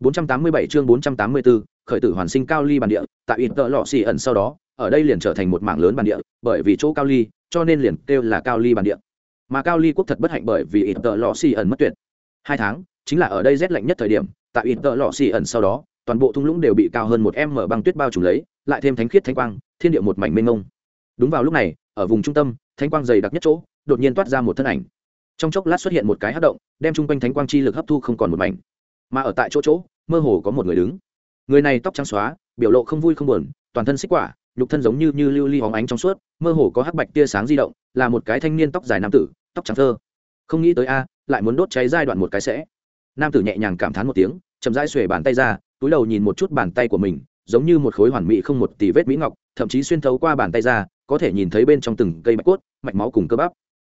487 chương 484, khởi tử hoàn sinh cao ly bản địa, tại ít tợ lọ xì ẩn sau đó, ở đây liền trở thành một mảng lớn bản địa, bởi vì chỗ cao ly, cho nên liền kêu là cao ly bản địa. Mà cao ly quốc thật bất hạnh bởi vì ít tợ lọ xì ẩn mất tuyệt. Hai tháng, chính là ở đây rét lạnh nhất thời điểm, tại ít tợ lọ xì ẩn sau đó, toàn bộ thung lũng đều bị cao hơn một m băng tuyết bao trùm lấy, lại thêm thánh khiết thánh quang, thiên địa một mảnh mênh mông. Đúng vào lúc này, ở vùng trung tâm, thánh quang dày đặc nhất chỗ, đột nhiên toát ra một thân ảnh. Trong chốc lát xuất hiện một cái hắc động, đem trung quanh thánh quang chi lực hấp thu không còn một mảnh. Mà ở tại chỗ chỗ, mơ hồ có một người đứng. Người này tóc trắng xóa, biểu lộ không vui không buồn, toàn thân xích quả, nhục thân giống như như lưu ly hóng ánh trong suốt, mơ hồ có hắc bạch tia sáng di động, là một cái thanh niên tóc dài nam tử, tóc trắng thơ. Không nghĩ tới a, lại muốn đốt cháy giai đoạn một cái sẽ. Nam tử nhẹ nhàng cảm thán một tiếng, chậm rãi xuề bàn tay ra, túi đầu nhìn một chút bàn tay của mình, giống như một khối hoàn mỹ không một tỷ vết mỹ ngọc, thậm chí xuyên thấu qua bàn tay ra, có thể nhìn thấy bên trong từng cây bạch cốt, mạch máu cùng cơ bắp.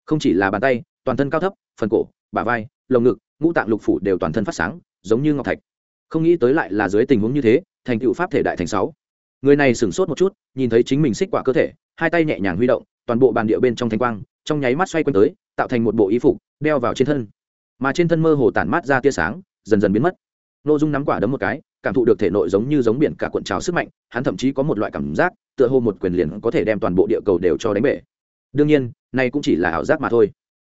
Không chỉ là bàn tay, toàn thân cao thấp, phần cổ, bả vai, lồng ngực, ngũ tạng lục phủ đều toàn thân phát sáng, giống như ngọc thạch không nghĩ tới lại là dưới tình huống như thế, thành tựu pháp thể đại thành sáu. Người này sửng sốt một chút, nhìn thấy chính mình xích quả cơ thể, hai tay nhẹ nhàng huy động, toàn bộ bàn địa bên trong thanh quang, trong nháy mắt xoay quanh tới, tạo thành một bộ y phục, đeo vào trên thân. Mà trên thân mơ hồ tản mát ra tia sáng, dần dần biến mất. Nội dung nắm quả đấm một cái, cảm thụ được thể nội giống như giống biển cả cuộn trào sức mạnh, hắn thậm chí có một loại cảm giác, tựa hồ một quyền liền có thể đem toàn bộ địa cầu đều cho đánh bể. Đương nhiên, này cũng chỉ là ảo giác mà thôi.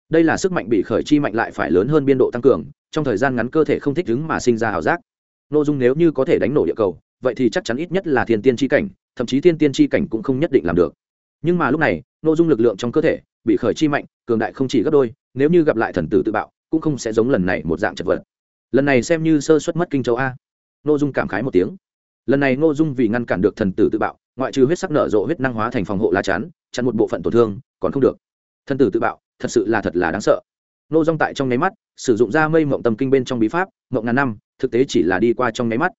Đây là sức mạnh bị khởi chi mạnh lại phải lớn hơn biên độ tăng cường, trong thời gian ngắn cơ thể không thích ứng mà sinh ra ảo giác nội dung nếu như có thể đánh nổ địa cầu, vậy thì chắc chắn ít nhất là thiên tiên tri cảnh, thậm chí thiên tiên tri cảnh cũng không nhất định làm được. Nhưng mà lúc này nội dung lực lượng trong cơ thể bị khởi chi mạnh, cường đại không chỉ gấp đôi, nếu như gặp lại thần tử tự bạo, cũng không sẽ giống lần này một dạng chật vật. Lần này xem như sơ xuất mất kinh châu a. Nội dung cảm khái một tiếng. Lần này nội dung vì ngăn cản được thần tử tự bạo, ngoại trừ huyết sắc nở rộ huyết năng hóa thành phòng hộ lá chắn, chặn một bộ phận tổn thương, còn không được. Thần tử tự bạo, thật sự là thật là đáng sợ. Nô dung tại trong nháy mắt, sử dụng ra mây mộng tâm kinh bên trong bí pháp, mộng ngàn năm thực tế chỉ là đi qua trong nháy mắt.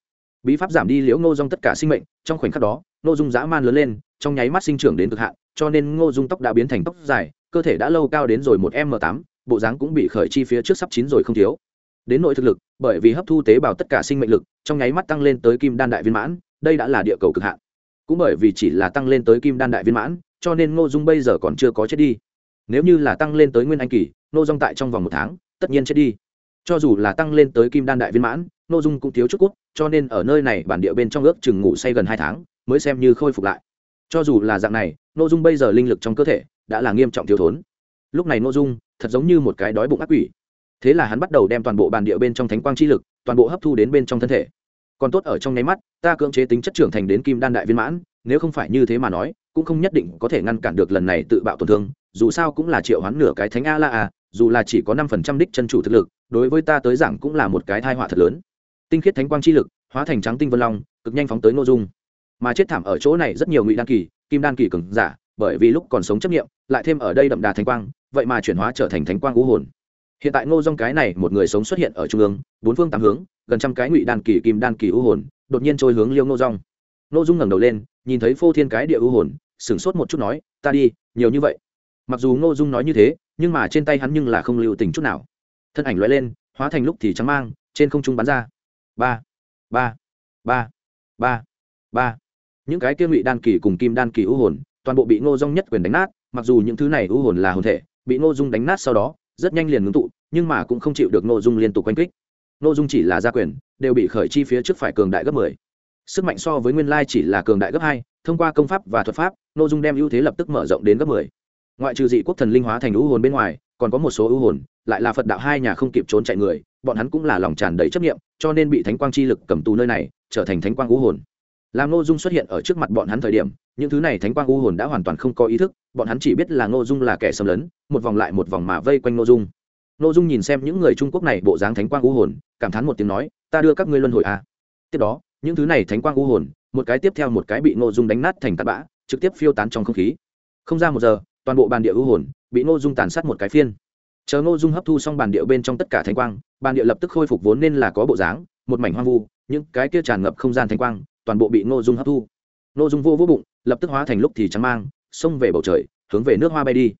Bí pháp giảm đi liễu ngô dung tất cả sinh mệnh, trong khoảnh khắc đó, ngô dung dã man lớn lên, trong nháy mắt sinh trưởng đến cực hạn, cho nên ngô dung tóc đã biến thành tóc dài, cơ thể đã lâu cao đến rồi một m tám, bộ dáng cũng bị khởi chi phía trước sắp chín rồi không thiếu. Đến nội thực lực, bởi vì hấp thu tế bào tất cả sinh mệnh lực, trong nháy mắt tăng lên tới kim đan đại viên mãn, đây đã là địa cầu cực hạn. Cũng bởi vì chỉ là tăng lên tới kim đan đại viên mãn, cho nên ngô dung bây giờ còn chưa có chết đi. Nếu như là tăng lên tới nguyên anh kỳ, ngô dung tại trong vòng một tháng, tất nhiên chết đi. Cho dù là tăng lên tới kim đan đại viên mãn Nô dung cũng thiếu chút cút, cho nên ở nơi này bản địa bên trong ước chừng ngủ say gần hai tháng, mới xem như khôi phục lại. Cho dù là dạng này, Nô dung bây giờ linh lực trong cơ thể đã là nghiêm trọng thiếu thốn. Lúc này Nô dung thật giống như một cái đói bụng ác quỷ. Thế là hắn bắt đầu đem toàn bộ bản địa bên trong thánh quang chi lực, toàn bộ hấp thu đến bên trong thân thể. Còn tốt ở trong nháy mắt, ta cưỡng chế tính chất trưởng thành đến kim đan đại viên mãn, nếu không phải như thế mà nói, cũng không nhất định có thể ngăn cản được lần này tự bạo tổn thương, dù sao cũng là triệu hoán nửa cái thánh a la a, dù là chỉ có năm phần trăm đích chân chủ thực lực, đối với ta tới giảng cũng là một cái thai họa thật lớn tinh khiết thánh quang chi lực, hóa thành trắng tinh vân long, cực nhanh phóng tới nội dung. Mà chết thảm ở chỗ này rất nhiều ngụy đan kỳ, kim đan kỳ cường giả, bởi vì lúc còn sống chấp nghiệm lại thêm ở đây đậm đà thánh quang, vậy mà chuyển hóa trở thành thánh quang ngũ hồn. Hiện tại ngô dong cái này một người sống xuất hiện ở trung ương, bốn phương tám hướng, gần trăm cái ngụy đan kỳ, kim đan kỳ u hồn, đột nhiên trôi hướng liêu ngô dong ngô dung ngẩng đầu lên, nhìn thấy phô thiên cái địa u hồn, sửng sốt một chút nói, ta đi, nhiều như vậy. Mặc dù ngô dung nói như thế, nhưng mà trên tay hắn nhưng là không lưu tình chút nào. Thân ảnh loại lên, hóa thành lúc thì trắng mang, trên không trung bắn ra ba ba ba ba ba. Những cái kia ngụy đan kỳ cùng kim đan kỳ u hồn, toàn bộ bị ngô dung nhất quyền đánh nát, mặc dù những thứ này u hồn là hồn thể, bị ngô dung đánh nát sau đó, rất nhanh liền ngưng tụ, nhưng mà cũng không chịu được ngô dung liên tục quanh kích. Ngô dung chỉ là gia quyền, đều bị khởi chi phía trước phải cường đại gấp mười. Sức mạnh so với nguyên lai chỉ là cường đại gấp hai, thông qua công pháp và thuật pháp, ngô dung đem ưu thế lập tức mở rộng đến gấp mười. Ngoại trừ dị quốc thần linh hóa thành u hồn bên ngoài, còn có một số u hồn lại là phật đạo hai nhà không kịp trốn chạy người, bọn hắn cũng là lòng tràn đầy chấp nghiệm cho nên bị thánh quang chi lực cầm tù nơi này, trở thành thánh quang u hồn. Làm ngô dung xuất hiện ở trước mặt bọn hắn thời điểm, những thứ này thánh quang u hồn đã hoàn toàn không có ý thức, bọn hắn chỉ biết là ngô dung là kẻ xâm lấn, một vòng lại một vòng mà vây quanh ngô dung. Ngô dung nhìn xem những người trung quốc này bộ dáng thánh quang u hồn, cảm thán một tiếng nói, ta đưa các ngươi luân hồi à. tiếp đó, những thứ này thánh quang u hồn, một cái tiếp theo một cái bị ngô dung đánh nát thành tạt bã, trực tiếp phiêu tán trong không khí. Không ra một giờ, toàn bộ bàn địa U hồn bị ngô dung tàn sát một cái phiên chờ ngô dung hấp thu xong bàn địa bên trong tất cả thanh quang bàn địa lập tức khôi phục vốn nên là có bộ dáng một mảnh hoang vu những cái kia tràn ngập không gian thanh quang toàn bộ bị ngô dung hấp thu. Ngô dung vô vô bụng lập tức hóa thành lúc thì trắng mang xông về bầu trời hướng về nước hoa bay đi.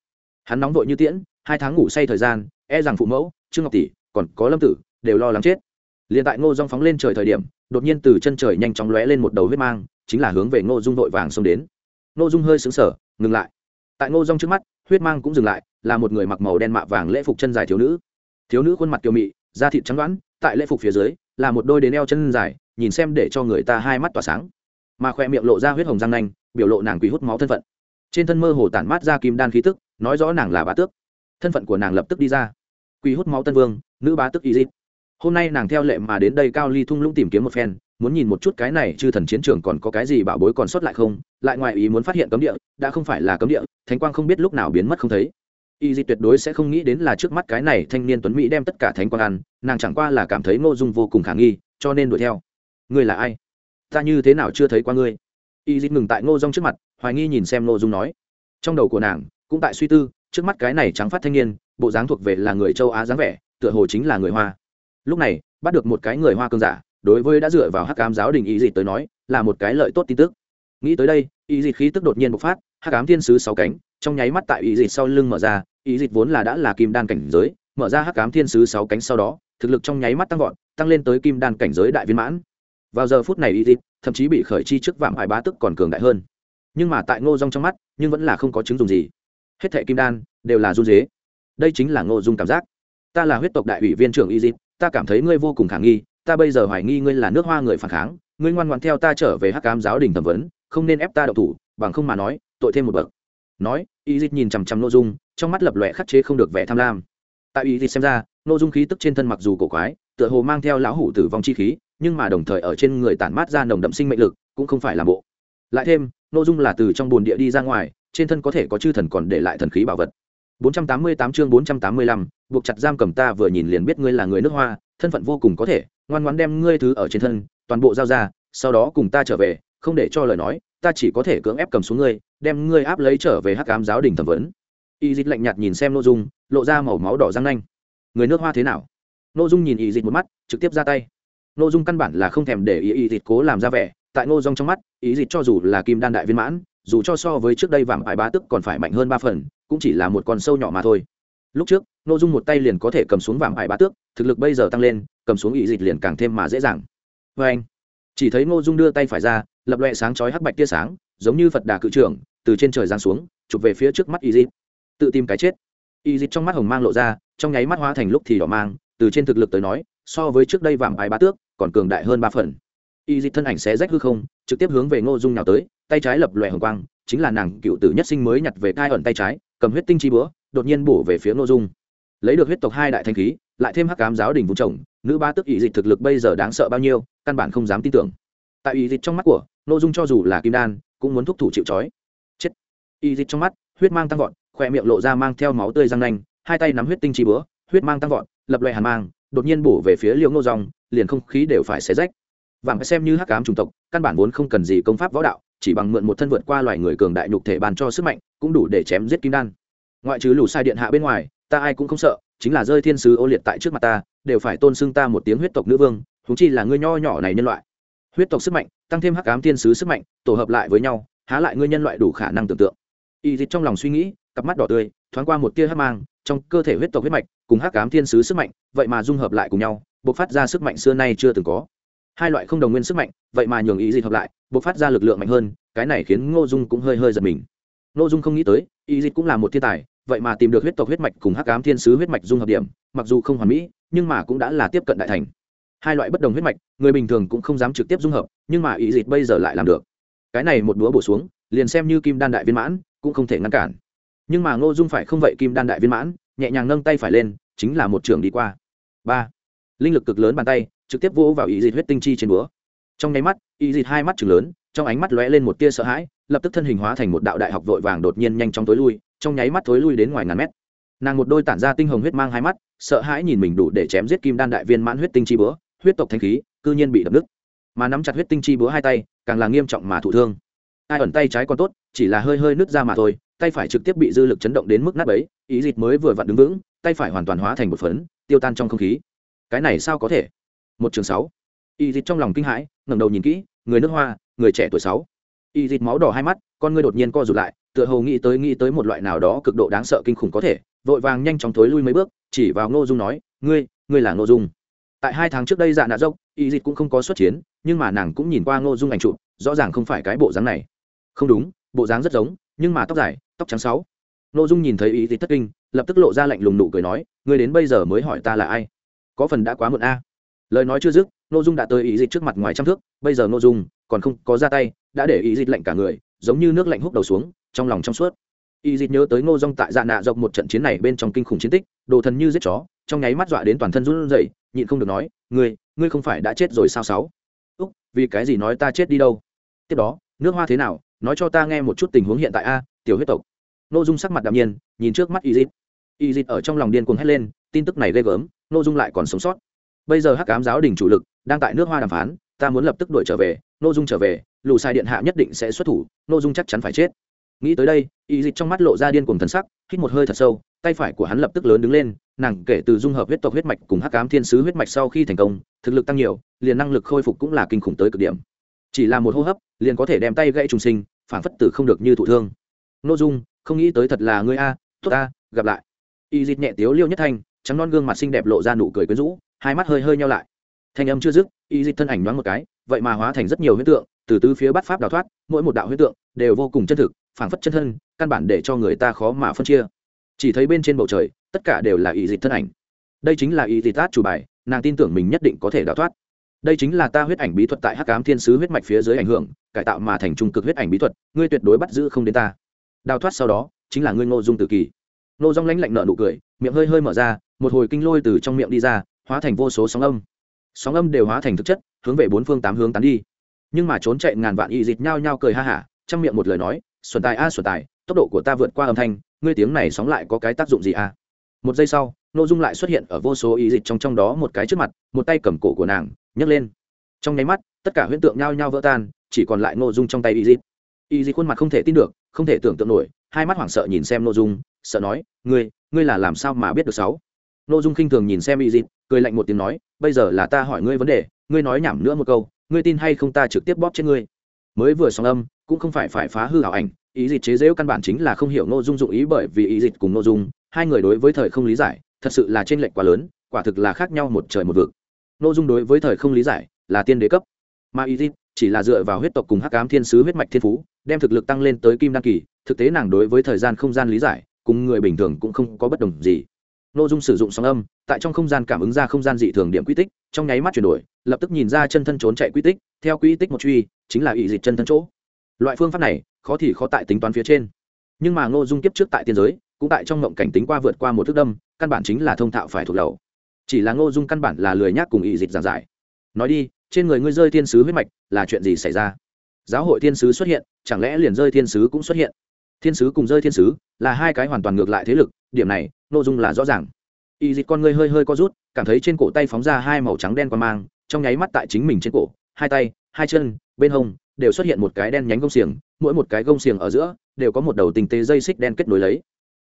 Hắn nóng vội như tiễn hai tháng ngủ say thời gian e rằng phụ mẫu trương ngọc tỷ còn có lâm tử đều lo lắng chết. Liền tại ngô dung phóng lên trời thời điểm đột nhiên từ chân trời nhanh chóng lóe lên một đầu huyết mang chính là hướng về ngô dung vội vàng xông đến. Ngô dung hơi sững sờ, ngừng lại. Tại ngô Dung trước mắt huyết mang cũng dừng lại là một người mặc màu đen mạ vàng lễ phục chân dài thiếu nữ. Thiếu nữ khuôn mặt kiều mị, da thịt trắng đoán, tại lễ phục phía dưới, là một đôi đến eo chân dài, nhìn xem để cho người ta hai mắt tỏa sáng. Mà khoe miệng lộ ra huyết hồng răng nanh, biểu lộ nàng quý hút máu thân phận. Trên thân mơ hồ tản mát ra kim đan khí tức, nói rõ nàng là bá tước. Thân phận của nàng lập tức đi ra. Quý hút máu tân vương, nữ bá tước y dít hôm nay nàng theo lệ mà đến đây cao ly thung lũng tìm kiếm một phen, muốn nhìn một chút cái này chư thần chiến trường còn có cái gì bảo bối còn sót lại không, lại ngoài ý muốn phát hiện cấm địa, đã không phải là cấm địa, thánh quang không biết lúc nào biến mất không thấy y di tuyệt đối sẽ không nghĩ đến là trước mắt cái này thanh niên tuấn mỹ đem tất cả thánh quang ăn, nàng chẳng qua là cảm thấy ngô dung vô cùng khả nghi, cho nên đuổi theo. Ngươi là ai? Ta như thế nào chưa thấy qua ngươi? Y di ngừng tại ngô dung trước mặt, hoài nghi nhìn xem ngô dung nói. Trong đầu của nàng, cũng tại suy tư, trước mắt cái này trắng phát thanh niên, bộ dáng thuộc về là người châu á dáng vẻ, tựa hồ chính là người hoa. Lúc này, bắt được một cái người hoa cơn giả, đối với đã dựa vào hắc cám giáo đình y di tới nói, là một cái lợi tốt tin tức. Nghĩ tới đây, y di khí tức đột nhiên bộc phát, hắc cám thiên sứ sáu cánh, trong nháy mắt tại y di sau lưng mở ra y dịt vốn là đã là kim đan cảnh giới, mở ra hắc cám thiên sứ sáu cánh sau đó, thực lực trong nháy mắt tăng vọt, tăng lên tới kim đan cảnh giới đại viên mãn. Vào giờ phút này y dịt thậm chí bị khởi chi trước vạm hải bá tức còn cường đại hơn. Nhưng mà tại ngô dung trong mắt, nhưng vẫn là không có chứng dùng gì. Hết thệ kim đan, đều là run dế đây chính là ngô dung cảm giác. Ta là huyết tộc đại ủy viên trưởng y dịt ta cảm thấy ngươi vô cùng khả nghi, ta bây giờ hoài nghi ngươi là nước hoa người phản kháng, ngươi ngoan ngoan theo ta trở về hắc cám giáo đình thẩm vấn, không nên ép ta đậu thủ, bằng không mà nói, tội thêm một bậc nói y dịt nhìn chằm chằm nội dung trong mắt lập lòe khắc chế không được vẻ tham lam. Tại y dịt xem ra nội dung khí tức trên thân mặc dù cổ quái tựa hồ mang theo lão hủ tử vong chi khí nhưng mà đồng thời ở trên người tản mát ra nồng đậm sinh mệnh lực cũng không phải là bộ. Lại thêm nội dung là từ trong bồn địa đi ra ngoài trên thân có thể có chư thần còn để lại thần khí bảo vật. 488 chương 485, buộc chặt giam cầm ta vừa nhìn liền biết ngươi là người nước hoa thân phận vô cùng có thể ngoan ngoãn đem ngươi thứ ở trên thân toàn bộ giao ra sau đó cùng ta trở về không để cho lời nói ta chỉ có thể cưỡng ép cầm xuống ngươi đem ngươi áp lấy trở về hắc ám giáo đình thẩm vấn. Y dịch lạnh nhạt nhìn xem nội dung, lộ ra màu máu đỏ răng nanh. Người nước hoa thế nào? Nội dung nhìn y dịch một mắt, trực tiếp ra tay. Nội dung căn bản là không thèm để ý y dịch cố làm ra vẻ, tại ngô dung trong mắt ý dịch cho dù là kim đan đại viên mãn, dù cho so với trước đây vàng ải ba tức còn phải mạnh hơn ba phần, cũng chỉ là một con sâu nhỏ mà thôi. Lúc trước nội dung một tay liền có thể cầm xuống vàng ải ba tước, thực lực bây giờ tăng lên, cầm xuống ý dịch liền càng thêm mà dễ dàng. Vê anh chỉ thấy ngô dung đưa tay phải ra, lập loẹ sáng chói hắc bạch tia sáng giống như phật đà cự trưởng, từ trên trời giáng xuống, chụp về phía trước mắt y dịp tự tìm cái chết. Y dịp trong mắt hồng mang lộ ra, trong nháy mắt hóa thành lúc thì đỏ mang, từ trên thực lực tới nói, so với trước đây vàng ái bá tước, còn cường đại hơn ba phần. Y dịp thân ảnh sẽ rách hư không, trực tiếp hướng về ngô dung nào tới, tay trái lập lòe hồng quang, chính là nàng cựu tử nhất sinh mới nhặt về cai ẩn tay trái, cầm huyết tinh chi bữa đột nhiên bổ về phía ngô dung. Lấy được huyết tộc hai đại thanh khí, lại thêm hắc cám giáo đình vùng chồng nữ ba tức Y dịch thực lực bây giờ đáng sợ bao nhiêu, căn bản không dám tin tưởng. Tại Y dịch trong mắt của nội dung cho dù là kim đan cũng muốn thúc thủ chịu trói. Chết. Y dịch trong mắt, huyết mang tăng vọt, khỏe miệng lộ ra mang theo máu tươi răng nanh, hai tay nắm huyết tinh chi bữa huyết mang tăng vọt, lập loại hàn mang, đột nhiên bổ về phía liêu ngô dòng, liền không khí đều phải xé rách. Vàng xem như hắc cám chủng tộc, căn bản vốn không cần gì công pháp võ đạo, chỉ bằng mượn một thân vượt qua loài người cường đại nhục thể bàn cho sức mạnh, cũng đủ để chém giết kim đan. Ngoại trừ lù sai điện hạ bên ngoài, ta ai cũng không sợ, chính là rơi thiên sứ ô liệt tại trước mặt ta, đều phải tôn xưng ta một tiếng huyết tộc nữ vương thúng chi là ngươi nho nhỏ này nhân loại. Huyết tộc sức mạnh tăng thêm hắc ám thiên sứ sức mạnh, tổ hợp lại với nhau, há lại ngươi nhân loại đủ khả năng tưởng tượng. Y dịch trong lòng suy nghĩ, cặp mắt đỏ tươi, thoáng qua một tia hắc mang, trong cơ thể huyết tộc huyết mạch, cùng hắc ám thiên sứ sức mạnh, vậy mà dung hợp lại cùng nhau, bộc phát ra sức mạnh xưa nay chưa từng có. Hai loại không đồng nguyên sức mạnh, vậy mà nhường ý dịch hợp lại, bộc phát ra lực lượng mạnh hơn, cái này khiến ngô dung cũng hơi hơi giật mình. Ngô dung không nghĩ tới ý dịch cũng là một thiên tài, vậy mà tìm được huyết tộc huyết mạch cùng hắc ám thiên sứ huyết mạch dung hợp điểm, mặc dù không hoàn mỹ, nhưng mà cũng đã là tiếp cận đại thành hai loại bất đồng huyết mạch, người bình thường cũng không dám trực tiếp dung hợp, nhưng mà ý dịch bây giờ lại làm được. Cái này một búa bổ xuống, liền xem như kim đan đại viên mãn, cũng không thể ngăn cản. Nhưng mà ngô dung phải không vậy kim đan đại viên mãn, nhẹ nhàng nâng tay phải lên, chính là một trường đi qua. Ba. Linh lực cực lớn bàn tay, trực tiếp vỗ vào ý dịch huyết tinh chi trên búa. Trong nháy mắt, ý dịch hai mắt chừng lớn, trong ánh mắt lóe lên một tia sợ hãi, lập tức thân hình hóa thành một đạo đại học vội vàng đột nhiên nhanh chóng tối lui, trong nháy mắt thối lui đến ngoài ngàn mét. Nàng một đôi tản ra tinh hồng huyết mang hai mắt, sợ hãi nhìn mình đủ để chém giết kim đan đại viên mãn huyết tinh chi búa huyết tộc thanh khí, cư nhiên bị đập nứt. Mà nắm chặt huyết tinh chi búa hai tay, càng là nghiêm trọng mà thụ thương. Ai ẩn tay trái còn tốt, chỉ là hơi hơi nứt ra mà thôi, tay phải trực tiếp bị dư lực chấn động đến mức nát ấy ý Dịt mới vừa vặn đứng vững, tay phải hoàn toàn hóa thành một phấn, tiêu tan trong không khí. Cái này sao có thể? Một trường sáu. Ý Dịt trong lòng kinh hãi, ngẩng đầu nhìn kỹ, người nước hoa, người trẻ tuổi sáu. Ý Dịt máu đỏ hai mắt, con ngươi đột nhiên co rụt lại, tựa hồ nghĩ tới nghĩ tới một loại nào đó cực độ đáng sợ kinh khủng có thể, vội vàng nhanh chóng thối lui mấy bước, chỉ vào ngô dung nói, ngươi ngươi là ngô dung tại hai tháng trước đây dạ nạ dốc, y dịch cũng không có xuất chiến, nhưng mà nàng cũng nhìn qua ngô dung ảnh trụ rõ ràng không phải cái bộ dáng này. Không đúng, bộ dáng rất giống, nhưng mà tóc dài, tóc trắng sáu. Ngô dung nhìn thấy y dịch thất kinh, lập tức lộ ra lạnh lùng nụ cười nói, ngươi đến bây giờ mới hỏi ta là ai? Có phần đã quá muộn a. Lời nói chưa dứt n ô dung đã tới Y dịch trước mặt ngoài trăm thước, bây giờ n ô dung còn không có ra tay, đã để Y dịch lạnh cả người, giống như nước lạnh hút đầu xuống, trong lòng trong suốt. Y dịch nhớ tới ngô dung tại dạ nạ dọc một trận chiến này bên trong kinh khủng chiến tích, đồ thần như giết chó trong nháy mắt dọa đến toàn thân run rẩy, nhịn không được nói, ngươi ngươi không phải đã chết rồi sao sáu? Úc, vì cái gì nói ta chết đi đâu? Tiếp đó, nước hoa thế nào? Nói cho ta nghe một chút tình huống hiện tại a, tiểu huyết tộc. Nô dung sắc mặt đạm nhiên, nhìn trước mắt y dít y dít ở trong lòng điên cuồng hét lên, tin tức này ghê gớm, nô dung lại còn sống sót. Bây giờ hắc cám giáo đình chủ lực đang tại nước hoa đàm phán, ta muốn lập tức đuổi trở về, nô dung trở về, lù sai điện hạ nhất định sẽ xuất thủ, nô dung chắc chắn phải chết. Nghĩ tới đây y dít trong mắt lộ ra điên cuồng thần sắc, hít một hơi thật sâu tay phải của hắn lập tức lớn đứng lên, nàng kể từ dung hợp huyết tộc huyết mạch cùng hắc cám thiên sứ huyết mạch sau khi thành công, thực lực tăng nhiều, liền năng lực khôi phục cũng là kinh khủng tới cực điểm. Chỉ là một hô hấp, liền có thể đem tay gãy trùng sinh, phản phất tử không được như thụ thương. N ô dung, không nghĩ tới thật là ngươi a, tốt a gặp lại. Y dịt nhẹ tiếu liêu nhất thanh, trắng non gương mặt xinh đẹp lộ ra nụ cười quyến rũ, hai mắt hơi hơi nhau lại. Thanh âm chưa dứt, y dịt thân ảnh nhoáng một cái, vậy mà hóa thành rất nhiều huyết tượng, từ tứ phía bắt pháp đào thoát, mỗi một đạo huyết tượng đều vô cùng chân thực phảng phất chân thân, căn bản để cho người ta khó mà phân chia chỉ thấy bên trên bầu trời, tất cả đều là y dịch thân ảnh. Đây chính là y dịch tát chủ bài, nàng tin tưởng mình nhất định có thể đào thoát. Đây chính là ta huyết ảnh bí thuật tại hắc ám thiên sứ huyết mạch phía dưới ảnh hưởng, cải tạo mà thành trung cực huyết ảnh bí thuật, ngươi tuyệt đối bắt giữ không đến ta. Đào thoát sau đó, chính là ngươi ngô dung tự kỳ. Nô dung lãnh lạnh nợ nụ cười, miệng hơi hơi mở ra, một hồi kinh lôi từ trong miệng đi ra, hóa thành vô số sóng âm. Sóng âm đều hóa thành thực chất, hướng về bốn phương tám hướng tán đi. Nhưng mà trốn chạy ngàn vạn y dịch nhao nhao cười ha hả, trong miệng một lời nói xuân tài a xuân tài, tốc độ của ta vượt qua âm thanh ngươi tiếng này sóng lại có cái tác dụng gì à? một giây sau nô dung lại xuất hiện ở vô số ý dịch trong trong đó một cái trước mặt, một tay cầm cổ của nàng, nhấc lên. Trong nháy mắt, tất cả huyễn tượng nhao nhao vỡ tan, chỉ còn lại nô dung trong tay ý dịch. Ý dịch khuôn mặt không thể tin được, không thể tưởng tượng nổi, hai mắt hoảng sợ nhìn xem nô dung, sợ nói, ngươi ngươi là làm sao mà biết được sáu? Nô dung khinh thường nhìn xem ý dịch, cười lạnh một tiếng nói, bây giờ là ta hỏi ngươi vấn đề, ngươi nói nhảm nữa một câu, ngươi tin hay không ta trực tiếp bóp trên ngươi? Mới vừa sóng âm, cũng không phải phải phá hư hảo ảnh ý dịch chế dễu căn bản chính là không hiểu nội dung dụng ý bởi vì ý dịch cùng nội dung, hai người đối với thời không lý giải, thật sự là trên lệnh quá lớn, quả thực là khác nhau một trời một vực. Nội dung đối với thời không lý giải là tiên đế cấp, mà ý dịch chỉ là dựa vào huyết tộc cùng hắc ám thiên sứ huyết mạch thiên phú, đem thực lực tăng lên tới kim đăng kỳ, thực tế nàng đối với thời gian không gian lý giải, cùng người bình thường cũng không có bất đồng gì. Nội dung sử dụng sóng âm, tại trong không gian cảm ứng ra không gian dị thường điểm quy tích, trong nháy mắt chuyển đổi, lập tức nhìn ra chân thân trốn chạy quy tích, theo quy tích một truy, chính là ý dịch chân thân chỗ. Loại phương pháp này khó thì khó tại tính toán phía trên. Nhưng mà ngô dung kiếp trước tại tiên giới, cũng tại trong ngộng cảnh tính qua vượt qua một thước đâm, căn bản chính là thông thạo phải thuộc lầu. Chỉ là ngô dung căn bản là lười nhác cùng ỵ dịch giảng giải. Nói đi, trên người ngươi rơi thiên sứ huyết mạch, là chuyện gì xảy ra? Giáo hội thiên sứ xuất hiện, chẳng lẽ liền rơi thiên sứ cũng xuất hiện? Thiên sứ cùng rơi thiên sứ, là hai cái hoàn toàn ngược lại thế lực, điểm này nội dung là rõ ràng. Y dịch con ngươi hơi hơi co rút, cảm thấy trên cổ tay phóng ra hai màu trắng đen qua mang, trong nháy mắt tại chính mình trên cổ, hai tay, hai chân, bên hông, đều xuất hiện một cái đen nhánh công xiềng mỗi một cái gông xiềng ở giữa đều có một đầu tình tế dây xích đen kết nối lấy.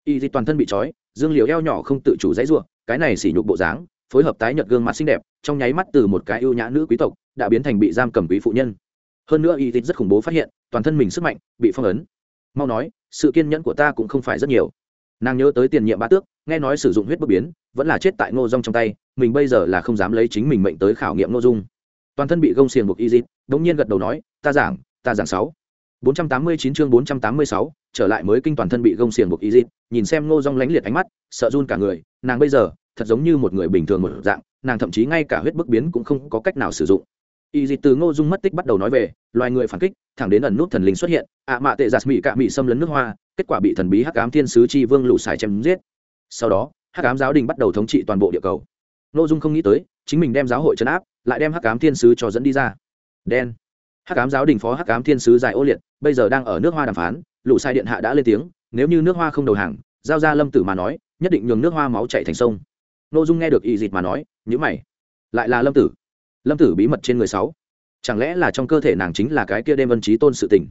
Y dịch toàn thân bị trói, dương liều eo nhỏ không tự chủ dãy ruộng cái này xỉ nhục bộ dáng, phối hợp tái nhợt gương mặt xinh đẹp, trong nháy mắt từ một cái ưu nhã nữ quý tộc đã biến thành bị giam cầm quý phụ nhân. Hơn nữa y dịch rất khủng bố phát hiện, toàn thân mình sức mạnh bị phong ấn. Mau nói, sự kiên nhẫn của ta cũng không phải rất nhiều. Nàng nhớ tới tiền nhiệm bá tước, nghe nói sử dụng huyết bất biến, vẫn là chết tại ngô dung trong tay, mình bây giờ là không dám lấy chính mình mệnh tới khảo nghiệm ngô dung. Toàn thân bị gông xiềng buộc y dít đống nhiên gật đầu nói, ta giảng ta giảng sáu bốn trăm tám mươi chín chương bốn trăm tám mươi sáu, trở lại mới kinh toàn thân bị gông xiềng buộc y nhìn xem ngô dung lánh liệt ánh mắt, sợ run cả người, nàng bây giờ, thật giống như một người bình thường một dạng, nàng thậm chí ngay cả huyết bức biến cũng không có cách nào sử dụng. Y từ ngô dung mất tích bắt đầu nói về, loài người phản kích, thẳng đến ẩn nút thần linh xuất hiện, ạ mạ tệ giạt mị cạ mị xâm lấn nước hoa, kết quả bị thần bí hắc ám thiên sứ chi vương lũ xài chém giết. Sau đó, hắc ám giáo đình bắt đầu thống trị toàn bộ địa cầu. Ngô dung không nghĩ tới, chính mình đem giáo hội trấn áp, lại đem hắc ám thiên sứ cho dẫn đi ra. Đen hắc ám giáo đình phó hắc ám thiên sứ dài ô liệt, bây giờ đang ở nước hoa đàm phán, lũ sai điện hạ đã lên tiếng, nếu như nước hoa không đầu hàng, giao ra lâm tử mà nói, nhất định nhường nước hoa máu chạy thành sông. Ngô dung nghe được y dịt mà nói, nhữ mày, lại là lâm tử. Lâm tử bí mật trên người sáu. Chẳng lẽ là trong cơ thể nàng chính là cái kia đêm ân trí tôn sự tình?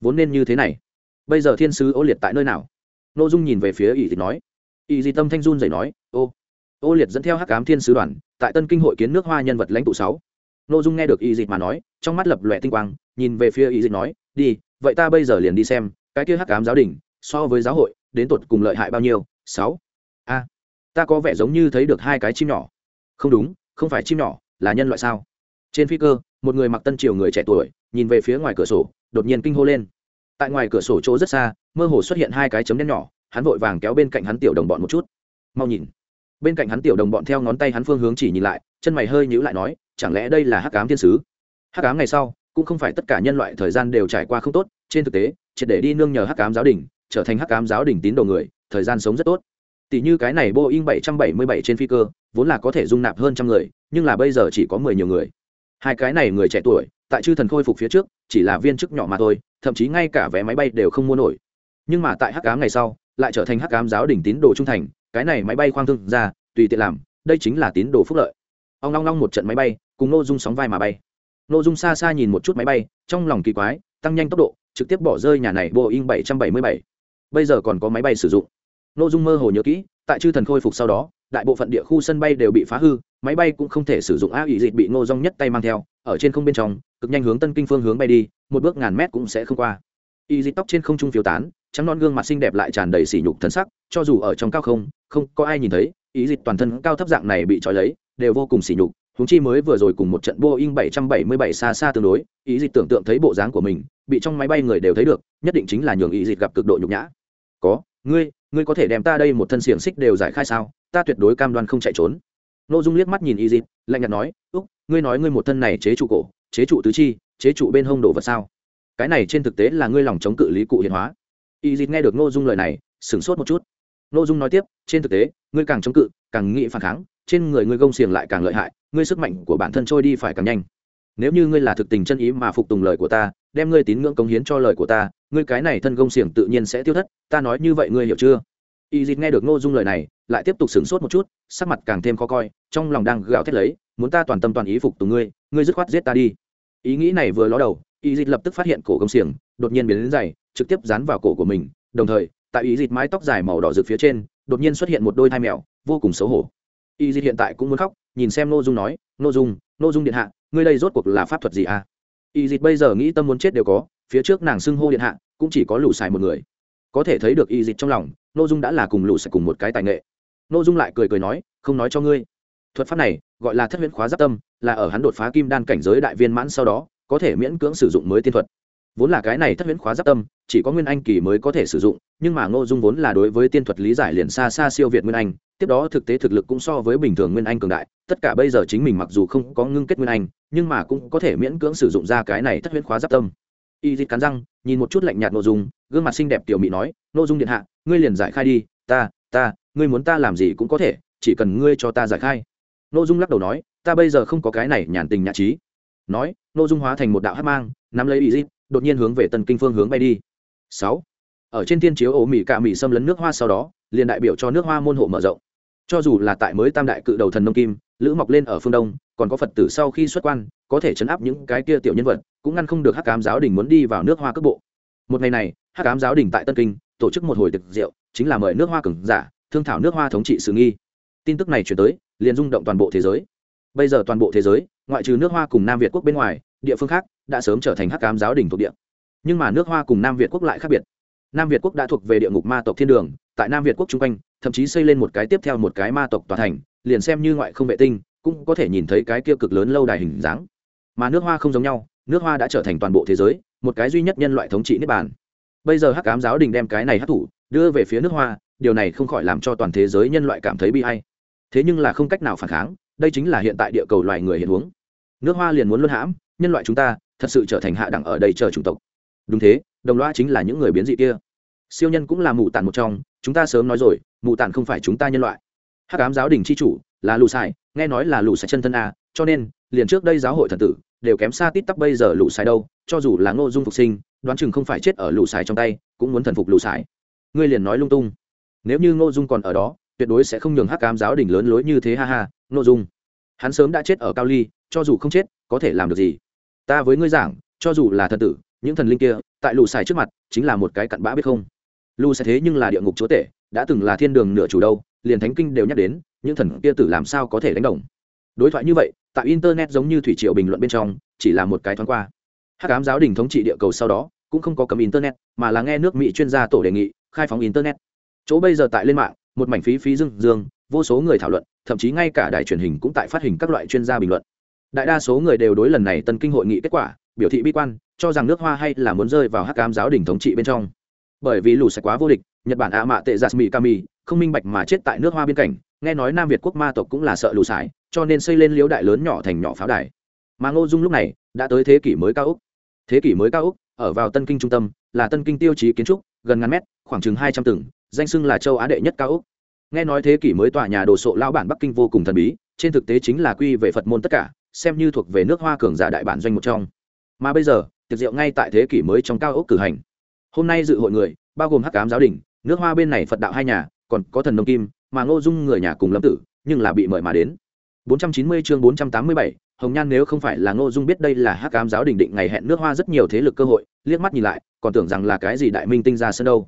Vốn nên như thế này. Bây giờ thiên sứ ô liệt tại nơi nào? N ô dung nhìn về phía y dịt nói. Y dịt tâm thanh run dậy nói, ô ô liệt dẫn theo hắc cám thiên sứ đoàn, tại tân kinh hội kiến nước hoa nhân vật lãnh tụ sáu n ô dung nghe được Y dịch mà nói, trong mắt lập lòe tinh quang, nhìn về phía Y dịch nói, đi, vậy ta bây giờ liền đi xem, cái kia hắc cám giáo đình, so với giáo hội, đến tột cùng lợi hại bao nhiêu? Sáu. A, ta có vẻ giống như thấy được hai cái chim nhỏ. Không đúng, không phải chim nhỏ, là nhân loại sao? Trên phi cơ, một người mặc tân triều người trẻ tuổi, nhìn về phía ngoài cửa sổ, đột nhiên kinh hô lên. Tại ngoài cửa sổ chỗ rất xa, mơ hồ xuất hiện hai cái chấm đen nhỏ, hắn vội vàng kéo bên cạnh hắn tiểu đồng bọn một chút. Mau nhìn. Bên cạnh hắn tiểu đồng bọn theo ngón tay hắn phương hướng chỉ nhìn lại, chân mày hơi nhữ lại nói chẳng lẽ đây là hắc ám thiên sứ? Hắc ám ngày sau, cũng không phải tất cả nhân loại thời gian đều trải qua không tốt, trên thực tế, triệt để đi nương nhờ hắc ám giáo đình, trở thành hắc ám giáo đình tín đồ người, thời gian sống rất tốt. Tỷ như cái này boeing 777 trên phi cơ, vốn là có thể dung nạp hơn trăm người, nhưng là bây giờ chỉ có mười nhiều người. Hai cái này người trẻ tuổi, tại chư thần khôi phục phía trước, chỉ là viên chức nhỏ mà thôi, thậm chí ngay cả vé máy bay đều không mua nổi. Nhưng mà tại hắc ám ngày sau, lại trở thành hắc ám giáo đình tín đồ trung thành, cái này máy bay khoang thương ra, tùy tiện làm, đây chính là tín đồ phúc lợi. Ông long long một trận máy bay cùng nô dung sóng vai mà bay. Nô dung xa xa nhìn một chút máy bay, trong lòng kỳ quái, tăng nhanh tốc độ, trực tiếp bỏ rơi nhà này boeing 777. bây giờ còn có máy bay sử dụng. Nô dung mơ hồ nhớ kỹ, tại chư thần khôi phục sau đó, đại bộ phận địa khu sân bay đều bị phá hư, máy bay cũng không thể sử dụng a ủy dịch bị ngô rong nhất tay mang theo, ở trên không bên trong, cực nhanh hướng tân kinh phương hướng bay đi, một bước ngàn mét cũng sẽ không qua. Y dịch tóc trên không trung phiếu tán, trắng non gương mặt xinh đẹp lại tràn đầy sỉ nhục thân sắc, cho dù ở trong cao không không có ai nhìn thấy ý dịch toàn thân cao thấp dạng này bị trói lấy, đều vô cùng sỉ nhục húng chi mới vừa rồi cùng một trận boeing 777 xa xa tương đối, ý dịch tưởng tượng thấy bộ dáng của mình, bị trong máy bay người đều thấy được, nhất định chính là nhường ý dịch gặp cực độ nhục nhã. Có, ngươi ngươi có thể đem ta đây một thân xiềng xích đều giải khai sao? Ta tuyệt đối cam đoan không chạy trốn. Nội dung liếc mắt nhìn y dịch, lạnh nhạt nói, úc, ngươi nói ngươi một thân này chế trụ cổ, chế trụ tứ chi, chế trụ bên hông đồ vật sao? Cái này trên thực tế là ngươi lòng chống cự lý cụ hiện hóa. Y dịp nghe được nội dung lời này, sửng sốt một chút. Nội dung nói tiếp, trên thực tế, ngươi càng chống cự, càng nghĩ phản kháng, trên người ngươi gông xiềng lại càng lợi hại ngươi sức mạnh của bản thân trôi đi phải càng nhanh. Nếu như ngươi là thực tình chân ý mà phục tùng lời của ta, đem ngươi tín ngưỡng cống hiến cho lời của ta, ngươi cái này thân công xiềng tự nhiên sẽ tiêu thất, ta nói như vậy ngươi hiểu chưa? Y dịt nghe được ngô dung lời này, lại tiếp tục sửng sốt một chút, sắc mặt càng thêm khó coi, trong lòng đang gào thét lấy, muốn ta toàn tâm toàn ý phục tùng ngươi ngươi dứt khoát giết ta đi. Ý nghĩ này vừa ló đầu, y dịt lập tức phát hiện cổ công xiềng đột nhiên biến đến dày, trực tiếp dán vào cổ của mình, đồng thời, tại y dịt mái tóc dài màu đỏ rực phía trên, đột nhiên xuất hiện một đôi thai mèo, vô cùng xấu hổ. Y dịt hiện tại cũng muốn khóc nhìn xem nội dung nói nội dung nội dung điện hạ, ngươi đây rốt cuộc là pháp thuật gì à? Y dịch bây giờ nghĩ tâm muốn chết đều có, phía trước nàng xưng hô điện hạ, cũng chỉ có lũ xài một người. Có thể thấy được y dịch trong lòng nội dung đã là cùng lũ xài cùng một cái tài nghệ. Nội dung lại cười cười nói, không nói cho ngươi. Thuật pháp này, gọi là thất huyễn khóa giáp tâm, là ở hắn đột phá kim đan cảnh giới đại viên mãn sau đó, có thể miễn cưỡng sử dụng mới tiên thuật vốn là cái này thất huyễn khóa giáp tâm, chỉ có nguyên anh kỳ mới có thể sử dụng, nhưng mà ngô dung vốn là đối với tiên thuật lý giải liền xa xa siêu việt nguyên anh, tiếp đó thực tế thực lực cũng so với bình thường nguyên anh cường đại, tất cả bây giờ chính mình mặc dù không có ngưng kết nguyên anh, nhưng mà cũng có thể miễn cưỡng sử dụng ra cái này thất huyễn khóa giáp tâm. Y dịt cắn răng, nhìn một chút lạnh nhạt nội dung, gương mặt xinh đẹp tiểu mỹ nói nội dung điện hạ, ngươi liền giải khai đi, ta ta, ngươi muốn ta làm gì cũng có thể, chỉ cần ngươi cho ta giải khai. Nội dung lắc đầu nói, ta bây giờ không có cái này nhàn tình nhã trí. Nói nội dung hóa thành một đạo hát mang, nắm lấy y dịt đột nhiên hướng về tần kinh phương hướng bay đi. Sáu. Ở trên thiên chiếu ổ mỹ cạ mỹ xâm lấn nước hoa sau đó, liền đại biểu cho nước hoa môn hộ mở rộng. Cho dù là tại mới tam đại cự đầu thần nông kim, lữ mọc lên ở phương đông, còn có phật tử sau khi xuất quan, có thể chấn áp những cái kia tiểu nhân vật, cũng ngăn không được hắc cám giáo đình muốn đi vào nước hoa cước bộ. Một ngày này, hắc cám giáo đình tại tân kinh, tổ chức một hồi tiệc rượu, chính là mời nước hoa cường giả, thương thảo nước hoa thống trị sự nghi. Tin tức này chuyển tới, liền rung động toàn bộ thế giới. Bây giờ toàn bộ thế giới, ngoại trừ nước hoa cùng nam việt quốc bên ngoài, địa phương khác đã sớm trở thành hắc cám giáo đình thuộc địa. Nhưng mà nước hoa cùng nam việt quốc lại khác biệt. Nam việt quốc đã thuộc về địa ngục ma tộc thiên đường, tại nam việt quốc chung quanh, thậm chí xây lên một cái tiếp theo một cái ma tộc tòa thành, liền xem như ngoại không vệ tinh, cũng có thể nhìn thấy cái kia cực lớn lâu đài hình dáng. Mà nước hoa không giống nhau, nước hoa đã trở thành toàn bộ thế giới, một cái duy nhất nhân loại thống trị nước bàn. Bây giờ hắc ám giáo đình đem cái này hắc thủ đưa về phía nước hoa, điều này không khỏi làm cho toàn thế giới nhân loại cảm thấy bi hay thế nhưng là không cách nào phản kháng, đây chính là hiện tại địa cầu loài người hiện huống. Nước hoa liền muốn luân hãm, nhân loại chúng ta thật sự trở thành hạ đẳng ở đây chờ chủng tộc. Đúng thế, đồng loa chính là những người biến dị kia. Siêu nhân cũng là mù tản một trong, chúng ta sớm nói rồi, mù tản không phải chúng ta nhân loại. Hắc ám giáo đình c h i chủ, là lù xài nghe nói là lù xài chân thân a, cho nên, liền trước đây giáo hội thần tử, đều kém xa tít tắp bây giờ lù xài đâu, cho dù là ngô dung phục sinh, đoán chừng không phải chết ở lù xài trong tay, cũng muốn thần phục lù xài ngươi liền nói lung tung. Nếu như ngô dung còn ở đó, tuyệt đối sẽ không nhường hắc ám giáo đình lớn lối như thế, ha ha, ngô dung. Hắn sớm đã chết ở cao ly, cho dù không chết, có thể làm được gì? Ta với ngươi giảng, cho dù là thần tử, những thần linh kia, tại lù xài trước mặt, chính là một cái cặn bã biết không. Lù xài thế nhưng là địa ngục chúa tể, đã từng là thiên đường nửa chủ đâu, liền thánh kinh đều nhắc đến, những thần kia tử làm sao có thể đánh đồng. Đối thoại như vậy, tại internet giống như thủy triều bình luận bên trong, chỉ là một cái thoáng qua. Hắc ám giáo đình thống trị địa cầu sau đó, cũng không có cấm internet, mà là nghe nước mỹ chuyên gia tổ đề nghị, khai phóng internet. Chỗ bây giờ tại lên mạng, một mảnh phí phí dương dương vô số người thảo luận, thậm chí ngay cả đài truyền hình cũng tại phát hình các loại chuyên gia bình luận đại đa số người đều đối lần này tân kinh hội nghị kết quả, biểu thị bi quan, cho rằng nước hoa hay là muốn rơi vào hắc cam giáo đình thống trị bên trong. Bởi vì lù sạch quá vô địch, nhật bản ạ mạ tệ giặt mỹ kami không minh bạch mà chết tại nước hoa biên cảnh nghe nói nam việt quốc ma tộc cũng là sợ lù sải, cho nên xây lên liếu đại lớn nhỏ thành nhỏ pháo đài. Mà ngô dung lúc này, đã tới thế kỷ mới cao úc thế kỷ mới cao úc ở vào tân kinh trung tâm, là tân kinh tiêu chí kiến trúc, gần ngàn mét, khoảng chừng hai trăm tầng, danh xưng là châu á đệ nhất cao úc nghe nói thế kỷ mới tòa nhà đồ sộ lao bản bắc kinh vô cùng thần bí, trên thực tế chính là quy về phật môn tất cả xem như thuộc về nước hoa cường giả đại bản doanh một trong. Mà bây giờ tiệc rượu ngay tại thế kỷ mới trong cao ốc cử hành. Hôm nay dự hội người bao gồm hắc cám giáo đình nước hoa bên này phật đạo hai nhà còn có thần nông kim mà ngô dung người nhà cùng lâm tử nhưng là bị mời mà đến. 490 chương 487, hồng nhan nếu không phải là ngô dung biết đây là hắc cám giáo đình định ngày hẹn nước hoa rất nhiều thế lực cơ hội liếc mắt nhìn lại còn tưởng rằng là cái gì đại minh tinh ra sân đâu.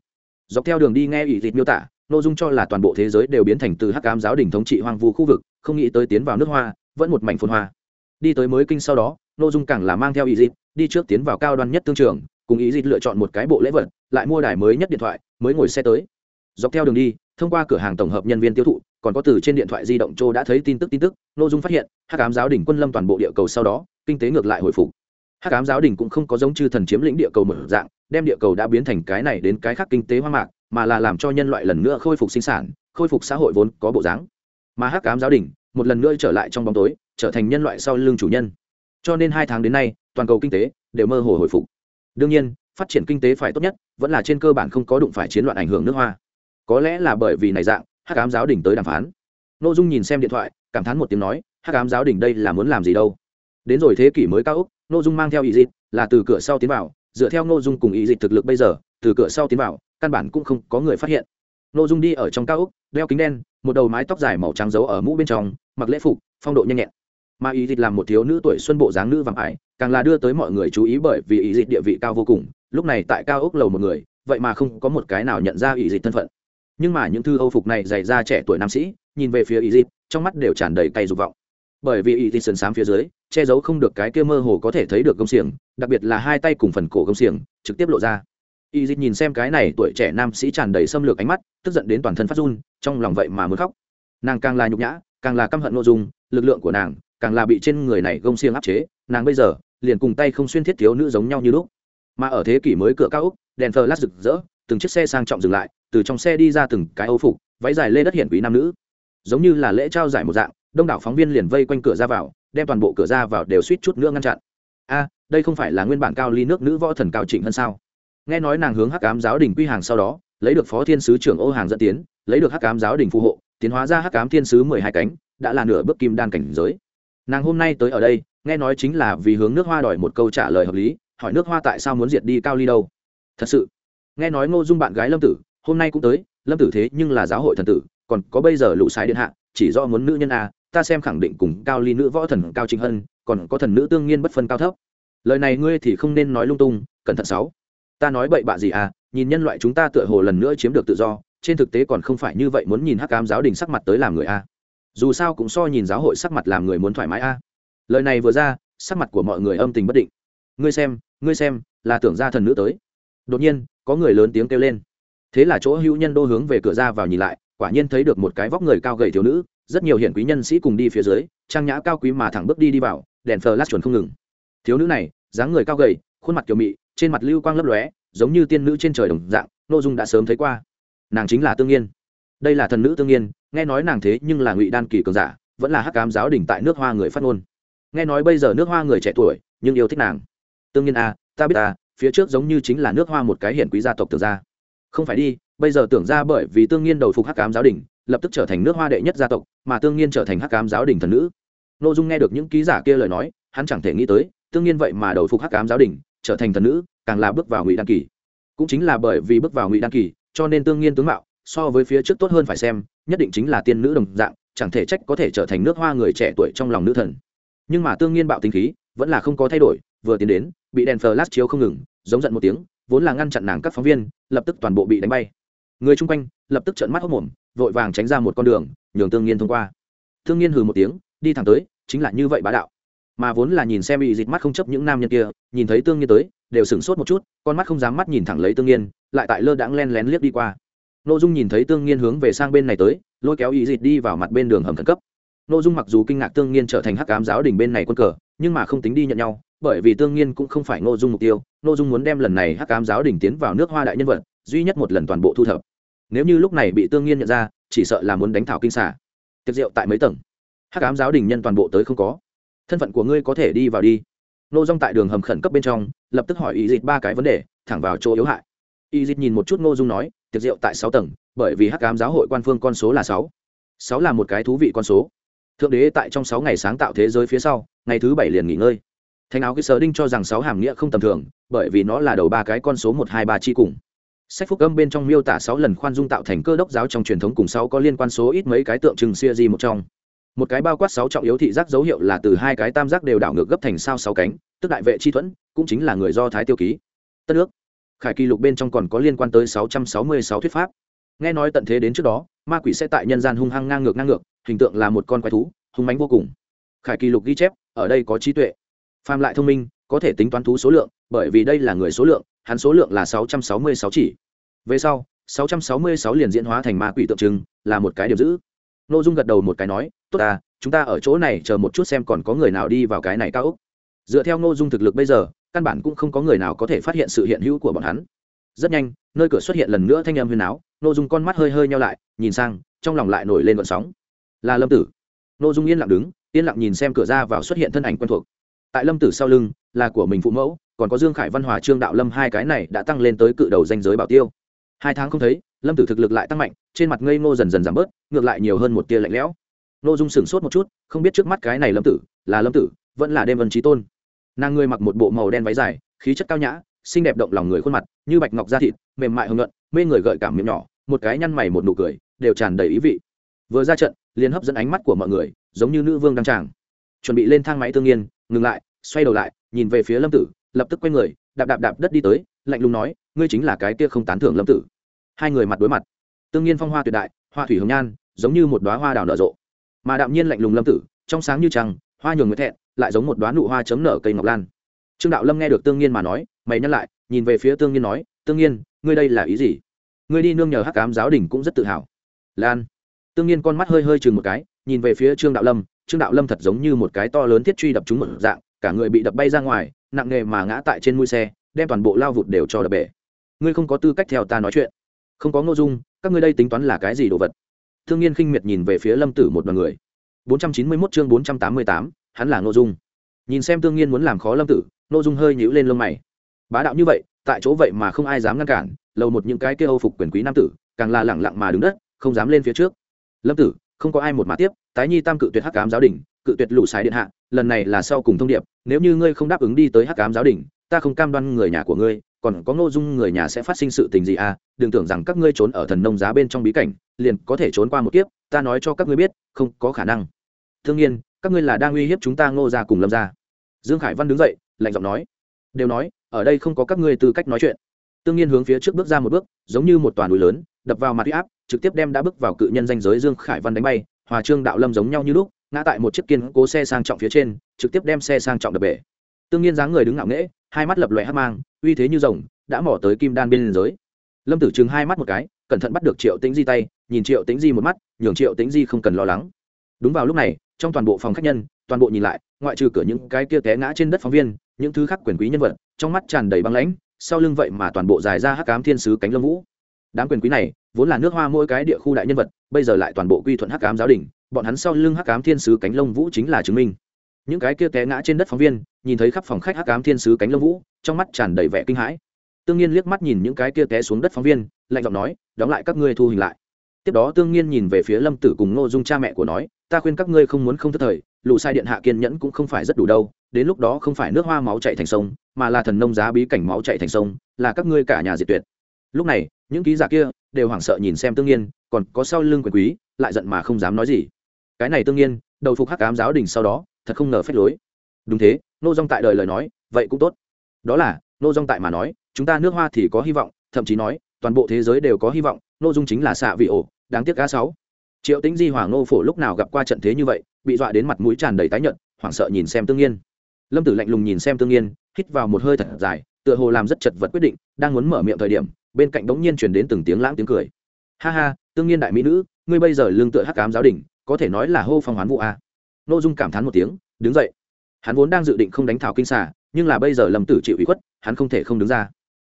Dọc theo đường đi nghe ủy dịch miêu tả ngô dung cho là toàn bộ thế giới đều biến thành từ hắc cám giáo đình thống trị hoang vu khu vực không nghĩ tới tiến vào nước hoa vẫn một mảnh phồn hoa đi tới mới kinh sau đó nội dung càng là mang theo ý dịp đi trước tiến vào cao đoan nhất thương trường, cùng ý dịp lựa chọn một cái bộ lễ vật, lại mua đài mới nhất điện thoại, mới ngồi xe tới. Dọc theo đường đi, thông qua cửa hàng tổng hợp nhân viên tiêu thụ, còn có từ trên điện thoại di động châu đã thấy tin tức tin tức nội dung phát hiện, hắc ám giáo đình quân lâm toàn bộ địa cầu sau đó, kinh tế ngược lại hồi phục. Hắc ám giáo đình cũng không có giống chư thần chiếm lĩnh địa cầu mở dạng, đem địa cầu đã biến thành cái này đến cái khác kinh tế hoang mạc, mà là làm cho nhân loại lần nữa khôi phục sinh sản, khôi phục xã hội vốn có bộ dáng. Mà hắc ám giáo đình, một lần nữa trở lại trong bóng tối trở thành nhân loại sau lưng chủ nhân. Cho nên hai tháng đến nay, toàn cầu kinh tế đều mơ hồ hồi phục. Đương nhiên, phát triển kinh tế phải tốt nhất vẫn là trên cơ bản không có đụng phải chiến loạn ảnh hưởng nước hoa. Có lẽ là bởi vì này dạng, hắc ám giáo đình tới đàm phán. N ô dung nhìn xem điện thoại, cảm thán một tiếng nói, hắc ám giáo đình đây là muốn làm gì đâu? Đến rồi thế kỷ mới cao úc n ô dung mang theo ý dịt là từ cửa sau tiến vào, dựa theo n ô dung cùng ý dịt thực lực bây giờ, từ cửa sau tiến vào, căn bản cũng không có người phát hiện. N ô dung đi ở trong cao úc, đeo kính đen, một đầu mái tóc dài màu trắng giấu ở mũ bên trong, mặc lễ phục, phong độ nhanh nhẹn mà ý dịch làm một thiếu nữ tuổi xuân bộ dáng nữ vàng ải, càng là đưa tới mọi người chú ý bởi vì ý dịch địa vị cao vô cùng, lúc này tại cao úc lầu một người, vậy mà không có một cái nào nhận ra ý dịch thân phận. Nhưng mà những thư âu phục này dày ra trẻ tuổi nam sĩ, nhìn về phía ý dịch, trong mắt đều tràn đầy cay dục vọng. Bởi vì ý dịch sần sám phía dưới, che giấu không được cái kia mơ hồ có thể thấy được công xiềng, đặc biệt là hai tay cùng phần cổ công xiềng, trực tiếp lộ ra. Ý dịch nhìn xem cái này tuổi trẻ nam sĩ tràn đầy xâm lược ánh mắt, tức giận đến toàn thân phát run, trong lòng vậy mà muốn khóc. Nàng càng là nhục nhã, càng là căm hận nội dung, lực lượng của nàng càng là bị trên người này gông xiềng áp chế, nàng bây giờ liền cùng tay không xuyên thiết thiếu nữ giống nhau như lúc. Mà ở thế kỷ mới cửa cao úc đèn thờ lát rực rỡ, từng chiếc xe sang trọng dừng lại, từ trong xe đi ra từng cái âu phục, váy dài lê đất hiển quý nam nữ. Giống như là lễ trao giải một dạng, đông đảo phóng viên liền vây quanh cửa ra vào, đem toàn bộ cửa ra vào đều suýt chút nữa ngăn chặn. A, đây không phải là nguyên bản cao ly nước nữ võ thần cao trịnh hơn sao? Nghe nói nàng hướng hắc cám giáo đình quy hàng sau đó, lấy được phó thiên sứ trưởng ô hàng dẫn tiến, lấy được hắc cám giáo đình phù hộ, tiến hóa ra hắc cám thiên sứ mười hai cánh, đã là nửa bước kim đan cảnh giới nàng hôm nay tới ở đây, nghe nói chính là vì hướng nước hoa đòi một câu trả lời hợp lý, hỏi nước hoa tại sao muốn diệt đi cao ly đâu. Thật sự, nghe nói ngô dung bạn gái lâm tử, hôm nay cũng tới, lâm tử thế nhưng là giáo hội thần tử, còn có bây giờ lũ sái điện hạ, chỉ do muốn nữ nhân a ta xem khẳng định cùng cao ly nữ võ thần cao trình hân, còn có thần nữ tương nhiên bất phân cao thấp. Lời này ngươi thì không nên nói lung tung, cẩn thận sáu. Ta nói bậy bạ gì à nhìn nhân loại chúng ta tựa hồ lần nữa chiếm được tự do, trên thực tế còn không phải như vậy muốn nhìn hắc cám giáo đình sắc mặt tới làm người a dù sao cũng so nhìn giáo hội sắc mặt làm người muốn thoải mái a. Lời này vừa ra, sắc mặt của mọi người âm tình bất định. Ngươi xem ngươi xem, là tưởng ra thần nữ tới. Đột nhiên, có người lớn tiếng kêu lên. Thế là chỗ hữu nhân đô hướng về cửa ra vào nhìn lại, quả nhiên thấy được một cái vóc người cao gầy thiếu nữ, rất nhiều hiển quý nhân sĩ cùng đi phía dưới, trang nhã cao quý mà thẳng bước đi đi vào, đèn phờ lát chuẩn không ngừng. Thiếu nữ này, dáng người cao gầy, khuôn mặt kiểu mị, trên mặt lưu quang lấp lóe, giống như tiên nữ trên trời đồng dạng, nội dung đã sớm thấy qua. Nàng chính là tương nhiên đây là thần nữ tương nhiên nghe nói nàng thế nhưng là ngụy đan kỳ cường giả vẫn là hắc cám giáo đình tại nước hoa người phát ngôn. Nghe nói bây giờ nước hoa người trẻ tuổi nhưng yêu thích nàng. Tương nhiên a à, ta biết ta phía trước giống như chính là nước hoa một cái hiển quý gia tộc tưởng ra không phải đi bây giờ tưởng ra bởi vì tương nhiên đầu phục hắc cám giáo đình lập tức trở thành nước hoa đệ nhất gia tộc mà tương nhiên trở thành hắc cám giáo đình thần nữ. N ô dung nghe được những ký giả kia lời nói hắn chẳng thể nghĩ tới tương nhiên vậy mà đầu phục hắc cám giáo đình trở thành thần nữ càng là bước vào ngụy đan kỳ. Cũng chính là bởi vì bước vào ngụy đan kỳ cho nên tương nhiên tướng mạo so với phía trước tốt hơn phải xem, nhất định chính là tiên nữ đồng dạng, chẳng thể trách có thể trở thành nước hoa người trẻ tuổi trong lòng nữ thần. Nhưng mà tương nhiên bạo tính khí, vẫn là không có thay đổi, vừa tiến đến, bị đèn flash chiếu không ngừng, giống giận một tiếng, vốn là ngăn chặn nàng các phóng viên, lập tức toàn bộ bị đánh bay. Người chung quanh, lập tức trợn mắt hốc mồm, vội vàng tránh ra một con đường, nhường tương nhiên thông qua. Thương nhiên hừ một tiếng, đi thẳng tới, chính là như vậy bá đạo. Mà vốn là nhìn xem bị dịt mắt không chấp những nam nhân kia, nhìn thấy tương nhiên tới, đều sửng sốt một chút, con mắt không dám mắt nhìn thẳng lấy tương nhiên, lại tại lơ đãng len lén liếc đi qua n ô dung nhìn thấy tương nhiên hướng về sang bên này tới, lôi kéo ý dịt đi vào mặt bên đường hầm khẩn cấp. N ô dung mặc dù kinh ngạc tương nhiên trở thành hắc ám giáo đình bên này quân cờ, nhưng mà không tính đi nhận nhau, bởi vì tương nhiên cũng không phải ngô dung mục tiêu. Ngô dung muốn đem lần này hắc cám giáo đình tiến vào nước hoa đại nhân vật, duy nhất một lần toàn bộ thu thập. Nếu như lúc này bị tương nhiên nhận ra, chỉ sợ là muốn đánh thảo kinh xả tiệc rượu tại mấy tầng? Hắc ám giáo đình nhân toàn bộ tới không có. Thân phận của ngươi có thể đi vào đi. Nô dung tại đường hầm khẩn cấp bên trong, lập tức hỏi ý dịch ba cái vấn đề, thẳng vào chỗ yếu hại. Ý dịch nhìn một chút ngô dung nói tiệc rượu tại sáu tầng bởi vì hắc ám giáo hội quan phương con số là sáu sáu là một cái thú vị con số thượng đế tại trong sáu ngày sáng tạo thế giới phía sau ngày thứ bảy liền nghỉ ngơi Thánh áo cái sở đinh cho rằng sáu hàm nghĩa không tầm thường, bởi vì nó là đầu ba cái con số một hai ba chi cùng. Sách phúc âm bên trong miêu tả sáu lần khoan dung tạo thành cơ đốc giáo trong truyền thống cùng sáu có liên quan số ít mấy cái tượng trưng xưa di một trong. Một cái bao quát sáu trọng yếu thị giác dấu hiệu là từ hai cái tam giác đều đảo ngược gấp thành sao sáu cánh, tức đại vệ chi thuẫn, cũng chính là người do thái tiêu ký. Tất nước. Khải kỳ lục bên trong còn có liên quan tới sáu trăm sáu mươi sáu thuyết pháp. Nghe nói tận thế đến trước đó, ma quỷ sẽ tại nhân gian hung hăng ngang ngược ngang ngược, hình tượng là một con quái thú, hung mãnh vô cùng. Khải kỳ lục ghi chép, ở đây có trí tuệ phàm lại thông minh có thể tính toán thú số lượng bởi vì đây là người số lượng hắn số lượng là sáu trăm sáu mươi sáu chỉ về sau sáu trăm sáu mươi sáu liền diễn hóa thành ma quỷ tượng trưng là một cái điểm giữ n ô dung gật đầu một cái nói tốt ta chúng ta ở chỗ này chờ một chút xem còn có người nào đi vào cái này cao úc dựa theo n ô dung thực lực bây giờ căn bản cũng không có người nào có thể phát hiện sự hiện hữu của bọn hắn. Rất nhanh, nơi cửa xuất hiện lần nữa thanh âm huyền áo nô dung con mắt hơi hơi nhau lại, nhìn sang, trong lòng lại nổi lên vận sóng. Là lâm tử. Nô dung yên lặng đứng, yên lặng nhìn xem cửa ra vào xuất hiện thân ảnh quen thuộc. Tại lâm tử sau lưng, là của mình phụ mẫu, còn có dương khải văn hòa, trương đạo lâm, hai cái này đã tăng lên tới cự đầu danh giới bảo tiêu. Hai tháng không thấy, lâm tử thực lực lại tăng mạnh, trên mặt ngây ngô dần dần giảm bớt, ngược lại nhiều hơn một tia lạnh lẽo. Nô dung sửng sốt một chút, không biết trước mắt cái này lâm tử, là lâm tử, vẫn là đêm vân trí tôn nàng người mặc một bộ màu đen váy dài, khí chất cao nhã, xinh đẹp động lòng người khuôn mặt, như bạch ngọc da thịt, mềm mại hồng nhuận, mê người gợi cảm miệng nhỏ, một cái nhăn mày một nụ cười, đều tràn đầy ý vị. Vừa ra trận, liền hấp dẫn ánh mắt của mọi người, giống như nữ vương đăng tràng. Chuẩn bị lên thang máy tương nhiên ngừng lại, xoay đầu lại, nhìn về phía lâm tử, lập tức quay người, đạp đạp đạp đất đi tới, lạnh lùng nói, ngươi chính là cái kia không tán thưởng lâm tử. Hai người mặt đối mặt. Tương nhiên phong hoa tuyệt đại, hoa thủy hồng nhan, giống như một đoá hoa đào nở rộ. Mà đạm nhiên lạnh lùng lâm tử, trong sáng như trăng, hoa nhường người thẹn lại giống một đoá nụ hoa chấm nở cây ngọc lan. Trương đạo lâm nghe được tương nhiên mà nói mày nhắc lại nhìn về phía tương nhiên nói tương nhiên ngươi đây là ý gì? Ngươi đi nương nhờ hắc cám giáo đình cũng rất tự hào. Lan. Tương nhiên con mắt hơi hơi chừng một cái nhìn về phía trương đạo lâm trương đạo lâm thật giống như một cái to lớn thiết truy đập trúng một dạng cả người bị đập bay ra ngoài nặng nề mà ngã tại trên mũi xe đem toàn bộ lao vụt đều cho đập bể. Ngươi không có tư cách theo ta nói chuyện. Không có ngô dung các ngươi đây tính toán là cái gì đồ vật? Thương nhiên khinh miệt nhìn về phía lâm tử một đoàn người. 491 chương 488, hắn là ngô dung. Nhìn xem tương nhiên muốn làm khó lâm tử, ngô dung hơi nhíu lên lông mày. Bá đạo như vậy, tại chỗ vậy mà không ai dám ngăn cản, lầu một những cái kia âu phục quyền quý nam tử, càng là lẳng lặng mà đứng đất, không dám lên phía trước. Lâm tử, không có ai một mà tiếp, tái nhi tam cự tuyệt hắc cám giáo đình, cự tuyệt lũ xài điện hạ, lần này là sau cùng thông điệp, nếu như ngươi không đáp ứng đi tới hắc cám giáo đình, ta không cam đoan người nhà của ngươi, còn có ngô dung người nhà sẽ phát sinh sự tình gì à? Đừng tưởng rằng các ngươi trốn ở thần nông giá bên trong bí cảnh, liền có thể trốn qua một kiếp, ta nói cho các ngươi biết, không có khả năng. Thương nhiên các ngươi là đang uy hiếp chúng ta ngô ra cùng lâm ra dương khải văn đứng dậy, lạnh giọng nói, đều nói, ở đây không có các ngươi tư cách nói chuyện. Tương nhiên hướng phía trước bước ra một bước, giống như một toàn núi lớn, đập vào mặt huy áp, trực tiếp đem đã bước vào cự nhân danh giới dương khải văn đánh bay, hòa trương đạo lâm giống nhau như lúc, ngã tại một chiếc kiên cố xe sang trọng phía trên, trực tiếp đem xe sang trọng đập bể. Tương nhiên dáng người đứng ngạo nghễ, hai mắt lập loè hát mang, uy thế như rồng, đã mỏ tới kim đan bên giới. Lâm tử chừng hai mắt một cái, cẩn thận bắt được triệu tĩnh di tay, nhìn triệu tĩnh di một mắt, nhường triệu tĩnh di không cần lo lắng. Đúng vào lúc này trong toàn bộ phòng khách nhân, toàn bộ nhìn lại, ngoại trừ cửa những cái kia té ngã trên đất phóng viên, những thứ khác quyền quý nhân vật, trong mắt tràn đầy băng lãnh, sau lưng vậy mà toàn bộ dài ra hắc cám thiên sứ cánh lâm vũ. Đám quyền quý này, vốn là nước hoa mỗi cái địa khu đại nhân vật, bây giờ lại toàn bộ quy thuận hắc cám giáo đình, bọn hắn sau lưng hắc cám thiên sứ cánh lông vũ chính là chứng minh. Những cái kia té ngã trên đất phóng viên, nhìn thấy khắp phòng khách hắc cám thiên sứ cánh lông vũ, trong mắt tràn đầy vẻ kinh hãi. Tương nhiên liếc mắt nhìn những cái kia té xuống đất phóng viên, lạnh giọng nói, đóng lại các ngươi thu hình lại. Tiếp đó tương nhiên nhìn về phía lâm tử cùng ngô dung cha mẹ của nói ta khuyên các ngươi không muốn không thất thời, lũ sai điện hạ kiên nhẫn cũng không phải rất đủ đâu, đến lúc đó không phải nước hoa máu chạy thành sông, mà là thần nông giá bí cảnh máu chạy thành sông, là các ngươi cả nhà diệt tuyệt. Lúc này, những ký giả kia đều hoảng sợ nhìn xem tương nhiên còn có sau lưng quyền quý, lại giận mà không dám nói gì. Cái này tương nhiên đầu phục hắc ám giáo đình sau đó, thật không ngờ phép lối. Đúng thế, nô dong tại đời lời nói, vậy cũng tốt. Đó là, nô dong tại mà nói, chúng ta nước hoa thì có hy vọng, thậm chí nói, toàn bộ thế giới đều có hy vọng, nô dung chính là xạ vị ổ, đáng tiếc cá sáu triệu Tĩnh di hoàng nô phổ lúc nào gặp qua trận thế như vậy, bị dọa đến mặt mũi tràn đầy tái nhợt, hoảng sợ nhìn xem tương nhiên lâm tử lạnh lùng nhìn xem tương nhiên hít vào một hơi thật dài, tựa hồ làm rất chật vật quyết định, đang muốn mở miệng thời điểm, bên cạnh đống nhiên truyền đến từng tiếng lãng tiếng cười. Ha ha, tương nhiên đại mỹ nữ, ngươi bây giờ lương tựa hắc cám giáo đình, có thể nói là hô phong hoán vụ a. N ô dung cảm thán một tiếng, đứng dậy. Hắn vốn đang dự định không đánh thảo kinh xả nhưng là bây giờ lầm tử chịu ủy khuất, hắn không thể không đứng ra.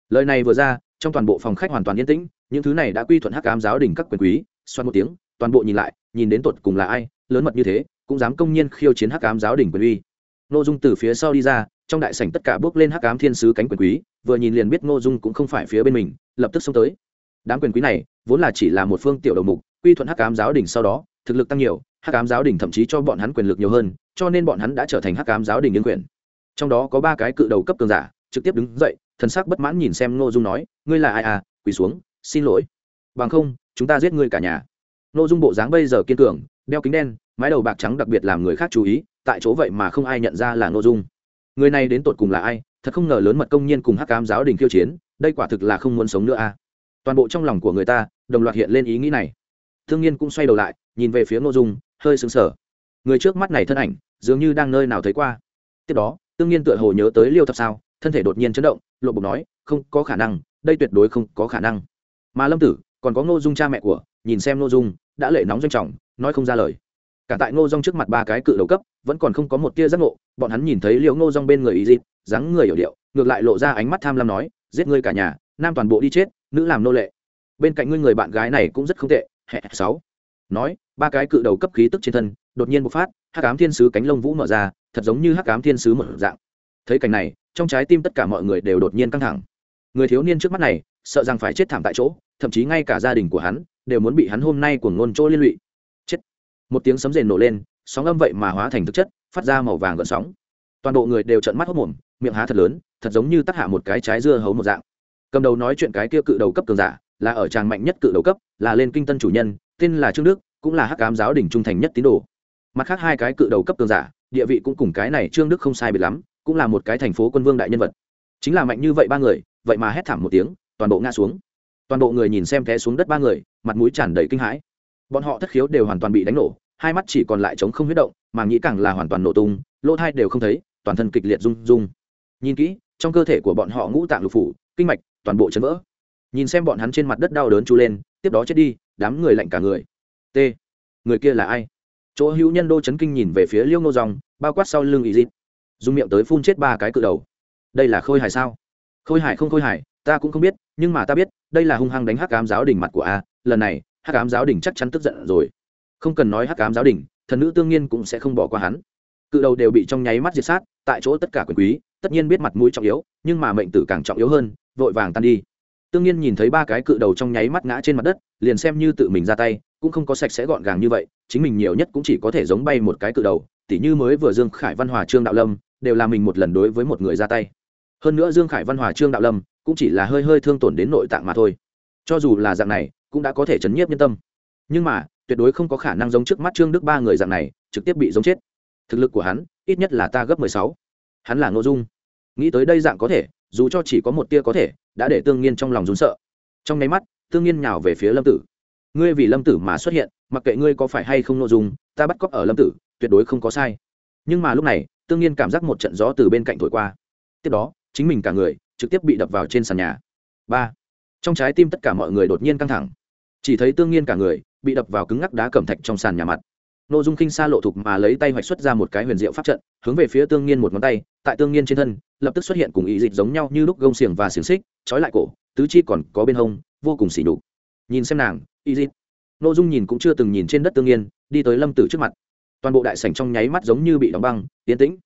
Lời này vừa ra, trong toàn bộ phòng khách hoàn toàn yên tĩnh, những thứ này đã quy thuận hắc cám giáo đình các quyền quý xoan một tiếng toàn bộ nhìn lại, nhìn đến tột cùng là ai, lớn mật như thế, cũng dám công nhiên khiêu chiến hắc ám giáo đỉnh quyền uy. Ngô dung từ phía sau đi ra, trong đại sảnh tất cả bước lên hắc ám thiên sứ cánh quyền quý, vừa nhìn liền biết ngô dung cũng không phải phía bên mình, lập tức xông tới. Đám quyền quý này, vốn là chỉ là một phương tiểu đầu mục, quy thuận hắc ám giáo đỉnh sau đó, thực lực tăng nhiều, hắc ám giáo đỉnh thậm chí cho bọn hắn quyền lực nhiều hơn, cho nên bọn hắn đã trở thành hắc ám giáo đỉnh nhân quyền. Trong đó có ba cái cự đầu cấp cường giả, trực tiếp đứng dậy, thần sắc bất mãn nhìn xem ngô dung nói, ngươi là ai à? Quỳ xuống, xin lỗi. Bằng không, chúng ta giết ngươi cả nhà nội dung bộ dáng bây giờ kiên cường, đeo kính đen, mái đầu bạc trắng đặc biệt làm người khác chú ý, tại chỗ vậy mà không ai nhận ra là nội dung. Người này đến tột cùng là ai? Thật không ngờ lớn mật công nhiên cùng hắc cám giáo đình khiêu chiến, đây quả thực là không muốn sống nữa a. À. toàn bộ trong lòng của người ta, đồng loạt hiện lên ý nghĩ này. Thương nhiên cũng xoay đầu lại, nhìn về phía nội dung, hơi sững sờ. Người trước mắt này thân ảnh, dường như đang nơi nào thấy qua. Tiếp đó tương nhiên tựa hồ nhớ tới liêu thập sao, thân thể đột nhiên chấn động, lộ bục nói, không có khả năng, đây tuyệt đối không có khả năng. Mà lâm tử, còn có ngô dung cha mẹ của nhìn xem ngô dung, đã lệ nóng doanh trọng, nói không ra lời. Cả tại ngô dung trước mặt ba cái cự đầu cấp, vẫn còn không có một tia giác ngộ, bọn hắn nhìn thấy liễu ngô dung bên người ý dịp, dáng người hiểu điệu, ngược lại lộ ra ánh mắt tham lam nói, giết ngươi cả nhà, nam toàn bộ đi chết, nữ làm nô lệ. Bên cạnh ngươi người bạn gái này cũng rất không tệ, hẹ sáu. Nói, ba cái cự đầu cấp khí tức trên thân, đột nhiên bộc phát, hắc ám thiên sứ cánh lông vũ mở ra, thật giống như hắc ám thiên sứ một dạng. Thấy cảnh này, trong trái tim tất cả mọi người đều đột nhiên căng thẳng. Người thiếu niên trước mắt này, sợ rằng phải chết thảm tại chỗ, thậm chí ngay cả gia đình của hắn đều muốn bị hắn hôm nay của ngôn chỗ liên lụy. Chết. Một tiếng sấm rền nổ lên, sóng âm vậy mà hóa thành thực chất, phát ra màu vàng gợn sóng. Toàn bộ người đều trợn mắt hốc mồm miệng há thật lớn, thật giống như tắc hạ một cái trái dưa hấu một dạng. Cầm đầu nói chuyện cái kia cự đầu cấp cường giả, là ở tràng mạnh nhất cự đầu cấp, là lên kinh tân chủ nhân, tên là trương đức, cũng là hắc ám giáo đỉnh trung thành nhất tín đồ. Mặt khác hai cái cự đầu cấp cường giả, địa vị cũng cùng cái này trương đức không sai biệt lắm, cũng là một cái thành phố quân vương đại nhân vật. Chính là mạnh như vậy ba người, vậy mà hét thảm một tiếng, toàn bộ ngã xuống toàn bộ người nhìn xem té xuống đất ba người, mặt mũi tràn đầy kinh hãi. Bọn họ thất khiếu đều hoàn toàn bị đánh nổ, hai mắt chỉ còn lại trống không huyết động, mà nghĩ càng là hoàn toàn nổ tung, lỗ thai đều không thấy, toàn thân kịch liệt rung rung. Nhìn kỹ, trong cơ thể của bọn họ ngũ tạng lục phủ, kinh mạch, toàn bộ chấn vỡ. Nhìn xem bọn hắn trên mặt đất đau đớn chú lên, tiếp đó chết đi, đám người lạnh cả người. T. Người kia là ai? Chỗ hữu nhân đô chấn kinh nhìn về phía liêu ngô dòng, bao quát sau lưng ý dịp dùng miệng tới phun chết ba cái cự đầu. Đây là khôi hài sao? Khôi hài không khôi hài ta cũng không biết, nhưng mà ta biết, đây là hung hăng đánh hắc ám giáo đỉnh mặt của a, lần này, hắc ám giáo đỉnh chắc chắn tức giận rồi. Không cần nói hắc ám giáo đỉnh thần nữ tương nhiên cũng sẽ không bỏ qua hắn. Cự đầu đều bị trong nháy mắt diệt sát, tại chỗ tất cả quyền quý, tất nhiên biết mặt mũi trọng yếu, nhưng mà mệnh tử càng trọng yếu hơn, vội vàng tan đi. Tương nhiên nhìn thấy ba cái cự đầu trong nháy mắt ngã trên mặt đất, liền xem như tự mình ra tay, cũng không có sạch sẽ gọn gàng như vậy, chính mình nhiều nhất cũng chỉ có thể giống bay một cái cự đầu, tỉ như mới vừa dương khải văn hòa trương đạo lâm, đều là mình một lần đối với một người ra tay. Hơn nữa dương khải văn hòa trương đạo lâm cũng chỉ là hơi hơi thương tổn đến nội tạng mà thôi. Cho dù là dạng này, cũng đã có thể chấn nhiếp nhân tâm. Nhưng mà, tuyệt đối không có khả năng giống trước mắt trương đức ba người dạng này, trực tiếp bị giống chết. Thực lực của hắn, ít nhất là ta gấp mười sáu. Hắn là ngô dung. Nghĩ tới đây dạng có thể, dù cho chỉ có một tia có thể, đã để tương nhiên trong lòng rún sợ. Trong nháy mắt, tương nhiên nhào về phía lâm tử. Ngươi vì lâm tử mà xuất hiện, mặc kệ ngươi có phải hay không nội dung, ta bắt cóc ở lâm tử, tuyệt đối không có sai. Nhưng mà lúc này, tương nhiên cảm giác một trận gió từ bên cạnh thổi qua. Tiếp đó, chính mình cả người trực tiếp bị đập vào trên sàn nhà. Ba, trong trái tim tất cả mọi người đột nhiên căng thẳng. Chỉ thấy tương nhiên cả người bị đập vào cứng ngắc đá cẩm thạch trong sàn nhà mặt. Nội dung khinh xa lộ thục mà lấy tay hoạch xuất ra một cái huyền diệu pháp trận, hướng về phía tương nhiên một ngón tay, tại tương nhiên trên thân, lập tức xuất hiện cùng ý dịch giống nhau như lúc gông xiềng và xiềng xích, trói lại cổ, tứ chi còn có bên hông, vô cùng xỉ đục nhìn xem nàng, ý dịch. Nội dung nhìn cũng chưa từng nhìn trên đất tương nhiên, đi tới lâm tử trước mặt. Toàn bộ đại sảnh trong nháy mắt giống như bị đóng băng tiến tĩnh.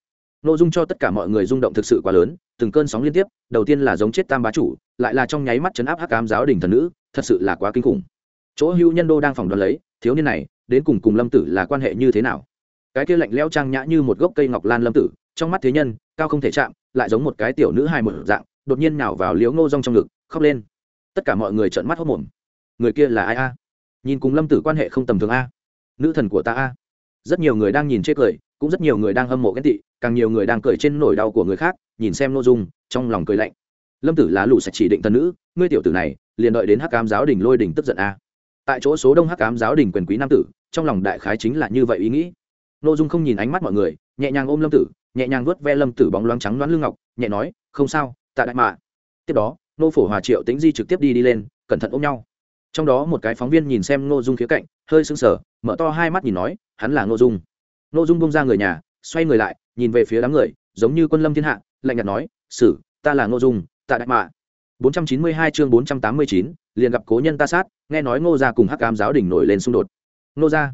Nội dung cho tất cả mọi người rung động thực sự quá lớn từng cơn sóng liên tiếp, đầu tiên là giống chết tam bá chủ, lại là trong nháy mắt chấn áp hắc cám giáo đình thần nữ, thật sự là quá kinh khủng. Chỗ hữu nhân đô đang phòng đoán lấy, thiếu niên này, đến cùng cùng lâm tử là quan hệ như thế nào? Cái kia lạnh leo trang nhã như một gốc cây ngọc lan lâm tử, trong mắt thế nhân, cao không thể chạm, lại giống một cái tiểu nữ hài một dạng, đột nhiên nào vào liếu ngô rong trong ngực, khóc lên. Tất cả mọi người trợn mắt hốc mồm người kia là ai a? Nhìn cùng lâm tử quan hệ không tầm thường a. Nữ thần của ta a. Rất nhiều người đang nhìn chết cười, cũng rất nhiều người đang hâm mộ ghen tị càng nhiều người đang cười trên nỗi đau của người khác, nhìn xem n dung, trong lòng cười lạnh. Lâm tử lá lũ sạch chỉ định thân nữ, ngươi tiểu tử này, liền đợi đến hắc cám giáo đình lôi đình tức giận a. Tại chỗ số đông hắc cám giáo đình quyền quý nam tử, trong lòng đại khái chính là như vậy ý nghĩ. N dung không nhìn ánh mắt mọi người, nhẹ nhàng ôm lâm tử, nhẹ nhàng vuốt ve lâm tử bóng loáng trắng đoán lưng ngọc, nhẹ nói, không sao, tạ đại mạ. Tiếp đó, nô phổ hòa triệu tính di trực tiếp đi đi lên, cẩn thận ôm nhau. Trong đó một cái phóng viên nhìn xem ngô dung khía cạnh, hơi sưng sờ, mở to hai mắt nhìn nói, hắn là ngô dung. Ngô dung bông ra người nhà, xoay người lại nhìn về phía đám người giống như quân lâm thiên hạ lạnh nhạt nói sử ta là ngô dung tạ đại mạ. 492 chương 489, liền gặp cố nhân ta sát nghe nói ngô gia cùng hắc Ám giáo đình nổi lên xung đột. Ngô gia?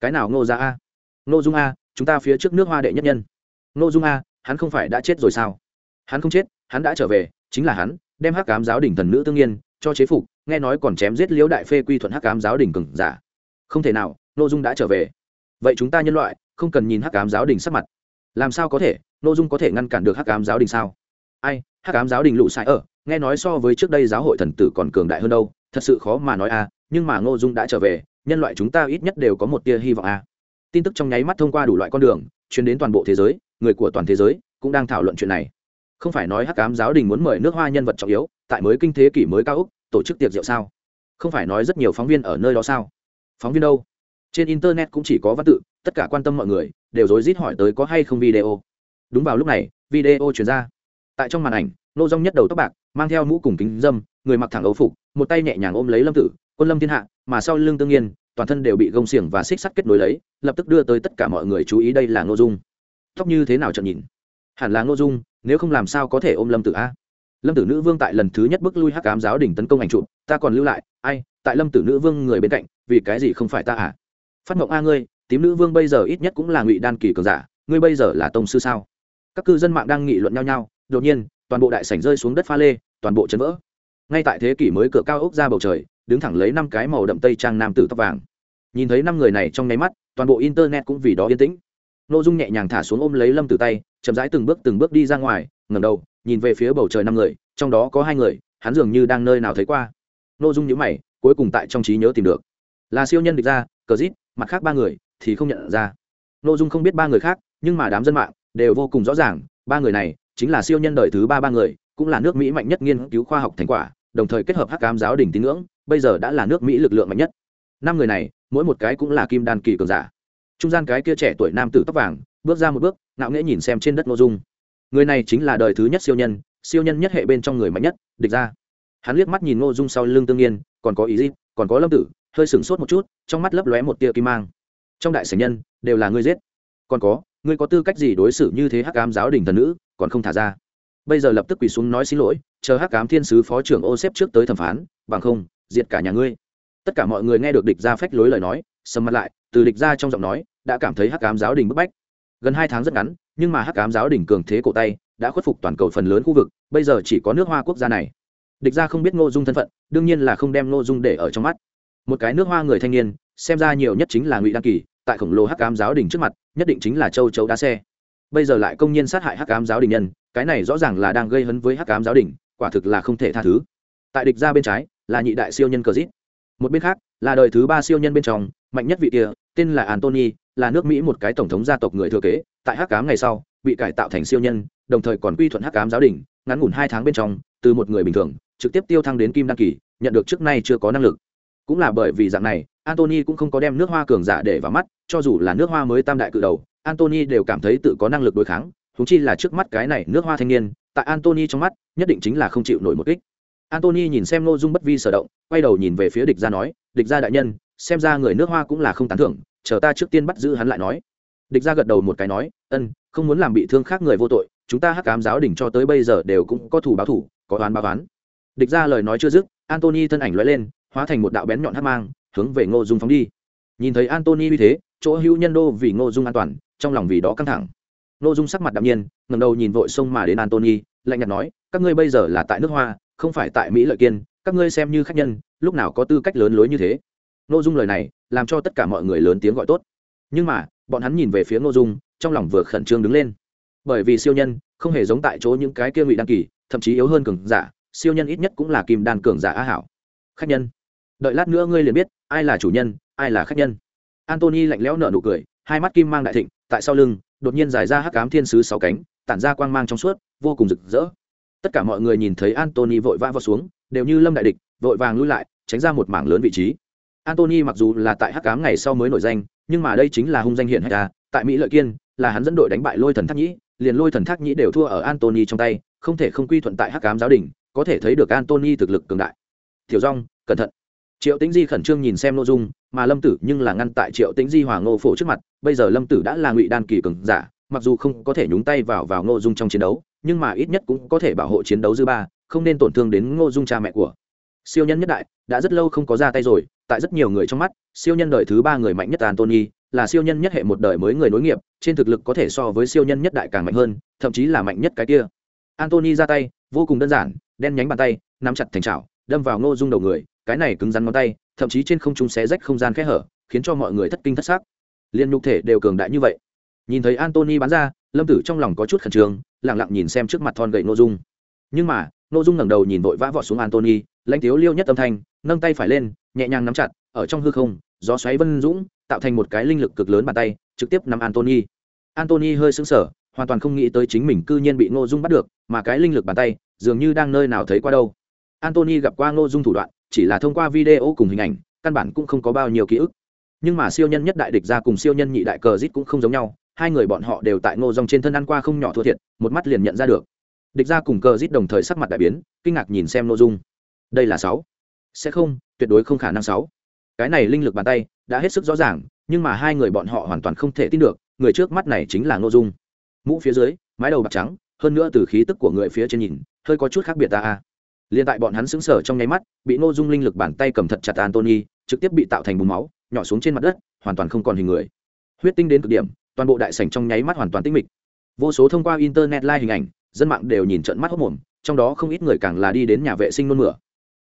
Cái nào ngô gia a? Ngô dung a chúng ta phía trước nước hoa đệ nhất nhân. Ngô dung a hắn không phải đã chết rồi sao? Hắn không chết hắn đã trở về chính là hắn đem hắc cám giáo đình thần nữ tương nhiên cho chế phục nghe nói còn chém giết liễu đại phê quy thuận hắc cám giáo đình cừng giả. Không thể nào ngô dung đã trở về. Vậy chúng ta nhân loại không cần nhìn hắc cám giáo đình sắc mặt làm sao có thể? Ngô dung có thể ngăn cản được hắc Ám giáo đình sao? Ai? Hắc Ám giáo đình lụ sai ở, nghe nói so với trước đây giáo hội thần tử còn cường đại hơn đâu. Thật sự khó mà nói a nhưng mà ngô dung đã trở về, nhân loại chúng ta ít nhất đều có một tia hy vọng a tin tức trong nháy mắt thông qua đủ loại con đường chuyến đến toàn bộ thế giới, người của toàn thế giới cũng đang thảo luận chuyện này. Không phải nói hắc Ám giáo đình muốn mời nước hoa nhân vật trọng yếu, tại mới kinh thế kỷ mới cao úc tổ chức tiệc rượu sao? Không phải nói rất nhiều phóng viên ở nơi đó sao? Phóng viên đâu? Trên internet cũng chỉ có văn tự, tất cả quan tâm mọi người đều rối rít hỏi tới có hay không video. Đúng vào lúc này, video chuyển ra. Tại trong màn ảnh, nô dong nhất đầu tóc bạc, mang theo mũ cùng kính dâm, người mặc thẳng ấu phục, một tay nhẹ nhàng ôm lấy lâm tử, quân lâm thiên hạ, mà sau lưng tương nhiên, toàn thân đều bị gông xiềng và xích sắt kết nối lấy, lập tức đưa tới tất cả mọi người chú ý đây là ngô dung. Tóc như thế nào chậm nhìn? Hẳn là ngô dung, nếu không làm sao có thể ôm lâm tử a? Lâm tử nữ vương tại lần thứ nhất bước lui hắc cám giáo đỉnh tấn công ảnh trụ ta còn lưu lại, ai, tại lâm tử nữ vương người bên cạnh, vì cái gì không phải ta à? Phát mộng a ngươi, tím nữ vương bây giờ ít nhất cũng là ngụy đan kỳ cường giả, ngươi bây giờ là tông sư sao? Các cư dân mạng đang nghị luận nhau nhau, đột nhiên, toàn bộ đại sảnh rơi xuống đất pha lê, toàn bộ chấn vỡ. Ngay tại thế kỷ mới cửa cao ốc ra bầu trời, đứng thẳng lấy năm cái màu đậm tây trang nam tử tóc vàng. Nhìn thấy năm người này trong nháy mắt, toàn bộ internet cũng vì đó yên tĩnh. N ô dung nhẹ nhàng thả xuống ôm lấy lâm từ tay, chậm rãi từng bước từng bước đi ra ngoài ngầm đầu, nhìn về phía bầu trời năm người, trong đó có hai người, hắn dường như đang nơi nào thấy qua. N ô dung nhữ mày, cuối cùng tại trong trí nhớ tìm được. Là siêu nhân địch ra, cờ rít mặt khác ba người thì không nhận ra. Nội dung không biết ba người khác, nhưng mà đám dân mạng đều vô cùng rõ ràng, ba người này chính là siêu nhân đời thứ ba ba người, cũng là nước mỹ mạnh nhất nghiên cứu khoa học thành quả, đồng thời kết hợp hắc cám giáo đình tín ngưỡng, bây giờ đã là nước mỹ lực lượng mạnh nhất. Năm người này, mỗi một cái cũng là kim đan kỳ cường giả. Trung gian cái kia trẻ tuổi nam tử tóc vàng, bước ra một bước, ngạo nghễ nhìn xem trên đất nội dung. Người này chính là đời thứ nhất siêu nhân siêu nhân nhất hệ bên trong người mạnh nhất, địch ra. Hắn liếc mắt nhìn ngô dung sau lưng tương nhiên, còn có ý gì còn có lâm tử hơi sửng sốt một chút, trong mắt lấp lóe một tia kim mang. Trong đại sảnh nhân, đều là ngươi giết. Còn có, ngươi có tư cách gì đối xử như thế hắc ám giáo đình thần nữ, còn không thả ra. Bây giờ lập tức quỳ xuống nói xin lỗi, chờ hắc ám thiên sứ phó trưởng ô xếp trước tới thẩm phán, bằng không, diệt cả nhà ngươi. Tất cả mọi người nghe được địch ra phách lối lời nói, sầm mặt lại, từ địch ra trong giọng nói, đã cảm thấy hắc ám giáo đình bức bách. Gần hai tháng rất ngắn, nhưng mà hắc ám giáo đình cường thế cổ tay, đã khuất phục toàn cầu phần lớn khu vực, bây giờ chỉ có nước hoa quốc gia này. Địch ra không biết ngô dung thân phận, đương nhiên là không đem ngô dung để ở trong mắt một cái nước hoa người thanh niên, xem ra nhiều nhất chính là ngụy đăng kỳ, tại khổng lồ hắc ám giáo đình trước mặt, nhất định chính là châu chấu đá xe. Bây giờ lại công nhiên sát hại hắc ám giáo đình nhân, cái này rõ ràng là đang gây hấn với hắc ám giáo đình, quả thực là không thể tha thứ. Tại địch ra bên trái, là nhị đại siêu nhân cờ dít một bên khác, là đời thứ ba siêu nhân bên trong, mạnh nhất vị kia, tên là antony, là nước mỹ một cái tổng thống gia tộc người thừa kế, tại hắc cám ngày sau, bị cải tạo thành siêu nhân, đồng thời còn quy thuận hắc cám giáo đình, ngắn ngủn hai tháng bên trong, từ một người bình thường, trực tiếp tiêu thăng đến kim đăng kỳ, nhận được trước nay chưa có năng lực cũng là bởi vì dạng này antony cũng không có đem nước hoa cường giả để vào mắt, cho dù là nước hoa mới tam đại cự đầu antony đều cảm thấy tự có năng lực đối kháng. Thúng chi là trước mắt cái này nước hoa thanh niên, tại antony trong mắt, nhất định chính là không chịu nổi một kích. Antony nhìn xem nội dung bất vi sở động, quay đầu nhìn về phía địch gia nói, địch gia đại nhân, xem ra người nước hoa cũng là không tán thưởng, chờ ta trước tiên bắt giữ hắn lại nói. Địch gia gật đầu một cái nói, ân, không muốn làm bị thương khác người vô tội, chúng ta hắc cám giáo đỉnh cho tới bây giờ đều cũng có thủ báo thủ, có đoán báo oán. Địch gia lời nói chưa dứt antony thân ảnh lóe lên hóa thành một đạo bén nhọn hắc mang, hướng về ngô dung phóng đi. Nhìn thấy antony như thế, chỗ hữu nhân đô vì ngô dung an toàn, trong lòng vì đó căng thẳng. Ngô dung sắc mặt đạm nhiên, ngẩng đầu nhìn vội xông mà đến antony lạnh nhạt nói, các ngươi bây giờ là tại nước hoa, không phải tại mỹ lợi kiên, các ngươi xem như khách nhân, lúc nào có tư cách lớn lối như thế? Ngô dung lời này, làm cho tất cả mọi người lớn tiếng gọi tốt. Nhưng mà, bọn hắn nhìn về phía Ngô dung, trong lòng vừa khẩn trương đứng lên. Bởi vì siêu nhân, không hề giống tại chỗ những cái kia ngụy đăng kỳ, thậm chí yếu hơn cường giả, siêu nhân ít nhất cũng là kim đan cường giả á hảo. Khách nhân đợi lát nữa ngươi liền biết, ai là chủ nhân, ai là khách nhân. Antony lạnh lẽo nở nụ cười, hai mắt kim mang đại thịnh, tại sau lưng, đột nhiên giải ra hắc cám thiên sứ sáu cánh, tản ra quang mang trong suốt, vô cùng rực rỡ. Tất cả mọi người nhìn thấy antony vội vã vào xuống, đều như lâm đại địch, vội vàng lui lại, tránh ra một mảng lớn vị trí. Antony mặc dù là tại hắc cám ngày sau mới nổi danh, nhưng mà đây chính là hung danh hiện hay ta à, tại mỹ lợi kiên, là hắn dẫn đội đánh bại lôi thần thác nhĩ, liền lôi thần thác nhĩ đều thua ở antony trong tay, không thể không quy thuận tại hắc cám giáo đình, có thể thấy được antony thực lực cường đại. Tiểu rong cẩn thận triệu tĩnh di khẩn trương nhìn xem nội dung, mà lâm tử nhưng là ngăn tại triệu tĩnh di hòa ngô phổ trước mặt, bây giờ lâm tử đã là ngụy đan kỳ cường giả, mặc dù không có thể nhúng tay vào vào ngô dung trong chiến đấu, nhưng mà ít nhất cũng có thể bảo hộ chiến đấu dư ba, không nên tổn thương đến ngô dung cha mẹ của. Siêu nhân nhất đại, đã rất lâu không có ra tay rồi, tại rất nhiều người trong mắt, siêu nhân đời thứ ba người mạnh nhất antony, là siêu nhân nhất hệ một đời mới người nối nghiệp, trên thực lực có thể so với siêu nhân nhất đại càng mạnh hơn, thậm chí là mạnh nhất cái kia. Antony ra tay, vô cùng đơn giản, đen nhánh bàn tay, nắm chặt thành trào đâm vào ngô dung đầu người cái này cứng rắn ngón tay, thậm chí trên không trung xé rách không gian kẽ hở, khiến cho mọi người thất kinh thất xác. Liên nhục thể đều cường đại như vậy. Nhìn thấy antony bán ra, lâm tử trong lòng có chút khẩn trương lẳng lặng nhìn xem trước mặt thon gậy ngô dung. Nhưng mà, ngô dung ngẩng đầu nhìn vội vã vọt xuống antony lãnh tiếu liêu nhất âm thanh, nâng tay phải lên, nhẹ nhàng nắm chặt, ở trong hư không, gió xoáy vân dũng, tạo thành một cái linh lực cực lớn bàn tay, trực tiếp nắm antony antony hơi sững sờ, hoàn toàn không nghĩ tới chính mình cư nhiên bị ngô dung bắt được, mà cái linh lực bàn tay, dường như đang nơi nào thấy qua đâu. Antony gặp qua ngô dung thủ đoạn chỉ là thông qua video cùng hình ảnh, căn bản cũng không có bao nhiêu ký ức. Nhưng mà siêu nhân nhất đại địch ra cùng siêu nhân nhị đại cờ rít cũng không giống nhau, hai người bọn họ đều tại ngô dòng trên thân ăn qua không nhỏ thua thiệt, một mắt liền nhận ra được. Địch ra cùng cờ rít đồng thời sắc mặt đại biến, kinh ngạc nhìn xem nội dung. Đây là sáu. Sẽ không, tuyệt đối không khả năng sáu. Cái này linh lực bàn tay, đã hết sức rõ ràng, nhưng mà hai người bọn họ hoàn toàn không thể tin được, người trước mắt này chính là ngô dung. Mũ phía dưới, mái đầu bạc trắng, hơn nữa từ khí tức của người phía trên nhìn, hơi có chút khác biệt ta a liền tại bọn hắn xứng sở trong nháy mắt, bị ngô dung linh lực bàn tay cầm thật chặt antony trực tiếp bị tạo thành bùn máu, nhỏ xuống trên mặt đất, hoàn toàn không còn hình người. Huyết tinh đến cực điểm, toàn bộ đại sảnh trong nháy mắt hoàn toàn tinh mịch. Vô số thông qua internet live hình ảnh, dân mạng đều nhìn trận mắt hốc mồm, trong đó không ít người càng là đi đến nhà vệ sinh nôn mửa.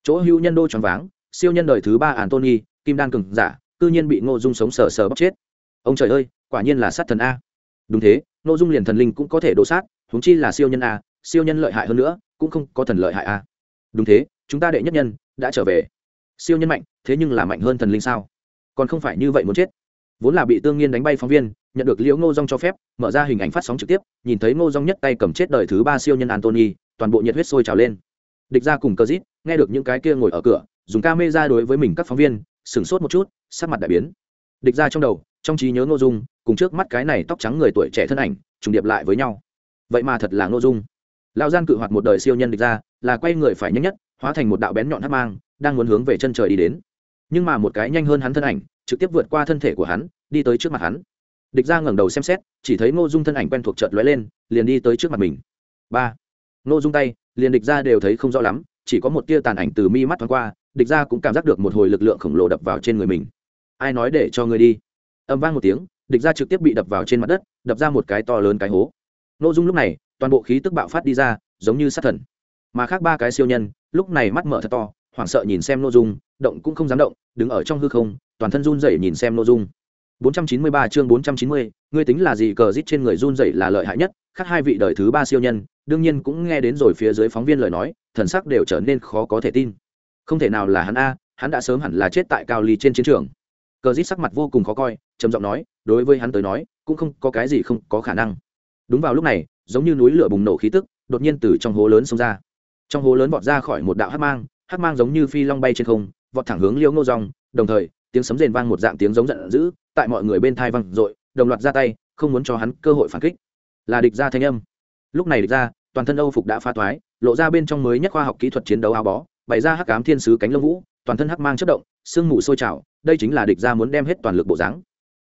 Chỗ hưu nhân đô tròn váng, siêu nhân đời thứ ba antony kim đan cường giả, cư nhiên bị ngô dung sống sờ sờ bóc chết. Ông trời ơi, quả nhiên là sát thần a. Đúng thế, ngô dung liền thần linh cũng có thể đổ sát, huống chi là siêu nhân a, siêu nhân lợi hại hơn nữa, cũng không có thần lợi hại a đúng thế, chúng ta đệ nhất nhân đã trở về. Siêu nhân mạnh, thế nhưng là mạnh hơn thần linh sao? Còn không phải như vậy muốn chết. Vốn là bị tương nhiên đánh bay phóng viên, nhận được liễu ngô dong cho phép, mở ra hình ảnh phát sóng trực tiếp, nhìn thấy ngô dong nhất tay cầm chết đời thứ ba siêu nhân antony, toàn bộ nhiệt huyết sôi trào lên. Địch ra cùng cơ dít nghe được những cái kia ngồi ở cửa, dùng ca mê ra đối với mình các phóng viên, sửng sốt một chút, sắc mặt đại biến. Địch ra trong đầu, trong trí nhớ ngô dung, cùng trước mắt cái này tóc trắng người tuổi trẻ thân ảnh, trùng điệp lại với nhau. Vậy mà thật là ngô dung lao gian cự hoạt một đời siêu nhân địch ra, là quay người phải nhanh nhất, hóa thành một đạo bén nhọn hát mang, đang muốn hướng về chân trời đi đến. Nhưng mà một cái nhanh hơn hắn thân ảnh, trực tiếp vượt qua thân thể của hắn, đi tới trước mặt hắn. Địch ra ngẩng đầu xem xét, chỉ thấy ngô dung thân ảnh quen thuộc trợt lóe lên, liền đi tới trước mặt mình. Ba. Ngô dung tay, liền địch ra đều thấy không rõ lắm, chỉ có một tia tàn ảnh từ mi mắt thoáng qua, địch ra cũng cảm giác được một hồi lực lượng khổng lồ đập vào trên người mình. Ai nói để cho ngươi đi? Âm vang một tiếng, địch ra trực tiếp bị đập vào trên mặt đất, đập ra một cái to lớn cái hố. Ngô dung lúc này toàn bộ khí tức bạo phát đi ra giống như sát thần. Mà khác ba cái siêu nhân lúc này mắt mở thật to hoảng sợ nhìn xem nội dung động cũng không dám động đứng ở trong hư không toàn thân run rẩy nhìn xem nội dung. 493 chương 490, ngươi tính là gì cờ rít trên người run rẩy là lợi hại nhất khác hai vị đời thứ ba siêu nhân đương nhiên cũng nghe đến rồi phía dưới phóng viên lời nói thần sắc đều trở nên khó có thể tin. Không thể nào là hắn a hắn đã sớm hẳn là chết tại cao ly trên chiến trường. Cờ rít sắc mặt vô cùng khó coi trầm giọng nói đối với hắn tới nói cũng không có cái gì không có khả năng. Đúng vào lúc này giống như núi lửa bùng nổ khí tức, đột nhiên từ trong hố lớn xông ra. Trong hố lớn vọt ra khỏi một đạo hắc mang hắc mang giống như phi long bay trên không, vọt thẳng hướng liêu ngô rong đồng thời, tiếng sấm rền vang một dạng tiếng giống giận dữ, tại mọi người bên thai vang dội, đồng loạt ra tay, không muốn cho hắn cơ hội phản kích. Là địch ra thanh âm. Lúc này địch ra toàn thân âu phục đã pha toái, lộ ra bên trong mới nhất khoa học kỹ thuật chiến đấu áo bó, bày ra hắc ám thiên sứ cánh lông vũ, toàn thân hắc mang chất động, sương mù sôi trào, đây chính là địch ra muốn đem hết toàn lực bộ dáng.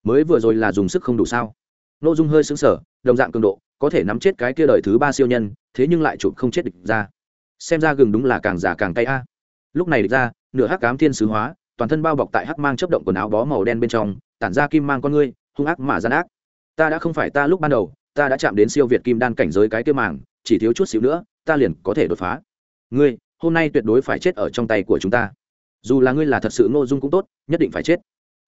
Mới vừa rồi là dùng sức không đủ sao? Nội dung hơi xứng sở đồng dạng cường độ có thể nắm chết cái kia đời thứ ba siêu nhân, thế nhưng lại chụp không chết địch ra. Xem ra gừng đúng là càng già càng cay a. Lúc này địch ra, nửa hắc cám thiên sứ hóa, toàn thân bao bọc tại hắc mang chấp động quần áo bó màu đen bên trong, tản ra kim mang con ngươi, hung ác mà gian ác. Ta đã không phải ta lúc ban đầu, ta đã chạm đến siêu việt kim đan cảnh giới cái kia màng, chỉ thiếu chút xíu nữa, ta liền có thể đột phá. Ngươi, hôm nay tuyệt đối phải chết ở trong tay của chúng ta. Dù là ngươi là thật sự nội dung cũng tốt, nhất định phải chết.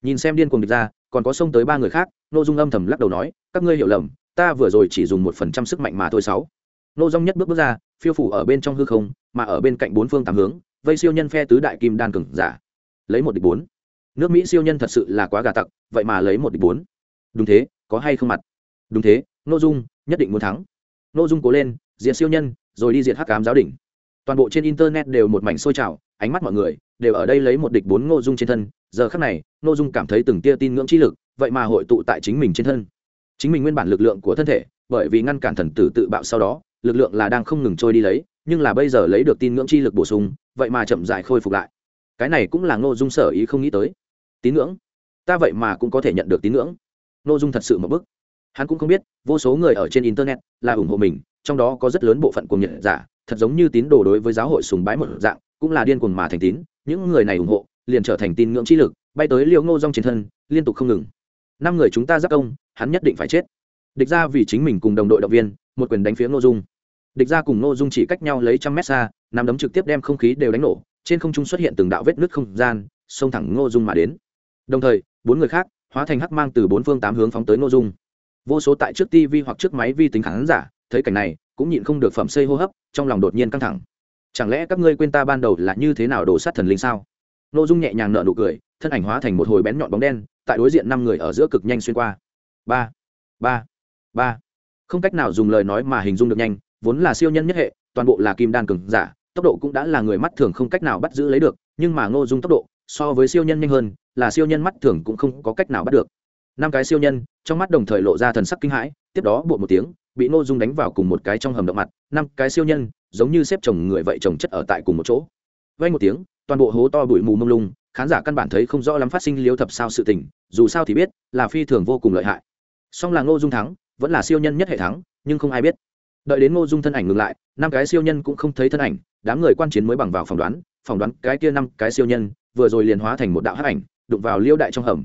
Nhìn xem điên cuồng địch ra, còn có xông tới ba người khác nội dung âm thầm lắc đầu nói, các ngươi hiểu lầm ta vừa rồi chỉ dùng một phần trăm sức mạnh mà thôi sáu. Nô dung nhất bước bước ra, phiêu phủ ở bên trong hư không, mà ở bên cạnh bốn phương tám hướng, vây siêu nhân phe tứ đại kim đan cừng giả. Lấy một địch bốn. Nước mỹ siêu nhân thật sự là quá gà tặc, vậy mà lấy một địch bốn. Đúng thế, có hay không mặt? Đúng thế, nô dung, nhất định muốn thắng. Nô dung cố lên, diệt siêu nhân, rồi đi diệt hắc cám giáo đỉnh. Toàn bộ trên internet đều một mảnh sôi trào, ánh mắt mọi người đều ở đây lấy một địch bốn ngô dung trên thân. Giờ khắc này ngô dung cảm thấy từng tia tin ngưỡng chi lực, vậy mà hội tụ tại chính mình trên thân chính mình nguyên bản lực lượng của thân thể, bởi vì ngăn cản thần tử tự bạo sau đó, lực lượng là đang không ngừng trôi đi lấy, nhưng là bây giờ lấy được tin ngưỡng chi lực bổ sung, vậy mà chậm dại khôi phục lại. Cái này cũng là ngô dung sở ý không nghĩ tới. Tín ngưỡng? Ta vậy mà cũng có thể nhận được tín ngưỡng. Ngô dung thật sự một bức. Hắn cũng không biết, vô số người ở trên internet là ủng hộ mình, trong đó có rất lớn bộ phận cuồng nhiệt giả, thật giống như tín đồ đối với giáo hội sùng bái một dạng, cũng là điên cuồng mà thành tín. Những người này ủng hộ, liền trở thành tín ngưỡng chi lực, bay tới liều ngô dung trên thân, liên tục không ngừng. Năm người chúng ta giác công hắn nhất định phải chết. Địch ra vì chính mình cùng đồng đội động viên, một quyền đánh phía ngô dung. Địch ra cùng ngô dung chỉ cách nhau lấy trăm mét xa nằm đấm trực tiếp đem không khí đều đánh nổ, trên không trung xuất hiện từng đạo vết nứt không gian, xông thẳng ngô dung mà đến. Đồng thời, bốn người khác, hóa thành hắc mang từ bốn phương tám hướng phóng tới ngô dung. Vô số tại trước tv hoặc trước máy vi tính khán giả, thấy cảnh này, cũng nhịn không được phẩm xây hô hấp, trong lòng đột nhiên căng thẳng. Chẳng lẽ các ngươi quên ta ban đầu là như thế nào đổ sát thần linh sao? Ngô dung nhẹ nhàng nở nụ cười, thân ảnh hóa thành một hồi bén nhọn bóng đen, tại đối diện năm người ở giữa cực nhanh xuyên qua ba ba ba. Không cách nào dùng lời nói mà hình dung được nhanh, vốn là siêu nhân nhất hệ, toàn bộ là kim đan cường giả, tốc độ cũng đã là người mắt thường không cách nào bắt giữ lấy được, nhưng mà ngô dung tốc độ, so với siêu nhân nhanh hơn, là siêu nhân mắt thường cũng không có cách nào bắt được. Năm cái siêu nhân, trong mắt đồng thời lộ ra thần sắc kinh hãi, tiếp đó bộ một tiếng, bị ngô dung đánh vào cùng một cái trong hầm động mặt. Năm cái siêu nhân, giống như xếp chồng người vậy chồng chất ở tại cùng một chỗ. Vay một tiếng, toàn bộ hố to bụi mù mông lung, khán giả căn bản thấy không rõ lắm phát sinh liếu thập sao sự tình, dù sao thì biết, là phi thường vô cùng lợi hại song là ngô dung thắng, vẫn là siêu nhân nhất hệ thắng, nhưng không ai biết. Đợi đến ngô dung thân ảnh ngừng lại, năm cái siêu nhân cũng không thấy thân ảnh, đám người quan chiến mới bằng vào phỏng đoán phỏng đoán cái kia năm cái siêu nhân vừa rồi liền hóa thành một đạo hắc ảnh, đụng vào liêu đại trong hầm.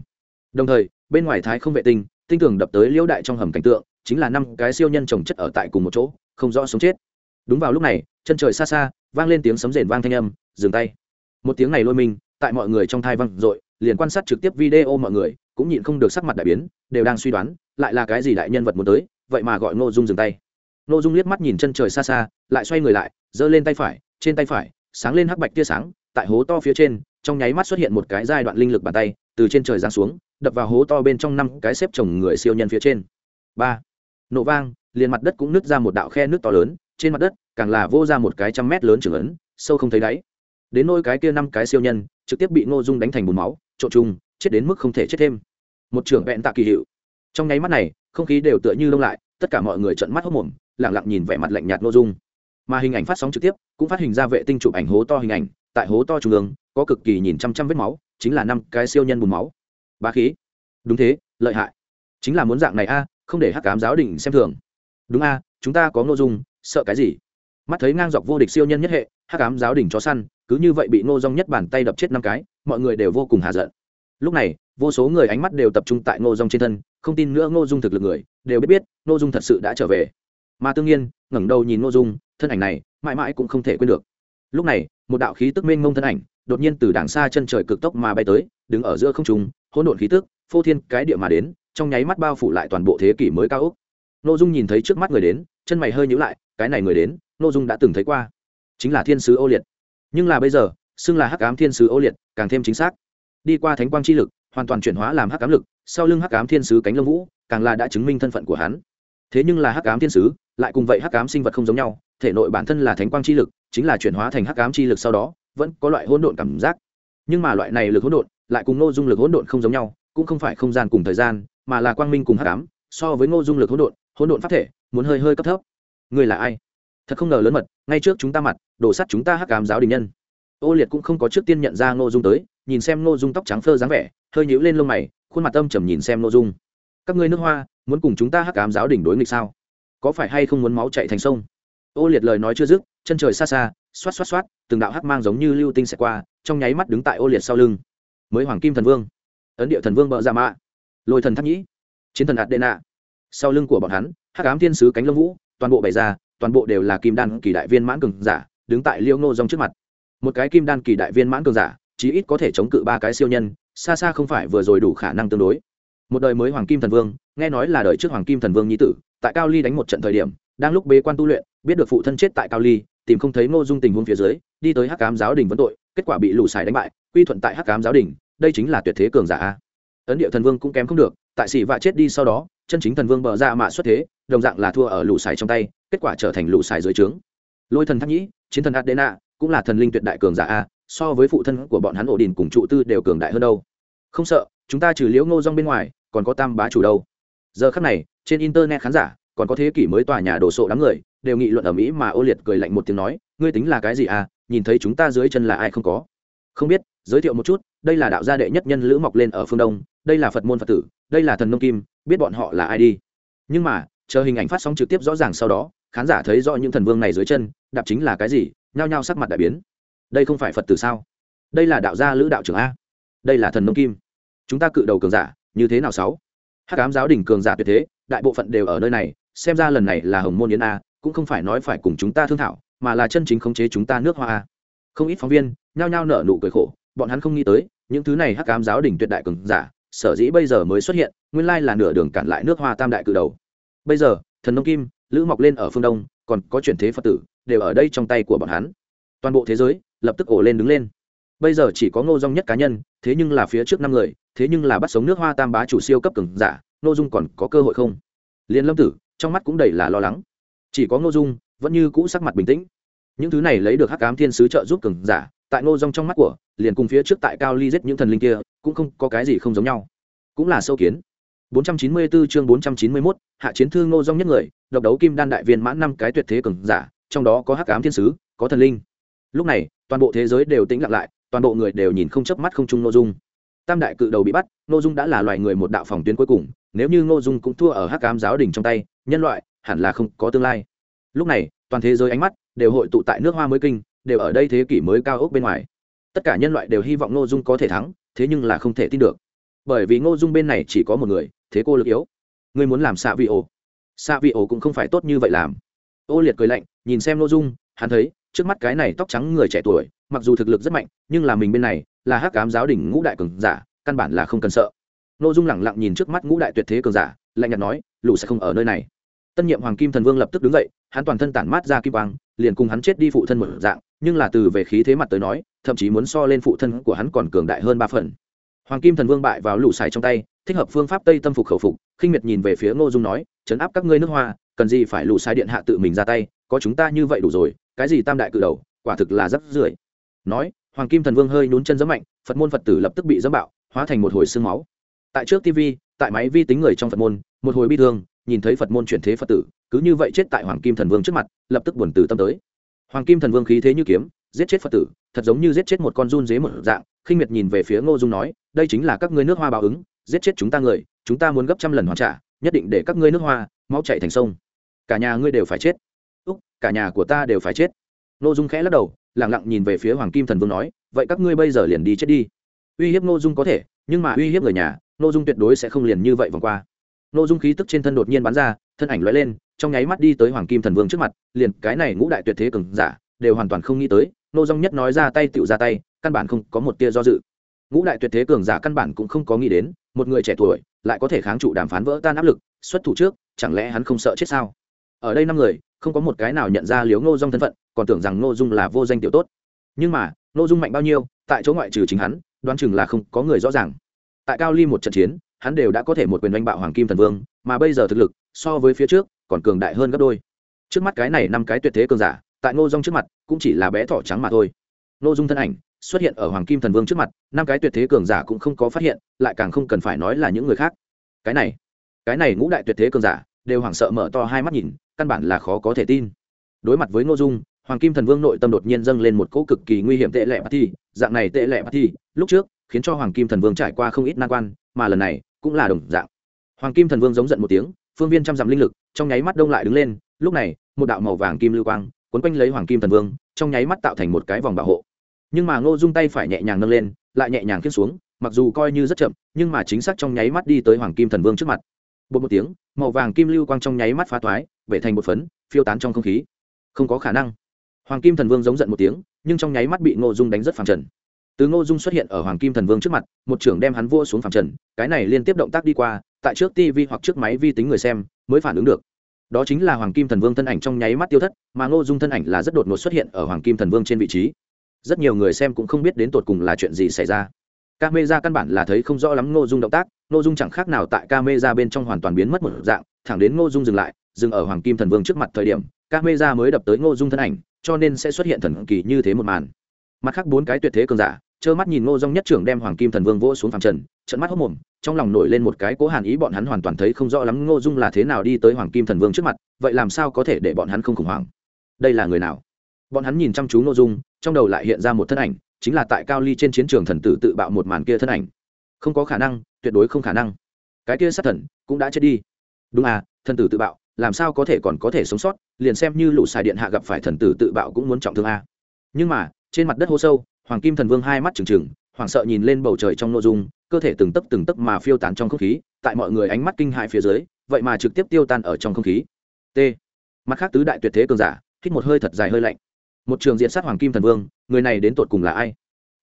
Đồng thời, bên ngoài thái không vệ tinh tinh tưởng đập tới liêu đại trong hầm cảnh tượng, chính là năm cái siêu nhân trồng chất ở tại cùng một chỗ, không rõ sống chết. Đúng vào lúc này, chân trời xa xa, vang lên tiếng sấm rền vang thanh âm, dừng tay. Một tiếng này lôi mình, tại mọi người trong thai vang dội, liền quan sát trực tiếp video mọi người, cũng nhịn không được sắc mặt đại biến, đều đang suy đoán lại là cái gì đại nhân vật muốn tới, vậy mà gọi ngô dung dừng tay. Ngô dung liếc mắt nhìn chân trời xa xa, lại xoay người lại, giơ lên tay phải, trên tay phải, sáng lên hắc bạch tia sáng, tại hố to phía trên, trong nháy mắt xuất hiện một cái giai đoạn linh lực bàn tay, từ trên trời giáng xuống, đập vào hố to bên trong năm cái xếp chồng người siêu nhân phía trên. Ba. Nổ vang, liền mặt đất cũng nứt ra một đạo khe nước to lớn, trên mặt đất, càng là vô ra một cái trăm mét lớn trưởng ấn, sâu không thấy đáy. Đến nôi cái kia năm cái siêu nhân, trực tiếp bị ngô dung đánh thành bùn máu, trộn chung, chết đến mức không thể chết thêm. Một trưởng vẹn tạ kỳ hiệu trong nháy mắt này, không khí đều tựa như lông lại, tất cả mọi người trợn mắt hốc mồm lẳng lặng nhìn vẻ mặt lạnh nhạt ngô dung. Mà hình ảnh phát sóng trực tiếp, cũng phát hình ra vệ tinh chụp ảnh hố to hình ảnh, tại hố to trung ương, có cực kỳ nhìn trăm trăm vết máu, chính là năm cái siêu nhân bùn máu. Ba khí. Đúng thế, lợi hại. Chính là muốn dạng này a, không để hắc cám giáo đình xem thường. Đúng a, chúng ta có ngô dung, sợ cái gì? Mắt thấy ngang dọc vô địch siêu nhân nhất hệ, hắc cám giáo đình chó săn, cứ như vậy bị Nô dung nhất bàn tay đập chết năm cái, mọi người đều vô cùng hạ giận. Lúc này, vô số người ánh mắt đều tập trung tại Nô dung trên thân không tin nữa ngô dung thực lực người, đều biết biết, ngô dung thật sự đã trở về. Mà tương nhiên, ngẩng đầu nhìn ngô dung, thân ảnh này, mãi mãi cũng không thể quên được. Lúc này, một đạo khí tức mênh mông thân ảnh, đột nhiên từ đàng xa chân trời cực tốc mà bay tới, đứng ở giữa không trung, hỗn độn khí tức, phô thiên cái địa mà đến, trong nháy mắt bao phủ lại toàn bộ thế kỷ mới cao ốc. Ngô dung nhìn thấy trước mắt người đến, chân mày hơi nhíu lại, cái này người đến, ngô dung đã từng thấy qua. Chính là thiên sứ ô liệt. Nhưng là bây giờ, xưng là hắc ám thiên sứ ô liệt, càng thêm chính xác. Đi qua thánh quang chi lực, hoàn toàn chuyển hóa làm hắc ám lực sau lưng hắc ám thiên sứ cánh lông vũ, càng là đã chứng minh thân phận của hắn. Thế nhưng là hắc ám thiên sứ, lại cùng vậy hắc ám sinh vật không giống nhau, thể nội bản thân là thánh quang chi lực, chính là chuyển hóa thành hắc ám chi lực sau đó, vẫn có loại hỗn độn cảm giác. Nhưng mà loại này lực hỗn độn, lại cùng nội dung lực hỗn độn không giống nhau, cũng không phải không gian cùng thời gian, mà là quang minh cùng hắc ám, so với ngô dung lực hỗn độn hỗn độn pháp thể, muốn hơi hơi cấp thấp. Người là ai? Thật không ngờ lớn mật, ngay trước chúng ta mặt, đổ sắt chúng ta hắc ám giáo đình nhân. Ô liệt cũng không có trước tiên nhận ra ngô dung tới, nhìn xem ngô dung tóc trắng phơ dáng vẻ, hơi nhíu lên lông mày khuôn mặt âm trầm nhìn xem nội dung. Các ngươi nước hoa, muốn cùng chúng ta hắc ám giáo đỉnh đối nghịch sao? Có phải hay không muốn máu chạy thành sông? Ô liệt lời nói chưa dứt, chân trời xa xa, xoát xoát xoát, từng đạo hắc mang giống như lưu tinh xẹt qua, trong nháy mắt đứng tại ô liệt sau lưng. Mới hoàng kim thần vương. Ấn địa thần vương bợ ra mạ. Lôi thần thắc nhĩ. Chiến thần ạt đệ nạ sau lưng của bọn hắn, hắc ám thiên sứ cánh lông vũ, toàn bộ bày ra, toàn bộ đều là kim đan kỳ đại viên mãn cường giả, đứng tại liêu ngô dòng trước mặt. Một cái kim đan kỳ đại viên mãn cường giả, chí ít có thể chống cự ba cái siêu nhân xa xa không phải vừa rồi đủ khả năng tương đối. Một đời mới hoàng kim thần vương, nghe nói là đời trước hoàng kim thần vương nhi tử, tại cao ly đánh một trận thời điểm, đang lúc bế quan tu luyện, biết được phụ thân chết tại cao ly, tìm không thấy ngô dung tình huống phía dưới, đi tới hắc cám giáo đình vấn tội, kết quả bị lũ xài đánh bại, quy thuận tại hắc cám giáo đình, đây chính là tuyệt thế cường giả ấn điệu thần vương cũng kém không được, tại sĩ vạ chết đi sau đó, chân chính thần vương bờ ra mạ xuất thế, đồng dạng là thua ở lũ xài trong tay, kết quả trở thành lũ xài dưới trướng. Lôi thần Thanh nhĩ, chiến thần adena, cũng là thần linh tuyệt đại cường giả a so với phụ thân của bọn hắn ổ đình cùng trụ tư đều cường đại hơn đâu. Không sợ, chúng ta trừ liễu ngô rong bên ngoài, còn có tam bá chủ đâu. Giờ khắc này, trên internet khán giả, còn có thế kỷ mới tòa nhà đổ sộ đám người, đều nghị luận ở mỹ mà ô liệt cười lạnh một tiếng nói, ngươi tính là cái gì à? Nhìn thấy chúng ta dưới chân là ai không có? Không biết, giới thiệu một chút, đây là đạo gia đệ nhất nhân lữ mọc lên ở phương đông, đây là phật môn phật tử, đây là thần nông kim, biết bọn họ là ai đi. Nhưng mà, chờ hình ảnh phát sóng trực tiếp rõ ràng sau đó, khán giả thấy rõ những thần vương này dưới chân, đạp chính là cái gì, nhao nhao sắc mặt đại biến đây không phải phật tử sao? Đây là đạo gia lữ đạo trưởng a. Đây là thần nông kim. Chúng ta cự đầu cường giả, như thế nào sáu? Hắc ám giáo đình cường giả tuyệt thế, đại bộ phận đều ở nơi này, xem ra lần này là hồng môn yến a, cũng không phải nói phải cùng chúng ta thương thảo, mà là chân chính khống chế chúng ta nước hoa a. Không ít phóng viên nhao nhao nở nụ cười khổ, bọn hắn không nghĩ tới, những thứ này hắc ám giáo đình tuyệt đại cường giả, sở dĩ bây giờ mới xuất hiện, nguyên lai là nửa đường cản lại nước hoa tam đại cự đầu. Bây giờ, thần nông kim, lữ mọc lên ở phương đông, còn có chuyển thế phật tử, đều ở đây trong tay của bọn hắn toàn bộ thế giới lập tức ổ lên đứng lên. Bây giờ chỉ có ngô dung nhất cá nhân thế nhưng là phía trước năm người thế nhưng là bắt sống nước hoa tam bá chủ siêu cấp cường giả ngô dung còn có cơ hội không? Liền lâm tử trong mắt cũng đầy là lo lắng. Chỉ có ngô dung vẫn như cũ sắc mặt bình tĩnh. Những thứ này lấy được hắc cám thiên sứ trợ giúp cường giả tại ngô dung trong mắt của liền cùng phía trước tại cao ly giết những thần linh kia cũng không có cái gì không giống nhau. Cũng là sâu kiến. 494 chương 491, hạ chiến thư ngô dung nhất người độc đấu kim đan đại viên mãn năm cái tuyệt thế cường giả trong đó có hắc ám thiên sứ có thần linh lúc này, toàn bộ thế giới đều tĩnh lặng lại, toàn bộ người đều nhìn không chớp mắt không chung nội dung. Tam đại cự đầu bị bắt nội dung đã là loài người một đạo phòng tuyến cuối cùng, nếu như nội dung cũng thua ở hắc ám giáo đình trong tay, nhân loại hẳn là không có tương lai. Lúc này, toàn thế giới ánh mắt đều hội tụ tại nước hoa mới kinh, đều ở đây thế kỷ mới cao ốc bên ngoài. Tất cả nhân loại đều hy vọng nội dung có thể thắng, thế nhưng là không thể tin được. Bởi vì ngô dung bên này chỉ có một người, thế cô lực yếu. Ngươi muốn làm xạ vị ổ. Xạ vị ổ cũng không phải tốt như vậy làm. Ô liệt cười lạnh, nhìn xem ngô dung, hắn thấy trước mắt cái này tóc trắng người trẻ tuổi, mặc dù thực lực rất mạnh, nhưng là mình bên này, là hắc cám giáo đình ngũ đại cường giả, căn bản là không cần sợ. Ngô dung lẳng lặng nhìn trước mắt ngũ đại tuyệt thế cường giả, lạnh nhạt nói, lũ sẽ không ở nơi này. Tân nhiệm hoàng kim thần vương lập tức đứng dậy, hắn toàn thân tản mát ra kim quang, liền cùng hắn chết đi phụ thân một dạng, nhưng là từ về khí thế mặt tới nói, thậm chí muốn so lên phụ thân của hắn còn cường đại hơn ba phần. Hoàng kim thần vương bại vào lũ xài trong tay, thích hợp phương pháp tây tâm phục khẩu phục, khinh miệt nhìn về phía ngô dung nói chấn áp các ngươi nước hoa, cần gì phải lũ xài điện hạ tự mình ra tay, có chúng ta như vậy đủ rồi cái gì tam đại cự đầu, quả thực là rất rưởi. Nói, hoàng kim thần vương hơi nhún chân giẫm mạnh, phật môn phật tử lập tức bị dẫm bạo, hóa thành một hồi xương máu. Tại trước tv tại máy vi tính người trong phật môn, một hồi bi thương, nhìn thấy phật môn chuyển thế phật tử, cứ như vậy chết tại hoàng kim thần vương trước mặt, lập tức buồn từ tâm tới. Hoàng kim thần vương khí thế như kiếm, giết chết phật tử, thật giống như giết chết một con run dế một dạng, khinh miệt nhìn về phía ngô dung nói, đây chính là các ngươi nước hoa báo ứng, giết chết chúng ta người, chúng ta muốn gấp trăm lần hoàn trả, nhất định để các ngươi nước hoa, máu chạy thành sông. Cả nhà ngươi đều phải chết cả nhà của ta đều phải chết. Ngô dung khẽ lắc đầu lẳng lặng nhìn về phía hoàng kim thần vương nói, vậy các ngươi bây giờ liền đi chết đi. Uy hiếp ngô dung có thể, nhưng mà uy hiếp người nhà, ngô dung tuyệt đối sẽ không liền như vậy vòng qua. Ngô dung khí tức trên thân đột nhiên bắn ra, thân ảnh lóe lên, trong nháy mắt đi tới hoàng kim thần vương trước mặt, liền cái này ngũ đại tuyệt thế cường giả, đều hoàn toàn không nghĩ tới Nô dung nhất nói ra tay tựu ra tay, căn bản không có một tia do dự. Ngũ đại tuyệt thế cường giả căn bản cũng không có nghĩ đến, một người trẻ tuổi, lại có thể kháng trụ đàm phán vỡ tan áp lực, xuất thủ trước, chẳng lẽ hắn không sợ chết sao? Ở đây năm người không có một cái nào nhận ra liếu ngô dung thân phận, còn tưởng rằng ngô dung là vô danh tiểu tốt. Nhưng mà, ngô dung mạnh bao nhiêu, tại chỗ ngoại trừ chính hắn, đoán chừng là không có người rõ ràng. Tại cao ly một trận chiến, hắn đều đã có thể một quyền đánh bạo hoàng kim thần vương, mà bây giờ thực lực, so với phía trước, còn cường đại hơn gấp đôi. Trước mắt cái này năm cái tuyệt thế cường giả, tại ngô dung trước mặt, cũng chỉ là bé thỏ trắng mà thôi. Ngô dung thân ảnh xuất hiện ở hoàng kim thần vương trước mặt, năm cái tuyệt thế cường giả cũng không có phát hiện, lại càng không cần phải nói là những người khác. Cái này cái này ngũ đại tuyệt thế cường giả, đều hoảng sợ mở to hai mắt nhìn căn bản là khó có thể tin. Đối mặt với ngô dung, hoàng kim thần vương nội tâm đột nhiên dâng lên một cỗ cực kỳ nguy hiểm tệ lệ bát thi dạng này tệ lệ bát thi lúc trước, khiến cho hoàng kim thần vương trải qua không ít nan quan, mà lần này, cũng là đồng dạng. Hoàng kim thần vương giống giận một tiếng, phương viên trăm dặm linh lực, trong nháy mắt đông lại đứng lên. Lúc này, một đạo màu vàng kim lưu quang quấn quanh lấy hoàng kim thần vương, trong nháy mắt tạo thành một cái vòng bảo hộ. Nhưng mà ngô dung tay phải nhẹ nhàng nâng lên, lại nhẹ nhàng khiết xuống, mặc dù coi như rất chậm, nhưng mà chính xác trong nháy mắt đi tới hoàng kim thần vương trước mặt. Bột một tiếng, màu vàng kim lưu quang trong nháy mắt phá toái bể thành một phấn, phiêu tán trong không khí. Không có khả năng. Hoàng kim thần vương giống giận một tiếng, nhưng trong nháy mắt bị ngô dung đánh rất phẳng trần. Từ ngô dung xuất hiện ở hoàng kim thần vương trước mặt, một trưởng đem hắn vua xuống phẳng trần, cái này liên tiếp động tác đi qua, tại trước tv hoặc trước máy vi tính người xem, mới phản ứng được. Đó chính là hoàng kim thần vương thân ảnh trong nháy mắt tiêu thất, mà ngô dung thân ảnh là rất đột ngột xuất hiện ở hoàng kim thần vương trên vị trí. Rất nhiều người xem cũng không biết đến tột cùng là chuyện gì xảy ra. Ca mê ra căn bản là thấy không rõ lắm ngô dung động tác, ngô dung chẳng khác nào tại ca mê ra bên trong hoàn toàn biến mất một dạng, thẳng đến ngô dung dừng lại dừng ở hoàng kim thần vương trước mặt thời điểm, các mê ra mới đập tới ngô dung thân ảnh, cho nên sẽ xuất hiện thần kỳ như thế một màn. Mặt khác bốn cái tuyệt thế cường giả, trơ mắt nhìn ngô dung nhất trưởng đem hoàng kim thần vương vỗ xuống phàm trần trận mắt hốc mồm, trong lòng nổi lên một cái cố hàn ý bọn hắn hoàn toàn thấy không rõ lắm ngô dung là thế nào đi tới hoàng kim thần vương trước mặt, vậy làm sao có thể để bọn hắn không khủng hoảng? Đây là người nào? Bọn hắn nhìn chăm chú ngô dung, trong đầu lại hiện ra một thân ảnh, chính là tại cao ly trên chiến trường thần tử tự bạo một màn kia thân ảnh. Không có khả năng, tuyệt đối không khả năng. Cái kia sát thần cũng đã chết đi. Đúng à thần tử tự bạo làm sao có thể còn có thể sống sót, liền xem như lũ xài điện hạ gặp phải thần tử tự bạo cũng muốn trọng thương a. Nhưng mà, trên mặt đất hô sâu, hoàng kim thần vương hai mắt trừng trừng, hoảng sợ nhìn lên bầu trời trong nội dung, cơ thể từng tấc từng tấc mà phiêu tán trong không khí, tại mọi người ánh mắt kinh hại phía dưới, vậy mà trực tiếp tiêu tan ở trong không khí. T. Mặt khác tứ đại tuyệt thế cường giả, hít một hơi thật dài hơi lạnh. Một trường diện sát hoàng kim thần vương, người này đến tột cùng là ai?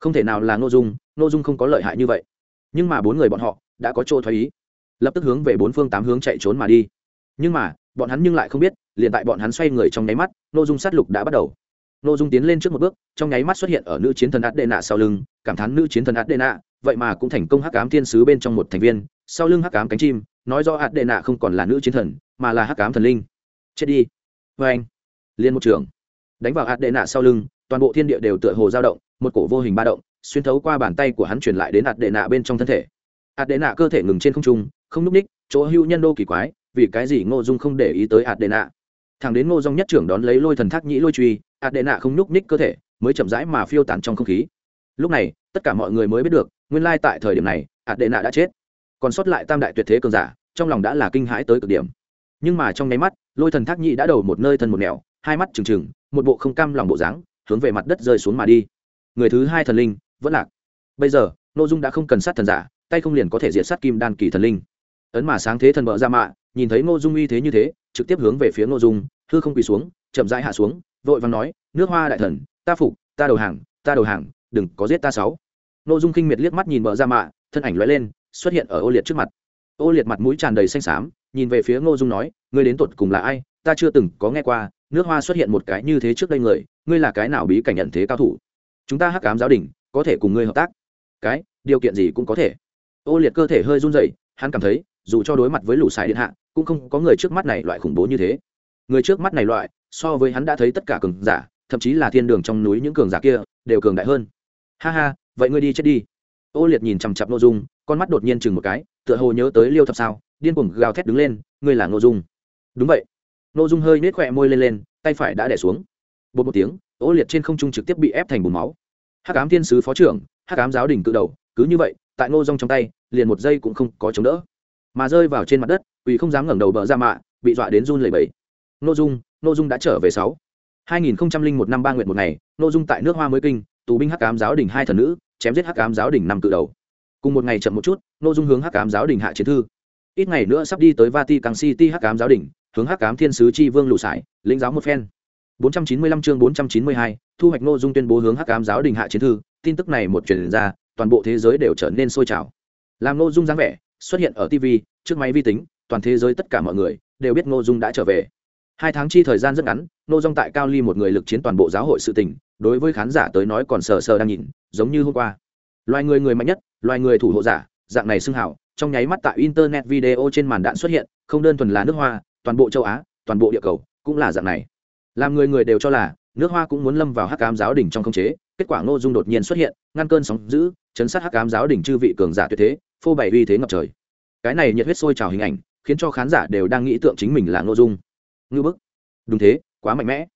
Không thể nào là nội dung nội dung không có lợi hại như vậy. Nhưng mà bốn người bọn họ đã có chỗ thoái ý, lập tức hướng về bốn phương tám hướng chạy trốn mà đi. Nhưng mà bọn hắn nhưng lại không biết, liền tại bọn hắn xoay người trong nháy mắt, ngô dung sát lục đã bắt đầu. Ngô dung tiến lên trước một bước, trong nháy mắt xuất hiện ở nữ chiến thần át đệ nạ sau lưng, cảm thán nữ chiến thần át đệ nạ vậy mà cũng thành công hắc ám thiên sứ bên trong một thành viên, sau lưng hắc ám cánh chim, nói do át đệ nạ không còn là nữ chiến thần, mà là hắc ám thần linh. Chết đi. Vê anh, liên một trường đánh vào át đệ nạ sau lưng, toàn bộ thiên địa đều tựa hồ dao động, một cổ vô hình ba động, xuyên thấu qua bàn tay của hắn truyền lại đến ạt đệ nạ bên trong thân thể. Ạt đệ nạ cơ thể ngừng trên không trung, không núp ních, chỗ hưu nhân đô kỳ quái vì cái gì ngô dung không để ý tới ạt đệ nạ thằng đến ngô dung nhất trưởng đón lấy lôi thần thác nhĩ lôi truy ạt đệ nạ không nhúc ních cơ thể, mới chậm rãi mà phiêu tán trong không khí. Lúc này, tất cả mọi người mới biết được, nguyên lai tại thời điểm này ạt đệ nạ đã chết. Còn sót lại tam đại tuyệt thế cường giả, trong lòng đã là kinh hãi tới cực điểm. Nhưng mà trong nháy mắt, lôi thần thác nhĩ đã đầu một nơi thân một nẻo, hai mắt trừng trừng, một bộ không cam lòng bộ dáng, hướng về mặt đất rơi xuống mà đi. Người thứ hai thần linh, vẫn lạc. Bây giờ nội dung đã không cần sát thần giả, tay không liền có thể diệt sát kim đan kỳ thần linh. Ấn mà sáng thế thần bợ ra mạ nhìn thấy ngô dung uy thế như thế, trực tiếp hướng về phía ngô dung, hư không quỳ xuống, chậm rãi hạ xuống, vội vàng nói, nước hoa đại thần, ta phục, ta đầu hàng, ta đầu hàng, đừng có giết ta sáu. Ngô dung khinh miệt liếc mắt nhìn bợ ra mạ, thân ảnh lóe lên, xuất hiện ở ô liệt trước mặt. Ô liệt mặt mũi tràn đầy xanh xám, nhìn về phía ngô dung nói, ngươi đến tột cùng là ai? Ta chưa từng có nghe qua, nước hoa xuất hiện một cái như thế trước đây người, ngươi là cái nào bí cảnh nhận thế cao thủ? Chúng ta hắc ám giáo đình, có thể cùng ngươi hợp tác. Cái, điều kiện gì cũng có thể. Ô liệt cơ thể hơi run rẩy, hắn cảm thấy, dù cho đối mặt với lũ xài điện hạ cũng không có người trước mắt này loại khủng bố như thế. Người trước mắt này loại, so với hắn đã thấy tất cả cường giả, thậm chí là thiên đường trong núi những cường giả kia, đều cường đại hơn. Ha ha, vậy ngươi đi chết đi. Ô liệt nhìn chằm chặp nội dung, con mắt đột nhiên chừng một cái, tựa hồ nhớ tới liêu thập sao, điên cuồng gào thét đứng lên, ngươi là nội dung. Đúng vậy. Nội dung hơi nết khỏe môi lên lên, tay phải đã đẻ xuống. Bột một tiếng, ô liệt trên không trung trực tiếp bị ép thành bùn máu. Hắc ám thiên sứ phó trưởng, hắc ám giáo đình cự đầu, cứ như vậy, tại ngô rong trong tay, liền một giây cũng không có chống đỡ mà rơi vào trên mặt đất quỳ không dám ngẩng đầu bờ ra mạ bị dọa đến run lẩy bẩy. Ngô dung ngô dung đã trở về sáu. hai nghìn một năm ba nguyện một ngày ngô dung tại nước hoa mới kinh tù binh hắc ám giáo đình hai thần nữ chém giết hắc ám giáo đình năm cự đầu. Cùng một ngày chậm một chút ngô dung hướng hắc ám giáo đình hạ chiến thư. Ít ngày nữa sắp đi tới vati càng city hắc ám giáo đình hướng hắc ám thiên sứ chi vương lụ sải lĩnh giáo một phen. 495 chương 492, thu hoạch Ngô Dung tuyên bố hướng Hắc Ám giáo đình hạ chiến thư, tin tức này một truyền ra, toàn bộ thế giới đều trở nên sôi trào. Làm Ngô Dung dáng vẻ, xuất hiện ở TV, trước máy vi tính, toàn thế giới tất cả mọi người đều biết Ngô Dung đã trở về. Hai tháng chi thời gian rất ngắn, Ngô Dung tại Cao Ly một người lực chiến toàn bộ giáo hội sự tình, đối với khán giả tới nói còn sờ sờ đang nhìn, giống như hôm qua. Loài người người mạnh nhất, loài người thủ hộ giả, dạng này xưng hào, trong nháy mắt tại internet video trên màn đạn xuất hiện, không đơn thuần là nước Hoa, toàn bộ châu Á, toàn bộ địa cầu cũng là dạng này làm người người đều cho là nước hoa cũng muốn lâm vào hắc ám giáo đình trong không chế kết quả ngô dung đột nhiên xuất hiện ngăn cơn sóng giữ chấn sát hắc ám giáo đình chư vị cường giả tuyệt thế phô bày uy thế ngập trời. Cái này nhiệt huyết sôi trào hình ảnh, khiến cho khán giả đều đang nghĩ tượng chính mình là ngô dung. Ngư bức. Đúng thế, quá mạnh mẽ.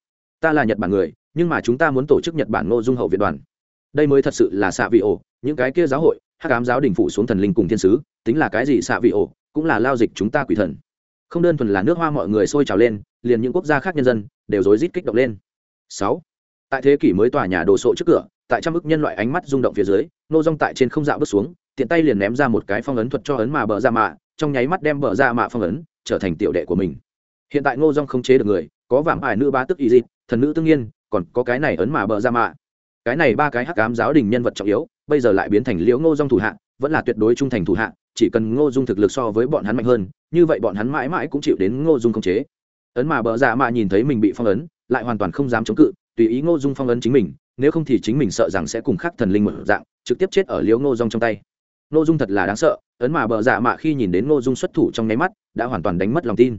Ta là nhật bản người, nhưng mà chúng ta muốn tổ chức nhật bản ngô dung hậu việt đoàn. Đây mới thật sự là xạ vị ổ, những cái kia giáo hội, hắc ám giáo đình phụ xuống thần linh cùng thiên sứ, tính là cái gì xạ vị ổ, cũng là lao dịch chúng ta quỷ thần. Không đơn thuần là nước hoa mọi người sôi trào lên, liền những quốc gia khác nhân dân đều rối rít kích động lên. Sáu. Tại thế kỷ mới tòa nhà đồ sộ trước cửa, tại trăm ức nhân loại ánh mắt rung động phía dưới nô rong tại trên không dạo bước xuống tiện tay liền ném ra một cái phong ấn thuật cho ấn mà bờ ra mạ, trong nháy mắt đem bờ ra mạ phong ấn trở thành tiểu đệ của mình. Hiện tại ngô dong không chế được người, có vảm ải nữ ba tức y dịt thần nữ tương nhiên, còn có cái này ấn mà bờ ra mạ. Cái này ba cái hắc ám giáo đình nhân vật trọng yếu, bây giờ lại biến thành liễu ngô dong thủ hạ, vẫn là tuyệt đối trung thành thủ hạ, chỉ cần ngô dung thực lực so với bọn hắn mạnh hơn, như vậy bọn hắn mãi mãi cũng chịu đến ngô dung không chế. Ấn mà bờ ra mạ nhìn thấy mình bị phong ấn, lại hoàn toàn không dám chống cự, tùy ý ngô dung phong ấn chính mình, nếu không thì chính mình sợ rằng sẽ cùng khắc thần linh một dạng, trực tiếp chết ở liễu ngô dung trong tay ngô dung thật là đáng sợ, ấn mà bờ dạ mạ khi nhìn đến ngô dung xuất thủ trong nháy mắt, đã hoàn toàn đánh mất lòng tin.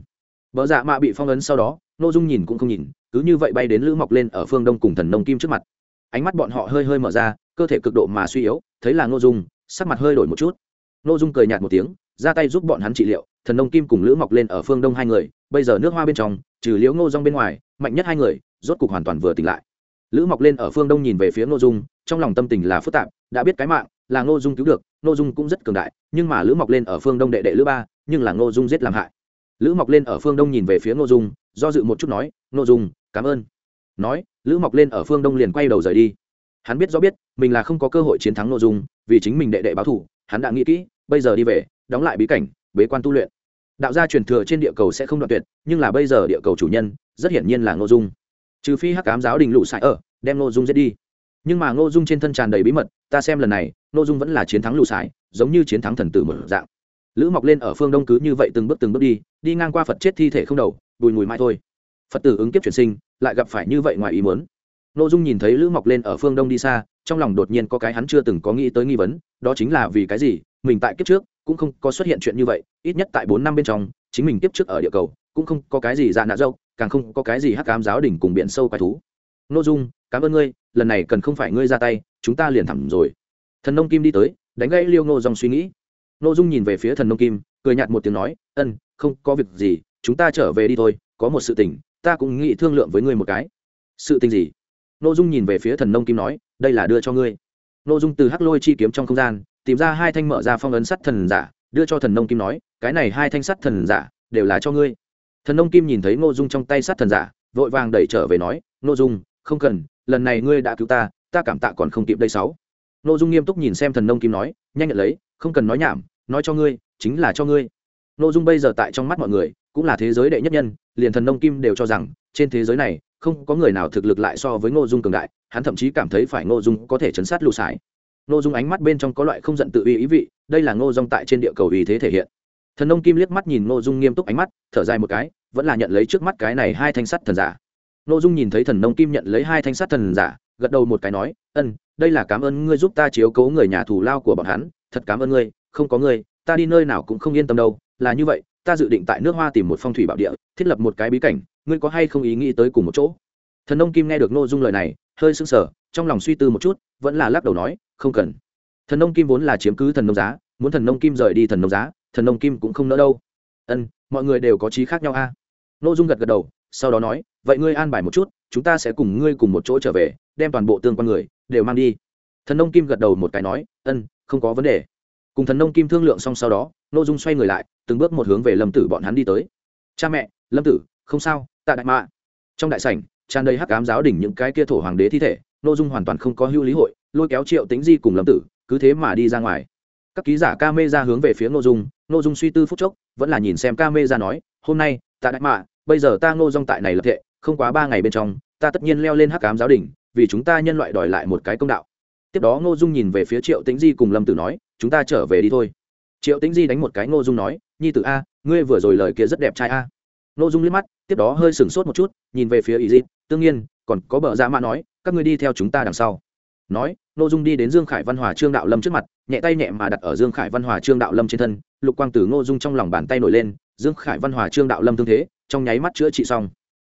Bờ dạ mạ bị phong ấn sau đó, ngô dung nhìn cũng không nhìn, cứ như vậy bay đến lữ mọc lên ở phương đông cùng thần nông kim trước mặt. Ánh mắt bọn họ hơi hơi mở ra, cơ thể cực độ mà suy yếu, thấy là ngô dung, sắc mặt hơi đổi một chút. Ngô dung cười nhạt một tiếng, ra tay giúp bọn hắn trị liệu, thần nông kim cùng lữ mọc lên ở phương đông hai người, bây giờ nước hoa bên trong, trừ liễu ngô dung bên ngoài, mạnh nhất hai người, rốt cục hoàn toàn vừa tỉnh lại. Lữ mọc lên ở phương đông nhìn về phía ngô dung, trong lòng tâm tình là phức tạp, đã biết cái mạng là ngô dung cứu được, ngô dung cũng rất cường đại, nhưng mà lữ mọc lên ở phương đông đệ đệ lữ ba, nhưng là ngô dung giết làm hại. Lữ mọc lên ở phương đông nhìn về phía ngô dung, do dự một chút nói, ngô dung, cảm ơn. Nói, lữ mọc lên ở phương đông liền quay đầu rời đi. Hắn biết rõ biết, mình là không có cơ hội chiến thắng ngô dung, vì chính mình đệ đệ báo thủ hắn đã nghĩ kỹ, bây giờ đi về, đóng lại bí cảnh, bế quan tu luyện. Đạo gia truyền thừa trên địa cầu sẽ không đoạn tuyệt, nhưng là bây giờ địa cầu chủ nhân, rất hiển nhiên là ngô dung. Trừ phi hắc cám giáo đình lũ sải ở, đem ngô dung giết đi nhưng mà ngô dung trên thân tràn đầy bí mật, ta xem lần này, ngô dung vẫn là chiến thắng lụ sải, giống như chiến thắng thần tử một dạng. Lữ mọc lên ở phương đông cứ như vậy từng bước từng bước đi đi ngang qua phật chết thi thể không đầu, bùi mùi mai thôi. Phật tử ứng kiếp chuyển sinh, lại gặp phải như vậy ngoài ý muốn. N ô dung nhìn thấy lữ mọc lên ở phương đông đi xa, trong lòng đột nhiên có cái hắn chưa từng có nghĩ tới nghi vấn, đó chính là vì cái gì, mình tại kiếp trước, cũng không có xuất hiện chuyện như vậy, ít nhất tại bốn năm bên trong, chính mình kiếp trước ở địa cầu, cũng không có cái gì dạ nạ dâu càng không có cái gì hắc cám giáo đỉnh cùng biển sâu quái thú. N ô dung cảm ơn ngươi, lần này cần không phải ngươi ra tay, chúng ta liền thẳng rồi. Thần nông kim đi tới, đánh gãy liêu ngô dòng suy nghĩ. N ô dung nhìn về phía thần nông kim, cười nhạt một tiếng nói, ân, không có việc gì, chúng ta trở về đi thôi, có một sự tình, ta cũng nghĩ thương lượng với ngươi một cái. Sự tình gì? N ô dung nhìn về phía thần nông kim nói, đây là đưa cho ngươi. N ô dung từ hắc lôi chi kiếm trong không gian, tìm ra hai thanh mở ra phong ấn sắt thần giả, đưa cho thần nông kim nói, cái này hai thanh sắt thần giả đều là cho ngươi. Thần nông kim nhìn thấy n ô dung trong tay sắt thần giả, vội vàng đẩy trở về nói n ô dung, không cần lần này ngươi đã cứu ta ta cảm tạ còn không kịp đây sáu. N ô dung nghiêm túc nhìn xem thần nông kim nói, nhanh nhận lấy, không cần nói nhảm, nói cho ngươi, chính là cho ngươi. N ô dung bây giờ tại trong mắt mọi người, cũng là thế giới đệ nhất nhân, liền thần nông kim đều cho rằng, trên thế giới này, không có người nào thực lực lại so với ngô dung cường đại, hắn thậm chí cảm thấy phải ngô dung có thể chấn sát lù sải. Ngô dung ánh mắt bên trong có loại không giận tự uy ý vị, đây là ngô dung tại trên địa cầu ý thế thể hiện. Thần nông kim liếc mắt nhìn ngô dung nghiêm túc ánh mắt, thở dài một cái, vẫn là nhận lấy trước mắt cái này hai thanh sắt thần giả ngô dung nhìn thấy thần nông kim nhận lấy hai thanh sát thần giả, gật đầu một cái nói, ân, đây là cảm ơn ngươi giúp ta chiếu cố người nhà thù lao của bọn hắn, thật cảm ơn ngươi, không có ngươi, ta đi nơi nào cũng không yên tâm đâu, là như vậy, ta dự định tại nước hoa tìm một phong thủy bảo địa, thiết lập một cái bí cảnh, ngươi có hay không ý nghĩ tới cùng một chỗ? Thần nông kim nghe được nội dung lời này, hơi sưng sờ, trong lòng suy tư một chút, vẫn là lắc đầu nói, không cần. Thần nông kim vốn là chiếm cứ thần nông giá, muốn thần nông kim rời đi thần nông giá, thần nông kim cũng không nỡ đâu. Ân, mọi người đều có trí khác nhau a. À? ô dung gật gật đầu sau đó nói, vậy ngươi an bài một chút, chúng ta sẽ cùng ngươi cùng một chỗ trở về, đem toàn bộ tương quan người đều mang đi. Thần nông kim gật đầu một cái nói, ân, không có vấn đề. Cùng thần nông kim thương lượng xong sau đó nội dung xoay người lại, từng bước một hướng về lâm tử bọn hắn đi tới. Cha mẹ, lâm tử, không sao tạ đại mạ. Trong đại sảnh, tràn đầy hắc ám giáo đỉnh những cái kia thổ hoàng đế thi thể nội dung hoàn toàn không có hưu lý hội, lôi kéo triệu tính di cùng lâm tử, cứ thế mà đi ra ngoài. Các ký giả ca mê ra hướng về phía nội dung nội dung suy tư phút chốc, vẫn là nhìn xem ca mê ra nói, hôm nay tạ đại mạ bây giờ ta ngô dong tại này lập thệ không quá ba ngày bên trong ta tất nhiên leo lên hắc ám giáo đình, vì chúng ta nhân loại đòi lại một cái công đạo. Tiếp đó ngô dung nhìn về phía triệu tĩnh di cùng lâm tử nói chúng ta trở về đi thôi. Triệu tĩnh di đánh một cái ngô dung nói nhi tử a ngươi vừa rồi lời kia rất đẹp trai a. Ngô dung liếc mắt tiếp đó hơi sửng sốt một chút nhìn về phía ý Di, tương nhiên còn có bờ dạ mã nói các ngươi đi theo chúng ta đằng sau. Nói ngô dung đi đến dương khải văn hòa trương đạo lâm trước mặt nhẹ tay nhẹ mà đặt ở dương khải văn hòa trương đạo lâm trên thân lục quang tử ngô dung trong lòng bàn tay nổi lên dương khải văn hòa trương đạo lâm thương thế trong nháy mắt chữa trị xong.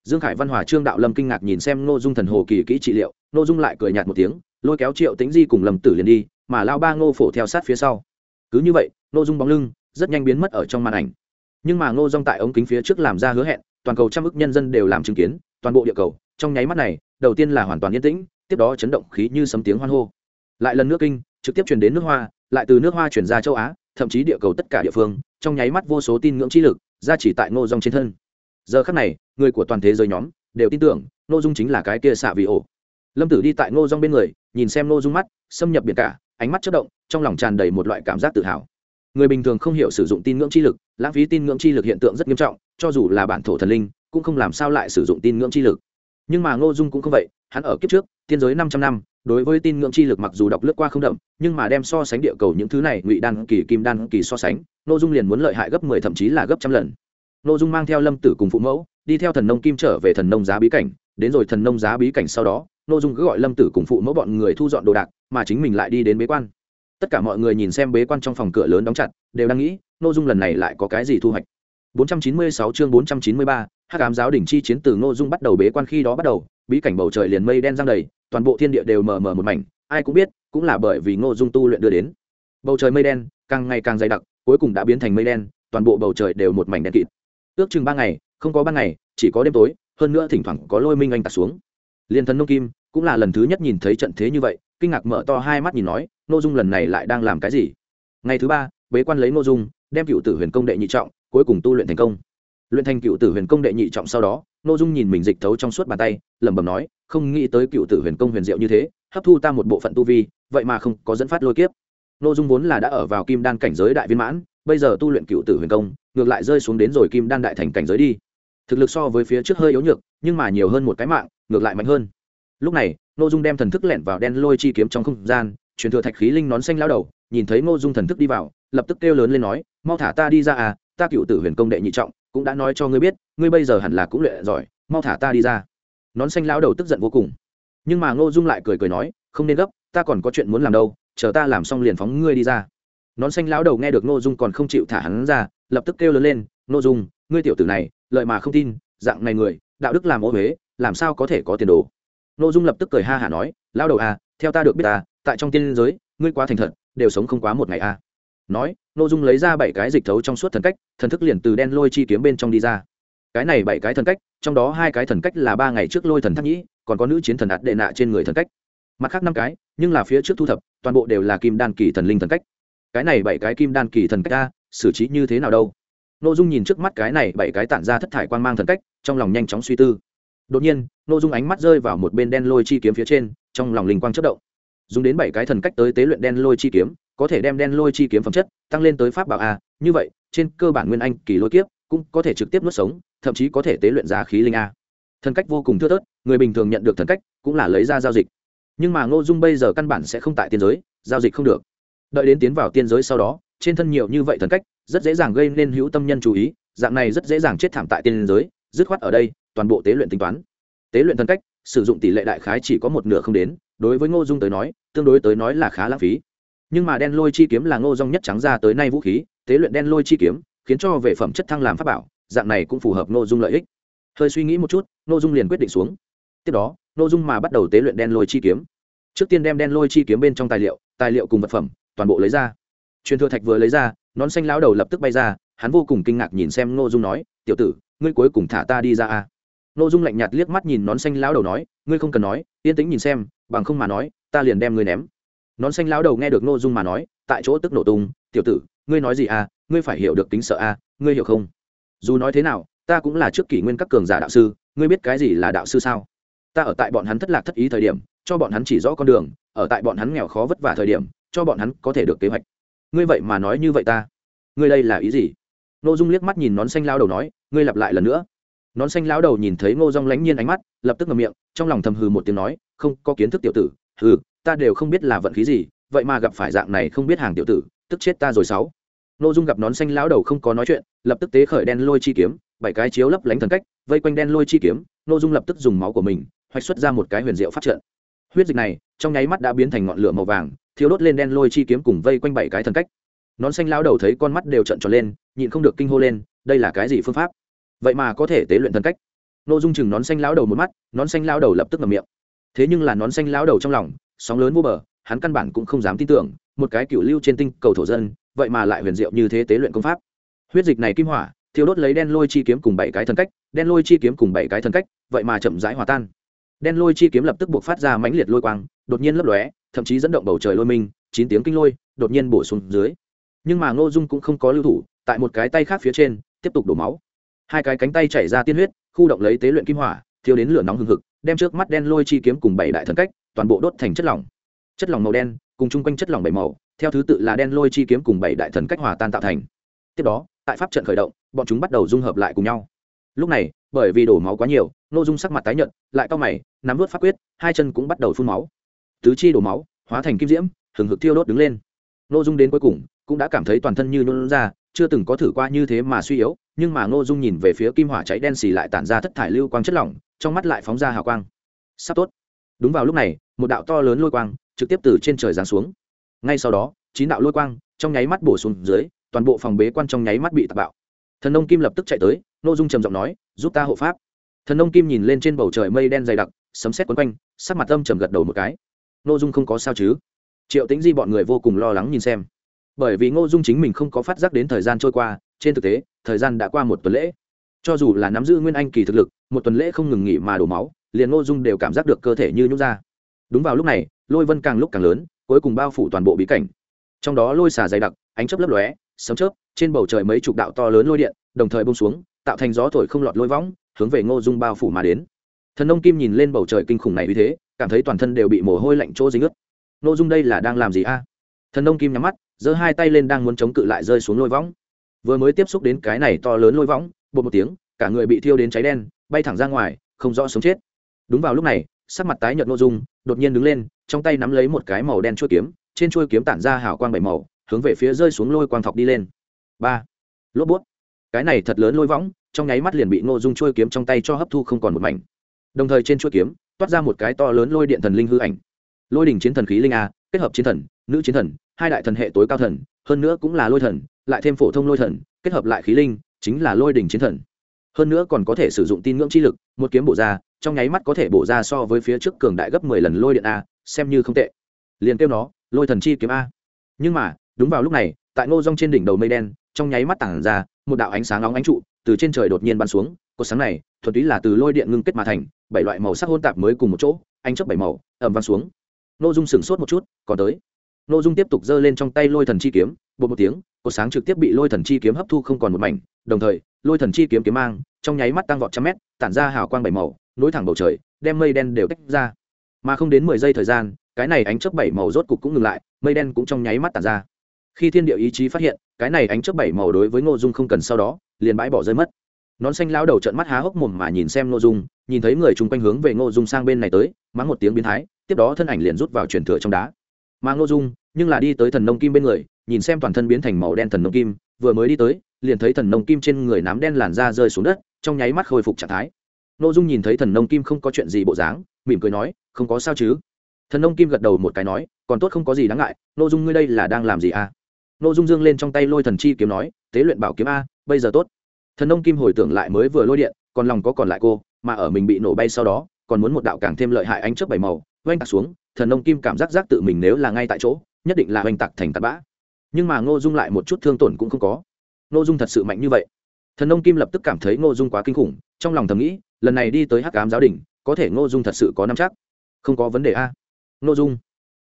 Dương khải văn hòa, trương đạo lâm kinh ngạc nhìn xem ngô dung thần hồ kỳ kỹ trị liệu, ngô dung lại cười nhạt một tiếng, lôi kéo triệu tính di cùng lầm tử liền đi, mà lao ba ngô phổ theo sát phía sau. Cứ như vậy, ngô dung bóng lưng rất nhanh biến mất ở trong màn ảnh. Nhưng mà ngô dung tại ống kính phía trước làm ra hứa hẹn, toàn cầu trăm ước nhân dân đều làm chứng kiến, toàn bộ địa cầu, trong nháy mắt này, đầu tiên là hoàn toàn yên tĩnh, tiếp đó chấn động khí như sấm tiếng hoan hô. Lại lần nước kinh, trực tiếp truyền đến nước hoa, lại từ nước hoa chuyển ra châu á, thậm chí địa cầu tất cả địa phương, trong nháy mắt vô số tin ngưỡng chi lực ra chỉ tại ngô dung trên thân giờ khắc này, người của toàn thế giới nhóm đều tin tưởng ngô dung chính là cái kia xạ vị ổ. Lâm tử đi tại ngô dung bên người, nhìn xem ngô dung mắt, xâm nhập biển cả, ánh mắt chất động, trong lòng tràn đầy một loại cảm giác tự hào. Người bình thường không hiểu sử dụng tin ngưỡng chi lực, lãng phí tin ngưỡng chi lực hiện tượng rất nghiêm trọng, cho dù là bản thổ thần linh, cũng không làm sao lại sử dụng tin ngưỡng chi lực. Nhưng mà ngô dung cũng không vậy, hắn ở kiếp trước, tiên giới năm trăm năm, đối với tin ngưỡng chi lực mặc dù đọc lướt qua không đậm, nhưng mà đem so sánh địa cầu những thứ này, ngụy đan, kỳ kim đan, kỳ so sánh, ngô dung liền muốn lợi hại gấp mười, thậm chí là gấp trăm lần nội dung mang theo lâm tử cùng phụ mẫu đi theo thần nông kim trở về thần nông giá bí cảnh đến rồi thần nông giá bí cảnh sau đó nội dung cứ gọi lâm tử cùng phụ mẫu bọn người thu dọn đồ đạc mà chính mình lại đi đến bế quan tất cả mọi người nhìn xem bế quan trong phòng cửa lớn đóng chặt đều đang nghĩ nội dung lần này lại có cái gì thu hoạch 496 chương 493, Hắc ám giáo đỉnh chi chiến từ nội Dung bắt đầu bế quan khi đó bắt đầu, bí cảnh bầu trời liền mây đen giăng đầy, toàn bộ thiên địa đều mờ mờ một mảnh, ai cũng biết, cũng là bởi vì Ngô Dung tu luyện đưa đến. Bầu trời mây đen càng ngày càng dày đặc, cuối cùng đã biến thành mây đen, toàn bộ bầu trời đều một mảnh đen kịt. Ước chừng ba ngày, không có ban ngày, chỉ có đêm tối, hơn nữa thỉnh thoảng có lôi minh anh tạt xuống. Liên thần nông kim, cũng là lần thứ nhất nhìn thấy trận thế như vậy, kinh ngạc mở to hai mắt nhìn nói, Ngô Dung lần này lại đang làm cái gì? Ngày thứ ba, bế quan lấy Ngô Dung, đem cựu tử huyền công đệ nhị trọng, cuối cùng tu luyện thành công luyện thành cựu tử huyền công đệ nhị trọng sau đó n ô dung nhìn mình dịch thấu trong suốt bàn tay lẩm bẩm nói không nghĩ tới cựu tử huyền công huyền diệu như thế hấp thu ta một bộ phận tu vi vậy mà không có dẫn phát lôi kiếp nội dung vốn là đã ở vào kim đan cảnh giới đại viên mãn bây giờ tu luyện cựu tử huyền công, ngược lại rơi xuống đến rồi kim đan đại thành cảnh giới đi. Thực lực so với phía trước hơi yếu nhược, nhưng mà nhiều hơn một cái mạng, ngược lại mạnh hơn. Lúc này nội dung đem thần thức lẻn vào đen lôi chi kiếm trong không gian, truyền thừa thạch khí linh nón xanh lao đầu, nhìn thấy ngô dung thần thức đi vào, lập tức kêu lớn lên nói, mau thả ta đi ra à ta cựu tử huyền công đệ nhị trọng, cũng đã nói cho ngươi biết, ngươi bây giờ hẳn là cũng luyện giỏi, mau thả ta đi ra. Nón xanh lao đầu tức giận vô cùng. Nhưng mà ngô dung lại cười cười nói, không nên gấp, ta còn có chuyện muốn làm đâu, chờ ta làm xong liền phóng ngươi đi ra nón xanh lão đầu nghe được ngô dung còn không chịu thả hắn ra, lập tức kêu lớn lên, ngô dung, ngươi tiểu tử này, lợi mà không tin, dạng này người, đạo đức làm ô huế làm sao có thể có tiền đồ? Ngô dung lập tức cười ha hả nói, lão đầu à theo ta được biết ta, tại trong tiên giới, ngươi quá thành thật, đều sống không quá một ngày à. Nói, ngô dung lấy ra bảy cái dịch thấu trong suốt thần cách, thần thức liền từ đen lôi chi kiếm bên trong đi ra. Cái này bảy cái thần cách, trong đó hai cái thần cách là ba ngày trước lôi thần thắc nhĩ, còn có nữ chiến thần ạt đệ nạ trên người thần cách. Mặt khác năm cái, nhưng là phía trước thu thập, toàn bộ đều là kim đan kỳ thần linh thần cách cái này bảy cái kim đan kỳ thần cách ta xử trí như thế nào đâu? N ô dung nhìn trước mắt cái này bảy cái tản ra thất thải quan mang thần cách, trong lòng nhanh chóng suy tư. Đột nhiên n ô dung ánh mắt rơi vào một bên đen lôi chi kiếm phía trên, trong lòng linh quang chất động. Dùng đến bảy cái thần cách tới tế luyện đen lôi chi kiếm, có thể đem đen lôi chi kiếm phẩm chất tăng lên tới pháp bảo a, như vậy, trên cơ bản nguyên anh, kỳ lôi kiếp, cũng có thể trực tiếp nuốt sống, thậm chí có thể tế luyện ra khí linh a. Thần cách vô cùng thưa thớt, người bình thường nhận được thần cách cũng là lấy ra giao dịch. Nhưng mà ngô dung bây giờ căn bản sẽ không tại tiên giới, giao dịch không được đợi đến tiến vào tiên giới sau đó, trên thân nhiều như vậy thần cách, rất dễ dàng gây nên hữu tâm nhân chú ý, dạng này rất dễ dàng chết thảm tại tiên giới, dứt khoát ở đây, toàn bộ tế luyện tính toán. Tế luyện thần cách, sử dụng tỷ lệ đại khái chỉ có một nửa không đến, đối với ngô dung tới nói, tương đối tới nói là khá lãng phí. Nhưng mà đen lôi chi kiếm là ngô dung nhất trắng ra tới nay vũ khí, tế luyện đen lôi chi kiếm, khiến cho về phẩm chất thăng làm pháp bảo, dạng này cũng phù hợp ngô dung lợi ích. Hơi suy nghĩ một chút, ngô dung liền quyết định xuống. Tiếp đó, ngô dung mà bắt đầu tế luyện đen lôi chi kiếm. Trước tiên đem đen lôi chi kiếm bên trong tài liệu tài liệu cùng vật phẩm toàn bộ lấy ra. Truyền thừa thạch vừa lấy ra, nón xanh lão đầu lập tức bay ra, hắn vô cùng kinh ngạc nhìn xem ngô dung nói, tiểu tử, ngươi cuối cùng thả ta đi ra à. ngô dung lạnh nhạt liếc mắt nhìn nón xanh lão đầu nói, ngươi không cần nói, yên tĩnh nhìn xem, bằng không mà nói, ta liền đem ngươi ném. Nón xanh lão đầu nghe được ngô dung mà nói, tại chỗ tức nổ tung, tiểu tử, ngươi nói gì à ngươi phải hiểu được tính sợ à ngươi hiểu không? Dù nói thế nào, ta cũng là trước kỷ nguyên các cường giả đạo sư, ngươi biết cái gì là đạo sư sao? Ta ở tại bọn hắn thất lạc thất ý thời điểm, cho bọn hắn chỉ rõ con đường, ở tại bọn hắn nghèo khó vất vả thời điểm cho bọn hắn có thể được kế hoạch. Ngươi vậy mà nói như vậy ta. Ngươi đây là ý gì? Ngô dung liếc mắt nhìn nón xanh lao đầu nói, ngươi lặp lại lần nữa. Nón xanh lao đầu nhìn thấy ngô dung lánh nhiên ánh mắt, lập tức ngậm miệng, trong lòng thầm hừ một tiếng nói, không, có kiến thức tiểu tử, hừ, ta đều không biết là vận khí gì, vậy mà gặp phải dạng này không biết hàng tiểu tử, tức chết ta rồi sáu. Ngô dung gặp nón xanh lão đầu không có nói chuyện, lập tức tế khởi đen lôi chi kiếm, bảy cái chiếu lấp lánh thần cách, vây quanh đen lôi chi kiếm, ngô dung lập tức dùng máu của mình, hoạch xuất ra một cái huyền diệu phát trận. Huyết dịch này, trong nháy mắt đã biến thành ngọn lửa màu vàng thiếu đốt lên đen lôi chi kiếm cùng vây quanh bảy cái thần cách. Nón xanh lao đầu thấy con mắt đều trận tròn lên, nhịn không được kinh hô lên, đây là cái gì phương pháp? Vậy mà có thể tế luyện thần cách. N ô dung chừng nón xanh lao đầu một mắt, nón xanh lao đầu lập tức ngầm miệng. Thế nhưng là nón xanh lao đầu trong lòng, sóng lớn vô bờ, hắn căn bản cũng không dám tin tưởng, một cái cựu lưu trên tinh cầu thổ dân, vậy mà lại huyền diệu như thế tế luyện công pháp. Huyết dịch này kim hỏa thiếu đốt lấy đen lôi chi kiếm cùng bảy cái thần cách, đen lôi chi kiếm cùng bảy cái thần cách, vậy mà chậm rãi hòa tan. Đen lôi chi kiếm lập tức buộc phát ra mãnh liệt lôi quang, đột nhiên lấp lóe thậm chí dẫn động bầu trời lôi minh, chín tiếng kinh lôi đột nhiên bổ xuống dưới. Nhưng mà ngô dung cũng không có lưu thủ, tại một cái tay khác phía trên, tiếp tục đổ máu. Hai cái cánh tay chảy ra tiên huyết, khu động lấy tế luyện kim hỏa, thiêu đến lửa nóng hừng hực, đem trước mắt đen lôi chi kiếm cùng bảy đại thần cách, toàn bộ đốt thành chất lỏng. Chất lỏng màu đen, cùng chung quanh chất lỏng bảy màu, theo thứ tự là đen lôi chi kiếm cùng bảy đại thần cách hòa tan tạo thành. Tiếp đó, tại pháp trận khởi động, bọn chúng bắt đầu dung hợp lại cùng nhau. Lúc này, bởi vì đổ máu quá nhiều, Ngô dung sắc mặt tái nhợt, lại cao mày, nắm vớt pháp quyết, hai chân cũng bắt đầu phun máu tứ chi đổ máu, hóa thành kim diễm, hừng hực thiêu đốt đứng lên. Ngô dung đến cuối cùng, cũng đã cảm thấy toàn thân như nôn ra, chưa từng có thử qua như thế mà suy yếu, nhưng mà ngô dung nhìn về phía kim hỏa cháy đen xì lại tản ra thất thải lưu quang chất lỏng, trong mắt lại phóng ra hào quang. Sắp tốt. Đúng vào lúc này, một đạo to lớn lôi quang, trực tiếp từ trên trời giáng xuống. Ngay sau đó, chín đạo lôi quang, trong nháy mắt bổ xuống dưới, toàn bộ phòng bế quan trong nháy mắt bị tạt bạo. Thần nông kim lập tức chạy tới, ngô dung trầm giọng nói, giúp ta hộ pháp. Thần nông kim nhìn lên trên bầu trời mây đen dày đặc, sấm xét quấn quanh, sắc mặt âm trầm gật đầu một cái ngô dung không có sao chứ? Triệu tính di bọn người vô cùng lo lắng nhìn xem. Bởi vì ngô dung chính mình không có phát giác đến thời gian trôi qua, trên thực tế, thời gian đã qua một tuần lễ. Cho dù là nắm giữ nguyên anh kỳ thực lực, một tuần lễ không ngừng nghỉ mà đổ máu, liền ngô dung đều cảm giác được cơ thể như nhút ra. Đúng vào lúc này, lôi vân càng lúc càng lớn, cuối cùng bao phủ toàn bộ bí cảnh. Trong đó lôi xà dày đặc, ánh chớp lấp lóe, sấm chớp, trên bầu trời mấy chục đạo to lớn lôi điện, đồng thời bông xuống, tạo thành gió thổi không lọt lôi võng, hướng về ngô dung bao phủ mà đến. Thần nông kim nhìn lên bầu trời kinh khủng này vì thế cảm thấy toàn thân đều bị mồ hôi lạnh chỗ dính ướt. Nội dung đây là đang làm gì a? Thần nông kim nhắm mắt, giơ hai tay lên đang muốn chống cự lại rơi xuống lôi võng. Vừa mới tiếp xúc đến cái này to lớn lôi võng, bột một tiếng, cả người bị thiêu đến cháy đen, bay thẳng ra ngoài, không rõ sống chết. Đúng vào lúc này, sắc mặt tái nhợt nội dung, đột nhiên đứng lên, trong tay nắm lấy một cái màu đen chuôi kiếm, trên chuôi kiếm tản ra hào quang bảy màu, hướng về phía rơi xuống lôi quang thọc đi lên. Ba. Lốp bút. Cái này thật lớn lôi võng, trong nháy mắt liền bị ngô dung chuôi kiếm trong tay cho hấp thu không còn một mảnh. Đồng thời trên chuôi kiếm toát ra một cái to lớn lôi điện thần linh hư ảnh. Lôi đình chiến thần khí linh a, kết hợp chiến thần, nữ chiến thần, hai đại thần hệ tối cao thần, hơn nữa cũng là lôi thần, lại thêm phổ thông lôi thần, kết hợp lại khí linh, chính là lôi đình chiến thần. Hơn nữa còn có thể sử dụng tin ngưỡng chi lực, một kiếm bổ ra, trong nháy mắt có thể bổ ra so với phía trước cường đại gấp mười lần lôi điện a, xem như không tệ. Liền kêu nó, lôi thần chi kiếm a. Nhưng mà, đúng vào lúc này, tại ngô rong trên đỉnh đầu mây đen, trong nháy mắt tảng ra, một đạo ánh sáng nóng ánh trụ, từ trên trời đột nhiên bắn xuống, cột sáng này, thuần túy là từ lôi điện ngưng kết mà thành bảy loại màu sắc hôn tạp mới cùng một chỗ anh chấp bảy màu, ẩm văng xuống. Ngô dung sửng sốt một chút, còn tới. Ngô dung tiếp tục giơ lên trong tay lôi thần chi kiếm bột một tiếng cột sáng trực tiếp bị lôi thần chi kiếm hấp thu không còn một mảnh. Đồng thời, lôi thần chi kiếm kiếm mang, trong nháy mắt tăng vọt trăm mét, tản ra hào quang bảy màu, nối thẳng bầu trời, đem mây đen đều tách ra. Mà không đến mười giây thời gian, cái này ánh chớp bảy màu rốt cục cũng ngừng lại, mây đen cũng trong nháy mắt tản ra. Khi thiên địa ý chí phát hiện, cái này ánh chớp bảy màu đối với ngô dung không cần sau đó, liền bãi bỏ rơi mất nón xanh lao đầu trận mắt há hốc mồm mà nhìn xem ngô dung, nhìn thấy người chung quanh hướng về ngô dung sang bên này tới, mắng một tiếng biến thái, tiếp đó thân ảnh liền rút vào truyền thừa trong đá. Mà ngô dung, nhưng là đi tới thần nông kim bên người, nhìn xem toàn thân biến thành màu đen thần nông kim, vừa mới đi tới, liền thấy thần nông kim trên người nám đen làn da rơi xuống đất, trong nháy mắt khôi phục trạng thái. Ngô dung nhìn thấy thần nông kim không có chuyện gì bộ dáng, mỉm cười nói, không có sao chứ? Thần nông kim gật đầu một cái nói, còn tốt không có gì đáng ngại, ngô dung ngươi đây là đang làm gì à? Ngô dung dương lên trong tay lôi thần chi kiếm nói, tế luyện bảo kiếm a, bây giờ tốt thần nông kim hồi tưởng lại mới vừa lôi điện, còn lòng có còn lại cô, mà ở mình bị nổ bay sau đó, còn muốn một đạo càng thêm lợi hại ánh chớp bảy màu oanh tạc xuống, thần nông kim cảm giác giác tự mình nếu là ngay tại chỗ, nhất định là oanh tạc thành tạt bã. Nhưng mà ngô dung lại một chút thương tổn cũng không có. Ngô dung thật sự mạnh như vậy. Thần nông kim lập tức cảm thấy ngô dung quá kinh khủng, trong lòng thầm nghĩ, lần này đi tới hắc cám giáo đình, có thể ngô dung thật sự có năm chắc. Không có vấn đề a. Ngô dung.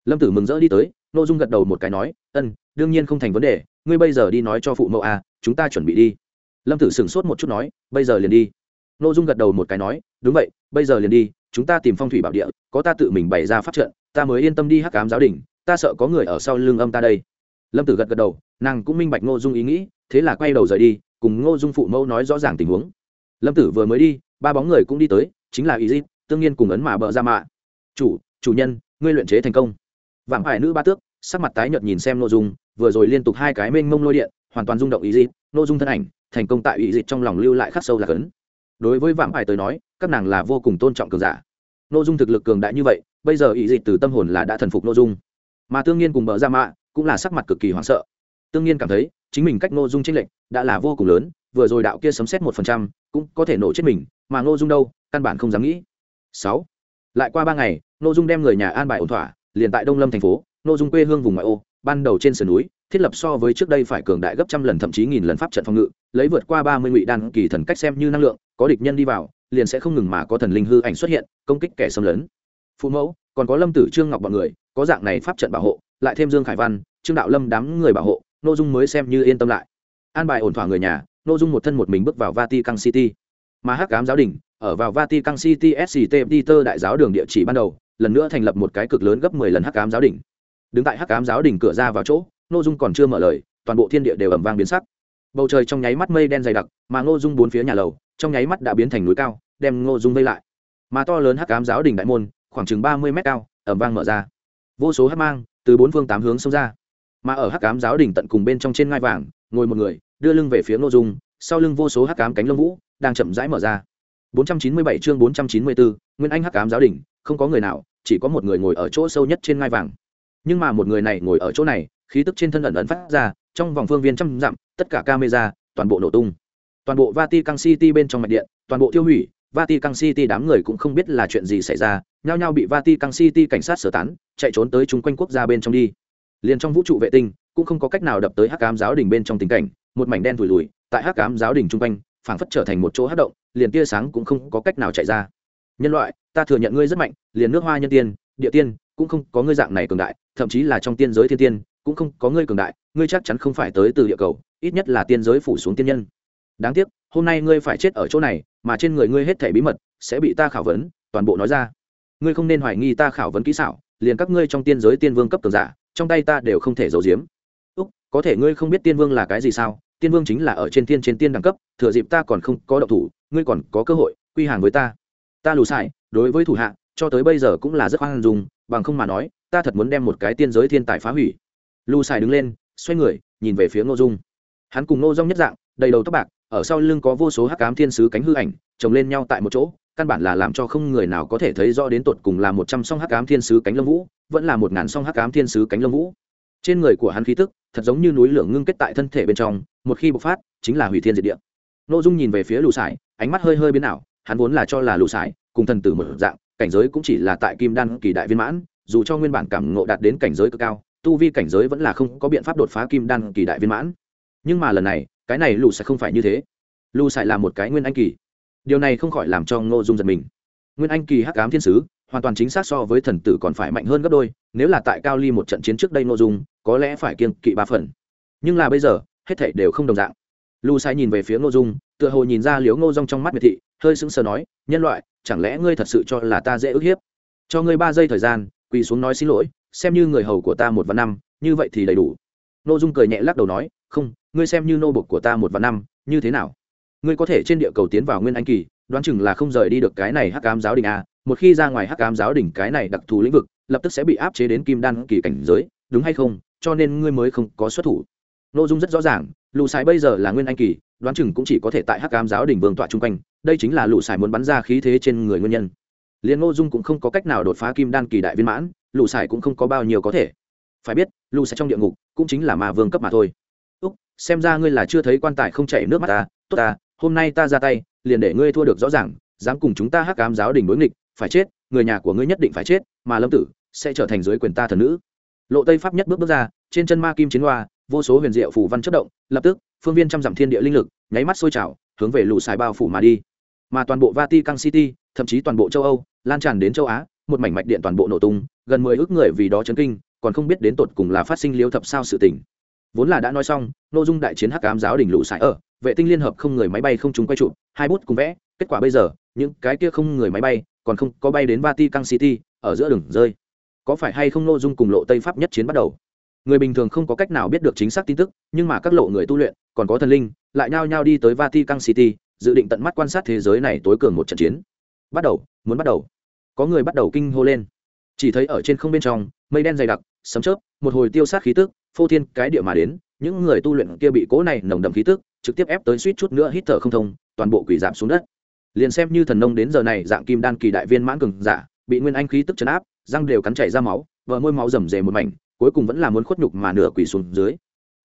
Lâm tử mừng rỡ đi tới, ngô dung gật đầu một cái nói, ân, đương nhiên không thành vấn đề, ngươi bây giờ đi nói cho phụ mẫu a, chúng ta chuẩn bị đi lâm tử sửng sốt một chút nói, bây giờ liền đi. Ngô dung gật đầu một cái nói, đúng vậy, bây giờ liền đi, chúng ta tìm phong thủy bảo địa, có ta tự mình bày ra phát trận, ta mới yên tâm đi hắc cám giáo đình, ta sợ có người ở sau lưng âm ta đây. Lâm tử gật gật đầu, nàng cũng minh bạch ngô dung ý nghĩ, thế là quay đầu rời đi, cùng ngô dung phụ mẫu nói rõ ràng tình huống. Lâm tử vừa mới đi, ba bóng người cũng đi tới, chính là ý dịp tương nhiên cùng ấn mà bợ ra mạ. Chủ chủ nhân, ngươi luyện chế thành công. Vàng hải nữ ba tước, sắc mặt tái nhợt nhìn xem nội dung, vừa rồi liên tục hai cái mênh mông lôi điện, hoàn toàn rung động ý dít nội dung thân ảnh, thành công tại ủy dịch trong lòng lưu lại khắc sâu là cấn. Đối với vạm hải tới nói, các nàng là vô cùng tôn trọng cường giả. Nội dung thực lực cường đại như vậy, bây giờ ủy dịch từ tâm hồn là đã thần phục nội dung. Mà tương nhiên cùng bờ ra mạ cũng là sắc mặt cực kỳ hoảng sợ. Tương nhiên cảm thấy, chính mình cách nội dung tranh lệch đã là vô cùng lớn, vừa rồi đạo kia sấm xét một phần trăm cũng có thể nổ chết mình, mà ngô dung đâu, căn bản không dám nghĩ. Sáu. Lại qua ba ngày, ngô dung đem người nhà an bài ổn thỏa, liền tại đông lâm thành phố, ngô dung quê hương vùng ngoại ô ban đầu trên sườn núi, thiết lập so với trước đây phải cường đại gấp trăm lần thậm chí nghìn lần pháp trận phòng ngự, lấy vượt qua ba mươi ngụy đan kỳ thần cách xem như năng lượng, có địch nhân đi vào, liền sẽ không ngừng mà có thần linh hư ảnh xuất hiện, công kích kẻ xâm lấn. Phụ mẫu, còn có lâm tử trương ngọc bọn người, có dạng này pháp trận bảo hộ, lại thêm dương khải văn, trương đạo lâm đám người bảo hộ n ô dung mới xem như yên tâm lại. An bài ổn thỏa người nhà n ô dung một thân một mình bước vào vatican city. Mà hắc cám giáo đình, ở vào vatican city sct peter đại giáo đường địa chỉ ban đầu, lần nữa thành lập một cái cực lớn gấp mười lần hắc cám giáo đình đứng tại hắc cám giáo đỉnh cửa ra vào chỗ nô dung còn chưa mở lời toàn bộ thiên địa đều ẩm vang biến sắc. Bầu trời trong nháy mắt mây đen dày đặc mà ngô dung bốn phía nhà lầu trong nháy mắt đã biến thành núi cao đem ngô dung vây lại. Mà to lớn hắc cám giáo đỉnh đại môn khoảng chừng ba mươi mét cao ẩm vang mở ra. Vô số hắc mang từ bốn phương tám hướng xông ra. Mà ở hắc cám giáo đỉnh tận cùng bên trong trên ngai vàng ngồi một người đưa lưng về phía ngô dung sau lưng vô số hắc cám cánh lông vũ đang chậm rãi mở ra. 497 chương 494, nguyên anh hắc cám giáo đỉnh không có người nào chỉ có một người ngồi ở chỗ sâu nhất trên ngai vàng nhưng mà một người này ngồi ở chỗ này, khí tức trên thân ẩn ẩn phát ra, trong vòng phương viên trăm dặm, tất cả camera, toàn bộ nổ tung. Toàn bộ vatican city bên trong mạch điện, toàn bộ tiêu hủy, vatican city đám người cũng không biết là chuyện gì xảy ra, nhao nhao bị vatican city cảnh sát sơ tán, chạy trốn tới chung quanh quốc gia bên trong đi. Liền trong vũ trụ vệ tinh, cũng không có cách nào đập tới hắc cám giáo đình bên trong tình cảnh, một mảnh đen thùi lùi, tại hắc cám giáo đình chung quanh, phảng phất trở thành một chỗ hát động, liền tia sáng cũng không có cách nào chạy ra. Nhân loại, ta thừa nhận ngươi rất mạnh, liền nước hoa nhân tiên, địa tiên cũng không có ngươi dạng này cường đại, thậm chí là trong tiên giới thiên tiên, cũng không có ngươi cường đại, ngươi chắc chắn không phải tới từ địa cầu, ít nhất là tiên giới phủ xuống tiên nhân. Đáng tiếc, hôm nay ngươi phải chết ở chỗ này, mà trên người ngươi hết thể bí mật sẽ bị ta khảo vấn, toàn bộ nói ra. Ngươi không nên hoài nghi ta khảo vấn kỹ xảo, liền các ngươi trong tiên giới tiên vương cấp cường giả, trong tay ta đều không thể giấu giếm. Úc, có thể ngươi không biết tiên vương là cái gì sao? Tiên vương chính là ở trên tiên trên tiên đẳng cấp, thừa dịp ta còn không có động thủ, ngươi còn có cơ hội, quy hàng với ta. Ta lù sai đối với thủ hạ cho tới bây giờ cũng là rất hoang dung, bằng không mà nói, ta thật muốn đem một cái tiên giới thiên tài phá hủy. Lưu xài đứng lên, xoay người, nhìn về phía ngô dung. Hắn cùng ngô dung nhất dạng, đầy đầu tóc bạc, ở sau lưng có vô số hắc ám thiên sứ cánh hư ảnh, chồng lên nhau tại một chỗ, căn bản là làm cho không người nào có thể thấy rõ đến tột cùng là một trăm song hắc ám thiên sứ cánh lông vũ, vẫn là một ngàn song hắc ám thiên sứ cánh lông vũ. Trên người của hắn khí tức, thật giống như núi lửa ngưng kết tại thân thể bên trong, một khi bộc phát, chính là hủy thiên diệt địa. Nội dung nhìn về phía lù sải, ánh mắt hơi hơi biến ảo, hắn vốn là cho là lù sải, cùng thần tử một dạng cảnh giới cũng chỉ là tại kim đan kỳ đại viên mãn, dù cho nguyên bản cảm ngộ đạt đến cảnh giới cực cao, tu vi cảnh giới vẫn là không có biện pháp đột phá kim đan kỳ đại viên mãn. Nhưng mà lần này, cái này lù sải không phải như thế. Lù sải là một cái nguyên anh kỳ. Điều này không khỏi làm cho ngô dung giật mình. Nguyên anh kỳ hắc ám thiên sứ, hoàn toàn chính xác so với thần tử còn phải mạnh hơn gấp đôi, nếu là tại cao ly một trận chiến trước đây ngô dung, có lẽ phải kiên kỵ ba phần. Nhưng là bây giờ, hết thảy đều không đồng dạng. Lù sai nhìn về phía ngô dung, tựa hồ nhìn ra liếu ngô dung trong mắt miệt thị, hơi sững sờ nói, nhân loại chẳng lẽ ngươi thật sự cho là ta dễ ức hiếp? Cho ngươi ba giây thời gian, quỳ xuống nói xin lỗi, xem như người hầu của ta một vạn năm, như vậy thì đầy đủ. Ngô dung cười nhẹ lắc đầu nói, không, ngươi xem như nô bộc của ta một vạn năm, như thế nào? Ngươi có thể trên địa cầu tiến vào nguyên anh kỳ, đoán chừng là không rời đi được cái này hắc cám giáo đình a một khi ra ngoài hắc cám giáo đình cái này đặc thù lĩnh vực, lập tức sẽ bị áp chế đến kim đan kỳ cảnh giới, đúng hay không? Cho nên ngươi mới không có xuất thủ. Nội dung rất rõ ràng, lù xài bây giờ là nguyên anh kỳ, đoán chừng cũng chỉ có thể tại hắc cám giáo đình vương tọa chung quanh đây chính là lũ sải muốn bắn ra khí thế trên người nguyên nhân. Liền ngô dung cũng không có cách nào đột phá kim đan kỳ đại viên mãn, lũ sải cũng không có bao nhiêu có thể. Phải biết, lũ sải trong địa ngục cũng chính là mà vương cấp mà thôi. Úc, xem ra ngươi là chưa thấy quan tài không chảy nước mắt ta. Tốt ta, hôm nay ta ra tay, liền để ngươi thua được rõ ràng, dám cùng chúng ta hắc cám giáo đình đối nghịch, phải chết, người nhà của ngươi nhất định phải chết, mà lâm tử sẽ trở thành dưới quyền ta thần nữ. Lộ tây pháp nhất bước bước ra, trên chân ma kim chiến hoa, vô số huyền diệu phủ văn chất động, lập tức, phương viên trăm dặm thiên địa linh lực, nháy mắt sôi trào, hướng về lũ sải bao phủ mà đi mà toàn bộ vatican city, thậm chí toàn bộ châu âu, lan tràn đến châu á, một mảnh mạch điện toàn bộ nổ tung, gần mười ước người vì đó chấn kinh, còn không biết đến tột cùng là phát sinh liêu thập sao sự tình. Vốn là đã nói xong, nội dung đại chiến hắc ám giáo đỉnh lũ sải ở, vệ tinh liên hợp không người máy bay không chúng quay trụ, hai bút cùng vẽ, kết quả bây giờ, những cái kia không người máy bay còn không có bay đến vatican city, ở giữa đường rơi. Có phải hay không nội dung cùng lộ tây pháp nhất chiến bắt đầu? Người bình thường không có cách nào biết được chính xác tin tức, nhưng mà các lộ người tu luyện, còn có thần linh, lại nhao nhao đi tới vatican city dự định tận mắt quan sát thế giới này tối cường một trận chiến. Bắt đầu, muốn bắt đầu. Có người bắt đầu kinh hô lên. Chỉ thấy ở trên không bên trong, mây đen dày đặc, sấm chớp, một hồi tiêu sát khí tức, phô thiên cái địa mà đến. Những người tu luyện kia bị cố này nồng đậm khí tức, trực tiếp ép tới suýt chút nữa hít thở không thông, toàn bộ quỷ giảm xuống đất. Liền xem như thần nông đến giờ này, dạng kim đan kỳ đại viên mãn cường giả, bị nguyên anh khí tức chấn áp, răng đều cắn chảy ra máu vợ môi máu rầm rề một mảnh, cuối cùng vẫn là muốn khuất nhục mà nửa quỷ xuống dưới.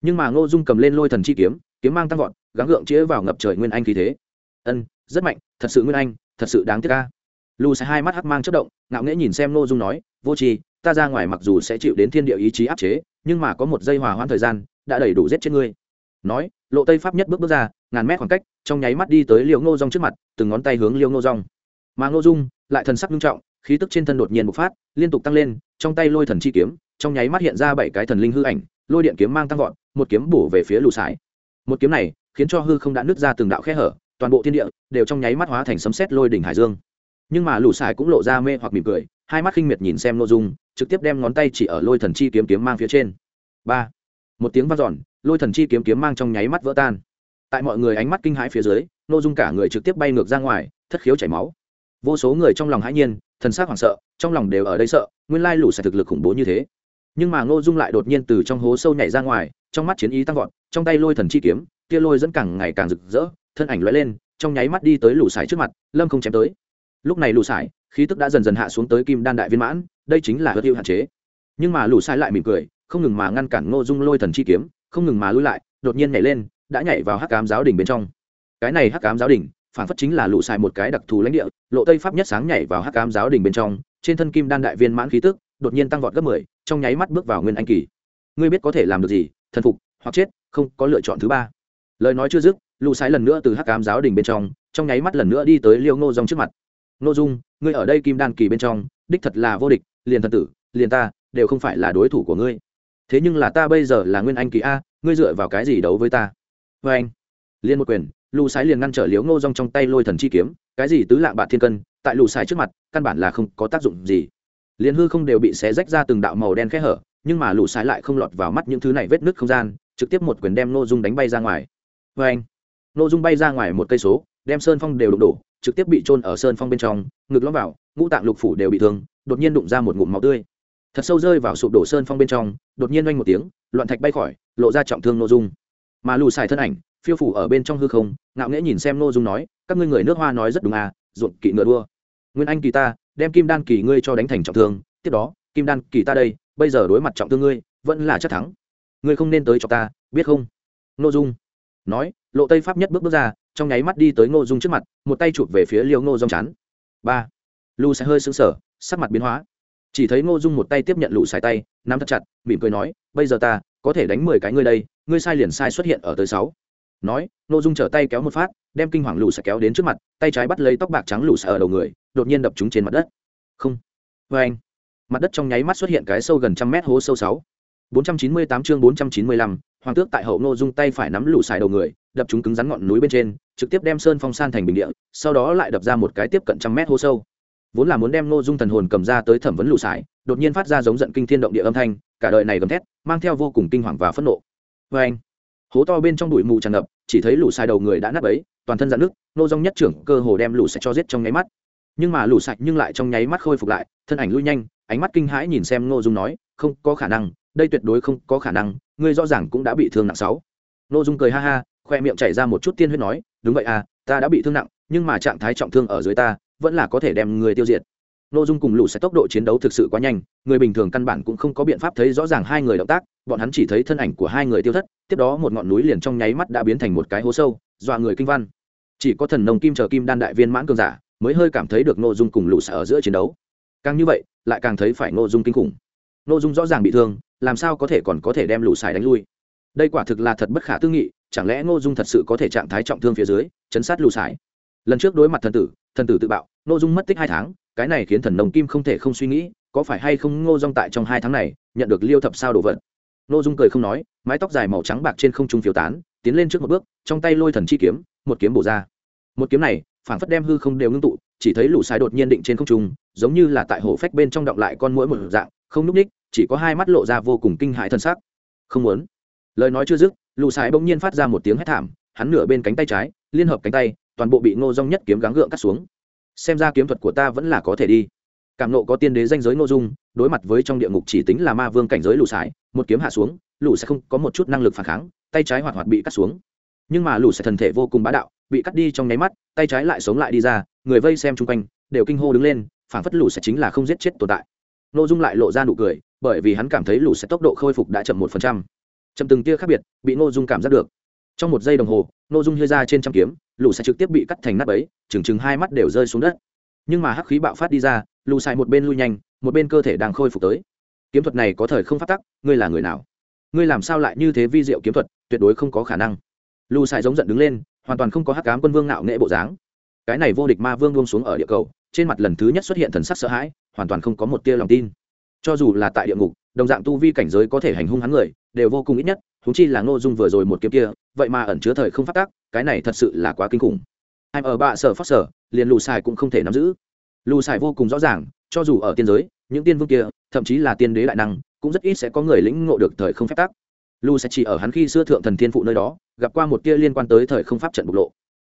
Nhưng mà ngô dung cầm lên lôi thần chi kiếm kiếm mang tăng vọt, gắng gượng chĩa vào ngập trời nguyên anh khí thế ân, rất mạnh, thật sự nguyên anh, thật sự đáng tiếc ca lu sẽ hai mắt hắc mang chất động, ngạo nghễ nhìn xem ngô dung nói, vô tri, ta ra ngoài mặc dù sẽ chịu đến thiên địa ý chí áp chế, nhưng mà có một giây hòa hoãn thời gian, đã đầy đủ giết chết ngươi. Nói, lộ tây pháp nhất bước bước ra, ngàn mét khoảng cách, trong nháy mắt đi tới liều ngô rong trước mặt, từng ngón tay hướng liều ngô rong mà ngô dung, lại thần sắc nghiêm trọng, khí tức trên thân đột nhiên bộc phát, liên tục tăng lên, trong tay lôi thần chi kiếm, trong nháy mắt hiện ra bảy cái thần linh hư ảnh, lôi điện kiếm mang tăng vọt, một kiếm bổ về phía lù sải. Một kiếm này, khiến cho hư không đã nứt ra từng đạo khe hở toàn bộ thiên địa đều trong nháy mắt hóa thành sấm sét lôi đỉnh hải dương. Nhưng mà lũ sải cũng lộ ra mê hoặc mỉm cười, hai mắt khinh miệt nhìn xem nội dung, trực tiếp đem ngón tay chỉ ở lôi thần chi kiếm kiếm mang phía trên. Ba. Một tiếng vang dọn, lôi thần chi kiếm kiếm mang trong nháy mắt vỡ tan. Tại mọi người ánh mắt kinh hãi phía dưới nội dung cả người trực tiếp bay ngược ra ngoài, thất khiếu chảy máu. Vô số người trong lòng hãi nhiên, thần sắc hoảng sợ, trong lòng đều ở đây sợ, nguyên lai lũ sẽ thực lực khủng bố như thế. Nhưng mà ngô dung lại đột nhiên từ trong hố sâu nhảy ra ngoài, trong mắt chiến ý tăng vọt, trong tay lôi thần chi kiếm, tia lôi dẫn càng ngày càng rực rỡ thân ảnh lóe lên, trong nháy mắt đi tới lũ sải trước mặt, lâm không chém tới. Lúc này lũ sải, khí tức đã dần dần hạ xuống tới kim đan đại viên mãn, đây chính là hớt hiệu hạn chế. Nhưng mà lũ sải lại mỉm cười, không ngừng mà ngăn cản ngô dung lôi thần chi kiếm, không ngừng mà lui lại, đột nhiên nhảy lên, đã nhảy vào hắc cám giáo đình bên trong. Cái này hắc cám giáo đình phản phất chính là lũ sải một cái đặc thù lãnh địa, lộ tây pháp nhất sáng nhảy vào hắc cám giáo đình bên trong, trên thân kim đan đại viên mãn khí tức, đột nhiên tăng vọt gấp mười, trong nháy mắt bước vào nguyên anh kỳ. Ngươi biết có thể làm được gì, thần phục hoặc chết, không có lựa chọn thứ ba. Lời nói chưa dứt lũ sái lần nữa từ hắc cám giáo đình bên trong trong nháy mắt lần nữa đi tới liêu ngô dung trước mặt. Ngô dung, ngươi ở đây kim đan kỳ bên trong, đích thật là vô địch, liền thần tử, liền ta, đều không phải là đối thủ của ngươi. Thế nhưng là ta bây giờ là nguyên anh kỳ a, ngươi dựa vào cái gì đấu với ta? Vê anh. Liên một quyền, lũ sái liền ngăn trở liếu ngô Dung trong tay lôi thần chi kiếm. Cái gì tứ lạng bạt thiên cân, tại lũ sái trước mặt, căn bản là không có tác dụng gì. Liền hư không đều bị xé rách ra từng đạo màu đen khẽ hở, nhưng mà lũ sái lại không lọt vào mắt những thứ này vết nứt không gian, trực tiếp một quyền đem Ngô dung đánh bay ra ngoài. Vê anh nô dung bay ra ngoài một cây số, đem sơn phong đều đụng đổ, trực tiếp bị trôn ở sơn phong bên trong, ngực lõm vào, ngũ tạng lục phủ đều bị thương, đột nhiên đụng ra một ngụm máu tươi. Thật sâu rơi vào sụp đổ sơn phong bên trong, đột nhiên oanh một tiếng, loạn thạch bay khỏi, lộ ra trọng thương nội dung. Mà lù xài thân ảnh, phiêu phủ ở bên trong hư không, ngạo nghễ nhìn xem nội dung nói, các ngươi người nước hoa nói rất đúng à ruột kỵ ngựa đua. Nguyên anh kỳ ta, đem kim đan kỳ ngươi cho đánh thành trọng thương, tiếp đó, kim đan kỳ ta đây, bây giờ đối mặt trọng thương ngươi, vẫn là chắc thắng. Ngươi không nên tới cho ta, biết không? Nội dung nói lộ tây pháp nhất bước bước ra trong nháy mắt đi tới ngô dung trước mặt một tay chụp về phía liêu ngô dòng chán. Ba lù sẽ hơi sững sờ sắc mặt biến hóa. Chỉ thấy ngô dung một tay tiếp nhận lũ xài tay nắm thật chặt mỉm cười nói bây giờ ta có thể đánh mười cái ngươi đây ngươi sai liền sai xuất hiện ở tới sáu. Nói ngô dung trở tay kéo một phát đem kinh hoàng lũ sẽ kéo đến trước mặt tay trái bắt lấy tóc bạc trắng lũ sẽ ở đầu người đột nhiên đập chúng trên mặt đất. Không. Vê anh. Mặt đất trong nháy mắt xuất hiện cái sâu gần trăm mét hố sâu sáu. 498 chương 495, hoàng tước tại hậu nô dung tay phải nắm lũ xài đầu người, đập chúng cứng rắn ngọn núi bên trên, trực tiếp đem sơn phong san thành bình địa, sau đó lại đập ra một cái tiếp cận trăm mét hô sâu. Vốn là muốn đem nô dung thần hồn cầm ra tới thẩm vấn lũ xài đột nhiên phát ra giống giận kinh thiên động địa âm thanh, cả đời này gầm thét, mang theo vô cùng kinh hoàng và phẫn nộ. Vê anh. Hố to bên trong bụi mù tràn ngập, chỉ thấy lũ xài đầu người đã nắp ấy toàn thân dạn nước nô dung nhất trưởng cơ hồ đem lũ sạch cho giết trong nháy mắt. Nhưng mà lũ sạch nhưng lại trong nháy mắt khôi phục lại, thân ảnh lui nhanh, ánh mắt kinh hãi nhìn xem nô dung nói, không có khả năng, đây tuyệt đối không có khả năng ngươi rõ ràng cũng đã bị thương nặng sáu. Ngô dung cười ha ha, khoe miệng chảy ra một chút tiên huyết nói, đúng vậy à ta đã bị thương nặng, nhưng mà trạng thái trọng thương ở dưới ta, vẫn là có thể đem người tiêu diệt. Nội dung cùng lũ sẽ tốc độ chiến đấu thực sự quá nhanh, người bình thường căn bản cũng không có biện pháp thấy rõ ràng hai người động tác, bọn hắn chỉ thấy thân ảnh của hai người tiêu thất, tiếp đó một ngọn núi liền trong nháy mắt đã biến thành một cái hố sâu, dọa người kinh văn. Chỉ có thần nông kim chờ kim đan đại viên mãn cường giả mới hơi cảm thấy được nội dung cùng lũ sẽ ở giữa chiến đấu. Càng như vậy, lại càng thấy phải nội dung kinh khủng. Nội dung rõ ràng bị thương làm sao có thể còn có thể đem lũ xài đánh lui? Đây quả thực là thật bất khả tư nghị, chẳng lẽ ngô dung thật sự có thể trạng thái trọng thương phía dưới, chấn sát lũ xài lần trước đối mặt thần tử thần tử tự bạo, Ngô dung mất tích hai tháng, cái này khiến thần nồng kim không thể không suy nghĩ, có phải hay không ngô dung tại trong hai tháng này, nhận được liêu thập sao đồ vật? Ngô dung cười không nói, mái tóc dài màu trắng bạc trên không trung phiếu tán, tiến lên trước một bước, trong tay lôi thần chi kiếm, một kiếm bổ ra. Một kiếm này, phảng phất đem hư không đều ngưng tụ, chỉ thấy lũ xài đột nhiên định trên không trung, giống như là tại hồ phách bên trong động lại con mũi một dạng, không núp ních chỉ có hai mắt lộ ra vô cùng kinh hãi thân sắc. Không muốn. Lời nói chưa dứt lũ sai bỗng nhiên phát ra một tiếng hét thảm, hắn nửa bên cánh tay trái, liên hợp cánh tay, toàn bộ bị ngô dung nhất kiếm gắng gượng cắt xuống. Xem ra kiếm thuật của ta vẫn là có thể đi. Cảm nộ có tiên đế danh giới nội dung, đối mặt với trong địa ngục chỉ tính là ma vương cảnh giới lũ sải, một kiếm hạ xuống lũ sẽ không có một chút năng lực phản kháng, tay trái hoạt hoạt bị cắt xuống. Nhưng mà lũ sẽ thần thể vô cùng bá đạo, bị cắt đi trong nháy mắt, tay trái lại sống lại đi ra, người vây xem chung quanh, đều kinh hô đứng lên, phản phất lũ sẽ chính là không giết chết tồn tại. Nội dung lại lộ ra nụ cười bởi vì hắn cảm thấy lũ sẽ tốc độ khôi phục đã chậm một phần trăm. Chậm từng tia khác biệt, bị nội dung cảm giác được. Trong một giây đồng hồ nội dung hơi ra trên trăm kiếm, lũ sẽ trực tiếp bị cắt thành nắp ấy chừng chừng hai mắt đều rơi xuống đất. Nhưng mà hắc khí bạo phát đi ra, lũ xài một bên lui nhanh, một bên cơ thể đang khôi phục tới. Kiếm thuật này có thời không phát tắc, ngươi là người nào? Ngươi làm sao lại như thế vi diệu kiếm thuật, tuyệt đối không có khả năng. Lù xài giống giận đứng lên, hoàn toàn không có hắc cám quân vương nạo nghệ bộ dáng. Cái này vô địch ma vương buông xuống ở địa cầu, trên mặt lần thứ nhất xuất hiện thần sắc sợ hãi, hoàn toàn không có một tia lòng tin cho dù là tại địa ngục, đồng dạng tu vi cảnh giới có thể hành hung hắn người, đều vô cùng ít nhất húng chi là ngô dung vừa rồi một kiếm kia, vậy mà ẩn chứa thời không phát tác cái này thật sự là quá kinh khủng. Em ở bạ sở phát sở, liền lù xài cũng không thể nắm giữ. Lù xài vô cùng rõ ràng, cho dù ở tiên giới, những tiên vương kia, thậm chí là tiên đế đại năng, cũng rất ít sẽ có người lĩnh ngộ được thời không phép tắc. Lù sẽ chỉ ở hắn khi xưa thượng thần thiên phụ nơi đó, gặp qua một kia liên quan tới thời không pháp trận bộc lộ.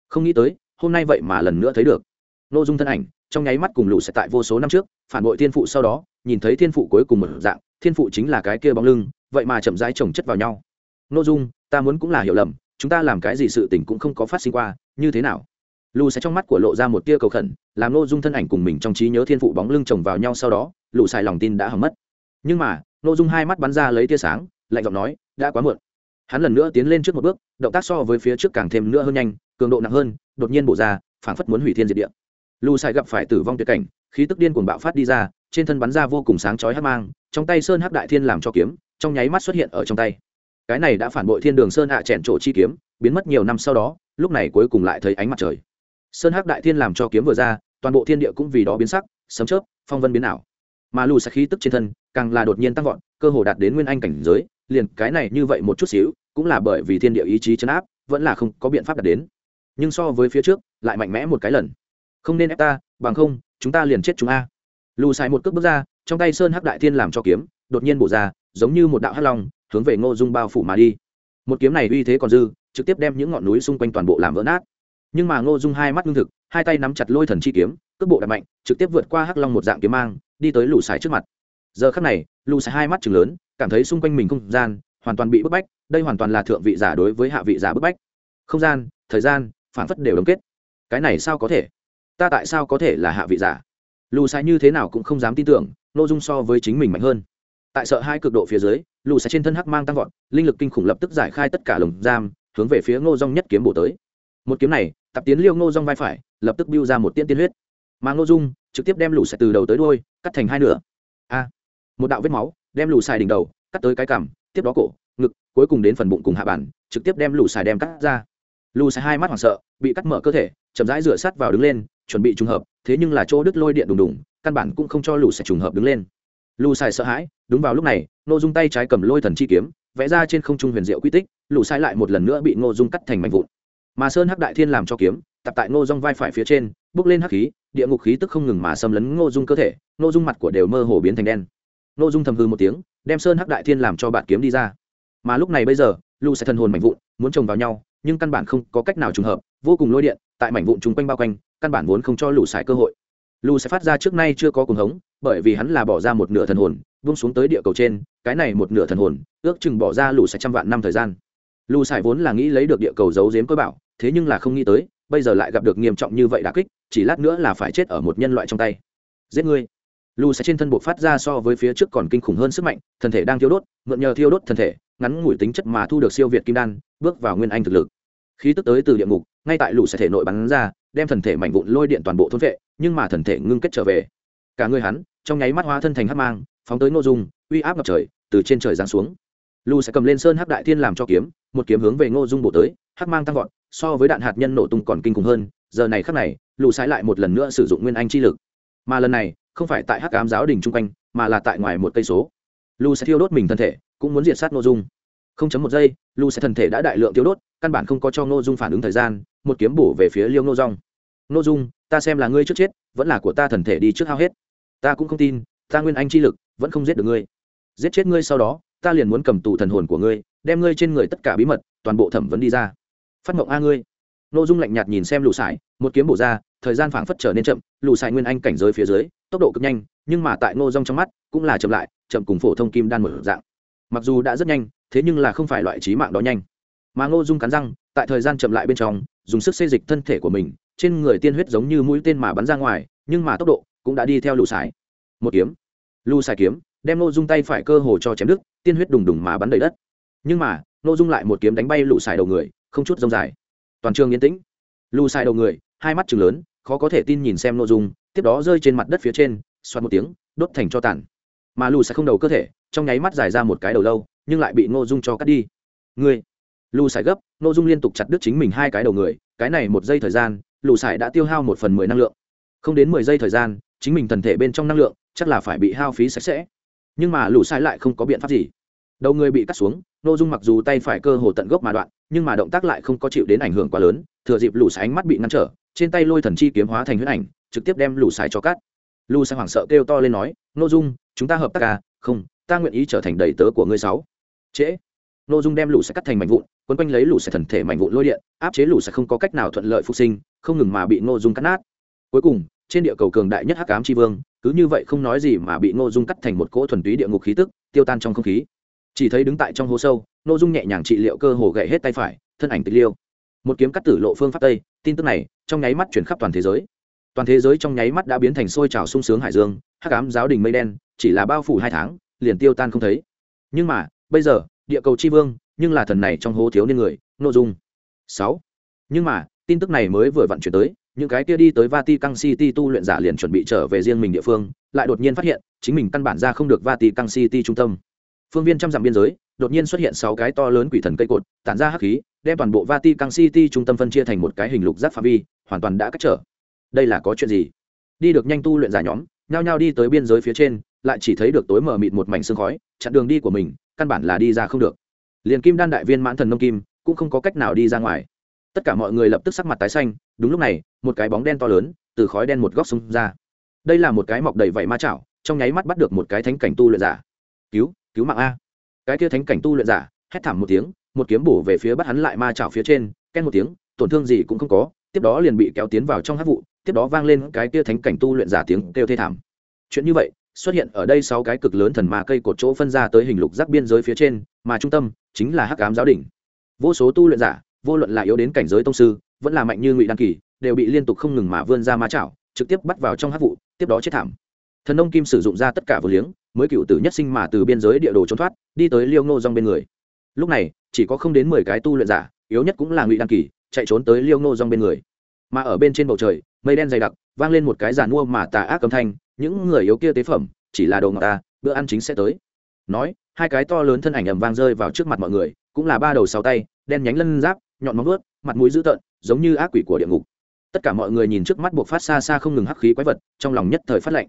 Không nghĩ tới, hôm nay vậy mà lần nữa thấy được nội dung thân ảnh, trong nháy mắt cùng lù sẽ tại vô số năm trước, phản bội thiên phụ sau đó, nhìn thấy thiên phụ cuối cùng một dạng, thiên phụ chính là cái kia bóng lưng, vậy mà chậm rãi chồng chất vào nhau. Nội dung, ta muốn cũng là hiểu lầm, chúng ta làm cái gì sự tình cũng không có phát sinh qua, như thế nào? Lù sẽ trong mắt của lộ ra một tia cầu khẩn, làm nội dung thân ảnh cùng mình trong trí nhớ thiên phụ bóng lưng chồng vào nhau sau đó lù xài lòng tin đã hỏng mất. Nhưng mà nội dung hai mắt bắn ra lấy tia sáng, lạnh giọng nói, đã quá muộn. Hắn lần nữa tiến lên trước một bước, động tác so với phía trước càng thêm nữa hơn nhanh, cường độ nặng hơn, đột nhiên bổ ra, phảng phất muốn hủy thiên diệt địa lù xài gặp phải tử vong tuyệt cảnh, khí tức điên cuồng bạo phát đi ra, trên thân bắn ra vô cùng sáng chói hắc mang, trong tay sơn hắc đại thiên làm cho kiếm, trong nháy mắt xuất hiện ở trong tay. Cái này đã phản bội thiên đường sơn hạ à chèn trổ chi kiếm, biến mất nhiều năm sau đó, lúc này cuối cùng lại thấy ánh mặt trời. Sơn hắc đại thiên làm cho kiếm vừa ra, toàn bộ thiên địa cũng vì đó biến sắc, sấm chớp, phong vân biến ảo. Mà lù sắc khí tức trên thân, càng là đột nhiên tăng vọt, cơ hồ đạt đến nguyên anh cảnh giới, liền cái này như vậy một chút xíu, cũng là bởi vì thiên địa ý chí chấn áp, vẫn là không có biện pháp đạt đến. Nhưng so với phía trước, lại mạnh mẽ một cái lần không nên ép ta, bằng không, chúng ta liền chết chúng a. Lù xài một cước bước ra, trong tay sơn hắc đại thiên làm cho kiếm, đột nhiên bổ ra, giống như một đạo hắc long, hướng về ngô dung bao phủ mà đi. Một kiếm này uy thế còn dư, trực tiếp đem những ngọn núi xung quanh toàn bộ làm vỡ nát. Nhưng mà ngô dung hai mắt lương thực, hai tay nắm chặt lôi thần chi kiếm, cước bộ đập mạnh, trực tiếp vượt qua hắc long một dạng kiếm mang, đi tới lù xài trước mặt. Giờ khắc này, lù xài hai mắt chừng lớn, cảm thấy xung quanh mình không gian, hoàn toàn bị bức bách, đây hoàn toàn là thượng vị giả đối với hạ vị giả bức bách. Không gian, thời gian phản phất đều đóng kết. Cái này sao có thể? Ta tại sao có thể là hạ vị giả? Lù sai như thế nào cũng không dám tin tưởng, nội dung so với chính mình mạnh hơn. Tại sợ hai cực độ phía dưới, lù sai trên thân hắc mang tăng vọt, linh lực kinh khủng lập tức giải khai tất cả lồng giam, hướng về phía ngô dung nhất kiếm bổ tới. Một kiếm này tập tiến liêu ngô dung vai phải, lập tức bưu ra một tiên tiên huyết. Mà ngô dung, trực tiếp đem lù sai từ đầu tới đuôi, cắt thành hai nửa. A! Một đạo vết máu, đem lù sai đỉnh đầu, cắt tới cái cằm, tiếp đó cổ, ngực, cuối cùng đến phần bụng cùng hạ bản trực tiếp đem lù sai đem cắt ra. Lù sai hai mắt hoảng sợ, bị cắt mở cơ thể, chậm rãi rửa sát vào đứng lên chuẩn bị trùng hợp, thế nhưng là chỗ đứt lôi điện đùng đùng, căn bản cũng không cho lù xài trùng hợp đứng lên. Lù xài sợ hãi, đúng vào lúc này, ngô dung tay trái cầm lôi thần chi kiếm, vẽ ra trên không trung huyền diệu quy tích, lù xài lại một lần nữa bị ngô dung cắt thành mảnh vụn. Mà sơn hắc đại thiên làm cho kiếm, tập tại ngô dung vai phải phía trên, bước lên hắc khí, địa ngục khí tức không ngừng mà xâm lấn ngô dung cơ thể, ngô dung mặt của đều mơ hồ biến thành đen. Ngô dung thầm hư một tiếng, đem sơn hắc đại thiên làm cho bạn kiếm đi ra. Mà lúc này bây giờ lu sẽ thần hồn mảnh vụn, muốn chồng vào nhau, nhưng căn bản không có cách nào trùng hợp, vô cùng lôi điện, tại mảnh vụn chung quanh bao quanh căn bản vốn không cho lũ sải cơ hội. Lù sẽ phát ra trước nay chưa có cuồng hống, bởi vì hắn là bỏ ra một nửa thần hồn vung xuống tới địa cầu trên, cái này một nửa thần hồn, ước chừng bỏ ra lù sẽ trăm vạn năm thời gian. Lù sải vốn là nghĩ lấy được địa cầu giấu giếm cơ bảo, thế nhưng là không nghĩ tới, bây giờ lại gặp được nghiêm trọng như vậy đà kích, chỉ lát nữa là phải chết ở một nhân loại trong tay. Giết ngươi. Lù sẽ trên thân buộc phát ra so với phía trước còn kinh khủng hơn sức mạnh, thân thể đang thiêu đốt, mượn nhờ thiêu đốt thân thể, ngắn ngủi tính chất mà thu được siêu việt kim đan, bước vào nguyên anh thực lực. Khí tức tới từ địa ngục ngay tại lũ sẽ thể nội bắn ra, đem thần thể mảnh vụn lôi điện toàn bộ thôn vệ, nhưng mà thần thể ngưng kết trở về. Cả người hắn, trong nháy mắt hóa thân thành hắc mang, phóng tới ngô dung, uy áp ngập trời, từ trên trời giáng xuống. Lù sẽ cầm lên sơn hắc đại thiên làm cho kiếm, một kiếm hướng về ngô dung bổ tới, hắc mang tăng vọt, so với đạn hạt nhân nổ tung còn kinh khủng hơn, giờ này khắc này lù sái lại một lần nữa sử dụng nguyên anh chi lực. Mà lần này, không phải tại hắc ám giáo đình chung quanh, mà là tại ngoài một cây số. Lù sẽ thiêu đốt mình thân thể, cũng muốn diệt sát nội dung. Không chấm một giây, lũ sẽ thần thể đã đại lượng tiêu đốt, căn bản không có cho ngô dung phản ứng thời gian một kiếm bổ về phía liêu nô dung, nô dung ta xem là ngươi trước chết vẫn là của ta thần thể đi trước hao hết. Ta cũng không tin ta nguyên anh chi lực vẫn không giết được ngươi. Giết chết ngươi sau đó ta liền muốn cầm tù thần hồn của ngươi đem ngươi trên người tất cả bí mật toàn bộ thẩm vấn đi ra. Phát mộng a ngươi. Nô dung lạnh nhạt nhìn xem lù sải một kiếm bổ ra thời gian phảng phất trở nên chậm lù sải nguyên anh cảnh giới phía dưới tốc độ cực nhanh nhưng mà tại ngô rong trong mắt cũng là chậm lại chậm cùng phổ thông kim đan một dạng. Mặc dù đã rất nhanh thế nhưng là không phải loại trí mạng đó nhanh. Mà ngô dung cắn răng tại thời gian chậm lại bên trong dùng sức xê dịch thân thể của mình, trên người tiên huyết giống như mũi tên mà bắn ra ngoài, nhưng mà tốc độ cũng đã đi theo lù sải. Một kiếm. Lù sải kiếm, đem nô dung tay phải cơ hồ cho chém đứt, tiên huyết đùng đùng mà bắn đầy đất. Nhưng mà, nô dung lại một kiếm đánh bay lù sải đầu người, không chút rông dài. Toàn trường yên tĩnh. Lù sải đầu người, hai mắt chừng lớn, khó có thể tin nhìn xem nô dung, tiếp đó rơi trên mặt đất phía trên xoát một tiếng, đốt thành cho tàn. Mà lù sải không đầu cơ thể, trong nháy mắt dài ra một cái đầu lâu, nhưng lại bị ngô dung cho cắt đi. Ngươi lù sải gấp, ngô dung liên tục chặt đứt chính mình hai cái đầu người, cái này một giây thời gian, lù sải đã tiêu hao một phần mười năng lượng. Không đến mười giây thời gian, chính mình thần thể bên trong năng lượng chắc là phải bị hao phí sạch sẽ. Nhưng mà lù sải lại không có biện pháp gì. Đầu người bị cắt xuống, ngô dung mặc dù tay phải cơ hồ tận gốc mà đoạn, nhưng mà động tác lại không có chịu đến ảnh hưởng quá lớn, thừa dịp lù sải ánh mắt bị ngăn trở, trên tay lôi thần chi kiếm hóa thành huyết ảnh, trực tiếp đem lù sải cho cắt. Lù sải hoảng sợ kêu to lên nói, ngô dung, chúng ta hợp tác à? Không, ta nguyện ý trở thành đầy tớ của ngươi sáu. Trễ. N ô dung đem lù sải cắt thành mảnh vụn quấn quanh lấy lũ sẽ thần thể mạnh vụn lôi điện, áp chế lũ sẽ không có cách nào thuận lợi phục sinh, không ngừng mà bị Ngô dung cắt nát. Cuối cùng, trên địa cầu cường đại nhất hắc cám tri vương, cứ như vậy không nói gì mà bị Ngô dung cắt thành một cỗ thuần túy địa ngục khí tức, tiêu tan trong không khí. Chỉ thấy đứng tại trong hố sâu, Ngô dung nhẹ nhàng trị liệu cơ hồ gậy hết tay phải, thân ảnh tịch liêu. Một kiếm cắt tử lộ phương pháp tây, tin tức này trong nháy mắt chuyển khắp toàn thế giới. Toàn thế giới trong nháy mắt đã biến thành sôi trào sung sướng hải dương, hắc ám giáo đình mây đen, chỉ là bao phủ hai tháng, liền tiêu tan không thấy. Nhưng mà, bây giờ, địa cầu Tri vương nhưng là thần này trong hố thiếu niên người nội dung sáu nhưng mà tin tức này mới vừa vận chuyển tới những cái kia đi tới Vatican City tu luyện giả liền chuẩn bị trở về riêng mình địa phương, lại đột nhiên phát hiện, chính mình căn bản ra không được Vatican City trung tâm. Phương viên trăm dặm biên giới, đột nhiên xuất hiện sáu cái to lớn quỷ thần cây cột, tản ra hắc khí, đem toàn bộ Vatican City trung tâm phân chia thành một cái hình lục giác phạm vi, hoàn toàn đã cách trở. Đây là có chuyện gì? Đi được nhanh tu luyện giả nhóm, nhao nhao đi tới biên giới phía trên, lại chỉ thấy được tối mờ mịt một mảnh sương khói, chặn đường đi của mình, căn bản là đi ra không được liền kim đan đại viên mãn thần nông kim, cũng không có cách nào đi ra ngoài. Tất cả mọi người lập tức sắc mặt tái xanh, đúng lúc này, một cái bóng đen to lớn, từ khói đen một góc xông ra. Đây là một cái mọc đầy vảy ma chảo, trong nháy mắt bắt được một cái thánh cảnh tu luyện giả. Cứu cứu mạng a. Cái kia thánh cảnh tu luyện giả, hét thảm một tiếng, một kiếm bổ về phía bắt hắn lại ma chảo phía trên, ken một tiếng, tổn thương gì cũng không có, tiếp đó liền bị kéo tiến vào trong hát vụ, tiếp đó vang lên cái kia thánh cảnh tu luyện giả tiếng kêu thê thảm. Chuyện như vậy xuất hiện ở đây sáu cái cực lớn thần ma cây cột chỗ phân ra tới hình lục giác biên giới phía trên, mà trung tâm chính là hắc ám giáo đỉnh. Vô số tu luyện giả, vô luận là yếu đến cảnh giới tông sư, vẫn là mạnh như ngụy đăng kỳ, đều bị liên tục không ngừng mà vươn ra ma chảo, trực tiếp bắt vào trong hắc vụ, tiếp đó chết thảm. Thần nông kim sử dụng ra tất cả vừa liếng, mới cựu tử nhất sinh mà từ biên giới địa đồ trốn thoát, đi tới liêu ngô dong bên người. Lúc này, chỉ có không đến mười cái tu luyện giả, yếu nhất cũng là ngụy đăng kỳ, chạy trốn tới liêu ngô dong bên người. Mà ở bên trên bầu trời, mây đen dày đặc, vang lên một cái giàn mua mà tà ác âm thanh những người yếu kia tế phẩm, chỉ là đồ ngọt ta, bữa ăn chính sẽ tới. Nói, hai cái to lớn thân ảnh ầm vang rơi vào trước mặt mọi người, cũng là ba đầu sáu tay, đen nhánh lân giáp, nhọn móng vớt mặt mũi dữ tợn, giống như ác quỷ của địa ngục. Tất cả mọi người nhìn trước mắt buộc phát xa xa không ngừng hắc khí quái vật, trong lòng nhất thời phát lạnh.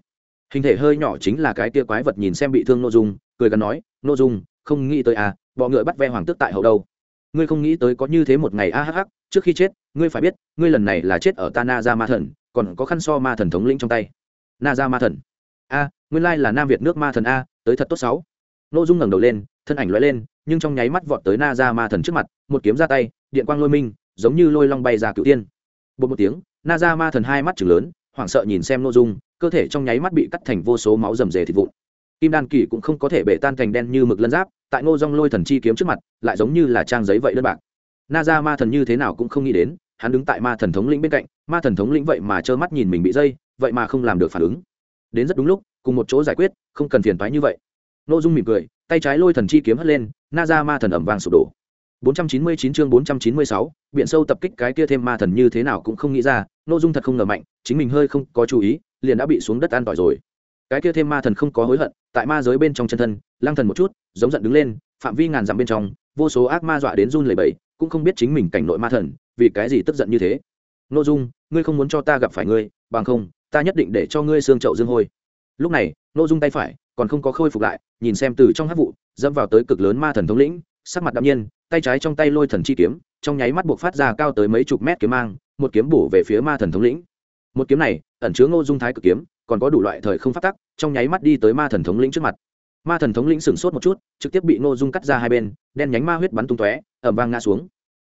Hình thể hơi nhỏ chính là cái kia quái vật nhìn xem bị thương n ô dung, cười gắn nói n ô dung, không nghĩ tới à bọ ngựa bắt ve hoàng tước tại hậu đâu. Ngươi không nghĩ tới có như thế một ngày a hh trước khi chết, ngươi phải biết, ngươi lần này là chết ở ta na ra ma thần, còn có khăn so ma thần thống lĩnh trong tay na ra ma thần. A, nguyên lai là nam việt nước ma thần a, tới thật tốt sáu. N ô dung ngẩng đầu lên, thân ảnh l lên, nhưng trong nháy mắt vọt tới na ra ma thần trước mặt, một kiếm ra tay, điện quang lôi minh, giống như lôi long bay ra cựu tiên bột một tiếng na ra ma thần hai mắt chừng lớn, hoảng sợ nhìn xem n ô dung, cơ thể trong nháy mắt bị cắt thành vô số máu rầm rề thịt vụn. Kim đan kỳ cũng không có thể bể tan thành đen như mực lân giáp, tại ngô dung lôi thần chi kiếm trước mặt, lại giống như là trang giấy vậy đơn bạc. Na ra ma thần như thế nào cũng không nghĩ đến, hắn đứng tại ma thần thống lĩnh bên cạnh ma thần thống lĩnh vậy mà trơ mắt nhìn mình bị dây vậy mà không làm được phản ứng đến rất đúng lúc cùng một chỗ giải quyết không cần phiền toái như vậy n ô dung mỉm cười tay trái lôi thần chi kiếm hất lên na ra ma thần ẩm vàng sụp đổ 499 chương 496, biện sâu tập kích cái kia thêm ma thần như thế nào cũng không nghĩ ra, Nô Dung thật không ngờ mạnh, chính mình hơi không có chú ý, liền đã bị xuống đất an tỏi rồi. Cái kia thêm ma thần không có hối hận, tại ma giới bên trong chân thân, lang thần một chút, giống giận đứng lên, phạm vi ngàn dặm bên trong, vô số ác ma dọa đến run lẩy bẩy, cũng không biết chính mình cảnh nội ma thần, vì cái gì tức giận như thế. Nô Dung, ngươi không muốn cho ta gặp phải ngươi, bằng không, ta nhất định để cho ngươi xương chậu dương hôi. Lúc này, Nô Dung tay phải còn không có khôi phục lại, nhìn xem từ trong hắc vụ, dẫm vào tới cực lớn ma thần thống lĩnh, sắc mặt đạm nhiên, tay trái trong tay lôi thần chi kiếm trong nháy mắt buộc phát ra cao tới mấy chục mét kiếm mang một kiếm bổ về phía ma thần thống lĩnh. Một kiếm này ẩn chứa ngô dung thái cực kiếm còn có đủ loại thời không phát tắc trong nháy mắt đi tới ma thần thống lĩnh trước mặt. Ma thần thống lĩnh sửng sốt một chút trực tiếp bị ngô dung cắt ra hai bên đen nhánh ma huyết bắn tung tóe ẩm vang ngã xuống.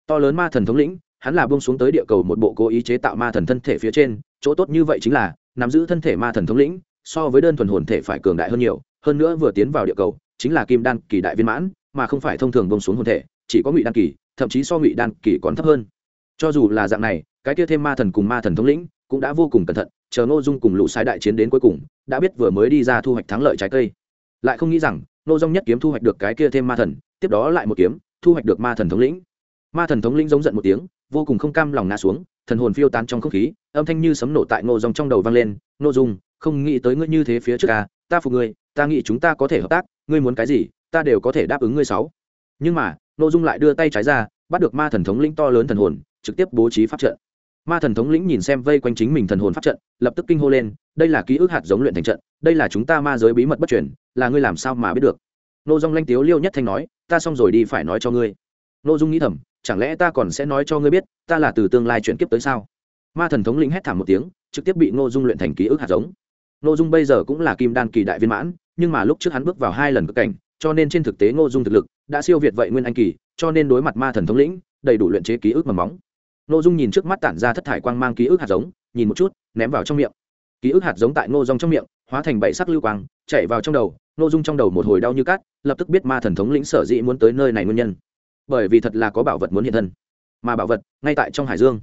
To lớn ma thần thống lĩnh hắn là buông xuống tới địa cầu một bộ cố ý chế tạo ma thần thân thể phía trên, chỗ tốt như vậy chính là, nắm giữ thân thể ma thần thống lĩnh, so với đơn thuần hồn thể phải cường đại hơn nhiều, hơn nữa vừa tiến vào địa cầu, chính là kim đan kỳ đại viên mãn, mà không phải thông thường bông xuống hồn thể, chỉ có ngụy đan kỳ, thậm chí so ngụy đan kỳ còn thấp hơn. Cho dù là dạng này, cái kia thêm ma thần cùng ma thần thống lĩnh, cũng đã vô cùng cẩn thận, chờ ngô dung cùng lũ sai đại chiến đến cuối cùng, đã biết vừa mới đi ra thu hoạch thắng lợi trái cây. Lại không nghĩ rằng, ngô dung nhất kiếm thu hoạch được cái kia thêm ma thần, tiếp đó lại một kiếm, thu hoạch được ma thần thống lĩnh. Ma thần thống lĩnh giống giận một tiếng vô cùng không cam lòng ngã xuống thần hồn phiêu tán trong không khí âm thanh như sấm nổ tại ngô dung trong đầu vang lên ngô dung không nghĩ tới ngươi như thế phía trước ca ta phục ngươi ta nghĩ chúng ta có thể hợp tác ngươi muốn cái gì ta đều có thể đáp ứng ngươi sáu. Nhưng mà nội dung lại đưa tay trái ra bắt được ma thần thống lĩnh to lớn thần hồn trực tiếp bố trí pháp trận. Ma thần thống lĩnh nhìn xem vây quanh chính mình thần hồn pháp trận lập tức kinh hô lên đây là ký ức hạt giống luyện thành trận đây là chúng ta ma giới bí mật bất chuyển, là ngươi làm sao mà biết được? Nô dung lanh tiếu liêu nhất thanh nói ta xong rồi đi phải nói cho ngươi. Nô dung nghĩ thầm chẳng lẽ ta còn sẽ nói cho ngươi biết, ta là từ tương lai chuyển kiếp tới sao? Ma thần thống lĩnh hét thảm một tiếng, trực tiếp bị Ngô dung luyện thành ký ức hạt giống. Ngô dung bây giờ cũng là kim đan kỳ đại viên mãn, nhưng mà lúc trước hắn bước vào hai lần cực cảnh, cho nên trên thực tế ngô dung thực lực đã siêu việt vậy nguyên anh kỳ, cho nên đối mặt ma thần thống lĩnh, đầy đủ luyện chế ký ức mầm móng. Ngô dung nhìn trước mắt tản ra thất thải quang mang ký ức hạt giống, nhìn một chút, ném vào trong miệng. Ký ức hạt giống tại ngô dung trong miệng, hóa thành bảy sắc lưu quang chạy vào trong đầu, ngô dung trong đầu một hồi đau như cát lập tức biết ma thần thống lĩnh sở dĩ muốn tới nơi này nguyên nhân bởi vì thật là có bảo vật muốn hiện thân. Mà bảo vật, ngay tại trong hải dương.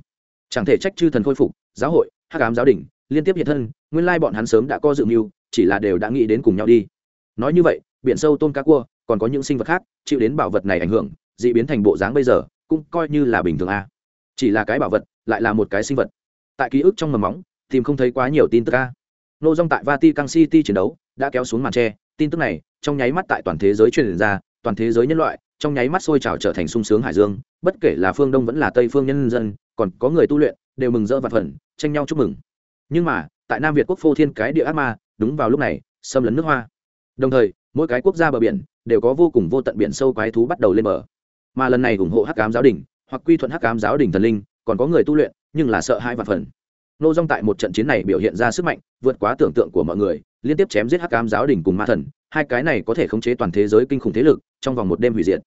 Chẳng thể trách chư thần khôi phục, giáo hội, hắc ám giáo đình liên tiếp hiện thân, nguyên lai bọn hắn sớm đã có dự mưu, chỉ là đều đã nghĩ đến cùng nhau đi. Nói như vậy, biển sâu tôm cá cua, còn có những sinh vật khác, chịu đến bảo vật này ảnh hưởng d ị biến thành bộ dáng bây giờ, cũng coi như là bình thường a. Chỉ là cái bảo vật, lại là một cái sinh vật. Tại ký ức trong mầm móng, tìm không thấy quá nhiều tin tức a. Nô dong tại vati căng city chiến đấu, đã kéo xuống màn tre. Tin tức này, trong nháy mắt tại toàn thế giới truyền ra, toàn thế giới nhân loại trong nháy mắt sôi trào trở thành sung sướng hải dương, bất kể là phương đông vẫn là tây phương nhân dân, còn có người tu luyện, đều mừng rỡ vặt phần tranh nhau chúc mừng. Nhưng mà, tại nam việt quốc phô thiên cái địa ác ma, đúng vào lúc này, xâm lấn nước hoa. Đồng thời, mỗi cái quốc gia bờ biển, đều có vô cùng vô tận biển sâu quái thú bắt đầu lên bờ. Mà lần này ủng hộ hắc cám giáo đình, hoặc quy thuận hắc cám giáo đình thần linh, còn có người tu luyện, nhưng là sợ hai vạn phần nô dong tại một trận chiến này biểu hiện ra sức mạnh, vượt quá tưởng tượng của mọi người, liên tiếp chém giết hắc cám giáo đình cùng ma thần hai cái này có thể khống chế toàn thế giới kinh khủng thế lực trong vòng một đêm hủy diệt.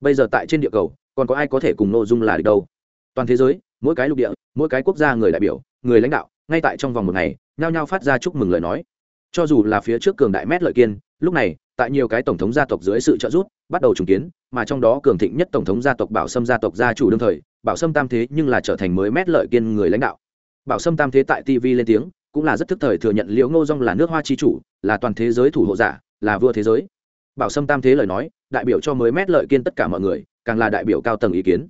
Bây giờ tại trên địa cầu, còn có ai có thể cùng nội dung là được đâu? Toàn thế giới, mỗi cái lục địa, mỗi cái quốc gia người đại biểu, người lãnh đạo, ngay tại trong vòng một ngày, nhao nhao phát ra chúc mừng lời nói. Cho dù là phía trước cường đại mét lợi kiên, lúc này, tại nhiều cái tổng thống gia tộc dưới sự trợ giúp, bắt đầu trùng kiến, mà trong đó cường thịnh nhất tổng thống gia tộc bảo sâm gia tộc gia chủ đương thời, bảo sâm tam thế nhưng là trở thành mới mét lợi kiên người lãnh đạo. Bảo sâm tam thế tại tv lên tiếng, cũng là rất thức thời thừa nhận liễu ngô dong là nước hoa chi chủ, là toàn thế giới thủ hộ giả là vua thế giới. Bảo sâm tam thế lời nói đại biểu cho mới mét lợi kiên tất cả mọi người càng là đại biểu cao tầng ý kiến.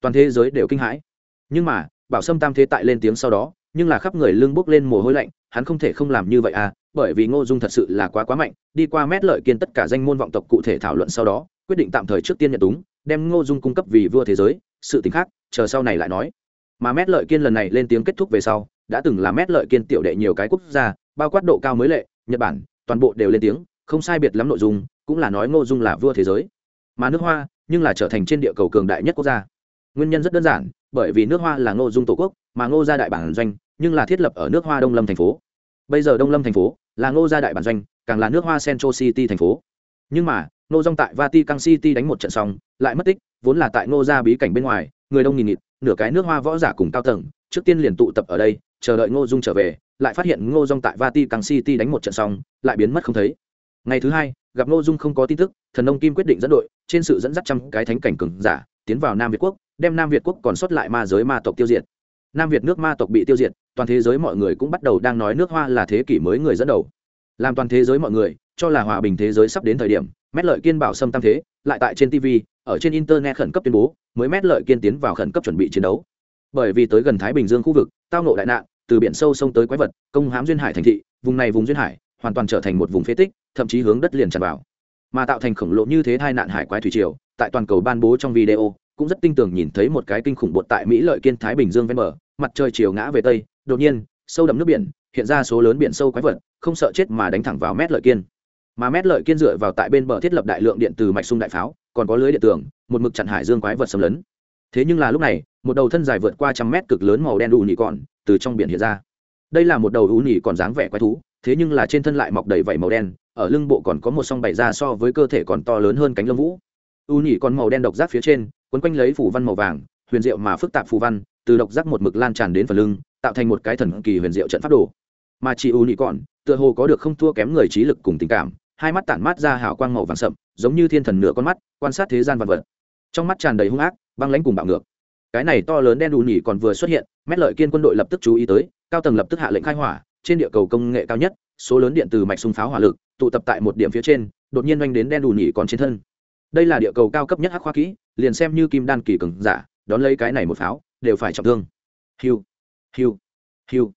Toàn thế giới đều kinh hãi. Nhưng mà bảo sâm tam thế tại lên tiếng sau đó nhưng là khắp người lưng bốc lên mồ hôi lạnh hắn không thể không làm như vậy à bởi vì ngô dung thật sự là quá quá mạnh đi qua mét lợi kiên tất cả danh môn vọng tộc cụ thể thảo luận sau đó quyết định tạm thời trước tiên nhận đúng, đem ngô dung cung cấp vì vua thế giới sự t khác chờ sau này lại nói. Mà mét lợi kiên lần này lên tiếng kết thúc về sau đã từng là mét lợi kiên tiểu đệ nhiều cái quốc gia bao quát độ cao mới lệ nhật bản toàn bộ đều lên tiếng không sai biệt lắm nội dung, cũng là nói ngô dung là vua thế giới. Mà nước hoa, nhưng là trở thành trên địa cầu cường đại nhất quốc gia. Nguyên nhân rất đơn giản, bởi vì nước hoa là ngô dung tổ quốc, mà ngô gia đại bản doanh, nhưng là thiết lập ở nước hoa đông lâm thành phố. Bây giờ đông lâm thành phố là ngô gia đại bản doanh, càng là nước hoa central city thành phố. Nhưng mà, ngô dung tại vatican city đánh một trận xong, lại mất tích, vốn là tại ngô gia bí cảnh bên ngoài, người đông nghìn nghịt, nửa cái nước hoa võ giả cùng cao tầng, trước tiên liền tụ tập ở đây, chờ đợi ngô dung trở về, lại phát hiện ngô dung tại vatican city đánh một trận xong, lại biến mất không thấy ngày thứ hai, gặp ngô dung không có tin tức, thần nông kim quyết định dẫn đội, trên sự dẫn dắt trăm cái thánh cảnh cường giả, tiến vào nam việt quốc, đem nam việt quốc còn sót lại ma giới ma tộc tiêu diệt. Nam việt nước ma tộc bị tiêu diệt, toàn thế giới mọi người cũng bắt đầu đang nói nước hoa là thế kỷ mới người dẫn đầu. Làm toàn thế giới mọi người, cho là hòa bình thế giới sắp đến thời điểm, mét lợi kiên bảo xâm tam thế, lại tại trên tv ở trên internet khẩn cấp tuyên bố, mới mét lợi kiên tiến vào khẩn cấp chuẩn bị chiến đấu. Bởi vì tới gần thái bình dương khu vực, tao nộ đại nạn, từ biển sâu sông tới quái vật, công hám duyên hải thành thị, vùng này vùng duyên hải hoàn toàn trở thành một vùng phế tích, thậm chí hướng đất liền tràn vào. Mà tạo thành khổng lồ như thế tai nạn hải quái thủy triều, tại toàn cầu ban bố trong video, cũng rất tinh tường nhìn thấy một cái kinh khủng bột tại mỹ lợi kiên thái bình dương ven bờ, mặt trời chiều ngã về tây, đột nhiên, sâu đậm nước biển, hiện ra số lớn biển sâu quái vật, không sợ chết mà đánh thẳng vào mét lợi kiên. Mà mét lợi kiên dựa vào tại bên bờ thiết lập đại lượng điện từ mạch sung đại pháo, còn có lưới điện tường, một mực chặn hải dương quái vật xâm lấn. Thế nhưng là lúc này, một đầu thân dài vượt qua trăm mét cực lớn màu đen đủ nhị còn từ trong biển hiện ra. Đây là một đầu ú nhị còn dáng vẻ quái thú thế nhưng là trên thân lại mọc đầy vảy màu đen, ở lưng bộ còn có một song bảy ra so với cơ thể còn to lớn hơn cánh lông vũ. U nhỉ còn màu đen độc giác phía trên, quấn quanh lấy phủ văn màu vàng, huyền diệu mà phức tạp phù văn, từ độc giác một mực lan tràn đến phần lưng, tạo thành một cái thần kỳ huyền diệu trận pháp đồ. Mà chỉ u nhị còn, tựa hồ có được không thua kém người trí lực cùng tình cảm, hai mắt tản mát ra hào quang màu vàng sậm, giống như thiên thần nửa con mắt, quan sát thế gian vật vật. Trong mắt tràn đầy hung ác, băng lãnh cùng bạo ngược. Cái này to lớn đen đù nhỉ còn vừa xuất hiện, mét lợi kiên quân đội lập tức chú ý tới, cao tầng lập tức hạ lệnh khai hỏa trên địa cầu công nghệ cao nhất, số lớn điện từ mạch súng pháo hỏa lực, tụ tập tại một điểm phía trên, đột nhiên oanh đến đen đù nhỉ còn trên thân. Đây là địa cầu cao cấp nhất hắc khoa kỹ, liền xem như kim đan kỳ cường giả, đón lấy cái này một pháo, đều phải trọng thương. Hiu hiu hiu.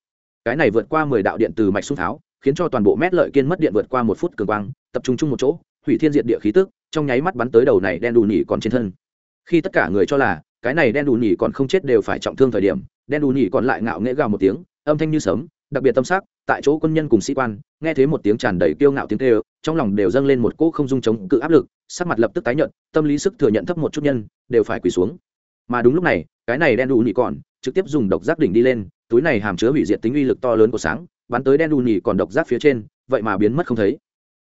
Cái này vượt qua mười đạo điện từ mạch súng pháo, khiến cho toàn bộ mét lợi kiên mất điện vượt qua một phút cường quang, tập trung chung một chỗ, hủy thiên diệt địa khí tức, trong nháy mắt bắn tới đầu này đen đù nhỉ còn trên thân. Khi tất cả người cho là, cái này đen đù nhỉ còn không chết đều phải trọng thương thời điểm, đen đù nhỉ còn lại ngạo nghễ gào một tiếng, âm thanh như sấm đặc biệt tâm sắc, tại chỗ quân nhân cùng sĩ quan, nghe thấy một tiếng tràn đầy kiêu ngạo tiếng kêu, trong lòng đều dâng lên một cỗ không dung chống cự áp lực, sắc mặt lập tức tái nhận tâm lý sức thừa nhận thấp một chút nhân, đều phải quỳ xuống. Mà đúng lúc này, cái này đen đủ nỉ còn, trực tiếp dùng độc giác đỉnh đi lên, túi này hàm chứa hủy diệt tính uy lực to lớn của sáng, bắn tới đen đủ nỉ còn độc giác phía trên, vậy mà biến mất không thấy.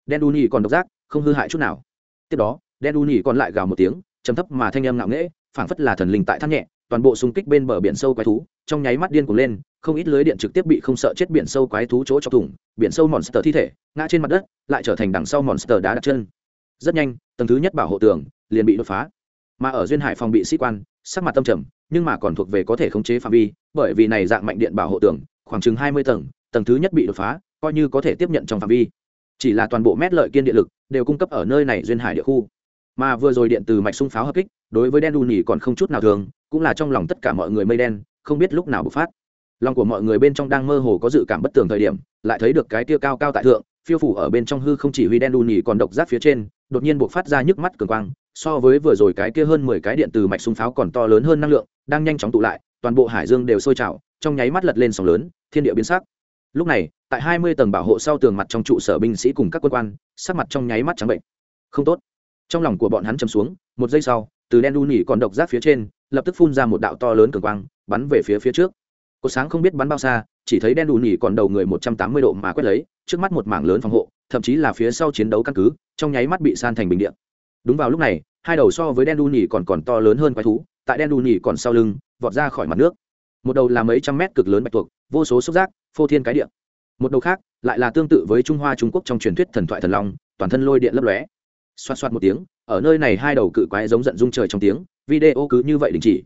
Đen đủ nỉ còn độc giác, không hư hại chút nào. Tiếp đó, đen đủ nỉ còn lại gào một tiếng, trầm thấp mà thanh âm ngạo nghễ, phảng phất là thần linh tại thắt nhẹ, toàn bộ xung kích bên bờ biển sâu quái thú, trong nháy mắt điên cuồng lên không ít lưới điện trực tiếp bị không sợ chết biển sâu quái thú chỗ chọc thủng, biển sâu monster thi thể, ngã trên mặt đất, lại trở thành đằng sau monster đá đặt chân. Rất nhanh, tầng thứ nhất bảo hộ tường liền bị đột phá. Mà ở duyên hải phòng bị sĩ quan, sắc mặt tâm trầm, nhưng mà còn thuộc về có thể khống chế phạm vi, bởi vì này dạng mạnh điện bảo hộ tường, khoảng chừng hai mươi tầng tầng thứ nhất bị đột phá, coi như có thể tiếp nhận trong phạm vi. Chỉ là toàn bộ mét lợi kiên điện lực đều cung cấp ở nơi này duyên hải địa khu. Mà vừa rồi điện từ mạch sung pháo hợp kích, đối với đen đu nhỉ còn không chút nào thường, cũng là trong lòng tất cả mọi người mây đen, không biết lúc nào bộc phát lòng của mọi người bên trong đang mơ hồ có dự cảm bất tường thời điểm, lại thấy được cái tia cao cao tại thượng, phiêu phủ ở bên trong hư không chỉ huy đen đu nhì còn độc giác phía trên, đột nhiên bộc phát ra nhức mắt cường quang, so với vừa rồi cái kia hơn mười cái điện từ mạch súng pháo còn to lớn hơn năng lượng, đang nhanh chóng tụ lại, toàn bộ hải dương đều sôi trào, trong nháy mắt lật lên sóng lớn, thiên địa biến sắc. Lúc này, tại hai mươi tầng bảo hộ sau tường mặt trong trụ sở binh sĩ cùng các quân quan, sắc mặt trong nháy mắt trắng bệnh. Không tốt. Trong lòng của bọn hắn chầm xuống, một giây sau, từ đen đu nhì còn độc giác phía trên, lập tức phun ra một đạo to lớn cường quang, bắn về phía phía trước cột sáng không biết bắn bao xa, chỉ thấy đen đu nỉ còn đầu người một trăm tám mươi độ mà quét lấy, trước mắt một mảng lớn phòng hộ, thậm chí là phía sau chiến đấu căn cứ, trong nháy mắt bị san thành bình điện đúng vào lúc này, hai đầu so với đen đu nỉ còn còn to lớn hơn quái thú, tại đen đu nỉ còn sau lưng, vọt ra khỏi mặt nước. Một đầu là mấy trăm mét cực lớn bạch tuộc, vô số xúc giác, phô thiên cái điện một đầu khác, lại là tương tự với trung hoa trung quốc trong truyền thuyết thần thoại thần long, toàn thân lôi điện lấp lóe. Xoát xoát một tiếng, ở nơi này hai đầu cự quái giống giận rung trời trong tiếng, video cứ như vậy đình chỉ.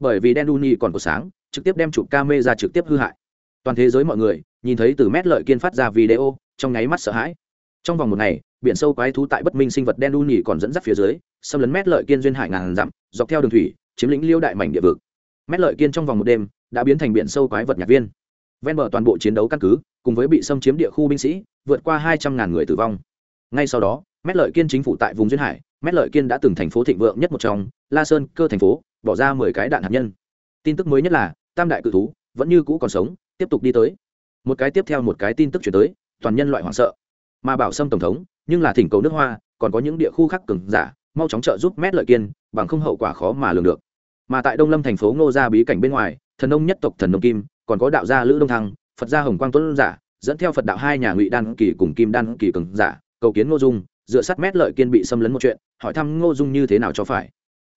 Bởi vì đen đu đuni còn có sáng trực tiếp đem chụp camera trực tiếp hư hại. Toàn thế giới mọi người nhìn thấy từ mét lợi kiên phát ra video, trong nháy mắt sợ hãi. Trong vòng một ngày, biển sâu quái thú tại bất minh sinh vật đen đuni còn dẫn dắt phía dưới, xâm lấn mét lợi kiên duyên hải ngàn dặm, dọc theo đường thủy, chiếm lĩnh liêu đại mảnh địa vực. Mét lợi kiên trong vòng một đêm đã biến thành biển sâu quái vật nhạc viên. Ven bờ toàn bộ chiến đấu căn cứ, cùng với bị xâm chiếm địa khu binh sĩ, vượt qua hai trăm ngàn người tử vong. Ngay sau đó, mét lợi kiên chính phủ tại vùng duyên hải, mét lợi kiên đã từng thành phố thịnh vượng nhất một trong, la sơn cơ thành phố, bỏ ra mười cái đạn hạt nhân. Tin tức mới nhất là tam đại cự thú vẫn như cũ còn sống, tiếp tục đi tới. Một cái tiếp theo một cái tin tức chuyển tới, toàn nhân loại hoảng sợ. Mà bảo sâm tổng thống, nhưng là thỉnh cầu nước hoa, còn có những địa khu khác cường giả, mau chóng trợ giúp mét lợi kiên, bằng không hậu quả khó mà lường được. Mà tại đông lâm thành phố ngô gia bí cảnh bên ngoài, thần nông nhất tộc thần nông kim, còn có đạo gia lữ đông thăng, phật gia hồng quang tuấn giả, dẫn theo phật đạo hai nhà ngụy đan kỳ cùng kim đan kỳ cường giả, cầu kiến ngô dung, dựa sát mét lợi kiên bị xâm lấn một chuyện, hỏi thăm ngô dung như thế nào cho phải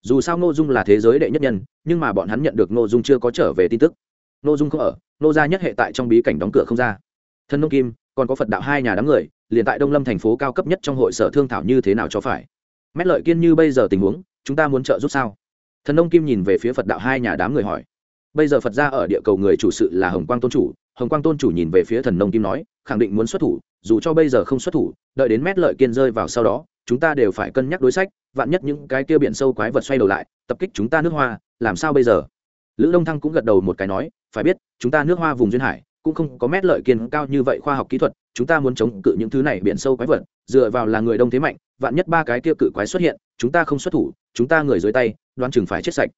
dù sao ngô dung là thế giới đệ nhất nhân, nhưng mà bọn hắn nhận được ngô dung chưa có trở về tin tức. Ngô dung không ở, ngô gia nhất hệ tại trong bí cảnh đóng cửa không ra. Thân nông kim, còn có phật đạo hai nhà đám người, liền tại đông lâm thành phố cao cấp nhất trong hội sở thương thảo như thế nào cho phải. Mét lợi kiên như bây giờ tình huống, chúng ta muốn trợ giúp sao? Thần nông kim nhìn về phía phật đạo hai nhà đám người hỏi. Bây giờ phật gia ở địa cầu người chủ sự là hồng quang tôn chủ, hồng quang tôn chủ nhìn về phía thần nông kim nói, khẳng định muốn xuất thủ, dù cho bây giờ không xuất thủ, đợi đến mét lợi kiên rơi vào sau đó chúng ta đều phải cân nhắc đối sách, vạn nhất những cái kia biển sâu quái vật xoay đầu lại, tập kích chúng ta nước hoa, làm sao bây giờ? Lữ đông thăng cũng gật đầu một cái nói, phải biết, chúng ta nước hoa vùng duyên hải, cũng không có mét lợi kiên cao như vậy khoa học kỹ thuật, chúng ta muốn chống cự những thứ này biển sâu quái vật, dựa vào là người đông thế mạnh, vạn nhất ba cái kia cự quái xuất hiện, chúng ta không xuất thủ, chúng ta người dưới tay đoan chừng phải chết sạch.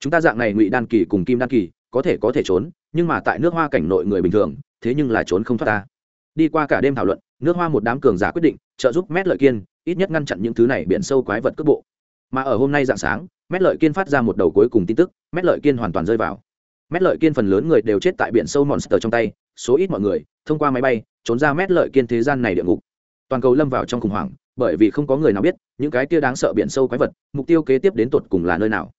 Chúng ta dạng này ngụy đan kỳ cùng kim đan kỳ, có thể có thể trốn, nhưng mà tại nước hoa cảnh nội người bình thường, thế nhưng là trốn không thoát ta. Đi qua cả đêm thảo luận nước hoa một đám cường giả quyết định trợ giúp mét lợi kiên ít nhất ngăn chặn những thứ này biển sâu quái vật cước bộ. Mà ở hôm nay dạng sáng, mét lợi kiên phát ra một đầu cuối cùng tin tức, mét lợi kiên hoàn toàn rơi vào. Mét lợi kiên phần lớn người đều chết tại biển sâu monster trong tay, số ít mọi người thông qua máy bay trốn ra mét lợi kiên thế gian này địa ngục. Toàn cầu lâm vào trong khủng hoảng, bởi vì không có người nào biết những cái kia đáng sợ biển sâu quái vật mục tiêu kế tiếp đến tột cùng là nơi nào.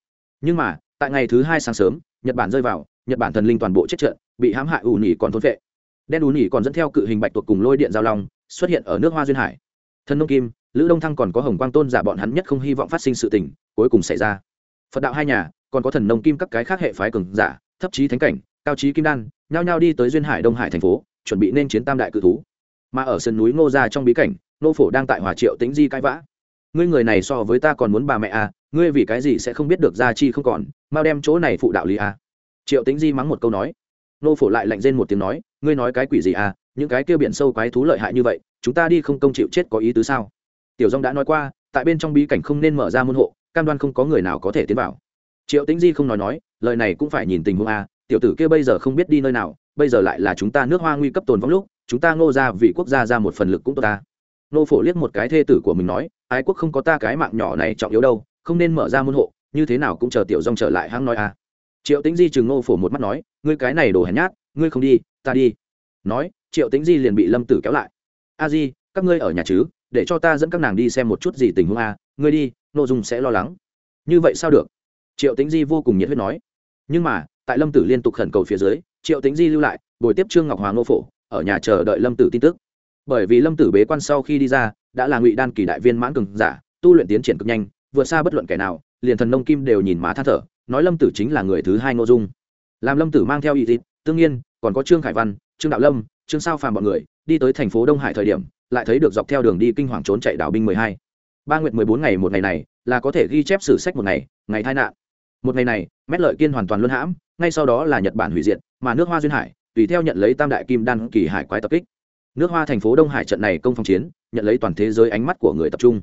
Nhưng mà, tại ngày thứ hai sáng sớm, nhật bản rơi vào, nhật bản thần linh toàn bộ chết trận, bị hãm hại ủ nhỉ còn thôn vệ đen ủ nhỉ còn dẫn theo cự hình bạch tuộc cùng lôi điện giao long, xuất hiện ở nước hoa duyên hải. Thần nông kim, lữ đông thăng còn có hồng quang tôn giả bọn hắn nhất không hy vọng phát sinh sự tình, cuối cùng xảy ra. Phật đạo hai nhà, còn có thần nông kim các cái khác hệ phái cường giả, thấp chí thánh cảnh, cao chí kim đan, nhao nhao đi tới duyên hải đông hải thành phố, chuẩn bị nên chiến tam đại cự thú. Mà ở sườn núi ngô gia trong bí cảnh, nô phổ đang tại hòa triệu tĩnh di cãi vã. Ngươi người này so với ta còn muốn bà mẹ à ngươi vì cái gì sẽ không biết được gia chi không còn, mau đem chỗ này phụ đạo lý à. Triệu tĩnh di mắng một câu nói. Nô phổ lại lạnh rên một tiếng nói ngươi nói cái quỷ gì à những cái kia biển sâu quái thú lợi hại như vậy chúng ta đi không công chịu chết có ý tứ sao? Tiểu dông đã nói qua tại bên trong bí cảnh không nên mở ra môn hộ cam đoan không có người nào có thể tiến vào. Triệu tĩnh di không nói nói lời này cũng phải nhìn tình huống À, tiểu tử kia bây giờ không biết đi nơi nào bây giờ lại là chúng ta nước hoa nguy cấp tồn vong lúc chúng ta ngô ra vì quốc gia ra một phần lực cũng tốt ta. Nô phổ liếc một cái thê tử của mình nói ái quốc không có ta cái mạng nhỏ này trọng yếu đâu không nên mở ra môn hộ như thế nào cũng chờ tiểu dông trở lại hãng nói à. triệu tĩnh di chừng nô phổ một mắt nói ngươi cái này đồ hèn nhát ngươi không đi, ta đi. Nói, triệu tĩnh di liền bị lâm tử kéo lại. A di, các ngươi ở nhà chứ, để cho ta dẫn các nàng đi xem một chút gì tình huống a, ngươi đi nội dung sẽ lo lắng. Như vậy sao được? Triệu tĩnh di vô cùng nhiệt huyết nói. Nhưng mà, tại lâm tử liên tục khẩn cầu phía dưới, triệu tĩnh di lưu lại buổi tiếp trương ngọc hoàng ngô phổ, ở nhà chờ đợi lâm tử tin tức. Bởi vì lâm tử bế quan sau khi đi ra, đã là ngụy đan kỳ đại viên mãn cường giả, tu luyện tiến triển cực nhanh, vượt xa bất luận kẻ nào, liền thần nông kim đều nhìn má than thở, nói lâm tử chính là người thứ hai ngô dung. Làm lâm tử mang theo ý thịt tương nhiên, còn có trương khải văn, trương đạo lâm, trương sao phàm bọn người, đi tới thành phố đông hải thời điểm, lại thấy được dọc theo đường đi kinh hoàng trốn chạy đảo binh mười hai. Ba nguyệt mười bốn ngày một ngày này, là có thể ghi chép sử sách một ngày ngày tai nạn. Một ngày này, mét lợi kiên hoàn toàn luân hãm, ngay sau đó là nhật bản hủy diệt, mà nước hoa duyên hải, tùy theo nhận lấy tam đại kim đan kỳ hải quái tập kích. Nước hoa thành phố đông hải trận này công phòng chiến, nhận lấy toàn thế giới ánh mắt của người tập trung.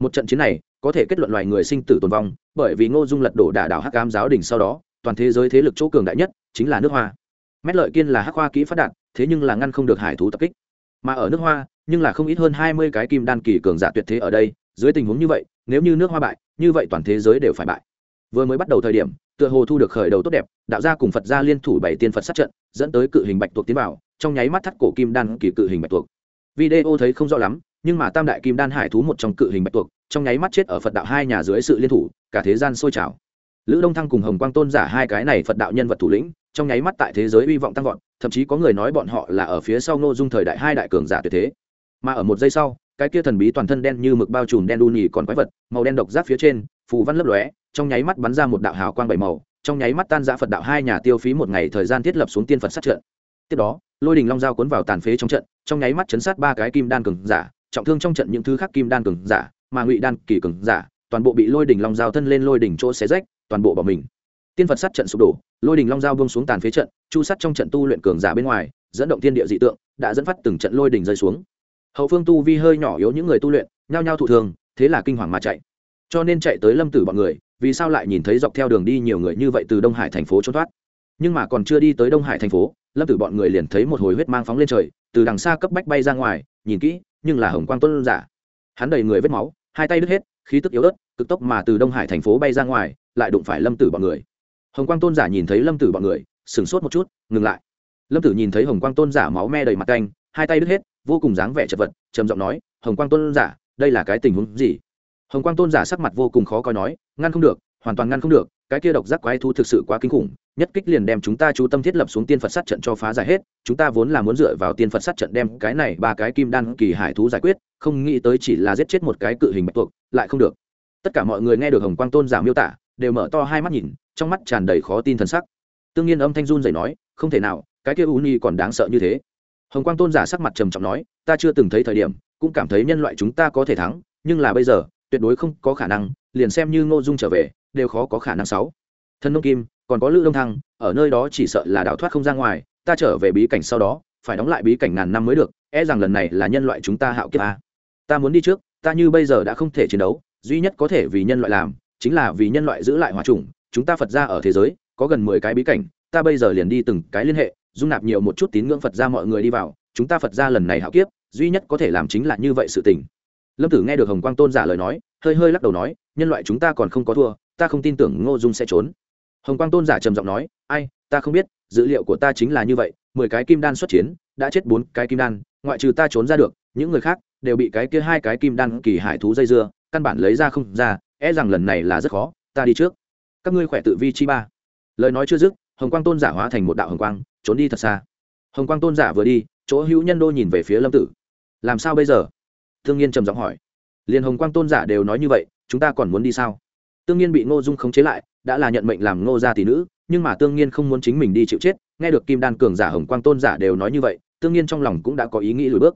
Một trận chiến này, có thể kết luận loài người sinh tử tồn vong, bởi vì ngô dung lật đổ đả đảo hắc cam giáo đình sau đó, toàn thế giới thế lực chỗ cường đại nhất chính là nước hoa mét lợi kiên là hắc hoa kỹ phát đạt, thế nhưng là ngăn không được hải thú tập kích. Mà ở nước hoa, nhưng là không ít hơn hai mươi cái kim đan kỳ cường giả tuyệt thế ở đây, dưới tình huống như vậy, nếu như nước hoa bại, như vậy toàn thế giới đều phải bại. Vừa mới bắt đầu thời điểm, tựa hồ thu được khởi đầu tốt đẹp, đạo gia cùng phật gia liên thủ bảy tiên phật sát trận, dẫn tới cự hình bạch tuộc tiến vào, trong nháy mắt thắt cổ kim đan kỳ cự hình bạch tuộc. Video thấy không rõ lắm, nhưng mà tam đại kim đan hải thú một trong cự hình bạch tuộc, trong nháy mắt chết ở phật đạo hai nhà dưới sự liên thủ, cả thế gian sôi trào. Lữ đông thăng cùng hồng quang tôn giả hai cái này phật đạo nhân vật thủ lĩnh trong nháy mắt tại thế giới hy vọng tăng vọt, thậm chí có người nói bọn họ là ở phía sau ngô dung thời đại hai đại cường giả tuyệt thế. Mà ở một giây sau, cái kia thần bí toàn thân đen như mực bao trùm đen đu nhì còn quái vật, màu đen độc giáp phía trên, phù văn lấp lóe, trong nháy mắt bắn ra một đạo hào quang bảy màu, trong nháy mắt tan giã phật đạo hai nhà tiêu phí một ngày thời gian thiết lập xuống tiên phật sát trận. Tiếp đó, lôi đình long dao cuốn vào tàn phế trong trận, trong nháy mắt chấn sát ba cái kim đan cường giả, trọng thương trong trận những thứ khác kim đan cường giả, mà ngụy đan kỳ cường giả, toàn bộ bị lôi đình long dao thân lên lôi đỉnh chỗ xé rách, toàn bộ bỏ mình tiên phật sát trận sụp đổ, lôi đình long dao bông xuống tàn phế trận, chu sắt trong trận tu luyện cường giả bên ngoài, dẫn động thiên địa dị tượng, đã dẫn phát từng trận lôi đình rơi xuống. Hậu phương tu vi hơi nhỏ yếu những người tu luyện, nhao nhao thụ thường, thế là kinh hoàng mà chạy. Cho nên chạy tới lâm tử bọn người, vì sao lại nhìn thấy dọc theo đường đi nhiều người như vậy từ đông hải thành phố trốn thoát? Nhưng mà còn chưa đi tới đông hải thành phố, lâm tử bọn người liền thấy một hồi huyết mang phóng lên trời, từ đằng xa cấp bách bay ra ngoài, nhìn kỹ, nhưng là hồng quang tuân giả. Hắn đầy người vết máu, hai tay đứt hết, khí tức yếu ớt, cực tốc mà từ đông hải thành phố bay ra ngoài, lại đụng phải lâm tử bọn người hồng quang tôn giả nhìn thấy lâm tử bọn người, sửng sốt một chút, ngừng lại. Lâm tử nhìn thấy hồng quang tôn giả máu me đầy mặt canh hai tay đứt hết, vô cùng dáng vẻ chật vật, trầm giọng nói, hồng quang tôn giả, đây là cái tình huống gì? Hồng quang tôn giả sắc mặt vô cùng khó coi nói, ngăn không được, hoàn toàn ngăn không được, cái kia độc giác quái thú thực sự quá kinh khủng, nhất kích liền đem chúng ta chú tâm thiết lập xuống tiên phật sát trận cho phá giải hết, chúng ta vốn là muốn dựa vào tiên phật sát trận đem cái này ba cái kim đan kỳ hải thú giải quyết, không nghĩ tới chỉ là giết chết một cái cự hình bạch tuộc, lại không được. Tất cả mọi người nghe được hồng quang tôn giả miêu tả, đều mở to hai mắt nhìn trong mắt tràn đầy khó tin thần sắc. Tương nhiên âm thanh run dậy nói, không thể nào, cái kia u ni còn đáng sợ như thế. Hồng quang tôn giả sắc mặt trầm trọng nói, ta chưa từng thấy thời điểm, cũng cảm thấy nhân loại chúng ta có thể thắng, nhưng là bây giờ, tuyệt đối không có khả năng, liền xem như ngô dung trở về, đều khó có khả năng sáu. Thân nông kim, còn có lữ đông thăng, ở nơi đó chỉ sợ là đào thoát không ra ngoài, ta trở về bí cảnh sau đó, phải đóng lại bí cảnh ngàn năm mới được e rằng lần này là nhân loại chúng ta hạo kiếp a. Ta muốn đi trước, ta như bây giờ đã không thể chiến đấu, duy nhất có thể vì nhân loại làm, chính là vì nhân loại giữ lại hòa trùng chúng ta phật ra ở thế giới, có gần mười cái bí cảnh, ta bây giờ liền đi từng cái liên hệ, dung nạp nhiều một chút tín ngưỡng phật ra mọi người đi vào, chúng ta phật ra lần này hạo kiếp, duy nhất có thể làm chính là như vậy sự tình. Lâm tử nghe được hồng quang tôn giả lời nói, hơi hơi lắc đầu nói, nhân loại chúng ta còn không có thua, ta không tin tưởng ngô dung sẽ trốn. Hồng quang tôn giả trầm giọng nói, ai, ta không biết, dữ liệu của ta chính là như vậy, mười cái kim đan xuất chiến, đã chết bốn cái kim đan, ngoại trừ ta trốn ra được, những người khác đều bị cái kia hai cái kim đan kỳ hải thú dây dưa, căn bản lấy ra không ra e rằng lần này là rất khó, ta đi trước các ngươi khỏe tự vi chi ba. Lời nói chưa dứt, hồng quang tôn giả hóa thành một đạo hồng quang, trốn đi thật xa. Hồng quang tôn giả vừa đi, chỗ hữu nhân đô nhìn về phía lâm tử. Làm sao bây giờ? Thương nhiên trầm giọng hỏi. Liền hồng quang tôn giả đều nói như vậy, chúng ta còn muốn đi sao? Tương nhiên bị ngô dung khống chế lại, đã là nhận mệnh làm ngô gia tỷ nữ, nhưng mà tương nhiên không muốn chính mình đi chịu chết, nghe được kim đan cường giả hồng quang tôn giả đều nói như vậy, tương nhiên trong lòng cũng đã có ý nghĩ lùi bước.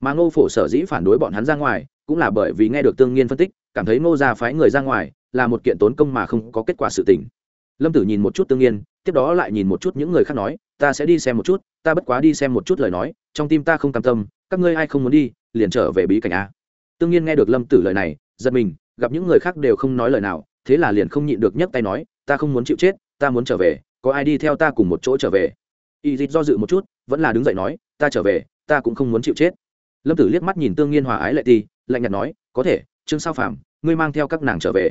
Mà ngô phổ sở dĩ phản đối bọn hắn ra ngoài, cũng là bởi vì nghe được tương nhiên phân tích cảm thấy ngô gia phái người ra ngoài là một kiện tốn công mà không có kết quả sự tình. Lâm tử nhìn một chút tương nhiên tiếp đó lại nhìn một chút những người khác nói, ta sẽ đi xem một chút, ta bất quá đi xem một chút lời nói, trong tim ta không cam tâm, các ngươi ai không muốn đi, liền trở về bí cảnh a. Tương nhiên nghe được lâm tử lời này, giật mình, gặp những người khác đều không nói lời nào, thế là liền không nhịn được nhấc tay nói, ta không muốn chịu chết, ta muốn trở về, có ai đi theo ta cùng một chỗ trở về? Y dịch do dự một chút, vẫn là đứng dậy nói, ta trở về, ta cũng không muốn chịu chết. Lâm tử liếc mắt nhìn tương nhiên hòa ái lệ ti, lạnh nhạt nói, có thể trương sao phàm, ngươi mang theo các nàng trở về.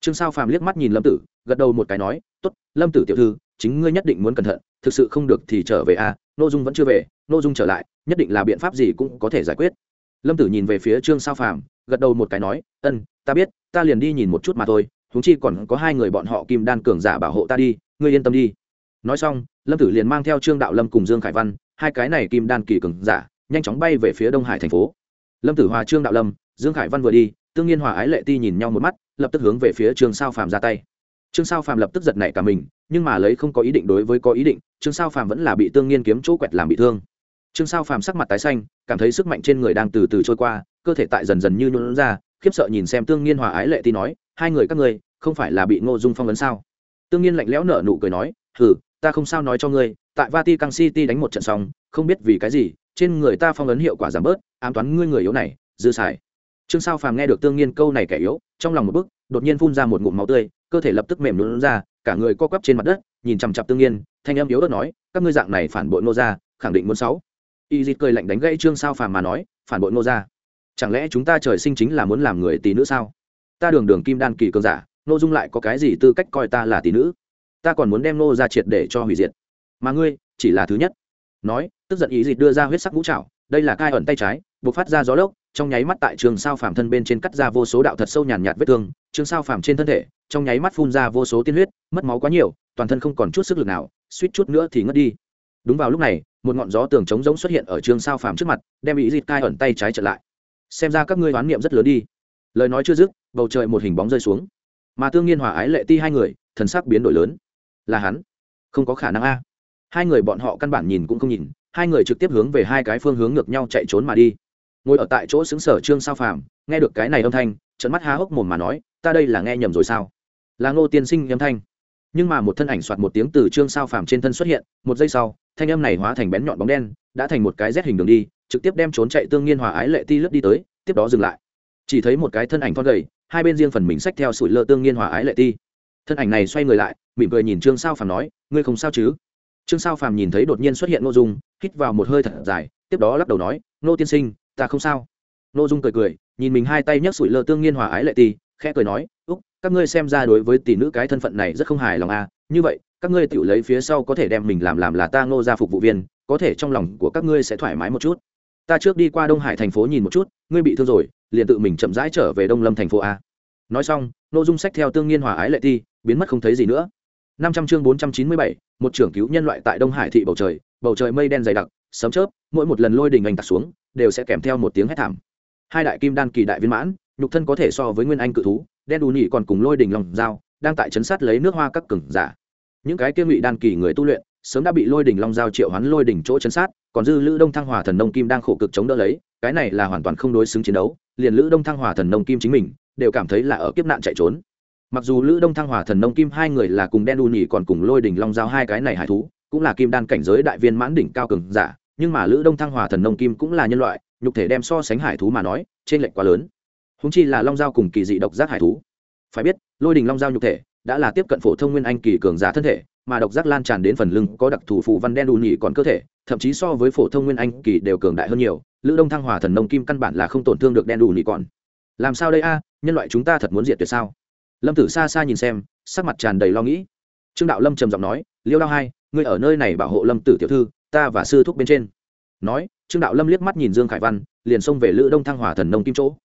Trương sao phàm liếc mắt nhìn lâm tử, gật đầu một cái nói t ố t lâm tử tiểu thư, chính ngươi nhất định muốn cẩn thận, thực sự không được thì trở về à n ô dung vẫn chưa về n ô dung trở lại, nhất định là biện pháp gì cũng có thể giải quyết. Lâm tử nhìn về phía trương sao phàm, gật đầu một cái nói, ân, ta biết, ta liền đi nhìn một chút mà thôi, huống chi còn có hai người bọn họ kim đan cường giả bảo hộ ta đi, ngươi yên tâm đi. Nói xong, lâm tử liền mang theo trương đạo lâm cùng dương khải văn, hai cái này kim đan kỳ cường giả, nhanh chóng bay về phía đông hải thành phố. Lâm tử hòa trương đạo lâm, dương khải văn vừa đi tương nhiên hòa ái lệ ti nhìn nhau một mắt, lập tức hướng về phía trương sao phàm ra tay. Trương sao phàm lập tức giật nảy cả mình, nhưng mà lấy không có ý định đối với có ý định, trương sao phàm vẫn là bị tương nhiên kiếm chỗ quẹt làm bị thương. Trương sao phàm sắc mặt tái xanh, cảm thấy sức mạnh trên người đang từ từ trôi qua, cơ thể tại dần dần như nhuận ra, khiếp sợ nhìn xem tương nhiên hòa ái lệ ti nói, hai người các ngươi, không phải là bị ngô dung phong ấn sao? Tương nhiên lạnh lẽo nở nụ cười nói, hừ, ta không sao nói cho ngươi, tại vati căng city đánh một trận xong, không biết vì cái gì, trên người ta phong ấn hiệu quả giảm bớt, ám toán ngươi người yếu này, dư xài trương sao phàm nghe được tương nhiên câu này kẻ yếu, trong lòng một bức, đột nhiên phun ra một ngụm máu tươi, cơ thể lập tức mềm lún ra, cả người co quắp trên mặt đất, nhìn chằm chặp tương nhiên thanh âm yếu ớt nói, các ngươi dạng này phản bội nô gia, khẳng định muốn sáu. Y dịt cười lạnh đánh gãy trương sao phàm mà nói, phản bội nô gia? Chẳng lẽ chúng ta trời sinh chính là muốn làm người tỷ nữ sao? Ta đường đường kim đan kỳ cường giả nô dung lại có cái gì tư cách coi ta là tỷ nữ? Ta còn muốn đem nô ra triệt để cho hủy diệt. Mà ngươi, chỉ là thứ nhất. Nói, tức giận ý dịch đưa ra huyết sắc ngũ trảo, đây là cai ẩn tay trái, bộc phát ra gió lốc trong nháy mắt tại trường sao phàm thân bên trên cắt ra vô số đạo thật sâu nhàn nhạt vết thương, trường sao phàm trên thân thể, trong nháy mắt phun ra vô số tiên huyết, mất máu quá nhiều, toàn thân không còn chút sức lực nào, suýt chút nữa thì ngất đi. Đúng vào lúc này, một ngọn gió tường trống rỗng xuất hiện ở trường sao phàm trước mặt, đem ý dịch cai ẩn tay trái trở lại. Xem ra các ngươi oán niệm rất lớn đi. Lời nói chưa dứt, bầu trời một hình bóng rơi xuống. Mà tương nhiên hòa ái lệ ti hai người, thần sắc biến đổi lớn. Là hắn. Không có khả năng a. Hai người bọn họ căn bản nhìn cũng không nhìn, hai người trực tiếp hướng về hai cái phương hướng ngược nhau chạy trốn mà đi ngồi ở tại chỗ xứng sở trương sao phàm, nghe được cái này âm thanh trận mắt há hốc mồm mà nói, ta đây là nghe nhầm rồi sao? Là ngô tiên sinh âm thanh. Nhưng mà một thân ảnh soạt một tiếng từ trương sao phàm trên thân xuất hiện, một giây sau, thanh âm này hóa thành bén nhọn bóng đen, đã thành một cái rét hình đường đi, trực tiếp đem trốn chạy tương nhiên hòa ái lệ ti lướt đi tới, tiếp đó dừng lại. Chỉ thấy một cái thân ảnh thon gầy, hai bên riêng phần mình xách theo sủi lơ tương nhiên hòa ái lệ ti. Thân ảnh này xoay người lại, mỉm cười nhìn trương sao phàm nói, ngươi không sao chứ? Trương sao phàm nhìn thấy đột nhiên xuất hiện ngô dung, hít vào một hơi thật dài, tiếp đó lắc đầu nói nô tiên sinh ta không sao. N ô dung cười cười, nhìn mình hai tay nhấc sủi lơ tương nhiên hòa ái lệ ti khẽ cười nói, úc, các ngươi xem ra đối với tỷ nữ cái thân phận này rất không hài lòng à. Như vậy, các ngươi tự lấy phía sau có thể đem mình làm làm là ta ngô ra phục vụ viên, có thể trong lòng của các ngươi sẽ thoải mái một chút. Ta trước đi qua đông hải thành phố nhìn một chút, ngươi bị thương rồi, liền tự mình chậm rãi trở về đông lâm thành phố a. Nói xong nội dung sách theo tương nhiên hòa ái lệ ti biến mất không thấy gì nữa. Năm trăm chương bốn trăm chín mươi bảy, một trưởng cứu nhân loại tại đông hải thị bầu trời bầu trời mây đen dày đặc, sấm chớp, mỗi một lần lôi đình anh tạc xuống đều sẽ kèm theo một tiếng hét thảm. Hai đại kim đan kỳ đại viên mãn, nhục thân có thể so với nguyên anh cự thú, đen đù nhị còn cùng lôi đình lòng dao, đang tại chấn sát lấy nước hoa các cừng giả. Những cái kia ngụy đan kỳ người tu luyện, sớm đã bị lôi đình long giao triệu hoán lôi đình chỗ chấn sát, còn dư lữ đông thăng hòa thần nông kim đang khổ cực chống đỡ lấy, cái này là hoàn toàn không đối xứng chiến đấu, liền lữ đông thăng hòa thần nông kim chính mình, đều cảm thấy là ở kiếp nạn chạy trốn. Mặc dù lữ đông thăng hòa thần nông kim hai người là cùng đen đu nhỉ còn cùng lôi đình long giao hai cái này hải thú, cũng là kim đan cảnh giới đại viên mãn đỉnh cao cường giả nhưng mà lữ đông thăng hòa thần nông kim cũng là nhân loại, nhục thể đem so sánh hải thú mà nói, trên lệnh quá lớn. Húng chi là long giao cùng kỳ dị độc giác hải thú. Phải biết, lôi đình long giao nhục thể đã là tiếp cận phổ thông nguyên anh kỳ cường giả thân thể, mà độc giác lan tràn đến phần lưng có đặc thù phụ văn đen đù nhỉ còn cơ thể, thậm chí so với phổ thông nguyên anh kỳ đều cường đại hơn nhiều, lữ đông thăng hòa thần nông kim căn bản là không tổn thương được đen đù nhỉ còn. Làm sao đây a, nhân loại chúng ta thật muốn diệt tuyệt sao? Lâm tử xa xa nhìn xem, sắc mặt tràn đầy lo nghĩ. Trương đạo lâm trầm giọng nói, liêu đao hai, ngươi ở nơi này bảo hộ lâm tử tiểu thư ta và sư thúc bên trên. Nói, trương đạo lâm liếc mắt nhìn dương khải văn, liền xông về lữ đông thăng hòa thần nông kim chỗ.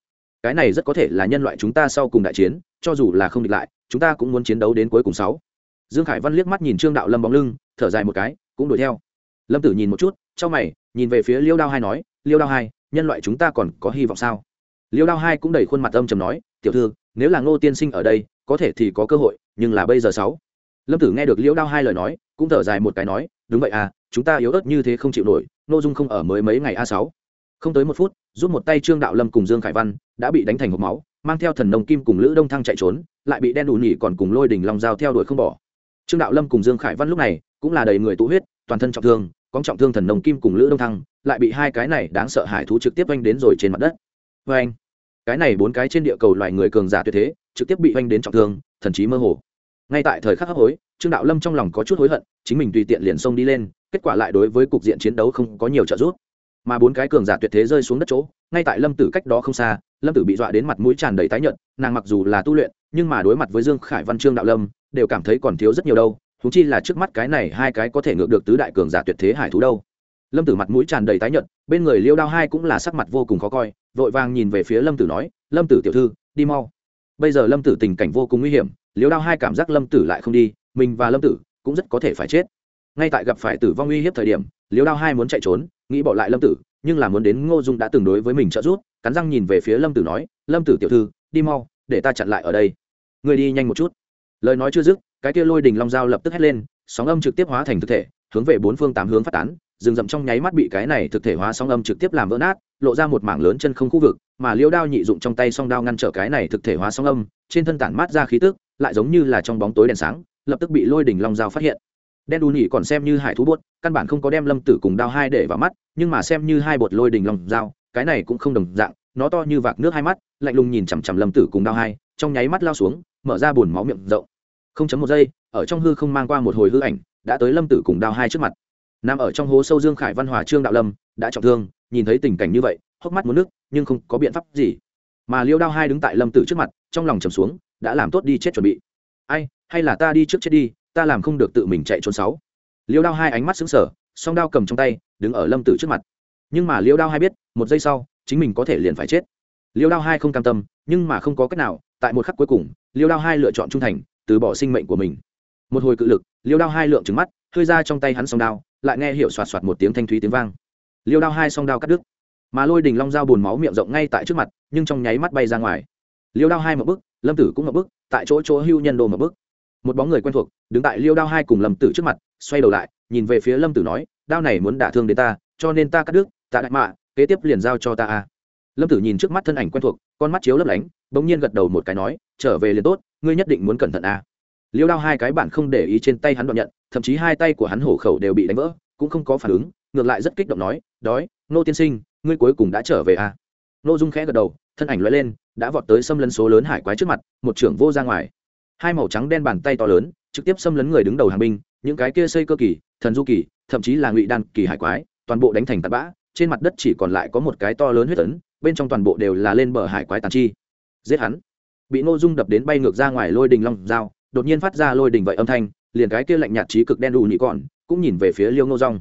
Cái này rất có thể là nhân loại chúng ta sau cùng đại chiến, cho dù là không địch lại, chúng ta cũng muốn chiến đấu đến cuối cùng sáu. Dương khải văn liếc mắt nhìn trương đạo lâm bóng lưng, thở dài một cái, cũng đuổi theo. Lâm tử nhìn một chút trong mày, nhìn về phía liêu đao hai nói, liêu đao hai, nhân loại chúng ta còn có hy vọng sao? Liêu đao hai cũng đẩy khuôn mặt âm trầm nói, tiểu thư, nếu là ngô tiên sinh ở đây, có thể thì có cơ hội, nhưng là bây giờ sáu. Lâm tử nghe được liêu đao hai lời nói, cũng thở dài một cái nói, đúng vậy à chúng ta yếu ớt như thế không chịu nổi nội dung không ở mới mấy ngày a sáu. Không tới một phút giúp một tay trương đạo lâm cùng dương khải văn, đã bị đánh thành hộp máu, mang theo thần nông kim cùng lữ đông thăng chạy trốn, lại bị đen đủ nhỉ còn cùng lôi đỉnh long dao theo đuổi không bỏ. Trương đạo lâm cùng dương khải văn lúc này, cũng là đầy người tụ huyết, toàn thân trọng thương, có trọng thương thần nông kim cùng lữ đông thăng, lại bị hai cái này đáng sợ hải thú trực tiếp oanh đến rồi trên mặt đất. Vê anh cái này bốn cái trên địa cầu loài người cường giả tuyệt thế, trực tiếp bị oanh đến trọng thương, thần trí mơ hồ. Ngay tại thời khắc hấp hối, trương đạo lâm trong lòng có chút hối hận, chính mình tùy tiện liền xông đi lên kết quả lại đối với cục diện chiến đấu không có nhiều trợ giúp. Mà bốn cái cường giả tuyệt thế rơi xuống đất chỗ, ngay tại lâm tử cách đó không xa, lâm tử bị dọa đến mặt mũi tràn đầy tái nhợt, nàng mặc dù là tu luyện, nhưng mà đối mặt với dương khải văn, trương đạo lâm, đều cảm thấy còn thiếu rất nhiều đâu thú chi là trước mắt cái này hai cái có thể ngược được tứ đại cường giả tuyệt thế hải thú đâu. Lâm tử mặt mũi tràn đầy tái nhợt, bên người liêu đao hai cũng là sắc mặt vô cùng khó coi, vội vàng nhìn về phía lâm tử nói, lâm tử tiểu thư, đi mau. Bây giờ lâm tử tình cảnh vô cùng nguy hiểm, liêu đao hai cảm giác lâm tử lại không đi, mình và lâm tử cũng rất có thể phải chết ngay tại gặp phải tử vong uy hiếp thời điểm, liêu đao hai muốn chạy trốn, nghĩ bỏ lại lâm tử, nhưng là muốn đến ngô dung đã từng đối với mình trợ giúp, cắn răng nhìn về phía lâm tử nói, lâm tử tiểu thư, đi mau, để ta chặn lại ở đây. Người đi nhanh một chút. Lời nói chưa dứt, cái kia lôi đình long dao lập tức hét lên, sóng âm trực tiếp hóa thành thực thể, hướng về bốn phương tám hướng phát tán, rừng rậm trong nháy mắt bị cái này thực thể hóa sóng âm trực tiếp làm vỡ nát, lộ ra một mảng lớn chân không khu vực, mà liêu đao nhị dụng trong tay song đao ngăn trở cái này thực thể hóa sóng âm, trên thân tản mát ra khí tức, lại giống như là trong bóng tối đèn sáng, lập tức bị lôi đỉnh long dao phát hiện đen đu nhị còn xem như hải thú bốt căn bản không có đem lâm tử cùng đao hai để vào mắt, nhưng mà xem như hai bột lôi đỉnh lòng dao, cái này cũng không đồng dạng, nó to như vạc nước hai mắt, lạnh lùng nhìn chằm chằm lâm tử cùng đao hai, trong nháy mắt lao xuống, mở ra bùn máu miệng rộng. Không chấm một giây, ở trong hư không mang qua một hồi hư ảnh, đã tới lâm tử cùng đao hai trước mặt. Nằm ở trong hố sâu dương khải văn hòa trương đạo lâm, đã trọng thương, nhìn thấy tình cảnh như vậy, hốc mắt muốn nước, nhưng không có biện pháp gì. Mà liêu đao hai đứng tại lâm tử trước mặt, trong lòng trầm xuống, đã làm tốt đi chết chuẩn bị. Ai, hay là ta đi trước chết đi ta làm không được tự mình chạy trốn sáu. Liêu đao hai ánh mắt xứng sở song đao cầm trong tay, đứng ở lâm tử trước mặt. Nhưng mà liêu đao hai biết, một giây sau, chính mình có thể liền phải chết. Liêu đao hai không cam tâm, nhưng mà không có cách nào, tại một khắc cuối cùng, liêu đao hai lựa chọn trung thành, từ bỏ sinh mệnh của mình. Một hồi cự lực, liêu đao hai lượng trứng mắt, hơi ra trong tay hắn song đao, lại nghe hiểu soạt soạt một tiếng thanh thúy tiếng vang. Liêu đao hai song đao cắt đứt. Mà lôi đình long dao bùn máu miệng rộng ngay tại trước mặt, nhưng trong nháy mắt bay ra ngoài. Liêu đao hai một bức lâm tử cũng một bức tại chỗ chỗ hưu nhân đồ một bức một bóng người quen thuộc, đứng tại liêu đao hai cùng lâm tử trước mặt, xoay đầu lại, nhìn về phía lâm tử nói, đao này muốn đả thương đến ta, cho nên ta cắt đứt tạ đại mạ, kế tiếp liền giao cho ta a. Lâm tử nhìn trước mắt thân ảnh quen thuộc, con mắt chiếu lấp lánh, bỗng nhiên gật đầu một cái nói, trở về liền tốt, ngươi nhất định muốn cẩn thận a. Liêu đao hai cái bản không để ý trên tay hắn đoạn nhận, thậm chí hai tay của hắn hổ khẩu đều bị đánh vỡ, cũng không có phản ứng, ngược lại rất kích động nói, đói, nô tiên sinh, ngươi cuối cùng đã trở về a. Nô dung khẽ gật đầu, thân ảnh l lên, đã vọt tới xâm lấn số lớn hải quái trước mặt, một trưởng vô ra ngoài hai màu trắng đen bàn tay to lớn, trực tiếp xâm lấn người đứng đầu hàng binh, những cái kia xây cơ kỳ, thần du kỳ, thậm chí là ngụy đan kỳ hải quái, toàn bộ đánh thành tạt bã, trên mặt đất chỉ còn lại có một cái to lớn huyết tấn bên trong toàn bộ đều là lên bờ hải quái tàn chi. Giết hắn. Bị ngô dung đập đến bay ngược ra ngoài lôi đình long dao, đột nhiên phát ra lôi đình vậy âm thanh, liền cái kia lạnh nhạt trí cực đen đủ nhị còn, cũng nhìn về phía liêu ngô rong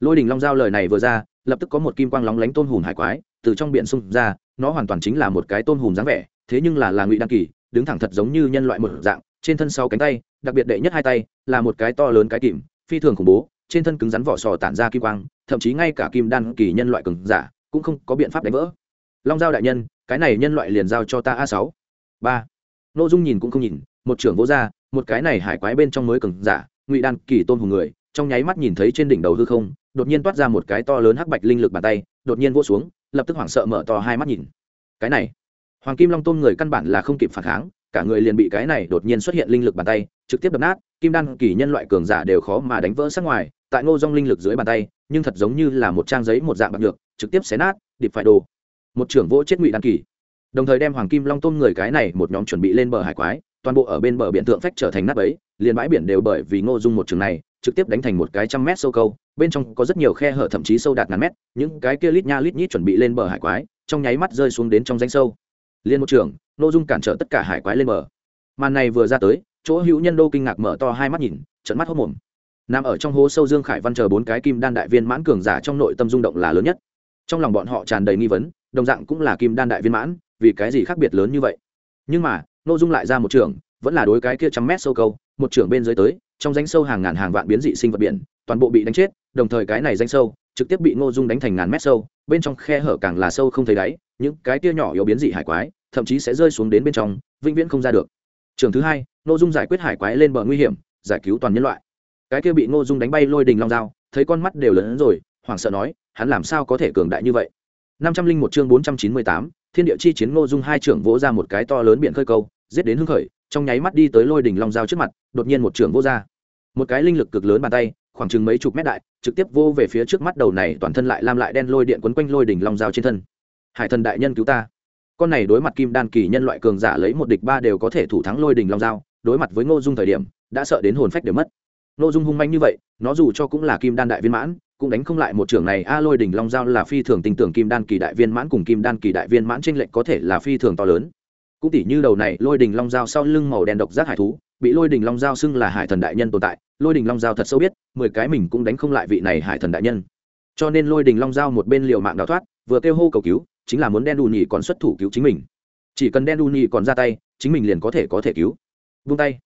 lôi đình long dao lời này vừa ra, lập tức có một kim quang lóng lánh tôn hùn hải quái, từ trong biển xung ra, nó hoàn toàn chính là một cái tôn hùn dáng vẻ, thế nhưng là là ngụy đăng kỳ đứng thẳng thật giống như nhân loại một dạng trên thân sau cánh tay đặc biệt đệ nhất hai tay là một cái to lớn cái kìm phi thường khủng bố trên thân cứng rắn vỏ sò tản ra kim quang thậm chí ngay cả kim đan kỳ nhân loại cường giả cũng không có biện pháp đánh vỡ. Long giao đại nhân cái này nhân loại liền giao cho ta a sáu. Ba. Nội dung nhìn cũng không nhìn một trưởng vô ra, một cái này hải quái bên trong mới cường giả ngụy đan kỳ tôn hùng người trong nháy mắt nhìn thấy trên đỉnh đầu hư không đột nhiên toát ra một cái to lớn hắc bạch linh lực bàn tay đột nhiên vỗ xuống lập tức hoảng sợ mở to hai mắt nhìn. Cái này hoàng kim long tôn người căn bản là không kịp phản kháng, cả người liền bị cái này đột nhiên xuất hiện linh lực bàn tay, trực tiếp đập nát, kim đan kỳ nhân loại cường giả đều khó mà đánh vỡ sát ngoài, tại ngô dong linh lực dưới bàn tay, nhưng thật giống như là một trang giấy một dạng bạc được, trực tiếp xé nát, điệp phải đồ. Một trưởng vỗ chết ngụy đan kỳ. Đồng thời đem hoàng kim long tôn người cái này một nhóm chuẩn bị lên bờ hải quái, toàn bộ ở bên bờ biển tượng phách trở thành nát ấy liền bãi biển đều bởi vì ngô dung một trường này, trực tiếp đánh thành một cái trăm mét sâu câu, bên trong có rất nhiều khe hở thậm chí sâu đạt ngàn mét, những cái kia lít nha lít nhít chuẩn bị lên bờ hải quái, trong nháy mắt rơi xuống đến trong danh sâu liên một trường ngô dung cản trở tất cả hải quái lên bờ. Màn này vừa ra tới, chỗ hữu nhân đô kinh ngạc mở to hai mắt nhìn trận mắt hốc mồm. Nằm ở trong hố sâu dương khải văn chờ bốn cái kim đan đại viên mãn cường giả trong nội tâm rung động là lớn nhất. Trong lòng bọn họ tràn đầy nghi vấn, đồng dạng cũng là kim đan đại viên mãn, vì cái gì khác biệt lớn như vậy? Nhưng mà nội dung lại ra một trường, vẫn là đối cái kia trăm mét sâu câu, một trường bên dưới tới, trong danh sâu hàng ngàn hàng vạn biến dị sinh vật biển, toàn bộ bị đánh chết, đồng thời cái này danh sâu, trực tiếp bị ngô dung đánh thành ngàn mét sâu, bên trong khe hở càng là sâu không thấy đáy những cái tia nhỏ yếu biến dị hải quái, thậm chí sẽ rơi xuống đến bên trong, vĩnh viễn không ra được. Trường thứ hai nội dung giải quyết hải quái lên bờ nguy hiểm, giải cứu toàn nhân loại. Cái kia bị ngô dung đánh bay lôi đình long dao, thấy con mắt đều lớn hơn rồi, hoảng sợ nói, hắn làm sao có thể cường đại như vậy? Năm trăm linh một chương bốn trăm chín mươi tám, thiên địa chi chiến ngô dung hai trưởng vỗ ra một cái to lớn biển khơi câu, giết đến hưng khởi, trong nháy mắt đi tới lôi đỉnh long dao trước mặt, đột nhiên một trưởng vỗ ra. Một cái linh lực cực lớn bàn tay, khoảng chừng mấy chục mét đại, trực tiếp vô về phía trước mắt đầu này, toàn thân lại lam lại đen lôi điện quấn quanh lôi đỉnh long dao trên thân hải thần đại nhân cứu ta. Con này đối mặt kim đan kỳ nhân loại cường giả lấy một địch ba đều có thể thủ thắng lôi Đình long Giao. đối mặt với ngô dung thời điểm, đã sợ đến hồn phách đều mất. Ngô dung hung manh như vậy, nó dù cho cũng là kim đan đại viên mãn, cũng đánh không lại một trưởng này. A, lôi Đình long giao là phi thường tình tưởng kim đan kỳ đại viên mãn cùng kim đan kỳ đại viên mãn tranh lệch có thể là phi thường to lớn. Cũng tỉ như đầu này, lôi đình long Giao sau lưng màu đen độc giác hải thú, bị lôi đình long Giao xưng là hải thần đại nhân tồn tại, lôi đình long Giao thật sâu biết, mười cái mình cũng đánh không lại vị này hải thần đại nhân. Cho nên lôi đình long Giao một bên liều mạng đào thoát, vừa kêu hô cầu cứu chính là muốn đen đù nhì còn xuất thủ cứu chính mình. Chỉ cần đen đù nhì còn ra tay, chính mình liền có thể có thể cứu. Vung tay.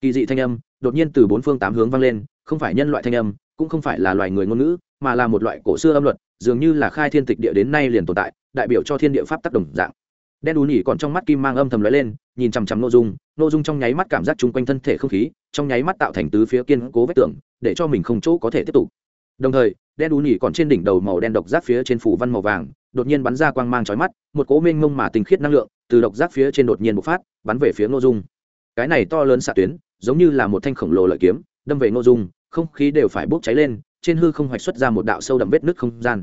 Kỳ dị thanh âm, đột nhiên từ bốn phương tám hướng vang lên, không phải nhân loại thanh âm, cũng không phải là loài người ngôn ngữ, mà là một loại cổ xưa âm luật, dường như là khai thiên tịch địa đến nay liền tồn tại, đại biểu cho thiên địa pháp tác động dạng. Đen đù nhì còn trong mắt kim mang âm thầm lóe lên, nhìn chằm chằm nội dung nội dung trong nháy mắt cảm giác chung quanh thân thể không khí, trong nháy mắt tạo thành tứ phía kiên cố vết tưởng để cho mình không chỗ có thể tiếp tục. Đồng thời đen đù nhỉ còn trên đỉnh đầu màu đen độc giác phía trên phủ văn màu vàng, đột nhiên bắn ra quang mang chói mắt, một cỗ mênh mông mà tinh khiết năng lượng, từ độc giác phía trên đột nhiên bộc phát, bắn về phía ngô dung. Cái này to lớn xạ tuyến, giống như là một thanh khổng lồ lợi kiếm, đâm về ngô dung, không khí đều phải bốc cháy lên, trên hư không hoạch xuất ra một đạo sâu đậm vết nứt không gian.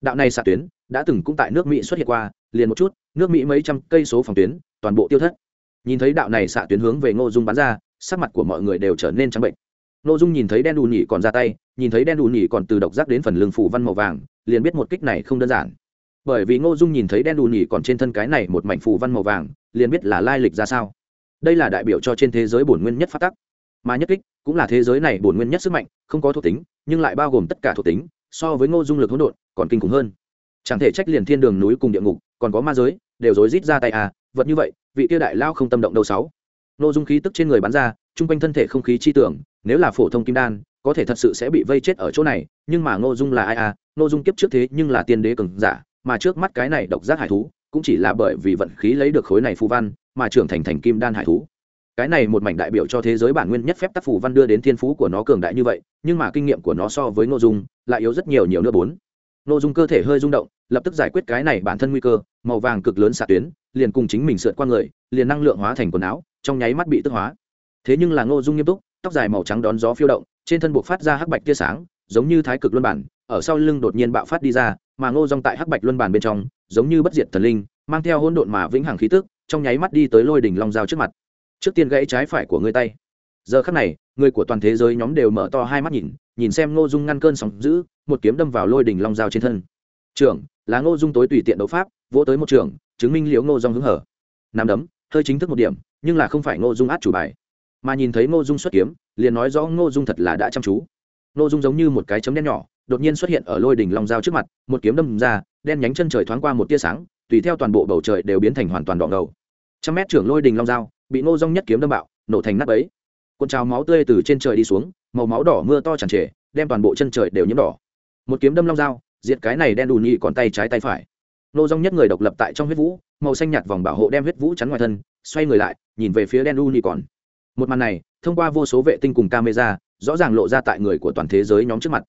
Đạo này xạ tuyến đã từng cũng tại nước mỹ xuất hiện qua, liền một chút, nước mỹ mấy trăm cây số phòng tuyến, toàn bộ tiêu thất. Nhìn thấy đạo này xạ tuyến hướng về ngô dung bắn ra, sắc mặt của mọi người đều trở nên trắng bệnh. Nô dung nhìn thấy đen đù nhỉ còn ra tay, nhìn thấy đen đù nhỉ còn từ độc giác đến phần lưng phủ văn màu vàng, liền biết một kích này không đơn giản. Bởi vì ngô dung nhìn thấy đen đù nhỉ còn trên thân cái này một mảnh phủ văn màu vàng, liền biết là lai lịch ra sao. Đây là đại biểu cho trên thế giới bổn nguyên nhất phát tắc. Mà nhất kích cũng là thế giới này bổn nguyên nhất sức mạnh, không có thuộc tính, nhưng lại bao gồm tất cả thuộc tính, so với ngô dung lực hỗn độn, còn kinh khủng hơn. Chẳng thể trách liền thiên đường núi cùng địa ngục, còn có ma giới, đều rối rít ra tay à vật như vậy, vị tiêu đại lao không tâm động đâu sáu. Ngô dung khí tức trên người bắn ra chung quanh thân thể không khí chi tưởng, nếu là phổ thông kim đan, có thể thật sự sẽ bị vây chết ở chỗ này, nhưng mà ngô dung là ai à? Ngô dung kiếp trước thế nhưng là tiên đế cường giả, mà trước mắt cái này độc giác hải thú, cũng chỉ là bởi vì vận khí lấy được khối này phù văn, mà trưởng thành thành kim đan hải thú. Cái này một mảnh đại biểu cho thế giới bản nguyên nhất phép tác phù văn đưa đến thiên phú của nó cường đại như vậy, nhưng mà kinh nghiệm của nó so với ngô dung, lại yếu rất nhiều nhiều nữa bốn. Ngô dung cơ thể hơi rung động, lập tức giải quyết cái này bản thân nguy cơ, màu vàng cực lớn xạ tuyến, liền cùng chính mình sượt qua người, liền năng lượng hóa thành quần áo, trong nháy mắt bị tức hóa thế nhưng là ngô dung nghiêm túc, tóc dài màu trắng đón gió phiêu động, trên thân buộc phát ra hắc bạch tia sáng, giống như thái cực luân bản, ở sau lưng đột nhiên bạo phát đi ra, mà ngô dung tại hắc bạch luân bản bên trong, giống như bất diệt thần linh, mang theo hỗn độn mà vĩnh hằng khí tức, trong nháy mắt đi tới lôi đỉnh long dao trước mặt. Trước tiên gãy trái phải của ngươi tay. Giờ khắc này, người của toàn thế giới nhóm đều mở to hai mắt nhìn nhìn xem ngô dung ngăn cơn sóng giữ một kiếm đâm vào lôi đỉnh long dao trên thân. Trưởng, là ngô dung tối tùy tiện đấu pháp, vỗ tới một trường chứng minh liễu ngô dung hứng hở. Nằm đấm, hơi chính thức một điểm, nhưng là không phải ngô dung át chủ bài mà nhìn thấy ngô dung xuất kiếm, liền nói rõ ngô dung thật là đã chăm chú. Ngô dung giống như một cái chấm đen nhỏ, đột nhiên xuất hiện ở lôi đỉnh long dao trước mặt, một kiếm đâm ra, đen nhánh chân trời thoáng qua một tia sáng, tùy theo toàn bộ bầu trời đều biến thành hoàn toàn đỏ ngầu. Trăm mét trưởng lôi đỉnh long dao bị ngô dung nhất kiếm đâm bạo, nổ thành nắp ấy cuộn trào máu tươi từ trên trời đi xuống, màu máu đỏ mưa to tràn trề, đem toàn bộ chân trời đều nhiễm đỏ. Một kiếm đâm long dao diệt cái này đen đùn nhị còn tay trái tay phải. Nô dung nhất người độc lập tại trong huyết vũ, màu xanh nhạt vòng bảo hộ đem huyết vũ chắn ngoài thân, xoay người lại, nhìn về phía đen đùn nhị còn một màn này, thông qua vô số vệ tinh cùng camera, rõ ràng lộ ra tại người của toàn thế giới nhóm trước mặt.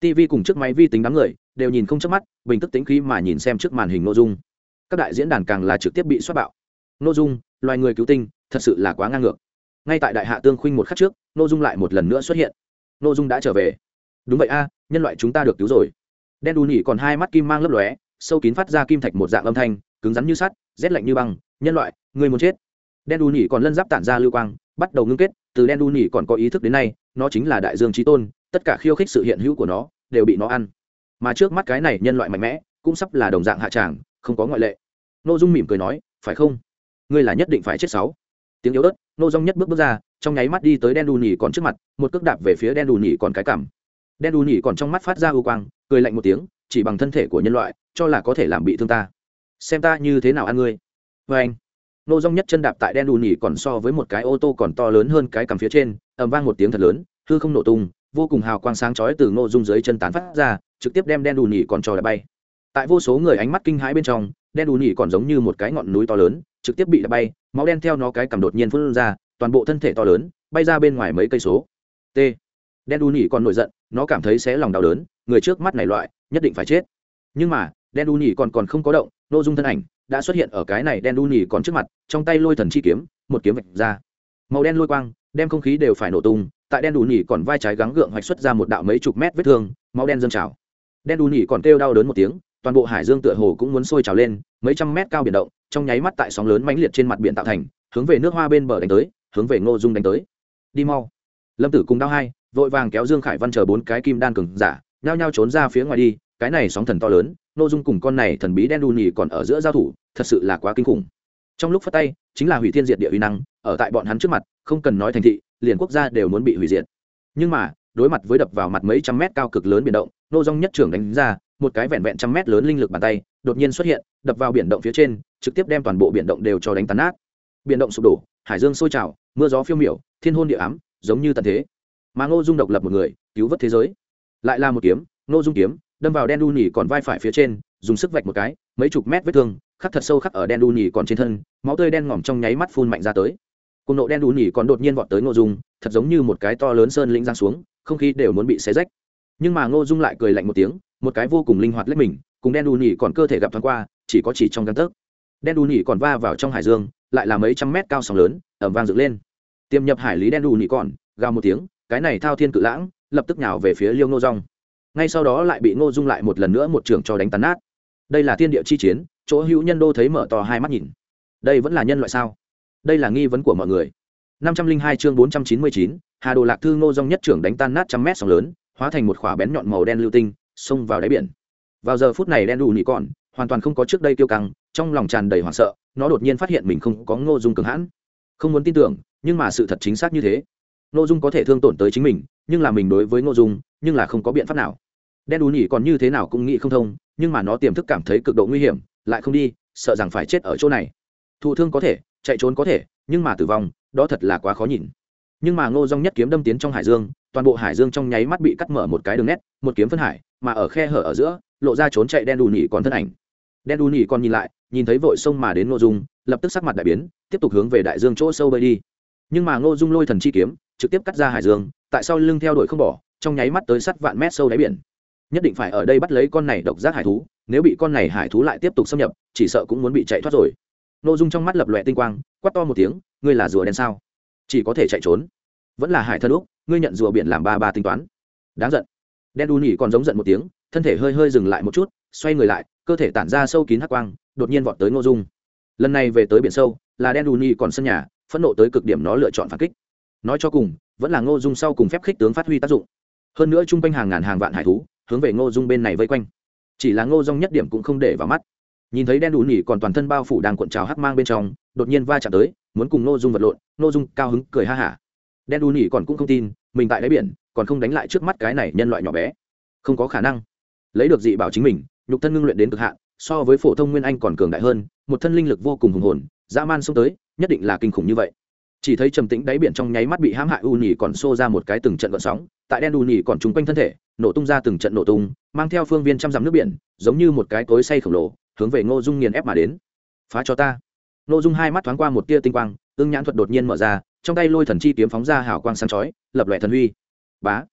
Tv cùng chiếc máy vi tính đám người đều nhìn không chớp mắt, bình tức tính khí mà nhìn xem trước màn hình nội dung. Các đại diễn đàn càng là trực tiếp bị xoát bạo. Nội dung, loài người cứu tinh, thật sự là quá ngang ngược. Ngay tại đại hạ tương khuynh một khắc trước nội dung lại một lần nữa xuất hiện. Nội dung đã trở về. Đúng vậy a, nhân loại chúng ta được cứu rồi. Đen đù nỉ còn hai mắt kim mang lấp lóe, sâu kín phát ra kim thạch một dạng âm thanh, cứng rắn như sắt, rét lạnh như băng. Nhân loại người muốn chết. Đen đù nỉ còn lân giáp tản ra lưu quang bắt đầu ngưng kết, từ đen đu nhỉ còn có ý thức đến nay, nó chính là đại dương trí tôn, tất cả khiêu khích sự hiện hữu của nó đều bị nó ăn. Mà trước mắt cái này nhân loại mạnh mẽ, cũng sắp là đồng dạng hạ tràng, không có ngoại lệ. N dung mỉm cười nói, phải không? Ngươi là nhất định phải chết sáu. Tiếng yếu ớt nô dung nhất bước bước ra, trong nháy mắt đi tới đen đù nhỉ còn trước mặt, một cước đạp về phía đen đù nhỉ còn cái cảm đen đù nhỉ còn trong mắt phát ra ưu quang, cười lạnh một tiếng, chỉ bằng thân thể của nhân loại, cho là có thể làm bị thương ta. Xem ta như thế nào ăn ngươi. Vê anh nô dung nhất chân đạp tại đen đù nhỉ còn so với một cái ô tô còn to lớn hơn cái cằm phía trên, ầm vang một tiếng thật lớn, hư không nổ tung, vô cùng hào quang sáng chói từ nô dung dưới chân tán phát ra, trực tiếp đem đen đù nhỉ còn cho đập bay. Tại vô số người ánh mắt kinh hãi bên trong, đen đù nhỉ còn giống như một cái ngọn núi to lớn, trực tiếp bị đập bay, máu đen theo nó cái cằm đột nhiên phun ra, toàn bộ thân thể to lớn, bay ra bên ngoài mấy cây số. T. Đen đù nhỉ còn nổi giận, nó cảm thấy xé lòng đau đớn, người trước mắt này loại, nhất định phải chết. Nhưng mà, đen đu nhỉ còn còn không có động nội dung thân ảnh đã xuất hiện ở cái này đen đu nhì còn trước mặt, trong tay lôi thần chi kiếm, một kiếm vạch ra. Màu đen lôi quang đem không khí đều phải nổ tung, tại đen đu nhì còn vai trái gắng gượng hoạch xuất ra một đạo mấy chục mét vết thương, máu đen dâng trào. Đen đu nhì còn kêu đau đớn một tiếng, toàn bộ hải dương tựa hồ cũng muốn sôi trào lên, mấy trăm mét cao biển động, trong nháy mắt tại sóng lớn mãnh liệt trên mặt biển tạo thành, hướng về nước hoa bên bờ đánh tới, hướng về ngô dung đánh tới. Đi mau. Lâm tử cùng đao hai, vội vàng kéo dương khải văn chờ bốn cái kim đan cường giả, nhao nhao trốn ra phía ngoài đi, cái này sóng thần to lớn nô dung cùng con này thần bí đen đu nhì còn ở giữa giao thủ, thật sự là quá kinh khủng. Trong lúc phát tay, chính là hủy thiên diệt địa uy năng, ở tại bọn hắn trước mặt, không cần nói thành thị, liền quốc gia đều muốn bị hủy diệt. Nhưng mà, đối mặt với đập vào mặt mấy trăm mét cao cực lớn biển động, nô dung nhất trưởng đánh ra, một cái vẹn vẹn trăm mét lớn linh lực bàn tay, đột nhiên xuất hiện, đập vào biển động phía trên, trực tiếp đem toàn bộ biển động đều cho đánh tàn nát. Biển động sụp đổ, hải dương sôi trào, mưa gió phiêu miểu, thiên hôn địa ám, giống như tận thế. Mà ngô dung độc lập một người, cứu vớt thế giới. Lại là một kiếm, ngô dung kiếm đâm vào đen đu nhì còn vai phải phía trên, dùng sức vạch một cái, mấy chục mét vết thương, khắc thật sâu khắc ở đen đu nhì còn trên thân, máu tươi đen ngòm trong nháy mắt phun mạnh ra tới. Cùng nộ đen đu nhì còn đột nhiên vọt tới ngô dung, thật giống như một cái to lớn sơn lĩnh giang xuống, không khí đều muốn bị xé rách. Nhưng mà ngô dung lại cười lạnh một tiếng, một cái vô cùng linh hoạt lết mình, cùng đen đu nhì còn cơ thể gặp thoáng qua, chỉ có chỉ trong găng tấc. Đen đu nhì còn va vào trong hải dương, lại là mấy trăm mét cao sóng lớn ẩm vang dựng lên. Tiêm nhập hải lý đen đu nhì còn, gào một tiếng, cái này thao thiên cự lãng, lập tức nhào về phía liêu ngô rong ngay sau đó lại bị ngô dung lại một lần nữa một trường cho đánh tàn nát. Đây là thiên địa chi chiến, chỗ hữu nhân đô thấy mở to hai mắt nhìn. Đây vẫn là nhân loại sao? Đây là nghi vấn của mọi người. Năm trăm linh hai chương bốn trăm chín mươi chín, hà đồ lạc thư ngô dung nhất trưởng đánh tan nát trăm mét sóng lớn, hóa thành một khỏa bén nhọn màu đen lưu tinh, xông vào đáy biển. Vào giờ phút này đen đủ nỉ còn, hoàn toàn không có trước đây tiêu căng, trong lòng tràn đầy hoảng sợ, nó đột nhiên phát hiện mình không có ngô dung cường hãn. Không muốn tin tưởng, nhưng mà sự thật chính xác như thế. Ngô dung có thể thương tổn tới chính mình, nhưng là mình đối với ngô dung, nhưng là không có biện pháp nào đen đù nhỉ còn như thế nào cũng nghĩ không thông, nhưng mà nó tiềm thức cảm thấy cực độ nguy hiểm, lại không đi, sợ rằng phải chết ở chỗ này. Thụ thương có thể, chạy trốn có thể, nhưng mà tử vong, đó thật là quá khó nhìn. Nhưng mà ngô dong nhất kiếm đâm tiến trong hải dương, toàn bộ hải dương trong nháy mắt bị cắt mở một cái đường nét, một kiếm phân hải, mà ở khe hở ở giữa, lộ ra trốn chạy đen đù nhỉ còn thân ảnh. Đen đù nhỉ còn nhìn lại, nhìn thấy vội sông mà đến ngô dung, lập tức sắc mặt đại biến, tiếp tục hướng về đại dương chỗ sâu bơi đi. Nhưng mà ngô dung lôi thần chi kiếm, trực tiếp cắt ra hải dương, tại sao lưng theo đuổi không bỏ, trong nháy mắt tới sắt vạn mét sâu đáy biển nhất định phải ở đây bắt lấy con này độc giác hải thú, nếu bị con này hải thú lại tiếp tục xâm nhập, chỉ sợ cũng muốn bị chạy thoát rồi. Ngô dung trong mắt lập lòe tinh quang, quát to một tiếng, ngươi là rùa đen sao? Chỉ có thể chạy trốn. Vẫn là hải thân úc, ngươi nhận rùa biển làm ba ba tính toán. Đáng giận. Đen U nhỉ còn giống giận một tiếng, thân thể hơi hơi dừng lại một chút, xoay người lại, cơ thể tản ra sâu kín hắc quang, đột nhiên vọt tới ngô dung. Lần này về tới biển sâu, là đen U nhỉ còn sân nhà, phẫn nộ tới cực điểm nó lựa chọn phản kích. Nói cho cùng, vẫn là ngô dung sau cùng phép khích tướng phát huy tác dụng. Hơn nữa chung quanh hàng ngàn hàng vạn hải thú hướng về ngô dung bên này vây quanh. Chỉ là ngô dung nhất điểm cũng không để vào mắt. Nhìn thấy đen đủ nỉ còn toàn thân bao phủ đang cuộn trào hắc mang bên trong, đột nhiên va chạm tới, muốn cùng ngô dung vật lộn, ngô dung cao hứng cười ha hả. Đen đủ nỉ còn cũng không tin, mình tại đáy biển, còn không đánh lại trước mắt cái này nhân loại nhỏ bé. Không có khả năng. Lấy được dị bảo chính mình, nhục thân ngưng luyện đến cực hạn, so với phổ thông nguyên anh còn cường đại hơn, một thân linh lực vô cùng hùng hồn, dã man xông tới, nhất định là kinh khủng như vậy chỉ thấy trầm tĩnh đáy biển trong nháy mắt bị hãm hại u nhì còn xô ra một cái từng trận gợn sóng. Tại đen u nhì còn trúng quanh thân thể, nổ tung ra từng trận nổ tung, mang theo phương viên trăm dặm nước biển, giống như một cái cối say khổng lồ, hướng về ngô dung nghiền ép mà đến. Phá cho ta. Ngô dung hai mắt thoáng qua một tia tinh quang, ương nhãn thuật đột nhiên mở ra, trong tay lôi thần chi kiếm phóng ra hào quang sáng chói, lập lòe thần huy. Bá.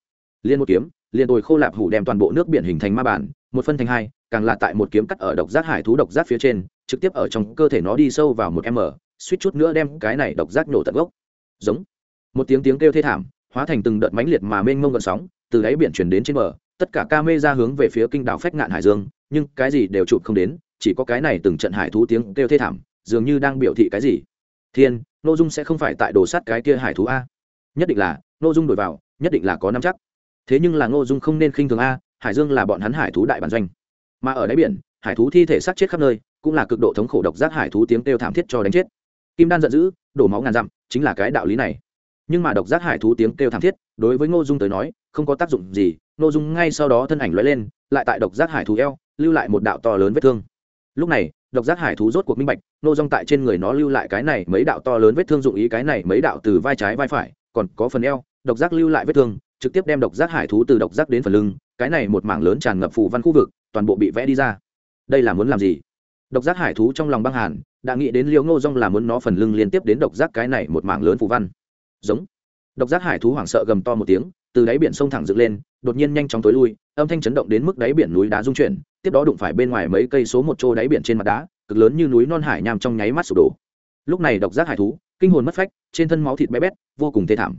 Liên một kiếm, liên đồi khô lạp hủ đem toàn bộ nước biển hình thành ma bản, một phân thành hai, càng là tại một kiếm cắt ở độc giác hải thú độc giác phía trên, trực tiếp ở trong cơ thể nó đi sâu vào một m suýt chút nữa đem cái này độc giác nổ tận gốc. Giống. Một tiếng tiếng kêu thê thảm, hóa thành từng đợt mãnh liệt mà mênh mông gợn sóng, từ đáy biển chuyển đến trên bờ, tất cả ca mê ra hướng về phía kinh đảo phách ngạn hải dương, nhưng cái gì đều chụp không đến, chỉ có cái này từng trận hải thú tiếng kêu thê thảm, dường như đang biểu thị cái gì. Thiên n ô dung sẽ không phải tại đồ sát cái kia hải thú a. Nhất định là n ô dung đổi vào, nhất định là có năm chắc. Thế nhưng là n ô dung không nên khinh thường a, hải dương là bọn hắn hải thú đại bản doanh. Mà ở đáy biển, hải thú thi thể sát chết khắp nơi, cũng là cực độ thống khổ độc giác hải thú tiếng kêu thảm thiết cho đánh chết kim đan giận dữ, đổ máu ngàn dặm, chính là cái đạo lý này. Nhưng mà độc giác hải thú tiếng kêu thảm thiết, đối với ngô dung tới nói, không có tác dụng gì. Ngô dung ngay sau đó thân ảnh lóe lên, lại tại độc giác hải thú eo, lưu lại một đạo to lớn vết thương. Lúc này, độc giác hải thú rốt cuộc minh bạch, ngô dung tại trên người nó lưu lại cái này mấy đạo to lớn vết thương dụng ý cái này mấy đạo từ vai trái vai phải, còn có phần eo, độc giác lưu lại vết thương, trực tiếp đem độc giác hải thú từ độc giác đến phần lưng, cái này một mảng lớn tràn ngập phù văn khu vực, toàn bộ bị vẽ đi ra. Đây là muốn làm gì? Độc giác hải thú trong lòng băng hàn đã nghĩ đến liễu ngô rong là muốn nó phần lưng liên tiếp đến độc giác cái này một mảng lớn phù văn. Giống. Độc giác hải thú hoảng sợ gầm to một tiếng, từ đáy biển sông thẳng dựng lên, đột nhiên nhanh chóng tối lui, âm thanh chấn động đến mức đáy biển núi đá rung chuyển, tiếp đó đụng phải bên ngoài mấy cây số một chỗ đáy biển trên mặt đá, cực lớn như núi non hải nham trong nháy mắt sụp đổ. Lúc này độc giác hải thú, kinh hồn mất phách, trên thân máu thịt bé bét, vô cùng thê thảm.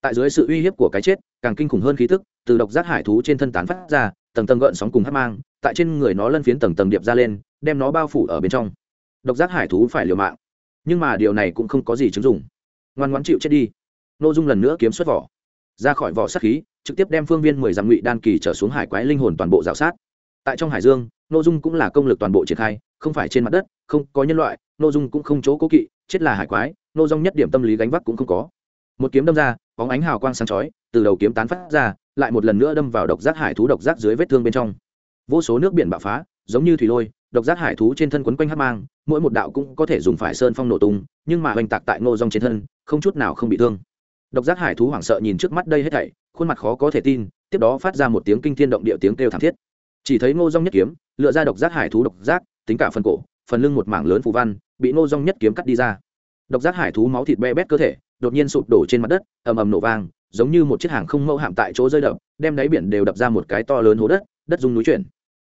Tại dưới sự uy hiếp của cái chết, càng kinh khủng hơn khí tức, từ độc giác hải thú trên thân tán phát ra, tầng tầng gợn sóng cùng hát mang, tại trên người nó lân phiến tầng tầng điệp ra lên, đem nó bao phủ ở bên trong độc giác hải thú phải liều mạng. Nhưng mà điều này cũng không có gì chứng dụng. Ngoan ngoãn chịu chết đi. Nội dung lần nữa kiếm xuất vỏ. Ra khỏi vỏ sát khí, trực tiếp đem phương viên mười dặm ngụy đan kỳ trở xuống hải quái linh hồn toàn bộ rào sát. Tại trong hải dương nội dung cũng là công lực toàn bộ triển khai, không phải trên mặt đất, không có nhân loại nội dung cũng không chỗ cố kỵ, chết là hải quái nội dung nhất điểm tâm lý gánh vác cũng không có. Một kiếm đâm ra, bóng ánh hào quang sáng chói, từ đầu kiếm tán phát ra, lại một lần nữa đâm vào độc giác hải thú độc giác dưới vết thương bên trong. Vô số nước biển bạo phá giống như thủy lôi, độc giác hải thú trên thân quấn quanh hát mang, mỗi một đạo cũng có thể dùng phải sơn phong nổ tung, nhưng mà oanh tạc tại ngô rong trên thân, không chút nào không bị thương. Độc giác hải thú hoảng sợ nhìn trước mắt đây hết thảy, khuôn mặt khó có thể tin, tiếp đó phát ra một tiếng kinh thiên động địa tiếng kêu thảm thiết. Chỉ thấy ngô rong nhất kiếm, lựa ra độc giác hải thú độc giác, tính cả phần cổ, phần lưng một mảng lớn phù văn, bị ngô rong nhất kiếm cắt đi ra. Độc giác hải thú máu thịt be bét cơ thể, đột nhiên sụp đổ trên mặt đất, ầm ầm nổ vang, giống như một chiếc hàng không mẫu hạm tại chỗ rơi đập, đem đáy biển đều đập ra một cái to lớn hố đất đất dung núi chuyển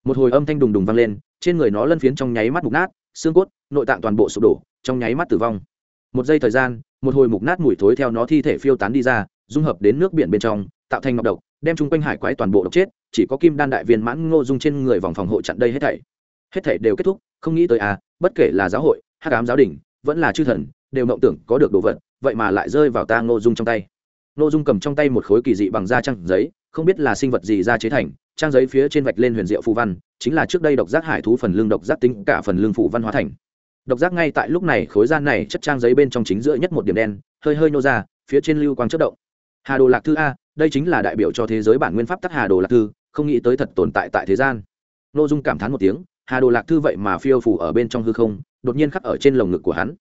một hồi âm thanh đùng đùng vang lên, trên người nó lân phiến trong nháy mắt mục nát, xương cốt, nội tạng toàn bộ sụp đổ, trong nháy mắt tử vong. Một giây thời gian, một hồi mục nát mùi thối theo nó thi thể phiêu tán đi ra, dung hợp đến nước biển bên trong, tạo thành ngọc độc, đem chung quanh hải quái toàn bộ độc chết, chỉ có kim đan đại viên mãn ngô dung trên người vòng phòng hộ chặn đây hết thảy. Hết thảy đều kết thúc, không nghĩ tới à bất kể là giáo hội hát cám giáo đình, vẫn là chư thần, đều mộng tưởng có được đồ vật, vậy mà lại rơi vào ta ngô dung trong tay. Ngô dung cầm trong tay một khối kỳ dị bằng da trăng giấy không biết là sinh vật gì ra chế thành, trang giấy phía trên vạch lên huyền diệu phù văn, chính là trước đây độc giác hải thú phần lương độc giác tính cả phần lương phủ văn hóa thành. Độc giác ngay tại lúc này, khối gian này chất trang giấy bên trong chính giữa nhất một điểm đen, hơi hơi nô ra, phía trên lưu quang chất động. Hà đồ lạc thư a, đây chính là đại biểu cho thế giới bản nguyên pháp tắc hà đồ lạc thư, không nghĩ tới thật tồn tại tại thế gian. N ô dung cảm thán một tiếng, hà đồ lạc thư vậy mà phiêu phủ ở bên trong hư không, đột nhiên khắc ở trên lồng ngực của hắn.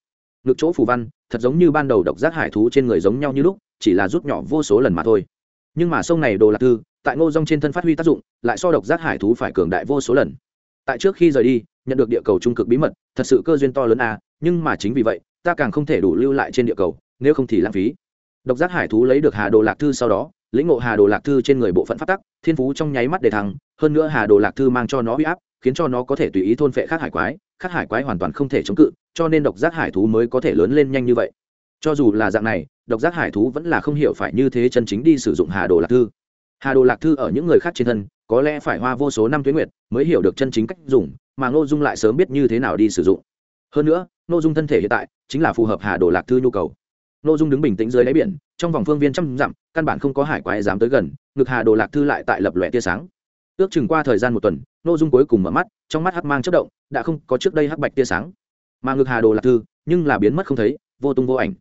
Ngực chỗ phù văn, thật giống như ban đầu độc giác hải thú trên người giống nhau như lúc, chỉ là rút nhỏ vô số lần mà thôi nhưng mà sông này đồ lạc thư tại ngô rong trên thân phát huy tác dụng, lại so độc giác hải thú phải cường đại vô số lần. Tại trước khi rời đi, nhận được địa cầu trung cực bí mật, thật sự cơ duyên to lớn à nhưng mà chính vì vậy, ta càng không thể đủ lưu lại trên địa cầu, nếu không thì lãng phí. Độc giác hải thú lấy được hà đồ lạc thư sau đó, lĩnh ngộ hà đồ lạc thư trên người bộ phận phát tắc, thiên phú trong nháy mắt để thăng, hơn nữa hà đồ lạc thư mang cho nó huy áp, khiến cho nó có thể tùy ý thôn phệ khác hải quái, khác hải quái hoàn toàn không thể chống cự, cho nên độc giác hải thú mới có thể lớn lên nhanh như vậy cho dù là dạng này, độc giác hải thú vẫn là không hiểu phải như thế chân chính đi sử dụng hà đồ lạc thư. Hà đồ lạc thư ở những người khác trên thân, có lẽ phải hoa vô số năm tuyến nguyệt mới hiểu được chân chính cách dùng, mà ngô dung lại sớm biết như thế nào đi sử dụng. Hơn nữa, ngô dung thân thể hiện tại chính là phù hợp hà đồ lạc thư nhu cầu. Ngô dung đứng bình tĩnh dưới đáy biển, trong vòng phương viên trăm dặm, căn bản không có hải quái dám tới gần, ngực hà đồ lạc thư lại tại lập lòe tia sáng. Ước chừng qua thời gian một tuần, ngô dung cuối cùng mở mắt, trong mắt hắc mang chất động, đã không có trước đây hắc bạch tia sáng. Mà ngực hà đồ lạc thư, nhưng là biến mất không thấy, vô tung vô ảnh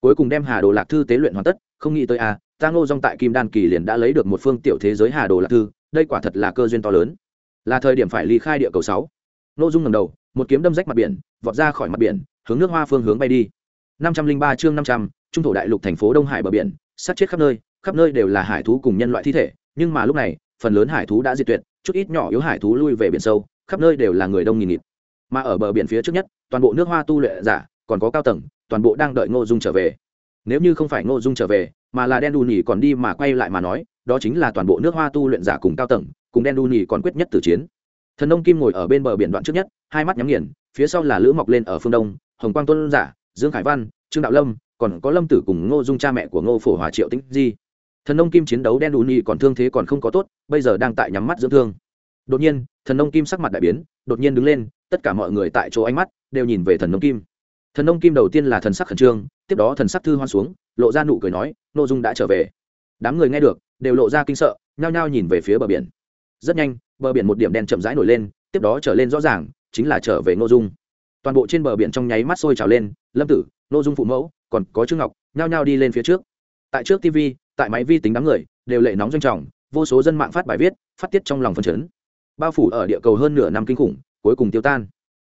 cuối cùng đem hà đồ lạc thư tế luyện hoàn tất không nghĩ tới a à, ta ngô dung tại kim đan kỳ liền đã lấy được một phương tiểu thế giới hà đồ lạc thư đây quả thật là cơ duyên to lớn. Là thời điểm phải ly khai địa cầu sáu. Ngô dung ngầm đầu một kiếm đâm rách mặt biển vọt ra khỏi mặt biển hướng nước hoa phương hướng bay đi. Năm trăm linh ba chương năm trăm trung thổ đại lục thành phố đông hải bờ biển sát chết khắp nơi khắp nơi đều là hải thú cùng nhân loại thi thể nhưng mà lúc này phần lớn hải thú đã diệt tuyệt chút ít nhỏ yếu hải thú lui về biển sâu khắp nơi đều là người đông nghìn nghịt. Mà ở bờ biển phía trước nhất toàn bộ nước hoa tu luyện giả còn có cao tầng, toàn bộ đang đợi ngô dung trở về. Nếu như không phải ngô dung trở về, mà là đen đu nhì còn đi mà quay lại mà nói, đó chính là toàn bộ nước hoa tu luyện giả cùng cao tầng, cùng đen đu nhì còn quyết nhất tử chiến. Thần nông kim ngồi ở bên bờ biển đoạn trước nhất, hai mắt nhắm nghiền, phía sau là lữ mọc lên ở phương đông, hồng quang tuân giả, dương khải văn, trương đạo lâm, còn có lâm tử cùng ngô dung cha mẹ của ngô phổ hòa triệu tĩnh di. Thần nông kim chiến đấu đen đu nhì còn thương thế còn không có tốt, bây giờ đang tại nhắm mắt dưỡng thương. Đột nhiên, thần nông kim sắc mặt đại biến, đột nhiên đứng lên, tất cả mọi người tại chỗ ánh mắt đều nhìn về thần nông kim thần nông kim đầu tiên là thần sắc khẩn trương, tiếp đó thần sắc thư hoan xuống, lộ ra nụ cười nói n ô dung đã trở về. Đám người nghe được, đều lộ ra kinh sợ, nhao nhao nhìn về phía bờ biển. Rất nhanh, bờ biển một điểm đen chậm rãi nổi lên, tiếp đó trở lên rõ ràng, chính là trở về n ô dung. Toàn bộ trên bờ biển trong nháy mắt sôi trào lên, lâm tử n ô dung phụ mẫu, còn có trương ngọc, nhao nhao đi lên phía trước. Tại trước tv tại máy vi tính đám người, đều lệ nóng doanh trọng, vô số dân mạng phát bài viết, phát tiết trong lòng phân chấn. Bao phủ ở địa cầu hơn nửa năm kinh khủng, cuối cùng tiêu tan.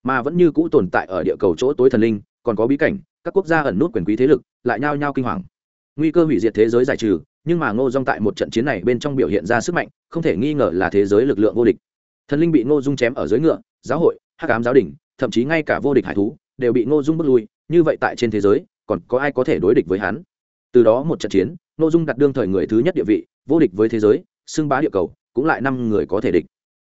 Mà vẫn như cũ tồn tại ở địa cầu chỗ tối thần linh còn có bí cảnh, các quốc gia ẩn nút quyền quý thế lực lại nhao nhao kinh hoàng. Nguy cơ hủy diệt thế giới giải trừ, nhưng mà ngô dung tại một trận chiến này bên trong biểu hiện ra sức mạnh, không thể nghi ngờ là thế giới lực lượng vô địch. Thần linh bị ngô dung chém ở dưới ngựa, giáo hội, hắc ám giáo đình, thậm chí ngay cả vô địch hải thú đều bị ngô dung bước lui, như vậy tại trên thế giới, còn có ai có thể đối địch với hắn? Từ đó một trận chiến, ngô dung đặt đương thời người thứ nhất địa vị, vô địch với thế giới, xưng bá địa cầu, cũng lại năm người có thể địch.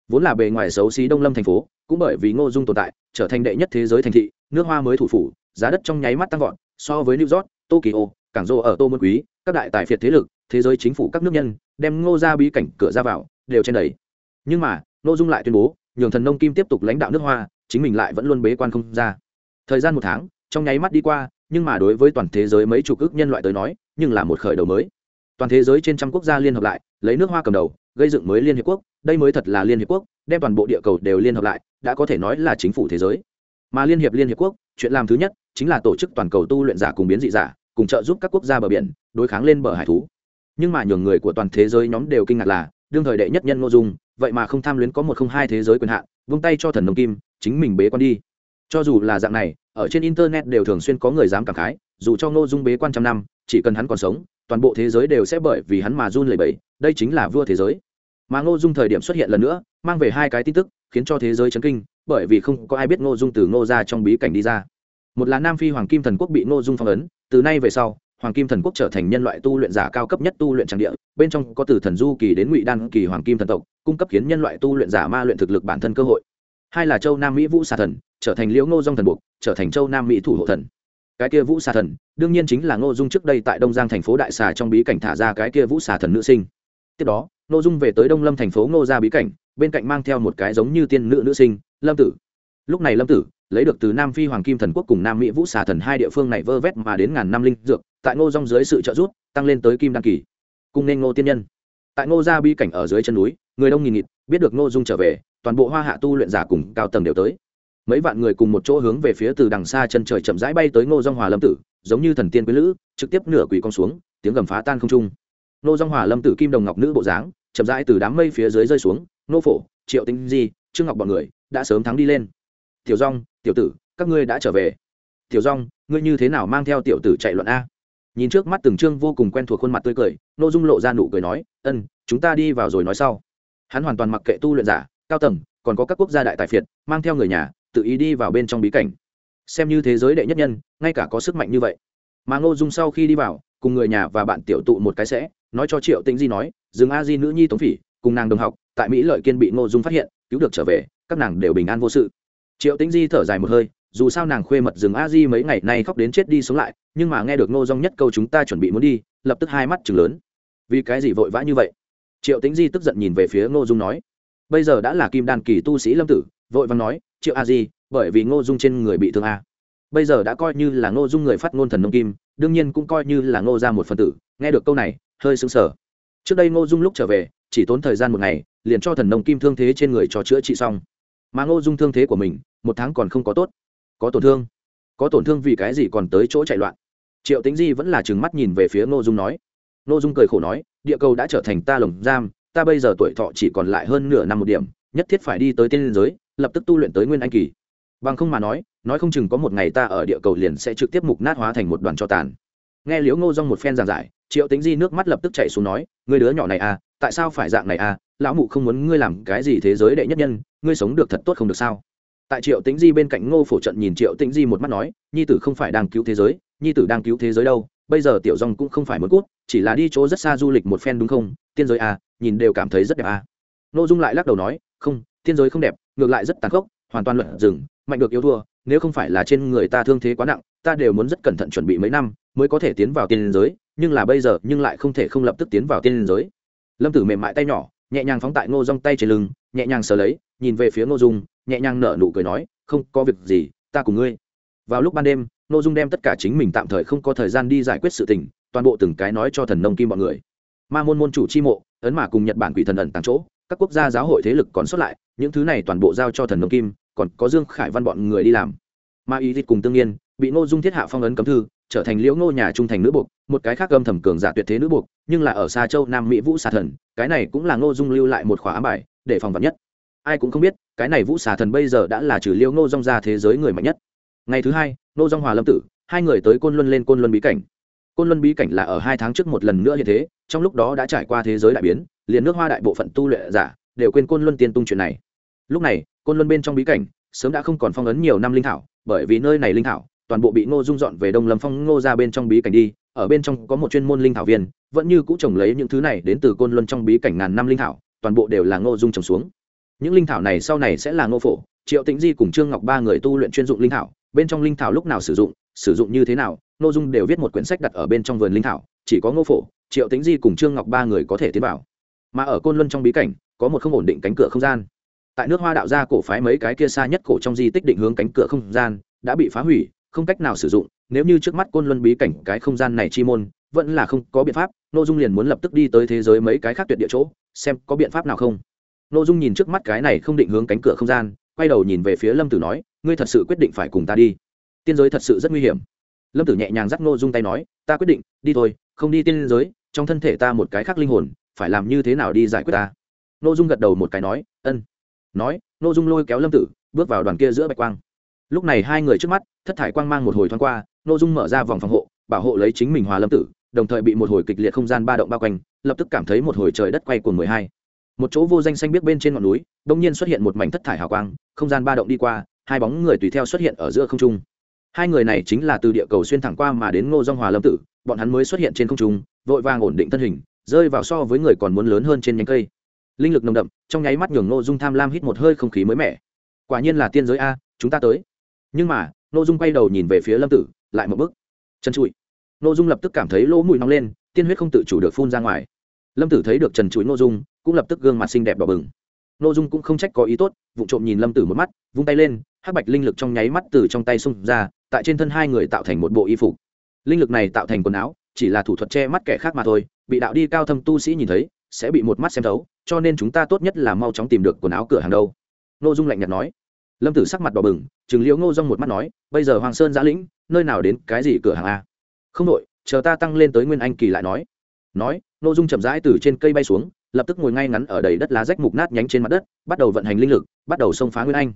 Vốn là bề ngoài xấu xí đông lâm thành phố, cũng bởi vì ngô dung tồn tại, trở thành đệ nhất thế giới thành thị, nước hoa mới thủ phủ giá đất trong nháy mắt tăng vọt, so với new york, tokyo, cảng rô ở tô môn quý, các đại tài phiệt thế lực, thế giới chính phủ các nước nhân, đem ngô ra bí cảnh cửa ra vào, đều trên đầy. Nhưng mà nội dung lại tuyên bố, nhường thần nông kim tiếp tục lãnh đạo nước hoa, chính mình lại vẫn luôn bế quan không ra. Thời gian một tháng, trong nháy mắt đi qua, nhưng mà đối với toàn thế giới mấy chục ước nhân loại tới nói, nhưng là một khởi đầu mới. Toàn thế giới trên trăm quốc gia liên hợp lại, lấy nước hoa cầm đầu, gây dựng mới liên hiệp quốc, đây mới thật là liên hiệp quốc, đem toàn bộ địa cầu đều liên hợp lại, đã có thể nói là chính phủ thế giới. Mà liên hiệp liên hiệp quốc chuyện làm thứ nhất chính là tổ chức toàn cầu tu luyện giả cùng biến dị giả, cùng trợ giúp các quốc gia bờ biển, đối kháng lên bờ hải thú. Nhưng mà nhường người của toàn thế giới nhóm đều kinh ngạc là, đương thời đệ nhất nhân ngô dung, vậy mà không tham luyến có một không hai thế giới quyền hạn, vung tay cho thần nông kim, chính mình bế quan đi. Cho dù là dạng này, ở trên internet đều thường xuyên có người dám cảm khái, dù cho ngô dung bế quan trăm năm, chỉ cần hắn còn sống, toàn bộ thế giới đều sẽ bởi vì hắn mà run lẩy bẩy, đây chính là vua thế giới. Mà ngô dung thời điểm xuất hiện lần nữa, mang về hai cái tin tức, khiến cho thế giới chấn kinh bởi vì không có ai biết ngô dung từ ngô ra trong bí cảnh đi ra. Một là nam phi hoàng kim thần quốc bị ngô dung phong ấn, từ nay về sau, hoàng kim thần quốc trở thành nhân loại tu luyện giả cao cấp nhất tu luyện trang địa, bên trong có từ thần du kỳ đến ngụy đan kỳ hoàng kim thần tộc, cung cấp khiến nhân loại tu luyện giả ma luyện thực lực bản thân cơ hội. Hai là châu nam mỹ vũ xà thần, trở thành liễu ngô dung thần buộc, trở thành châu nam mỹ thủ hộ thần. Cái kia vũ xà thần, đương nhiên chính là ngô dung trước đây tại đông giang thành phố đại xà trong bí cảnh thả ra cái kia vũ xà thần nữ sinh. Tiếp đó, ngô dung về tới đông lâm thành phố ngô ra bí cảnh, bên cạnh mang theo một cái giống như tiên nữ nữ sinh lâm tử. Lúc này lâm tử lấy được từ nam phi hoàng kim thần quốc cùng nam mỹ vũ xà thần hai địa phương này vơ vét mà đến ngàn năm linh dược, tại ngô rong dưới sự trợ giúp, tăng lên tới kim đăng kỳ. Cùng nên ngô tiên nhân. Tại ngô gia bi cảnh ở dưới chân núi, người đông nghìn nghịt, biết được ngô dung trở về, toàn bộ hoa hạ tu luyện giả cùng cao tầng đều tới. Mấy vạn người cùng một chỗ hướng về phía từ đằng xa chân trời chậm rãi bay tới ngô dong hòa lâm tử, giống như thần tiên quý lữ, trực tiếp nửa quỷ con xuống, tiếng gầm phá tan không trung. Ngô dong hòa lâm tử kim đồng ngọc nữ bộ dáng, chậm rãi từ đám mây phía dưới rơi xuống nô phổ, triệu tinh di, trương ngọc bọn người đã sớm thắng đi lên. Tiểu Dung, tiểu tử các ngươi đã trở về. Tiểu Dung, ngươi như thế nào mang theo tiểu tử chạy loạn a? Nhìn trước mắt từng trương vô cùng quen thuộc khuôn mặt tươi cười n ô dung lộ ra nụ cười nói ân chúng ta đi vào rồi nói sau. Hắn hoàn toàn mặc kệ tu luyện giả cao tầng còn có các quốc gia đại tài phiệt mang theo người nhà tự ý đi vào bên trong bí cảnh. Xem như thế giới đệ nhất nhân ngay cả có sức mạnh như vậy. Mà ngô dung sau khi đi vào cùng người nhà và bạn tiểu tụ một cái sẽ nói cho triệu tĩnh di nói dừng a di nữ nhi tống phỉ cùng nàng đồng học tại mỹ lợi kiên bị ngô dung phát hiện cứu được trở về các nàng đều bình an vô sự. Triệu tĩnh di thở dài một hơi, dù sao nàng khuê mật rừng a di mấy ngày nay khóc đến chết đi sống lại, nhưng mà nghe được ngô dung nhất câu chúng ta chuẩn bị muốn đi, lập tức hai mắt chừng lớn. Vì cái gì vội vã như vậy? Triệu tĩnh di tức giận nhìn về phía ngô dung nói. Bây giờ đã là kim đan kỳ tu sĩ lâm tử, vội vàng nói, triệu a di, bởi vì ngô dung trên người bị thương a. Bây giờ đã coi như là ngô dung người phát ngôn thần nông kim, đương nhiên cũng coi như là ngô ra một phần tử. Nghe được câu này, hơi sững sờ. Trước đây ngô dung lúc trở về, chỉ tốn thời gian một ngày, liền cho thần nông kim thương thế trên người cho chữa trị xong mà ngô dung thương thế của mình, một tháng còn không có tốt. Có tổn thương. Có tổn thương vì cái gì còn tới chỗ chạy loạn. Triệu tính di vẫn là trừng mắt nhìn về phía ngô dung nói. Ngô dung cười khổ nói, địa cầu đã trở thành ta lồng giam, ta bây giờ tuổi thọ chỉ còn lại hơn nửa năm một điểm, nhất thiết phải đi tới tiên liên giới, lập tức tu luyện tới nguyên anh kỳ. Bằng không mà nói nói không chừng có một ngày ta ở địa cầu liền sẽ trực tiếp mục nát hóa thành một đoàn cho tàn. Nghe liễu ngô Dung một phen giảng giải, triệu tính di nước mắt lập tức chạy xuống nói người đứa nhỏ này à tại sao phải dạng này à? Lão mụ không muốn ngươi làm cái gì thế giới đệ nhất nhân ngươi sống được thật tốt không được sao? Tại triệu tĩnh di bên cạnh ngô phổ trận nhìn triệu tĩnh di một mắt nói nhi tử không phải đang cứu thế giới nhi tử đang cứu thế giới đâu bây giờ tiểu dòng cũng không phải muốn cút chỉ là đi chỗ rất xa du lịch một phen đúng không? Tiên giới à nhìn đều cảm thấy rất đẹp à. Nội dung lại lắc đầu nói không tiên giới không đẹp ngược lại rất tàn khốc hoàn toàn luận rừng, mạnh được yêu thua nếu không phải là trên người ta thương thế quá nặng ta đều muốn rất cẩn thận chuẩn bị mấy năm mới có thể tiến vào tiên giới nhưng là bây giờ nhưng lại không thể không lập tức tiến vào tiên giới. Lâm tử mềm mại tay nhỏ nhẹ nhàng phóng tại ngô rong tay trên lưng, nhẹ nhàng sờ lấy, nhìn về phía ngô dung, nhẹ nhàng nở nụ cười nói, không có việc gì, ta cùng ngươi. Vào lúc ban đêm, ngô dung đem tất cả chính mình tạm thời không có thời gian đi giải quyết sự tình, toàn bộ từng cái nói cho thần nông kim bọn người. Ma môn môn chủ chi mộ, ấn mà cùng nhật bản quỷ thần ẩn tàng chỗ, các quốc gia giáo hội thế lực còn xuất lại, những thứ này toàn bộ giao cho thần nông kim, còn có dương khải văn bọn người đi làm. Ma y dịch cùng tương nhiên bị ngô dung thiết hạ phong ấn cấm thư, trở thành liễu ngô nhà trung thành nữ buộc một cái khác âm thầm cường giả tuyệt thế nữ buộc, nhưng là ở xa châu nam mỹ vũ xà thần, cái này cũng là ngô dung lưu lại một khóa ám bài để phòng vật nhất. Ai cũng không biết, cái này vũ xà thần bây giờ đã là trừ liêu ngô dung ra thế giới người mạnh nhất. Ngày thứ hai, ngô dung hòa lâm tử, hai người tới côn luân lên côn luân bí cảnh. Côn luân bí cảnh là ở hai tháng trước một lần nữa như thế, trong lúc đó đã trải qua thế giới đại biến, liền nước hoa đại bộ phận tu luyện giả đều quên côn luân tiên tung chuyện này. Lúc này, côn luân bên trong bí cảnh, sớm đã không còn phong ấn nhiều năm linh thảo, bởi vì nơi này linh thảo toàn bộ bị ngô dung dọn về đông lâm phong ngô ra bên trong bí cảnh đi ở bên trong có một chuyên môn linh thảo viên, vẫn như cũ trồng lấy những thứ này đến từ côn luân trong bí cảnh ngàn năm linh thảo, toàn bộ đều là ngô dung trồng xuống. Những linh thảo này sau này sẽ là ngô phổ, triệu tĩnh di cùng trương ngọc ba người tu luyện chuyên dụng linh thảo, bên trong linh thảo lúc nào sử dụng sử dụng như thế nào, ngô dung đều viết một quyển sách đặt ở bên trong vườn linh thảo, chỉ có ngô phổ, triệu tĩnh di cùng trương ngọc ba người có thể tiến vào. Mà ở côn luân trong bí cảnh, có một không ổn định cánh cửa không gian. Tại nước hoa đạo gia cổ phái mấy cái kia xa nhất cổ trong di tích định hướng cánh cửa không gian, đã bị phá hủy, không cách nào sử dụng nếu như trước mắt côn luân bí cảnh cái không gian này chi môn, vẫn là không có biện pháp nội dung liền muốn lập tức đi tới thế giới mấy cái khác tuyệt địa chỗ, xem có biện pháp nào không. Nội dung nhìn trước mắt cái này không định hướng cánh cửa không gian, quay đầu nhìn về phía lâm tử nói, ngươi thật sự quyết định phải cùng ta đi. Tiên giới thật sự rất nguy hiểm. Lâm tử nhẹ nhàng dắt nội dung tay nói, ta quyết định, đi thôi, không đi tiên giới, trong thân thể ta một cái khác linh hồn, phải làm như thế nào đi giải quyết ta? Nội dung gật đầu một cái nói, ân. Nói nội dung lôi kéo lâm tử, bước vào đoàn kia giữa bạch quang. Lúc này hai người trước mắt, thất thải quang mang một hồi thoáng qua nội dung mở ra vòng phòng hộ, bảo hộ lấy chính mình hòa lâm tử, đồng thời bị một hồi kịch liệt không gian ba động bao quanh, lập tức cảm thấy một hồi trời đất quay của mười hai. Một chỗ vô danh xanh biết bên trên ngọn núi, đông nhiên xuất hiện một mảnh thất thải hào quang, không gian ba động đi qua, hai bóng người tùy theo xuất hiện ở giữa không trung. Hai người này chính là từ địa cầu xuyên thẳng qua mà đến ngô dong hòa lâm tử, bọn hắn mới xuất hiện trên không trung, vội vàng ổn định thân hình, rơi vào so với người còn muốn lớn hơn trên nhánh cây. Linh lực nồng đậm, trong nháy mắt nhường ngô dung tham lam hít một hơi không khí mới mẻ. Quả nhiên là tiên giới a, chúng ta tới. Nhưng mà, ngô dung quay đầu nhìn về phía lâm tử lại một bước. Chân trụi. Ngô dung lập tức cảm thấy lỗ mũi nóng lên, tiên huyết không tự chủ được phun ra ngoài. Lâm tử thấy được trần chuối ô dung, cũng lập tức gương mặt xinh đẹp đỏ bừng. Ngô dung cũng không trách có ý tốt vụ trộm nhìn lâm tử một mắt, vung tay lên, hắc bạch linh lực trong nháy mắt từ trong tay xung ra, tại trên thân hai người tạo thành một bộ y phục. Linh lực này tạo thành quần áo, chỉ là thủ thuật che mắt kẻ khác mà thôi, bị đạo đi cao thâm tu sĩ nhìn thấy, sẽ bị một mắt xem thấu, cho nên chúng ta tốt nhất là mau chóng tìm được quần áo cửa hàng đâu. Ngô dung lạnh nhạt nói. Lâm tử sắc mặt đỏ bừng chừng liễu ngô dung một mắt nói, bây giờ hoàng sơn giã lĩnh nơi nào đến cái gì cửa hàng a? Không đội chờ ta tăng lên tới nguyên anh kỳ lại nói. Nói, ngô dung chậm rãi từ trên cây bay xuống, lập tức ngồi ngay ngắn ở đầy đất lá rách mục nát nhánh trên mặt đất, bắt đầu vận hành linh lực, bắt đầu xông phá nguyên anh.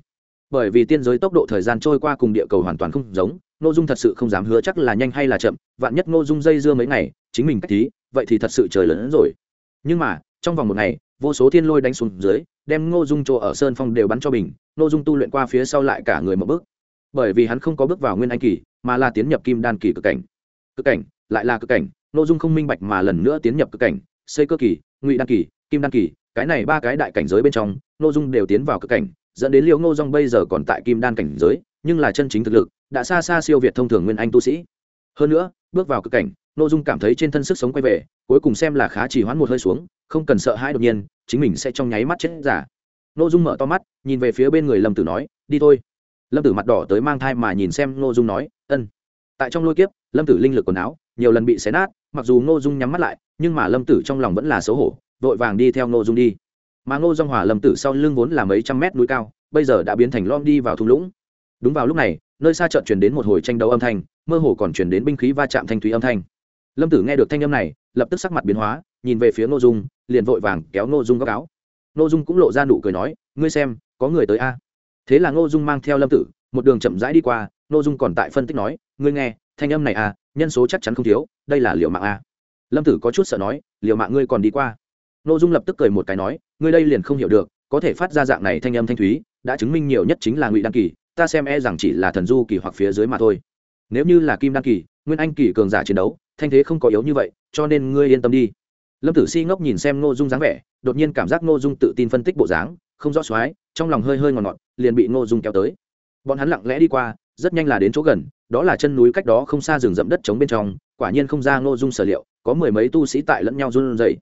Bởi vì tiên giới tốc độ thời gian trôi qua cùng địa cầu hoàn toàn không giống, ngô dung thật sự không dám hứa chắc là nhanh hay là chậm, vạn nhất ngô dung dây dưa mấy ngày, chính mình cách tí vậy thì thật sự trời lớn hơn rồi. Nhưng mà, trong vòng một ngày, vô số thiên lôi đánh xuống dưới, đem ngô dung chỗ ở sơn phong đều bắn cho bình, ngô dung tu luyện qua phía sau lại cả người một bước bởi vì hắn không có bước vào nguyên anh kỳ, mà là tiến nhập kim đan kỳ cực cảnh. Cực cảnh, lại là cực cảnh nội dung không minh bạch mà lần nữa tiến nhập cực cảnh, xây cơ kỳ, ngụy đan kỳ, kim đan kỳ, cái này ba cái đại cảnh giới bên trong nội dung đều tiến vào cực cảnh, dẫn đến liễu ngô dung bây giờ còn tại kim đan cảnh giới, nhưng là chân chính thực lực, đã xa xa siêu việt thông thường nguyên anh tu sĩ. Hơn nữa, bước vào cực cảnh nội dung cảm thấy trên thân sức sống quay về, cuối cùng xem là khá chỉ hoãn một hơi xuống, không cần sợ hãi đột nhiên, chính mình sẽ trong nháy mắt chết giả. Nội dung mở to mắt, nhìn về phía bên người lâm tử nói, đi thôi lâm tử mặt đỏ tới mang thai mà nhìn xem Ngô dung nói, ân. Tại trong lôi kiếp, lâm tử linh lực quần áo nhiều lần bị xé nát, mặc dù Ngô dung nhắm mắt lại, nhưng mà lâm tử trong lòng vẫn là xấu hổ, vội vàng đi theo Ngô dung đi. Mà ngô dung hòa lâm tử sau lưng vốn là mấy trăm mét núi cao, bây giờ đã biến thành lom đi vào thung lũng. Đúng vào lúc này, nơi xa chợt truyền đến một hồi tranh đấu âm thanh, mơ hồ còn truyền đến binh khí va chạm thanh thúy âm thanh. Lâm tử nghe được thanh âm này, lập tức sắc mặt biến hóa, nhìn về phía ngô dung, liền vội vàng kéo ngô dung góc áo. Ngô dung cũng lộ ra nụ cười nói, ngươi xem, có người tới a thế là ngô dung mang theo lâm tử, một đường chậm rãi đi qua, ngô dung còn tại phân tích nói, ngươi nghe, thanh âm này a nhân số chắc chắn không thiếu, đây là liệu mạng a lâm tử có chút sợ nói liệu mạng ngươi còn đi qua. Ngô dung lập tức cười một cái nói, ngươi đây liền không hiểu được, có thể phát ra dạng này thanh âm thanh thúy, đã chứng minh nhiều nhất chính là ngụy đăng kỳ, ta xem e rằng chỉ là thần du kỳ hoặc phía dưới mà thôi. Nếu như là kim đăng kỳ, nguyên anh kỳ cường giả chiến đấu, thanh thế không có yếu như vậy, cho nên ngươi yên tâm đi. Lâm tử si ngốc nhìn xem ngô dung dáng vẻ, đột nhiên cảm giác ngô dung tự tin phân tích bộ dáng, không rõ x trong lòng hơi hơi ngọt ngọt liền bị ngô dung kéo tới. Bọn hắn lặng lẽ đi qua, rất nhanh là đến chỗ gần, đó là chân núi cách đó không xa rừng rậm đất trống bên trong, quả nhiên không ra ngô dung sở liệu, có mười mấy tu sĩ tại lẫn nhau run rẩy.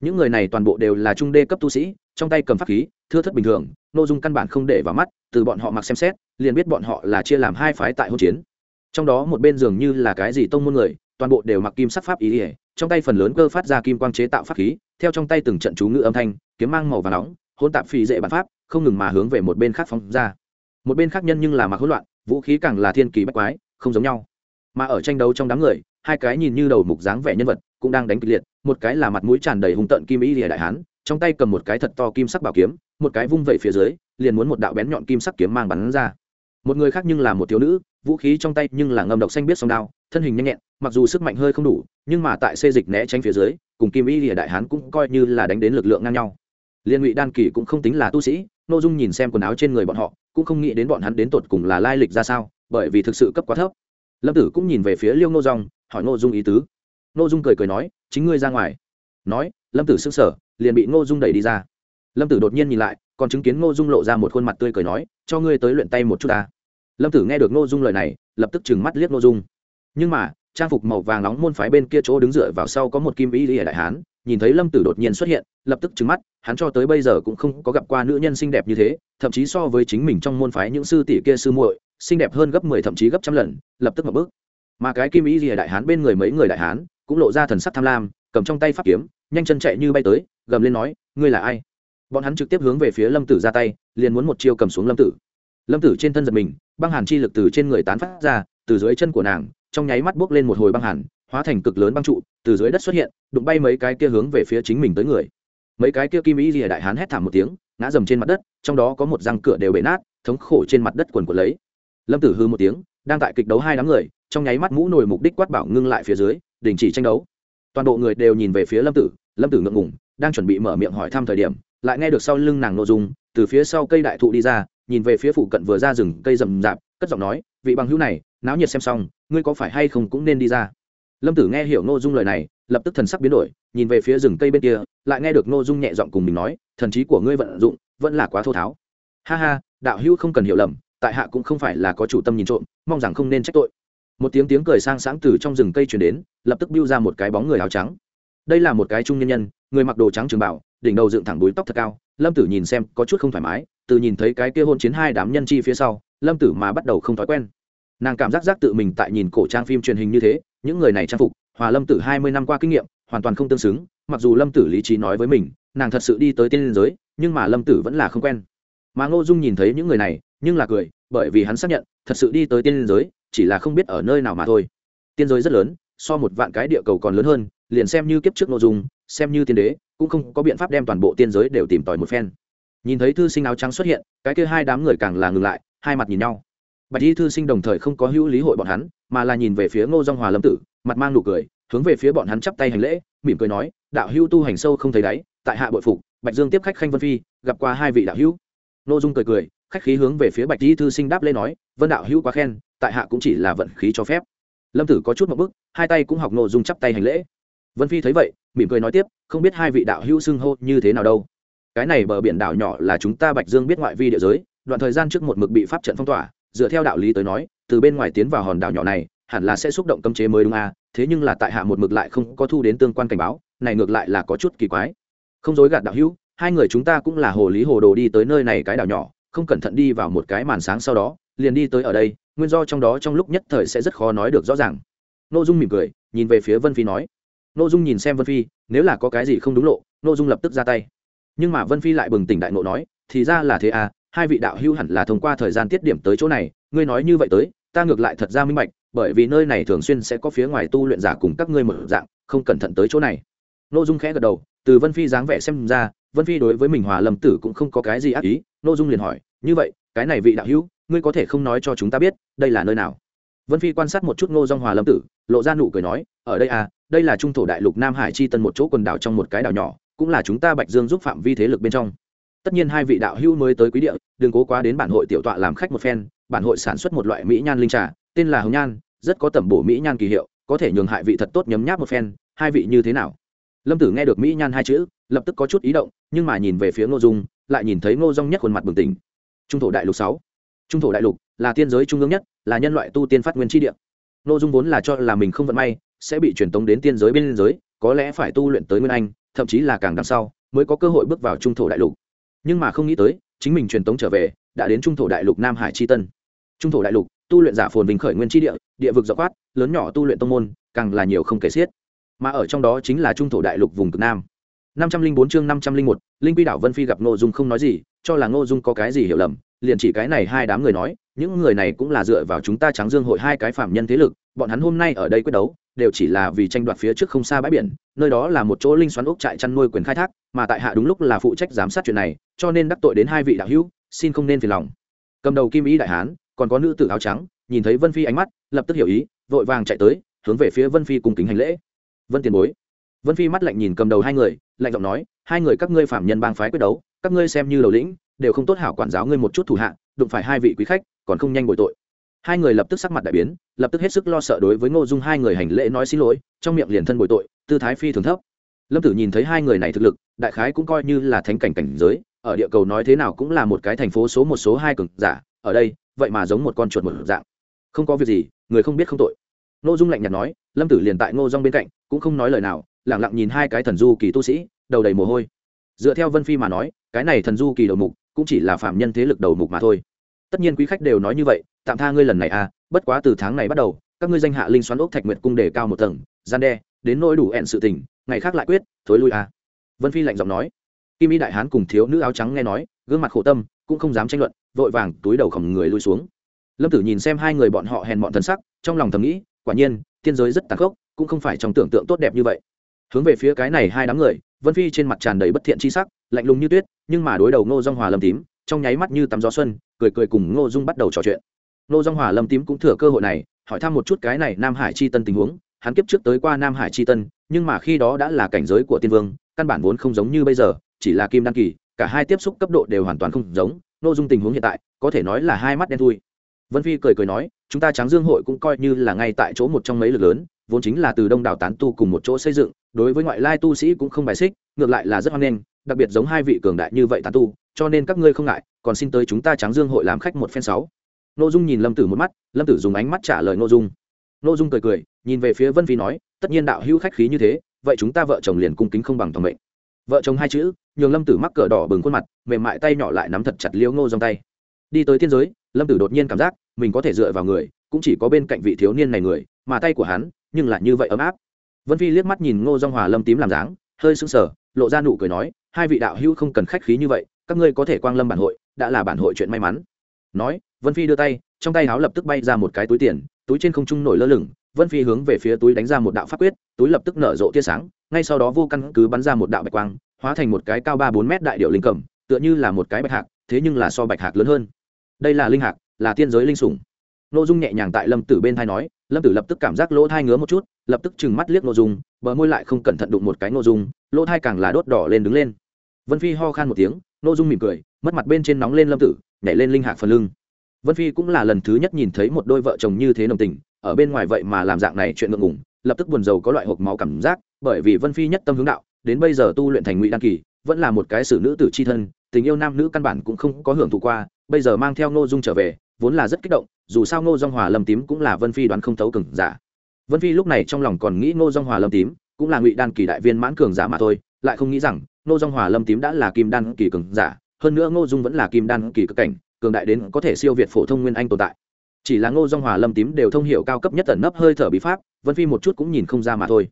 Những người này toàn bộ đều là trung đê cấp tu sĩ, trong tay cầm pháp khí, thưa thất bình thường, ngô dung căn bản không để vào mắt, từ bọn họ mặc xem xét, liền biết bọn họ là chia làm hai phái tại hỗn chiến. Trong đó một bên dường như là cái gì tông môn người, toàn bộ đều mặc kim sắc pháp ý ỉa trong tay phần lớn cơ phát ra kim quang chế tạo pháp khí, theo trong tay từng trận chú ngữ âm thanh, kiếm mang màu và nóng hôn tạp phì dễ bản pháp không ngừng mà hướng về một bên khác phóng ra. Một bên khác nhân nhưng là mặc hỗn loạn, vũ khí càng là thiên kỳ bách quái, không giống nhau. Mà ở tranh đấu trong đám người, hai cái nhìn như đầu mục dáng vẻ nhân vật cũng đang đánh kịch liệt, một cái là mặt mũi tràn đầy hung tợn kim ý lìa đại hán, trong tay cầm một cái thật to kim sắc bảo kiếm, một cái vung vẩy phía dưới, liền muốn một đạo bén nhọn kim sắc kiếm mang bắn ra. Một người khác nhưng là một thiếu nữ, vũ khí trong tay nhưng là ngâm độc xanh biết song đao, thân hình nhanh nhẹn, mặc dù sức mạnh hơi không đủ, nhưng mà tại xê dịch né tránh phía dưới, cùng kim y lìa đại hán cũng coi như là đánh đến lực lượng ngang nhau. Liên ngụy đan kỳ cũng không tính là tu sĩ n ô dung nhìn xem quần áo trên người bọn họ, cũng không nghĩ đến bọn hắn đến tột cùng là lai lịch ra sao, bởi vì thực sự cấp quá thấp. Lâm tử cũng nhìn về phía liêu nô dòng hỏi ngô dung ý tứ. Ngô dung cười cười nói, chính ngươi ra ngoài. Nói, lâm tử s ư n g sở liền bị ngô dung đẩy đi ra. Lâm tử đột nhiên nhìn lại, còn chứng kiến ngô dung lộ ra một khuôn mặt tươi cười nói, cho ngươi tới luyện tay một chút ta. Lâm tử nghe được ngô dung lời này, lập tức trừng mắt liếc ngô dung. Nhưng mà, trang phục màu vàng nóng môn phái bên kia chỗ đứng dựa vào sau có một kim ý lìa đại hán nhìn thấy lâm tử đột nhiên xuất hiện, lập tức trừng mắt, hắn cho tới bây giờ cũng không có gặp qua nữ nhân xinh đẹp như thế, thậm chí so với chính mình trong môn phái những sư tỷ kia sư muội, xinh đẹp hơn gấp mười thậm chí gấp trăm lần, lập tức một bước. Mà cái kim ý gì ở đại hán bên người mấy người đại hán cũng lộ ra thần sắc tham lam, cầm trong tay pháp kiếm, nhanh chân chạy như bay tới, gầm lên nói, ngươi là ai? Bọn hắn trực tiếp hướng về phía lâm tử ra tay, liền muốn một chiêu cầm xuống lâm tử. Lâm tử trên thân giật mình, băng hàn chi lực từ trên người tán phát ra, từ dưới chân của nàng, trong nháy mắt bước lên một hồi băng hàn hóa thành cực lớn băng trụ, từ dưới đất xuất hiện, đụng bay mấy cái kia hướng về phía chính mình tới người. Mấy cái kia kim ý rìa đại hán hét thảm một tiếng, ngã dầm trên mặt đất, trong đó có một răng cửa đều bể nát, thống khổ trên mặt đất quần của lấy. Lâm tử hư một tiếng, đang tại kịch đấu hai đám người, trong nháy mắt mũ nổi mục đích quát bảo ngưng lại phía dưới, đình chỉ tranh đấu. Toàn bộ người đều nhìn về phía lâm tử lâm tử ngượng ngùng, đang chuẩn bị mở miệng hỏi thăm thời điểm, lại nghe được sau lưng nàng nội dung, từ phía sau cây đại thụ đi ra, nhìn về phía phụ cận vừa ra rừng cây rậm rạp, cất giọng nói, vị bằng hữu này, náo nhiệt xem xong, ngươi có phải hay không cũng nên đi ra? Lâm tử nghe hiểu ngô dung lời này, lập tức thần sắc biến đổi, nhìn về phía rừng cây bên kia, lại nghe được ngô dung nhẹ giọng cùng mình nói, thần trí của ngươi vận dụng, vẫn là quá thô tháo. Ha ha, đạo hữu không cần hiểu lầm, tại hạ cũng không phải là có chủ tâm nhìn trộm, mong rằng không nên trách tội. Một tiếng tiếng cười sang sáng từ trong rừng cây truyền đến, lập tức biêu ra một cái bóng người áo trắng. Đây là một cái trung nhân nhân, người mặc đồ trắng trường bảo, đỉnh đầu dựng thẳng đuôi tóc thật cao. Lâm tử nhìn xem, có chút không thoải mái, từ nhìn thấy cái kia hôn chiến hai đám nhân chi phía sau, lâm tử mà bắt đầu không thói quen. Nàng cảm giác giác tự mình tại nhìn cổ trang phim truyền hình như thế những người này trang phục, hòa lâm tử hai mươi năm qua kinh nghiệm, hoàn toàn không tương xứng, mặc dù lâm tử lý trí nói với mình, nàng thật sự đi tới tiên giới, nhưng mà lâm tử vẫn là không quen. Mà ngô dung nhìn thấy những người này, nhưng là cười, bởi vì hắn xác nhận, thật sự đi tới tiên giới, chỉ là không biết ở nơi nào mà thôi. Tiên giới rất lớn, so một vạn cái địa cầu còn lớn hơn, liền xem như kiếp trước ngô dung, xem như tiên đế, cũng không có biện pháp đem toàn bộ tiên giới đều tìm tòi một phen. Nhìn thấy thư sinh áo trắng xuất hiện, cái kia hai đám người càng là ngừng lại, hai mặt nhìn nhau. Bạch y thư sinh đồng thời không có hữu lý hội bọn hắn mà là nhìn về phía ngô dong hòa lâm tử, mặt mang nụ cười, hướng về phía bọn hắn chắp tay hành lễ, mỉm cười nói, đạo hữu tu hành sâu không thấy đáy, tại hạ bội phục, bạch dương tiếp khách khanh vân phi, gặp qua hai vị đạo hữu. Ngô dung cười cười, khách khí hướng về phía bạch y thư sinh đáp lễ nói, vân đạo hữu quá khen, tại hạ cũng chỉ là vận khí cho phép. Lâm tử có chút một bức, hai tay cũng học ngô dung chắp tay hành lễ. Vân phi thấy vậy, mỉm cười nói tiếp, không biết hai vị đạo hữu xưng hô như thế nào đâu. Cái này bờ biển đảo nhỏ là chúng ta bạch dương biết ngoại vi địa giới, đoạn thời gian trước một mực bị pháp trận phong tỏa, dựa theo đạo lý tới nói từ bên ngoài tiến vào hòn đảo nhỏ này, hẳn là sẽ xúc động cấm chế mới đúng à thế nhưng là tại hạ một mực lại không có thu đến tương quan cảnh báo, này ngược lại là có chút kỳ quái. Không dối gạt đạo hữu, hai người chúng ta cũng là hồ lý hồ đồ đi tới nơi này cái đảo nhỏ, không cẩn thận đi vào một cái màn sáng sau đó, liền đi tới ở đây, nguyên do trong đó trong lúc nhất thời sẽ rất khó nói được rõ ràng. Nội dung mỉm cười, nhìn về phía vân phi nói. Nội dung nhìn xem vân phi, nếu là có cái gì không đúng lộ nội dung lập tức ra tay. Nhưng mà vân phi lại bừng tỉnh đại nộ nói, thì ra là thế à hai vị đạo hữu hẳn là thông qua thời gian tiết điểm tới chỗ này, ngươi nói như vậy tới ta ngược lại thật ra minh bạch, bởi vì nơi này thường xuyên sẽ có phía ngoài tu luyện giả cùng các ngươi một dạng, không cẩn thận tới chỗ này. N ô dung khẽ gật đầu, từ vân phi dáng vẻ xem ra, vân phi đối với mình hòa lâm tử cũng không có cái gì ác ý n ô dung liền hỏi, như vậy, cái này vị đạo hữu, ngươi có thể không nói cho chúng ta biết, đây là nơi nào? Vân phi quan sát một chút ngô dong hòa lâm tử, lộ ra nụ cười nói, ở đây à đây là trung thổ đại lục nam hải chi tân một chỗ quần đảo trong một cái đảo nhỏ, cũng là chúng ta bạch dương giúp phạm vi thế lực bên trong. Tất nhiên hai vị đạo hữu mới tới quý địa, đừng cố quá đến bản hội tiểu tọa làm khách một phen bản hội sản xuất một loại mỹ nhan linh trà, tên là hồng nhan, rất có tẩm bổ mỹ nhan kỳ hiệu, có thể nhường hại vị thật tốt nhấm nháp một phen, hai vị như thế nào? Lâm tử nghe được mỹ nhan hai chữ, lập tức có chút ý động, nhưng mà nhìn về phía ngô dung, lại nhìn thấy ngô dung nhất khuôn mặt bừng tỉnh. Trung thổ đại lục sáu. Trung thổ đại lục là tiên giới trung ương nhất, là nhân loại tu tiên phát nguyên tri địa. Ngô dung vốn là cho là mình không vận may, sẽ bị truyền tống đến tiên giới bên giới, có lẽ phải tu luyện tới nguyên anh, thậm chí là càng đằng sau, mới có cơ hội bước vào trung thổ đại lục. Nhưng mà không nghĩ tới, chính mình truyền tống trở về, đã đến trung thổ đại lục nam hải chi tân trung thổ đại lục, tu luyện giả phồn vinh khởi nguyên tri địa địa vực dọc quát lớn nhỏ tu luyện tông môn, càng là nhiều không kể xiết. Mà ở trong đó chính là trung thổ đại lục vùng cực nam. năm trăm linh bốn chương năm trăm linh một, linh quy đảo vân phi gặp ngô dung không nói gì, cho là ngô dung có cái gì hiểu lầm, liền chỉ cái này hai đám người nói, những người này cũng là dựa vào chúng ta trắng dương hội hai cái phạm nhân thế lực, bọn hắn hôm nay ở đây quyết đấu, đều chỉ là vì tranh đoạt phía trước không xa bãi biển, nơi đó là một chỗ linh xoắn ốc trại chăn nuôi quyền khai thác, mà tại hạ đúng lúc là phụ trách giám sát chuyện này, cho nên đắc tội đến hai vị đạo hữu, xin không nên phiền lòng. Cầm đầu kim ý đại hán còn có nữ tử áo trắng, nhìn thấy vân phi ánh mắt, lập tức hiểu ý, vội vàng chạy tới, hướng về phía vân phi cùng kính hành lễ. Vân tiền bối. Vân phi mắt lạnh nhìn cầm đầu hai người, lạnh giọng nói, hai người các ngươi phạm nhân bang phái quyết đấu, các ngươi xem như đầu lĩnh, đều không tốt hảo quản giáo ngươi một chút thủ hạ, đụng phải hai vị quý khách, còn không nhanh bội tội. Hai người lập tức sắc mặt đại biến, lập tức hết sức lo sợ đối với ngô dung hai người hành lễ nói xin lỗi, trong miệng liền thân bội tội, tư thái phi thường thấp. Lâm tử nhìn thấy hai người này thực lực, đại khái cũng coi như là thánh cảnh cảnh giới, ở địa cầu nói thế nào cũng là một cái thành phố số một, số hai cường giả, ở đây vậy mà giống một con chuột một dạng. Không có việc gì, người không biết không tội. Ngô dung lạnh nhạt nói, lâm tử liền tại ngô dung bên cạnh, cũng không nói lời nào, lẳng lặng nhìn hai cái thần du kỳ tu sĩ, đầu đầy mồ hôi. Dựa theo vân phi mà nói, cái này thần du kỳ đầu mục, cũng chỉ là phạm nhân thế lực đầu mục mà thôi. Tất nhiên quý khách đều nói như vậy, tạm tha ngươi lần này à bất quá từ tháng này bắt đầu, các ngươi danh hạ linh xoắn ốc thạch nguyệt cung đề cao một tầng, gian đe, đến nỗi đủ ẹn sự tình, ngày khác lại quyết, thối lui à. Vân phi lạnh giọng nói. Kim y đại hán cùng thiếu nữ áo trắng nghe nói, gương mặt khổ tâm cũng không dám tranh luận, vội vàng túi đầu khổng người lui xuống. Lâm tử nhìn xem hai người bọn họ hèn bọn thần sắc, trong lòng thầm nghĩ, quả nhiên thiên giới rất tàn khốc, cũng không phải trong tưởng tượng tốt đẹp như vậy. Hướng về phía cái này hai đám người, vân phi trên mặt tràn đầy bất thiện chi sắc, lạnh lùng như tuyết, nhưng mà đối đầu ngô dong hòa lâm tím, trong nháy mắt như tắm gió xuân, cười cười cùng ngô dung bắt đầu trò chuyện. Ngô dong hòa lâm tím cũng thừa cơ hội này, hỏi thăm một chút cái này nam hải chi tân tình huống, hắn kiếp trước tới qua nam hải chi tân, nhưng mà khi đó đã là cảnh giới của tiên vương, căn bản vốn không giống như bây giờ, chỉ là kim đăng kỳ cả hai tiếp xúc cấp độ đều hoàn toàn không giống, nội dung tình huống hiện tại, có thể nói là hai mắt đen thui. Vân phi cười cười nói, chúng ta tráng dương hội cũng coi như là ngay tại chỗ một trong mấy lực lớn, vốn chính là từ đông đảo tán tu cùng một chỗ xây dựng, đối với ngoại lai tu sĩ cũng không bài xích, ngược lại là rất hoan nghênh, đặc biệt giống hai vị cường đại như vậy tán tu, cho nên các ngươi không ngại, còn xin tới chúng ta tráng dương hội làm khách một phen sáu. Nội dung nhìn lâm tử một mắt, lâm tử dùng ánh mắt trả lời nội dung. Nội dung cười cười, nhìn về phía vân phi nói, tất nhiên đạo hữu khách khí như thế, vậy chúng ta vợ chồng liền cung kính không bằng tòng mệnh vợ chồng hai chữ, nhường lâm tử mắc cờ đỏ bừng khuôn mặt, mềm mại tay nhỏ lại nắm thật chặt liễu ngô trong tay. Đi tới thiên giới, lâm tử đột nhiên cảm giác mình có thể dựa vào người, cũng chỉ có bên cạnh vị thiếu niên này người, mà tay của hắn nhưng lại như vậy ấm áp. Vân phi liếc mắt nhìn ngô dong hòa lâm tím làm dáng, hơi sững sờ, lộ ra nụ cười nói, hai vị đạo hữu không cần khách khí như vậy, các ngươi có thể quang lâm bản hội, đã là bản hội chuyện may mắn. Nói, vân phi đưa tay, trong tay áo lập tức bay ra một cái túi tiền, túi trên không trung nổi lơ lửng, vân phi hướng về phía túi đánh ra một đạo pháp quyết, túi lập tức nở rộ tia sáng ngay sau đó vô căn cứ bắn ra một đạo bạch quang, hóa thành một cái cao ba bốn mét đại điệu linh cầm, tựa như là một cái bạch hạc, thế nhưng là so bạch hạc lớn hơn. Đây là linh hạc, là tiên giới linh sủng. Nội dung nhẹ nhàng tại lâm tử bên thai nói, lâm tử lập tức cảm giác lỗ thai ngứa một chút, lập tức chừng mắt liếc nội dung, bờ môi lại không cẩn thận đụng một cái nội dung, lỗ thai càng là đốt đỏ lên đứng lên. Vân phi ho khan một tiếng nội dung mỉm cười, mất mặt bên trên nóng lên lâm tử, nhảy lên linh hạc phần lưng. Vân phi cũng là lần thứ nhất nhìn thấy một đôi vợ chồng như thế nồng tình, ở bên ngoài vậy mà làm dạng này chuyện ngượng ngùng lập tức buồn rầu có loại hộp máu cảm giác, bởi vì vân phi nhất tâm hướng đạo, đến bây giờ tu luyện thành ngụy đan kỳ, vẫn là một cái xử nữ tử c h i thân, tình yêu nam nữ căn bản cũng không có hưởng thụ qua, bây giờ mang theo ngô dung trở về, vốn là rất kích động, dù sao ngô Dung hòa lâm tím cũng là vân phi đoán không thấu cường giả. Vân phi lúc này trong lòng còn nghĩ ngô Dung hòa lâm tím, cũng là ngụy đan kỳ đại viên mãn cường giả mà thôi, lại không nghĩ rằng, ngô Dung hòa lâm tím đã là kim đan kỳ cường giả, hơn nữa ngô dung vẫn là kim đan kỳ cực cảnh, cường đại đến có thể siêu việt phổ thông nguyên anh tồn tại chỉ là ngô dong hòa lâm tím đều thông hiểu cao cấp nhất tẩn nấp hơi thở bí pháp, vân phi một chút cũng nhìn không ra mà thôi.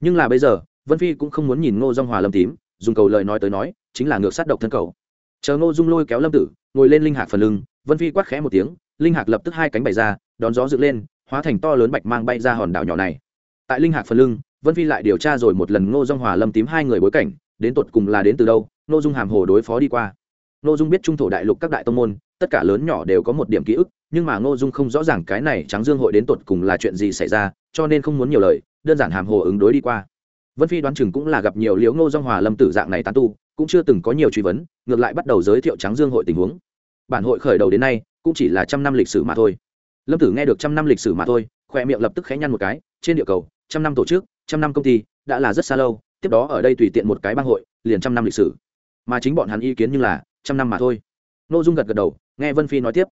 Nhưng là bây giờ, vân phi cũng không muốn nhìn ngô dong hòa lâm tím, dùng cầu lời nói tới nói, chính là ngược sát độc thân cầu. Chờ ngô dung lôi kéo lâm tử, ngồi lên linh hạc phần lưng, vân phi quát khẽ một tiếng, linh hạc lập tức hai cánh bày ra, đón gió dựng lên, hóa thành to lớn bạch mang bay ra hòn đảo nhỏ này. Tại linh hạc phần lưng, vân phi lại điều tra rồi một lần ngô dung hòa lâm tím hai người bối cảnh, đến tột cùng là đến từ đâu, ngô dung hàm hồ đối phó đi qua. Ngô dung biết trung thổ đại lục các đại tông môn, tất cả lớn nhỏ đều có một điểm ký ức nhưng mà ngô dung không rõ ràng cái này trắng dương hội đến tột cùng là chuyện gì xảy ra, cho nên không muốn nhiều lời, đơn giản hàm hồ ứng đối đi qua. Vân phi đoán chừng cũng là gặp nhiều liễu ngô dung hòa lâm tử dạng này tán tu, cũng chưa từng có nhiều truy vấn, ngược lại bắt đầu giới thiệu trắng dương hội tình huống. Bản hội khởi đầu đến nay, cũng chỉ là trăm năm lịch sử mà thôi. Lâm tử nghe được trăm năm lịch sử mà thôi khoe miệng lập tức khẽ nhăn một cái, trên địa cầu, trăm năm tổ chức, trăm năm công ty, đã là rất xa lâu, tiếp đó ở đây tùy tiện một cái bang hội, liền trăm năm lịch sử. Mà chính bọn hắn ý kiến như là, trăm năm mà thôi. N ô dung gật gật đầu, nghe vân phi nói tiếp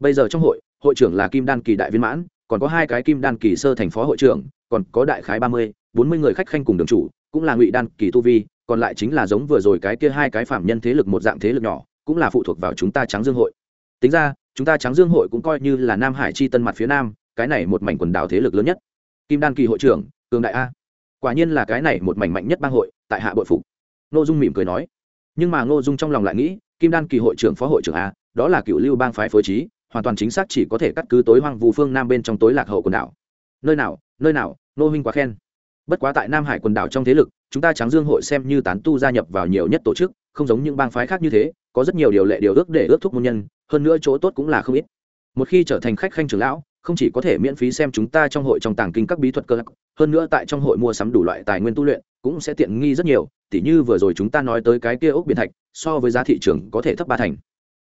bây giờ trong hội hội trưởng là kim đan kỳ đại viên mãn, còn có hai cái kim đan kỳ sơ thành phó hội trưởng, còn có đại khái ba mươi, bốn mươi người khách khanh cùng đường chủ, cũng là ngụy đan kỳ tu vi, còn lại chính là giống vừa rồi cái kia hai cái phạm nhân thế lực một dạng thế lực nhỏ, cũng là phụ thuộc vào chúng ta trắng dương hội. Tính ra, chúng ta trắng dương hội cũng coi như là nam hải chi tân mặt phía nam, cái này một mảnh quần đảo thế lực lớn nhất. Kim đan kỳ hội trưởng, cường đại a. Quả nhiên là cái này một mảnh mạnh nhất bang hội, tại hạ bội phục. Ngô dung mỉm cười nói. Nhưng mà ngô dung trong lòng lại nghĩ, kim đan kỳ hội trưởng phó hội trưởng a, đó là cựu lưu bang phái phối trí hoàn toàn chính xác chỉ có thể cắt cứ tối hoang vu phương nam bên trong tối lạc hậu quần đảo. Nơi nào nơi nào, nô huynh quá khen. Bất quá tại nam hải quần đảo trong thế lực, chúng ta tráng dương hội xem như tán tu gia nhập vào nhiều nhất tổ chức, không giống những bang phái khác như thế, có rất nhiều điều lệ điều ước để ước thúc môn nhân, hơn nữa chỗ tốt cũng là không ít. Một khi trở thành khách khanh trưởng lão, không chỉ có thể miễn phí xem chúng ta trong hội trong tàng kinh các bí thuật cơ hơn nữa tại trong hội mua sắm đủ loại tài nguyên tu luyện, cũng sẽ tiện nghi rất nhiều, tỉ như vừa rồi chúng ta nói tới cái kia ốc biển thạch, so với giá thị trường có thể thấp ba thành.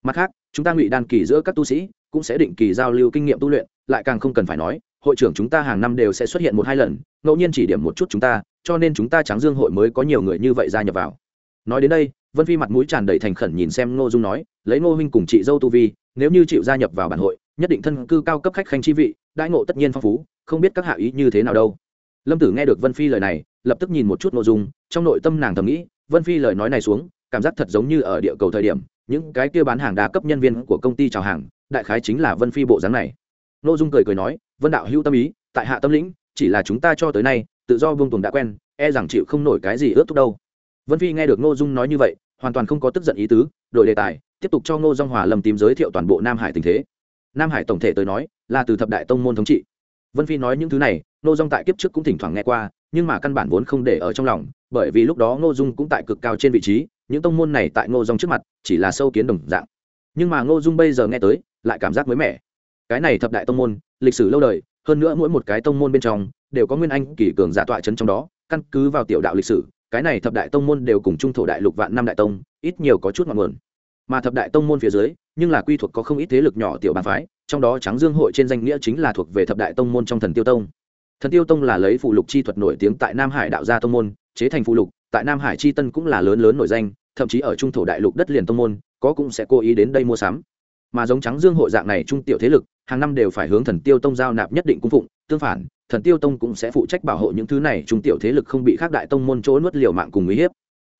Mặt khác, chúng ta ngụy đan kỳ giữa các tu sĩ cũng sẽ định kỳ giao lưu kinh nghiệm tu luyện, lại càng không cần phải nói, hội trưởng chúng ta hàng năm đều sẽ xuất hiện một hai lần, ngẫu nhiên chỉ điểm một chút chúng ta, cho nên chúng ta trắng dương hội mới có nhiều người như vậy gia nhập vào. Nói đến đây, vân phi mặt mũi tràn đầy thành khẩn nhìn xem ngô dung nói, lấy ngô huynh cùng chị dâu tu vi, nếu như chịu gia nhập vào bản hội, nhất định thân cư cao cấp khách khanh chi vị, đãi ngộ tất nhiên phong phú, không biết các hạ ý như thế nào đâu. Lâm tử nghe được vân phi lời này, lập tức nhìn một chút ngô dung, trong nội tâm nàng thầm nghĩ, vân phi lời nói này xuống cảm giác thật giống như ở địa cầu thời điểm, những cái kia bán hàng đa cấp nhân viên của công ty chào hàng, đại khái chính là vân phi bộ dáng này. Ngô dung cười cười nói, vân đạo hữu tâm ý, tại hạ tâm lĩnh, chỉ là chúng ta cho tới nay, tự do vương tùng đã quen e rằng chịu không nổi cái gì ướt thúc đâu. Vân phi nghe được ngô dung nói như vậy, hoàn toàn không có tức giận ý tứ, đổi đề tài, tiếp tục cho ngô dung hòa lâm tìm giới thiệu toàn bộ nam hải tình thế. Nam hải tổng thể tới nói, là từ thập đại tông môn thống trị. Vân phi nói những thứ này, ngô dung tại kiếp trước cũng thỉnh thoảng nghe qua, nhưng mà căn bản vốn không để ở trong lòng, bởi vì lúc đó ngô dung cũng tại cực cao trên vị trí những tông môn này tại ngô dung trước mặt chỉ là sâu kiến đồng dạng. Nhưng mà ngô dung bây giờ nghe tới, lại cảm giác mới mẻ. Cái này thập đại tông môn, lịch sử lâu đời, hơn nữa mỗi một cái tông môn bên trong đều có nguyên anh kỷ cường giả tọa chấn trong đó, căn cứ vào tiểu đạo lịch sử, cái này thập đại tông môn đều cùng trung thổ đại lục vạn năm đại tông, ít nhiều có chút ngọn nguồn. Mà thập đại tông môn phía dưới, nhưng là quy thuộc có không ít thế lực nhỏ tiểu bàn phái, trong đó trắng dương hội trên danh nghĩa chính là thuộc về thập đại tông môn trong thần tiêu tông. Thần tiêu tông là lấy phụ lục chi thuật nổi tiếng tại nam hải đạo gia tông môn, chế thành phụ lục tại nam hải chi tân cũng là lớn lớn nổi danh, thậm chí ở trung thổ đại lục đất liền tông môn, có cũng sẽ cố ý đến đây mua sắm. Mà giống trắng dương hội dạng này trung tiểu thế lực, hàng năm đều phải hướng thần tiêu tông giao nạp nhất định cung phụng, tương phản, thần tiêu tông cũng sẽ phụ trách bảo hộ những thứ này trung tiểu thế lực không bị khác đại tông môn chỗ nuốt liều mạng cùng uy hiếp.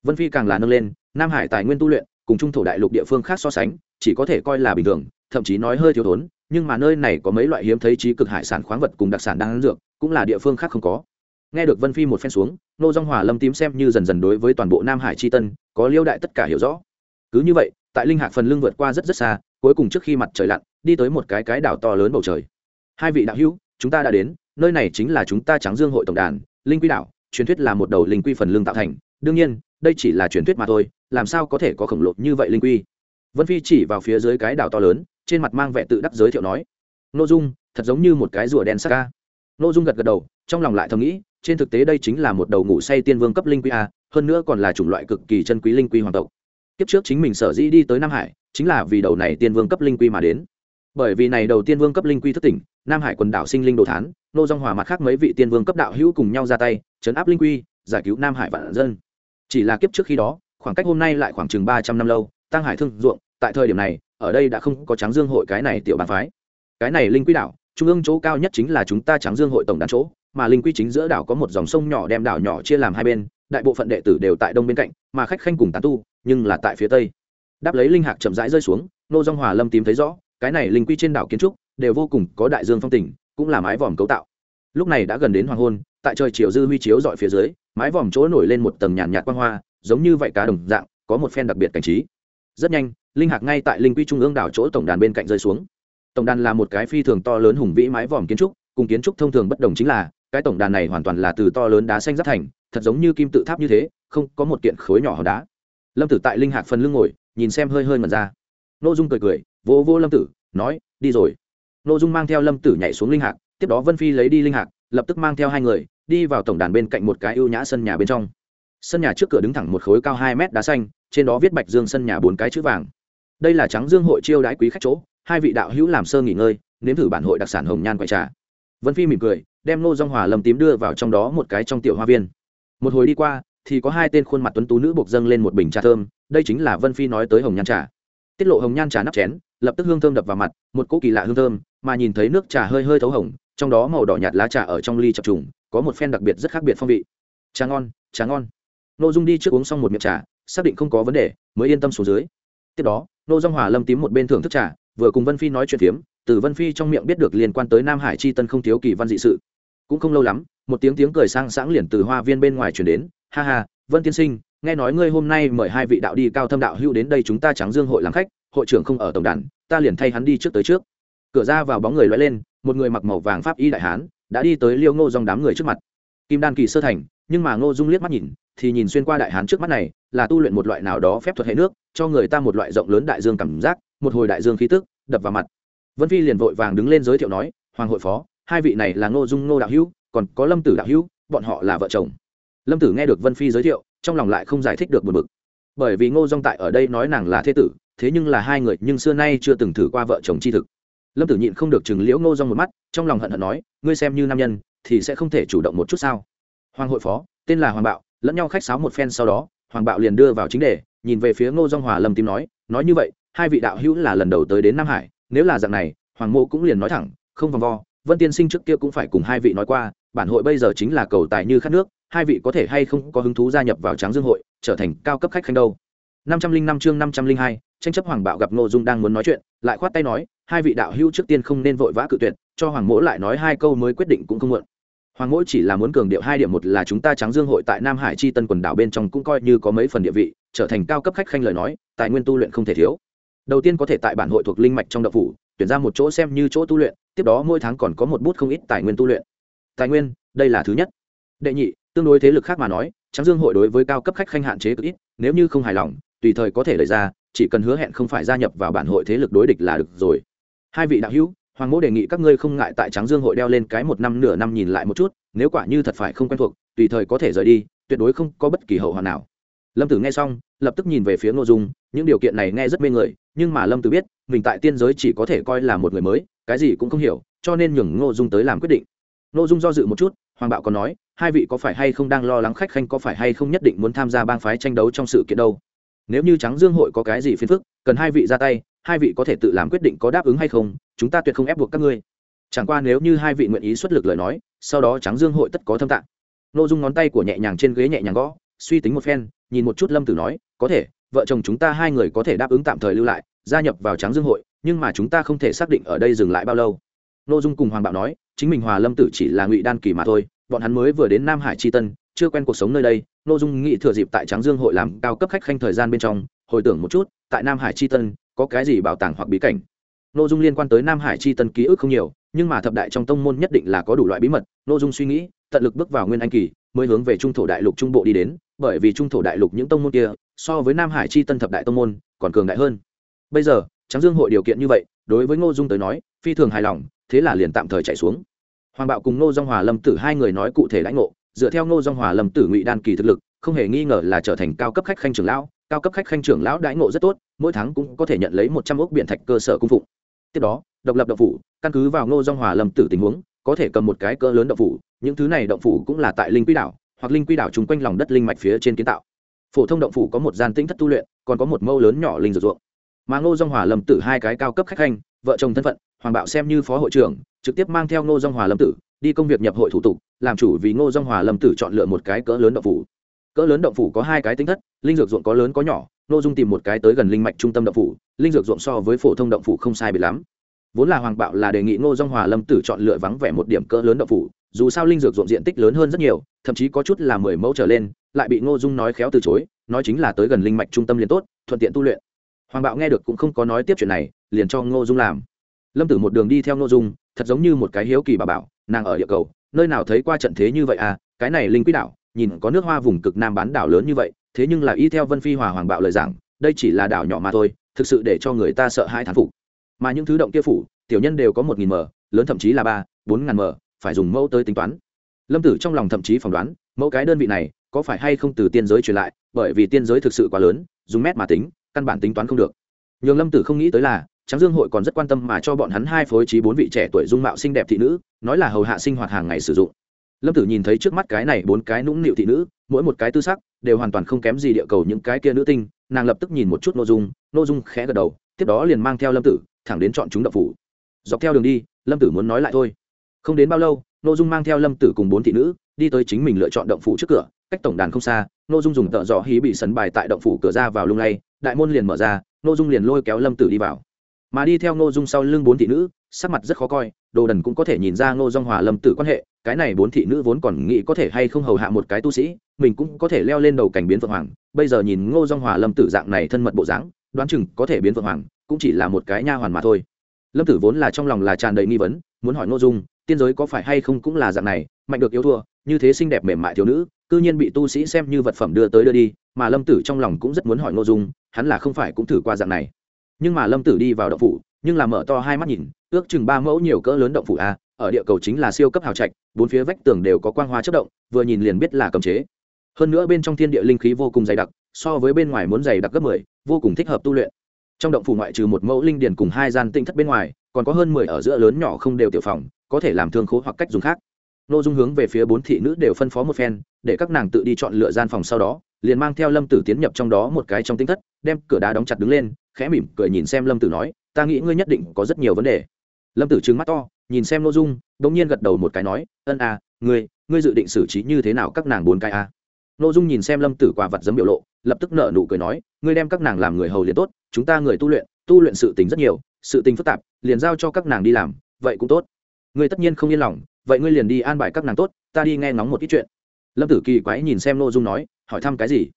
Vân phi càng là nâng lên, nam hải tài nguyên tu luyện, cùng trung thổ đại lục địa phương khác so sánh, chỉ có thể coi là bình thường, thậm chí nói hơi thiếu thốn, nhưng mà nơi này có mấy loại hiếm thấy trí cực hải sản khoáng vật cùng đặc sản đang dược, cũng là địa phương khác không có nghe được vân phi một phen xuống, nô dong hòa lâm tím xem như dần dần đối với toàn bộ nam hải chi tân, có liêu đại tất cả hiểu rõ. Cứ như vậy, tại linh hạc phần lưng vượt qua rất rất xa, cuối cùng trước khi mặt trời lặn, đi tới một cái cái đảo to lớn bầu trời. Hai vị đạo hữu, chúng ta đã đến, nơi này chính là chúng ta trắng dương hội tổng đàn, linh quy đảo, truyền thuyết là một đầu linh quy phần lưng tạo thành. Đương nhiên, đây chỉ là truyền thuyết mà thôi, làm sao có thể có khổng lồ như vậy linh quy? Vân phi chỉ vào phía dưới cái đảo to lớn, trên mặt mang vẻ tự đắc giới thiệu nói n ô dung, thật giống như một cái rùa đen sắc ca n ô dung gật gật đầu, trong lòng lại thầm nghĩ trên thực tế đây chính là một đầu ngủ say tiên vương cấp linh quy a, hơn nữa còn là chủng loại cực kỳ chân quý linh quy hoàng tộc. Kiếp trước chính mình sở dĩ đi tới nam hải, chính là vì đầu này tiên vương cấp linh quy mà đến. Bởi vì này đầu tiên vương cấp linh quy thất tỉnh, nam hải quần đảo sinh linh đồ thán, nô dong hòa mặt khác mấy vị tiên vương cấp đạo hữu cùng nhau ra tay, chấn áp linh quy, giải cứu nam hải vạn dân. Chỉ là kiếp trước khi đó, khoảng cách hôm nay lại khoảng chừng ba trăm năm lâu, tăng hải thương ruộng, tại thời điểm này, ở đây đã không có tráng dương hội cái này tiểu bàn phái. Cái này linh quy đảo, trung ương chỗ cao nhất chính là chúng ta tráng dương hội tổng đàn chỗ mà linh quy chính giữa đảo có một dòng sông nhỏ đem đảo nhỏ chia làm hai bên, đại bộ phận đệ tử đều tại đông bên cạnh, mà khách khanh cùng tán tu, nhưng là tại phía tây. Đáp lấy linh hạc chậm rãi rơi xuống, nô dong hòa lâm tìm thấy rõ, cái này linh quy trên đảo kiến trúc đều vô cùng có đại dương phong tình, cũng là mái vòm cấu tạo. Lúc này đã gần đến hoàng hôn, tại trời chiều dư huy chiếu dọi phía dưới, mái vòm chỗ nổi lên một tầng nhàn nhạt quang hoa, giống như vậy cá đồng dạng, có một phen đặc biệt cảnh trí. Rất nhanh, linh hạc ngay tại linh quy trung ương đảo chỗ tổng đàn bên cạnh rơi xuống. Tổng đàn là một cái phi thường to lớn hùng vĩ mái vòm kiến trúc, cùng kiến trúc thông thường bất đồng chính là cái tổng đàn này hoàn toàn là từ to lớn đá xanh giáp thành, thật giống như kim tự tháp như thế, không có một kiện khối nhỏ hòn đá. Lâm tử tại linh hạc phần lưng ngồi, nhìn xem hơi hơi mật ra. N ô dung cười cười, vô vô lâm tử, nói, đi rồi. N ô dung mang theo lâm tử nhảy xuống linh hạc, tiếp đó vân phi lấy đi linh hạc, lập tức mang theo hai người, đi vào tổng đàn bên cạnh một cái ưu nhã sân nhà bên trong. Sân nhà trước cửa đứng thẳng một khối cao hai mét đá xanh, trên đó viết bạch dương sân nhà bốn cái chữ vàng. Đây là trắng dương hội chiêu đãi quý khách chỗ, hai vị đạo hữu làm sơ nghỉ ngơi, nếm thử bản hội đặc sản hồng nhan quay trà. Vân phi mỉm cười đem nô dong hòa lâm tím đưa vào trong đó một cái trong tiểu hoa viên. Một hồi đi qua, thì có hai tên khuôn mặt tuấn tú nữ buộc dâng lên một bình trà thơm, đây chính là vân phi nói tới hồng nhan trà. Tiết lộ hồng nhan trà nắp chén, lập tức hương thơm đập vào mặt, một cỗ kỳ lạ hương thơm, mà nhìn thấy nước trà hơi hơi thấu hồng, trong đó màu đỏ nhạt lá trà ở trong ly chập trùng, có một phen đặc biệt rất khác biệt phong vị. Trà ngon trà ngon. Nội dung đi trước uống xong một miệng trà, xác định không có vấn đề, mới yên tâm xuống dưới. Tiếp đó nô dung hòa lâm tím một bên thưởng thức trà, vừa cùng vân phi nói chuyện phiếm, từ vân phi trong miệng biết được liên quan tới nam hải chi tân không thiếu kỳ văn dị sự cũng không lâu lắm, một tiếng tiếng cười sang sáng liền từ hoa viên bên ngoài chuyển đến. Ha ha, vân tiên sinh, nghe nói ngươi hôm nay mời hai vị đạo đi cao thâm đạo hữu đến đây chúng ta trắng dương hội làm khách, hội trưởng không ở tổng đàn, ta liền thay hắn đi trước tới trước. Cửa ra vào bóng người loay lên, một người mặc màu vàng pháp y đại hán đã đi tới liêu ngô dòng đám người trước mặt. Kim đan kỳ sơ thành, nhưng mà ngô dung liếc mắt nhìn, thì nhìn xuyên qua đại hán trước mắt này, là tu luyện một loại nào đó phép thuật hệ nước, cho người ta một loại rộng lớn đại dương cảm giác, một hồi đại dương khí tức, đập vào mặt. Vân phi liền vội vàng đứng lên giới thiệu nói, hoàng hội phó hai vị này là ngô dung ngô đạo hữu, còn có lâm tử đạo hữu, bọn họ là vợ chồng. Lâm tử nghe được vân phi giới thiệu, trong lòng lại không giải thích được một mực bởi vì ngô dung tại ở đây nói nàng là thế tử, thế nhưng là hai người nhưng xưa nay chưa từng thử qua vợ chồng chi thực. Lâm tử nhịn không được chừng liễu ngô dung một mắt, trong lòng hận hận nói, ngươi xem như nam nhân, thì sẽ không thể chủ động một chút sao? Hoàng hội phó, tên là hoàng bạo, lẫn nhau khách sáo một phen sau đó, hoàng bạo liền đưa vào chính đề, nhìn về phía ngô dung hòa lâm tím nói nói như vậy, hai vị đạo hữu là lần đầu tới đến nam hải, nếu là dạng này, hoàng mô cũng liền nói thẳng, không vòng vo vân tiên sinh trước kia cũng phải cùng hai vị nói qua, bản hội bây giờ chính là cầu tài như khát nước, hai vị có thể hay không có hứng thú gia nhập vào tráng dương hội, trở thành cao cấp khách khanh đâu? Năm trăm linh năm chương năm trăm linh hai, tranh chấp hoàng bạo gặp ngô dung đang muốn nói chuyện, lại khoát tay nói, hai vị đạo hữu trước tiên không nên vội vã cự tuyệt, cho hoàng mỗ lại nói hai câu mới quyết định cũng không muộn. Hoàng mỗ chỉ là muốn cường điệu hai điểm, một là chúng ta Tráng dương hội tại nam hải chi tân quần đảo bên trong cũng coi như có mấy phần địa vị, trở thành cao cấp khách khanh lời nói, tài nguyên tu luyện không thể thiếu. Đầu tiên có thể tại bản hội thuộc linh mạch trong đậu phủ tuyển ra một chỗ xem như chỗ tu luyện, tiếp đó mỗi tháng còn có một bút không ít tài nguyên tu luyện. Tài nguyên, đây là thứ nhất. Đệ nhị, tương đối thế lực khác mà nói trắng dương hội đối với cao cấp khách khanh hạn chế cực ít, nếu như không hài lòng, tùy thời có thể lời ra, chỉ cần hứa hẹn không phải gia nhập vào bản hội thế lực đối địch là được rồi. Hai vị đạo hữu, hoàng mỗ đề nghị các ngươi không ngại tại trắng dương hội đeo lên cái một năm nửa năm nhìn lại một chút, nếu quả như thật phải không quen thuộc, tùy thời có thể rời đi, tuyệt đối không có bất kỳ hậu hoàn nào lâm tử nghe xong, lập tức nhìn về phía ngô dung, những điều kiện này nghe rất mê người, nhưng mà lâm tử biết, mình tại tiên giới chỉ có thể coi là một người mới, cái gì cũng không hiểu, cho nên nhường ngô dung tới làm quyết định. Ngô dung do dự một chút, hoàng bạo còn nói, hai vị có phải hay không đang lo lắng khách khanh có phải hay không nhất định muốn tham gia bang phái tranh đấu trong sự kiện đâu? Nếu như trắng dương hội có cái gì phiền phức, cần hai vị ra tay, hai vị có thể tự làm quyết định có đáp ứng hay không, chúng ta tuyệt không ép buộc các ngươi. Chẳng qua nếu như hai vị nguyện ý xuất lực lời nói, sau đó trắng dương hội tất có thâm tạng n ô dung ngón tay của nhẹ nhàng trên ghế nhẹ nhàng gõ suy tính một phen, nhìn một chút lâm tử nói, có thể, vợ chồng chúng ta hai người có thể đáp ứng tạm thời lưu lại, gia nhập vào Tráng dương hội, nhưng mà chúng ta không thể xác định ở đây dừng lại bao lâu. N ô dung cùng hoàng bảo nói, chính mình hòa lâm tử chỉ là ngụy đan kỳ mà thôi, bọn hắn mới vừa đến nam hải tri tân, chưa quen cuộc sống nơi đây. N ô dung nghĩ thừa dịp tại tráng dương hội làm cao cấp khách khanh thời gian bên trong, hồi tưởng một chút, tại nam hải tri tân, có cái gì bảo tàng hoặc bí cảnh. N ô dung liên quan tới nam hải tri tân ký ức không nhiều, nhưng mà thập đại trong tông môn nhất định là có đủ loại bí mật. N ô dung suy nghĩ, tận lực bước vào nguyên anh kỳ mới hướng về trung thổ đại lục trung bộ đi đến, bởi vì trung thổ đại lục những tông môn kia, so với nam hải chi tân thập đại tông môn, còn cường đại hơn. Bây giờ trắng dương hội điều kiện như vậy, đối với ngô dung tới nói, phi thường hài lòng, thế là liền tạm thời chạy xuống. Hoàng bạo cùng ngô dung hòa lâm tử hai người nói cụ thể lãnh ngộ, dựa theo ngô dung hòa lâm tử ngụy đan kỳ thực lực, không hề nghi ngờ là trở thành cao cấp khách khanh trưởng lão, cao cấp khách khanh trưởng lão đãi ngộ rất tốt, mỗi tháng cũng có thể nhận lấy một trăm ốc biện thạch cơ sở cung phụng. Tiếp đó, độc lập độc phủ, căn cứ vào ngô dung hòa lâm tử tình huống, có thể cầm một cái cỡ lớn động phủ những thứ này động phủ cũng là tại linh quy đảo, hoặc linh quy đảo chung quanh lòng đất linh mạch phía trên kiến tạo. Phổ thông động phủ có một gian tĩnh thất tu luyện, còn có một mâu lớn nhỏ linh dược ruộng. Mà ngô dong hòa lâm tử hai cái cao cấp khách khanh, vợ chồng thân phận, hoàng bạo xem như phó hội trưởng, trực tiếp mang theo ngô dong hòa lâm tử, đi công việc nhập hội thủ tục, làm chủ vì ngô dong hòa lâm tử chọn lựa một cái cỡ lớn động phủ. Cỡ lớn động phủ có hai cái tính thất, linh dược ruộng có lớn có nhỏ, ngô dung tìm một cái tới gần linh mạch trung tâm động phủ, linh dược ruộng so với phổ thông động phủ không sai biệt lắm. Vốn là hoàng bạo là đề nghị ngô dong hòa lâm tử chọn lựa vắng vẻ một điểm cỡ lớn động phủ dù sao linh dược ruộng diện tích lớn hơn rất nhiều, thậm chí có chút là mười mẫu trở lên, lại bị ngô dung nói khéo từ chối, nói chính là tới gần linh mạch trung tâm liền tốt, thuận tiện tu luyện. Hoàng bạo nghe được cũng không có nói tiếp chuyện này, liền cho ngô dung làm. Lâm tử một đường đi theo ngô dung, thật giống như một cái hiếu kỳ bà bảo, nàng ở địa cầu, nơi nào thấy qua trận thế như vậy à cái này linh quỹ đảo, nhìn có nước hoa vùng cực nam bán đảo lớn như vậy, thế nhưng là y theo vân phi hòa hoàng bạo lời rằng đây chỉ là đảo nhỏ mà thôi, thực sự để cho người ta sợ hai thán phục. Mà những thứ động kia phủ, tiểu nhân đều có một nghìn m, lớn thậm chí là ba, bốn ngàn m phải dùng mẫu tới tính toán. Lâm tử trong lòng thậm chí phỏng đoán, mẫu cái đơn vị này có phải hay không từ tiên giới truyền lại, bởi vì tiên giới thực sự quá lớn, dùng mét mà tính, căn bản tính toán không được. Nhường lâm tử không nghĩ tới là, tráng dương hội còn rất quan tâm mà cho bọn hắn hai phối trí bốn vị trẻ tuổi dung mạo xinh đẹp thị nữ, nói là hầu hạ sinh hoạt hàng ngày sử dụng. Lâm tử nhìn thấy trước mắt cái này bốn cái nũng nịu thị nữ, mỗi một cái tư sắc đều hoàn toàn không kém gì địa cầu những cái kia nữ tinh, nàng lập tức nhìn một chút n ô dung n ô dung khẽ gật đầu, tiếp đó liền mang theo lâm tử thẳng đến chọn chúng đậu phủ. Dọc theo đường đi, lâm tử muốn nói lại thôi không đến bao lâu n ô dung mang theo lâm tử cùng bốn thị nữ, đi tới chính mình lựa chọn động phủ trước cửa, cách tổng đàn không xa n ô dung dùng tợ dọ hí bị sấn bài tại động phủ cửa ra vào lung lay, đại môn liền mở ra n ô dung liền lôi kéo lâm tử đi vào. Mà đi theo n ô dung sau lưng bốn thị nữ, sắc mặt rất khó coi, đồ đần cũng có thể nhìn ra ngô dung hòa lâm tử quan hệ, cái này bốn thị nữ vốn còn nghĩ có thể hay không hầu hạ một cái tu sĩ, mình cũng có thể leo lên đầu cảnh biến phượng hoàng, bây giờ nhìn ngô dung hòa lâm tử dạng này thân mật bộ dáng, đoán chừng có thể biến phượng hoàng, cũng chỉ là một cái nha hoàn mà thôi. Lâm tử vốn là trong lòng là tràn đầy nghi vấn, muốn hỏi nội dung tiên giới có phải hay không cũng là dạng này, mạnh được yêu thua, như thế xinh đẹp mềm mại thiếu nữ, cư nhiên bị tu sĩ xem như vật phẩm đưa tới đưa đi, mà lâm tử trong lòng cũng rất muốn hỏi nội dung, hắn là không phải cũng thử qua dạng này. Nhưng mà lâm tử đi vào động phủ, nhưng là mở to hai mắt nhìn, ước chừng ba mẫu nhiều cỡ lớn động phủ a, ở địa cầu chính là siêu cấp hào trạch, bốn phía vách tường đều có quang hoa chất động, vừa nhìn liền biết là cầm chế. Hơn nữa bên trong thiên địa linh khí vô cùng dày đặc, so với bên ngoài muốn dày đặc gấp mười, vô cùng thích hợp tu luyện. Trong động phủ ngoại trừ một mẫu linh điền cùng hai gian tinh thất bên ngoài còn có hơn mười ở giữa lớn nhỏ không đều tiểu phòng, có thể làm thương khố hoặc cách dùng khác nội dung hướng về phía bốn thị nữ đều phân phó một phen, để các nàng tự đi chọn lựa gian phòng sau đó, liền mang theo lâm tử tiến nhập trong đó một cái trong tinh thất, đem cửa đá đóng chặt đứng lên, khẽ mỉm cười nhìn xem lâm tử nói, ta nghĩ ngươi nhất định có rất nhiều vấn đề lâm tử trừng mắt to, nhìn xem nội dung đ ỗ n g nhiên gật đầu một cái nói, ân à ngươi ngươi dự định xử trí như thế nào các nàng bốn cái a à? nội dung nhìn xem lâm tử quả vật giấm biểu lộ, lập tức nợ nụ cười nói, ngươi đem các nàng làm người hầu liền tốt, chúng ta người tu luyện tu luyện sự tình rất nhiều sự tình phức tạp, liền giao cho các nàng đi làm, vậy cũng tốt. Ngươi tất nhiên không yên lòng, vậy ngươi liền đi an bài các nàng tốt, ta đi nghe ngóng một ít chuyện. Lâm tử kỳ quái nhìn xem nội dung nói, hỏi thăm cái gì?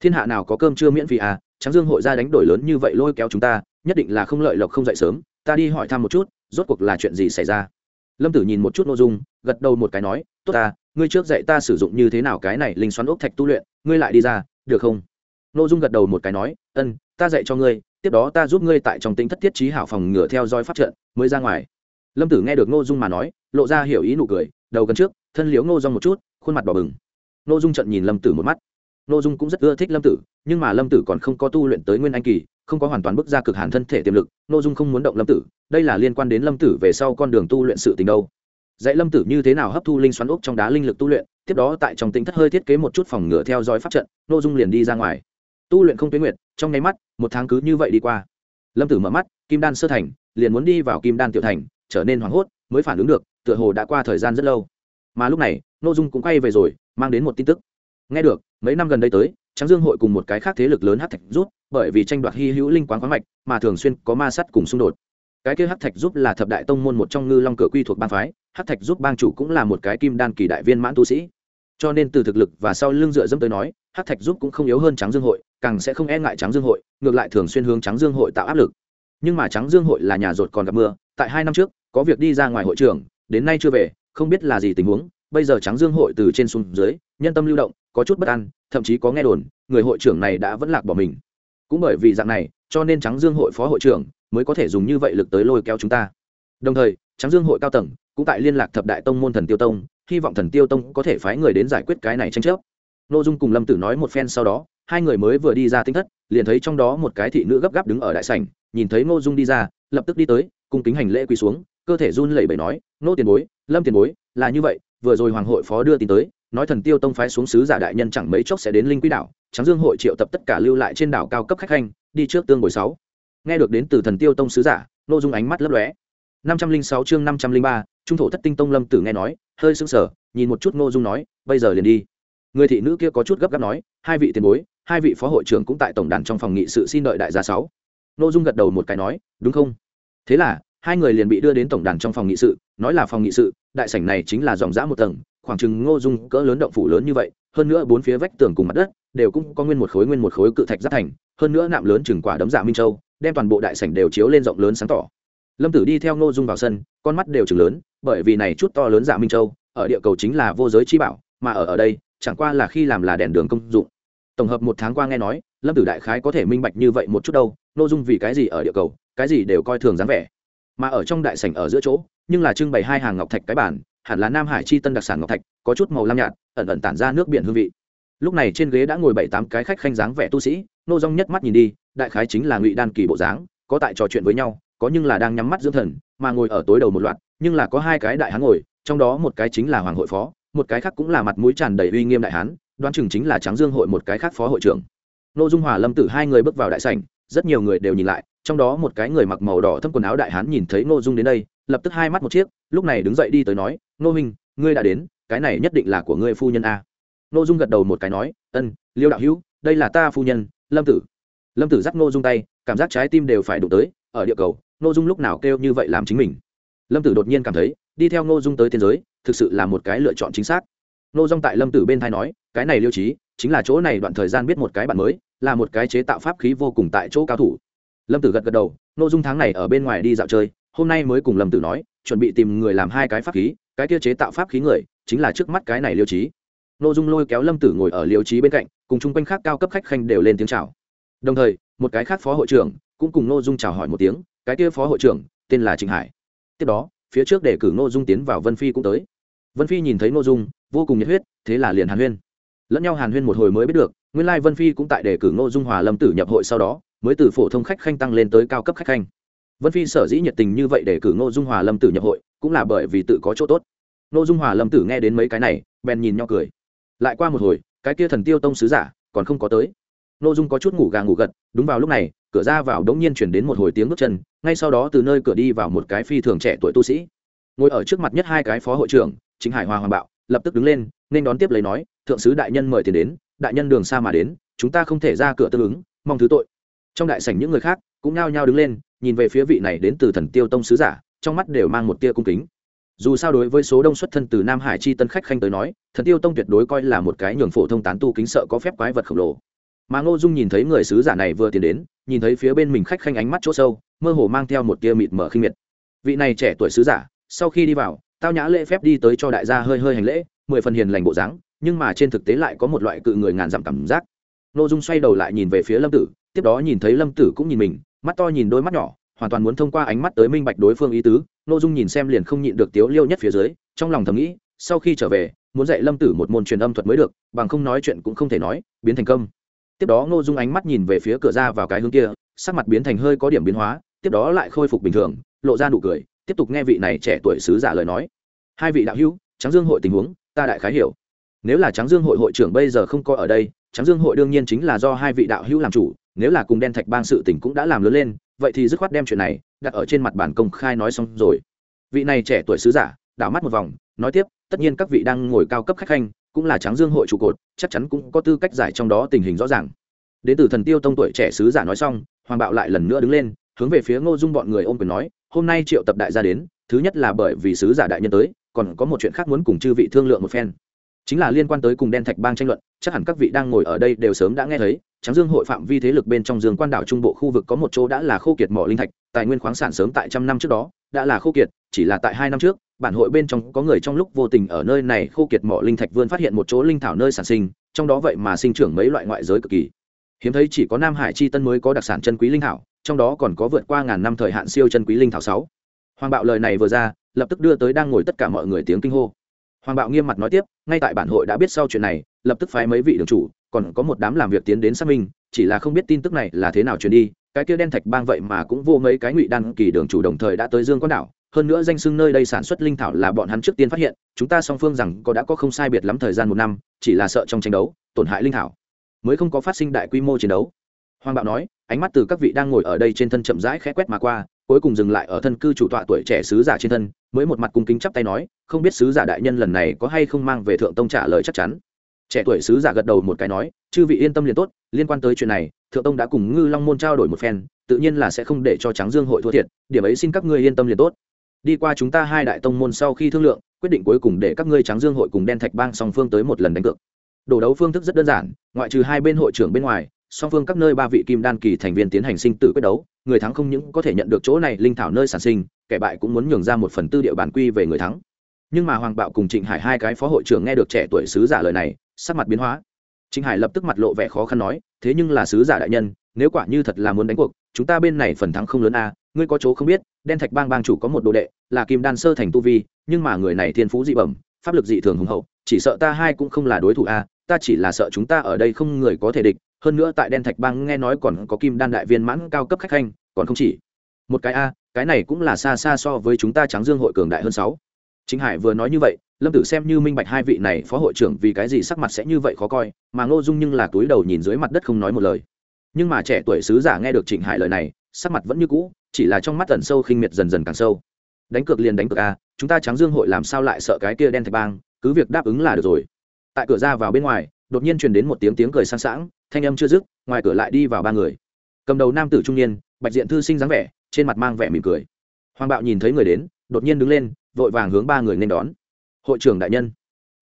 Thiên hạ nào có cơm chưa miễn phí à trắng dương hội ra đánh đổi lớn như vậy lôi kéo chúng ta, nhất định là không lợi lộc không dậy sớm, ta đi hỏi thăm một chút, rốt cuộc là chuyện gì xảy ra? Lâm tử nhìn một chút nội dung, gật đầu một cái nói, tốt ta, ngươi trước dạy ta sử dụng như thế nào cái này linh xoắn ốc thạch tu luyện, ngươi lại đi ra, được không? Nội dung gật đầu một cái nói, ân ta dạy cho ngươi, tiếp đó ta giúp ngươi tại trong tính thất thiết trí hảo phòng ngừa theo dõi phát trận, mới ra ngoài. Lâm tử nghe được ngô dung mà nói, lộ ra hiểu ý nụ cười, đầu gần trước, thân liếu ngô dung một chút, khuôn mặt đỏ bừng. Ngô dung trận nhìn lâm tử một mắt. Ngô dung cũng rất ưa thích lâm tử, nhưng mà lâm tử còn không có tu luyện tới nguyên anh kỳ, không có hoàn toàn bước ra cực hàn thân thể tiềm lực, ngô dung không muốn động lâm tử, đây là liên quan đến lâm tử về sau con đường tu luyện sự tình đâu. Dạy lâm tử như thế nào hấp thu linh xoắn ốc trong đá linh lực tu luyện, tiếp đó tại trong tính thất hơi thiết kế một chút phòng ngựa theo dõi pháp trận, ngô dung liền đi ra ngoài tu luyện không tuyến nguyệt, trong nháy mắt, một tháng cứ như vậy đi qua. Lâm tử mở mắt, kim đan sơ thành, liền muốn đi vào kim đan tiểu thành, trở nên hoảng hốt, mới phản ứng được, tựa hồ đã qua thời gian rất lâu. Mà lúc này n ô dung cũng quay về rồi, mang đến một tin tức. Nghe được, mấy năm gần đây tới trắng dương hội cùng một cái khác thế lực lớn hát thạch rút bởi vì tranh đoạt hy hữu linh quán khoáng mạch, mà thường xuyên có ma sắt cùng xung đột. Cái kia Hát thạch giúp là thập đại tông môn một trong ngư long cửa quy thuộc bang phái, Hát thạch giúp bang chủ cũng là một cái kim đan kỳ đại viên mãn tu sĩ. Cho nên từ thực lực và sau lưng dựa dẫm tới nói hắc thạch giúp cũng không yếu hơn trắng dương hội càng sẽ không e ngại trắng dương hội ngược lại thường xuyên hướng trắng dương hội tạo áp lực. Nhưng mà trắng dương hội là nhà rột còn gặp mưa tại hai năm trước có việc đi ra ngoài hội trường, đến nay chưa về không biết là gì tình huống bây giờ trắng dương hội từ trên xuống dưới nhân tâm lưu động có chút bất an thậm chí có nghe đồn người hội trưởng này đã vẫn lạc bỏ mình. Cũng bởi vì dạng này cho nên trắng dương hội phó hội trưởng mới có thể dùng như vậy lực tới lôi kéo chúng ta. Đồng thời trắng dương hội cao tầng cũng tại liên lạc thập đại tông môn thần tiêu tông hy vọng thần tiêu tông có thể phái người đến giải quyết cái này tranh chấp nội dung cùng lâm tử nói một phen sau đó, hai người mới vừa đi ra tinh thất, liền thấy trong đó một cái thị nữ gấp gáp đứng ở đại sảnh, nhìn thấy ngô dung đi ra, lập tức đi tới, cung kính hành lễ quỳ xuống, cơ thể run lẩy bẩy nói, nô tiền bối, lâm tiền bối, là như vậy, vừa rồi hoàng hội phó đưa tin tới, nói thần tiêu tông phái xuống sứ giả đại nhân chẳng mấy chốc sẽ đến linh Quy đảo, tráng dương hội triệu tập tất cả lưu lại trên đảo cao cấp khách khanh đi trước tương bồi sáu. Nghe được đến từ thần tiêu tông sứ giả, nô dung ánh mắt lấp lóe. Năm trăm linh sáu chương năm trăm linh ba, trung thổ thất tinh tông lâm tử nghe nói, hơi sững sờ, nhìn một chút nô dung nói, bây giờ liền đi người thị nữ kia có chút gấp gáp nói, hai vị tiền bối, hai vị phó hội trưởng cũng tại tổng đàn trong phòng nghị sự xin đợi đại gia sáu. Nô dung gật đầu một cái nói, đúng không? Thế là, hai người liền bị đưa đến tổng đàn trong phòng nghị sự. Nói là phòng nghị sự, đại sảnh này chính là dòng dã một tầng, khoảng chừng ngô dung cỡ lớn động phủ lớn như vậy, hơn nữa bốn phía vách tường cùng mặt đất đều cũng có nguyên một khối nguyên một khối cự thạch giáp thành, hơn nữa nạm lớn chừng quả đấm giả minh châu, đem toàn bộ đại sảnh đều chiếu lên rộng lớn sáng tỏ. Lâm tử đi theo ngô dung vào sân, con mắt đều chừng lớn, bởi vì này chút to lớn giả minh châu, ở địa cầu chính là vô giới chi bảo, mà ở ở đây chẳng qua là khi làm là đèn đường công dụng. Tổng hợp một tháng qua nghe nói, lâm tử đại khái có thể minh bạch như vậy một chút đâu nội dung vì cái gì ở địa cầu, cái gì đều coi thường dáng vẻ. Mà ở trong đại sảnh ở giữa chỗ, nhưng là trưng bày hai hàng ngọc thạch cái bản hẳn là nam hải chi tân đặc sản ngọc thạch, có chút màu lam nhạt, ẩn ẩn tản ra nước biển hương vị. Lúc này trên ghế đã ngồi bảy tám cái khách khanh dáng vẻ tu sĩ, nô rong nhất mắt nhìn đi, đại khái chính là ngụy đan kỳ bộ dáng, có tại trò chuyện với nhau, có nhưng là đang nhắm mắt dưỡng thần, mà ngồi ở tối đầu một loạt, nhưng là có hai cái đại hán ngồi, trong đó một cái chính là hoàng hội phó một cái khác cũng là mặt mũi tràn đầy uy nghiêm đại hán, đoán chừng chính là tráng dương hội một cái khác phó hội trưởng. Nô dung hòa lâm tử hai người bước vào đại sảnh, rất nhiều người đều nhìn lại, trong đó một cái người mặc màu đỏ thâm quần áo đại hán nhìn thấy ngô dung đến đây, lập tức hai mắt một chiếc, lúc này đứng dậy đi tới nói ngô minh ngươi đã đến, cái này nhất định là của ngươi phu nhân a. Ngô dung gật đầu một cái nói, ân, liêu đạo hữu, đây là ta phu nhân, lâm tử. Lâm tử dắt ngô dung tay, cảm giác trái tim đều phải đụng tới, ở địa cầu ngô dung lúc nào kêu như vậy làm chính mình. Lâm tử đột nhiên cảm thấy đi theo ngô dung tới thiên giới, thực sự là một cái lựa chọn chính xác. Ngô dung tại lâm tử bên thai nói, cái này liêu trí chính là chỗ này đoạn thời gian biết một cái bạn mới, là một cái chế tạo pháp khí vô cùng tại chỗ cao thủ. Lâm tử gật gật đầu, Ngô dung tháng này ở bên ngoài đi dạo chơi, hôm nay mới cùng lâm tử nói, chuẩn bị tìm người làm hai cái pháp khí, cái kia chế tạo pháp khí người, chính là trước mắt cái này liêu trí nội dung lôi kéo lâm tử ngồi ở liêu trí bên cạnh, cùng chung quanh khác cao cấp khách khanh đều lên tiếng chào. Đồng thời, một cái khác phó hội trưởng cũng cùng nội dung chào hỏi một tiếng, cái kia phó hội trưởng, tên là trịnh hải. Tiếp đó phía trước để cử Ngô dung tiến vào vân phi cũng tới. Vân phi nhìn thấy Ngô dung, vô cùng nhiệt huyết, thế là liền hàn huyên. Lẫn nhau hàn huyên một hồi mới biết được, nguyên lai vân phi cũng tại đề cử Ngô dung hòa lâm tử nhập hội sau đó, mới từ phổ thông khách khanh tăng lên tới cao cấp khách khanh. Vân phi sở dĩ nhiệt tình như vậy để cử ngô dung hòa lâm tử nhập hội, cũng là bởi vì tự có chỗ tốt. Ngô dung hòa lâm tử nghe đến mấy cái này, bèn nhìn nhau cười. Lại qua một hồi, cái kia thần tiêu tông sứ giả, còn không có tới. Nô dung có chút ngủ gà ngủ gật, đúng vào lúc này, cửa ra vào đống nhiên chuyển đến một hồi tiếng bước chân, ngay sau đó từ nơi cửa đi vào một cái phi thường trẻ tuổi tu sĩ. Ngồi ở trước mặt nhất hai cái phó hội trưởng, chính hải hòa hoàng bạo, lập tức đứng lên, nên đón tiếp lấy nói, thượng sứ đại nhân mời tiền đến, đại nhân đường xa mà đến, chúng ta không thể ra cửa tương ứng, mong thứ tội. Trong đại sảnh những người khác cũng nhao nhao đứng lên, nhìn về phía vị này đến từ thần tiêu tông sứ giả, trong mắt đều mang một tia cung kính. Dù sao đối với số đông xuất thân từ nam hải chi tân khách khanh tới nói, thần tiêu tông tuyệt đối coi là một cái nhường phổ thông tán tu kính sợ có phép quái vật khổng lồ mà ngô dung nhìn thấy người sứ giả này vừa tiến đến, nhìn thấy phía bên mình khách khanh ánh mắt chỗ sâu, mơ hồ mang theo một tia mịt mở khinh miệt. Vị này trẻ tuổi sứ giả, sau khi đi vào, tao nhã lễ phép đi tới cho đại gia hơi hơi hành lễ, mười phần hiền lành bộ dáng, nhưng mà trên thực tế lại có một loại cự người ngàn dặm cảm giác. Ngô dung xoay đầu lại nhìn về phía lâm tử, tiếp đó nhìn thấy lâm tử cũng nhìn mình, mắt to nhìn đôi mắt nhỏ, hoàn toàn muốn thông qua ánh mắt tới minh bạch đối phương ý tứ. Ngô dung nhìn xem liền không nhịn được tiếu liêu nhất phía dưới, trong lòng thầm nghĩ, sau khi trở về, muốn dạy lâm tử một môn truyền âm thuật mới được, bằng không nói chuyện cũng không thể nói, biến thành công tiếp đó ngô dung ánh mắt nhìn về phía cửa ra vào cái hướng kia, sắc mặt biến thành hơi có điểm biến hóa, tiếp đó lại khôi phục bình thường, lộ ra nụ cười, tiếp tục nghe vị này trẻ tuổi sứ giả lời nói. Hai vị đạo hữu trắng dương hội tình huống, ta đại khái hiểu. Nếu là trắng dương hội hội trưởng bây giờ không có ở đây trắng dương hội đương nhiên chính là do hai vị đạo hữu làm chủ, nếu là cùng đen thạch bang sự tỉnh cũng đã làm lớn lên, vậy thì dứt khoát đem chuyện này đặt ở trên mặt bản công khai nói xong rồi. Vị này trẻ tuổi sứ giả, đảo mắt một vòng, nói tiếp, tất nhiên các vị đang ngồi cao cấp khách khanh cũng là tráng dương hội trụ cột, chắc chắn cũng có tư cách giải trong đó tình hình rõ ràng. Đến từ thần tiêu tông tuổi trẻ sứ giả nói xong, hoàng bạo lại lần nữa đứng lên, hướng về phía ngô dung bọn người ôm quyền nói, hôm nay triệu tập đại gia đến, thứ nhất là bởi vì sứ giả đại nhân tới, còn có một chuyện khác muốn cùng chư vị thương lượng một phen. Chính là liên quan tới cùng đen thạch bang tranh luận, chắc hẳn các vị đang ngồi ở đây đều sớm đã nghe thấy, Tráng dương hội phạm vi thế lực bên trong dương quan đảo trung bộ khu vực có một chỗ đã là khô kiệt mỏ linh thạch, tài nguyên khoáng sản sớm tại trăm năm trước đó, đã là khô kiệt chỉ là tại hai năm trước, bản hội bên trong có người trong lúc vô tình ở nơi này khô kiệt mỏ linh thạch vươn phát hiện một chỗ linh thảo nơi sản sinh, trong đó vậy mà sinh trưởng mấy loại ngoại giới cực kỳ. Hiếm thấy chỉ có nam hải chi tân mới có đặc sản chân quý linh thảo, trong đó còn có vượt qua ngàn năm thời hạn siêu chân quý linh thảo sáu. Hoàng bạo lời này vừa ra, lập tức đưa tới đang ngồi tất cả mọi người tiếng kinh hô. Hoàng bạo nghiêm mặt nói tiếp, ngay tại bản hội đã biết sau chuyện này, lập tức phái mấy vị đường chủ, còn có một đám làm việc tiến đến xác minh, chỉ là không biết tin tức này là thế nào truyền đi, cái kia đen thạch bang vậy mà cũng vô mấy cái ngụy đan kỳ đường chủ đồng thời đã tới dương quan đảo hơn nữa danh xưng nơi đây sản xuất linh thảo là bọn hắn trước tiên phát hiện, chúng ta song phương rằng có đã có không sai biệt lắm thời gian một năm, chỉ là sợ trong tranh đấu, tổn hại linh thảo, mới không có phát sinh đại quy mô chiến đấu. Hoàng bạo nói, ánh mắt từ các vị đang ngồi ở đây trên thân chậm rãi khẽ quét mà qua, cuối cùng dừng lại ở thân cư chủ tọa tuổi trẻ sứ giả trên thân, mới một mặt cung kính chắp tay nói, không biết sứ giả đại nhân lần này có hay không mang về thượng tông trả lời chắc chắn. Trẻ tuổi sứ giả gật đầu một cái nói, chư vị yên tâm liền tốt, liên quan tới chuyện này, thượng tông đã cùng ngư long môn trao đổi một phen, tự nhiên là sẽ không để cho trắng dương hội thua thiệt, điểm ấy xin các ngươi yên tâm liền tốt đi qua chúng ta hai đại tông môn sau khi thương lượng, quyết định cuối cùng để các ngươi trắng dương hội cùng đen thạch bang song phương tới một lần đánh cược. Đổ đấu phương thức rất đơn giản, ngoại trừ hai bên hội trưởng bên ngoài, song phương các nơi ba vị kim đan kỳ thành viên tiến hành sinh tử quyết đấu, người thắng không những có thể nhận được chỗ này linh thảo nơi sản sinh, kẻ bại cũng muốn nhường ra một phần tư địa bản quy về người thắng. Nhưng mà hoàng bạo cùng trịnh hải hai cái phó hội trưởng nghe được trẻ tuổi sứ giả lời này, sắc mặt biến hóa. Trịnh hải lập tức mặt lộ vẻ khó khăn nói, thế nhưng là sứ giả đại nhân, nếu quả như thật là muốn đánh cuộc, chúng ta bên này phần thắng không lớn a ngươi có chỗ không biết, đen thạch bang bang chủ có một đồ đệ, là kim đan sơ thành tu vi, nhưng mà người này thiên phú dị bẩm, pháp lực dị thường hùng hậu, chỉ sợ ta hai cũng không là đối thủ a, ta chỉ là sợ chúng ta ở đây không người có thể địch, hơn nữa tại đen thạch bang nghe nói còn có kim đan đại viên mãn cao cấp khách khanh, còn không chỉ. Một cái a, cái này cũng là xa xa so với chúng ta trắng dương hội cường đại hơn sáu. Chính hải vừa nói như vậy, lâm tử xem như minh bạch hai vị này phó hội trưởng vì cái gì sắc mặt sẽ như vậy khó coi, mà ngô dung nhưng là túi đầu nhìn dưới mặt đất không nói một lời. Nhưng mà trẻ tuổi sứ giả nghe được trịnh hải lời này, sắc mặt vẫn như cũ chỉ là trong mắt tần sâu khinh miệt dần dần càng sâu. Đánh cược liền đánh cược a, chúng ta trắng dương hội làm sao lại sợ cái kia đen thạch bang, cứ việc đáp ứng là được rồi. Tại cửa ra vào bên ngoài, đột nhiên truyền đến một tiếng tiếng cười sang sảng, thanh âm chưa dứt, ngoài cửa lại đi vào ba người. Cầm đầu nam tử trung niên, bạch diện thư sinh dáng vẻ, trên mặt mang vẻ mỉm cười. Hoàng bạo nhìn thấy người đến, đột nhiên đứng lên, vội vàng hướng ba người nên đón. Hội trưởng đại nhân,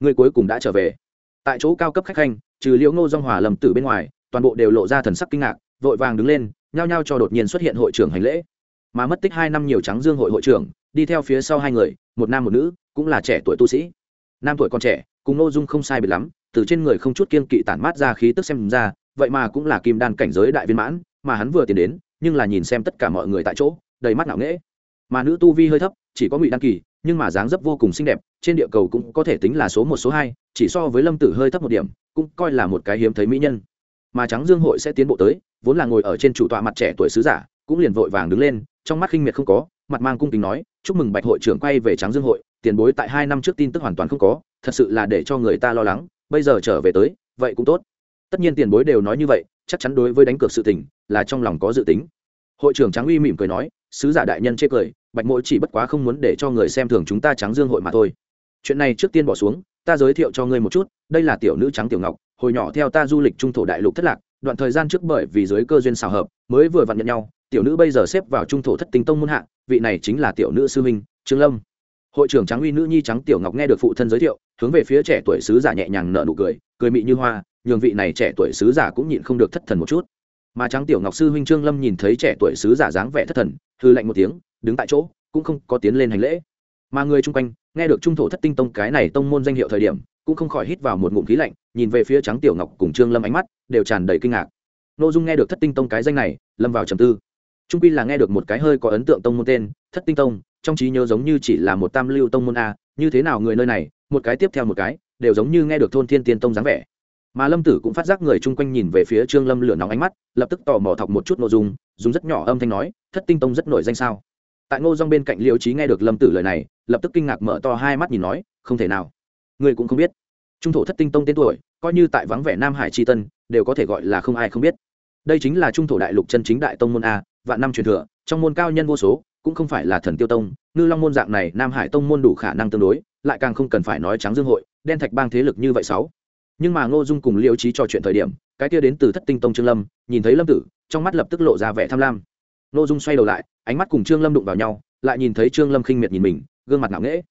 người cuối cùng đã trở về. Tại chỗ cao cấp khách khanh, trừ liễu ngô dong hòa lầm tử bên ngoài, toàn bộ đều lộ ra thần sắc kinh ngạc, vội vàng đứng lên, nhao nhao cho đột nhiên xuất hiện hội trưởng hành lễ mà mất tích hai năm nhiều trắng dương hội hội trưởng, đi theo phía sau hai người, một nam một nữ, cũng là trẻ tuổi tu sĩ. Nam tuổi còn trẻ, cùng ngô dung không sai biệt lắm, từ trên người không chút kiên kỵ tản mát ra khí tức xem ra, vậy mà cũng là kim đan cảnh giới đại viên mãn, mà hắn vừa tiến đến, nhưng là nhìn xem tất cả mọi người tại chỗ, đầy mắt ngạo nghễ. Mà nữ tu vi hơi thấp, chỉ có ngụy đan kỳ, nhưng mà dáng dấp vô cùng xinh đẹp, trên địa cầu cũng có thể tính là số một, số hai, chỉ so với lâm tử hơi thấp một điểm, cũng coi là một cái hiếm thấy mỹ nhân. Mà trắng dương hội sẽ tiến bộ tới, vốn là ngồi ở trên chủ tọa mặt trẻ tuổi sứ giả, cũng liền vội vàng đứng lên trong mắt khinh miệt không có, mặt mang cung kính nói, chúc mừng bạch hội trưởng quay về trắng dương hội, tiền bối tại hai năm trước tin tức hoàn toàn không có, thật sự là để cho người ta lo lắng, bây giờ trở về tới, vậy cũng tốt. Tất nhiên tiền bối đều nói như vậy, chắc chắn đối với đánh cược sự tình là trong lòng có dự tính. Hội trưởng trắng uy mỉm cười nói, sứ giả đại nhân chê cười, bạch mỗi chỉ bất quá không muốn để cho người xem thường chúng ta trắng dương hội mà thôi. Chuyện này trước tiên bỏ xuống, ta giới thiệu cho ngươi một chút, đây là tiểu nữ trắng tiểu ngọc, hồi nhỏ theo ta du lịch trung thổ đại lục thất lạc, đoạn thời gian trước bởi vì giới cơ duyên xào hợp, mới vừa vặn nhận nhau tiểu nữ bây giờ xếp vào trung thổ thất tinh tông môn hạng vị này chính là tiểu nữ sư huynh, trương lâm. Hội trưởng trắng uy nữ nhi trắng tiểu ngọc nghe được phụ thân giới thiệu, hướng về phía trẻ tuổi sứ giả nhẹ nhàng nở nụ cười cười mị như hoa, nhường vị này trẻ tuổi sứ giả cũng nhịn không được thất thần một chút. Mà trắng tiểu ngọc sư huynh trương lâm nhìn thấy trẻ tuổi sứ giả dáng vẻ thất thần hư lạnh một tiếng, đứng tại chỗ, cũng không có tiến lên hành lễ. Mà người chung quanh, nghe được trung thổ thất tinh tông cái này tông môn danh hiệu thời điểm, cũng không khỏi hít vào một ngụm khí lạnh, nhìn về phía trắng tiểu ngọc cùng trương lâm ánh mắt, đều tràn đầy kinh ngạc. Nội dung nghe được thất tinh tông cái danh này, lâm vào trầm tư trung quy là nghe được một cái hơi có ấn tượng tông môn tên, thất tinh tông, trong trí nhớ giống như chỉ là một tam lưu tông môn a, như thế nào người nơi này, một cái tiếp theo một cái, đều giống như nghe được thôn thiên tiên tông dáng vẻ. Mà lâm tử cũng phát giác người chung quanh nhìn về phía trương lâm lửa nóng ánh mắt, lập tức tò mò thọc một chút nội dung, dùng rất nhỏ âm thanh nói, thất tinh tông rất nổi danh sao? Tại ngô dong bên cạnh liêu trí nghe được lâm tử lời này, lập tức kinh ngạc mở to hai mắt nhìn nói, không thể nào. Người cũng không biết. Trung thổ thất tinh tông tên tuổi, coi như tại vắng vẻ nam hải tri tân, đều có thể gọi là không ai không biết. Đây chính là trung thổ đại lục chân chính đại tông môn a vạn năm truyền thừa, trong môn cao nhân vô số, cũng không phải là thần tiêu tông, ngư long môn dạng này nam hải tông môn đủ khả năng tương đối, lại càng không cần phải nói trắng dương hội, đen thạch bang thế lực như vậy sáu. Nhưng mà ngô dung cùng liêu trí trò chuyện thời điểm, cái kia đến từ thất tinh tông trương lâm, nhìn thấy lâm tử, trong mắt lập tức lộ ra vẻ tham lam. Ngô dung xoay đầu lại, ánh mắt cùng trương lâm đụng vào nhau, lại nhìn thấy trương lâm khinh miệt nhìn mình, gương mặt ngạo nghễ.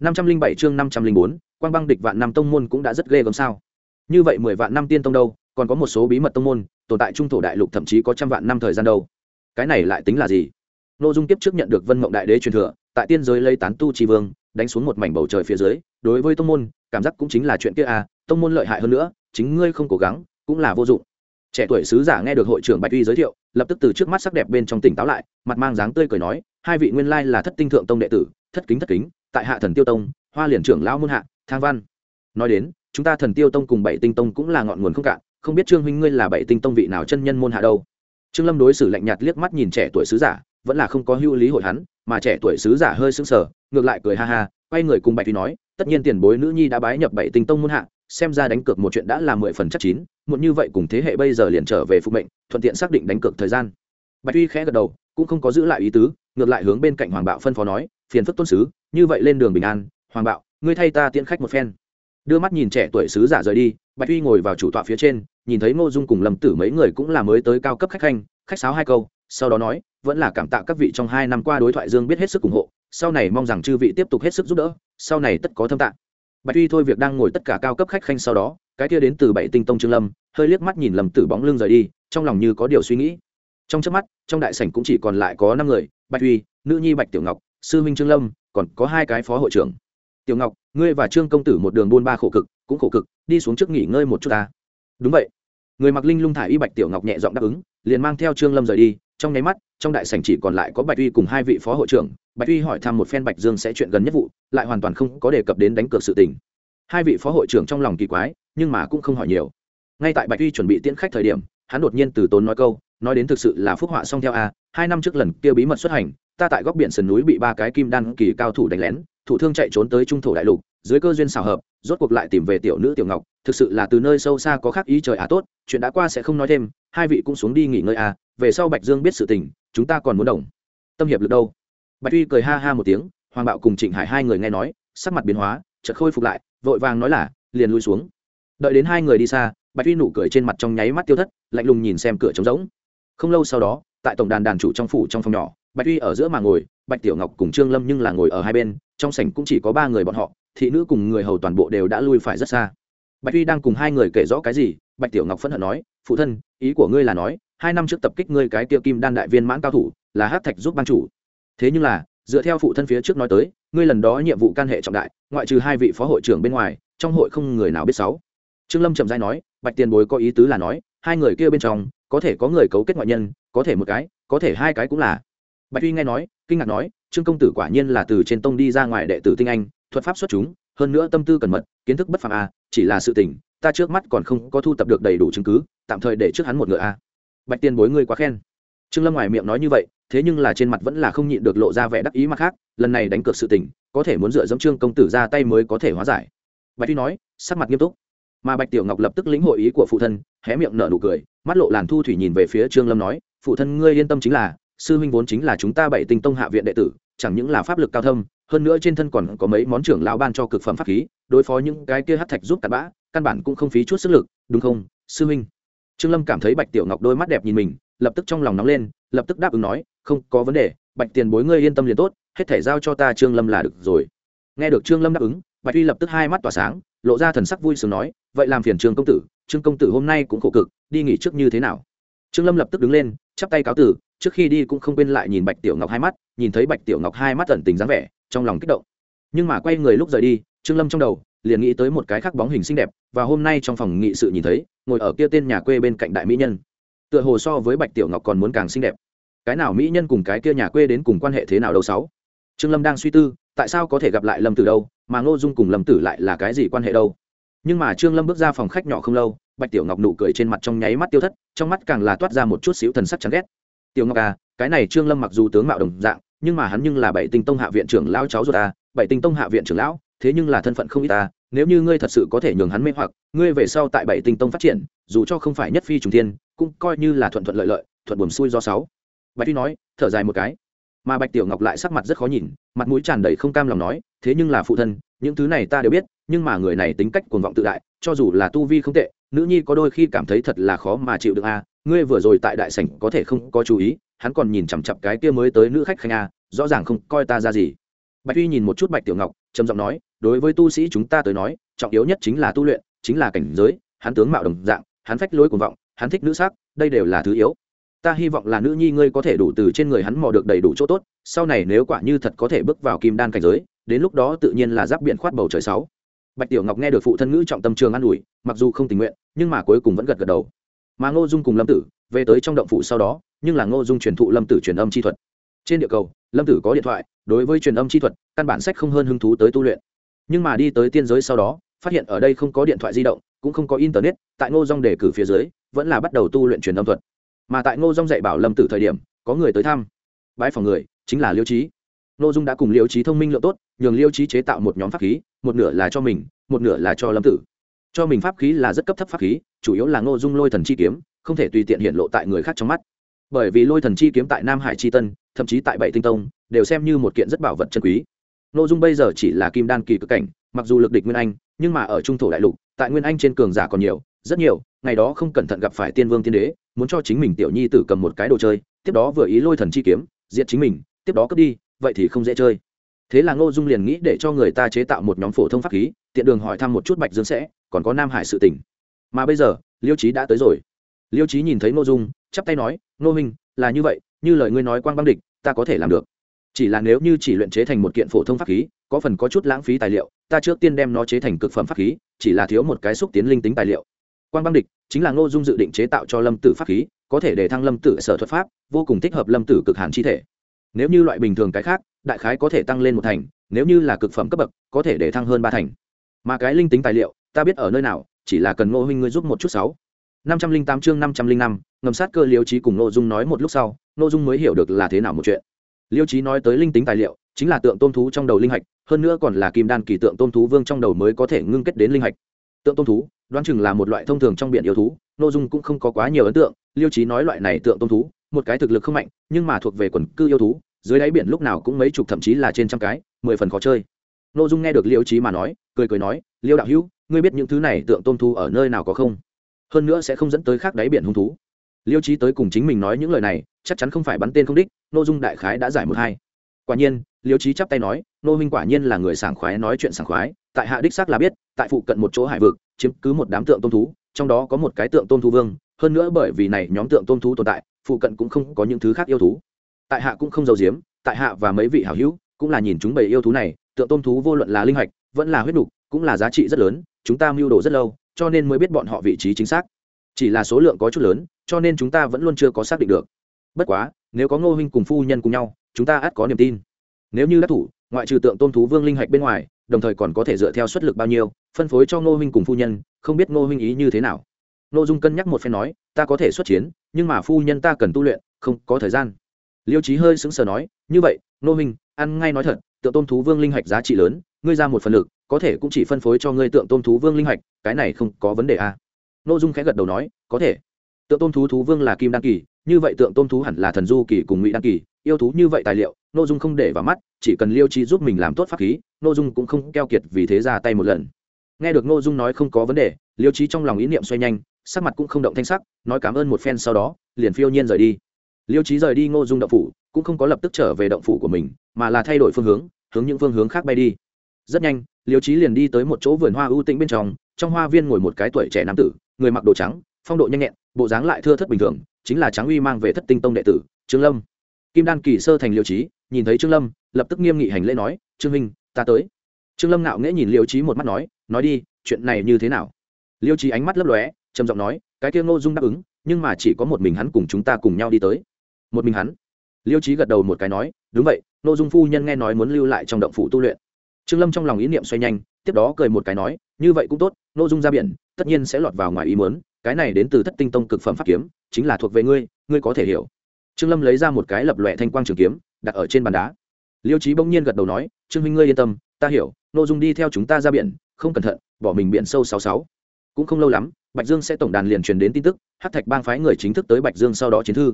Năm trăm linh bảy chương năm trăm linh bốn, quang băng địch vạn năm tông môn cũng đã rất ghê gớm sao? Như vậy mười vạn năm tiên tông đâu, còn có một số bí mật tông môn, tồn tại trung thổ đại lục thậm chí có trăm vạn năm thời gian đâu cái này lại tính là gì? Nội dung tiếp trước nhận được vân mộng đại đế truyền thừa, tại tiên giới lấy tán tu tri vương, đánh xuống một mảnh bầu trời phía dưới, đối với tông môn, cảm giác cũng chính là chuyện kia à tông môn lợi hại hơn nữa, chính ngươi không cố gắng, cũng là vô dụng. Trẻ tuổi sứ giả nghe được hội trưởng bạch uy giới thiệu, lập tức từ trước mắt sắc đẹp bên trong tỉnh táo lại, mặt mang dáng tươi cười nói, hai vị nguyên lai là thất tinh thượng tông đệ tử, thất kính thất kính, tại hạ thần tiêu tông, hoa liền trưởng lão môn hạ, thang văn. Nói đến, chúng ta thần tiêu tông cùng bảy tinh tông cũng là ngọn nguồn không cạn, không biết trương huynh ngươi là bảy tinh tông vị nào chân nhân môn hạ đâu trương lâm đối xử lạnh nhạt liếc mắt nhìn trẻ tuổi sứ giả, vẫn là không có hưu lý hội hắn, mà trẻ tuổi sứ giả hơi sững sờ, ngược lại cười ha ha, quay người cùng bạch thúy nói, tất nhiên tiền bối nữ nhi đã bái nhập bảy tinh tông muôn hạ, xem ra đánh cược một chuyện đã là mười phần chắc chín, muộn như vậy cùng thế hệ bây giờ liền trở về phục mệnh, thuận tiện xác định đánh cược thời gian. Bạch Tuy khẽ gật đầu, cũng không có giữ lại ý tứ, ngược lại hướng bên cạnh hoàng bạo phân phó nói, phiền phức tôn sứ, như vậy lên đường bình an, hoàng bạo, ngươi thay ta tiễn khách một phen. Đưa mắt nhìn trẻ tuổi sứ giả rời đi bạch uy ngồi vào chủ tọa phía trên, nhìn thấy ngô dung cùng lâm tử mấy người cũng là mới tới cao cấp khách khanh, khách sáo hai câu, sau đó nói, vẫn là cảm tạ các vị trong hai năm qua đối thoại dương biết hết sức ủng hộ, sau này mong rằng chư vị tiếp tục hết sức giúp đỡ, sau này tất có thâm tạng bạch uy thôi việc đang ngồi tất cả cao cấp khách khanh sau đó, cái kia đến từ bảy tinh tông trương lâm, hơi liếc mắt nhìn lầm tử bóng lưng rời đi, trong lòng như có điều suy nghĩ. Trong trước mắt, trong đại sảnh cũng chỉ còn lại có năm người, bạch uy, nữ nhi bạch tiểu ngọc, sư minh trương lâm, còn có hai cái phó hội trưởng. Tiểu ngọc, ngươi và trương công tử một đường buôn ba khổ cực cũng khổ cực, đi xuống trước nghỉ ngơi một chút ta. Đúng vậy. Người mặc linh lung thả y bạch tiểu ngọc nhẹ giọng đáp ứng, liền mang theo trương lâm rời đi. Trong nháy mắt, trong đại sảnh chỉ còn lại có bạch uy cùng hai vị phó hội trưởng. Bạch uy hỏi thăm một phen bạch dương sẽ chuyện gần nhất vụ, lại hoàn toàn không có đề cập đến đánh cược sự tình. Hai vị phó hội trưởng trong lòng kỳ quái, nhưng mà cũng không hỏi nhiều. Ngay tại bạch uy chuẩn bị tiễn khách thời điểm, hắn đột nhiên từ tốn nói câu, nói đến thực sự là phúc họa xong theo a, hai năm trước lần kia bí mật xuất hành, ta tại góc biển sườn núi bị ba cái kim đan kỳ cao thủ đánh lén, thủ thương chạy trốn tới trung thổ đại lục dưới cơ duyên xào hợp, rốt cuộc lại tìm về tiểu nữ tiểu ngọc, thực sự là từ nơi sâu xa có khác ý trời à tốt, chuyện đã qua sẽ không nói thêm, hai vị cũng xuống đi nghỉ ngơi à về sau bạch dương biết sự tình, chúng ta còn muốn đồng. Tâm hiệp lực đâu? Bạch uy cười ha ha một tiếng, hoàng bạo cùng trịnh hải hai người nghe nói, sắc mặt biến hóa, chợt khôi phục lại, vội vàng nói là, liền lui xuống. Đợi đến hai người đi xa, bạch uy nụ cười trên mặt trong nháy mắt tiêu thất, lạnh lùng nhìn xem cửa trống rỗng. Không lâu sau đó, tại tổng đàn đàn chủ trong phủ trong phòng nhỏ, bạch uy ở giữa mà ngồi, bạch tiểu ngọc cùng trương lâm nhưng là ngồi ở hai bên, trong sảnh cũng chỉ có ba người bọn họ thị nữ cùng người hầu toàn bộ đều đã lui phải rất xa. Bạch uy đang cùng hai người kể rõ cái gì, bạch tiểu ngọc phẫn hận nói, phụ thân, ý của ngươi là nói, hai năm trước tập kích ngươi cái tiêu kim đan đại viên mãn cao thủ, là hát thạch giúp ban chủ. Thế nhưng là, dựa theo phụ thân phía trước nói tới, ngươi lần đó nhiệm vụ can hệ trọng đại, ngoại trừ hai vị phó hội trưởng bên ngoài, trong hội không người nào biết sáu. Trương lâm chậm dai nói, bạch tiền bối có ý tứ là nói, hai người kia bên trong, có thể có người cấu kết ngoại nhân, có thể một cái, có thể hai cái cũng là. Bạch uy nghe nói, kinh ngạc nói, trương công tử quả nhiên là từ trên tông đi ra ngoài đệ tử tinh anh thuật pháp xuất chúng, hơn nữa tâm tư cẩn mật, kiến thức bất phàm a chỉ là sự tình, ta trước mắt còn không có thu tập được đầy đủ chứng cứ, tạm thời để trước hắn một ngựa a bạch tiền bối ngươi quá khen. Trương lâm ngoài miệng nói như vậy, thế nhưng là trên mặt vẫn là không nhịn được lộ ra vẻ đắc ý mặt khác, lần này đánh cược sự tình, có thể muốn dựa dẫm trương công tử ra tay mới có thể hóa giải. Bạch tuy nói, sắc mặt nghiêm túc. Mà bạch tiểu ngọc lập tức lĩnh hội ý của phụ thân, hé miệng nở nụ cười, mắt lộ làn thu thủy nhìn về phía trương lâm nói, phụ thân ngươi yên tâm chính là, sư huynh vốn chính là chúng ta bảy tinh tông hạ viện đệ tử, chẳng những là pháp lực cao thâm hơn nữa trên thân còn có mấy món trưởng lão ban cho cực phẩm pháp khí, đối phó những cái kia hắc thạch giúp cặn bã, căn bản cũng không phí chút sức lực, đúng không, sư huynh? Trương lâm cảm thấy bạch tiểu ngọc đôi mắt đẹp nhìn mình, lập tức trong lòng nóng lên, lập tức đáp ứng nói, không có vấn đề, bạch tiền bối ngươi yên tâm liền tốt, hết thể giao cho ta trương lâm là được rồi. Nghe được trương lâm đáp ứng, bạch uy lập tức hai mắt tỏa sáng, lộ ra thần sắc vui sướng nói, vậy làm phiền trương công tử, trương công tử hôm nay cũng khổ cực, đi nghỉ trước như thế nào? Trương lâm lập tức đứng lên, chắp tay cáo tử, trước khi đi cũng không quên lại nhìn bạch tiểu ngọc hai mắt, nhìn thấy bạch tiểu ngọc hai mắt ẩn tình dáng vẻ trong lòng kích động. Nhưng mà quay người lúc rời đi, trương lâm trong đầu, liền nghĩ tới một cái khác bóng hình xinh đẹp, và hôm nay trong phòng nghị sự nhìn thấy, ngồi ở kia tên nhà quê bên cạnh đại mỹ nhân. Tựa hồ so với bạch tiểu ngọc còn muốn càng xinh đẹp. Cái nào mỹ nhân cùng cái kia nhà quê đến cùng quan hệ thế nào đâu sáu? Trương lâm đang suy tư, tại sao có thể gặp lại lâm tử đâu, mà ngô dung cùng lâm tử lại là cái gì quan hệ đâu? Nhưng mà trương lâm bước ra phòng khách nhỏ không lâu, bạch tiểu ngọc nụ cười trên mặt trong nháy mắt tiêu thất, trong mắt càng là toát ra một chút xíu thần sắc chán ghét. Tiểu ngọc à cái này trương lâm mặc dù tướng mạo đồng dạng nhưng mà hắn nhưng là bảy tinh tông hạ viện trưởng lão cháu ruột ta, bảy tinh tông hạ viện trưởng lão, thế nhưng là thân phận không ít ta, nếu như ngươi thật sự có thể nhường hắn mê hoặc, ngươi về sau tại bảy tinh tông phát triển, dù cho không phải nhất phi trùng thiên, cũng coi như là thuận thuận lợi lợi, thuận buồm xuôi do sáu. Bạch tuy nói, thở dài một cái. Mà bạch tiểu ngọc lại sắc mặt rất khó nhìn, mặt mũi tràn đầy không cam lòng nói, thế nhưng là phụ thân, những thứ này ta đều biết, nhưng mà người này tính cách cuồng vọng tự đại, cho dù là tu vi không tệ, nữ nhi có đôi khi cảm thấy thật là khó mà chịu được a ngươi vừa rồi tại đại sảnh có thể không có chú ý, hắn còn nhìn chằm chặp cái kia mới tới nữ khách khanh a, rõ ràng không coi ta ra gì. Bạch uy nhìn một chút bạch tiểu ngọc, trầm giọng nói, đối với tu sĩ chúng ta tới nói, trọng yếu nhất chính là tu luyện, chính là cảnh giới, hắn tướng mạo đồng dạng, hắn phách lối cuồng vọng, hắn thích nữ sắc, đây đều là thứ yếu. Ta hy vọng là nữ nhi ngươi có thể đủ từ trên người hắn mò được đầy đủ chỗ tốt, sau này nếu quả như thật có thể bước vào kim đan cảnh giới, đến lúc đó tự nhiên là giáp biện khoát bầu trời sáu. Bạch tiểu ngọc nghe được phụ thân ngữ trọng tâm trường an ủi, mặc dù không tình nguyện, nhưng mà cuối cùng vẫn gật gật đầu mà ngô dung cùng lâm tử về tới trong động phủ sau đó, nhưng là ngô dung truyền thụ lâm tử truyền âm chi thuật. Trên địa cầu, lâm tử có điện thoại, đối với truyền âm chi thuật, căn bản sách không hơn hứng thú tới tu luyện. Nhưng mà đi tới tiên giới sau đó, phát hiện ở đây không có điện thoại di động, cũng không có internet, tại ngô dung đề cử phía dưới, vẫn là bắt đầu tu luyện truyền âm thuật. Mà tại ngô dung dạy bảo lâm tử thời điểm, có người tới thăm. Bãi phòng người, chính là liêu trí ngô dung đã cùng liêu trí thông minh lượng tốt, nhường liêu trí chế tạo một nhóm pháp khí, một nửa là cho mình, một nửa là cho lâm tử cho mình pháp khí là rất cấp thấp pháp khí, chủ yếu là ngô dung lôi thần chi kiếm, không thể tùy tiện hiện lộ tại người khác trong mắt. Bởi vì lôi thần chi kiếm tại nam hải chi tân, thậm chí tại bảy tinh tông, đều xem như một kiện rất bảo vật chân quý. Nội dung bây giờ chỉ là kim đan kỳ cực cảnh, mặc dù lực địch nguyên anh, nhưng mà ở trung thổ đại lục, tại nguyên anh trên cường giả còn nhiều, rất nhiều, ngày đó không cẩn thận gặp phải tiên vương tiên đế, muốn cho chính mình tiểu nhi tử cầm một cái đồ chơi, tiếp đó vừa ý lôi thần chi kiếm, diệt chính mình, tiếp đó cướp đi, vậy thì không dễ chơi thế là ngô dung liền nghĩ để cho người ta chế tạo một nhóm phổ thông pháp khí, tiện đường hỏi thăm một chút bạch dương sẽ, còn có nam hải sự tỉnh mà bây giờ, liêu trí đã tới rồi. Liêu trí nhìn thấy ngô dung, chắp tay nói, ngô minh là như vậy, như lời ngươi nói quang băng địch, ta có thể làm được. Chỉ là nếu như chỉ luyện chế thành một kiện phổ thông pháp khí, có phần có chút lãng phí tài liệu, ta trước tiên đem nó chế thành cực phẩm pháp khí, chỉ là thiếu một cái xúc tiến linh tính tài liệu. Quang băng địch chính là ngô dung dự định chế tạo cho lâm tử pháp khí, có thể để thăng lâm tử sở thuật pháp, vô cùng thích hợp lâm tử cực hàn chi thể. Nếu như loại bình thường cái khác đại khái có thể tăng lên một thành, nếu như là cực phẩm cấp bậc, có thể để thăng hơn ba thành. Mà cái linh tính tài liệu, ta biết ở nơi nào, chỉ là cần ngô huynh ngươi giúp một chút sáu. Năm trăm linh tám chương năm trăm linh năm, ngầm sát cơ liêu trí cùng ngô dung nói một lúc sau, ngô dung mới hiểu được là thế nào một chuyện. Liêu trí nói tới linh tính tài liệu, chính là tượng tôn thú trong đầu linh hạch, hơn nữa còn là kim đan kỳ tượng tôn thú vương trong đầu mới có thể ngưng kết đến linh hạch. Tượng tôn thú, đoán chừng là một loại thông thường trong biển yêu thú nội dung cũng không có quá nhiều ấn tượng, liêu trí nói loại này tượng tôn thú, một cái thực lực không mạnh, nhưng mà thuộc về quần cư yêu thú dưới đáy biển lúc nào cũng mấy chục thậm chí là trên trăm cái, mười phần khó chơi. Nội dung nghe được liêu trí mà nói, cười cười nói, liêu đạo hữu, ngươi biết những thứ này tượng tôn thú ở nơi nào có không? Hơn nữa sẽ không dẫn tới khác đáy biển hung thú. Liêu trí tới cùng chính mình nói những lời này, chắc chắn không phải bắn tên không đích nội dung đại khái đã giải một hai. Quả nhiên, liêu trí chắp tay nói, nô minh quả nhiên là người sảng khoái nói chuyện sảng khoái, tại hạ đích xác là biết, tại phụ cận một chỗ hải vực, chiếm cứ một đám tượng tôn thú, trong đó có một cái tượng tôn thú vương, hơn nữa bởi vì này nhóm tượng tôn thú tồn tại, phụ cận cũng không có những thứ khác yêu thú tại hạ cũng không giàu diếm tại hạ và mấy vị hảo hữu cũng là nhìn chúng bầy yêu thú này, tượng tôn thú vô luận là linh hạch, vẫn là huyết đục cũng là giá trị rất lớn, chúng ta mưu đồ rất lâu, cho nên mới biết bọn họ vị trí chính xác. Chỉ là số lượng có chút lớn, cho nên chúng ta vẫn luôn chưa có xác định được. Bất quá, nếu có ngô huynh cùng phu nhân cùng nhau, chúng ta ắt có niềm tin. Nếu như đắc thủ, ngoại trừ tượng tôn thú vương linh hạch bên ngoài, đồng thời còn có thể dựa theo suất lực bao nhiêu, phân phối cho ngô huynh cùng phu nhân, không biết ngô huynh ý như thế nào. Ngô dung cân nhắc một phen nói, ta có thể xuất chiến, nhưng mà phu nhân ta cần tu luyện, không có thời gian liêu trí hơi sững sờ nói, như vậy, nô huynh ăn ngay nói thật, tượng tôn thú vương linh hạch giá trị lớn, ngươi ra một phần lực, có thể cũng chỉ phân phối cho ngươi tượng tôn thú vương linh hạch, cái này không có vấn đề à. Nô dung khẽ gật đầu nói, có thể. Tượng tôn thú thú vương là kim đan kỳ, như vậy tượng tôn thú hẳn là thần du kỳ cùng ngụy đan kỳ, yêu thú như vậy tài liệu, Nô dung không để vào mắt, chỉ cần liêu Chí giúp mình làm tốt pháp khí, Nô dung cũng không keo kiệt vì thế ra tay một lần. Nghe được Nô dung nói không có vấn đề, liêu trí trong lòng ý niệm xoay nhanh, sắc mặt cũng không động thanh sắc, nói cảm ơn một phen sau đó, liền phiêu nhiên rời đi liêu trí rời đi ngô dung động phủ, cũng không có lập tức trở về động phủ của mình, mà là thay đổi phương hướng hướng những phương hướng khác bay đi. Rất nhanh, liêu trí liền đi tới một chỗ vườn hoa ưu tĩnh bên trong trong hoa viên ngồi một cái tuổi trẻ nam tử, người mặc đồ trắng, phong độ nhanh nhẹn, bộ dáng lại thưa thất bình thường, chính là tráng uy mang về thất tinh tông đệ tử, trương lâm. Kim đan kỳ sơ thành liêu trí nhìn thấy trương lâm, lập tức nghiêm nghị hành lễ nói, trương minh ta tới. Trương lâm ngạo nghễ nhìn liêu trí một mắt nói nói đi, chuyện này như thế nào? Liêu trí ánh mắt lấp lóe, trầm giọng nói, cái kia ngô dung đáp ứng, nhưng mà chỉ có một mình hắn cùng chúng ta cùng nhau đi tới một mình hắn. Liêu trí gật đầu một cái nói, đúng vậy ngô dung phu nhân nghe nói muốn lưu lại trong động phủ tu luyện. Trương lâm trong lòng ý niệm xoay nhanh, tiếp đó cười một cái nói, như vậy cũng tốt ngô dung ra biển, tất nhiên sẽ lọt vào ngoài ý muốn, cái này đến từ thất tinh tông cực phẩm pháp kiếm, chính là thuộc về ngươi ngươi có thể hiểu. Trương lâm lấy ra một cái lập lòe thanh quang trường kiếm, đặt ở trên bàn đá. Liêu trí bỗng nhiên gật đầu nói, trương minh ngươi yên tâm, ta hiểu nội dung đi theo chúng ta ra biển, không cẩn thận, bỏ mình biển sâu sáu sáu. Cũng không lâu lắm, bạch dương sẽ tổng đàn liền truyền đến tin tức hát thạch bang phái người chính thức tới bạch dương sau đó chiến thư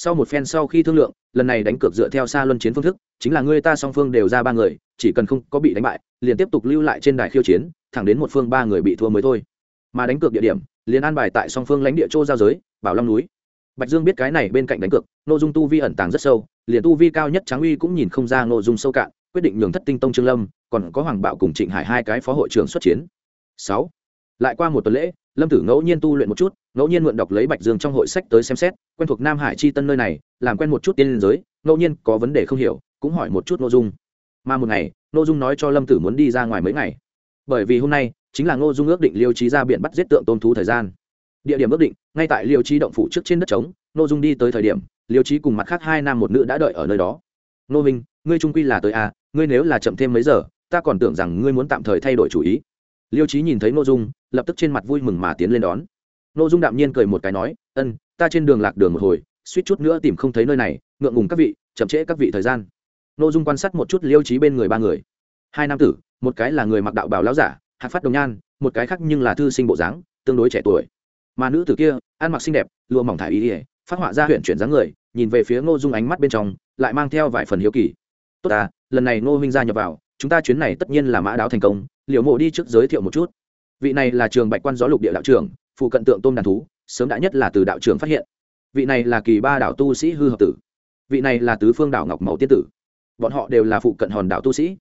sau một phen sau khi thương lượng, lần này đánh cược dựa theo xa luân chiến phương thức, chính là ngươi ta song phương đều ra ba người, chỉ cần không có bị đánh bại, liền tiếp tục lưu lại trên đài khiêu chiến, thẳng đến một phương ba người bị thua mới thôi. Mà đánh cược địa điểm, liền an bài tại song phương lãnh địa châu giao giới, bảo long núi. Bạch dương biết cái này bên cạnh đánh cược nội dung tu vi ẩn tàng rất sâu, liền tu vi cao nhất tráng uy cũng nhìn không ra nội dung sâu cạn, quyết định nhường thất tinh tông trương lâm, còn có hoàng bạo cùng trịnh hải hai cái phó hội trưởng xuất chiến. Sáu. Lại qua một tuần lễ lâm tử ngẫu nhiên tu luyện một chút, ngẫu nhiên mượn đọc lấy bạch dương trong hội sách tới xem xét, quen thuộc nam hải chi tân nơi này, làm quen một chút tiên liên giới, ngẫu nhiên có vấn đề không hiểu, cũng hỏi một chút nội dung. Mà một ngày nội dung nói cho lâm tử muốn đi ra ngoài mấy ngày. Bởi vì hôm nay, chính là ngô dung ước định liêu trí ra biển bắt giết tượng tôn thú thời gian. Địa điểm ước định, ngay tại liêu trí động phủ trước trên đất trống, ngô dung đi tới thời điểm, liêu trí cùng mặt khác hai nam một nữ đã đợi ở nơi đó. Ngô minh ngươi trung quy là tới à ngươi nếu là chậm thêm mấy giờ, ta còn tưởng rằng ngươi muốn tạm thời thay đổi chủ ý. Liêu trí nhìn thấy ngô dung lập tức trên mặt vui mừng mà tiến lên đón. Ngô dung đạm nhiên cười một cái nói, ân, ta trên đường lạc đường một hồi, suýt chút nữa tìm không thấy nơi này, ngượng ngùng các vị, chậm trễ các vị thời gian. Ngô dung quan sát một chút liêu trí bên người ba người. Hai nam tử, một cái là người mặc đạo bào lão giả, hạc phát đồng nhan, một cái khác nhưng là thư sinh bộ dáng, tương đối trẻ tuổi. Mà nữ tử kia, ăn mặc xinh đẹp, lụa mỏng thải ý ỉa phát họa ra huyện chuyển dáng người, nhìn về phía ngô dung ánh mắt bên trong, lại mang theo vài phần hiếu kỳ. Tốt à lần này ngô huynh gia nhập vào, chúng ta chuyến này tất nhiên là mã đáo thành công liệu mộ đi trước giới thiệu một chút vị này là trường bạch quan gió lục địa đạo trưởng, phụ cận tượng tôm đàn thú, sớm đã nhất là từ đạo trưởng phát hiện. Vị này là kỳ ba đảo tu sĩ hư hợp tử. Vị này là tứ phương đảo ngọc mẫu tiên tử. Bọn họ đều là phụ cận hòn đảo tu sĩ.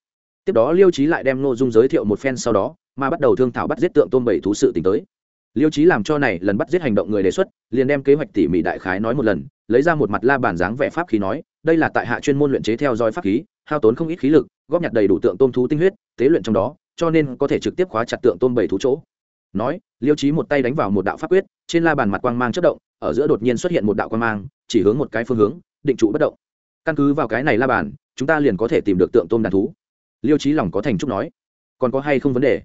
Tiếp đó liêu trí lại đem nội dung giới thiệu một phen sau đó, mà bắt đầu thương thảo bắt giết tượng tôm bảy thú sự t tới. Liêu trí làm cho này lần bắt giết hành động người đề xuất, liền đem kế hoạch tỉ mỉ đại khái nói một lần, lấy ra một mặt la bàn dáng vẻ pháp khí nói, đây là tại hạ chuyên môn luyện chế theo dõi pháp khí, hao tốn không ít khí lực, góp nhặt đầy đủ tượng tôm thú tinh huyết, tế luyện trong đó cho nên có thể trực tiếp khóa chặt tượng tôm bảy thú chỗ. Nói, liêu trí một tay đánh vào một đạo pháp quyết, trên la bàn mặt quang mang chất động, ở giữa đột nhiên xuất hiện một đạo quang mang, chỉ hướng một cái phương hướng, định trụ bất động. Căn cứ vào cái này la bàn, chúng ta liền có thể tìm được tượng tôm đàn thú. Liêu trí lòng có thành trúc nói. Còn có hay không vấn đề?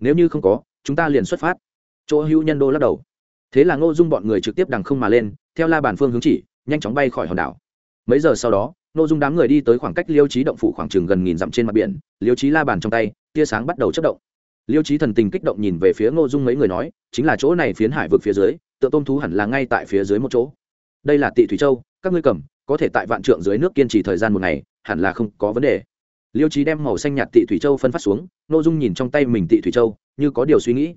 Nếu như không có, chúng ta liền xuất phát. Chỗ hữu nhân đô lắc đầu. Thế là ngô dung bọn người trực tiếp đằng không mà lên, theo la bàn phương hướng chỉ, nhanh chóng bay khỏi hòn đảo. Mấy giờ sau đó ngô dung đám người đi tới khoảng cách liêu trí động phủ khoảng chừng gần nghìn dặm trên mặt biển, liêu trí la bàn trong tay, tia sáng bắt đầu chất động. Liêu trí thần tình kích động nhìn về phía ngô dung mấy người nói, chính là chỗ này phiến hải vực phía dưới tựa tôm thú hẳn là ngay tại phía dưới một chỗ. Đây là tị thủy châu, các ngươi cầm, có thể tại vạn trượng dưới nước kiên trì thời gian một ngày, hẳn là không có vấn đề. Liêu trí đem màu xanh nhạt tị thủy châu phân phát xuống n ô dung nhìn trong tay mình tị thủy châu, như có điều suy nghĩ.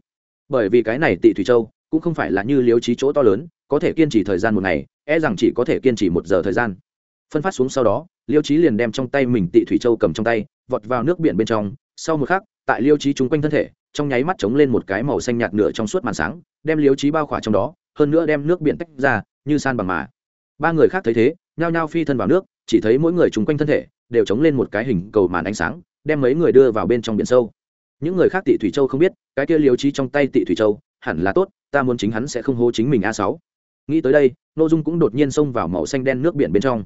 Bởi vì cái này tị thủy châu, cũng không phải là như liêu trí chỗ to lớn, có thể kiên trì thời gian một ngày e rằng chỉ có thể kiên trì một giờ thời gian phân phát xuống sau đó, liêu trí liền đem trong tay mình tị thủy châu cầm trong tay, vọt vào nước biển bên trong. Sau một khắc, tại liêu trí chung quanh thân thể, trong nháy mắt chống lên một cái màu xanh nhạt nửa trong suốt màn sáng, đem liêu trí bao khỏa trong đó, hơn nữa đem nước biển tách ra, như san bằng mà. Ba người khác thấy thế, nhao nhao phi thân vào nước, chỉ thấy mỗi người chung quanh thân thể, đều chống lên một cái hình cầu màn ánh sáng, đem mấy người đưa vào bên trong biển sâu. Những người khác tị thủy châu không biết, cái kia Liêu trí trong tay tị thủy châu, hẳn là tốt, ta muốn chính hắn sẽ không hô chính mình a sáu. Nghĩ tới đây n ô dung cũng đột nhiên xông vào màu xanh đen nước biển bên trong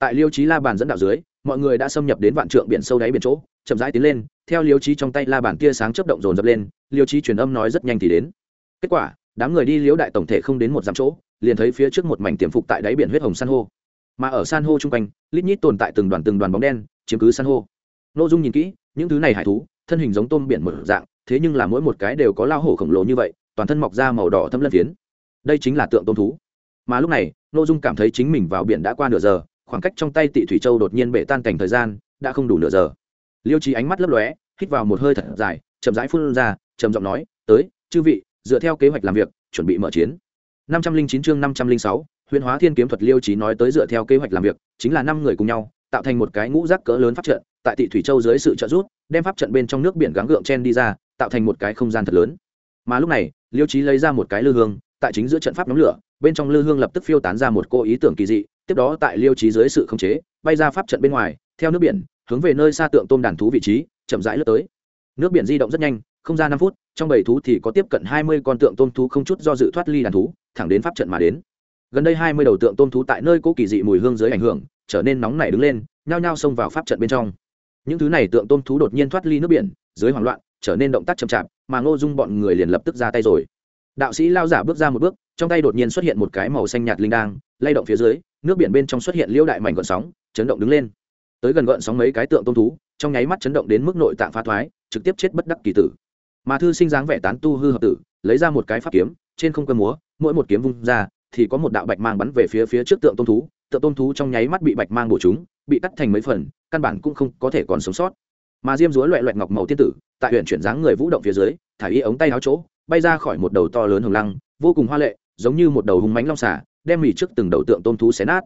tại liêu trí la bàn dẫn đạo dưới, mọi người đã xâm nhập đến vạn trượng biển sâu đáy biển chỗ, chậm rãi tiến lên, theo liêu trí trong tay la bàn tia sáng chấp động dồn dập lên, liêu trí truyền âm nói rất nhanh thì đến. Kết quả, đám người đi liếu đại tổng thể không đến một dặm chỗ, liền thấy phía trước một mảnh tiềm phục tại đáy biển huyết hồng san hô. Mà ở san hô chung quanh, lít nhít tồn tại từng đoàn từng đoàn bóng đen, chiếm cứ san hô. N ô dung nhìn kỹ, những thứ này hải thú, thân hình giống tôm biển một dạng, thế nhưng là mỗi một cái đều có lao hổ khổng lồ như vậy, toàn thân mọc ra màu đỏ thâm lân phiến. Đây chính là tượng tôm thú. Mà lúc này n ô dung cảm thấy chính mình vào biển đã qua nửa giờ khoảng cách trong tay tị thủy châu đột nhiên bể tan cảnh thời gian, đã không đủ nửa giờ. Liêu trí ánh mắt lấp lóe, hít vào một hơi thật dài, chậm rãi phun ra, trầm giọng nói, tới, chư vị, dựa theo kế hoạch làm việc, chuẩn bị mở chiến. năm trăm linh chín chương năm trăm linh sáu, huyền hóa thiên kiếm thuật liêu trí nói tới dựa theo kế hoạch làm việc, chính là năm người cùng nhau, tạo thành một cái ngũ rác cỡ lớn pháp trận, tại tị thủy châu dưới sự trợ giúp, đem pháp trận bên trong nước biển gắng gượng chen đi ra, tạo thành một cái không gian thật lớn. Mà lúc này, liêu trí lấy ra một cái lư hương tại chính giữa trận pháp nhóm lửa, bên trong lư hương lập tức phiêu tán ra một cô ý tưởng kỳ dị, tiếp đó tại liêu trí dưới sự khống chế, bay ra pháp trận bên ngoài, theo nước biển, hướng về nơi xa tượng tôm đàn thú vị trí, chậm rãi lướt tới. Nước biển di động rất nhanh, không ra năm phút, trong bảy thú thì có tiếp cận hai mươi con tượng tôm thú không chút do dự thoát ly đàn thú, thẳng đến pháp trận mà đến. Gần đây hai mươi đầu tượng tôm thú tại nơi cố kỳ dị mùi hương dưới ảnh hưởng, trở nên nóng nảy đứng lên, nhao nhao xông vào pháp trận bên trong. Những thứ này tượng tôm thú đột nhiên thoát ly nước biển, dưới hoảng loạn, trở nên động tác chậm chạp, mà ngô dung bọn người liền lập tức ra tay rồi đạo sĩ lao giả bước ra một bước, trong tay đột nhiên xuất hiện một cái màu xanh nhạt linh đang lay động phía dưới, nước biển bên trong xuất hiện liêu đại mảnh gọn sóng, chấn động đứng lên. Tới gần gọn sóng mấy cái tượng tôm thú, trong nháy mắt chấn động đến mức nội tạng phá thoái, trực tiếp chết bất đắc kỳ tử. Mà thư sinh dáng vẻ tán tu hư hợp tử, lấy ra một cái pháp kiếm, trên không cơ múa, mỗi một kiếm vung ra, thì có một đạo bạch mang bắn về phía phía trước tượng tôm thú. Tượng tôm thú trong nháy mắt bị bạch mang bổ chúng, bị cắt thành mấy phần, căn bản cũng không có thể còn sống sót. Mà diêm dúa loẹ loẹt ngọc màu tiên tử, tại huyện chuyển dáng người vũ động phía dưới, thả y ống tay áo chỗ bay ra khỏi một đầu to lớn hồng lăng, vô cùng hoa lệ, giống như một đầu hùng mánh long xả đem mì trước từng đầu tượng tôm thú xé nát.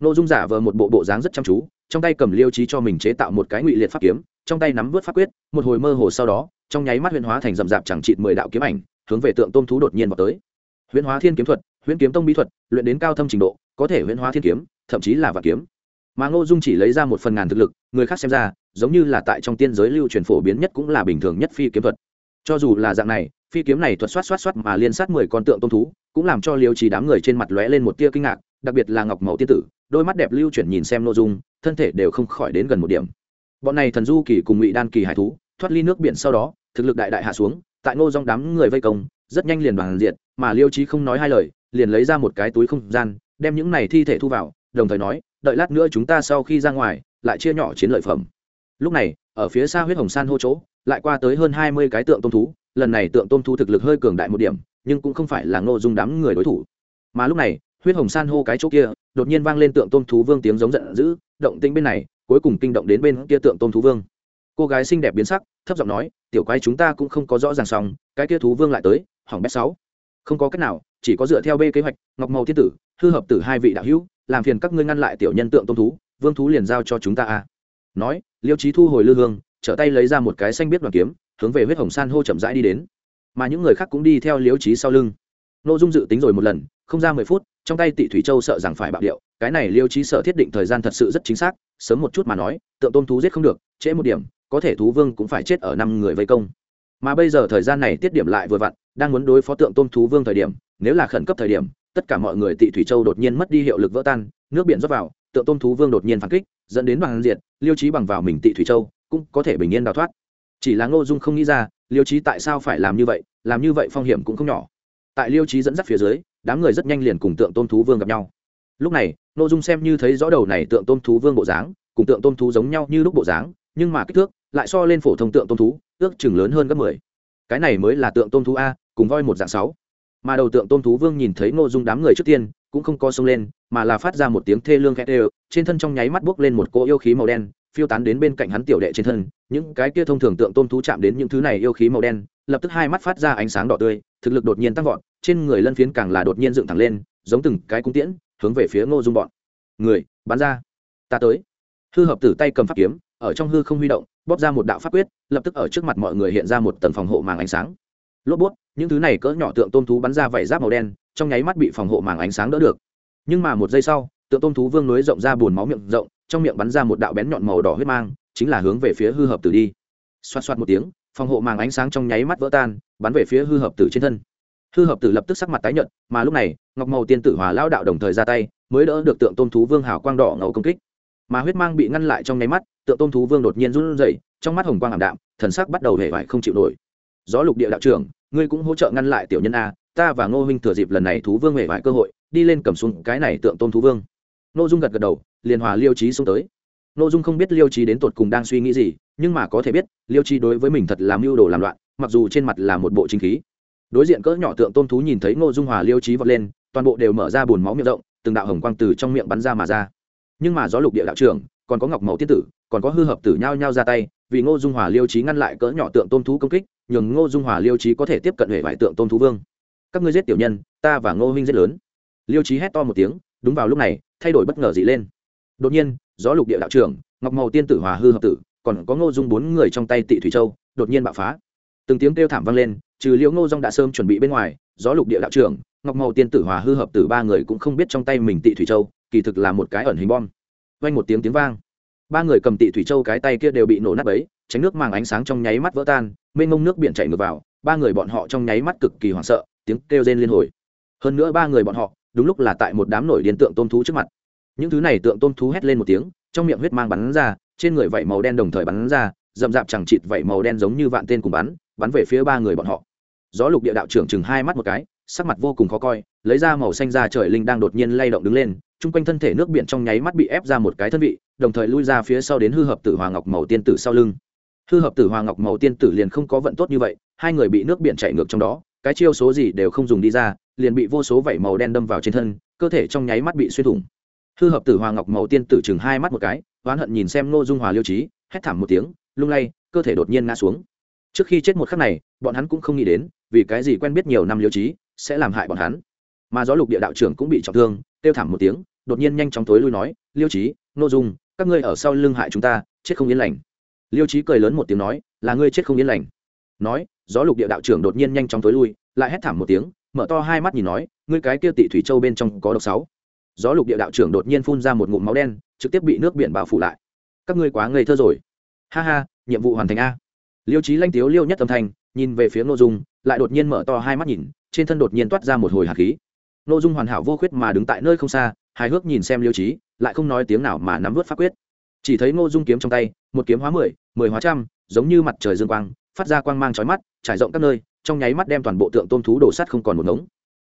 Nội dung giả vờ một bộ bộ dáng rất chăm chú, trong tay cầm liêu trí cho mình chế tạo một cái ngụy liệt pháp kiếm, trong tay nắm vớt pháp quyết, một hồi mơ hồ sau đó, trong nháy mắt huyễn hóa thành rậm rạp chẳng trị mười đạo kiếm ảnh, hướng về tượng tôm thú đột nhiên vào tới. Huyễn hóa thiên kiếm thuật huyễn kiếm tông bí thuật, luyện đến cao thâm trình độ, có thể huyễn hóa thiên kiếm, thậm chí là vạn kiếm. Mà ngô dung chỉ lấy ra một phần ngàn thực lực, người khác xem ra, giống như là tại trong tiên giới lưu truyền phổ biến nhất cũng là bình thường nhất phi kiếm thuật. Cho dù là dạng này phi kiếm này thuật xoát xoát xoát mà liên sát mười con tượng tôm thú, cũng làm cho liêu trì đám người trên mặt lóe lên một tia kinh ngạc, đặc biệt là ngọc mẫu tiên tử, đôi mắt đẹp lưu chuyển nhìn xem nội dung, thân thể đều không khỏi đến gần một điểm. Bọn này thần du kỳ cùng ngụy đan kỳ hải thú, thoát ly nước biển sau đó, thực lực đại đại hạ xuống, tại ngô Dung đám người vây công, rất nhanh liền đoàn diện mà liêu trí không nói hai lời, liền lấy ra một cái túi không gian, đem những này thi thể thu vào, đồng thời nói, đợi lát nữa chúng ta sau khi ra ngoài, lại chia nhỏ chiến lợi phẩm. Lúc này, ở phía xa huyết hồng san hô chỗ, lại qua tới hơn hai mươi cái tượng tôm thú lần này tượng tôm thú thực lực hơi cường đại một điểm, nhưng cũng không phải là ngô dung đám người đối thủ. Mà lúc này, huyết hồng san hô cái chỗ kia, đột nhiên vang lên tượng tôm thú vương tiếng giống giận dữ, động tĩnh bên này, cuối cùng kinh động đến bên kia tượng tôm thú vương. Cô gái xinh đẹp biến sắc, thấp giọng nói, tiểu quái chúng ta cũng không có rõ ràng xong, cái kia thú vương lại tới, hỏng bét sáu. Không có cách nào, chỉ có dựa theo b kế hoạch, ngọc màu thiên tử, hư hợp tử hai vị đạo hữu, làm phiền các ngươi ngăn lại tiểu nhân tượng tôm thú, vương thú liền giao cho chúng ta a. Nói, liêu trí thu hồi lư hương, trở tay lấy ra một cái xanh biết đoàn kiếm hướng về huyết hồng san hô chậm rãi đi đến. Mà những người khác cũng đi theo liêu trí sau lưng. N ô dung dự tính rồi một lần, không ra mười phút, trong tay tị thủy châu sợ rằng phải bạo điệu, cái này liêu trí sợ thiết định thời gian thật sự rất chính xác, sớm một chút mà nói, tượng tôm thú giết không được, trễ một điểm, có thể thú vương cũng phải chết ở năm người vây công. Mà bây giờ thời gian này tiết điểm lại vừa vặn, đang muốn đối phó tượng tôm thú vương thời điểm, nếu là khẩn cấp thời điểm, tất cả mọi người tị thủy châu đột nhiên mất đi hiệu lực vỡ tan, nước biển rót vào, tượng tôm thú vương đột nhiên phản kích, dẫn đến bằng diệt, liêu trí bằng vào mình tị thủy châu, cũng có thể bình yên đào thoát chỉ là ngô dung không nghĩ ra, liêu trí tại sao phải làm như vậy, làm như vậy phong hiểm cũng không nhỏ. Tại liêu trí dẫn dắt phía dưới, đám người rất nhanh liền cùng tượng tôn thú vương gặp nhau. Lúc này n ô dung xem như thấy rõ đầu này tượng tôn thú vương bộ dáng, cùng tượng tôn thú giống nhau như lúc bộ dáng, nhưng mà kích thước lại so lên phổ thông tượng tôn thú, ước chừng lớn hơn gấp mười. Cái này mới là tượng tôn thú a, cùng voi một dạng sáu. Mà đầu tượng tôn thú vương nhìn thấy n ô dung đám người trước tiên, cũng không co sông lên, mà là phát ra một tiếng thê lương khét ê trên thân trong nháy mắt buốc lên một cỗ yêu khí màu đen phiêu tán đến bên cạnh hắn tiểu đệ trên thân, những cái kia thông thường tượng tôn thú chạm đến những thứ này yêu khí màu đen, lập tức hai mắt phát ra ánh sáng đỏ tươi, thực lực đột nhiên tăng vọt, trên người lân phiến càng là đột nhiên dựng thẳng lên, giống từng cái cung tiễn, hướng về phía ngô dung bọn. Người, bắn ra. Ta tới. Hư hợp tử tay cầm pháp kiếm, ở trong hư không huy động, bóp ra một đạo pháp quyết, lập tức ở trước mặt mọi người hiện ra một tầng phòng hộ màng ánh sáng. Lốp bút, những thứ này cỡ nhỏ tượng tôn thú bắn ra vảy giáp màu đen, trong nháy mắt bị phòng hộ màng ánh sáng đỡ được. Nhưng mà một giây sau, tượng tôn thú vương núi rộng ra buồn máu miệng rộng trong miệng bắn ra một đạo bén nhọn màu đỏ huyết mang, chính là hướng về phía hư hợp tử đi. Xoa xoa một tiếng, phòng hộ màng ánh sáng trong nháy mắt vỡ tan, bắn về phía hư hợp tử trên thân. Hư hợp tử lập tức sắc mặt tái nhợt, mà lúc này, ngọc màu tiên tử hòa lao đạo đồng thời ra tay, mới đỡ được tượng tôn thú vương hào quang đỏ ngầu công kích. Mà huyết mang bị ngăn lại trong nháy mắt, tượng tôn thú vương đột nhiên run rẩy, trong mắt hồng quang ảm đạm, thần sắc bắt đầu hề vải không chịu nổi. Gió lục địa đạo trưởng, ngươi cũng hỗ trợ ngăn lại tiểu nhân a, ta và ngô huynh thừa dịp lần này thú vương hề vải cơ hội, đi lên cầm xuống cái này tượng tôn thú vương. N dung gật gật đầu liền hòa liêu trí xuống tới. N dung không biết liêu trí đến tột cùng đang suy nghĩ gì, nhưng mà có thể biết, liêu trí đối với mình thật làm mưu đồ làm loạn, mặc dù trên mặt là một bộ chính khí. Đối diện cỡ nhỏ tượng tôn thú nhìn thấy ngô dung hòa liêu trí vọt lên, toàn bộ đều mở ra bùn máu miệng rộng, từng đạo hồng quang từ trong miệng bắn ra mà ra. Nhưng mà gió lục địa đạo trưởng, còn có ngọc mẫu tiết tử, còn có hư hợp tử nhau nhau ra tay, vì ngô dung hòa liêu trí ngăn lại cỡ nhỏ tượng tôn thú công kích, nhường ngô dung hòa liêu trí có thể tiếp cận hệ vải tượng tôn thú vương. Các ngươi giết tiểu nhân, ta và ngô huynh giết lớn. Liêu trí hét to một tiếng, đúng vào lúc này, thay đổi bất ngờ dị lên đột nhiên, gió lục địa đạo trưởng, ngọc màu tiên tử hòa hư hợp tử, còn có ngô dung bốn người trong tay tị thủy châu, đột nhiên bạo phá. Từng tiếng kêu thảm vang lên, trừ liễu ngô dung đã sớm chuẩn bị bên ngoài, gió lục địa đạo trưởng, ngọc màu tiên tử hòa hư hợp tử ba người cũng không biết trong tay mình tị thủy châu, kỳ thực là một cái ẩn hình bom. Vang một tiếng tiếng vang. Ba người cầm tị thủy châu cái tay kia đều bị nổ nát ấy tránh nước màng ánh sáng trong nháy mắt vỡ tan, mênh mông nước biển chảy ngược vào, ba người bọn họ trong nháy mắt cực kỳ hoảng sợ, tiếng kêu rên liên hồi. Hơn nữa ba người bọn họ, đúng lúc là tại một đám nổi điên tượng tôn thú trước mặt những thứ này tượng tôn thú hét lên một tiếng, trong miệng huyết mang bắn ra, trên người vảy màu đen đồng thời bắn ra, rậm rạp chẳng chịt vảy màu đen giống như vạn tên cùng bắn bắn về phía ba người bọn họ. Gió lục địa đạo trưởng chừng hai mắt một cái, sắc mặt vô cùng khó coi, lấy ra màu xanh ra trời linh đang đột nhiên lay động đứng lên, chung quanh thân thể nước biển trong nháy mắt bị ép ra một cái thân vị, đồng thời lui ra phía sau đến hư hợp tử hòa ngọc màu tiên tử sau lưng. Hư hợp tử hòa ngọc màu tiên tử liền không có vận tốt như vậy, hai người bị nước biển chảy ngược trong đó, cái chiêu số gì đều không dùng đi ra, liền bị vô số vảy màu đen đâm vào trên thân, cơ thể trong nháy mắt bị xuyên thủng hư hợp tử hoa ngọc màu tiên tử chừng hai mắt một cái, oán hận nhìn xem ngô dung hòa liêu trí hét thảm một tiếng, lung lay, cơ thể đột nhiên ngã xuống. Trước khi chết một khắc này, bọn hắn cũng không nghĩ đến, vì cái gì quen biết nhiều năm liêu trí sẽ làm hại bọn hắn. Mà gió lục địa đạo trưởng cũng bị trọng thương, kêu thảm một tiếng, đột nhiên nhanh chóng tối lui nói, liêu trí nô dung, các ngươi ở sau lưng hại chúng ta, chết không yên lành. Liêu trí cười lớn một tiếng nói, là ngươi chết không yên lành. Nói, gió lục địa đạo trưởng đột nhiên nhanh chóng tối lui, lại hét thảm một tiếng, mở to hai mắt nhìn nói, ngươi cái kia tị thủy châu bên trong có độc sáu gió lục địa đạo trưởng đột nhiên phun ra một ngụm máu đen, trực tiếp bị nước biển bao phủ lại. Các ngươi quá ngây thơ rồi. Ha ha, nhiệm vụ hoàn thành a. Liêu trí lanh tiếu liêu nhất âm thanh, nhìn về phía nội dung, lại đột nhiên mở to hai mắt nhìn, trên thân đột nhiên toát ra một hồi hạt khí. Nội dung hoàn hảo vô khuyết mà đứng tại nơi không xa, hài hước nhìn xem liêu trí lại không nói tiếng nào mà nắm vớt pháp quyết. Chỉ thấy ngô dung kiếm trong tay, một kiếm hóa mười mười hóa trăm, giống như mặt trời dương quang, phát ra quang mang trói mắt, trải rộng các nơi, trong nháy mắt đem toàn bộ tượng tôm thú đổ sắt không còn một ngống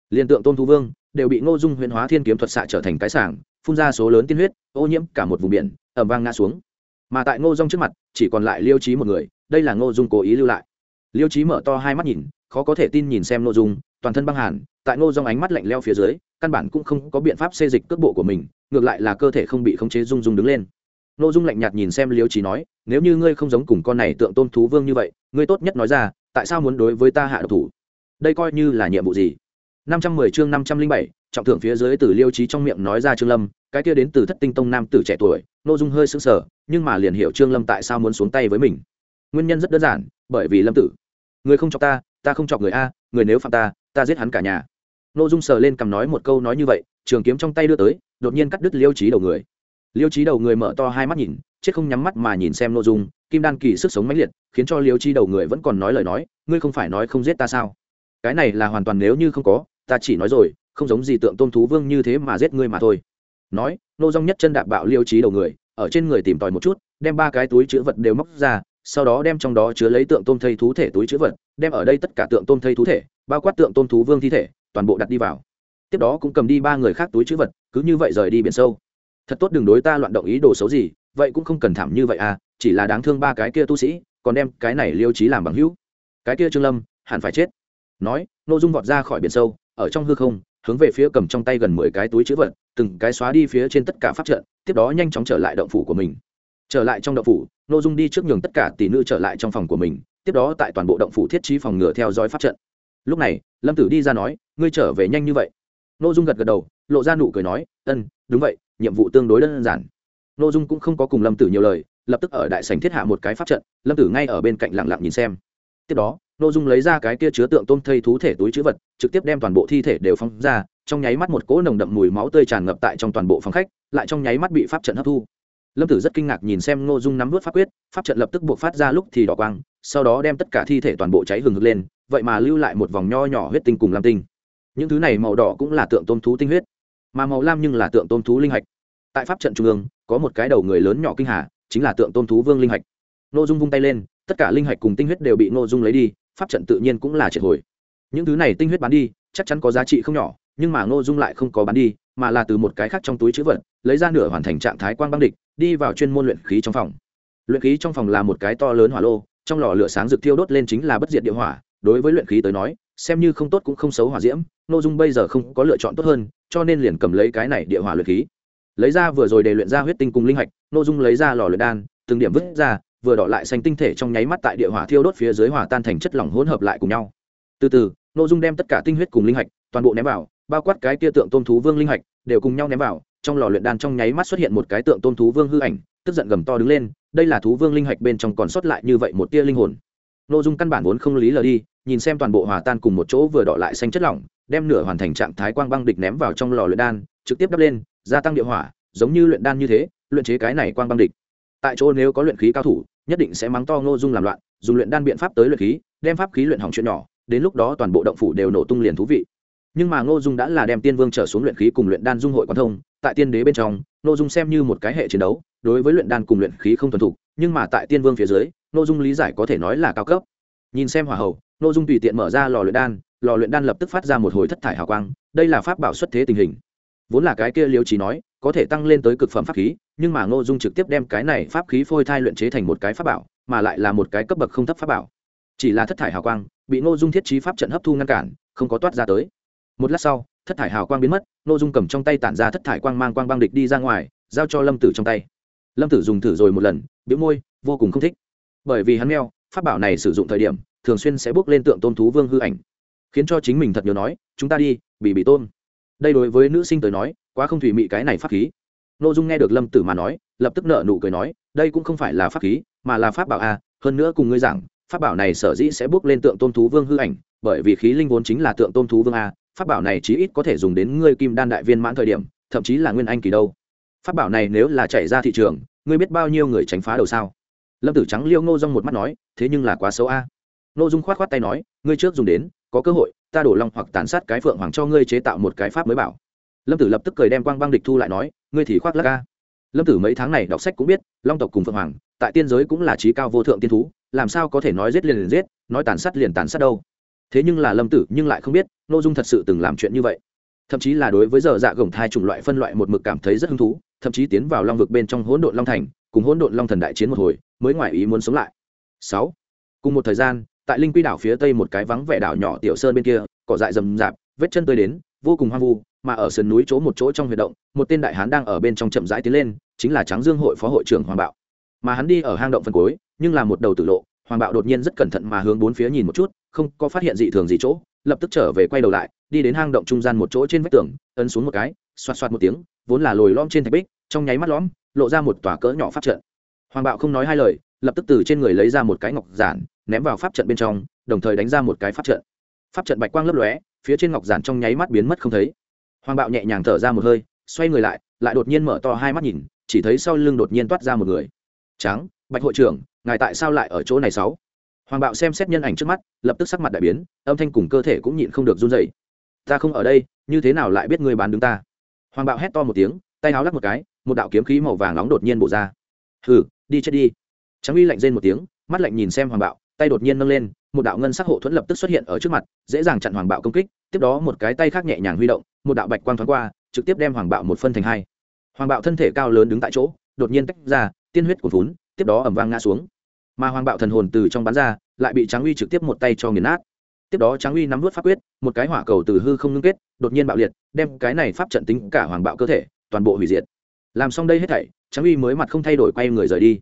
liền tượng tôn thú vương đều bị ngô dung huyền hóa thiên kiếm thuật xạ trở thành cái sảng, phun ra số lớn tiên huyết, ô nhiễm cả một vùng biển ẩm vang ngã xuống. Mà tại ngô dung trước mặt, chỉ còn lại liêu trí một người, đây là ngô dung cố ý lưu lại. Liêu trí mở to hai mắt nhìn, khó có thể tin nhìn xem ngô dung, toàn thân băng hàn, tại ngô dung ánh mắt lạnh leo phía dưới, căn bản cũng không có biện pháp xê dịch cước bộ của mình, ngược lại là cơ thể không bị khống chế dung dung đứng lên. Ngô dung lạnh nhạt nhìn xem liêu trí nói, nếu như ngươi không giống cùng con này tượng tôn thú vương như vậy, ngươi tốt nhất nói ra, tại sao muốn đối với ta hạ độc thủ? Đây coi như là nhiệm vụ gì? Năm trăm mười chương năm trăm linh bảy, trọng thưởng phía dưới từ liêu chí trong miệng nói ra trương lâm, cái kia đến từ thất tinh tông nam tử trẻ tuổi, nội dung hơi sững sờ, nhưng mà liền hiểu trương lâm tại sao muốn xuống tay với mình. Nguyên nhân rất đơn giản, bởi vì lâm tử. Người không chọc ta ta không chọc người a, người nếu phạm ta ta giết hắn cả nhà. Nội dung sờ lên cầm nói một câu nói như vậy, trường kiếm trong tay đưa tới, đột nhiên cắt đứt liêu chí đầu người. Liêu chí đầu người mở to hai mắt nhìn, chết không nhắm mắt mà nhìn xem nội dung, kim đan kỳ sức sống mãnh liệt, khiến cho liêu chí đầu người vẫn còn nói lời nói, ngươi không phải nói không giết ta sao? Cái này là hoàn toàn nếu như không có ta chỉ nói rồi, không giống gì tượng tôn thú vương như thế mà giết ngươi mà thôi. Nói, nô dong nhất chân đạp bạo liêu trí đầu người, ở trên người tìm tòi một chút, đem ba cái túi chữ vật đều móc ra, sau đó đem trong đó chứa lấy tượng tôn thây thú thể túi chữ vật, đem ở đây tất cả tượng tôn thây thú thể, bao quát tượng tôn thú vương thi thể, toàn bộ đặt đi vào. Tiếp đó cũng cầm đi ba người khác túi chữ vật, cứ như vậy rời đi biển sâu. Thật tốt đừng đối ta loạn động ý đồ xấu gì, vậy cũng không cần thảm như vậy à chỉ là đáng thương ba cái kia tu sĩ, còn đem cái này liêu trí làm bằng hữu. Cái kia trương lâm, hẳn phải chết. Nói n ô dung vọt ra khỏi biển sâu ở trong hư không, hướng về phía cầm trong tay gần mười cái túi chữ vật, từng cái xóa đi phía trên tất cả pháp trận, tiếp đó nhanh chóng trở lại động phủ của mình. Trở lại trong động phủ n ô dung đi trước nhường tất cả tỷ nữ trở lại trong phòng của mình, tiếp đó tại toàn bộ động phủ thiết trí phòng ngừa theo dõi pháp trận. Lúc này, lâm tử đi ra nói, ngươi trở về nhanh như vậy? N ô dung gật gật đầu, lộ ra nụ cười nói, ân, đúng vậy, nhiệm vụ tương đối đơn giản. N ô dung cũng không có cùng lâm tử nhiều lời, lập tức ở đại sành thiết hạ một cái pháp trận, lâm tử ngay ở bên cạnh lặng lặng nhìn xem. Tiếp đó n ô dung lấy ra cái kia chứa tượng tôm thây thú thể túi chữ vật, trực tiếp đem toàn bộ thi thể đều phóng ra, trong nháy mắt một cỗ nồng đậm mùi máu tươi tràn ngập tại trong toàn bộ phòng khách, lại trong nháy mắt bị pháp trận hấp thu. Lâm tử rất kinh ngạc nhìn xem n ô dung nắm vớt pháp quyết, pháp trận lập tức buộc phát ra lúc thì đỏ quang, sau đó đem tất cả thi thể toàn bộ cháy hừng hực lên, vậy mà lưu lại một vòng nho nhỏ huyết tinh cùng lam tinh. Những thứ này màu đỏ cũng là tượng tôm thú tinh huyết, mà màu lam nhưng là tượng tôm thú linh hạch. Tại pháp trận trung ương, có một cái đầu người lớn nhỏ kinh hà, chính là tượng tôm thú vương linh hạch. N ô dung vung tay lên, tất cả linh hạch cùng tinh huyết đều bị n ô dung lấy đi pháp trận tự nhiên cũng là triệt hồi. Những thứ này tinh huyết bán đi, chắc chắn có giá trị không nhỏ, nhưng mà ngô dung lại không có bán đi, mà là từ một cái khác trong túi chữ vật, lấy ra nửa hoàn thành trạng thái quang băng địch, đi vào chuyên môn luyện khí trong phòng. Luyện khí trong phòng là một cái to lớn hỏa lô, trong lò lửa sáng rực thiêu đốt lên chính là bất diệt địa hỏa. Đối với luyện khí tới nói, xem như không tốt cũng không xấu hỏa diễm, ngô dung bây giờ không có lựa chọn tốt hơn, cho nên liền cầm lấy cái này địa hỏa luyện khí. Lấy ra vừa rồi để luyện ra huyết tinh cùng linh hạch, ngô dung lấy ra lò luyện đan, từng điểm vứt ra vừa đỏ lại xanh tinh thể trong nháy mắt tại địa hỏa thiêu đốt phía dưới hỏa tan thành chất lỏng hỗn hợp lại cùng nhau. Từ từ nội dung đem tất cả tinh huyết cùng linh hạch toàn bộ ném vào, bao quát cái tia tượng tôn thú vương linh hạch đều cùng nhau ném vào, trong lò luyện đan trong nháy mắt xuất hiện một cái tượng tôn thú vương hư ảnh, tức giận gầm to đứng lên, đây là thú vương linh hạch bên trong còn sót lại như vậy một tia linh hồn. Nội dung căn bản vốn không lý lờ đi, nhìn xem toàn bộ hòa tan cùng một chỗ vừa đỏ lại xanh chất lỏng, đem nửa hoàn thành trạng thái quang băng địch ném vào trong lò luyện đan, trực tiếp đắp lên, gia tăng địa hỏa, giống như luyện đan như thế, luyện chế cái này quang băng địch tại chỗ nếu có luyện khí cao thủ, nhất định sẽ mắng to ngô dung làm loạn, dùng luyện đan biện pháp tới luyện khí, đem pháp khí luyện hỏng chuyện nhỏ, đến lúc đó toàn bộ động phủ đều nổ tung liền thú vị. Nhưng mà ngô dung đã là đem tiên vương trở xuống luyện khí cùng luyện đan dung hội quan thông, tại tiên đế bên trong, ngô dung xem như một cái hệ chiến đấu, đối với luyện đan cùng luyện khí không thuần thục, nhưng mà tại tiên vương phía dưới, ngô dung lý giải có thể nói là cao cấp. Nhìn xem hỏa hậu ngô dung tùy tiện mở ra lò luyện đan, lò luyện đan lập tức phát ra một hồi thất thải hào quang, đây là pháp bảo xuất thế tình hình. Vốn là cái kia liêu trí nói có thể tăng lên tới cực phẩm pháp khí, nhưng mà ngô dung trực tiếp đem cái này pháp khí phôi thai luyện chế thành một cái pháp bảo, mà lại là một cái cấp bậc không thấp pháp bảo. Chỉ là thất thải hào quang, bị ngô dung thiết trí pháp trận hấp thu ngăn cản, không có toát ra tới. Một lát sau, thất thải hào quang biến mất, ngô dung cầm trong tay tản ra thất thải quang mang quang băng địch đi ra ngoài, giao cho lâm tử trong tay. Lâm tử dùng thử rồi một lần biếu môi, vô cùng không thích. Bởi vì hắn meo, pháp bảo này sử dụng thời điểm, thường xuyên sẽ bước lên tượng tôn thú vương hư ảnh, khiến cho chính mình thật nhớ nói, chúng ta đi, bị bị tôn. Đây đối với nữ sinh tới nói quá không thủy mị cái này pháp khí. Nội dung nghe được lâm tử mà nói, lập tức nợ nụ cười nói, đây cũng không phải là pháp khí, mà là pháp bảo a, hơn nữa cùng ngươi giảng, pháp bảo này sở dĩ sẽ bước lên tượng tôn thú vương hư ảnh, bởi vì khí linh vốn chính là tượng tôn thú vương a, pháp bảo này chí ít có thể dùng đến ngươi kim đan đại viên mãn thời điểm, thậm chí là nguyên anh kỳ đâu. Pháp bảo này nếu là chạy ra thị trường, ngươi biết bao nhiêu người tránh phá đầu sao? Lâm tử trắng liêu ngô dung một mắt nói, thế nhưng là quá xấu a. À. ngô dung khoát khoát tay nói, ngươi trước dùng đến, có cơ hội, ta đổ long hoặc tàn sát cái phượng hoàng cho ngươi chế tạo một cái pháp mới bảo lâm tử lập tức cười đem quang băng địch thu lại nói, ngươi thì khoác lắc ca lâm tử mấy tháng này đọc sách cũng biết, long tộc cùng phượng hoàng, tại tiên giới cũng là trí cao vô thượng tiên thú, làm sao có thể nói giết liền liền giết, nói tàn sát liền tàn sát đâu. Thế nhưng là lâm tử nhưng lại không biết n ô dung thật sự từng làm chuyện như vậy. Thậm chí là đối với giờ dạ gồng thai chủng loại phân loại một mực cảm thấy rất hứng thú, thậm chí tiến vào long vực bên trong hỗn độn long thành, cùng hỗn độn long thần đại chiến một hồi, mới ngoài ý muốn sống lại. Sáu. Cùng một thời gian, tại linh quy đảo phía tây một cái vắng vẻ đảo nhỏ tiểu sơn bên kia, cỏ dại rầm rạp, vết chân tươi đến, vô cùng hoang vu mà ở sườn núi chỗ một chỗ trong huy động, một tên đại hán đang ở bên trong chậm rãi tiến lên, chính là tráng dương hội phó hội trưởng hoàng bạo. Mà hắn đi ở hang động phần cuối, nhưng là một đầu tử lộ, hoàng bạo đột nhiên rất cẩn thận mà hướng bốn phía nhìn một chút, không có phát hiện dị thường gì chỗ, lập tức trở về quay đầu lại, đi đến hang động trung gian một chỗ trên vách tường, ấn xuống một cái, xoạt xoạt một tiếng, vốn là lồi lõm trên thạch bích, trong nháy mắt lõm, lộ ra một tòa cỡ nhỏ pháp trận. Hoàng bạo không nói hai lời, lập tức từ trên người lấy ra một cái ngọc giản, ném vào pháp trận bên trong, đồng thời đánh ra một cái pháp trận. Pháp trận bạch quang lấp lóe, phía trên ngọc giản trong nháy mắt biến mất không thấy hoàng bạo nhẹ nhàng thở ra một hơi, xoay người lại lại đột nhiên mở to hai mắt nhìn, chỉ thấy sau lưng đột nhiên toát ra một người. Trắng bạch hội trưởng, ngài tại sao lại ở chỗ này sáu? Hoàng bạo xem xét nhân ảnh trước mắt, lập tức sắc mặt đại biến, âm thanh cùng cơ thể cũng nhịn không được run dậy ta không ở đây, như thế nào lại biết ngươi bán đứng ta? Hoàng bạo hét to một tiếng, tay áo lắc một cái, một đạo kiếm khí màu vàng nóng đột nhiên bổ ra. Hừ, đi chết đi. Trắng uy lạnh rên một tiếng, mắt lạnh nhìn xem hoàng bạo, tay đột nhiên nâng lên một đạo ngân sắc hộ thuẫn lập tức xuất hiện ở trước mặt, dễ dàng chặn hoàng bạo công kích, tiếp đó một cái tay khác nhẹ nhàng huy động, một đạo bạch quang thoáng qua, trực tiếp đem hoàng bạo một phân thành hai. Hoàng bạo thân thể cao lớn đứng tại chỗ, đột nhiên tách ra, tiên huyết của vốn tiếp đó ẩm vang ngã xuống. Mà hoàng bạo thần hồn từ trong bán ra, lại bị tráng uy trực tiếp một tay cho nghiền nát. Tiếp đó tráng uy nắm vút pháp quyết, một cái hỏa cầu từ hư không ngưng kết, đột nhiên bạo liệt, đem cái này pháp trận tính cả hoàng bạo cơ thể, toàn bộ hủy diệt. Làm xong đây hết thảy, tráng uy mới mặt không thay đổi quay người rời đi.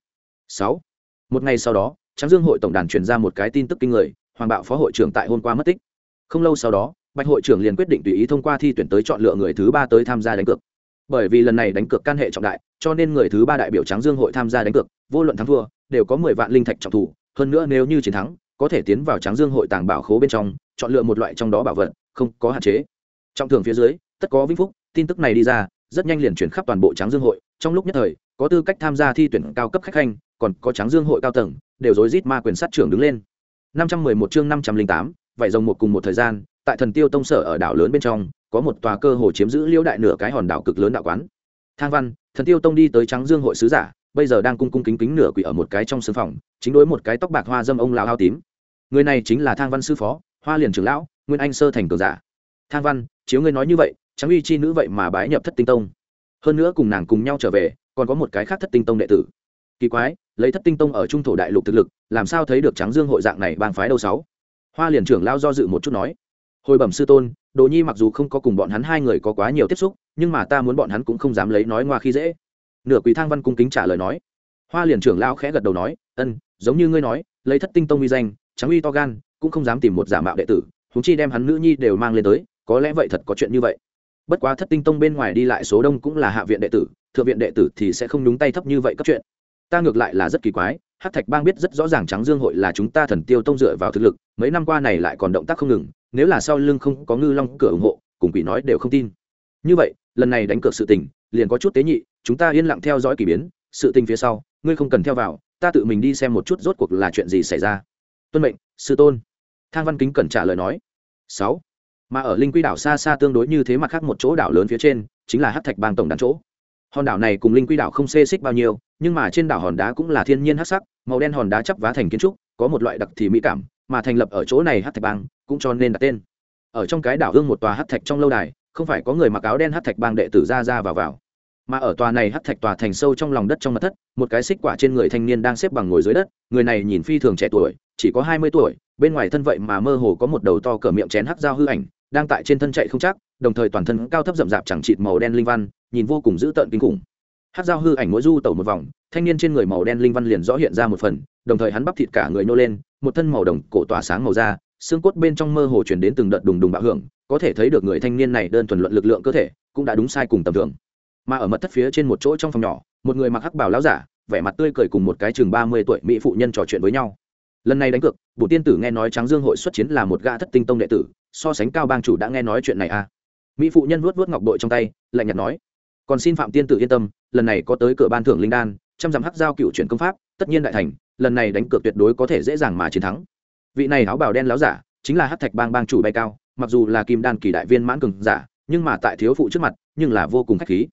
Sáu. Một ngày sau đó tráng dương hội tổng đàn truyền ra một cái tin tức kinh người, hoàng bạo phó hội trưởng tại hôm qua mất tích. Không lâu sau đó, bạch hội trưởng liền quyết định tùy ý thông qua thi tuyển tới chọn lựa người thứ ba tới tham gia đánh cược. Bởi vì lần này đánh cược can hệ trọng đại, cho nên người thứ ba đại biểu tráng dương hội tham gia đánh cược, vô luận thắng thua, đều có mười vạn linh thạch trọng thủ. Hơn nữa nếu như chiến thắng, có thể tiến vào tráng dương hội tàng bảo khố bên trong, chọn lựa một loại trong đó bảo vật, không có hạn chế. Trọng thưởng phía dưới, tất có vĩnh phúc, tin tức này đi ra, rất nhanh liền chuyển khắp toàn bộ tráng dương hội. Trong lúc nhất thời, có tư cách tham gia thi tuyển cao cấp khách khanh còn có tráng dương hội cao tầng, đều rối rít ma quyền sát trưởng đứng lên. năm trăm mười một chương năm trăm linh tám vậy rồng một cùng một thời gian, tại thần tiêu tông sở ở đảo lớn bên trong, có một tòa cơ hồ chiếm giữ liễu đại nửa cái hòn đảo cực lớn đạo quán. Thang văn, thần tiêu tông đi tới trắng dương hội sứ giả, bây giờ đang cung cung kính kính nửa quỷ ở một cái trong sân phòng, chính đối một cái tóc bạc hoa dâm ông lão áo tím. Người này chính là thang văn sư phó, hoa liền trưởng lão, nguyên anh sơ thành cường giả. Thang văn, chiếu ngươi nói như vậy trắng uy chi nữ vậy mà bái nhập thất tinh tông. Hơn nữa cùng nàng cùng nhau trở về, còn có một cái khác thất tinh tông đệ tử kỳ quái, lấy thất tinh tông ở trung thổ đại lục thực lực, làm sao thấy được trắng dương hội dạng này bang phái đâu sáu? Hoa liền trưởng lao do dự một chút nói. Hồi bẩm sư tôn, đồ nhi mặc dù không có cùng bọn hắn hai người có quá nhiều tiếp xúc, nhưng mà ta muốn bọn hắn cũng không dám lấy nói ngoa khi dễ. Nửa quý thang văn cung kính trả lời nói. Hoa liền trưởng lao khẽ gật đầu nói, ân, giống như ngươi nói, lấy thất tinh tông uy danh, trắng uy to gan, cũng không dám tìm một giả mạo đệ tử húng chi đem hắn nữ nhi đều mang lên tới, có lẽ vậy thật có chuyện như vậy. Bất quá thất tinh tông bên ngoài đi lại số đông cũng là hạ viện đệ tử, thượng viện đệ tử thì sẽ không nhúng tay thấp như vậy cấp chuyện ta ngược lại là rất kỳ quái hát thạch bang biết rất rõ ràng trắng dương hội là chúng ta thần tiêu tông dựa vào thực lực, mấy năm qua này lại còn động tác không ngừng, nếu là sau lưng không có ngư long cửa ủng hộ, cùng quỷ nói đều không tin. Như vậy, lần này đánh cược sự tình, liền có chút tế nhị, chúng ta yên lặng theo dõi k ỳ biến, sự tình phía sau, ngươi không cần theo vào, ta tự mình đi xem một chút rốt cuộc là chuyện gì xảy ra. Tuân mệnh, sư tôn. Thang văn kính cần trả lời nói. Sáu. Mà ở linh quy đảo xa xa tương đối như thế mặt khác một chỗ đảo lớn phía trên, chính là hát thạch bang tổng đàn chỗ. Hòn đảo này cùng linh quy đảo không xê xích bao nhiêu nhưng mà trên đảo hòn đá cũng là thiên nhiên hắc sắc, màu đen hòn đá chắp vá thành kiến trúc, có một loại đặc thì mỹ cảm, mà thành lập ở chỗ này hát thạch bang cũng cho nên đặt tên. Ở trong cái đảo hương một tòa hát thạch trong lâu đài, không phải có người mặc áo đen hát thạch bang đệ tử ra ra vào vào, mà ở tòa này hát thạch tòa thành sâu trong lòng đất trong mặt thất, một cái xích quả trên người thanh niên đang xếp bằng ngồi dưới đất, người này nhìn phi thường trẻ tuổi, chỉ có hai mươi tuổi, bên ngoài thân vậy mà mơ hồ có một đầu to cỡ miệng chén hắc dao hư ảnh, đang tại trên thân chạy không chắc, đồng thời toàn thân cao thấp rậm rạp chẳng chịt màu đen linh văn, nhìn vô cùng dữ tợn kinh khủng hát dao hư ảnh mỗi du tẩu một vòng, thanh niên trên người màu đen linh văn liền rõ hiện ra một phần, đồng thời hắn bắp thịt cả người nô lên, một thân màu đồng cổ tỏa sáng màu da, xương cốt bên trong mơ hồ chuyển đến từng đợt đùng đùng bạo hưởng, có thể thấy được người thanh niên này đơn thuần luận lực lượng cơ thể, cũng đã đúng sai cùng tầm thường. Mà ở mật thất phía trên một chỗ trong phòng nhỏ, một người mặc hắc bảo láo giả, vẻ mặt tươi cười cùng một cái chừng ba mươi tuổi mỹ phụ nhân trò chuyện với nhau. Lần này đánh cược bộ tiên tử nghe nói trắng dương hội xuất chiến là một gã thất tinh tông đệ tử, so sánh cao bang chủ đã nghe nói chuyện này à. Mỹ phụ nhân vuốt vuốt ngọc bội trong tay, lạnh nhạt nói còn xin phạm tiên tử yên tâm, lần này có tới cửa ban thưởng linh đan, trăm dặm hắc giao cựu chuyển công pháp, tất nhiên đại thành, lần này đánh cược tuyệt đối có thể dễ dàng mà chiến thắng. Vị này áo bào đen láo giả, chính là hắc thạch bang bang chủ bay cao, mặc dù là kim đan kỳ đại viên mãn cường giả, nhưng mà tại thiếu phụ trước mặt, nhưng là vô cùng khách khí.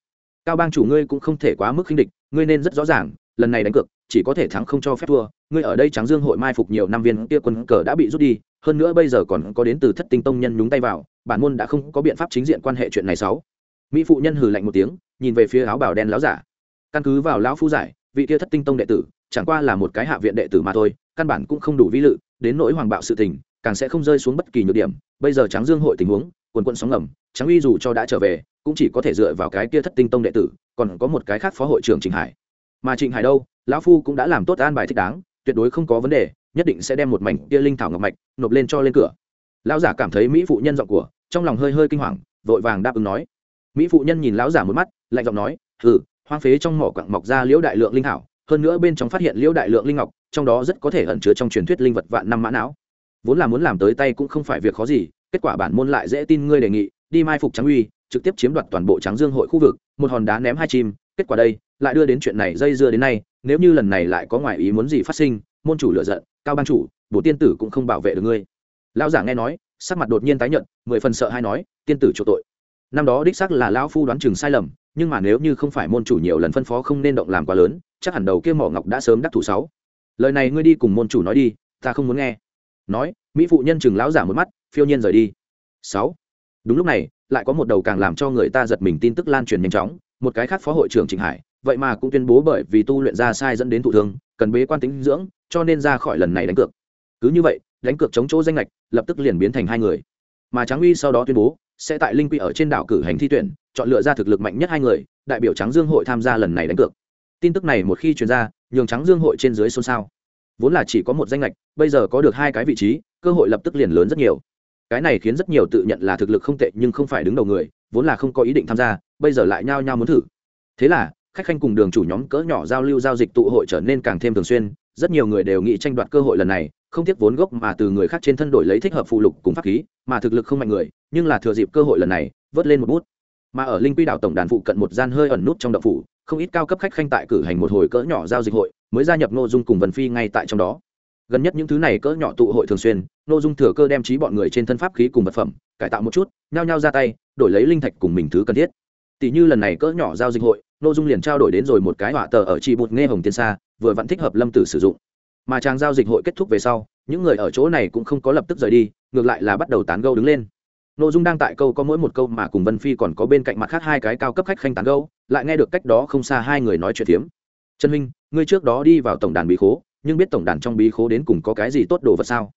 Cao bang chủ ngươi cũng không thể quá mức khinh địch, ngươi nên rất rõ ràng, lần này đánh cược, chỉ có thể thắng không cho phép thua, ngươi ở đây trắng dương hội mai phục nhiều năm viên kia quân cờ đã bị rút đi, hơn nữa bây giờ còn có đến từ thất tinh tông nhân nhúng tay vào, bản môn đã không có biện pháp chính diện quan hệ chuyện này sáu mỹ phụ nhân hừ lạnh một tiếng, nhìn về phía áo bảo đen láo giả. Căn cứ vào lão phu giải, vị kia thất tinh tông đệ tử, chẳng qua là một cái hạ viện đệ tử mà thôi, căn bản cũng không đủ vi lự, đến nỗi hoàng bạo sự tình, càng sẽ không rơi xuống bất kỳ nhược điểm. Bây giờ trắng dương hội tình huống, quần quân sóng ngầm trắng uy dù cho đã trở về, cũng chỉ có thể dựa vào cái kia thất tinh tông đệ tử, còn có một cái khác phó hội trưởng trịnh hải. Mà trịnh hải đâu, lão phu cũng đã làm tốt an bài thích đáng, tuyệt đối không có vấn đề, nhất định sẽ đem một mảnh kia linh thảo ngọc mạch nộp lên cho lên cửa. Lão giả cảm thấy mỹ phụ nhân giọng của, trong lòng hơi hơi kinh hoàng, vội vàng đáp ứng nói mỹ phụ nhân nhìn lão giả một mắt, lạnh giọng nói ừ hoang phế trong mỏ quặng mọc ra liễu đại lượng linh hảo. hơn nữa bên trong phát hiện liễu đại lượng linh ngọc, trong đó rất có thể ẩn chứa trong truyền thuyết linh vật vạn năm mã não vốn là muốn làm tới tay cũng không phải việc khó gì, kết quả bản môn lại dễ tin ngươi đề nghị, đi mai phục trắng uy, trực tiếp chiếm đoạt toàn bộ trắng dương hội khu vực, một hòn đá ném hai chim, kết quả đây, lại đưa đến chuyện này dây dưa đến nay, nếu như lần này lại có ngoại ý muốn gì phát sinh, môn chủ lựa giận, cao ban chủ, bổ tiên tử cũng không bảo vệ được ngươi lão giả nghe nói, sắc mặt đột nhiên tái nhận mười phần sợ hay nói, tiên tử chỗ tội năm đó đích xác là lão phu đoán chừng sai lầm, nhưng mà nếu như không phải môn chủ nhiều lần phân phó không nên động làm quá lớn, chắc hẳn đầu kia mỏ ngọc đã sớm đắc thủ sáu. Lời này ngươi đi cùng môn chủ nói đi, ta không muốn nghe. Nói, mỹ phụ nhân chừng lão giả một mắt, phiêu nhiên rời đi. Sáu. Đúng lúc này, lại có một đầu càng làm cho người ta giật mình tin tức lan truyền nhanh chóng, một cái khác phó hội trưởng trịnh hải, vậy mà cũng tuyên bố bởi vì tu luyện ra sai dẫn đến thụ thương, cần bế quan tính dưỡng, cho nên ra khỏi lần này đánh cược. Cứ như vậy, đánh cược chống chỗ danh lệch lập tức liền biến thành hai người. Mà tráng uy sau đó tuyên bố sẽ tại linh quy ở trên đảo cử hành thi tuyển, chọn lựa ra thực lực mạnh nhất hai người, đại biểu trắng dương hội tham gia lần này đánh cược. Tin tức này một khi truyền ra, nhường trắng dương hội trên dưới xôn xao. Vốn là chỉ có một danh lệch bây giờ có được hai cái vị trí, cơ hội lập tức liền lớn rất nhiều. Cái này khiến rất nhiều tự nhận là thực lực không tệ nhưng không phải đứng đầu người, vốn là không có ý định tham gia, bây giờ lại nhao nhao muốn thử. Thế là, khách khanh cùng đường chủ nhóm cỡ nhỏ giao lưu giao dịch tụ hội trở nên càng thêm thường xuyên, rất nhiều người đều nghĩ tranh đoạt cơ hội lần này, không tiếc vốn gốc mà từ người khác trên thân đổi lấy thích hợp phụ lục cùng pháp khí, mà thực lực không mạnh người nhưng là thừa dịp cơ hội lần này, vớt lên một bút. Mà ở linh quy đảo tổng đàn phụ cận một gian hơi ẩn nút trong đậu phủ, không ít cao cấp khách khanh tại cử hành một hồi cỡ nhỏ giao dịch hội, mới gia nhập nội dung cùng vần phi ngay tại trong đó. Gần nhất những thứ này cỡ nhỏ tụ hội thường xuyên nội dung thừa cơ đem trí bọn người trên thân pháp khí cùng vật phẩm, cải tạo một chút, nhao nhao ra tay, đổi lấy linh thạch cùng mình thứ cần thiết. Tỷ như lần này cỡ nhỏ giao dịch hội nội dung liền trao đổi đến rồi một cái họa tờ ở chị bụt nghe hồng tiên xa vừa vẫn thích hợp lâm tử sử dụng. Mà trang giao dịch hội kết thúc về sau, những người ở chỗ này cũng không có lập tức rời đi, ngược lại là bắt đầu tán gâu đứng lên nội dung đang tại câu có mỗi một câu mà cùng vân phi còn có bên cạnh mặt khác hai cái cao cấp khách khanh tán gâu lại nghe được cách đó không xa hai người nói chuyện phiếm. Trần minh ngươi trước đó đi vào tổng đàn bí khố, nhưng biết tổng đàn trong bí khố đến cùng có cái gì tốt đồ vật sao?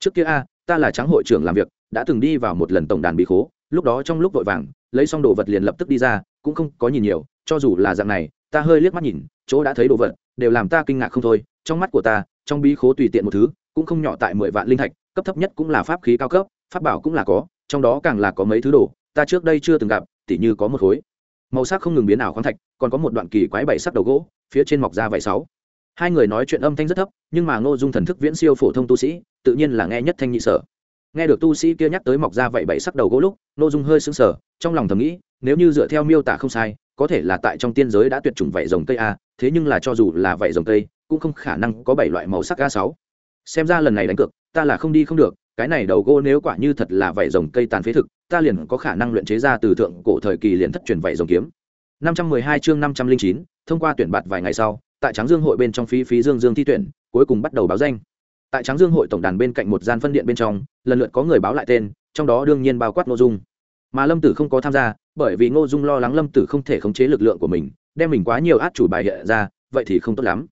Trước kia a, ta là trắng hội trưởng làm việc, đã từng đi vào một lần tổng đàn bí khố, lúc đó trong lúc vội vàng, lấy xong đồ vật liền lập tức đi ra, cũng không có nhìn nhiều, cho dù là dạng này, ta hơi liếc mắt nhìn, chỗ đã thấy đồ vật, đều làm ta kinh ngạc không thôi, trong mắt của ta, trong bí khố tùy tiện một thứ, cũng không nhỏ tại mười vạn linh thạch, cấp thấp nhất cũng là pháp khí cao cấp, pháp bảo cũng là có trong đó càng là có mấy thứ đồ, ta trước đây chưa từng gặp, tỉ như có một khối. Màu sắc không ngừng biến ảo khoáng thạch, còn có một đoạn kỳ quái bảy sắc đầu gỗ, phía trên mọc ra vải sáu. Hai người nói chuyện âm thanh rất thấp, nhưng mà ngô dung thần thức viễn siêu phổ thông tu sĩ, tự nhiên là nghe nhất thanh nhị sở. Nghe được tu sĩ kia nhắc tới mọc ra vậy bảy sắc đầu gỗ lúc, ngô dung hơi sững sờ, trong lòng thầm nghĩ, nếu như dựa theo miêu tả không sai, có thể là tại trong tiên giới đã tuyệt chủng vảy rồng cây a, thế nhưng là cho dù là vảy rồng cây, cũng không khả năng có bảy loại màu sắc a sáu. Xem ra lần này đánh cược, ta là không đi không được cái này đầu gỗ nếu quả như thật là vảy rồng cây tàn phế thực ta liền có khả năng luyện chế ra từ thượng cổ thời kỳ liền thất truyền vảy rồng kiếm. 512 chương 509, thông qua tuyển bạt vài ngày sau tại tráng dương hội bên trong phí phí dương dương thi tuyển cuối cùng bắt đầu báo danh. Tại tráng dương hội tổng đàn bên cạnh một gian phân điện bên trong lần lượt có người báo lại tên trong đó đương nhiên bao quát ngô dung. Mà lâm tử không có tham gia bởi vì ngô dung lo lắng lâm tử không thể khống chế lực lượng của mình đem mình quá nhiều át chủ bài hiện ra vậy thì không tốt lắm.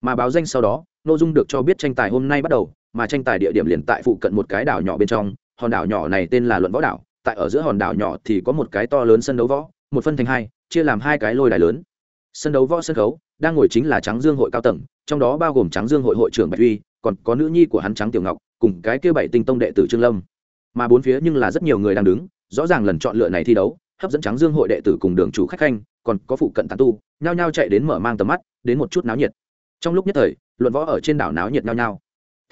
Mà báo danh sau đó ngô dung được cho biết tranh tài hôm nay bắt đầu mà tranh tài địa điểm liền tại phụ cận một cái đảo nhỏ bên trong, hòn đảo nhỏ này tên là luận võ đảo, tại ở giữa hòn đảo nhỏ thì có một cái to lớn sân đấu võ, một phân thành hai, chia làm hai cái lôi đài lớn. Sân đấu võ sân khấu đang ngồi chính là trắng dương hội cao tầng, trong đó bao gồm trắng dương hội hội trưởng bạch uy, còn có nữ nhi của hắn trắng tiểu ngọc, cùng cái kia bảy tinh tông đệ tử trương lâm. Mà bốn phía nhưng là rất nhiều người đang đứng, rõ ràng lần chọn lựa này thi đấu, hấp dẫn trắng dương hội đệ tử cùng đường chủ khách khanh, còn có phụ cận tàn tu, nhao nhao chạy đến mở mang tầm mắt, đến một chút náo nhiệt. Trong lúc nhất thời, luận võ ở trên đảo náo nhiệt nhao nhao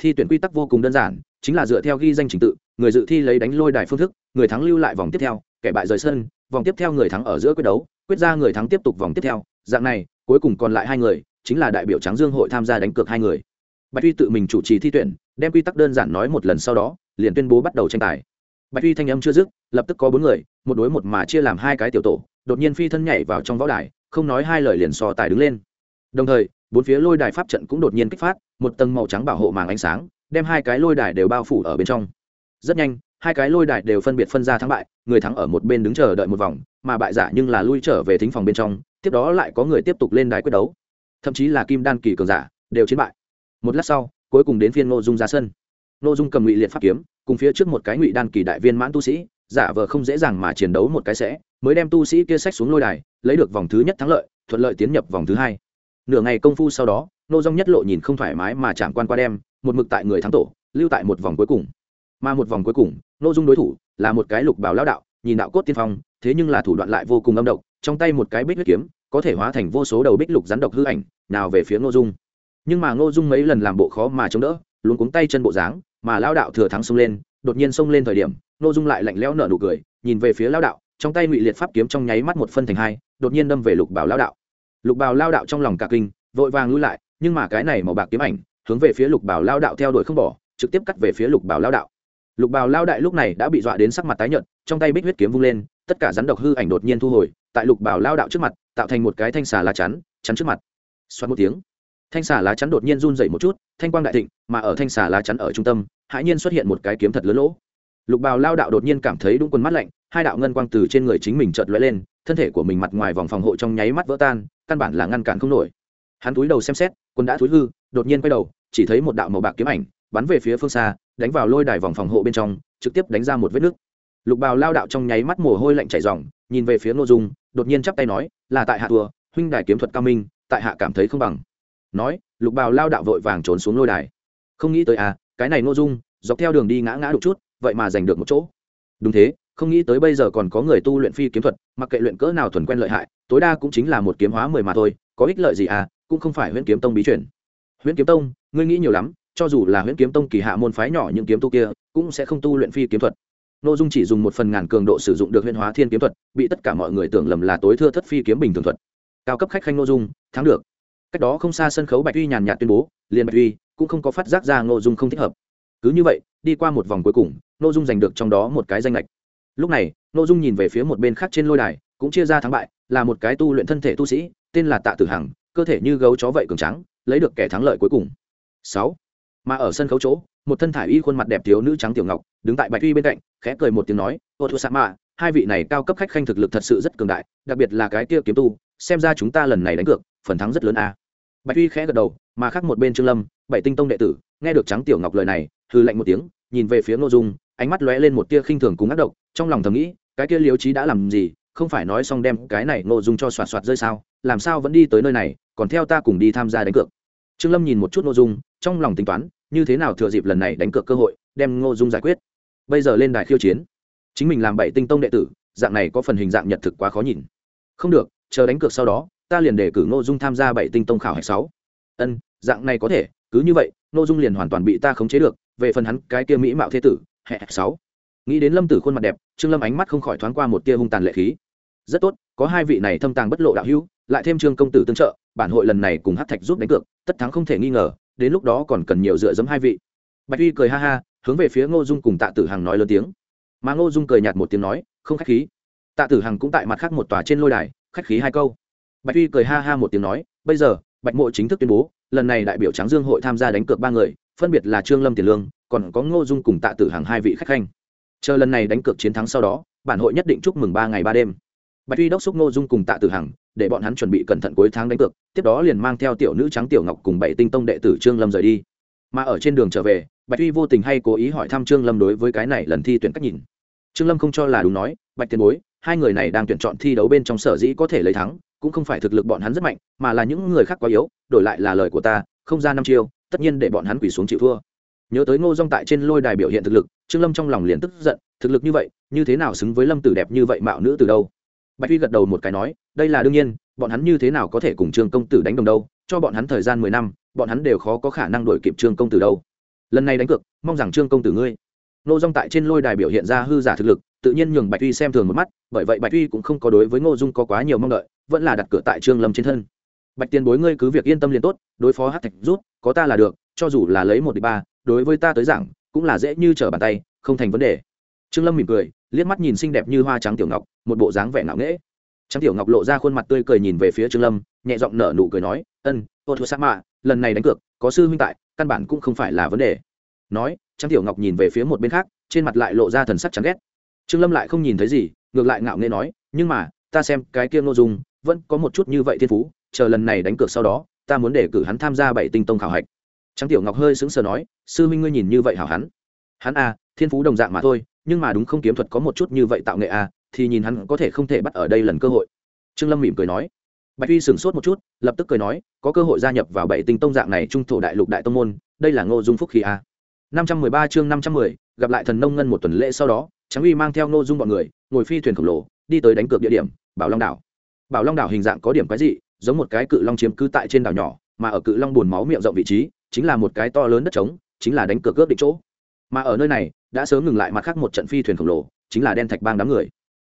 thi tuyển quy tắc vô cùng đơn giản, chính là dựa theo ghi danh trình tự, người dự thi lấy đánh lôi đài phương thức, người thắng lưu lại vòng tiếp theo, kẻ bại rời sân, vòng tiếp theo người thắng ở giữa quyết đấu, quyết ra người thắng tiếp tục vòng tiếp theo, dạng này, cuối cùng còn lại hai người, chính là đại biểu trắng dương hội tham gia đánh cược hai người. Bạch tuy tự mình chủ trì thi tuyển, đem quy tắc đơn giản nói một lần sau đó, liền tuyên bố bắt đầu tranh tài. Bạch tuy thanh âm chưa dứt, lập tức có bốn người, một đối một mà chia làm hai cái tiểu tổ, đột nhiên phi thân nhảy vào trong võ đài, không nói hai lời liền so tài đứng lên. Đồng thời bốn phía lôi đài pháp trận cũng đột nhiên kích phát, một tầng màu trắng bảo hộ màng ánh sáng, đem hai cái lôi đài đều bao phủ ở bên trong. Rất nhanh, hai cái lôi đài đều phân biệt phân ra thắng bại, người thắng ở một bên đứng chờ đợi một vòng, mà bại giả nhưng là lui trở về thính phòng bên trong, tiếp đó lại có người tiếp tục lên đài quyết đấu. Thậm chí là kim đan kỳ cường giả, đều chiến bại. Một lát sau, cuối cùng đến phiên ngô dung ra sân. Ngô dung cầm ngụy liệt pháp kiếm, cùng phía trước một cái ngụy đan kỳ đại viên mãn tu sĩ, giả vờ không dễ dàng mà chiến đấu một cái sẽ, mới đem tu sĩ kia sách xuống lôi đài, lấy được vòng thứ nhất thắng lợi, thuận lợi tiến nhập vòng thứ hai nửa ngày công phu sau đó, nô dung nhất lộ nhìn không thoải mái mà chạm quan qua đem một mực tại người thắng tổ, lưu tại một vòng cuối cùng. Mà một vòng cuối cùng, nô dung đối thủ là một cái lục bảo lao đạo, nhìn đạo cốt tiên phong, thế nhưng là thủ đoạn lại vô cùng âm độc, trong tay một cái bích huyết kiếm, có thể hóa thành vô số đầu bích lục rắn độc hư ảnh, nào về phía Nô dung. Nhưng mà Nô dung mấy lần làm bộ khó mà chống đỡ luôn cuống tay chân bộ dáng, mà lao đạo thừa thắng xông lên, đột nhiên xông lên thời điểm, Nô dung lại lạnh lẽo nở nụ cười, nhìn về phía lao đạo, trong tay ngụy liệt pháp kiếm trong nháy mắt một phân thành hai, đột nhiên đâm về lục bảo lao đạo lục bảo lao đạo trong lòng cả kinh, vội vàng lui lại, nhưng mà cái này màu bạc kiếm ảnh, hướng về phía lục bảo lao đạo theo đuổi không bỏ, trực tiếp cắt về phía lục bảo lao đạo. Lục bảo lao đại lúc này đã bị dọa đến sắc mặt tái nhợt, trong tay bích huyết kiếm vung lên, tất cả rắn độc hư ảnh đột nhiên thu hồi, tại lục bảo lao đạo trước mặt, tạo thành một cái thanh xà lá chắn chắn trước mặt. Xoắn một tiếng, thanh xà lá chắn đột nhiên run dậy một chút, thanh quang đại thịnh, mà ở thanh xà lá chắn ở trung tâm, hãi nhiên xuất hiện một cái kiếm thật lớn lỗ. Lục bào lao đạo đột nhiên cảm thấy đúng quần mắt lạnh hai đạo ngân quang từ trên người chính mình chợt lóe lên, thân thể của mình mặt ngoài vòng phòng hộ trong nháy mắt vỡ tan, căn bản là ngăn cản không nổi. Hắn túi đầu xem xét quân đã thúi hư, đột nhiên quay đầu, chỉ thấy một đạo màu bạc kiếm ảnh bắn về phía phương xa, đánh vào lôi đài vòng phòng hộ bên trong, trực tiếp đánh ra một vết nứt. Lục bào lao đạo trong nháy mắt mồ hôi lạnh chảy ròng, nhìn về phía ngô dung, đột nhiên chắp tay nói, là tại hạ thua, huynh đài kiếm thuật cao minh, tại hạ cảm thấy không bằng. Nói, lục bào lao đạo vội vàng trốn xuống lôi đài. Không nghĩ tới à cái này ngô dung, dọc theo đường đi ngã ngã đục chút, vậy mà giành được một chỗ. Đúng thế không nghĩ tới bây giờ còn có người tu luyện phi kiếm thuật, mặc kệ luyện cỡ nào thuần quen lợi hại, tối đa cũng chính là một kiếm hóa mười mà thôi, có ích lợi gì à cũng không phải huyễn kiếm tông bí truyền. Huyễn kiếm tông, ngươi nghĩ nhiều lắm, cho dù là huyễn kiếm tông kỳ hạ môn phái nhỏ những kiếm tu kia, cũng sẽ không tu luyện phi kiếm thuật. N ô dung chỉ dùng một phần ngàn cường độ sử dụng được huyễn hóa thiên kiếm thuật, bị tất cả mọi người tưởng lầm là tối thưa thất phi kiếm bình thường thuật. Cao cấp khách khanh n ô dung, thắng được. Cách đó không xa sân khấu bạch uy nhàn nhạt tuyên bố, liền bạch uy cũng không có phát giác ra n ô dung không thích hợp. Cứ như vậy, đi qua một vòng cuối cùng n ô dung giành được trong đó một cái danh lệch lúc này n ô dung nhìn về phía một bên khác trên lôi đài, cũng chia ra thắng bại, là một cái tu luyện thân thể tu sĩ, tên là tạ tử hằng, cơ thể như gấu chó vậy cường trắng lấy được kẻ thắng lợi cuối cùng. Sáu. Mà ở sân khấu chỗ, một thân thải y khuôn mặt đẹp thiếu nữ trắng tiểu ngọc, đứng tại bạch uy bên cạnh, khẽ cười một tiếng nói, ô thua sa mạ hai vị này cao cấp khách khanh thực lực thật sự rất cường đại, đặc biệt là cái kia kiếm tu, xem ra chúng ta lần này đánh cược, phần thắng rất lớn a. Bạch uy khẽ gật đầu, mà khác một bên trương lâm, bảy tinh tông đệ tử, nghe được trắng tiểu ngọc lời này hư lạnh một tiếng, nhìn về phía ngô dung ánh mắt lóe lên một tia khinh thường cùng ác độc, trong lòng thầm nghĩ, cái kia liếu trí đã làm gì, không phải nói xong đem cái này ngô dung cho soạt soạt rơi sao, làm sao vẫn đi tới nơi này, còn theo ta cùng đi tham gia đánh cược. Trương lâm nhìn một chút ngô dung, trong lòng tính toán, như thế nào thừa dịp lần này đánh cược cơ hội, đem ngô dung giải quyết. Bây giờ lên đài khiêu chiến, chính mình làm bảy tinh tông đệ tử, dạng này có phần hình dạng nhật thực quá khó nhìn. Không được, chờ đánh cược sau đó, ta liền để cử ngô dung tham gia bảy tinh tông khảo hạch sáu. Ân, dạng này có thể, cứ như vậy ngô dung liền hoàn toàn bị ta khống chế được, về phần hắn cái kia mỹ mạo thế tử hẹ, sáu. Nghĩ đến lâm tử khuôn mặt đẹp, trương lâm ánh mắt không khỏi thoáng qua một tia hung tàn lệ khí. Rất tốt, có hai vị này thâm tàng bất lộ đạo hữu, lại thêm trương công tử tương trợ, bản hội lần này cùng hát thạch giúp đánh cược, tất thắng không thể nghi ngờ, đến lúc đó còn cần nhiều dựa dẫm hai vị. Bạch uy cười ha ha, hướng về phía ngô dung cùng tạ tử hằng nói lớn tiếng. Mà ngô dung cười nhạt một tiếng nói, không khách khí. Tạ tử hằng cũng tại mặt khác một tòa trên lôi đài, khách khí hai câu. Bạch uy cười ha ha một tiếng nói, bây giờ, bạch mộ chính thức tuyên bố, lần này đại biểu tráng dương hội tham gia đánh cược ba người phân biệt là trương lâm tiền lương, còn có ngô dung cùng tạ tử hằng hai vị khách khanh. Chờ lần này đánh cược chiến thắng sau đó, bản hội nhất định chúc mừng ba ngày ba đêm. Bạch tuy đốc xúc ngô dung cùng tạ tử hằng, để bọn hắn chuẩn bị cẩn thận cuối tháng đánh cược, tiếp đó liền mang theo tiểu nữ trắng tiểu ngọc cùng bảy tinh tông đệ tử trương lâm rời đi. Mà ở trên đường trở về, bạch tuy vô tình hay cố ý hỏi thăm trương lâm đối với cái này lần thi tuyển cách nhìn. Trương lâm không cho là đúng nói, bạch tiền bối, hai người này đang tuyển chọn thi đấu bên trong sở dĩ có thể lấy thắng, cũng không phải thực lực bọn hắn rất mạnh, mà là những người khác quá yếu, đổi lại là lời của ta, không ra năm chiêu tất nhiên để bọn hắn quỳ xuống chịu thua. Nhớ tới ngô dong tại trên lôi đài biểu hiện thực lực, trương lâm trong lòng liền tức giận, thực lực như vậy, như thế nào xứng với lâm tử đẹp như vậy mạo nữ từ đâu? Bạch huy gật đầu một cái nói, đây là đương nhiên, bọn hắn như thế nào có thể cùng trương công tử đánh đồng đâu, cho bọn hắn thời gian mười năm, bọn hắn đều khó có khả năng đuổi kịp trương công tử đâu. Lần này đánh cược, mong rằng trương công tử ngươi. Ngô dung tại trên lôi đài biểu hiện ra hư giả thực lực, tự nhiên nhường bạch huy xem thường một mắt, bởi vậy bạch huy cũng không có đối với ngô dung có quá nhiều mong đợi, vẫn là đặt cửa tại trương lâm trên thân bạch tiền bối ngươi cứ việc yên tâm liền tốt, đối phó hát thạch rút, có ta là được, cho dù là lấy một đ ba, đối với ta tới giảng, cũng là dễ như trở bàn tay, không thành vấn đề. Trương lâm mỉm cười, liếc mắt nhìn xinh đẹp như hoa trắng tiểu ngọc, một bộ dáng vẻ ngạo nghễ. Trắng tiểu ngọc lộ ra khuôn mặt tươi cười nhìn về phía trương lâm, nhẹ giọng nở nụ cười nói, ân, ô thua sa mạ, lần này đánh cược, có sư huynh tại, căn bản cũng không phải là vấn đề. Nói, trắng tiểu ngọc nhìn về phía một bên khác, trên mặt lại lộ ra thần sắc chán ghét. Trương lâm lại không nhìn thấy gì, ngược lại ngạo nghễ nói, nhưng mà, ta xem cái kia ngô dung, vẫn có một chút như vậy thiên phú chờ lần này đánh cược sau đó ta muốn để cử hắn tham gia bảy tinh tông khảo hạch. Trắng tiểu ngọc hơi sững sờ nói sư minh ngươi nhìn như vậy hảo hắn. Hắn a à, thiên phú đồng dạng mà thôi nhưng mà đúng không kiếm thuật có một chút như vậy tạo nghệ a à, thì nhìn hắn có thể không thể bắt ở đây lần cơ hội. Trương lâm mỉm cười nói. Bạch uy sửng sốt một chút lập tức cười nói có cơ hội gia nhập vào bảy tinh tông dạng này trung thổ đại lục đại tông môn đây là ngô dung phúc khí a năm trăm mười ba chương năm trăm mười gặp lại thần nông ngân một tuần lễ sau đó trắng uy mang theo ngô dung bọn người ngồi phi thuyền khổng lồ đi tới đánh cược địa điểm bảo long đảo. Bảo long đảo hình dạng có điểm quái dị giống một cái cự long chiếm cứ tại trên đảo nhỏ, mà ở cự long buồn máu miệng rộng vị trí, chính là một cái to lớn đất trống, chính là đánh cược ước định chỗ. Mà ở nơi này, đã sớm ngừng lại mặt khác một trận phi thuyền khổng lồ, chính là đen thạch bang đám người.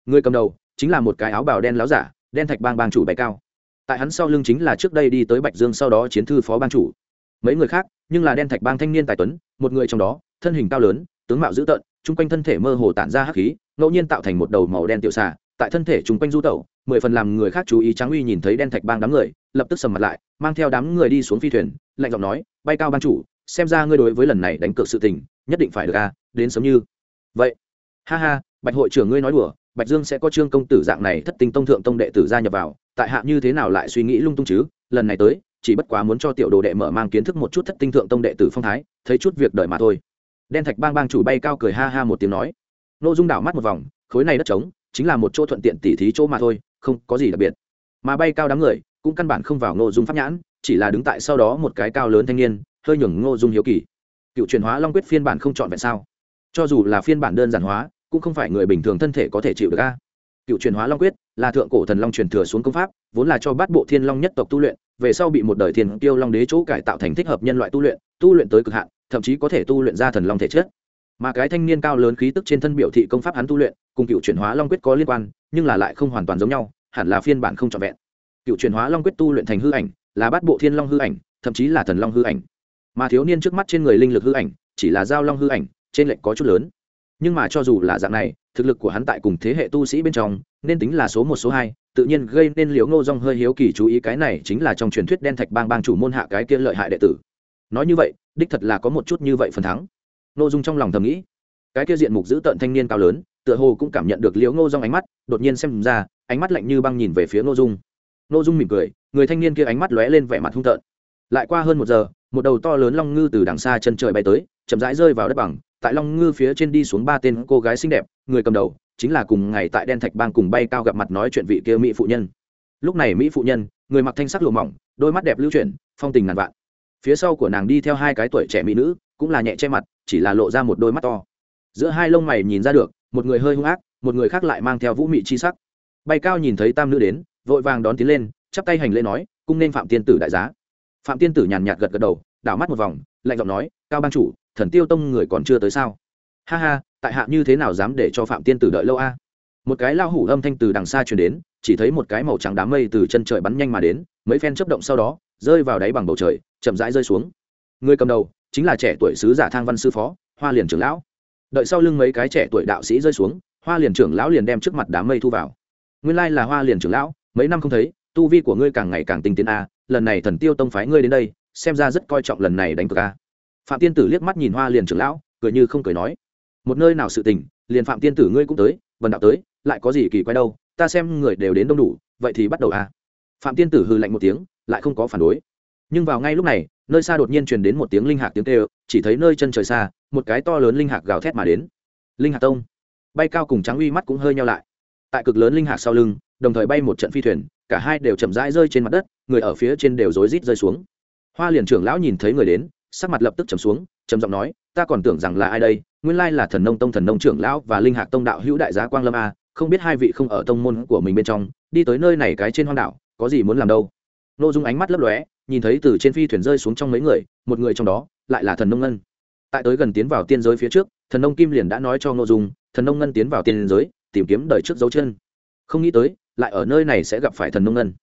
Người cầm đầu, chính là một cái áo bào đen láo giả, đen thạch bang bang chủ bay cao. Tại hắn sau lưng chính là trước đây đi tới bạch dương, sau đó chiến thư phó bang chủ. Mấy người khác, nhưng là đen thạch bang thanh niên tài tuấn, một người trong đó, thân hình cao lớn, tướng mạo dữ tợn, chung quanh thân thể mơ hồ tản ra hắc khí, ngẫu nhiên tạo thành một đầu màu đen tiểu xà, tại thân thể chung quanh du tẩu mười phần làm người khác chú ý tráng uy nhìn thấy đen thạch bang đám người, lập tức sầm mặt lại, mang theo đám người đi xuống phi thuyền, lạnh giọng nói, bay cao ban chủ, xem ra ngươi đối với lần này đánh cược sự tình, nhất định phải được a à, đến sớm như. Vậy? Ha ha, bạch hội trưởng ngươi nói đùa, bạch dương sẽ có trương công tử dạng này thất tinh tông thượng tông đệ tử gia nhập vào, tại hạ như thế nào lại suy nghĩ lung tung chứ? Lần này tới, chỉ bất quá muốn cho tiểu đồ đệ mở mang kiến thức một chút thất tinh thượng tông đệ tử phong thái, thấy chút việc đời mà thôi. Đen thạch bang bang chủ bay cao cười ha ha một tiếng nói. N ô dung đảo mắt một vòng, khối này đất trống, chính là một chỗ thuận tiện tỉ thí chỗ mà thôi không có gì đặc biệt. Mà bay cao đám người cũng căn bản không vào ngô dung pháp nhãn, chỉ là đứng tại sau đó một cái cao lớn thanh niên, hơi nhường ngô dung hiếu kỳ. Cựu truyền hóa long quyết phiên bản không chọn vẹn sao? Cho dù là phiên bản đơn giản hóa, cũng không phải người bình thường thân thể có thể chịu được a. Cựu truyền hóa long quyết là thượng cổ thần long truyền thừa xuống công pháp, vốn là cho bát bộ thiên long nhất tộc tu luyện, về sau bị một đời thiên tiêu long đế chỗ cải tạo thành thích hợp nhân loại tu luyện tu luyện tới cực hạn, thậm chí có thể tu luyện ra thần long thể chất. Mà cái thanh niên cao lớn khí tức trên thân biểu thị công pháp hắn tu luyện, cùng cựu chuyển hóa long quyết có liên quan nhưng là lại không hoàn toàn giống nhau, hẳn là phiên bản không trọn vẹn. Cựu chuyển hóa long quyết tu luyện thành hư ảnh, là bát bộ thiên long hư ảnh, thậm chí là thần long hư ảnh. Mà thiếu niên trước mắt trên người linh lực hư ảnh, chỉ là giao long hư ảnh, trên lệnh có chút lớn. Nhưng mà cho dù là dạng này, thực lực của hắn tại cùng thế hệ tu sĩ bên trong, nên tính là số một, số hai, tự nhiên gây nên liếu ngô dong hơi hiếu kỳ chú ý cái này chính là trong truyền thuyết đen thạch bang bang chủ môn hạ cái kia lợi hại đệ tử. Nói như vậy, đích thật là có một chút như vậy phần thắng. Ngô dung trong lòng thầm nghĩ, cái kia diện mục giữ tợn thanh niên cao lớn tựa hồ cũng cảm nhận được Liễu ngô dong ánh mắt, đột nhiên xem ra, ánh mắt lạnh như băng nhìn về phía ngô dung. Ngô dung mỉm cười, người thanh niên kia ánh mắt lóe lên vẻ mặt hung tợn. Lại qua hơn một giờ, một đầu to lớn long ngư từ đằng xa chân trời bay tới, chậm rãi rơi vào đất bằng, tại long ngư phía trên đi xuống ba tên cô gái xinh đẹp, người cầm đầu chính là cùng ngày tại đen thạch bang cùng bay cao gặp mặt nói chuyện vị kia mỹ phụ nhân. Lúc này mỹ phụ nhân, người mặc thanh sắc lụa mỏng, đôi mắt đẹp lưu chuyển, phong tình ngàn vạn. Phía sau của nàng đi theo hai cái tuổi trẻ mỹ nữ, cũng là nhẹ che mặt, chỉ là lộ ra một đôi mắt to. Giữa hai lông mày nhìn ra được một người hơi hung ác, một người khác lại mang theo vũ mị chi sắc. Bay cao nhìn thấy tam nữ đến, vội vàng đón tiến lên, chắp tay hành lễ nói, cung nên phạm tiên tử đại giá. Phạm tiên tử nhàn nhạt gật gật đầu, đảo mắt một vòng, lạnh giọng nói, cao ban chủ, thần tiêu tông người còn chưa tới sao? Ha ha, tại hạ như thế nào dám để cho phạm tiên tử đợi lâu a? Một cái lao hủ âm thanh từ đằng xa truyền đến, chỉ thấy một cái màu trắng đám mây từ chân trời bắn nhanh mà đến, mấy phen chấp động sau đó, rơi vào đáy bằng bầu trời, chậm rãi rơi xuống. Người cầm đầu, chính là trẻ tuổi sứ giả thang văn sư phó, hoa liền trưởng lão đợi sau lưng mấy cái trẻ tuổi đạo sĩ rơi xuống, hoa liền trưởng lão liền đem trước mặt đám mây thu vào. Nguyên lai là hoa liền trưởng lão, mấy năm không thấy, tu vi của ngươi càng ngày càng tinh tiến a, lần này thần tiêu tông phái ngươi đến đây, xem ra rất coi trọng lần này đánh cược a. Phạm tiên tử liếc mắt nhìn hoa liền trưởng lão, cười như không cười nói, một nơi nào sự tình, liền phạm tiên tử ngươi cũng tới, vần đạo tới, lại có gì kỳ quái đâu, ta xem người đều đến đông đủ, vậy thì bắt đầu a. Phạm tiên tử hư lạnh một tiếng, lại không có phản đối. Nhưng vào ngay lúc này nơi xa đột nhiên truyền đến một tiếng linh hạc tiếng kêu, chỉ thấy nơi chân trời xa, một cái to lớn linh hạc gào thét mà đến. Linh hạc tông. Bay cao cùng trắng uy mắt cũng hơi nhau lại. Tại cực lớn linh hạc sau lưng, đồng thời bay một trận phi thuyền, cả hai đều chậm rãi rơi trên mặt đất, người ở phía trên đều rối rít rơi xuống. Hoa liền trưởng lão nhìn thấy người đến, sắc mặt lập tức chầm xuống, trầm giọng nói, ta còn tưởng rằng là ai đây? Nguyên lai là thần nông tông thần nông trưởng lão và linh hạc tông đạo hữu đại giá quang lâm a, không biết hai vị không ở tông môn của mình bên trong, đi tới nơi này cái trên hoang đảo, có gì muốn làm đâu? N ô dung ánh mắt lấp lóe nhìn thấy từ trên phi thuyền rơi xuống trong mấy người, một người trong đó, lại là thần nông ngân. Tại tới gần tiến vào tiên giới phía trước, thần nông kim liền đã nói cho ngô dung, thần nông ngân tiến vào tiên giới, tìm kiếm đời trước dấu chân. Không nghĩ tới, lại ở nơi này sẽ gặp phải thần nông ngân.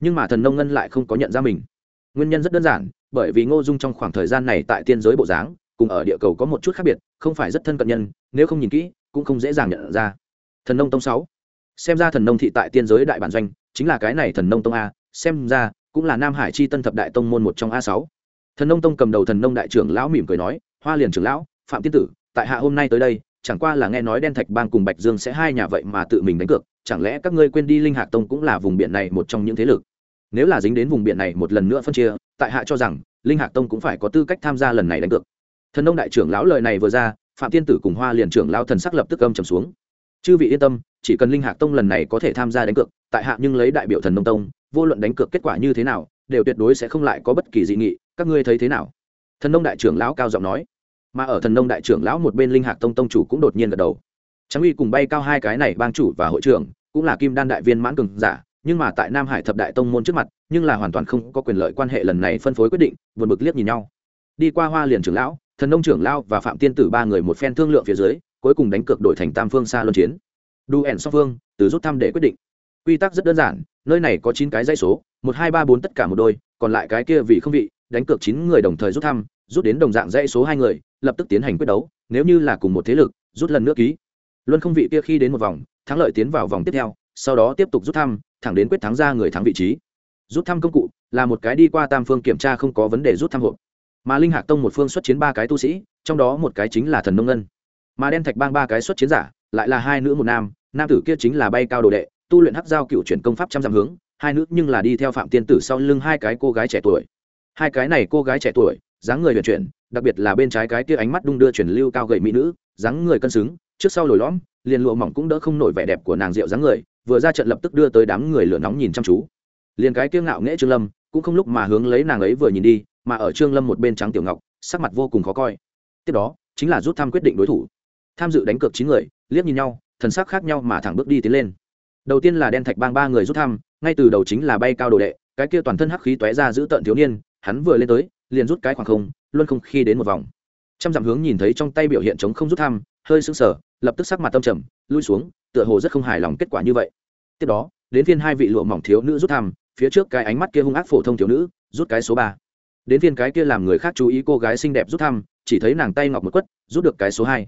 Nhưng mà thần nông ngân lại không có nhận ra mình. Nguyên nhân rất đơn giản, bởi vì ngô dung trong khoảng thời gian này tại tiên giới bộ dáng, cùng ở địa cầu có một chút khác biệt, không phải rất thân cận nhân, nếu không nhìn kỹ, cũng không dễ dàng nhận ra. Thần nông tông sáu. Xem ra thần nông thị tại tiên giới đại bản doanh, chính là cái này thần nông tông a, xem ra cũng là nam hải chi tân thập đại tông môn một trong a sáu. Thần nông tông cầm đầu thần nông đại trưởng lão mỉm cười nói, hoa liền trưởng lão, phạm tiên tử, tại hạ hôm nay tới đây, chẳng qua là nghe nói đen thạch bang cùng bạch dương sẽ hai nhà vậy mà tự mình đánh cược, chẳng lẽ các ngươi quên đi linh hạc tông cũng là vùng biển này một trong những thế lực? Nếu là dính đến vùng biển này một lần nữa phân chia, tại hạ cho rằng linh hạc tông cũng phải có tư cách tham gia lần này đánh cược. Thần nông đại trưởng lão lời này vừa ra, phạm tiên tử cùng hoa liền trưởng lão thần sắc lập tức âm trầm xuống. Chư vị yên tâm, chỉ cần linh hạc tông lần này có thể tham gia đánh cược tại hạ nhưng lấy đại biểu thần nông tông, vô luận đánh cược kết quả như thế nào, đều tuyệt đối sẽ không lại có bất kỳ dị nghị, các ngươi thấy thế nào? Thần nông đại trưởng lão cao giọng nói. Mà ở thần nông đại trưởng lão một bên linh hạc tông tông chủ cũng đột nhiên gật đầu. Tráng uy cùng bay cao hai cái này bang chủ và hội trưởng, cũng là kim đan đại viên mãn cường giả, nhưng mà tại nam hải thập đại tông môn trước mặt, nhưng là hoàn toàn không có quyền lợi quan hệ lần này phân phối quyết định vượt bực liếc nhìn nhau. Đi qua hoa liền trưởng lão, thần nông trưởng lão và phạm tiên tử ba người một phen thương lượng phía dưới, cuối cùng đánh cược đổi thành tam phương xa luân chiến. Đu ẻn song phương từ rút thăm để quyết định quy tắc rất đơn giản, nơi này có chín cái dây số, một, hai, ba, bốn tất cả một đôi, còn lại cái kia vì không vị, đánh cược chín người đồng thời rút thăm, rút đến đồng dạng dây số hai người, lập tức tiến hành quyết đấu, nếu như là cùng một thế lực, rút lần nữa ký. Luân không vị kia khi đến một vòng, thắng lợi tiến vào vòng tiếp theo, sau đó tiếp tục rút thăm, thẳng đến quyết thắng ra người thắng vị trí. Rút thăm công cụ, là một cái đi qua tam phương kiểm tra không có vấn đề rút thăm hộp. Mà linh hạc tông một phương xuất chiến ba cái tu sĩ, trong đó một cái chính là thần nông ngân. Mà đen thạch bang ba cái xuất chiến giả, lại là hai nữ một nam nam tử kia chính là bay cao đồ đệ tu luyện hắc giao cựu chuyển công pháp trăm dặm hướng, hai nữ nhưng là đi theo phạm tiên tử sau lưng hai cái cô gái trẻ tuổi. Hai cái này cô gái trẻ tuổi, dáng người huyền chuyển, đặc biệt là bên trái cái kia ánh mắt đung đưa chuyển lưu cao gầy mỹ nữ, dáng người cân xứng, trước sau lồi lõm, liền lụa mỏng cũng đỡ không nổi vẻ đẹp của nàng rượu dáng người, vừa ra trận lập tức đưa tới đám người lửa nóng nhìn chăm chú. Liền cái kia ngạo nghễ trương lâm, cũng không lúc mà hướng lấy nàng ấy vừa nhìn đi, mà ở trương lâm một bên trắng tiểu ngọc, sắc mặt vô cùng khó coi. Tiếp đó, chính là rút thăm quyết định đối thủ. Tham dự đánh cược chín người, liếc nhìn nhau, thần sắc khác nhau mà thẳng bước đi tiến lên đầu tiên là đen thạch bang ba người rút thăm, ngay từ đầu chính là bay cao đồ đệ, cái kia toàn thân hắc khí tóe ra giữ tận thiếu niên, hắn vừa lên tới, liền rút cái khoảng không, luôn không khi đến một vòng. Trăm dặm hướng nhìn thấy trong tay biểu hiện chống không rút thăm, hơi sững sờ, lập tức sắc mặt tâm trầm, lui xuống, tựa hồ rất không hài lòng kết quả như vậy. Tiếp đó, đến phiên hai vị lụa mỏng thiếu nữ rút thăm, phía trước cái ánh mắt kia hung ác phổ thông thiếu nữ, rút cái số ba. Đến phiên cái kia làm người khác chú ý cô gái xinh đẹp rút thăm, chỉ thấy nàng tay ngọc một quất, rút được cái số hai.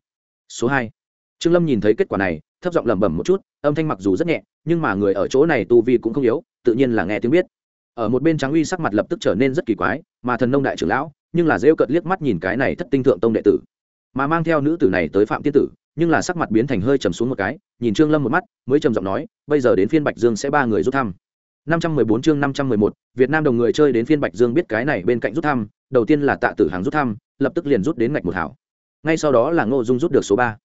Số hai. Trương lâm nhìn thấy kết quả này thấp giọng lẩm bẩm một chút, âm thanh mặc dù rất nhẹ, nhưng mà người ở chỗ này tu vi cũng không yếu, tự nhiên là nghe tiếng biết. Ở một bên tráng uy sắc mặt lập tức trở nên rất kỳ quái, mà thần nông đại trưởng lão, nhưng là rêu cợt liếc mắt nhìn cái này thất tinh thượng tông đệ tử. Mà mang theo nữ tử này tới phạm tiên tử, nhưng là sắc mặt biến thành hơi trầm xuống một cái, nhìn trương lâm một mắt, mới trầm giọng nói, bây giờ đến phiên bạch dương sẽ ba người rút thăm. Năm trăm mười bốn chương năm trăm mười một, việt nam đồng người chơi đến phiên bạch dương biết cái này bên cạnh rút thăm, đầu tiên là tạ tử hàng rút thăm, lập tức liền rút đến ngạch một hảo. Ngay sau đó là ngô dung rút được số ba.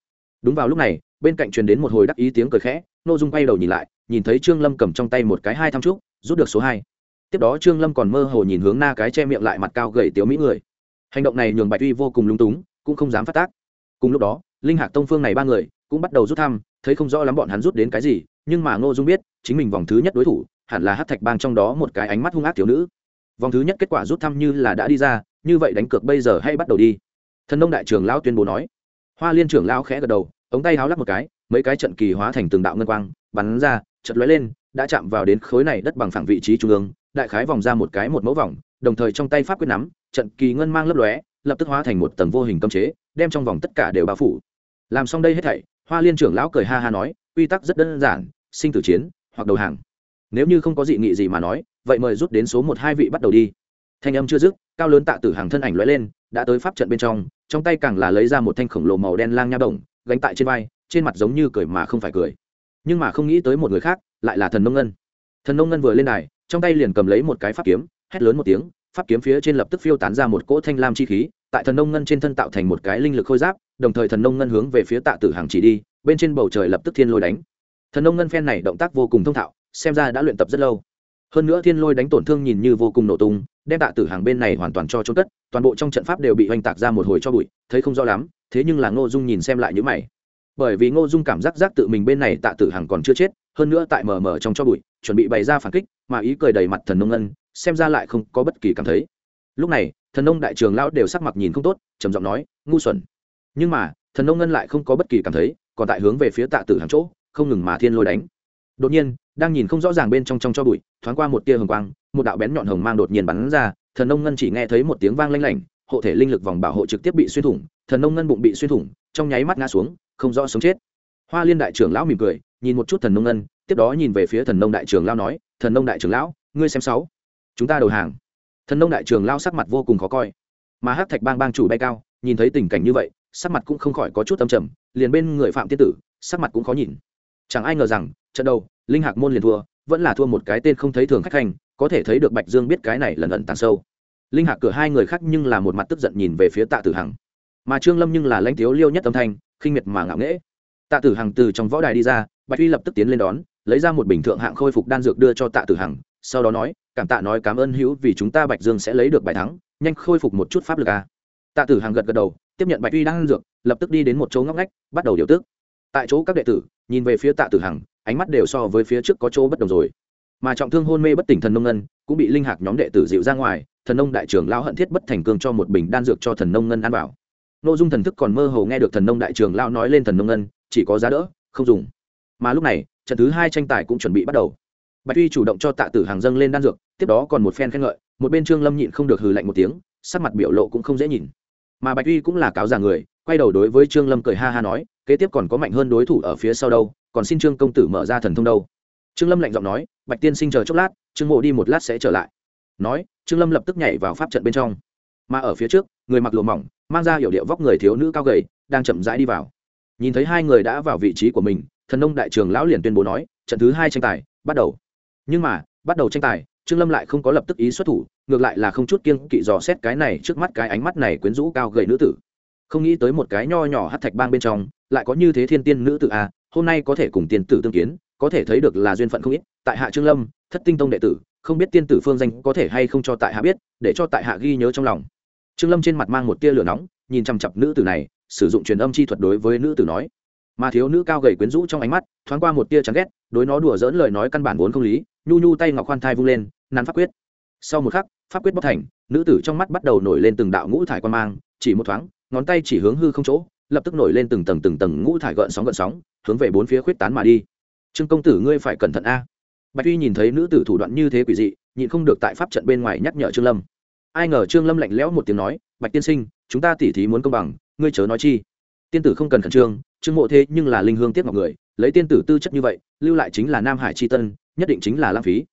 Đúng vào lúc này bên cạnh truyền đến một hồi đắc ý tiếng cười khẽ, nô dung quay đầu nhìn lại, nhìn thấy trương lâm cầm trong tay một cái hai thăm trúc, rút được số hai. Tiếp đó trương lâm còn mơ hồ nhìn hướng na cái che miệng lại mặt cao gầy tiếu mỹ người. Hành động này nhường bạch uy vô cùng lung túng, cũng không dám phát tác. Cùng lúc đó, linh hạc tông phương này ba người cũng bắt đầu rút thăm, thấy không rõ lắm bọn hắn rút đến cái gì, nhưng mà ngô dung biết, chính mình vòng thứ nhất đối thủ, hẳn là hát thạch bang trong đó một cái ánh mắt hung ác thiếu nữ. Vòng thứ nhất kết quả rút thăm như là đã đi ra, như vậy đánh cược bây giờ hay bắt đầu đi. Thần nông đại trưởng lão tuyên bố nói. Hoa liên trưởng lão khẽ gật đầu ống tay háo lắp một cái, mấy cái trận kỳ hóa thành từng đạo ngân quang, bắn ra chật lóe lên, đã chạm vào đến khối này đất bằng phẳng vị trí trung ương, đại khái vòng ra một cái một mẫu vòng, đồng thời trong tay pháp quyết nắm, trận kỳ ngân mang lấp lóe, lập tức hóa thành một tầng vô hình cấm chế, đem trong vòng tất cả đều bao phủ. Làm xong đây hết thảy, hoa liên trưởng lão cười ha ha nói, quy tắc rất đơn giản, sinh tử chiến, hoặc đầu hàng. Nếu như không có dị nghị gì mà nói, vậy mời rút đến số một hai vị bắt đầu đi. Thanh âm chưa dứt, cao lớn tạ tử hàng thân ảnh lóe lên, đã tới pháp trận bên trong trong tay càng là lấy ra một thanh khổng lồ màu đen lang nha đồng gánh tại trên vai, trên mặt giống như cười mà không phải cười. Nhưng mà không nghĩ tới một người khác, lại là thần nông ngân. Thần nông ngân vừa lên đài, trong tay liền cầm lấy một cái pháp kiếm, hét lớn một tiếng, pháp kiếm phía trên lập tức phiêu tán ra một cỗ thanh lam chi khí, tại thần nông ngân trên thân tạo thành một cái linh lực khôi giáp, đồng thời thần nông ngân hướng về phía tạ tử hàng chỉ đi, bên trên bầu trời lập tức thiên lôi đánh. Thần nông ngân phen này động tác vô cùng thông thạo, xem ra đã luyện tập rất lâu. Hơn nữa thiên lôi đánh tổn thương nhìn như vô cùng nổ tung, đem tạ tử hàng bên này hoàn toàn cho trốn cất, toàn bộ trong trận pháp đều bị oanh tạc ra một hồi cho bụi, thấy không rõ lắm thế nhưng là ngô dung nhìn xem lại những mày. Bởi vì ngô dung cảm giác giác tự mình bên này tạ tử Hằng còn chưa chết, hơn nữa tại mờ mờ trong cho bụi, chuẩn bị bày ra phản kích, mà ý cười đầy mặt thần nông ngân xem ra lại không có bất kỳ cảm thấy. Lúc này, thần nông đại trường lão đều sắc mặt nhìn không tốt, trầm giọng nói, ngu xuẩn. Nhưng mà, thần nông ngân lại không có bất kỳ cảm thấy, còn tại hướng về phía tạ tử hàng chỗ, không ngừng mà thiên lôi đánh. Đột nhiên, đang nhìn không rõ ràng bên trong trong cho bụi, thoáng qua một tia hồng quang, một đạo bén nhọn hồng mang đột nhiên bắn ra, thần nông ngân chỉ nghe thấy một tiếng vang lanh lảnh, hộ thể linh lực vòng bảo hộ trực tiếp bị xuyên thủng thần nông ngân bụng bị xuyên thủng, trong nháy mắt ngã xuống, không rõ sống chết. Hoa liên đại trưởng lão mỉm cười, nhìn một chút thần nông ngân, tiếp đó nhìn về phía thần nông đại trưởng lão nói, thần nông đại trưởng lão, ngươi xem sáu. Chúng ta đầu hàng. Thần nông đại trưởng lão sắc mặt vô cùng khó coi. Mà hát thạch bang bang chủ bay cao, nhìn thấy tình cảnh như vậy, sắc mặt cũng không khỏi có chút âm trầm, liền bên người phạm tiên tử, sắc mặt cũng khó nhìn. Chẳng ai ngờ rằng, trận đầu, linh hạc môn liền thua, vẫn là thua một cái tên không thấy thường khách hành, có thể thấy được bạch dương biết cái này lần ẩn tàng sâu. Linh hạc cửa hai người khác nhưng là một mặt tức giận nhìn về phía tạ tử hằng mà trương lâm nhưng là lãnh thiếu liêu nhất âm thanh, khinh miệt mà ngạo nghễ. Tạ tử hằng từ trong võ đài đi ra, bạch uy lập tức tiến lên đón, lấy ra một bình thượng hạng khôi phục đan dược đưa cho tạ tử hằng, sau đó nói, cảm tạ nói cảm ơn hữu vì chúng ta bạch dương sẽ lấy được bài thắng, nhanh khôi phục một chút pháp lực a. Tạ tử hằng gật gật đầu, tiếp nhận bạch uy đan dược, lập tức đi đến một chỗ ngóc ngách, bắt đầu điều tức tại chỗ các đệ tử, nhìn về phía tạ tử hằng, ánh mắt đều so với phía trước có chỗ bất đồng rồi. Mà trọng thương hôn mê bất tỉnh thần nông ngân, cũng bị linh hạc nhóm đệ tử dịu ra ngoài, thần nông đại trưởng lao hận thiết bất thành cương cho một bình đan dược cho thần nông ngân ăn vào nội dung thần thức còn mơ hồ nghe được thần nông đại trưởng lao nói lên thần nông ngân, chỉ có giá đỡ, không dùng. Mà lúc này, trận thứ hai tranh tài cũng chuẩn bị bắt đầu. Bạch uy chủ động cho tạ tử hàng dâng lên đan dược, tiếp đó còn một phen khen ngợi, một bên trương lâm nhịn không được hừ lạnh một tiếng, sắc mặt biểu lộ cũng không dễ nhìn. Mà bạch uy cũng là cáo già người, quay đầu đối với trương lâm cười ha ha nói, kế tiếp còn có mạnh hơn đối thủ ở phía sau đâu, còn xin trương công tử mở ra thần thông đâu. Trương lâm lạnh giọng nói, bạch tiên sinh chờ chốc lát, trương mộ đi một lát sẽ trở lại. Nói, trương lâm lập tức nhảy vào pháp trận bên trong mà ở phía trước người mặc lùa mỏng mang ra hiểu điệu vóc người thiếu nữ cao gầy đang chậm rãi đi vào. Nhìn thấy hai người đã vào vị trí của mình thần nông đại trường lão liền tuyên bố nói trận thứ hai tranh tài bắt đầu. Nhưng mà bắt đầu tranh tài trương lâm lại không có lập tức ý xuất thủ ngược lại là không chút kiêng kỵ dò xét cái này trước mắt cái ánh mắt này quyến rũ cao gầy nữ tử. Không nghĩ tới một cái nho nhỏ hát thạch bang bên trong lại có như thế thiên tiên nữ tử a à, hôm nay có thể cùng tiên tử tương kiến có thể thấy được là duyên phận không ít. Tại hạ trương lâm thất tinh tông đệ tử không biết tiên tử phương danh có thể hay không cho tại hạ biết để cho tại hạ ghi nhớ trong lòng trương lâm trên mặt mang một tia lửa nóng, nhìn chằm chặp nữ tử này, sử dụng truyền âm chi thuật đối với nữ tử nói. Mà thiếu nữ cao gầy quyến rũ trong ánh mắt, thoáng qua một tia chán ghét, đối nó đùa dỡn lời nói căn bản vốn không lý, nhu nhu tay ngọc khoan thai vung lên, nắn pháp quyết. Sau một khắc, pháp quyết bóc thành, nữ tử trong mắt bắt đầu nổi lên từng đạo ngũ thải quan mang, chỉ một thoáng, ngón tay chỉ hướng hư không chỗ, lập tức nổi lên từng tầng từng tầng ngũ thải gợn sóng gợn sóng, hướng về bốn phía khuyết tán mà đi. Trương công tử ngươi phải cẩn thận a. Bạch tuy nhìn thấy nữ tử thủ đoạn như thế quỷ dị, nhịn không được tại pháp trận bên ngoài nhắc nhở trương lâm ai ngờ trương lâm lạnh lẽo một tiếng nói, bạch tiên sinh, chúng ta tỉ thí muốn công bằng, ngươi chớ nói chi. Tiên tử không cần khẩn trương trương mộ thế nhưng là linh hương tiếp ngọc người, lấy tiên tử tư chất như vậy, lưu lại chính là nam hải c tân, nhất định chính là lãng phí.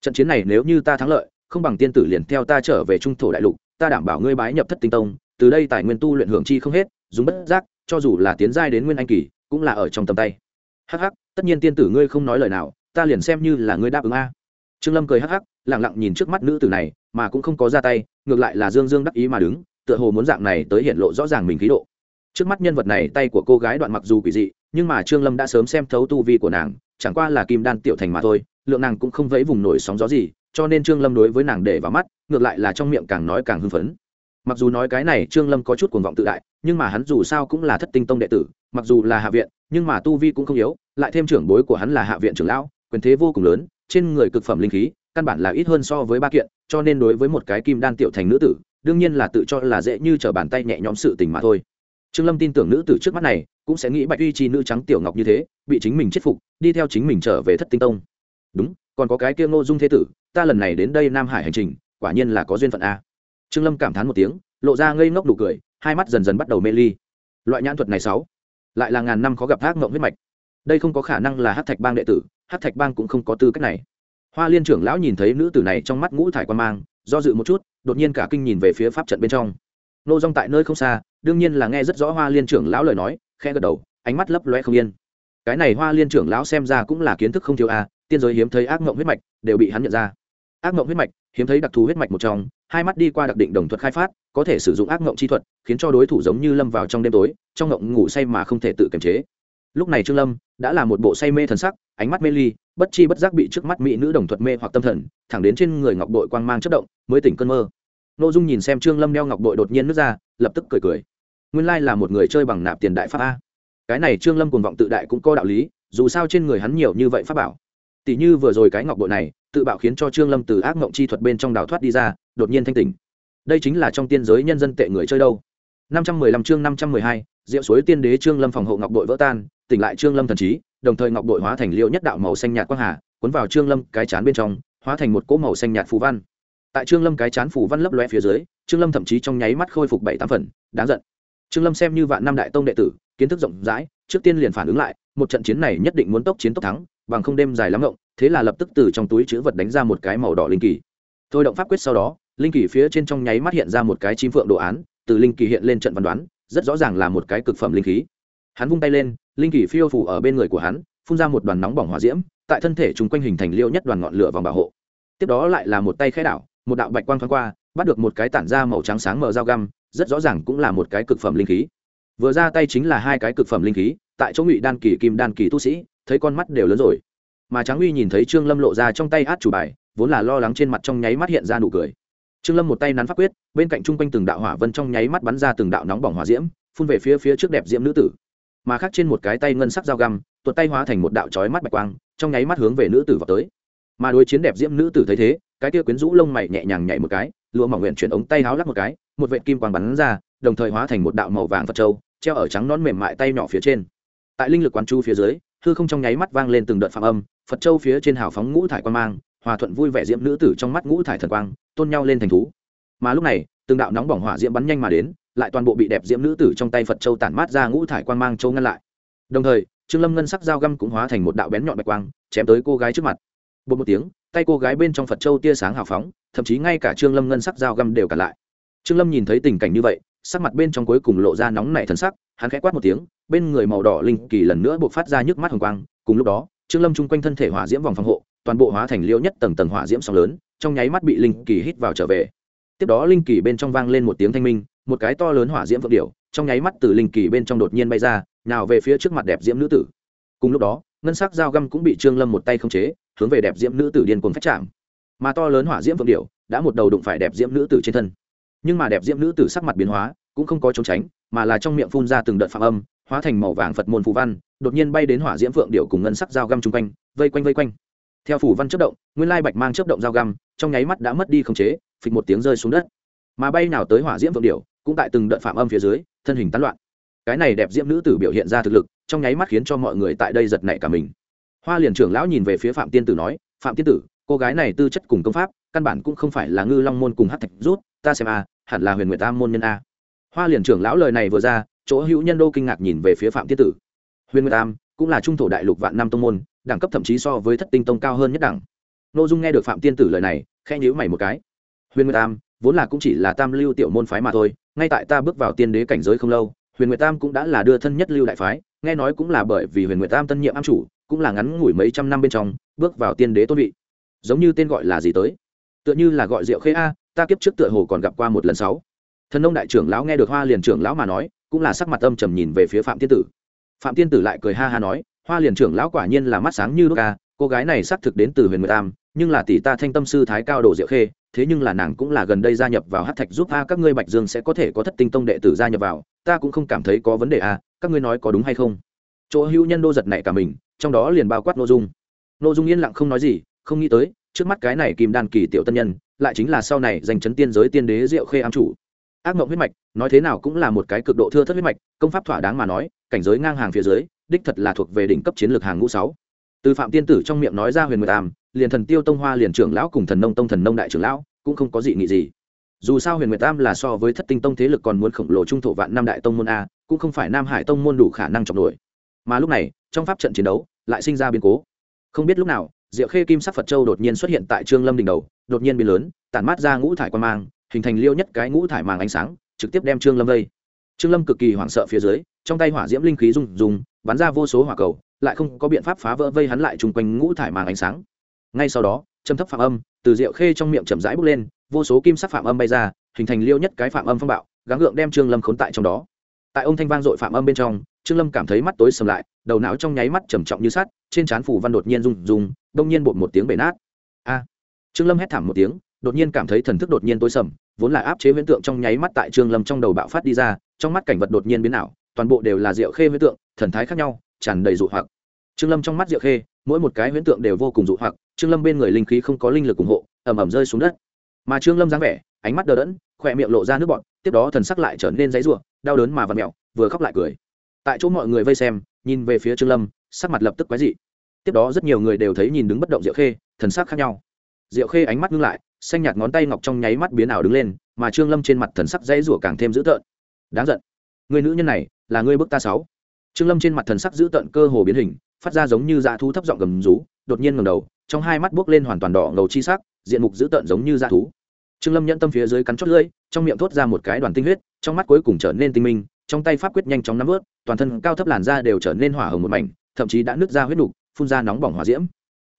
Trận chiến này nếu như ta thắng lợi, không bằng tiên tử liền theo ta trở về trung thổ đại lục, ta đảm bảo ngươi bái nhập thất tinh tông, từ đây tài nguyên tu luyện hưởng chi không hết, dùng bất giác, cho dù là tiến giai đến nguyên anh kỳ, cũng là ở trong tầm tay. Hắc hắc, tất nhiên tiên tử ngươi không nói lời nào, ta liền xem như là ngươi đáp ứng a. Trương lâm cười hắc hắc lẳng lặng nhìn trước mắt nữ tử này, mà cũng không có ra tay, ngược lại là dương dương đắc ý mà đứng, tựa hồ muốn dạng này tới hiện lộ rõ ràng mình khí độ. Trước mắt nhân vật này, tay của cô gái đoạn mặc dù quỷ dị, nhưng mà trương lâm đã sớm xem thấu tu vi của nàng, chẳng qua là kim đan tiểu thành mà thôi, lượng nàng cũng không vẫy vùng nổi sóng gió gì, cho nên trương lâm đối với nàng để vào mắt, ngược lại là trong miệng càng nói càng hưng phấn. Mặc dù nói cái này trương lâm có chút cuồng vọng tự đại, nhưng mà hắn dù sao cũng là thất tinh tông đệ tử, mặc dù là hạ viện, nhưng mà tu vi cũng không yếu, lại thêm trưởng bối của hắn là hạ viện trưởng lão, quyền thế vô cùng lớn, trên người cực phẩm linh khí căn bản là ít hơn so với ba kiện, cho nên đối với một cái kim đan tiểu thành nữ tử, đương nhiên là tự cho là dễ như t r ở bàn tay nhẹ nhõm sự tình mà thôi. Trương lâm tin tưởng nữ tử trước mắt này, cũng sẽ nghĩ bạch uy chi nữ trắng tiểu ngọc như thế, bị chính mình chết phục, đi theo chính mình trở về thất tinh tông. Đúng, còn có cái kia ngô dung thế tử, ta lần này đến đây nam hải hành trình, quả nhiên là có duyên phận a. Trương lâm cảm thán một tiếng, lộ ra ngây ngốc đủ cười, hai mắt dần dần bắt đầu mê ly. Loại nhãn thuật này sáu, lại là ngàn năm khó gặp thác ngộng huyết mạch. Đây không có khả năng là hát thạch bang đệ tử hát thạch bang cũng không có tư cách này hoa liên trưởng lão nhìn thấy nữ tử này trong mắt ngũ thải quan mang, do dự một chút, đột nhiên cả kinh nhìn về phía pháp trận bên trong. Nô dong tại nơi không xa, đương nhiên là nghe rất rõ hoa liên trưởng lão lời nói khe gật đầu, ánh mắt lấp loe không yên. Cái này hoa liên trưởng lão xem ra cũng là kiến thức không thiếu a tiên giới hiếm thấy ác mộng huyết mạch, đều bị hắn nhận ra. Ác mộng huyết mạch, hiếm thấy đặc thù huyết mạch một trong, hai mắt đi qua đặc định đồng thuật khai phát, có thể sử dụng ác mộng chi thuật, khiến cho đối thủ giống như lâm vào trong đêm tối, trong mộng ngủ say mà không thể tự kiềm chế. Lúc này trương lâm đã là một bộ say mê thần sắc ánh mắt mê ly, bất chi bất giác bị trước mắt mỹ nữ đồng thuật mê hoặc tâm thần, thẳng đến trên người ngọc bội quang mang chất động, mới tỉnh cơn mơ. N ô dung nhìn xem trương lâm đeo ngọc bội đột nhiên nước ra, lập tức cười cười. Nguyên lai là một người chơi bằng nạp tiền đại pháp a. Cái này trương lâm cùng vọng tự đại cũng có đạo lý, dù sao trên người hắn nhiều như vậy pháp bảo. Tỷ như vừa rồi cái ngọc bội này, tự bạo khiến cho trương lâm từ ác mộng chi thuật bên trong đào thoát đi ra, đột nhiên thanh tỉnh. Đây chính là trong tiên giới nhân dân tệ người chơi đâu. Năm trăm mười lăm chương năm trăm mười hai, diệu suối tiên đế trương lâm phòng hộ ngọc bội vỡ tan, tỉnh lại trương lâm thần trí đồng thời ngọc bội hóa thành liêu nhất đạo màu xanh nhạt quang hà, cuốn vào trương lâm cái chán bên trong, hóa thành một cỗ màu xanh nhạt phù văn. Tại trương lâm cái chán phù văn lấp loe phía dưới, trương lâm thậm chí trong nháy mắt khôi phục bảy tám phần, đáng giận. Trương lâm xem như vạn năm đại tông đệ tử, kiến thức rộng rãi, trước tiên liền phản ứng lại, một trận chiến này nhất định muốn tốc chiến tốc thắng, bằng không đêm dài lắm ngộng, thế là lập tức từ trong túi chữ vật đánh ra một cái màu đỏ linh kỳ. Thôi động pháp quyết sau đó, linh kỳ phía trên trong nháy mắt hiện ra một cái chim phượng đồ án, từ linh kỳ hiện lên trận văn đoán, rất rõ ràng là một cái cực phẩm linh khí. Hắn vung tay lên linh kỳ phiêu phủ ở bên người của hắn, phun ra một đoàn nóng bỏng hỏa diễm, tại thân thể chúng quanh hình thành liêu nhất đoàn ngọn lửa vòng bảo hộ. Tiếp đó lại là một tay khai đảo, một đạo bạch quang thoáng qua, bắt được một cái tản ra màu trắng sáng mờ dao găm, rất rõ ràng cũng là một cái cực phẩm linh khí. Vừa ra tay chính là hai cái cực phẩm linh khí, tại chỗ ngụy đan kỳ, kim đan kỳ tu sĩ, thấy con mắt đều lớn rồi. Mà tráng uy nhìn thấy trương lâm lộ ra trong tay át chủ bài, vốn là lo lắng trên mặt trong nháy mắt hiện ra nụ cười. Trương lâm một tay nắn pháp quyết, bên cạnh chung quanh từng đạo hỏa vân trong nháy mắt bắn ra từng đạo nóng bỏng hỏa diễm, phun về phía phía trước đẹp diễm nữ tử mà khác trên một cái tay ngân sắc dao găm, tuột tay hóa thành một đạo chói mắt bạch quang, trong nháy mắt hướng về nữ tử vào tới. Mà đối chiến đẹp diễm nữ tử thấy thế, cái kia quyến rũ lông mày nhẹ nhàng nhảy một cái, lụa mỏng nguyện chuyển ống tay háo lắc một cái, một vệ kim quang bắn ra, đồng thời hóa thành một đạo màu vàng phật trâu treo ở trắng nón mềm mại tay nhỏ phía trên. Tại linh lực quán chu phía dưới, hư không trong nháy mắt vang lên từng đợt phạm âm, phật châu phía trên hào phóng ngũ thải quan mang, hòa thuận vui vẻ diễm nữ tử trong mắt ngũ thải thần quang, tôn nhau lên thành thú. Mà lúc này, từng đạo nóng bỏng hỏa diễm bắn nhanh mà đến lại toàn bộ bị đẹp diễm nữ tử trong tay phật châu tản mát ra ngũ thải quan mang châu ngăn lại. Đồng thời, trương lâm ngân sắc dao găm cũng hóa thành một đạo bén nhọn bạch quang, chém tới cô gái trước mặt. Bột một tiếng, tay cô gái bên trong phật châu tia sáng hào phóng, thậm chí ngay cả trương lâm ngân sắc dao găm đều cả lại. Trương lâm nhìn thấy tình cảnh như vậy, sắc mặt bên trong cuối cùng lộ ra nóng nảy thần sắc, hắn khẽ quát một tiếng, bên người màu đỏ linh kỳ lần nữa buộc phát ra nhức mắt hồng quang, cùng lúc đó, trương lâm chung quanh thân thể hỏa diễm vòng phòng hộ, toàn bộ hóa thành liêu nhất tầng tầng hỏa diễm sóng lớn, trong nháy mắt bị linh kỳ hít vào trở về. Tiếp đó linh kỳ bên trong vang lên một tiếng thanh minh một cái to lớn hỏa diễm vượng điểu, trong nháy mắt từ linh kỳ bên trong đột nhiên bay ra, nào về phía trước mặt đẹp diễm nữ tử. Cùng lúc đó, ngân sắc dao găm cũng bị trương lâm một tay không chế, hướng về đẹp diễm nữ tử điên cuồng phách chạm. Mà to lớn hỏa diễm vượng điểu đã một đầu đụng phải đẹp diễm nữ tử trên thân. Nhưng mà đẹp diễm nữ tử sắc mặt biến hóa, cũng không có trốn tránh, mà là trong miệng phun ra từng đợt phạm âm, hóa thành màu vàng phật môn phù văn, đột nhiên bay đến hỏa diễm phượng điệu cùng ngân sắc dao găm chung quanh, vây quanh vây quanh. Theo phủ văn chất động, nguyên lai bạch mang chất động dao găm, trong nháy mắt đã mất đi khống chế, phịch một tiếng rơi xuống đất. Mà bay nào tới hỏa diễm phượng điệu cũng tại từng đợt phạm âm phía dưới, thân hình tán loạn. Cái này đẹp diễm nữ tử biểu hiện ra thực lực, trong nháy mắt khiến cho mọi người tại đây giật nảy cả mình. Hoa liền trưởng lão nhìn về phía phạm tiên tử nói, phạm tiên tử, cô gái này tư chất cùng công pháp, căn bản cũng không phải là ngư long môn cùng hát thạch rút, ta xem a, hẳn là huyền nguyệt tam môn nhân a. Hoa liền trưởng lão lời này vừa ra, chỗ hữu nhân đô kinh ngạc nhìn về phía phạm tiên tử. Huyền nguyệt tam cũng là trung thổ đại lục vạn năm tông môn, đẳng cấp thậm chí so với thất tinh tông cao hơn nhất đẳng. Nội dung nghe được phạm tiên tử lời này khe nhíu mày một cái. Huyền nguyệt tam, vốn là cũng chỉ là tam lưu tiểu môn phái mà thôi ngay tại ta bước vào tiên đế cảnh giới không lâu, huyền nguyệt tam cũng đã là đưa thân nhất lưu đại phái, nghe nói cũng là bởi vì huyền nguyệt tam tân nhiệm am chủ, cũng là ngắn ngủi mấy trăm năm bên trong, bước vào tiên đế tôn vị. Giống như tên gọi là gì tới? Tựa như là gọi rượu khê a, ta kiếp trước tựa hồ còn gặp qua một lần sáu. Thần Ông đại trưởng lão nghe được hoa liền trưởng lão mà nói, cũng là sắc mặt âm trầm nhìn về phía phạm tiên tử. Phạm tiên tử lại cười ha ha nói, hoa liền trưởng lão quả nhiên là mắt sáng như đốt ca cô gái này xác thực đến từ huyền nguyệt tam, nhưng là tỷ ta thanh tâm sư thái cao đồ diệu khê thế nhưng là nàng cũng là gần đây gia nhập vào hát thạch giúp a, các ngươi bạch dương sẽ có thể có thất tinh tông đệ tử gia nhập vào, ta cũng không cảm thấy có vấn đề a, các ngươi nói có đúng hay không? Chỗ hữu nhân đô giật này cả mình, trong đó liền bao quát nội dung. Nội dung yên lặng không nói gì, không nghĩ tới, trước mắt cái này kim đan kỳ tiểu tân nhân, lại chính là sau này giành chấn tiên giới tiên đế diệu khê ám chủ. Ác mộng huyết mạch, nói thế nào cũng là một cái cực độ thưa thất huyết mạch, công pháp thỏa đáng mà nói, cảnh giới ngang hàng phía dưới, đích thật là thuộc về đỉnh cấp chiến lược hàng ngũ sáu. Từ phạm tiên tử trong miệng nói ra huyền mười tam liền thần tiêu tông hoa liền trưởng lão cùng thần nông tông thần nông đại trưởng lão cũng không có gì nghị gì. Dù sao huyền nguyệt tam là so với thất tinh tông thế lực còn muốn khổng lồ trung thổ vạn năm đại tông môn a, cũng không phải nam hải tông môn đủ khả năng chọc nổi. Mà lúc này, trong pháp trận chiến đấu, lại sinh ra biến cố. Không biết lúc nào, diệu khê kim sắc phật châu đột nhiên xuất hiện tại trương lâm đỉnh đầu, đột nhiên biến lớn, tản mát ra ngũ thải quan mang, hình thành liêu nhất cái ngũ thải màng ánh sáng, trực tiếp đem trương lâm vây. Trương lâm cực kỳ hoảng sợ phía dưới, trong tay hỏa diễm linh khí rung rung, bắn ra vô số hỏa cầu, lại không có biện pháp phá vỡ vây hắn lại chung quanh ngũ thải màng ánh sáng ngay sau đó châm thấp phạm âm, từ rượu khê trong miệng chậm rãi bốc lên, vô số kim sắc phạm âm bay ra, hình thành liêu nhất cái phạm âm phong bạo, gắng gượng đem trương lâm khốn tại trong đó. Tại ông thanh vang dội phạm âm bên trong, trương lâm cảm thấy mắt tối sầm lại, đầu não trong nháy mắt trầm trọng như sắt, trên trán phủ văn đột nhiên rung rung, đông nhiên bột một tiếng bể nát. A! Trương lâm hét thảm một tiếng, đột nhiên cảm thấy thần thức đột nhiên tối sầm, vốn là áp chế huyễn tượng trong nháy mắt tại trương lâm trong đầu bạo phát đi ra, trong mắt cảnh vật đột nhiên biến ảo, toàn bộ đều là rượu khê huyễn tượng, thần thái khác nhau, tràn đầy dụ hoặc trương lâm trong mắt diệu khê, mỗi một cái huyễn tượng đều vô cùng dụ hoặc, trương lâm bên người linh khí không có linh lực ủng hộ ẩm ẩm rơi xuống đất. Mà trương lâm dáng vẻ, ánh mắt đờ đẫn, khỏe miệng lộ ra nước bọt, tiếp đó thần sắc lại trở nên dãy ruộng đau đớn mà vặt mẹo vừa khóc lại cười. Tại chỗ mọi người vây xem, nhìn về phía trương lâm, sắc mặt lập tức quái dị. Tiếp đó rất nhiều người đều thấy nhìn đứng bất động diệu khê, thần sắc khác nhau. Diệu khê ánh mắt ngưng lại, xanh nhạt ngón tay ngọc trong nháy mắt biến ảo đứng lên, mà trương lâm trên mặt thần sắc dãy rủa càng thêm dữ tợn. Đáng giận. Người nữ nhân này, là ngươi bức ta sáu. Trương lâm trên mặt thần sắc dữ tợn cơ hồ biến hình phát ra giống như dạ thú thấp giọng gầm rú, đột nhiên ngầm đầu, trong hai mắt buốc lên hoàn toàn đỏ ngầu chi sắc, diện mục dữ tợn giống như dạ thú. Trương lâm nhẫn tâm phía dưới cắn chót lưỡi, trong miệng thốt ra một cái đoàn tinh huyết, trong mắt cuối cùng trở nên tinh minh, trong tay pháp quyết nhanh chóng nắm vớt, toàn thân cao thấp làn da đều trở nên hỏa hồng một mảnh, thậm chí đã nứt ra huyết đục phun ra nóng bỏng hỏa diễm.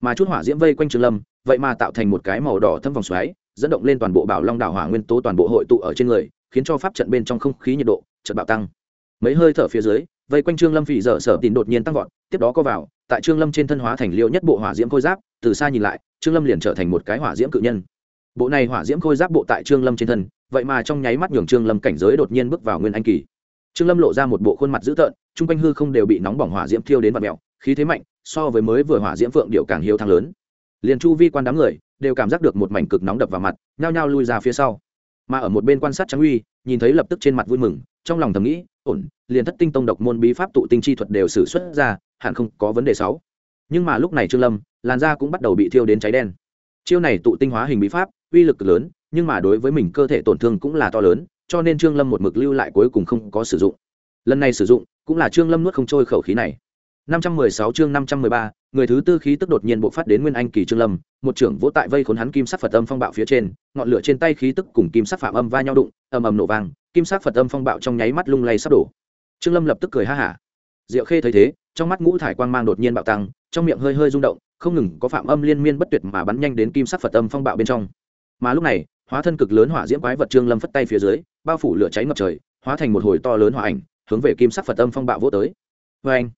Mà chút hỏa diễm vây quanh trương lâm, vậy mà tạo thành một cái màu đỏ thâm vòng xoáy, dẫn động lên toàn bộ bảo long đảo hỏa nguyên tố toàn bộ hội tụ ở trên người, khiến cho pháp trận bên trong không khí nhiệt độ chợt bạo tăng. Mấy hơi thở phía dưới vây quanh trương lâm phỉ dở sở tìm đột nhiên tăng vọt, tiếp đó có vào, tại trương lâm trên thân hóa thành liêu nhất bộ hỏa diễm khôi giáp, từ xa nhìn lại, trương lâm liền trở thành một cái hỏa diễm cự nhân. Bộ này hỏa diễm khôi giáp bộ tại trương lâm trên thân, vậy mà trong nháy mắt nhường trương lâm cảnh giới đột nhiên bước vào nguyên anh kỳ. Trương lâm lộ ra một bộ khuôn mặt dữ tợn, chung quanh hư không đều bị nóng bỏng hỏa diễm thiêu đến và mẹo khí thế mạnh, so với mới vừa hỏa diễm phượng điệu càng hiếu thắng lớn. Liền chu vi quan đám người, đều cảm giác được một mảnh cực nóng đập vào mặt, nhao nhao lui ra phía sau. Mà ở một bên quan sát trắng uy, nhìn thấy lập tức trên mặt vui mừng, trong lòng thầm nghĩ ổn liền thất tinh tông độc môn bí pháp tụ tinh chi thuật đều xử xuất ra hẳn không có vấn đề sáu. Nhưng mà lúc này trương lâm làn da cũng bắt đầu bị thiêu đến cháy đen. Chiêu này tụ tinh hóa hình bí pháp uy lực lớn nhưng mà đối với mình cơ thể tổn thương cũng là to lớn cho nên trương lâm một mực lưu lại cuối cùng không có sử dụng. Lần này sử dụng cũng là trương lâm nuốt không trôi khẩu khí này. 516 chương 513, người thứ tư khí tức đột nhiên bộc phát đến Nguyên Anh kỳ Trương Lâm, một trưởng vỗ tại vây khốn hắn kim sắc Phật âm phong bạo phía trên, ngọn lửa trên tay khí tức cùng kim sắc phạm âm va nhau đụng, ầm ầm nổ vang, kim sắc Phật âm phong bạo trong nháy mắt lung lay sắp đổ. Trương Lâm lập tức cười ha hả. Diệu Khê thấy thế, trong mắt ngũ thải quang mang đột nhiên bạo tăng, trong miệng hơi hơi rung động, không ngừng có phạm âm liên miên bất tuyệt mà bắn nhanh đến kim sắc Phật âm phong bạo bên trong. Mà lúc này, hóa thân cực lớn hỏa diễm quái vật Trương Lâm phất tay phía dưới, bao phủ lửa cháy ngập trời, hóa thành một hồi to lớn hỏa ảnh, hướng về kim sắc Phật âm phong bạo vỗ tới. Oeng! Vâng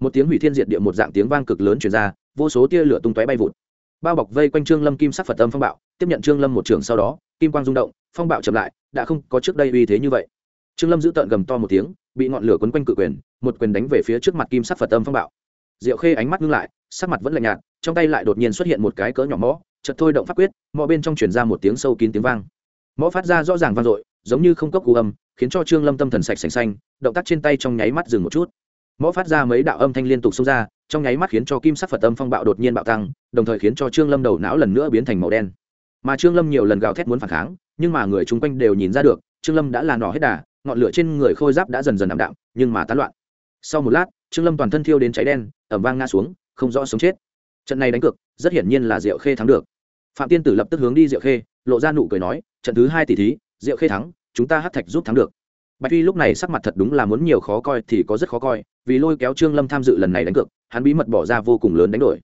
một tiếng hủy thiên diệt địa một dạng tiếng vang cực lớn truyền ra vô số tia lửa tung tóe bay vụt bao bọc vây quanh trương lâm kim sắc phật âm phong bạo tiếp nhận trương lâm một trường sau đó kim quang rung động, phong bạo chậm lại, đã không có trước đây uy thế như vậy. Trương lâm giữ tợn gầm to một tiếng, bị ngọn lửa quấn quanh cự quyền, một quyền đánh về phía trước mặt kim sắc phật âm phong bạo. Diệu khê ánh mắt ngưng lại, sắc mặt vẫn lạnh nhạt, trong tay lại đột nhiên xuất hiện một cái cỡ nhỏ mõ chật thôi động pháp quyết, mõ bên trong truyền ra một tiếng sâu kín tiếng vang. Mõ phát ra rõ ràng vang dội, giống như không cốc cú âm, khiến cho trương lâm tâm thần sạch sành xanh, động tác trên tay trong nháy mắt dừng một chút. Mõ phát ra mấy đạo âm thanh liên tục xông ra, trong nháy mắt khiến cho kim sắc phật âm phong bạo đột nhiên bạo tăng, đồng thời khiến cho trương lâm đầu não lần nữa biến thành màu đen mà trương lâm nhiều lần gào thét muốn phản kháng, nhưng mà người chung quanh đều nhìn ra được, trương lâm đã là nỏ hết đà, ngọn lửa trên người khôi giáp đã dần dần ảm đạm, nhưng mà tán loạn. Sau một lát, trương lâm toàn thân thiêu đến cháy đen, ẩm vang ngã xuống, không rõ sống chết. Trận này đánh cược, rất hiển nhiên là diệu khê thắng được. Phạm tiên tử lập tức hướng đi diệu khê, lộ ra nụ cười nói, trận thứ hai tỷ thí, diệu khê thắng, chúng ta hát thạch giúp thắng được. Bạch tuy lúc này sắc mặt thật đúng là muốn nhiều khó coi thì có rất khó coi, vì lôi kéo trương lâm tham dự lần này đánh cược, hắn bí mật bỏ ra vô cùng lớn đánh đổi.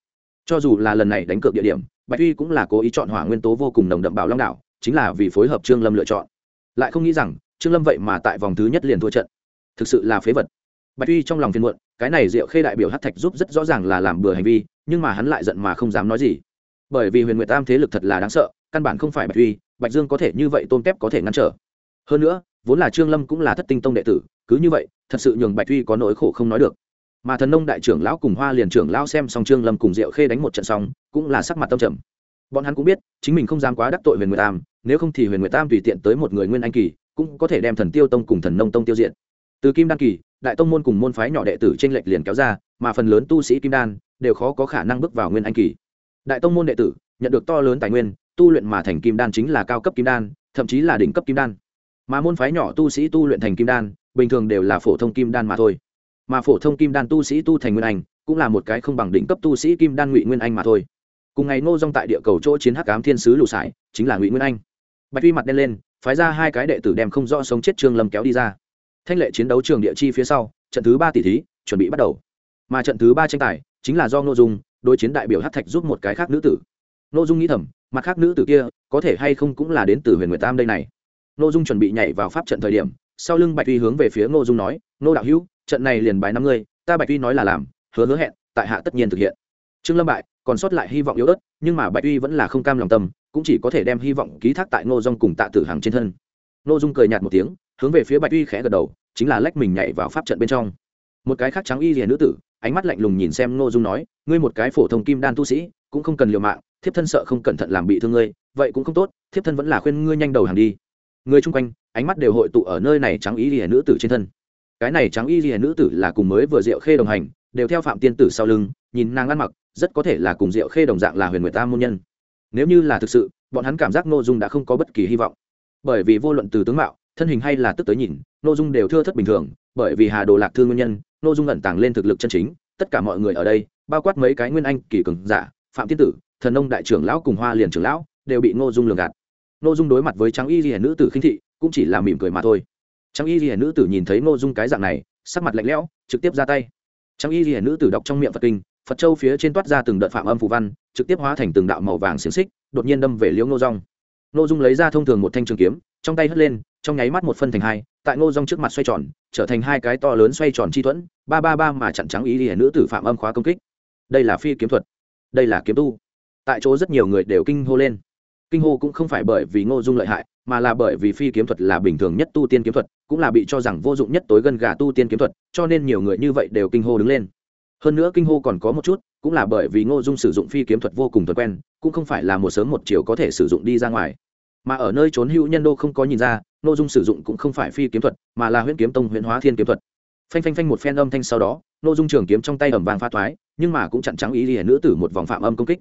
Cho dù là lần này đánh cược địa điểm bạch tuy cũng là cố ý chọn hỏa nguyên tố vô cùng nồng đậm bảo long đảo, chính là vì phối hợp trương lâm lựa chọn. Lại không nghĩ rằng, trương lâm vậy mà tại vòng thứ nhất liền thua trận. Thực sự là phế vật. Bạch tuy trong lòng phiền muộn, cái này diệu khê đại biểu hát thạch giúp rất rõ ràng là làm bừa hành vi, nhưng mà hắn lại giận mà không dám nói gì. Bởi vì huyền nguyệt tam thế lực thật là đáng sợ, căn bản không phải bạch tuy bạch dương có thể như vậy tôn kép có thể ngăn trở. Hơn nữa, vốn là trương lâm cũng là thất tinh tông đệ tử, cứ như vậy, thật sự nhường bạch tuy có nỗi khổ không nói được mà thần nông đại trưởng lão cùng hoa liền trưởng lão xem xong trương lâm cùng diệu khê đánh một trận xong, cũng là sắc mặt tâm trầm. Bọn hắn cũng biết, chính mình không dám quá đắc tội huyền nguyệt tam, nếu không thì huyền nguyệt tam tùy tiện tới một người nguyên anh kỳ, cũng có thể đem thần tiêu tông cùng thần nông tông tiêu diện từ kim đan kỳ, đại tông môn cùng môn phái nhỏ đệ tử trên lệch liền kéo ra, mà phần lớn tu sĩ kim đan đều khó có khả năng bước vào nguyên anh kỳ. Đại tông môn đệ tử nhận được to lớn tài nguyên, tu luyện mà thành kim đan chính là cao cấp kim đan, thậm chí là đỉnh cấp kim đan. Mà môn phái nhỏ tu sĩ tu luyện thành kim đan, bình thường đều là phổ thông kim đan mà thôi mà phổ thông kim đan tu sĩ tu thành nguyên anh, cũng là một cái không bằng đỉnh cấp tu sĩ kim đan ngụy nguyên anh mà thôi. Cùng ngày ngô dong tại địa cầu chỗ chiến hắc ám thiên sứ lù sải, chính là ngụy nguyên anh. Bạch tuy mặt đen lên, phái ra hai cái đệ tử đem không rõ sống chết trương lâm kéo đi ra. Thanh lệ chiến đấu trường địa chi phía sau, trận thứ ba tỷ thí, chuẩn bị bắt đầu. Mà trận thứ ba tranh tài, chính là do ngô dung, đối chiến đại biểu hát thạch giúp một cái khác nữ tử. Ngô dung nghĩ thầm, mặt khác nữ tử kia, có thể hay không cũng là đến từ huyền nguyệt tam đây này. Nội dung chuẩn bị nhảy vào pháp trận thời điểm sau lưng bạch uy hướng về phía ngô dung nói, ngô đạo hữu, trận này liền bài năm ngươi, ta bạch uy nói là làm, hứa hứa hẹn, tại hạ tất nhiên thực hiện. Trương lâm bại còn sót lại hy vọng yếu ớt, nhưng mà bạch uy vẫn là không cam lòng tâm, cũng chỉ có thể đem hy vọng ký thác tại ngô dung cùng tạ tử hàng trên thân. Ngô dung cười nhạt một tiếng, hướng về phía bạch uy khẽ gật đầu, chính là lách mình nhảy vào pháp trận bên trong. Một cái khác trắng y rìa nữ tử, ánh mắt lạnh lùng nhìn xem ngô dung nói, ngươi một cái phổ thông kim đan tu sĩ, cũng không cần liều mạng, thiếp thân sợ không cẩn thận làm bị thương ngươi, vậy cũng không tốt, thiếp thân vẫn là khuyên ngươi nhanh đầu hàng đi người chung quanh, ánh mắt đều hội tụ ở nơi này trắng y rìa nữ tử trên thân. Cái này trắng y rìa nữ tử là cùng mới vừa diệu khê đồng hành, đều theo phạm tiên tử sau lưng, nhìn nàng ăn mặc, rất có thể là cùng diệu khê đồng dạng là huyền nguyệt tam môn nhân. Nếu như là thực sự, bọn hắn cảm giác nội dung đã không có bất kỳ hy vọng. Bởi vì vô luận từ tướng mạo, thân hình hay là tức tới nhìn nội dung đều thưa thất bình thường, bởi vì hà đồ lạc thương nguyên nhân nội dung ẩn tàng lên thực lực chân chính, tất cả mọi người ở đây, bao quát mấy cái nguyên anh kỳ cường giả, phạm tiên tử, thần nông đại trưởng lão cùng hoa liền trưởng lão, đều bị ngô dung lường gạt ngô dung đối mặt với trắng y ghi nữ tử khinh thị, cũng chỉ là mỉm cười mà thôi. Trắng y ghi nữ tử nhìn thấy ngô dung cái dạng này, sắc mặt lạnh lẽo, trực tiếp ra tay. Trắng y ghi nữ tử đọc trong miệng phật kinh, phật châu phía trên toát ra từng đợt phạm âm phù văn, trực tiếp hóa thành từng đạo màu vàng xiềng xích, đột nhiên đâm về liễu ngô dung. Ngô dung lấy ra thông thường một thanh trường kiếm, trong tay hất lên, trong nháy mắt một phân thành hai, tại ngô dung trước mặt xoay tròn, trở thành hai cái to lớn xoay tròn chi thuẫn, ba ba ba mà chặn trắng ý hiển nữ tử phạm âm khóa công kích. Đây là phi kiếm thuật. Đây là kiếm tu. Tại chỗ rất nhiều người đều kinh hô lên kinh hô cũng không phải bởi vì ngô dung lợi hại, mà là bởi vì phi kiếm thuật là bình thường nhất tu tiên kiếm thuật, cũng là bị cho rằng vô dụng nhất tối gần gà tu tiên kiếm thuật, cho nên nhiều người như vậy đều kinh hô đứng lên. Hơn nữa kinh hô còn có một chút, cũng là bởi vì ngô dung sử dụng phi kiếm thuật vô cùng thuận quen, cũng không phải là một sớm một chiều có thể sử dụng đi ra ngoài. Mà ở nơi trốn hữu nhân đô không có nhìn ra, ngô dung sử dụng cũng không phải phi kiếm thuật, mà là huyễn kiếm tông huyễn hóa thiên kiếm thuật. Phanh phanh phanh một phen âm thanh sau đó, ngô dung trường kiếm trong tay ẩm vàng pha thoái, nhưng mà cũng chặn trắng ý lìa nữ tử một vòng phạm âm công kích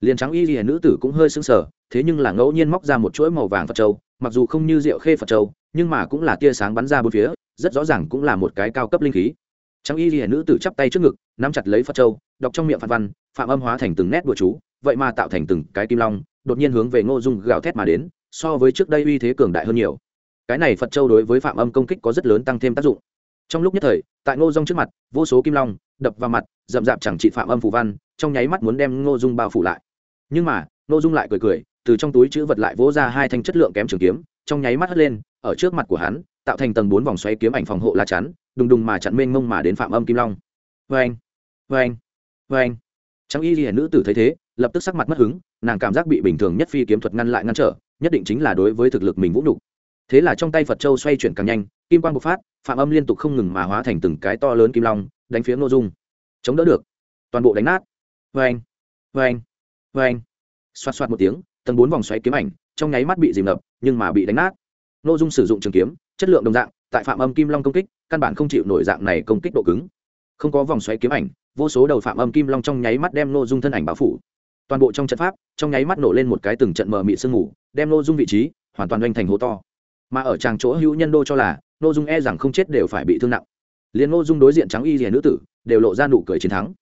liền trắng y lìa nữ tử cũng hơi sững sờ, thế nhưng là ngẫu nhiên móc ra một chuỗi màu vàng phật châu, mặc dù không như rượu khê phật châu, nhưng mà cũng là tia sáng bắn ra bốn phía, rất rõ ràng cũng là một cái cao cấp linh khí. Trắng y lìa nữ tử chắp tay trước ngực, nắm chặt lấy phật châu, đọc trong miệng phật văn, phạm âm hóa thành từng nét bùa chú, vậy mà tạo thành từng cái kim long, đột nhiên hướng về ngô dung gào thét mà đến, so với trước đây uy thế cường đại hơn nhiều. Cái này phật châu đối với phạm âm công kích có rất lớn tăng thêm tác dụng. Trong lúc nhất thời, tại ngô dung trước mặt, vô số kim long đập vào mặt, rậm rạp chẳng trị phạm âm phù văn, trong nháy mắt muốn đem ngô dung bao phủ lại nhưng mà nội dung lại cười cười, từ trong túi chữ vật lại vỗ ra hai thanh chất lượng kém trường kiếm, trong nháy mắt hất lên, ở trước mặt của hắn, tạo thành tầng bốn vòng xoáy kiếm ảnh phòng hộ lá chắn, đùng đùng mà chặn mênh mông mà đến phạm âm kim long. Vê anh vê anh vê anh trang y hiển nữ tử thấy thế, lập tức sắc mặt mất hứng, nàng cảm giác bị bình thường nhất phi kiếm thuật ngăn lại ngăn trở, nhất định chính là đối với thực lực mình vũ nhục. Thế là trong tay phật châu xoay chuyển càng nhanh, kim quang bộc phát, phạm âm liên tục không ngừng mà hóa thành từng cái to lớn kim long, đánh phía ngô dung. Chống đỡ được. Toàn bộ đánh nát. Vê anh vê anh vê anh. Xoát xoát một tiếng, tầng bốn vòng xoáy kiếm ảnh, trong nháy mắt bị dìm ngập, nhưng mà bị đánh nát. Ngô dung sử dụng trường kiếm, chất lượng đồng dạng, tại phạm âm kim long công kích, căn bản không chịu nổi dạng này công kích độ cứng. Không có vòng xoáy kiếm ảnh, vô số đầu phạm âm kim long trong nháy mắt đem ngô dung thân ảnh báo phủ. Toàn bộ trong trận pháp, trong nháy mắt nổ lên một cái từng trận mờ mị sương mù, đem ngô dung vị trí hoàn toàn doanh thành hố to. Mà ở tràng chỗ hữu nhân đô cho là ngô dung e rằng không chết đều phải bị thương nặng. Liền ngô dung đối diện trắng y rìa nữ tử, đều lộ ra nụ cười chiến thắng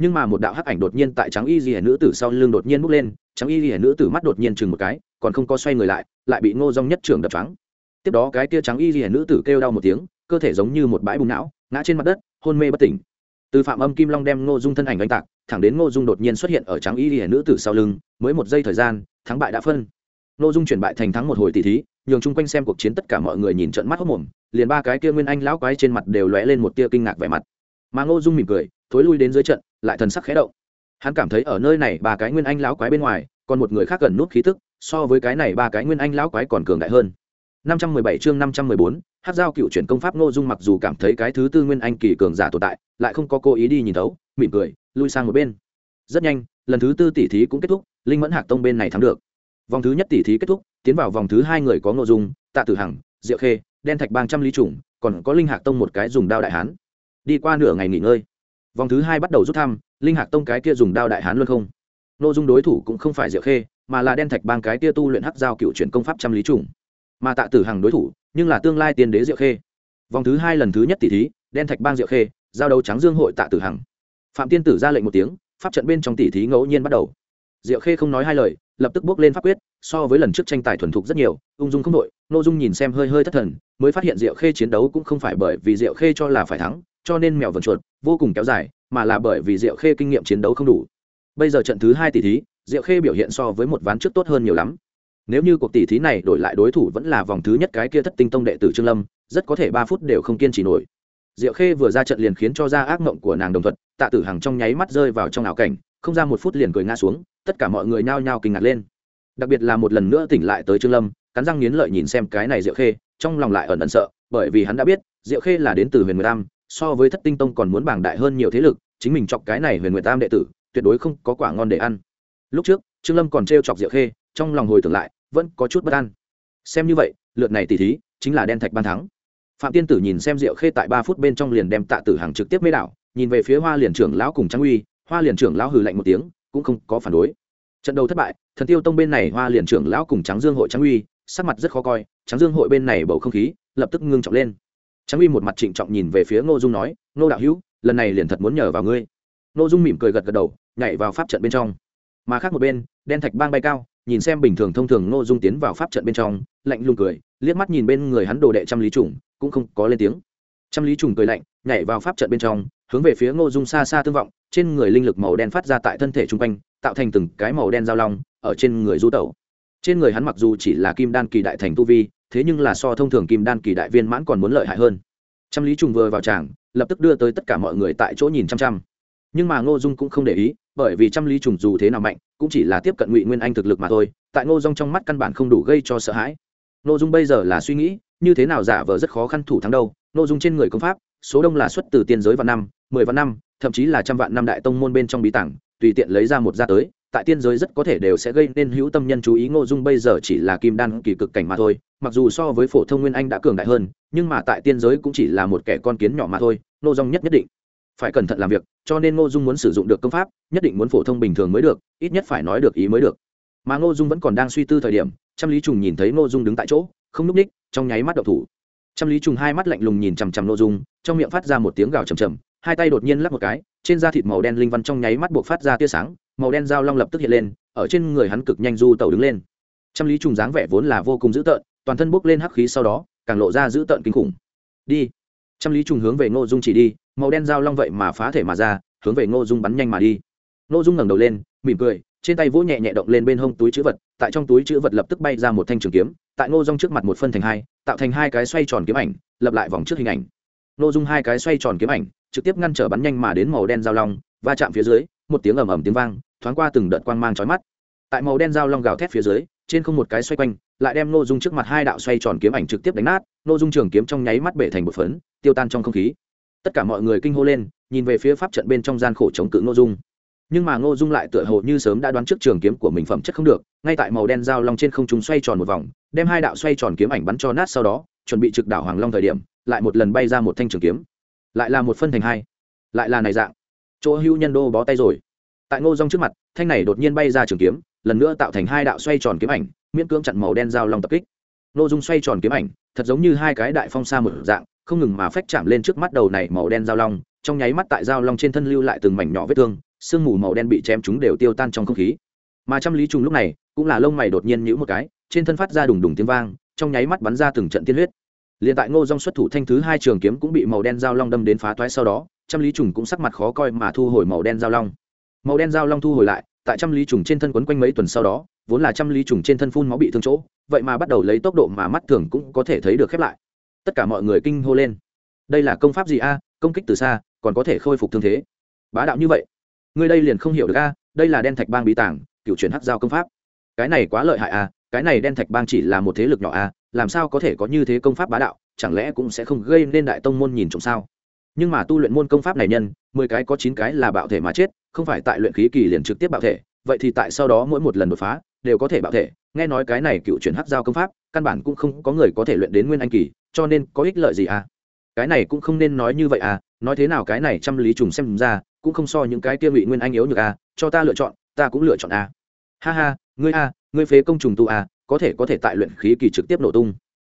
nhưng mà một đạo hắc ảnh đột nhiên tại trắng y rìa nữ tử sau lưng đột nhiên bốc lên, trắng y rìa nữ tử mắt đột nhiên chừng một cái, còn không có xoay người lại lại bị ngô dung nhất trưởng đập trắng tiếp đó cái tia trắng y rìa nữ tử kêu đau một tiếng, cơ thể giống như một bãi bùng não, ngã trên mặt đất, hôn mê bất tỉnh. Từ phạm âm kim long đem ngô dung thân ảnh đánh tạc, thẳng đến ngô dung đột nhiên xuất hiện ở trắng y rìa nữ tử sau lưng, mới một giây thời gian, thắng bại đã phân. Ngô dung chuyển bại thành thắng một hồi tỷ thí, nhường chung quanh xem cuộc chiến tất cả mọi người nhìn trận mắt hốc mồm, liền ba cái kia nguyên anh lão quái trên mặt đều lóe lên một tia kinh ngạc vẻ mặt. Mà ngô dung mỉm cười thối lui đến dưới trận lại thần sắc khẽ động hắn cảm thấy ở nơi này ba cái nguyên anh lão quái bên ngoài còn một người khác gần nút khí tức so với cái này ba cái nguyên anh lão quái còn cường đại hơn 517 chương 514, Hắc giao cựu chuyển công pháp Ngô Dung mặc dù cảm thấy cái thứ tư nguyên anh kỳ cường giả tồn tại, lại không có cố ý đi nhìn thấu, mỉm cười, lui sang một bên. Rất nhanh, lần thứ tư tỷ thí cũng kết thúc, Linh Mẫn Hạc Tông bên này thắng được. Vòng thứ nhất tỷ thí kết thúc, tiến vào vòng thứ hai người có Ngô Dung, Tạ Tử Hằng, Diệu Khê, Đen Thạch Bang trăm lý trùng, còn có Linh Hạc Tông một cái dùng đao đại hán. Đi qua nửa ngày nghỉ ngơi, vòng thứ hai bắt đầu rút thăm, Linh Hạc Tông cái kia dùng đao đại hán luôn không. Ngô Dung đối thủ cũng không phải Diệu Khê, mà là Đen Thạch Bang cái kia tu luyện hắc giao cựu chuyển công pháp trăm lý trùng. Mà tạ tử hằng đối thủ nhưng là tương lai tiên đế diệu khê. Vòng thứ hai lần thứ nhất tỷ thí đen thạch bang diệu khê giao đấu trắng dương hội tạ tử hằng. Phạm tiên tử ra lệnh một tiếng pháp trận bên trong tỷ thí ngẫu nhiên bắt đầu. Diệu khê không nói hai lời lập tức bước lên pháp quyết so với lần trước tranh tài thuần thục rất nhiều ung dung không đội n ô dung nhìn xem hơi hơi thất thần mới phát hiện diệu khê chiến đấu cũng không phải bởi vì diệu khê cho là phải thắng cho nên mèo vần chuột vô cùng kéo dài, mà là bởi vì diệu khê kinh nghiệm chiến đấu không đủ. Bây giờ trận thứ hai tỷ thí, diệu khê biểu hiện so với một ván trước tốt hơn nhiều lắm. Nếu như cuộc tỷ thí này đổi lại đối thủ vẫn là vòng thứ nhất cái kia thất tinh tông đệ tử trương lâm, rất có thể ba phút đều không kiên trì nổi. Diệu khê vừa ra trận liền khiến cho ra ác mộng của nàng đồng thuận, tạ tử hằng trong nháy mắt rơi vào trong ảo cảnh, không ra một phút liền cười ngã xuống, tất cả mọi người nhao nhao kinh ngạc lên. Đặc biệt là một lần nữa tỉnh lại tới trương lâm, cắn răng nghiến lợi nhìn xem cái này diệu khê, trong lòng lại ẩn ẩn sợ, bởi vì hắn đã biết, diệu khê là đến từ huyền Mười tam so với thất tinh tông còn muốn bảng đại hơn nhiều thế lực, chính mình chọc cái này huyền nguyệt tam đệ tử, tuyệt đối không có quả ngon để ăn. Lúc trước, trương lâm còn t chọc diệu khê, trong lòng hồi tưởng lại, vẫn có chút bất an. Xem như vậy, lượt này tỷ thí, chính là đen thạch ban thắng. Phạm tiên tử nhìn xem diệu khê tại ba phút bên trong liền đem tạ tử hàng trực tiếp mê đảo, nhìn về phía hoa liền trưởng lão cùng trang uy, hoa liền trưởng lão hừ lạnh một tiếng, cũng không có phản đối. Trận đấu thất bại, thần tiêu tông bên này hoa liền trưởng lão cùng trắng dương hội trắng uy, sắc mặt rất khó coi trắng dương hội bên này bầu không khí, lập tức ngưng trọng lên. Tráng uy một mặt trịnh trọng nhìn về phía ngô dung nói, ngô đạo hữu, lần này liền thật muốn nhờ vào ngươi. Ngô dung mỉm cười gật gật đầu, nhảy vào pháp trận bên trong. Mà khác một bên, đen thạch bang bay cao, nhìn xem bình thường thông thường ngô dung tiến vào pháp trận bên trong, lạnh lùng cười, liếc mắt nhìn bên người hắn đồ đệ trăm lý trùng, cũng không có lên tiếng. Trăm lý trùng cười lạnh, nhảy vào pháp trận bên trong, hướng về phía ngô dung xa xa tương vọng, trên người linh lực màu đen phát ra tại thân thể chung quanh, tạo thành từng cái màu đen giao long, ở trên người du tẩu. Trên người hắn mặc dù chỉ là kim đan kỳ đại thành tu vi thế nhưng là so thông thường kim đan kỳ đại viên mãn còn muốn lợi hại hơn. Trăm lý trùng vừa vào tràng, lập tức đưa tới tất cả mọi người tại chỗ nhìn chăm chăm. Nhưng mà ngô dung cũng không để ý, bởi vì trăm lý trùng dù thế nào mạnh, cũng chỉ là tiếp cận ngụy nguyên anh thực lực mà thôi, tại ngô dung trong mắt căn bản không đủ gây cho sợ hãi. Ngô dung bây giờ là suy nghĩ, như thế nào giả vờ rất khó khăn thủ thắng đâu, ngô dung trên người công pháp, số đông là xuất từ tiên giới vạn năm, mười vạn năm, thậm chí là trăm vạn năm đại tông môn bên trong bí tảng, tùy tiện lấy ra một ra tới tại tiên giới rất có thể đều sẽ gây nên hữu tâm nhân chú ý. Ngô dung bây giờ chỉ là kim đan kỳ cực cảnh mà thôi, mặc dù so với phổ thông nguyên anh đã cường đại hơn, nhưng mà tại tiên giới cũng chỉ là một kẻ con kiến nhỏ mà thôi, ngô dung nhất nhất định phải cẩn thận làm việc, cho nên ngô dung muốn sử dụng được công pháp, nhất định muốn phổ thông bình thường mới được, ít nhất phải nói được ý mới được. Mà ngô dung vẫn còn đang suy tư thời điểm, trăm lý trùng nhìn thấy ngô dung đứng tại chỗ, không n ú c ních trong nháy mắt đậu thủ. Trăm lý trùng hai mắt lạnh lùng nhìn chằm chằm ngô dung, trong miệng phát ra một tiếng gào chầm chầm hai tay đột nhiên lắc một cái, trên da thịt màu đen linh văn trong nháy mắt buộc phát ra tia sáng màu đen dao long lập tức hiện lên, ở trên người hắn cực nhanh du tẩu đứng lên. Trăm lý trùng dáng vẻ vốn là vô cùng dữ tợn, toàn thân bốc lên hắc khí sau đó, càng lộ ra dữ tợn kinh khủng. Đi. Trăm lý trùng hướng về ngô dung chỉ đi, màu đen dao long vậy mà phá thể mà ra, hướng về ngô dung bắn nhanh mà đi. Ngô dung ngẩng đầu lên, mỉm cười, trên tay vỗ nhẹ nhẹ động lên bên hông túi chữ vật, tại trong túi chữ vật lập tức bay ra một thanh trường kiếm, tại ngô dung trước mặt một phân thành hai, tạo thành hai cái xoay tròn kiếm ảnh, lập lại vòng trước hình ảnh. Ngô dung hai cái xoay tròn kiếm ảnh, trực tiếp ngăn trở bắn nhanh mà đến màu đen dao long, va chạm phía dưới, một tiếng ầm ầm tiếng vang thoáng qua từng đợt quang mang chói mắt. Tại màu đen dao long gào thét phía dưới, trên không một cái xoay quanh, lại đem ngô dung trước mặt hai đạo xoay tròn kiếm ảnh trực tiếp đánh nát, ngô dung trường kiếm trong nháy mắt bể thành một phấn, tiêu tan trong không khí. Tất cả mọi người kinh hô lên, nhìn về phía pháp trận bên trong gian khổ chống cự ngô dung. Nhưng mà ngô dung lại tựa hồ như sớm đã đoán trước trường kiếm của mình phẩm chất không được, ngay tại màu đen dao long trên không trung xoay tròn một vòng, đem hai đạo xoay tròn kiếm ảnh bắn cho nát sau đó, chuẩn bị trực đảo hoàng long thời điểm, lại một lần bay ra một thanh trường kiếm. Lại là một phân thành hai. Lại là này dạng. Chỗ Hưu nhân đô bó tay rồi tại ngô dung trước mặt, thanh này đột nhiên bay ra trường kiếm, lần nữa tạo thành hai đạo xoay tròn kiếm ảnh, miễn cưỡng chặn màu đen dao long tập kích. Ngô dung xoay tròn kiếm ảnh, thật giống như hai cái đại phong sa một dạng, không ngừng mà phách chạm lên trước mắt đầu này màu đen dao long, trong nháy mắt tại dao long trên thân lưu lại từng mảnh nhỏ vết thương, sương mù màu đen bị chém chúng đều tiêu tan trong không khí. Mà trăm lý trùng lúc này, cũng là lông mày đột nhiên nhữ một cái, trên thân phát ra đùng đùng tiếng vang, trong nháy mắt bắn ra từng trận tiên huyết. Liền tại ngô dong xuất thủ thanh thứ hai trường kiếm cũng bị màu đen dao long đâm đến phá toái sau đó, trăm lý trùng cũng sắc mặt khó coi mà thu hồi màu đen dao long màu đen dao long thu hồi lại, tại trăm lý trùng trên thân quấn quanh mấy tuần sau đó, vốn là trăm lý trùng trên thân phun máu bị thương chỗ, vậy mà bắt đầu lấy tốc độ mà mắt thường cũng có thể thấy được khép lại. Tất cả mọi người kinh hô lên. Đây là công pháp gì a? Công kích từ xa, còn có thể khôi phục thương thế. Bá đạo như vậy. Ngươi đây liền không hiểu được a, đây là đen thạch bang bí tàng, cựu chuyển hắc giao công pháp. Cái này quá lợi hại a, cái này đen thạch bang chỉ là một thế lực nhỏ a, làm sao có thể có như thế công pháp bá đạo, chẳng lẽ cũng sẽ không gây nên đại tông môn nhìn trộm sao? Nhưng mà tu luyện môn công pháp này nhân, mười cái có chín cái là bạo thể mà chết không phải tại luyện khí kỳ liền trực tiếp bạo thể, vậy thì tại sau đó mỗi một lần đột phá, đều có thể bạo thể. Nghe nói cái này cựu chuyển hắc giao công pháp, căn bản cũng không có người có thể luyện đến nguyên anh kỳ, cho nên có ích lợi gì à? Cái này cũng không nên nói như vậy à nói thế nào cái này trăm lý trùng xem ra, cũng không so những cái kia ngụy nguyên anh yếu nhược à cho ta lựa chọn, ta cũng lựa chọn à. Ha ha, ngươi à ngươi phế công trùng tu à có thể có thể tại luyện khí kỳ trực tiếp nổ tung.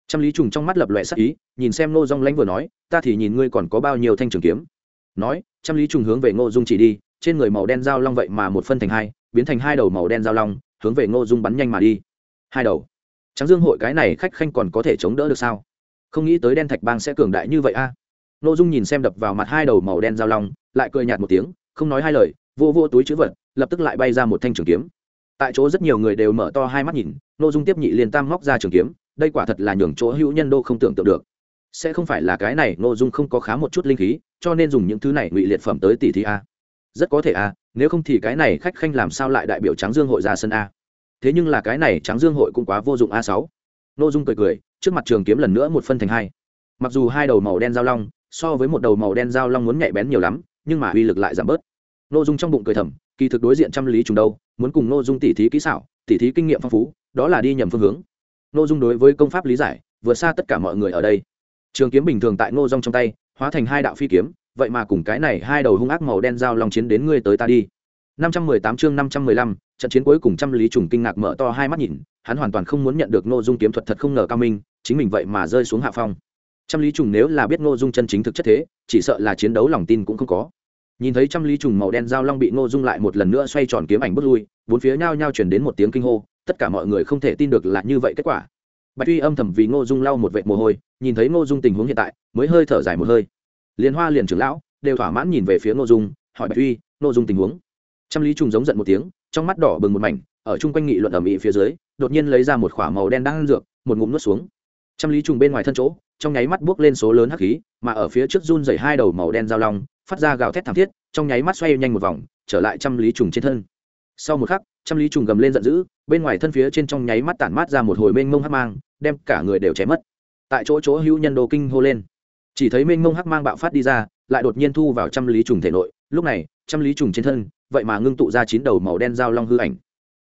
Trăm lý trùng trong mắt lập loẹ sắc ý, nhìn xem ngô dung lãnh vừa nói, ta thì nhìn ngươi còn có bao nhiêu thanh trường kiếm. Nói trăm lý trùng hướng về ngô dung chỉ đi trên người màu đen dao long vậy mà một phân thành hai, biến thành hai đầu màu đen dao long, hướng về ngô dung bắn nhanh mà đi. Hai đầu. Trắng dương hội cái này khách khanh còn có thể chống đỡ được sao? Không nghĩ tới đen thạch bang sẽ cường đại như vậy a. À? ngô dung nhìn xem đập vào mặt hai đầu màu đen dao long, lại cười nhạt một tiếng, không nói hai lời, vô vô túi chữ vật, lập tức lại bay ra một thanh trường kiếm. Tại chỗ rất nhiều người đều mở to hai mắt nhìn, ngô dung tiếp nhị liên tam móc ra trường kiếm, đây quả thật là nhường chỗ hữu nhân đô không tưởng tượng được. Sẽ không phải là cái này ngô dung không có khá một chút linh khí, cho nên dùng những thứ này ngụy liệt phẩm tới tỷ thí a rất có thể à, nếu không thì cái này khách khanh làm sao lại đại biểu trắng dương hội ra sân a? Thế nhưng là cái này trắng dương hội cũng quá vô dụng a sáu. Nội dung cười cười trước mặt trường kiếm lần nữa một phân thành hai. Mặc dù hai đầu màu đen giao long so với một đầu màu đen giao long muốn nhạy bén nhiều lắm nhưng mà uy lực lại giảm bớt. Nội dung trong bụng cười thầm kỳ thực đối diện trăm lý trùng đâu muốn cùng nội dung tỉ thí kỹ xảo tỉ thí kinh nghiệm phong phú đó là đi nhầm phương hướng. Nội dung đối với công pháp lý giải vượt xa tất cả mọi người ở đây. Trường kiếm bình thường tại ngô rong trong tay hóa thành hai đạo phi kiếm vậy mà cùng cái này hai đầu hung ác màu đen giao long chiến đến ngươi tới ta đi. 518 chương 515, trận chiến cuối cùng trăm lý trùng kinh ngạc mở to hai mắt nhìn hắn hoàn toàn không muốn nhận được ngô dung kiếm thuật thật không ngờ cao minh chính mình vậy mà rơi xuống hạ phong. Trăm lý trùng nếu là biết ngô dung chân chính thực chất thế chỉ sợ là chiến đấu lòng tin cũng không có. Nhìn thấy trăm lý trùng màu đen giao long bị ngô dung lại một lần nữa xoay tròn kiếm ảnh bước lui bốn phía nhao nhao chuyển đến một tiếng kinh hô tất cả mọi người không thể tin được là như vậy kết quả. Bạch tuy âm thầm vì ngô dung lau một vệt mồ hôi nhìn thấy ngô dung tình huống hiện tại mới hơi thở dài một hơi liền hoa liền trưởng lão, đều thỏa mãn nhìn về phía nội dung, hỏi bạch uy nội dung tình huống? Trăm lý trùng giống giận một tiếng, trong mắt đỏ bừng một mảnh, ở chung quanh nghị luận ở mỹ phía dưới, đột nhiên lấy ra một khỏa màu đen đang ăn dược, một ngụm nuốt xuống. Trăm lý trùng bên ngoài thân chỗ, trong nháy mắt buốc lên số lớn hắc khí, mà ở phía trước run dày hai đầu màu đen giao long, phát ra gào thét thảm thiết, trong nháy mắt xoay nhanh một vòng, trở lại trăm lý trùng trên thân. Sau một khắc, trăm lý trùng gầm lên giận dữ, bên ngoài thân phía trên trong nháy mắt tản mát ra một hồi mênh mông hắc mang, đem cả người đều chém mất. Tại chỗ chỗ hữu nhân đồ kinh hô lên chỉ thấy mênh mông hắc mang bạo phát đi ra, lại đột nhiên thu vào trăm lý trùng thể nội. Lúc này, trăm lý trùng trên thân, vậy mà ngưng tụ ra chín đầu màu đen dao long hư ảnh.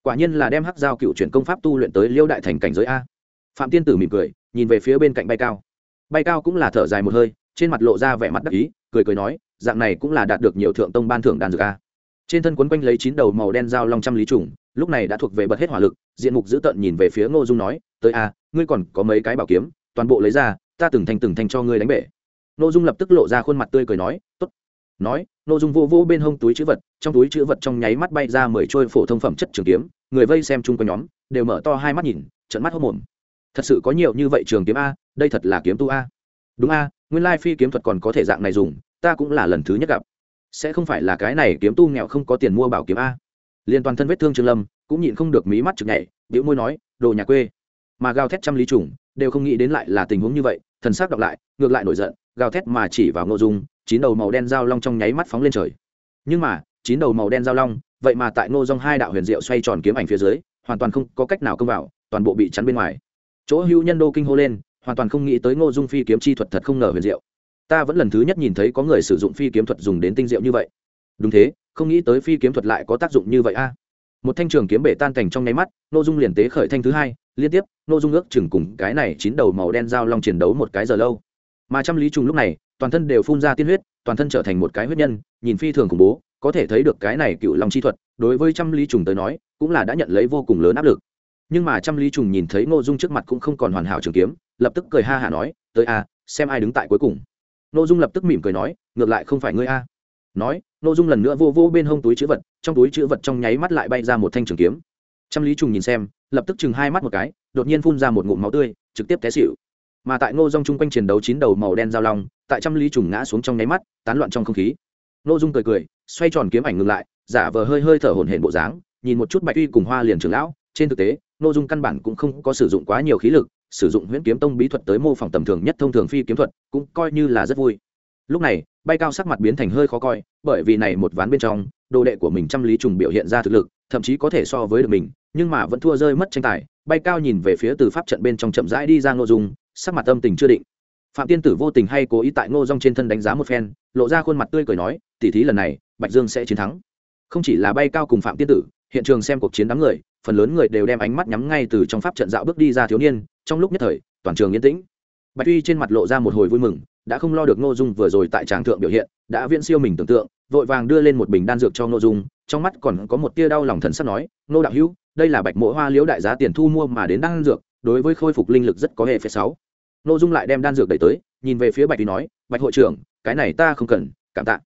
Quả nhiên là đem hắc dao cựu chuyển công pháp tu luyện tới liêu đại thành cảnh giới a. Phạm tiên tử mỉm cười, nhìn về phía bên cạnh bay cao. Bay cao cũng là thở dài một hơi, trên mặt lộ ra vẻ mặt đắc ý, cười cười nói, dạng này cũng là đạt được nhiều thượng tông ban thưởng đan dược a. Trên thân quấn quanh lấy chín đầu màu đen dao long trăm lý trùng, lúc này đã thuộc về bật hết hỏa lực, diện mục dữ tợn nhìn về phía ngô dung nói, tới a, ngươi còn có mấy cái bảo kiếm, toàn bộ lấy ra, ta từng thành từng thành cho ngươi đánh bể nội dung lập tức lộ ra khuôn mặt tươi cười nói, tốt. Nói nội dung vô vô bên hông túi chữ vật, trong túi chữ vật trong nháy mắt bay ra mười trôi phổ thông phẩm chất trường kiếm, người vây xem chung quanh nhóm, đều mở to hai mắt nhìn trận mắt hốc mồm thật sự có nhiều như vậy trường kiếm a, đây thật là kiếm tu a. Đúng a, nguyên lai phi kiếm thuật còn có thể dạng này dùng, ta cũng là lần thứ nhất gặp. Sẽ không phải là cái này kiếm tu nghèo không có tiền mua bảo kiếm a. Liên toàn thân vết thương trường lâm cũng nhịn không được mí mắt chực nhảy biểu môi nói, đồ nhà quê. Mà gào thét trăm lý trùng, đều không nghĩ đến lại là tình huống như vậy, thần sắc đọc lại, ngược lại nổi giận gào thét mà chỉ vào ngô dung, chín đầu màu đen dao long trong nháy mắt phóng lên trời. Nhưng mà, chín đầu màu đen dao long, vậy mà tại ngô dung hai đạo huyền diệu xoay tròn kiếm ảnh phía dưới, hoàn toàn không có cách nào công vào, toàn bộ bị chắn bên ngoài. Chỗ hữu nhân đô kinh hô lên, hoàn toàn không nghĩ tới ngô dung phi kiếm chi thuật thật không ngờ huyền diệu. Ta vẫn lần thứ nhất nhìn thấy có người sử dụng phi kiếm thuật dùng đến tinh diệu như vậy. Đúng thế, không nghĩ tới phi kiếm thuật lại có tác dụng như vậy a. Một thanh trường kiếm bể tan cảnh trong nháy mắt, ngô dung liền tế khởi thanh thứ hai, liên tiếp, ngô dung ước chừng cùng cái này chín đầu màu đen dao long chiến đấu một cái giờ lâu mà trăm lý trùng lúc này, toàn thân đều phun ra tiên huyết, toàn thân trở thành một cái huyết nhân, nhìn phi thường khủng bố, có thể thấy được cái này cựu long chi thuật, đối với trăm lý trùng tới nói, cũng là đã nhận lấy vô cùng lớn áp lực. Nhưng mà trăm lý trùng nhìn thấy ngô dung trước mặt cũng không còn hoàn hảo trường kiếm, lập tức cười ha hả nói, tới a, xem ai đứng tại cuối cùng. Ngô dung lập tức mỉm cười nói, ngược lại không phải ngươi a. Nói, ngô dung lần nữa vô vô bên hông túi chữ vật, trong túi chữ vật trong nháy mắt lại bay ra một thanh trường kiếm. Trăm lý trùng nhìn xem, lập tức chừng hai mắt một cái, đột nhiên phun ra một ngụm máu tươi, trực tiếp té xịu mà tại ngô dung chung quanh chiến đấu chín đầu màu đen giao long, tại trăm lý trùng ngã xuống trong nháy mắt, tán loạn trong không khí. Ngô dung cười cười, xoay tròn kiếm ảnh ngừng lại, giả vờ hơi hơi thở hổn hển bộ dáng, nhìn một chút bạch uy cùng hoa liền trưởng lão. Trên thực tế, ngô dung căn bản cũng không có sử dụng quá nhiều khí lực, sử dụng huyễn kiếm tông bí thuật tới mô phỏng tầm thường nhất thông thường phi kiếm thuật, cũng coi như là rất vui. Lúc này, bay cao sắc mặt biến thành hơi khó coi, bởi vì này một ván bên trong, đồ đệ của mình trăm lý trùng biểu hiện ra thực lực, thậm chí có thể so với được mình, nhưng mà vẫn thua rơi mất tranh tài. Bay cao nhìn về phía từ pháp trận bên trong chậm rãi đi ra ngô dung sắc mặt âm tình chưa định. Phạm tiên tử vô tình hay cố ý tại ngô dung trên thân đánh giá một phen, lộ ra khuôn mặt tươi cười nói tỉ thí lần này, bạch dương sẽ chiến thắng. Không chỉ là bay cao cùng phạm tiên tử, hiện trường xem cuộc chiến đám người, phần lớn người đều đem ánh mắt nhắm ngay từ trong pháp trận dạo bước đi ra thiếu niên, trong lúc nhất thời, toàn trường yên tĩnh. Bạch uy trên mặt lộ ra một hồi vui mừng, đã không lo được ngô dung vừa rồi tại tràng thượng biểu hiện, đã viễn siêu mình tưởng tượng, vội vàng đưa lên một bình đan dược cho ngô dung, trong mắt còn có một tia đau lòng thần sắp nói, ngô đạo hữu, đây là bạch mộ hoa liễu đại giá tiền thu mua mà đến đan dược đối với khôi phục linh lực rất có hệ phế sáu. Ngô dung lại đem đan dược đẩy tới, nhìn về phía bạch uy nói, bạch hội trưởng, cái này ta không cần, cảm tạ.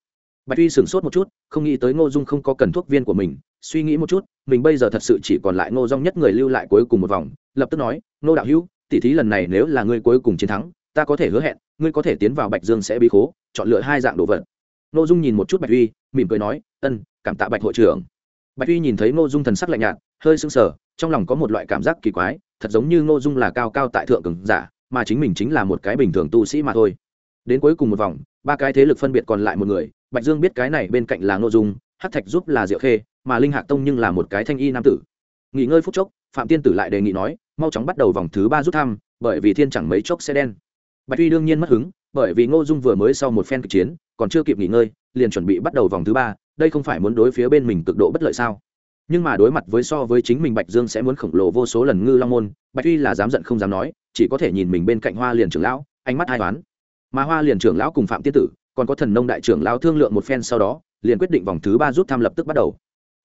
Bạch uy sửng sốt một chút, không nghĩ tới ngô dung không có cần thuốc viên của mình, suy nghĩ một chút, mình bây giờ thật sự chỉ còn lại ngô dung nhất người lưu lại cuối cùng một vòng, lập tức nói, ngô đạo hữu tỉ thí lần này nếu là ngươi cuối cùng chiến thắng, ta có thể hứa hẹn, ngươi có thể tiến vào bạch dương sẽ bí khố, chọn lựa hai dạng đồ vật. Ngô dung nhìn một chút bạch uy mỉm cười nói, ân, cảm tạ bạch hội trưởng. Bạch uy nhìn thấy ngô dung thần sắc lạnh nhạt hơi sững sờ, trong lòng có một loại cảm giác kỳ quái, thật giống như ngô dung là cao cao tại thượng cường giả, mà chính mình chính là một cái bình thường tu sĩ mà thôi. Đến cuối cùng một vòng, ba cái thế lực phân biệt còn lại một người, bạch dương biết cái này bên cạnh là ngô dung hát thạch giúp là diệu khê, mà linh hạc tông nhưng là một cái thanh y nam tử. Nghỉ ngơi phút chốc, phạm tiên tử lại đề nghị nói, mau chóng bắt đầu vòng thứ ba rút thăm, bởi vì thiên chẳng mấy chốc sẽ đen. Bạch tuy đương nhiên mất hứng, bởi vì ngô dung vừa mới sau một phen kịch chiến, còn chưa kịp nghỉ ngơi, liền chuẩn bị bắt đầu vòng thứ ba, đây không phải muốn đối phía bên mình cực độ bất lợi sao? Nhưng mà đối mặt với so với chính mình bạch dương sẽ muốn khổng lồ vô số lần ngư long môn, bạch tuy là dám giận không dám nói, chỉ có thể nhìn mình bên cạnh hoa liền trưởng lão, ánh mắt hai toán mà hoa liền trưởng lão cùng phạm tiết tử, còn có thần nông đại trưởng lão thương lượng một phen sau đó, liền quyết định vòng thứ ba rút thăm lập tức bắt đầu.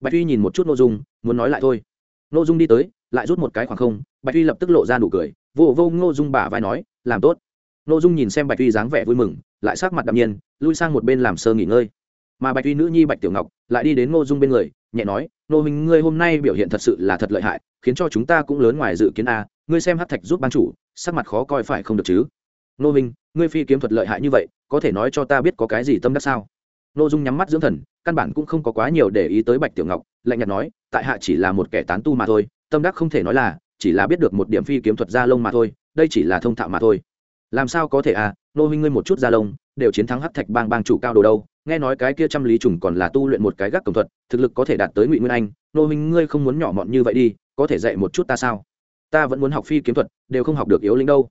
Bạch tuy nhìn một chút nội dung, muốn nói lại thôi. Nội dung đi tới, lại rút một cái khoảng không, bạch tuy lập tức lộ ra nụ cười vô vô ngô dung bả vai nói, làm tốt. Nội dung nhìn xem bạch tuy dáng vẻ vui mừng, lại sắc mặt đạm nhiên, lui sang một bên làm sơ nghỉ ngơi. Mà bạch tuy nữ nhi bạch tiểu ngọc, lại đi đến ngô dung bên người, nhẹ nói nô hình ngươi hôm nay biểu hiện thật sự là thật lợi hại, khiến cho chúng ta cũng lớn ngoài dự kiến a, ngươi xem hát thạch giúp ban chủ, sắc mặt khó coi phải không được chứ? Nô hình ngươi phi kiếm thuật lợi hại như vậy, có thể nói cho ta biết có cái gì tâm đắc sao? Nô dung nhắm mắt dưỡng thần, căn bản cũng không có quá nhiều để ý tới bạch tiểu ngọc, lạnh nhạt nói, tại hạ chỉ là một kẻ tán tu mà thôi, tâm đắc không thể nói là, chỉ là biết được một điểm phi kiếm thuật gia lông mà thôi, đây chỉ là thông thạo mà thôi làm sao có thể à nô huynh ngươi một chút gia lông, đều chiến thắng hắc thạch bang bang chủ cao đồ đâu, nghe nói cái kia trăm lý trùng còn là tu luyện một cái gác cổng thuật, thực lực có thể đạt tới ngụy nguyên anh, nô huynh ngươi không muốn nhỏ mọn như vậy đi, có thể dạy một chút ta sao? Ta vẫn muốn học phi kiếm thuật, đều không học được yếu linh đâu.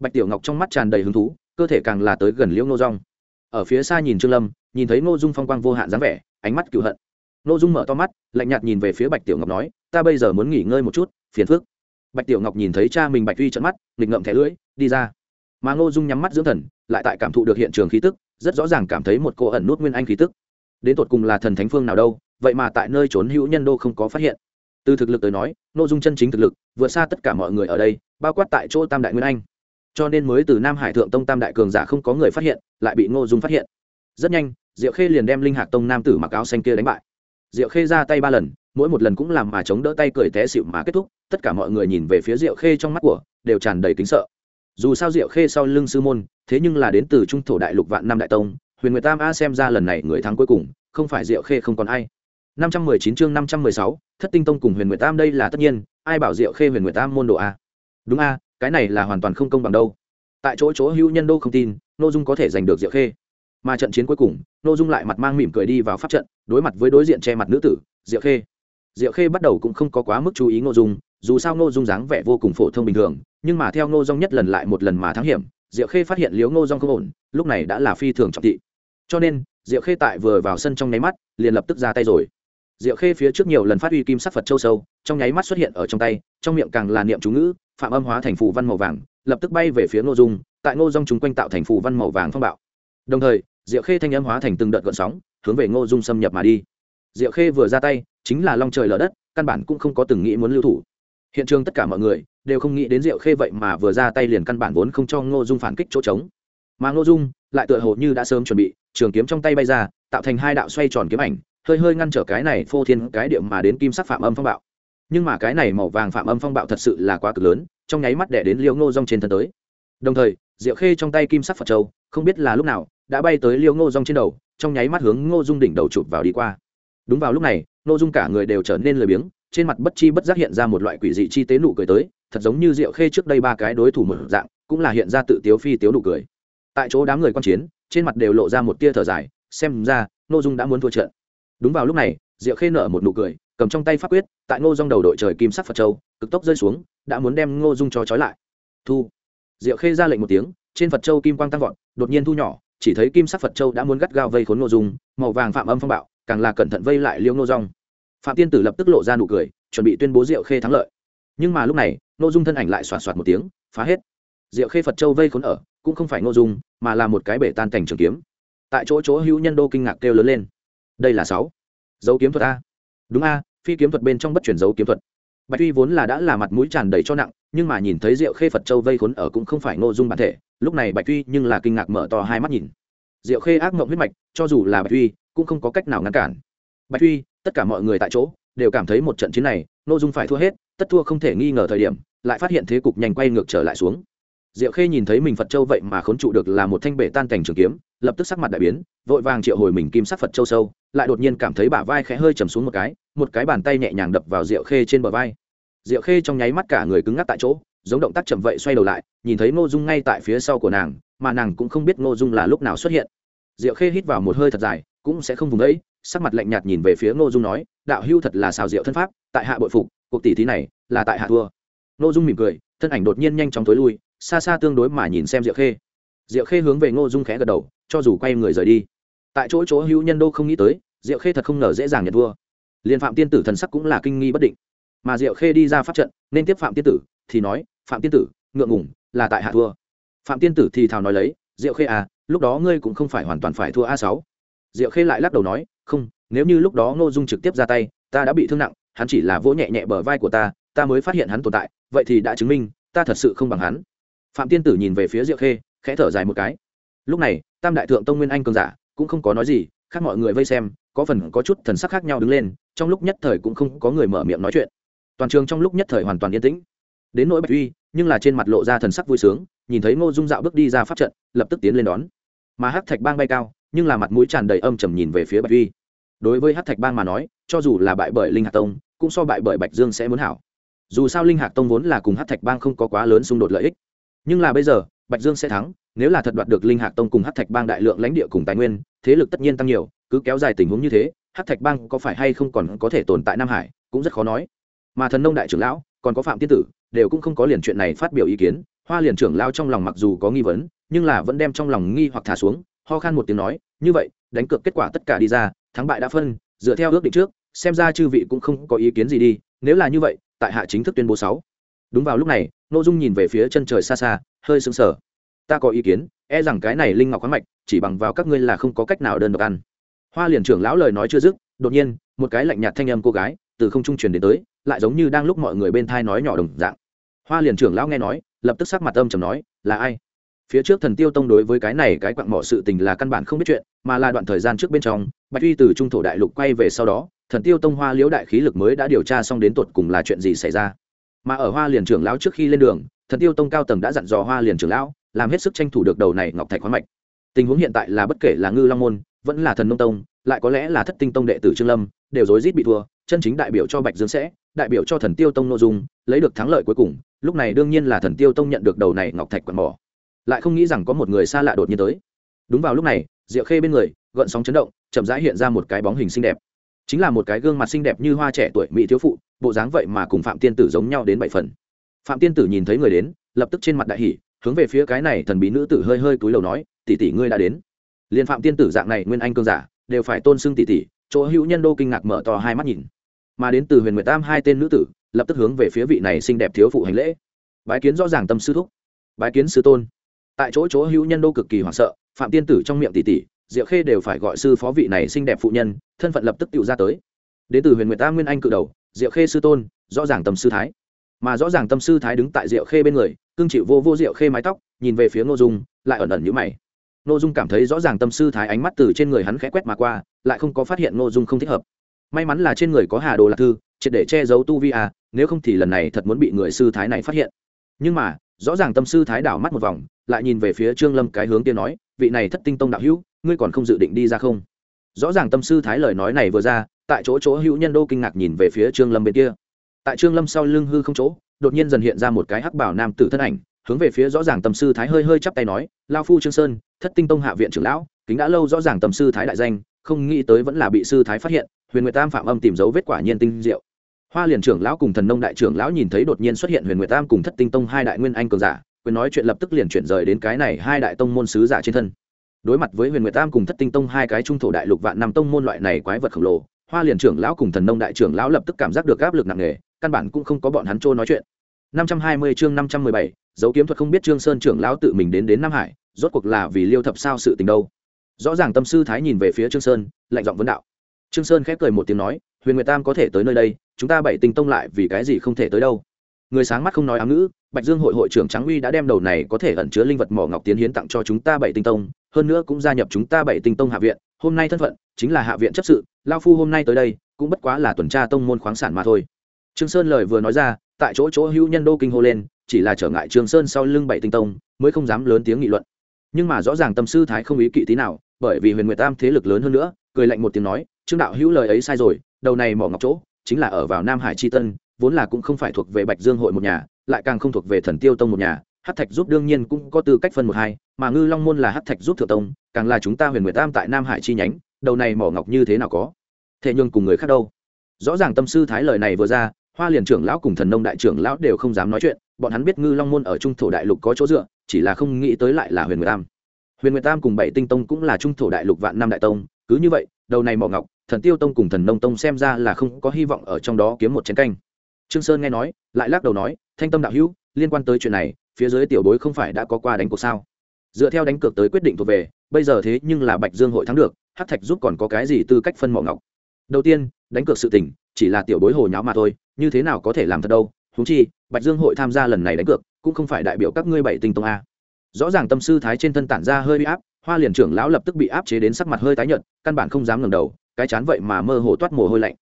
Bạch tiểu ngọc trong mắt tràn đầy hứng thú, cơ thể càng là tới gần liễu nô rong ở phía xa nhìn trương lâm, nhìn thấy ngô dung phong quang vô hạn dáng vẻ, ánh mắt cựu hận. Ngô dung mở to mắt, lạnh nhạt nhìn về phía bạch tiểu ngọc nói, ta bây giờ muốn nghỉ ngơi một chút, phiền phức. Bạch tiểu ngọc nhìn thấy cha mình bạch uy trận mắt, nghịch ngậm thẻ lưỡi, đi ra mà ngô dung nhắm mắt dưỡng thần, lại tại cảm thụ được hiện trường khí tức, rất rõ ràng cảm thấy một cô ẩn nút nguyên anh khí tức. Đến tột cùng là thần thánh phương nào đâu, vậy mà tại nơi trốn hữu nhân đô không có phát hiện. Từ thực lực tới nói nội dung chân chính thực lực, vượt xa tất cả mọi người ở đây, bao quát tại chỗ tam đại nguyên anh. Cho nên mới từ nam hải thượng tông tam đại cường giả không có người phát hiện, lại bị ngô dung phát hiện. Rất nhanh, diệu khê liền đem linh hạc tông nam tử mặc áo xanh kia đánh bại. Diệu khê ra tay ba lần, mỗi một lần cũng làm mà chống đỡ tay cười té xịu mà kết thúc, tất cả mọi người nhìn về phía diệu khê trong mắt của, đều tràn đầy kính sợ dù sao diệu khê sau lưng sư môn thế nhưng là đến từ trung thổ đại lục vạn năm đại tông huyền nguyệt tam a xem ra lần này người thắng cuối cùng không phải diệu khê không còn ai. 519 chương 516, thất tinh tông cùng huyền nguyệt tam đây là tất nhiên ai bảo diệu khê huyền nguyệt tam môn đồ a? Đúng a cái này là hoàn toàn không công bằng đâu. Tại chỗ chỗ hữu nhân đô không tin nội dung có thể giành được diệu khê. Mà trận chiến cuối cùng nội dung lại mặt mang mỉm cười đi vào pháp trận đối mặt với đối diện che mặt nữ tử diệu khê. Diệu khê bắt đầu cũng không có quá mức chú ý nội dung dù sao Ngô dung dáng vẻ vô cùng phổ thông bình thường, nhưng mà theo ngô dung nhất lần lại một lần mà thắng hiểm, diệu khê phát hiện liếu ngô dung không ổn, lúc này đã là phi thường trọng thị. Cho nên, diệu khê tại vừa vào sân trong nháy mắt, liền lập tức ra tay rồi. Diệu khê phía trước nhiều lần phát huy kim sắc phật châu sâu, trong nháy mắt xuất hiện ở trong tay, trong miệng càng là niệm chú ngữ, phạm âm hóa thành phù văn màu vàng, lập tức bay về phía ngô dung, tại ngô dung chúng quanh tạo thành phù văn màu vàng phong bạo. Đồng thời, diệu khê thanh âm hóa thành từng đợt gợn sóng, hướng về ngô dung xâm nhập mà đi. Diệu khê vừa ra tay, chính là long trời lở đất, căn bản cũng không có từng nghĩ muốn lưu thủ hiện trường tất cả mọi người đều không nghĩ đến diệu khê vậy mà vừa ra tay liền căn bản vốn không cho ngô dung phản kích chỗ trống. Mà ngô dung lại tựa hồ như đã sớm chuẩn bị, trường kiếm trong tay bay ra, tạo thành hai đạo xoay tròn kiếm ảnh, hơi hơi ngăn trở cái này phô thiên cái điệm mà đến kim sắc phạm âm phong bạo. Nhưng mà cái này màu vàng phạm âm phong bạo thật sự là quá cực lớn, trong nháy mắt đẻ đến liêu ngô rong trên thân tới. Đồng thời, diệu khê trong tay kim sắc phật châu, không biết là lúc nào, đã bay tới liêu ngô rong trên đầu, trong nháy mắt hướng ngô dung đỉnh đầu chụp vào đi qua. Đúng vào lúc này, ngô dung cả người đều trở nên lười biếng trên mặt bất chi bất giác hiện ra một loại quỷ dị chi tế nụ cười tới, thật giống như diệu khê trước đây ba cái đối thủ một dạng, cũng là hiện ra tự tiếu phi tiếu nụ cười. Tại chỗ đám người quan chiến, trên mặt đều lộ ra một tia thở dài, xem ra, ngô dung đã muốn thua trận. Đúng vào lúc này, diệu khê nở một nụ cười, cầm trong tay pháp quyết, tại ngô dung đầu đội trời kim sắc phật châu, cực tốc rơi xuống, đã muốn đem ngô dung cho trói lại. Thu. Diệu khê ra lệnh một tiếng, trên phật châu kim quang tăng vọt, đột nhiên thu nhỏ, chỉ thấy kim sắc phật châu đã muốn gắt gao vây khốn ngô dung, màu vàng phạm âm phong bạo, càng là cẩn thận vây lại liêu ngô dung phạm tiên tử lập tức lộ ra nụ cười, chuẩn bị tuyên bố diệu khê thắng lợi. Nhưng mà lúc này, ngô dung thân ảnh lại xoạt xoạt một tiếng, phá hết. Diệu khê phật châu vây khốn ở, cũng không phải ngô dung, mà là một cái bể tan cảnh trường kiếm. Tại chỗ chỗ hữu nhân đô kinh ngạc kêu lớn lên. Đây là sáu. Dấu kiếm thuật a. Đúng a, phi kiếm thuật bên trong bất chuyển dấu kiếm thuật. Bạch tuy vốn là đã là mặt mũi tràn đầy cho nặng, nhưng mà nhìn thấy diệu khê phật châu vây khốn ở cũng không phải ngô dung bản thể, lúc này bạch tuy nhưng là kinh ngạc mở to hai mắt nhìn. Diệu khê ác mộng huyết mạch, cho dù là bạch tuy cũng không có cách nào ngăn cản bạch tuy tất cả mọi người tại chỗ đều cảm thấy một trận chiến này ngô dung phải thua hết, tất thua không thể nghi ngờ thời điểm, lại phát hiện thế cục nhanh quay ngược trở lại xuống. Diệu khê nhìn thấy mình phật châu vậy mà khốn trụ được là một thanh bể tan cảnh trường kiếm, lập tức sắc mặt đại biến, vội vàng triệu hồi mình kim sắc phật châu sâu, lại đột nhiên cảm thấy bả vai khẽ hơi chầm xuống một cái một cái bàn tay nhẹ nhàng đập vào Diệu khê trên bờ vai. Diệu khê trong nháy mắt cả người cứng ngắc tại chỗ, giống động tác chậm vậy xoay đầu lại, nhìn thấy ngô dung ngay tại phía sau của nàng, mà nàng cũng không biết ngô dung là lúc nào xuất hiện. Diệu khê hít vào một hơi thật dài, cũng sẽ không vùng ấy sắc mặt lạnh nhạt nhìn về phía ngô dung nói, đạo hưu thật là xào diệu thân pháp, tại hạ bội phục, cuộc tỷ thí này là tại hạ thua. Ngô dung mỉm cười, thân ảnh đột nhiên nhanh chóng tối lui, xa xa tương đối mà nhìn xem diệu khê. Diệu khê hướng về ngô dung khẽ gật đầu, cho dù quay người rời đi. Tại chỗ chỗ hữu nhân đô không nghĩ tới, diệu khê thật không ngờ dễ dàng nhận thua. Liên phạm tiên tử thần sắc cũng là kinh nghi bất định. Mà diệu khê đi ra pháp trận, nên tiếp phạm tiên tử, thì nói, phạm tiên tử, ngượng ngủng là tại hạ thua. Phạm tiên tử thì thào nói lấy, diệu khê à lúc đó ngươi cũng không phải hoàn toàn phải thua a sáu diệu khê lại lắc đầu nói, không, nếu như lúc đó ngô dung trực tiếp ra tay, ta đã bị thương nặng, hắn chỉ là vỗ nhẹ nhẹ bờ vai của ta ta mới phát hiện hắn tồn tại, vậy thì đã chứng minh, ta thật sự không bằng hắn. Phạm tiên tử nhìn về phía diệu khê, khẽ thở dài một cái. Lúc này, tam đại thượng tông nguyên anh cường giả, cũng không có nói gì, khác mọi người vây xem, có phần có chút thần sắc khác nhau đứng lên, trong lúc nhất thời cũng không có người mở miệng nói chuyện. Toàn trường trong lúc nhất thời hoàn toàn yên tĩnh. Đến nỗi bạch uy, nhưng là trên mặt lộ ra thần sắc vui sướng, nhìn thấy ngô dung dạo bước đi ra pháp trận, lập tức tiến lên đón. Mà hắc thạch bang bay cao nhưng là mặt mũi tràn đầy âm trầm nhìn về phía bạch Vi. đối với hắc thạch bang mà nói, cho dù là bại bởi linh hạc tông, cũng so bại bởi bạch dương sẽ muốn hảo. Dù sao linh hạc tông vốn là cùng hắc thạch bang không có quá lớn xung đột lợi ích. Nhưng là bây giờ, bạch dương sẽ thắng, nếu là thật đoạt được linh hạc tông cùng hắc thạch bang đại lượng lãnh địa cùng tài nguyên, thế lực tất nhiên tăng nhiều, cứ kéo dài tình huống như thế, hắc thạch bang có phải hay không còn có thể tồn tại nam hải, cũng rất khó nói. Mà thần nông đại trưởng lão, còn có phạm tiên tử, đều cũng không có liền chuyện này phát biểu ý kiến. Hoa liền trưởng lao trong lòng mặc dù có nghi vấn, nhưng là vẫn đem trong lòng nghi hoặc thả xuống, ho khan một tiếng nói như vậy, đánh cược kết quả tất cả đi ra, thắng bại đã phân, dựa theo ước định trước, xem ra chư vị cũng không có ý kiến gì đi, nếu là như vậy, tại hạ chính thức tuyên bố sáu. Đúng vào lúc này nội dung nhìn về phía chân trời xa xa, hơi sững sờ. Ta có ý kiến e rằng cái này linh ngọc khoáng mạch, chỉ bằng vào các ngươi là không có cách nào đơn độc ăn. Hoa liền trưởng lão lời nói chưa dứt, đột nhiên, một cái lạnh nhạt thanh âm cô gái, từ không trung truyền đến tới, lại giống như đang lúc mọi người bên thai nói nhỏ đồng dạng. Hoa liền trưởng lão nghe nói, lập tức sắc mặt âm trầm nói, là ai? Phía trước thần tiêu tông đối với cái này cái quặng mỏ sự tình là căn bản không biết chuyện, mà là đoạn thời gian trước bên trong, bạch uy từ trung thổ đại lục quay về sau đó, thần tiêu tông hoa liễu đại khí lực mới đã điều tra xong đến tột cùng là chuyện gì xảy ra. Mà ở hoa liền trưởng lão trước khi lên đường, thần tiêu tông cao tầng đã dặn dò hoa liền trưởng lão, làm hết sức tranh thủ được đầu này ngọc thạch khoáng mạch. Tình huống hiện tại là bất kể là ngư long môn, vẫn là thần nông tông, lại có lẽ là thất tinh tông đệ tử trương lâm, đều rối rít bị thua, chân chính đại biểu cho bạch dương sẽ, đại biểu cho thần tiêu tông nội dung, lấy được thắng lợi cuối cùng, lúc này đương nhiên là thần tiêu tông nhận được đầu này ngọc thạch quạt mỏ lại không nghĩ rằng có một người xa lạ đột nhiên tới. Đúng vào lúc này, diệu khê bên người, gợn sóng chấn động, chậm rãi hiện ra một cái bóng hình xinh đẹp. Chính là một cái gương mặt xinh đẹp như hoa trẻ tuổi mỹ thiếu phụ, bộ dáng vậy mà cùng phạm tiên tử giống nhau đến bảy phần. Phạm tiên tử nhìn thấy người đến, lập tức trên mặt đại hỉ, hướng về phía cái này thần bí nữ tử hơi hơi cúi đầu nói, tỷ tỷ ngươi đã đến. Liên phạm tiên tử dạng này nguyên anh cương giả, đều phải tôn xưng tỷ tỷ, chỗ hữu nhân đô kinh ngạc mở to hai mắt nhìn. Mà đến từ huyền nguyệt tam hai tên nữ tử, lập tức hướng về phía vị này xinh đẹp thiếu phụ hành lễ. Bái kiến rõ ràng tâm sư thúc. Bái kiến sư tôn tại chỗ chỗ hữu nhân đô cực kỳ hoảng sợ, phạm tiên tử trong miệng tỷ tỷ diệu khê đều phải gọi sư phó vị này xinh đẹp phụ nhân, thân phận lập tức tự ra tới. Đến từ huyền nguyệt tam nguyên anh cự đầu, diệu khê sư tôn, rõ ràng tâm sư thái. Mà rõ ràng tâm sư thái đứng tại diệu khê bên người, cương chịu vô vô diệu khê mái tóc, nhìn về phía ngô dung, lại ẩn ẩn như mày. Ngô dung cảm thấy rõ ràng tâm sư thái ánh mắt từ trên người hắn khẽ quét mà qua, lại không có phát hiện ngô dung không thích hợp. May mắn là trên người có hà đồ lạc thư, triệt để che giấu tu vi à nếu không thì lần này thật muốn bị người sư thái này phát hiện. Nhưng mà, rõ ràng tâm sư thái đảo mắt một vòng lại nhìn về phía trương lâm cái hướng kia nói, vị này thất tinh tông đạo hữu, ngươi còn không dự định đi ra không? Rõ ràng tâm sư thái lời nói này vừa ra, tại chỗ chỗ hữu nhân đô kinh ngạc nhìn về phía trương lâm bên kia. Tại trương lâm sau lưng hư không chỗ, đột nhiên dần hiện ra một cái hắc bảo nam tử thân ảnh, hướng về phía rõ ràng tâm sư thái hơi hơi chắp tay nói, lao phu trương sơn, thất tinh tông hạ viện trưởng lão, kính đã lâu rõ ràng tâm sư thái đại danh, không nghĩ tới vẫn là bị sư thái phát hiện, huyền nguyệt tam phạm âm tìm dấu vết quả nhiên tinh diệu. Hoa liền trưởng lão cùng thần nông đại trưởng lão nhìn thấy đột nhiên xuất hiện huyền nguyệt tam cùng thất tinh tông hai đại nguyên anh cường giả quyền nói chuyện lập tức liền chuyển rời đến cái này hai đại tông môn sứ giả trên thân. Đối mặt với huyền nguyệt tam cùng thất tinh tông hai cái trung thổ đại lục vạn năm tông môn loại này quái vật khổng lồ hoa liền trưởng lão cùng thần nông đại trưởng lão lập tức cảm giác được áp lực nặng nề căn bản cũng không có bọn hắn trôi nói chuyện. 520 chương 517, dấu kiếm thuật không biết trương sơn trưởng lão tự mình đến đến nam hải rốt cuộc là vì liêu thập sao sự tình đâu. Rõ ràng tâm sư thái nhìn về phía trương sơn lạnh giọng vấn đạo. Trương sơn khép cười một tiếng nói huyền nguyệt tam có thể tới nơi đây chúng ta bảy tinh tông lại vì cái gì không thể tới đâu? Người sáng mắt không nói ám ngữ, bạch dương hội hội trưởng trắng uy đã đem đầu này có thể ẩn chứa linh vật mỏ ngọc tiến hiến tặng cho chúng ta bảy tinh tông, hơn nữa cũng gia nhập chúng ta bảy tinh tông hạ viện. Hôm nay thân phận chính là hạ viện chấp sự, lao phu hôm nay tới đây, cũng bất quá là tuần tra tông môn khoáng sản mà thôi. Trương sơn lời vừa nói ra, tại chỗ chỗ hữu nhân đô kinh hô lên, chỉ là trở ngại trương sơn sau lưng bảy tinh tông, mới không dám lớn tiếng nghị luận. Nhưng mà rõ ràng tâm sư thái không ý kỵ tí nào, bởi vì huyền nguyệt tam thế lực lớn hơn nữa, cười lạnh một tiếng nói, trương đạo hữu lời ấy sai rồi, đầu này mỏ ngọc chỗ chính là ở vào nam hải Chi tân vốn là cũng không phải thuộc về bạch dương hội một nhà, lại càng không thuộc về thần tiêu tông một nhà. Hát thạch giúp đương nhiên cũng có tư cách phân một hai, mà ngư long môn là hát thạch giúp thượng tông, càng là chúng ta huyền nguyệt tam tại nam hải chi nhánh, đầu này mỏ ngọc như thế nào có? Thế nhưng cùng người khác đâu? Rõ ràng tâm sư thái lời này vừa ra, hoa liền trưởng lão cùng thần nông đại trưởng lão đều không dám nói chuyện, bọn hắn biết ngư long môn ở trung thổ đại lục có chỗ dựa, chỉ là không nghĩ tới lại là huyền nguyệt tam. Huyền nguyệt tam cùng bảy tinh tông cũng là trung thổ đại lục vạn năm đại tông, cứ như vậy, đầu này mỏ ngọc, thần tiêu tông cùng thần nông tông xem ra là không có hy vọng ở trong đó kiếm một chén canh trương sơn nghe nói, lại lắc đầu nói, thanh tâm đạo hữu, liên quan tới chuyện này, phía dưới tiểu bối không phải đã có qua đánh cuộc sao? Dựa theo đánh cược tới quyết định thuộc về, bây giờ thế nhưng là bạch dương hội thắng được hát thạch giúp còn có cái gì tư cách phân mỏ ngọc? Đầu tiên, đánh cược sự tình, chỉ là tiểu bối hồ nháo mà thôi, như thế nào có thể làm thật đâu? Húng chi, bạch dương hội tham gia lần này đánh cược, cũng không phải đại biểu các ngươi bảy tinh tông a. Rõ ràng tâm sư thái trên thân tản ra hơi bị áp, hoa liền trưởng lão lập tức bị áp chế đến sắc mặt hơi tái nhợt, căn bản không dám ngẩng đầu, cái chán vậy mà mơ hồ toát mồ hôi lạnh.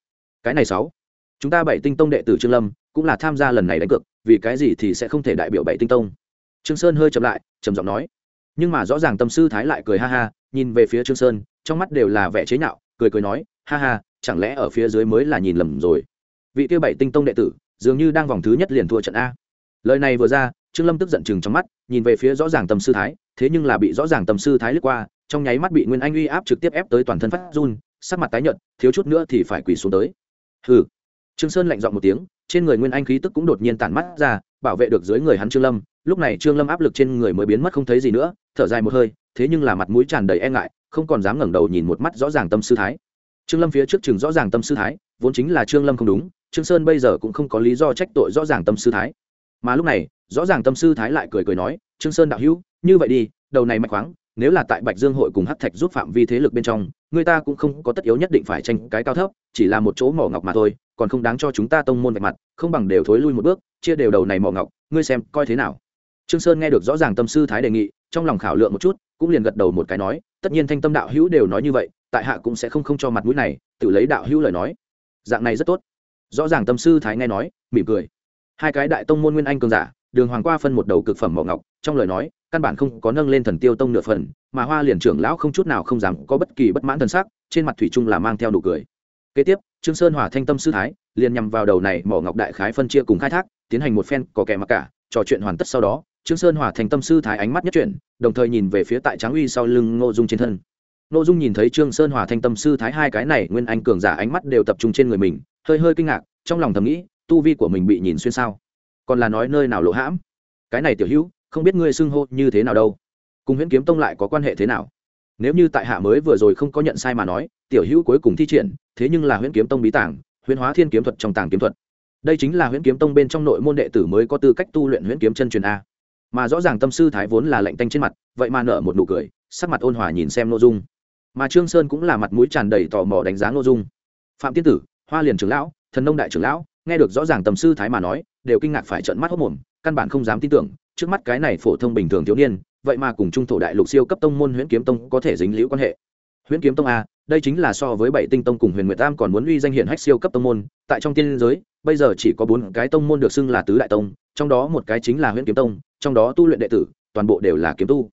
Cái này sáu chúng ta bảy tinh tông đệ tử trương lâm cũng là tham gia lần này đánh cược, vì cái gì thì sẽ không thể đại biểu bảy tinh tông. Trương sơn hơi chậm lại, trầm giọng nói. Nhưng mà rõ ràng tâm sư thái lại cười ha ha, nhìn về phía trương sơn, trong mắt đều là vẻ chế nhạo, cười cười nói, ha ha, chẳng lẽ ở phía dưới mới là nhìn lầm rồi? Vị tiêu bảy tinh tông đệ tử, dường như đang vòng thứ nhất liền thua trận a. Lời này vừa ra, trương lâm tức giận chừng trong mắt, nhìn về phía rõ ràng tâm sư thái, thế nhưng là bị rõ ràng tâm sư thái lướt qua, trong nháy mắt bị nguyên anh uy áp trực tiếp ép tới toàn thân phát run, sắc mặt tái nhợt, thiếu chút nữa thì phải quỳ xuống tới. Hừ trương sơn lạnh giọng một tiếng, trên người nguyên anh khí tức cũng đột nhiên tản mắt ra, bảo vệ được dưới người hắn trương lâm. Lúc này trương lâm áp lực trên người mới biến mất không thấy gì nữa, thở dài một hơi, thế nhưng là mặt mũi tràn đầy e ngại, không còn dám ngẩng đầu nhìn một mắt rõ ràng tâm sư thái. Trương lâm phía trước chừng rõ ràng tâm sư thái, vốn chính là trương lâm không đúng, trương sơn bây giờ cũng không có lý do trách tội rõ ràng tâm sư thái. Mà lúc này, rõ ràng tâm sư thái lại cười cười nói, trương sơn đạo hữu, như vậy đi, đầu này mạch khoáng, nếu là tại bạch dương hội cùng hắc thạch giúp phạm vi thế lực bên trong, người ta cũng không có tất yếu nhất định phải tranh cái cao thấp, chỉ là một chỗ mỏ ngọc mà thôi còn không đáng cho chúng ta tông môn vạch mặt, không bằng đều thối lui một bước, chia đều đầu này mỏ ngọc, ngươi xem, coi thế nào? Trương sơn nghe được rõ ràng tâm sư thái đề nghị, trong lòng khảo lượng một chút, cũng liền gật đầu một cái nói, tất nhiên thanh tâm đạo hữu đều nói như vậy, tại hạ cũng sẽ không không cho mặt mũi này, tự lấy đạo hữu lời nói. Dạng này rất tốt. Rõ ràng tâm sư thái nghe nói, mỉm cười. Hai cái đại tông môn nguyên anh cường giả, đường hoàng qua phân một đầu cực phẩm mỏ ngọc, trong lời nói, căn bản không có nâng lên thần tiêu tông nửa phần, mà hoa liền trưởng lão không chút nào không dám có bất kỳ bất mãn thần sắc, trên mặt thủy trung là mang theo nụ cười kế tiếp, trương sơn hòa thanh tâm sư thái, liền nhằm vào đầu này mỏ ngọc đại khái phân chia cùng khai thác, tiến hành một phen có kẻ mặc cả, trò chuyện hoàn tất sau đó, trương sơn hòa thanh tâm sư thái ánh mắt nhất chuyển, đồng thời nhìn về phía tại tráng uy sau lưng ngô dung trên thân. Ngô dung nhìn thấy trương sơn hòa thanh tâm sư thái hai cái này nguyên anh cường giả ánh mắt đều tập trung trên người mình, hơi hơi kinh ngạc, trong lòng thầm nghĩ, tu vi của mình bị nhìn xuyên sao? Còn là nói nơi nào lộ hãm? Cái này tiểu hữu, không biết ngươi xưng hô như thế nào đâu. Cùng huyễn kiếm tông lại có quan hệ thế nào? Nếu như tại hạ mới vừa rồi không có nhận sai mà nói, tiểu hữu cuối cùng thi triển thế nhưng là huyễn kiếm tông bí tàng, huyễn hóa thiên kiếm thuật trong tàng kiếm thuật. Đây chính là huyễn kiếm tông bên trong nội môn đệ tử mới có tư cách tu luyện huyễn kiếm chân truyền a. Mà rõ ràng tâm sư thái vốn là lạnh tanh trên mặt vậy mà nở một nụ cười sắc mặt ôn hòa nhìn xem nội dung. Mà trương sơn cũng là mặt mũi tràn đầy tò mò đánh giá nội dung. Phạm tiên tử hoa liền trưởng lão thần nông đại trưởng lão nghe được rõ ràng tâm sư thái mà nói đều kinh ngạc phải trợn mắt hốt mồm căn bản không dám tin tưởng trước mắt cái này phổ thông bình thường thiếu niên vậy mà cùng trung thổ đại lục siêu cấp tông môn huyễn kiếm tông có thể dính liễu quan hệ huyễn kiếm tông a, đây chính là so với bảy tinh tông cùng huyền nguyệt tam còn muốn uy danh hiển hách siêu cấp tông môn, tại trong tiên giới, bây giờ chỉ có bốn cái tông môn được xưng là tứ đại tông, trong đó một cái chính là huyễn kiếm tông, trong đó tu luyện đệ tử, toàn bộ đều là kiếm tu.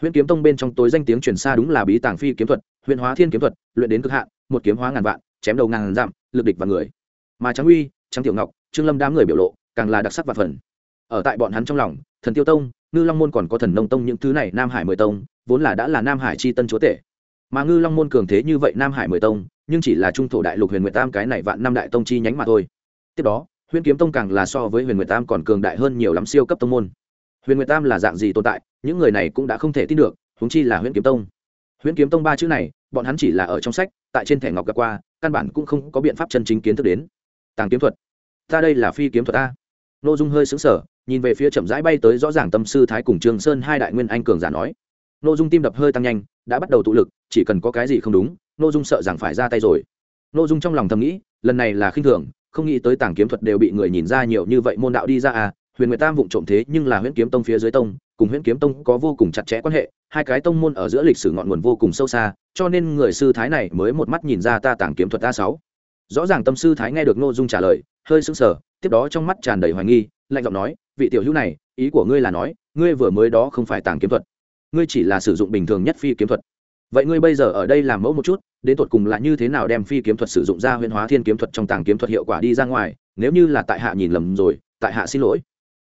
Huyễn kiếm tông bên trong tối danh tiếng truyền xa đúng là bí tàng phi kiếm thuật, huyền hóa thiên kiếm thuật, luyện đến cực hạn, một kiếm hóa ngàn vạn, chém đầu ngàn dặm, lực địch và người. Mà trắng uy trắng tiểu ngọc, trương lâm đám người biểu lộ, càng là đặc sắc và phần. Ở tại bọn hắn trong lòng, thần tiêu tông, ngư long môn còn có thần nông tông những thứ này nam hải mười tông, vốn là đã là nam hải chi tân chúa tể mà ngư long môn cường thế như vậy nam hải mười tông, nhưng chỉ là trung thổ đại lục huyền nguyệt tam cái này vạn năm đại tông chi nhánh mà thôi. Tiếp đó, huyền kiếm tông càng là so với huyền nguyệt tam còn cường đại hơn nhiều lắm siêu cấp tông môn. Huyền nguyệt tam là dạng gì tồn tại, những người này cũng đã không thể tin được húng chi là huyền kiếm tông. Huyền kiếm tông ba chữ này, bọn hắn chỉ là ở trong sách, tại trên thẻ ngọc gặp qua, căn bản cũng không có biện pháp chân chính kiến thức đến. Tàng kiếm thuật. Ta đây là phi kiếm thuật a n ô dung hơi xứng sở nhìn về phía chậm rãi bay tới rõ ràng tâm sư thái cùng trương sơn hai đại nguyên anh cường giả nói n ô dung tim đập hơi tăng nhanh, đã bắt đầu tụ lực, chỉ cần có cái gì không đúng n ô dung sợ rằng phải ra tay rồi. N ô dung trong lòng thầm nghĩ, lần này là khinh thường, không nghĩ tới tảng kiếm thuật đều bị người nhìn ra nhiều như vậy môn đạo đi ra à huyền nguyệt tam vụng trộm thế nhưng là huyễn kiếm tông phía dưới tông, cùng huyễn kiếm tông có vô cùng chặt chẽ quan hệ, hai cái tông môn ở giữa lịch sử ngọn nguồn vô cùng sâu xa, cho nên người sư thái này mới một mắt nhìn ra ta tảng kiếm thuật a sáu. Rõ ràng tâm sư thái nghe được n ô dung trả lời, hơi sững sờ, tiếp đó trong mắt tràn đầy hoài nghi, lạnh giọng nói, vị tiểu hữu này, ý của ngươi là nói, ngươi vừa mới đó không phải tàng kiếm thuật ngươi chỉ là sử dụng bình thường nhất phi kiếm thuật. Vậy ngươi bây giờ ở đây làm mẫu một chút, đến tột cùng là như thế nào đem phi kiếm thuật sử dụng ra huyễn hóa thiên kiếm thuật trong tàng kiếm thuật hiệu quả đi ra ngoài, nếu như là tại hạ nhìn lầm rồi, tại hạ xin lỗi.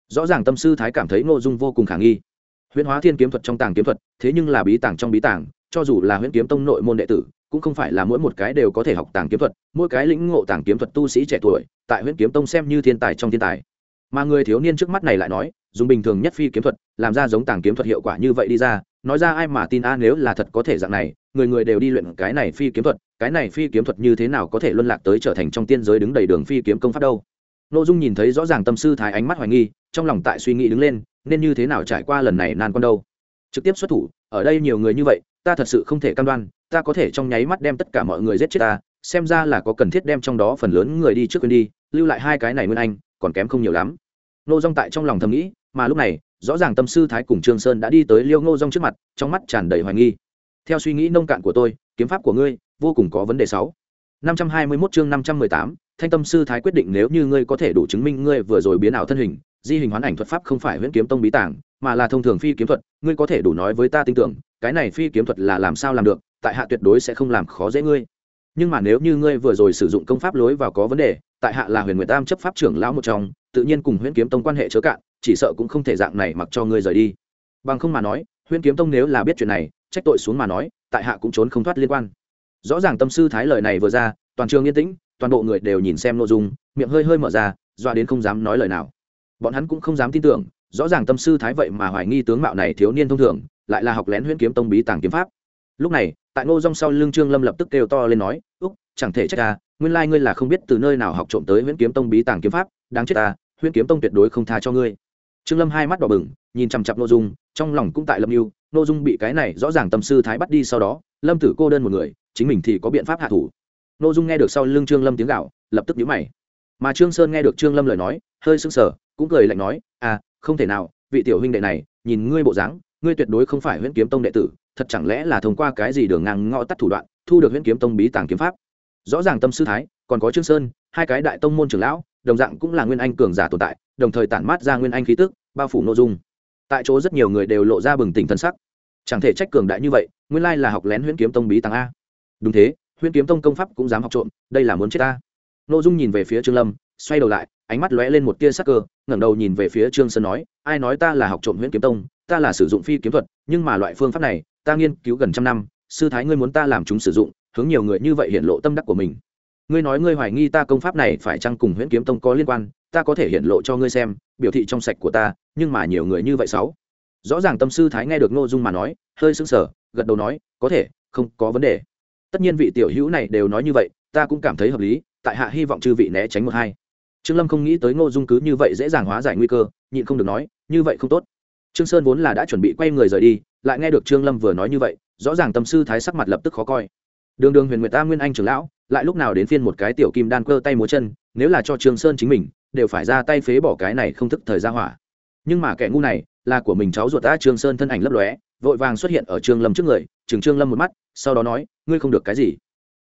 Rõ ràng tâm sư thái cảm thấy nội dung vô cùng khả nghi. Huyễn hóa thiên kiếm thuật trong tàng kiếm thuật, thế nhưng là bí tàng trong bí tàng, cho dù là huyễn kiếm tông nội môn đệ tử, cũng không phải là mỗi một cái đều có thể học tàng kiếm thuật, mỗi cái lĩnh ngộ tàng kiếm thuật tu sĩ trẻ tuổi, tại huyễn kiếm tông xem như thiên tài trong thiên tài. Mà người thiếu niên trước mắt này lại nói dùng bình thường nhất phi kiếm thuật, làm ra giống tàng kiếm thuật hiệu quả như vậy đi ra, nói ra ai mà tin a nếu là thật có thể dạng này, người người đều đi luyện cái này phi kiếm thuật, cái này phi kiếm thuật như thế nào có thể luân lạc tới trở thành trong tiên giới đứng đầy đường phi kiếm công pháp đâu. Nội dung nhìn thấy rõ ràng tâm sư thái ánh mắt hoài nghi, trong lòng tại suy nghĩ đứng lên, nên như thế nào trải qua lần này nan con đâu. Trực tiếp xuất thủ, ở đây nhiều người như vậy, ta thật sự không thể cam đoan, ta có thể trong nháy mắt đem tất cả mọi người giết chết ta, xem ra là có cần thiết đem trong đó phần lớn người đi trước quên đi, lưu lại hai cái này nguyên anh, còn kém không nhiều lắm. Nô dong tại trong lòng thầm nghĩ mà lúc này, rõ ràng tâm sư thái cùng trương sơn đã đi tới liêu ngô rong trước mặt, trong mắt tràn đầy hoài nghi. Theo suy nghĩ nông cạn của tôi, kiếm pháp của ngươi, vô cùng có vấn đề sáu. Năm trăm hai mươi 521 chương năm trăm mười tám, thanh tâm sư thái quyết định nếu như ngươi có thể đủ chứng minh ngươi vừa rồi biến ảo thân hình, di hình hoán ảnh thuật pháp không phải huyễn kiếm tông bí tàng, mà là thông thường phi kiếm thuật, ngươi có thể đủ nói với ta tin tưởng, cái này phi kiếm thuật là làm sao làm được, tại hạ tuyệt đối sẽ không làm khó dễ ngươi. Nhưng mà nếu như ngươi vừa rồi sử dụng công pháp lối vào có vấn đề, tại hạ là huyền nguyệt tam chấp pháp trưởng lão một trong, tự nhiên cùng huyễn kiếm tông quan hệ chớ cạn chỉ sợ cũng không thể dạng này mặc cho ngươi rời đi. Bằng không mà nói, huyễn kiếm tông nếu là biết chuyện này, trách tội xuống mà nói, tại hạ cũng trốn không thoát liên quan. Rõ ràng tâm sư thái lời này vừa ra, toàn trường yên tĩnh, toàn bộ người đều nhìn xem nội dung, miệng hơi hơi mở ra, doa đến không dám nói lời nào. Bọn hắn cũng không dám tin tưởng, rõ ràng tâm sư thái vậy mà hoài nghi tướng mạo này thiếu niên thông thường, lại là học lén huyễn kiếm tông bí tàng kiếm pháp. Lúc này, tại ngô rong sau lưng trương lâm lập tức kêu to lên nói, úc, chẳng thể trách ta, nguyên lai ngươi là không biết từ nơi nào học trộm tới huyễn kiếm tông bí tàng kiếm pháp, đáng chết ta, huyễn kiếm tông tuyệt đối không tha cho ngươi trương lâm hai mắt đỏ bừng, nhìn chằm chặp nội dung, trong lòng cũng tại lâm mưu nội dung bị cái này rõ ràng tâm sư thái bắt đi sau đó, lâm tử cô đơn một người, chính mình thì có biện pháp hạ thủ. Nội dung nghe được sau lưng trương lâm tiếng gạo lập tức nhíu mày. Mà trương sơn nghe được trương lâm lời nói, hơi sững sờ, cũng cười lạnh nói à không thể nào, vị tiểu huynh đệ này, nhìn ngươi bộ dáng, ngươi tuyệt đối không phải huyễn kiếm tông đệ tử, thật chẳng lẽ là thông qua cái gì đường ngang ngõ tắt thủ đoạn, thu được huyễn kiếm tông bí tàng kiếm pháp? Rõ ràng tâm sư thái, còn có trương sơn, hai cái đại tông môn trưởng lão, đồng dạng cũng là nguyên anh cường giả tồn tại, đồng thời tản mát ra nguyên anh khí tức bao phủ nội dung. Tại chỗ rất nhiều người đều lộ ra bừng tỉnh thân sắc. Chẳng thể trách cường đại như vậy, nguyên lai là học lén huyễn kiếm tông bí tàng a. Đúng thế, huyễn kiếm tông công pháp cũng dám học trộm, đây là muốn chết ta. Nội dung nhìn về phía trương lâm, xoay đầu lại, ánh mắt lóe lên một tia sắc cơ, ngẩng đầu nhìn về phía trương sơn nói, ai nói ta là học trộm huyễn kiếm tông, ta là sử dụng phi kiếm thuật, nhưng mà loại phương pháp này, ta nghiên cứu gần trăm năm, sư thái ngươi muốn ta làm chúng sử dụng, hướng nhiều người như vậy hiện lộ tâm đắc của mình. Ngươi nói ngươi hoài nghi ta công pháp này phải chăng cùng huyễn kiếm tông có liên quan ta có thể hiện lộ cho ngươi xem, biểu thị trong sạch của ta, nhưng mà nhiều người như vậy sáu. Rõ ràng tâm sư thái nghe được ngô dung mà nói, hơi sững sờ, gật đầu nói, có thể, không có vấn đề. Tất nhiên vị tiểu hữu này đều nói như vậy, ta cũng cảm thấy hợp lý, tại hạ hy vọng chư vị né tránh một hai. Trương lâm không nghĩ tới ngô dung cứ như vậy dễ dàng hóa giải nguy cơ, nhịn không được nói, như vậy không tốt. Trương sơn vốn là đã chuẩn bị quay người rời đi, lại nghe được trương lâm vừa nói như vậy, rõ ràng tâm sư thái sắc mặt lập tức khó coi. Đường đường huyền nguyệt ta nguyên anh trưởng lão, lại lúc nào đến phiên một cái tiểu kim đan cơ tay múa chân, nếu là cho trương sơn chính mình đều phải ra tay phế bỏ cái này không thức thời ra hỏa. Nhưng mà kẻ ngu này, là của mình cháu ruột ta trương sơn thân ảnh lấp lóe, vội vàng xuất hiện ở trương lâm trước người, chừng trương lâm một mắt, sau đó nói, ngươi không được cái gì.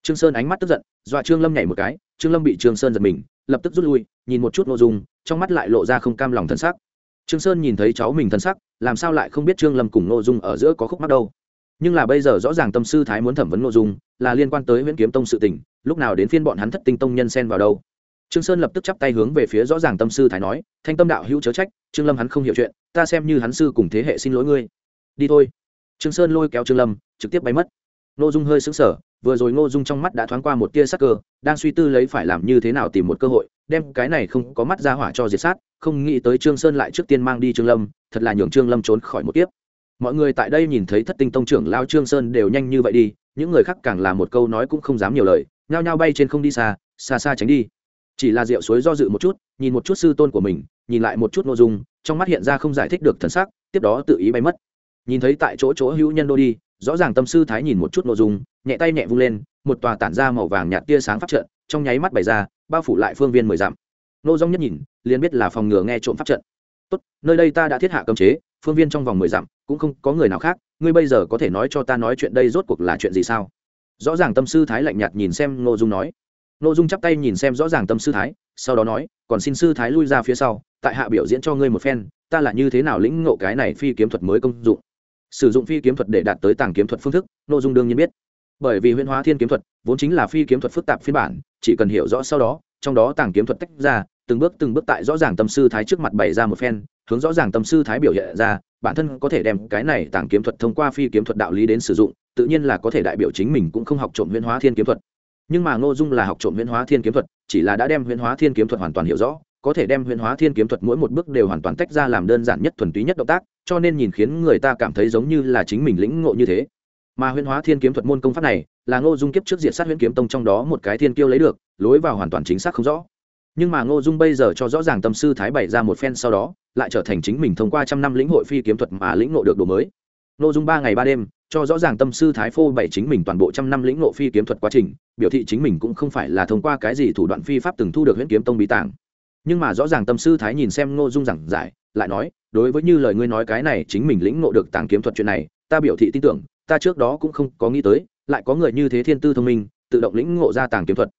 Trương sơn ánh mắt tức giận, dọa trương lâm nhảy một cái, trương lâm bị trương sơn giật mình, lập tức rút lui, nhìn một chút nội dung, trong mắt lại lộ ra không cam lòng thân sắc. Trương sơn nhìn thấy cháu mình thân sắc, làm sao lại không biết trương lâm cùng nội dung ở giữa có khúc mắc đâu. Nhưng là bây giờ rõ ràng tâm sư thái muốn thẩm vấn nội dung, là liên quan tới nguyễn kiếm tông sự tình, lúc nào đến phiên bọn hắn thất tinh tông nhân xen vào đâu trương sơn lập tức chắp tay hướng về phía rõ ràng tâm sư thái nói, thanh tâm đạo hữu chớ trách, trương lâm hắn không hiểu chuyện, ta xem như hắn sư cùng thế hệ xin lỗi ngươi. Đi thôi. Trương sơn lôi kéo trương lâm, trực tiếp bay mất. Ngô dung hơi sững sờ, vừa rồi ngô dung trong mắt đã thoáng qua một tia sắc cơ, đang suy tư lấy phải làm như thế nào tìm một cơ hội, đem cái này không có mắt ra hỏa cho diệt sát, không nghĩ tới trương sơn lại trước tiên mang đi trương lâm, thật là nhường trương lâm trốn khỏi một kiếp. Mọi người tại đây nhìn thấy thất tinh tông trưởng lao trương sơn đều nhanh như vậy đi, những người khác càng là một câu nói cũng không dám nhiều lời, nhao nhao bay trên không đi xa xa xa tránh đi chỉ là rượu suối do dự một chút, nhìn một chút sư tôn của mình, nhìn lại một chút nội dung, trong mắt hiện ra không giải thích được thần sắc, tiếp đó tự ý bay mất. Nhìn thấy tại chỗ chỗ hữu nhân đô đi, rõ ràng tâm sư thái nhìn một chút nội dung, nhẹ tay nhẹ vung lên, một tòa tản ra màu vàng nhạt tia sáng pháp trận, trong nháy mắt bày ra, bao phủ lại phương viên mười dặm. Nô dong nhất nhìn, liền biết là phòng ngừa nghe trộm pháp trận. Tốt, nơi đây ta đã thiết hạ cấm chế, phương viên trong vòng mười dặm, cũng không có người nào khác, ngươi bây giờ có thể nói cho ta nói chuyện đây rốt cuộc là chuyện gì sao? Rõ ràng tâm sư thái lạnh nhạt nhìn xem nô dung nói nô dung chắp tay nhìn xem rõ ràng tâm sư thái, sau đó nói, còn xin sư thái lui ra phía sau, tại hạ biểu diễn cho ngươi một phen, ta là như thế nào lĩnh ngộ cái này phi kiếm thuật mới công dụng? Sử dụng phi kiếm thuật để đạt tới tàng kiếm thuật phương thức nội dung đương nhiên biết. Bởi vì huyễn hóa thiên kiếm thuật, vốn chính là phi kiếm thuật phức tạp phiên bản, chỉ cần hiểu rõ sau đó, trong đó tàng kiếm thuật tách ra, từng bước từng bước tại rõ ràng tâm sư thái trước mặt bày ra một phen, hướng rõ ràng tâm sư thái biểu hiện ra, bản thân có thể đem cái này tàng kiếm thuật thông qua phi kiếm thuật đạo lý đến sử dụng, tự nhiên là có thể đại biểu chính mình cũng không học trộm huyễn hóa thiên kiếm thuật nhưng mà ngô dung là học trộm huyễn hóa thiên kiếm thuật, chỉ là đã đem huyễn hóa thiên kiếm thuật hoàn toàn hiểu rõ, có thể đem huyễn hóa thiên kiếm thuật mỗi một bước đều hoàn toàn tách ra làm đơn giản nhất thuần túy nhất động tác, cho nên nhìn khiến người ta cảm thấy giống như là chính mình lĩnh ngộ như thế. Mà huyễn hóa thiên kiếm thuật môn công pháp này, là ngô dung kiếp trước diện sát huyễn kiếm tông trong đó một cái thiên kiêu lấy được, lối vào hoàn toàn chính xác không rõ. Nhưng mà ngô dung bây giờ cho rõ ràng tâm sư thái bày ra một phen sau đó, lại trở thành chính mình thông qua trăm năm lĩnh hội phi kiếm thuật mà lĩnh ngộ được đồ mới. Ngô dung ba ngày ba đêm cho rõ ràng tâm sư thái phô bày chính mình toàn bộ trăm năm lĩnh ngộ phi kiếm thuật quá trình, biểu thị chính mình cũng không phải là thông qua cái gì thủ đoạn phi pháp từng thu được huyễn kiếm tông bí tàng nhưng mà rõ ràng tâm sư thái nhìn xem ngô dung giảng giải, lại nói, đối với như lời ngươi nói cái này chính mình lĩnh ngộ được tàng kiếm thuật chuyện này, ta biểu thị tin tưởng, ta trước đó cũng không có nghĩ tới, lại có người như thế thiên tư thông minh, tự động lĩnh ngộ ra tàng kiếm thuật.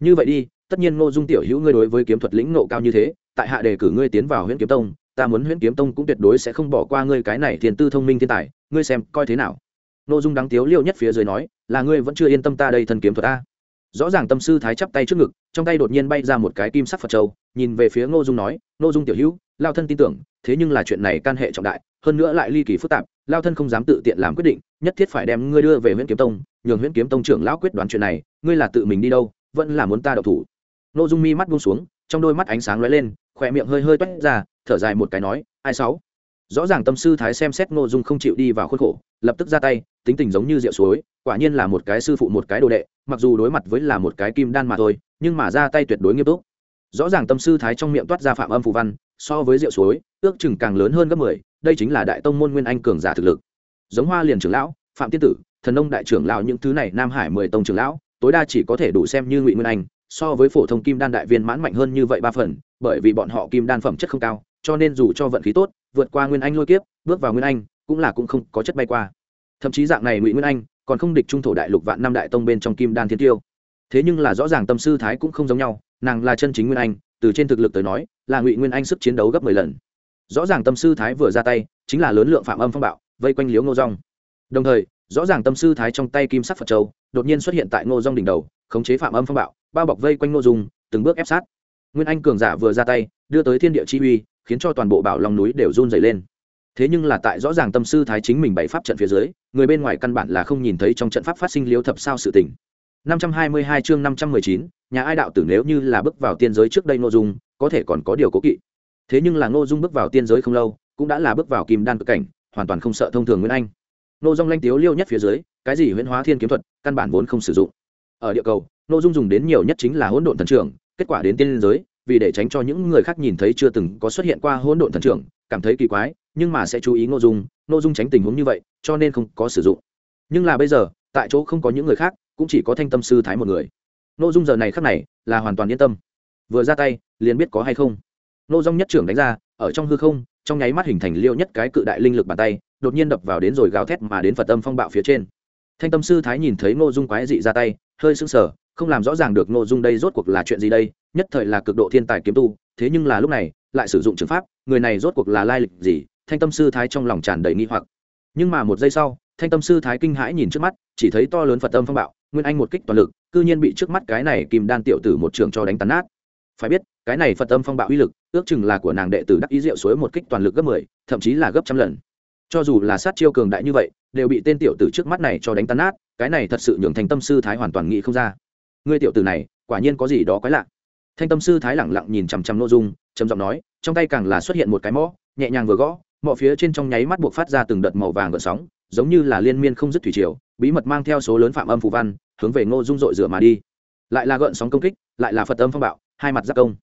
Như vậy đi, tất nhiên ngô dung tiểu hữu ngươi đối với kiếm thuật lĩnh ngộ cao như thế, tại hạ đề cử ngươi tiến vào huyễn kiếm tông, ta muốn huyễn kiếm tông cũng tuyệt đối sẽ không bỏ qua ngươi cái này thiên tư thông minh thiên tài, ngươi xem coi thế nào? Nội dung đáng tiếu liêu nhất phía dưới nói, là ngươi vẫn chưa yên tâm ta đây thân kiếm thuật ta rõ ràng tâm sư thái chắp tay trước ngực, trong tay đột nhiên bay ra một cái kim sắc phật châu, nhìn về phía ngô dung nói ngô dung tiểu hữu, lao thân tin tưởng, thế nhưng là chuyện này can hệ trọng đại, hơn nữa lại ly kỳ phức tạp, lao thân không dám tự tiện làm quyết định, nhất thiết phải đem ngươi đưa về huyện kiếm tông, nhường huyện kiếm tông trưởng lão quyết đoán chuyện này, ngươi là tự mình đi đâu, vẫn là muốn ta đậu thủ? Ngô dung mi mắt buông xuống, trong đôi mắt ánh sáng lóe lên khỏe miệng hơi hơi toét ra, thở dài một cái nói, ai sáu? Rõ ràng tâm sư thái xem xét ngô dung không chịu đi vào khuôn khổ, lập tức ra tay tính tình giống như rượu suối, quả nhiên là một cái sư phụ một cái đồ đệ, mặc dù đối mặt với là một cái kim đan mà thôi, nhưng mà ra tay tuyệt đối nghiêm túc. Rõ ràng tâm sư thái trong miệng toát ra phạm âm phù văn, so với rượu suối, ước chừng càng lớn hơn gấp mười, đây chính là đại tông môn nguyên anh cường giả thực lực. Giống hoa liền trưởng lão, phạm tiên tử, thần nông đại trưởng lão những thứ này, nam hải mười tông trưởng lão, tối đa chỉ có thể đủ xem như ngụy nguyên anh, so với phổ thông kim đan đại viên mãn mạnh hơn như vậy ba phần, bởi vì bọn họ kim đan phẩm chất không cao, cho nên dù cho vận khí tốt, vượt qua nguyên anh lôi kiếp, bước vào nguyên anh, cũng là cũng không có chất bay qua thậm chí dạng này ngụy nguyên anh còn không địch trung thổ đại lục vạn năm đại tông bên trong kim đan thiên tiêu. Thế nhưng là rõ ràng tâm sư thái cũng không giống nhau, nàng là chân chính nguyên anh, từ trên thực lực tới nói, là ngụy nguyên anh sức chiến đấu gấp mười lần. Rõ ràng tâm sư thái vừa ra tay, chính là lớn lượng phạm âm phong bạo, vây quanh liếu ngô rong đồng thời, rõ ràng tâm sư thái trong tay kim sắc phật châu, đột nhiên xuất hiện tại ngô rong đỉnh đầu, khống chế phạm âm phong bạo, bao bọc vây quanh ngô dung, từng bước ép sát. Nguyên anh cường giả vừa ra tay, đưa tới thiên địa chi uy, khiến cho toàn bộ bảo long núi đều run dày lên thế nhưng là tại rõ ràng tâm sư thái chính mình bảy pháp trận phía dưới người bên ngoài căn bản là không nhìn thấy trong trận pháp phát sinh liếu thập sao sự tình 522 chương 519, nhà ai đạo tử nếu như là bước vào tiên giới trước đây Ngô Dung, có thể còn có điều cố kỵ. Thế nhưng là Ngô Dung bước vào tiên giới không lâu, cũng đã là bước vào kim đan cực cảnh, hoàn toàn không sợ thông thường nguyên anh. Ngô Dung lanh tiếu liêu nhất phía dưới, cái gì huyễn hóa thiên kiếm thuật, căn bản vốn không sử dụng. Ở địa cầu, Ngô Dung dùng đến nhiều nhất chính là hỗn độn thần trưởng, kết quả đến tiên giới, vì để tránh cho những người khác nhìn thấy chưa từng có xuất hiện qua hỗn độn thần trưởng, cảm thấy kỳ quái, nhưng mà sẽ chú ý Ngô Dung, Ngô Dung tránh tình huống như vậy, cho nên không có sử dụng. Nhưng là bây giờ, tại chỗ không có những người khác, cũng chỉ có thanh tâm sư thái một người. Nội dung giờ này khắc này là hoàn toàn yên tâm. Vừa ra tay liền biết có hay không. Nô dung nhất trưởng đánh ra ở trong hư không trong nháy mắt hình thành liêu nhất cái cự đại linh lực bàn tay đột nhiên đập vào đến rồi gào thét mà đến phật âm phong bạo phía trên. Thanh tâm sư thái nhìn thấy ngô dung quái dị ra tay hơi sững sờ không làm rõ ràng được ngô dung đây rốt cuộc là chuyện gì đây nhất thời là cực độ thiên tài kiếm tu thế nhưng là lúc này lại sử dụng trường pháp người này rốt cuộc là lai lịch gì thanh tâm sư thái trong lòng tràn đầy nghi hoặc. Nhưng mà một giây sau, thanh tâm sư thái kinh hãi nhìn trước mắt, chỉ thấy to lớn phật âm phong bạo, nguyên anh một kích toàn lực, cư nhiên bị trước mắt cái này kim đan tiểu tử một trường cho đánh tàn nát. Phải biết, cái này phật âm phong bạo uy lực, ước chừng là của nàng đệ tử đắc ý diệu suối một kích toàn lực gấp mười, thậm chí là gấp trăm lần. Cho dù là sát chiêu cường đại như vậy, đều bị tên tiểu tử trước mắt này cho đánh tàn nát, cái này thật sự nhường thanh tâm sư thái hoàn toàn nghĩ không ra. Ngươi tiểu tử này, quả nhiên có gì đó quái lạ. Thanh tâm sư thái lẳng lặng nhìn chằm chằm nội dung, trầm giọng nói, trong tay càng là xuất hiện một cái mõ, nhẹ nhàng vừa gõ mọ phía trên trong nháy mắt buộc phát ra từng đợt màu vàng gợn sóng, giống như là liên miên không dứt thủy triều, bí mật mang theo số lớn phạm âm phù văn, hướng về ngô dung dội rửa mà đi. Lại là gợn sóng công kích, lại là phật âm phong bạo, hai mặt giáp công.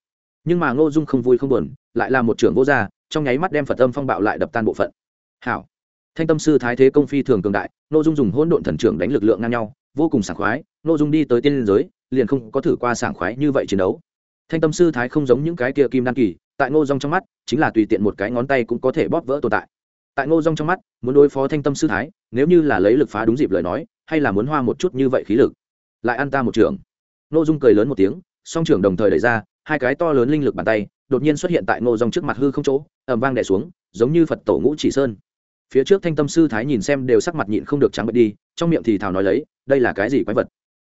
Nhưng mà ngô dung không vui không buồn, lại là một trưởng vô gia, trong nháy mắt đem phật âm phong bạo lại đập tan bộ phận. Hảo. Thanh tâm sư thái thế công phi thường cường đại, ngô dung dùng hỗn độn thần trưởng đánh lực lượng ngang nhau, vô cùng sảng khoái, ngô dung đi tới tiên liên giới, liền không có thử qua sảng khoái như vậy chiến đấu thanh tâm sư thái không giống những cái kia kim đan kỳ, tại ngô dung trong mắt, chính là tùy tiện một cái ngón tay cũng có thể bóp vỡ tồn tại. Tại ngô dung trong mắt, muốn đối phó thanh tâm sư thái, nếu như là lấy lực phá đúng dịp lời nói, hay là muốn hoa một chút như vậy khí lực. Lại ăn ta một trưởng ngô dung cười lớn một tiếng, song trưởng đồng thời đẩy ra, hai cái to lớn linh lực bàn tay, đột nhiên xuất hiện tại ngô dung trước mặt hư không chỗ ẩm vang đè xuống, giống như phật tổ ngũ chỉ sơn. Phía trước thanh tâm sư thái nhìn xem đều sắc mặt nhịn không được trắng bệch đi, trong miệng thì thào nói lấy, đây là cái gì quái vật?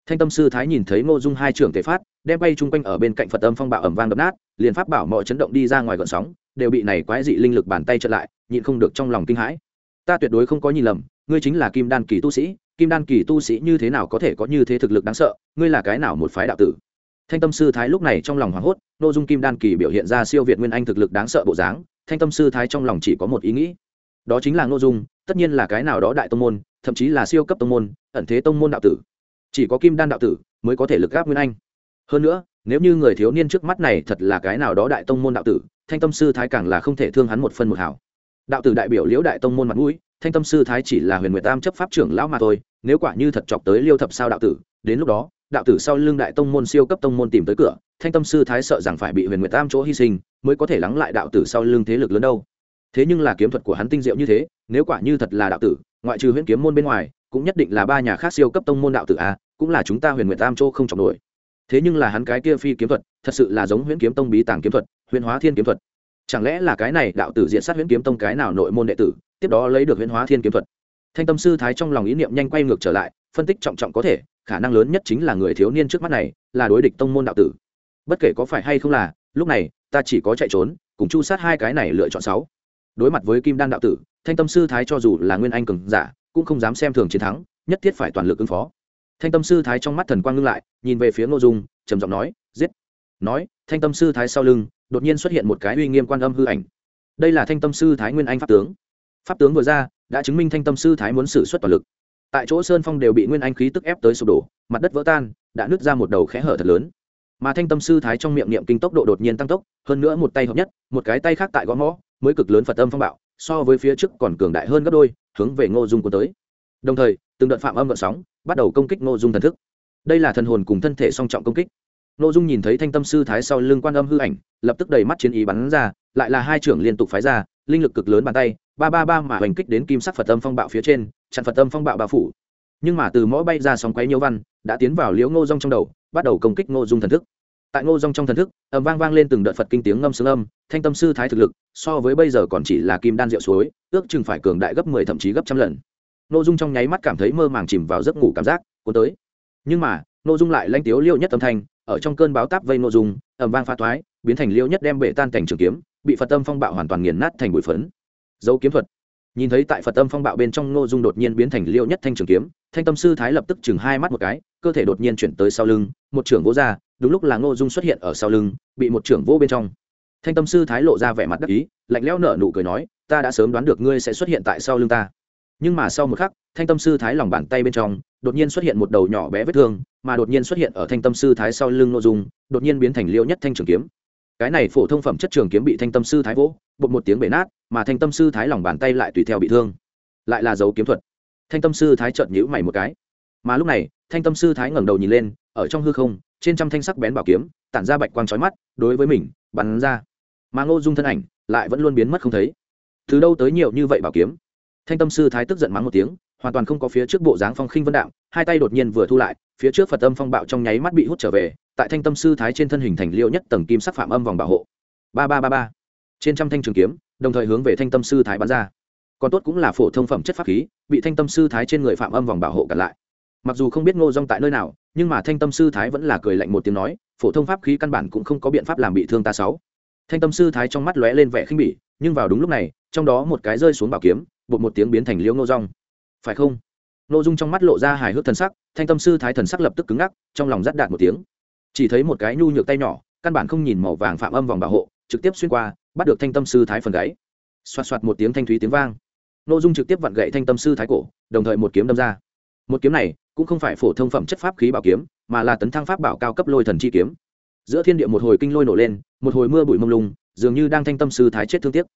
Thanh tâm sư thái nhìn thấy ngô dung hai trưởng tề phát, đem bay chung quanh ở bên cạnh phật âm phong bạo ẩm vang đập nát, liền pháp bảo mọi chấn động đi ra ngoài gọn sóng, đều bị này quái dị linh lực bàn tay trở lại, nhịn không được trong lòng kinh hãi. Ta tuyệt đối không có nhìn lầm, ngươi chính là kim đan kỳ tu sĩ, kim đan kỳ tu sĩ như thế nào có thể có như thế thực lực đáng sợ, ngươi là cái nào một phái đạo tử? Thanh tâm sư thái lúc này trong lòng hoảng hốt n ô dung kim đan kỳ biểu hiện ra siêu việt nguyên anh thực lực đáng sợ bộ dáng, thanh tâm sư thái trong lòng chỉ có một ý nghĩ. Đó chính là n ô dung, tất nhiên là cái nào đó đại tông môn, thậm chí là siêu cấp tông môn, ẩn thế tông môn đạo tử chỉ có kim đan đạo tử mới có thể lực gáp nguyên anh. Hơn nữa, nếu như người thiếu niên trước mắt này thật là cái nào đó đại tông môn đạo tử, thanh tâm sư thái càng là không thể thương hắn một phân một hảo đạo tử đại biểu liễu đại tông môn mặt mũi, thanh tâm sư thái chỉ là huyền nguyệt tam chấp pháp trưởng lão mà thôi, nếu quả như thật chọc tới liêu thập sao đạo tử, đến lúc đó, đạo tử sau lưng đại tông môn siêu cấp tông môn tìm tới cửa, thanh tâm sư thái sợ rằng phải bị huyền nguyệt tam chỗ hy sinh, mới có thể lắng lại đạo tử sau lưng thế lực lớn đâu. Thế nhưng là kiếm thuật của hắn tinh diệu như thế, nếu quả như thật là đạo tử, ngoại trừ huyễn kiếm môn bên ngoài cũng nhất định là ba nhà khác siêu cấp tông môn đạo tử a, cũng là chúng ta huyền nguyệt tam châu không chọc nổi. Thế nhưng là hắn cái kia phi kiếm thuật, thật sự là giống huyễn kiếm tông bí tàng kiếm thuật, huyền hóa thiên kiếm thuật. Chẳng lẽ là cái này đạo tử diện sát huyễn kiếm tông cái nào nội môn đệ tử, tiếp đó lấy được huyễn hóa thiên kiếm thuật? Thanh tâm sư thái trong lòng ý niệm nhanh quay ngược trở lại, phân tích trọng trọng có thể, khả năng lớn nhất chính là người thiếu niên trước mắt này, là đối địch tông môn đạo tử. Bất kể có phải hay không là, lúc này, ta chỉ có chạy trốn, cùng chu sát hai cái này lựa chọn sáu. Đối mặt với kim đan đạo tử, thanh tâm sư thái cho dù là nguyên anh cường giả cũng không dám xem thường chiến thắng, nhất thiết phải toàn lực ứng phó. Thanh tâm sư thái trong mắt thần quang ngưng lại, nhìn về phía ngô dung, trầm giọng nói, giết! Nói, thanh tâm sư thái sau lưng, đột nhiên xuất hiện một cái uy nghiêm quan âm hư ảnh. Đây là thanh tâm sư thái nguyên anh pháp tướng. Pháp tướng vừa ra, đã chứng minh thanh tâm sư thái muốn xử suất toàn lực. Tại chỗ sơn phong đều bị nguyên anh khí tức ép tới sụp đổ, mặt đất vỡ tan, đã nứt ra một đầu khẽ hở thật lớn. Mà thanh tâm sư thái trong miệng niệm kinh tốc độ đột nhiên tăng tốc, hơn nữa một tay hợp nhất, một cái tay khác tại gõ mõ, mới cực lớn phật âm phong bạo, so với phía trước còn cường đại hơn gấp đôi hướng về ngô dung của tới. Đồng thời, từng đợt phạm âm gợn sóng bắt đầu công kích ngô dung thần thức. Đây là thần hồn cùng thân thể song trọng công kích. Ngô dung nhìn thấy thanh tâm sư thái sau lưng quan âm hư ảnh, lập tức đầy mắt chiến ý bắn ra, lại là hai trưởng liên tục phái ra, linh lực cực lớn bàn tay, ba ba ba mà hành kích đến kim sắc phật âm phong bạo phía trên, chặn phật âm phong bạo bao phủ. Nhưng mà từ mõ bay ra sóng quấy nhiễu văn, đã tiến vào liễu ngô dung trong đầu, bắt đầu công kích ngô dung thần thức tại ngô dung trong thần thức, ầm vang vang lên từng đợt phật kinh tiếng ngâm sướng âm, thanh tâm sư thái thực lực, so với bây giờ còn chỉ là kim đan rượu suối, ước chừng phải cường đại gấp mười thậm chí gấp trăm lần. Ngô dung trong nháy mắt cảm thấy mơ màng chìm vào giấc ngủ cảm giác, cuốn tới. Nhưng mà, ngô dung lại lanh tiếu liêu nhất tâm thanh, ở trong cơn báo táp vây ngô dung, ầm vang phá toái biến thành liêu nhất đem bể tan cảnh trường kiếm, bị phật tâm phong bạo hoàn toàn nghiền nát thành bụi phấn. Dấu kiếm thuật nhìn thấy tại phật tâm phong bạo bên trong ngô dung đột nhiên biến thành liêu nhất thanh trường kiếm, thanh tâm sư thái lập tức chừng hai mắt một cái, cơ thể đột nhiên chuyển tới sau lưng, một trưởng vỗ ra, đúng lúc là ngô dung xuất hiện ở sau lưng, bị một trưởng vỗ bên trong. Thanh tâm sư thái lộ ra vẻ mặt đắc ý, lạnh lẽo nở nụ cười nói, ta đã sớm đoán được ngươi sẽ xuất hiện tại sau lưng ta. Nhưng mà sau một khắc, thanh tâm sư thái lòng bàn tay bên trong, đột nhiên xuất hiện một đầu nhỏ bé vết thương, mà đột nhiên xuất hiện ở thanh tâm sư thái sau lưng nội dung, đột nhiên biến thành liêu nhất thanh trường kiếm cái này phổ thông phẩm chất trường kiếm bị thanh tâm sư thái vỗ, bột một tiếng bể nát, mà thanh tâm sư thái lòng bàn tay lại tùy theo bị thương. Lại là dấu kiếm thuật. Thanh tâm sư thái trợn nhữ mày một cái. Mà lúc này, thanh tâm sư thái ngẩng đầu nhìn lên, ở trong hư không, trên trăm thanh sắc bén bảo kiếm, tản ra bạch quang trói mắt, đối với mình, bắn ra. Mà ngô dung thân ảnh, lại vẫn luôn biến mất không thấy. Từ đâu tới nhiều như vậy bảo kiếm? Thanh tâm sư thái tức giận mắng một tiếng, hoàn toàn không có phía trước bộ dáng phong khinh vân đạo, hai tay đột nhiên vừa thu lại, phía trước phật âm phong bạo trong nháy mắt bị hút trở về tại thanh tâm sư thái trên thân hình thành liệu nhất tầng kim sắc phạm âm vòng bảo hộ. Ba ba ba ba. Trên trăm thanh trường kiếm, đồng thời hướng về thanh tâm sư thái bắn ra. Còn tốt cũng là phổ thông phẩm chất pháp khí, bị thanh tâm sư thái trên người phạm âm vòng bảo hộ cản lại. Mặc dù không biết ngô rong tại nơi nào, nhưng mà thanh tâm sư thái vẫn là cười lạnh một tiếng nói, phổ thông pháp khí căn bản cũng không có biện pháp làm bị thương ta sáu. Thanh tâm sư thái trong mắt lóe lên vẻ khinh bỉ, nhưng vào đúng lúc này, trong đó một cái rơi xuống bảo kiếm, bột một tiếng biến thành liễu ngô rong phải không? Ngô dung trong mắt lộ ra hài hước thần sắc, thanh tâm sư thái thần sắc lập tức cứng ngắc, trong lòng rắt đạt một tiếng chỉ thấy một cái nhu nhược tay nhỏ, căn bản không nhìn màu vàng phạm âm vòng bảo hộ, trực tiếp xuyên qua, bắt được thanh tâm sư thái phần gáy. Xoạt xoạt một tiếng thanh thúy tiếng vang. Nội dung trực tiếp vặn gậy thanh tâm sư thái cổ, đồng thời một kiếm đâm ra. Một kiếm này cũng không phải phổ thông phẩm chất pháp khí bảo kiếm, mà là tấn thăng pháp bảo cao cấp lôi thần chi kiếm. Giữa thiên địa một hồi kinh lôi nổ lên, một hồi mưa bụi mông lung, dường như đang thanh tâm sư thái chết thương tiếc.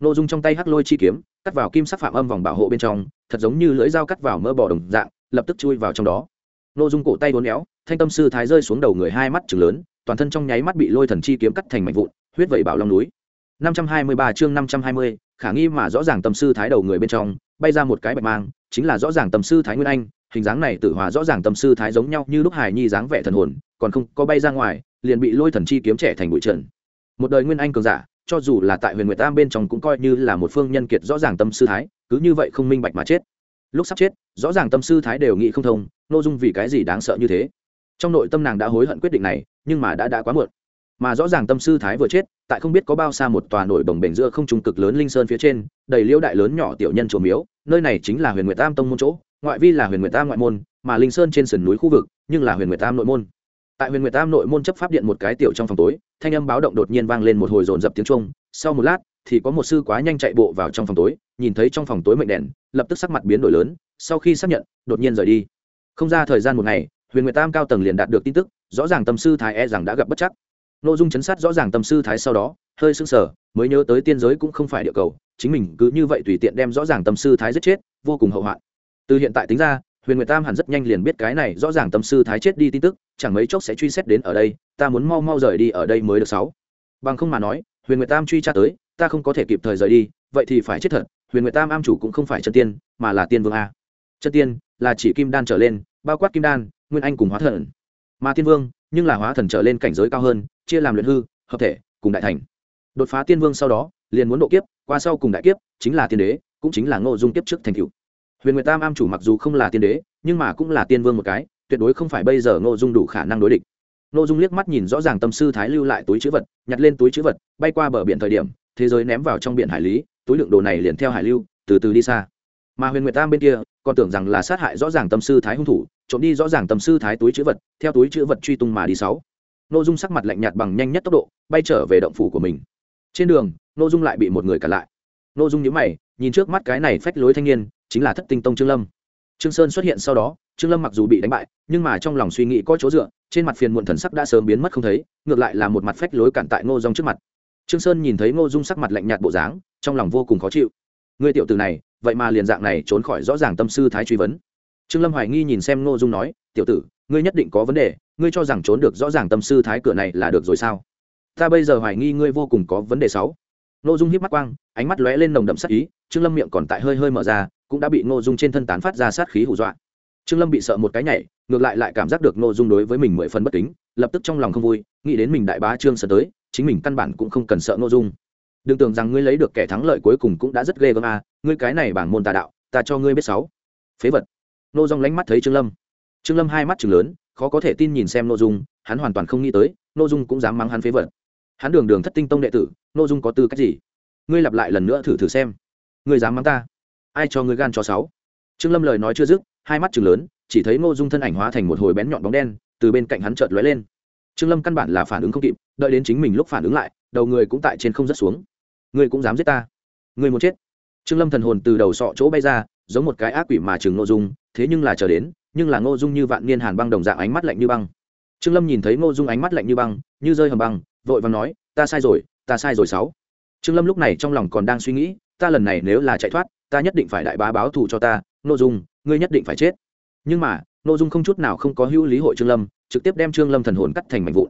Nội dung trong tay hắc lôi chi kiếm, cắt vào kim sắc phạm âm vòng bảo hộ bên trong, thật giống như lưỡi dao cắt vào mỡ bò đồng dạng, lập tức chui vào trong đó nội dung cổ tay uốn éo thanh tâm sư thái rơi xuống đầu người hai mắt trừng lớn toàn thân trong nháy mắt bị lôi thần chi kiếm cắt thành mảnh vụn huyết vẩy bảo long núi. 523 chương 520, khả nghi mà rõ ràng tâm sư thái đầu người bên trong bay ra một cái bạch mang chính là rõ ràng tâm sư thái nguyên anh hình dáng này tự hòa rõ ràng tâm sư thái giống nhau như lúc hài nhi dáng vẻ thần hồn còn không có bay ra ngoài liền bị lôi thần chi kiếm trẻ thành bụi trần. Một đời nguyên anh cường giả cho dù là tại huyền nguyệt tam bên trong cũng coi như là một phương nhân kiệt rõ ràng tâm sư thái cứ như vậy không minh bạch mà chết lúc sắp chết, rõ ràng tâm sư thái đều nghĩ không thông nội dung vì cái gì đáng sợ như thế? Trong nội tâm nàng đã hối hận quyết định này, nhưng mà đã đã quá muộn. Mà rõ ràng tâm sư thái vừa chết, tại không biết có bao xa một tòa nổi bồng bềnh giữa không trung cực lớn linh sơn phía trên, đầy liễu đại lớn nhỏ tiểu nhân chùa miếu, nơi này chính là huyền nguyệt tam tông môn chỗ, ngoại vi là huyền nguyệt tam ngoại môn, mà linh sơn trên sườn núi khu vực, nhưng là huyền nguyệt tam nội môn. Tại huyền nguyệt tam nội môn chấp pháp điện một cái tiểu trong phòng tối, thanh âm báo động đột nhiên vang lên một hồi rồn rập tiếng trung sau một lát thì có một sư quá nhanh chạy bộ vào trong phòng tối, nhìn thấy trong phòng tối mệnh đèn, lập tức sắc mặt biến đổi lớn, sau khi xác nhận, đột nhiên rời đi. Không ra thời gian một ngày, huyền nguyệt tam cao tầng liền đạt được tin tức, rõ ràng tâm sư thái e rằng đã gặp bất chắc. Nội dung chấn sát rõ ràng tâm sư thái sau đó, hơi sưng sở mới nhớ tới tiên giới cũng không phải địa cầu, chính mình cứ như vậy tùy tiện đem rõ ràng tâm sư thái giết chết, vô cùng hậu hoạn. Từ hiện tại tính ra, huyền nguyệt tam hẳn rất nhanh liền biết cái này rõ ràng tâm sư thái chết đi tin tức, chẳng mấy chốc sẽ truy xét đến ở đây, ta muốn mau mau rời đi ở đây mới được sáu. Bằng không mà nói, huyền nguyệt tam truy tra tới ta không có thể kịp thời rời đi, vậy thì phải chết thật, huyền nguyệt tam am chủ cũng không phải chân tiên, mà là tiên vương a. Chân tiên là chỉ kim đan trở lên, bao quát kim đan, nguyên anh cùng hóa thần. Mà tiên vương, nhưng là hóa thần trở lên cảnh giới cao hơn, chia làm luyện hư, hợp thể, cùng đại thành. Đột phá tiên vương sau đó, liền muốn độ kiếp, qua sau cùng đại kiếp, chính là tiên đế, cũng chính là ngộ dung kiếp trước thành cựu huyền nguyệt tam am chủ mặc dù không là tiên đế, nhưng mà cũng là tiên vương một cái, tuyệt đối không phải bây giờ ngộ dung đủ khả năng đối địch. Ngộ dung liếc mắt nhìn rõ ràng tâm sư thái lưu lại túi chữ vật, nhặt lên túi chữ vật, bay qua bờ biển thời điểm thế giới ném vào trong biển hải lý, túi lượng đồ này liền theo hải lưu, từ từ đi xa. Mà huyền nguyệt tam bên kia, còn tưởng rằng là sát hại rõ ràng tâm sư thái hung thủ, trộm đi rõ ràng tâm sư thái túi chữ vật, theo túi chữ vật truy tung mà đi sáu. Nội dung sắc mặt lạnh nhạt bằng nhanh nhất tốc độ, bay trở về động phủ của mình. Trên đường nội dung lại bị một người cản lại. Nội dung nhíu mày, nhìn trước mắt cái này phách lối thanh niên, chính là thất tinh tông trương lâm. Trương sơn xuất hiện sau đó, trương lâm mặc dù bị đánh bại, nhưng mà trong lòng suy nghĩ có chỗ dựa, trên mặt phiền muộn thần sắc đã sớm biến mất không thấy, ngược lại là một mặt phách lối cản tại ngô dung trước mặt trương sơn nhìn thấy ngô dung sắc mặt lạnh nhạt bộ dáng, trong lòng vô cùng khó chịu. Người tiểu tử này, vậy mà liền dạng này trốn khỏi rõ ràng tâm sư thái truy vấn. Trương lâm hoài nghi nhìn xem ngô dung nói, tiểu tử, ngươi nhất định có vấn đề, ngươi cho rằng trốn được rõ ràng tâm sư thái cửa này là được rồi sao? Ta bây giờ hoài nghi ngươi vô cùng có vấn đề sáu. Ngô dung hiếp mắt quang, ánh mắt lóe lên nồng đậm sát ý, trương lâm miệng còn tại hơi hơi mở ra, cũng đã bị ngô dung trên thân tán phát ra sát khí hù dọa. Trương lâm bị sợ một cái nhảy, ngược lại lại cảm giác được ngô dung đối với mình mười phần bất kính, lập tức trong lòng không vui, nghĩ đến mình đại bá trương sơn tới chính mình căn bản cũng không cần sợ ngô dung. Đừng tưởng rằng ngươi lấy được kẻ thắng lợi cuối cùng cũng đã rất ghê gớm à ngươi cái này bảng môn tà đạo, ta cho ngươi biết sáu. Phế vật. Nô dung lánh mắt thấy trương lâm. Trương lâm hai mắt chừng lớn, khó có thể tin nhìn xem nô dung, hắn hoàn toàn không nghĩ tới nô dung cũng dám mắng hắn phế vật. Hắn đường đường thất tinh tông đệ tử nô dung có tư cách gì? Ngươi lặp lại lần nữa thử thử xem. Ngươi dám mắng ta? Ai cho ngươi gan cho sáu? Trương lâm lời nói chưa dứt, hai mắt chừng lớn, chỉ thấy nô dung thân ảnh hóa thành một hồi bén nhọn bóng đen, từ bên cạnh hắn chợt lóe lên trương lâm căn bản là phản ứng không kịp, đợi đến chính mình lúc phản ứng lại, đầu người cũng tại trên không rớt xuống. Ngươi cũng dám giết ta. Ngươi muốn chết. Trương lâm thần hồn từ đầu sọ chỗ bay ra, giống một cái ác quỷ mà chừng ngô dung, thế nhưng là chờ đến, nhưng là ngô dung như vạn niên hàn băng đồng dạng ánh mắt lạnh như băng. Trương lâm nhìn thấy ngô dung ánh mắt lạnh như băng, như rơi hầm băng, vội và nói, ta sai rồi, ta sai rồi sáu. Trương lâm lúc này trong lòng còn đang suy nghĩ, ta lần này nếu là chạy thoát, ta nhất định phải đại bá báo thù cho ta, ngô dung, ngươi nhất định phải chết. Nhưng mà ngô dung không chút nào không có hữu lý hội trương lâm, trực tiếp đem trương lâm thần hồn cắt thành mảnh vụn.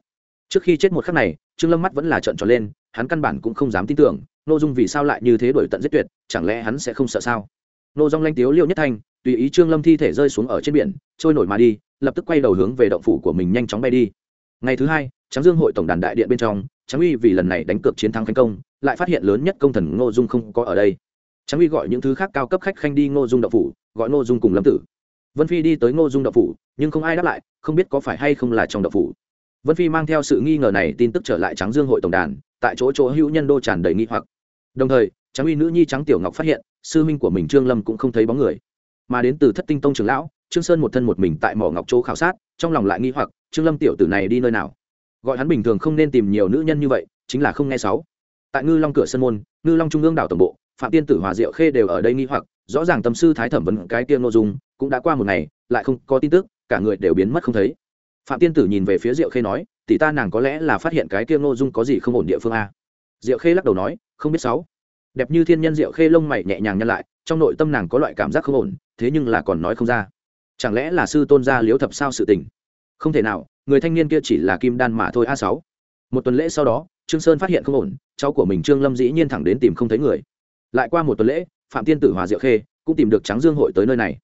Trước khi chết một khắc này, trương lâm mắt vẫn là trợn tròn lên, hắn căn bản cũng không dám tin tưởng Ngô dung vì sao lại như thế đổi tận giết tuyệt, chẳng lẽ hắn sẽ không sợ sao? Nô dung lanh tiếu liêu nhất thanh, tùy ý trương lâm thi thể rơi xuống ở trên biển, trôi nổi mà đi, lập tức quay đầu hướng về động phủ của mình nhanh chóng bay đi. Ngày thứ hai, tráng dương hội tổng đàn đại điện bên trong, tráng uy vì lần này đánh cược chiến thắng khánh công, lại phát hiện lớn nhất công thần ngô dung không có ở đây. Tráng uy gọi những thứ khác cao cấp khách khanh đi ngô dung động phủ, gọi ngô dung cùng lâm tử vân phi đi tới ngô dung đậu phủ, nhưng không ai đáp lại, không biết có phải hay không là trong đậu phủ. Vân phi mang theo sự nghi ngờ này tin tức trở lại tráng dương hội tổng đàn, tại chỗ chỗ hữu nhân đô tràn đầy nghi hoặc. Đồng thời, tráng uy nữ nhi trắng tiểu ngọc phát hiện, sư minh của mình trương lâm cũng không thấy bóng người. Mà đến từ thất tinh tông trường lão, trương sơn một thân một mình tại mỏ ngọc chỗ khảo sát, trong lòng lại nghi hoặc, trương lâm tiểu tử này đi nơi nào? Gọi hắn bình thường không nên tìm nhiều nữ nhân như vậy, chính là không nghe sáu. Tại ngư long cửa sân môn, ngư long trung ương đảo tổng bộ, phạm tiên tử hòa diệu khê đều ở đây nghi hoặc, rõ ràng tâm sư thái thẩm vấn cái kia nội dung cũng đã qua một ngày, lại không có tin tức, cả người đều biến mất không thấy. Phạm tiên tử nhìn về phía diệu khê nói, tỷ ta nàng có lẽ là phát hiện cái kia ngô dung có gì không ổn địa phương a? Diệu khê lắc đầu nói, không biết sáu. Đẹp như thiên nhân diệu khê lông mày nhẹ nhàng nhăn lại, trong nội tâm nàng có loại cảm giác không ổn, thế nhưng là còn nói không ra. Chẳng lẽ là sư tôn gia liếu thập sao sự tình? Không thể nào, người thanh niên kia chỉ là kim đan mà thôi a sáu. Một tuần lễ sau đó, trương sơn phát hiện không ổn, cháu của mình trương lâm dĩ nhiên thẳng đến tìm không thấy người. Lại qua một tuần lễ, phạm tiên tử hòa diệu khê cũng tìm được trắng dương hội tới nơi này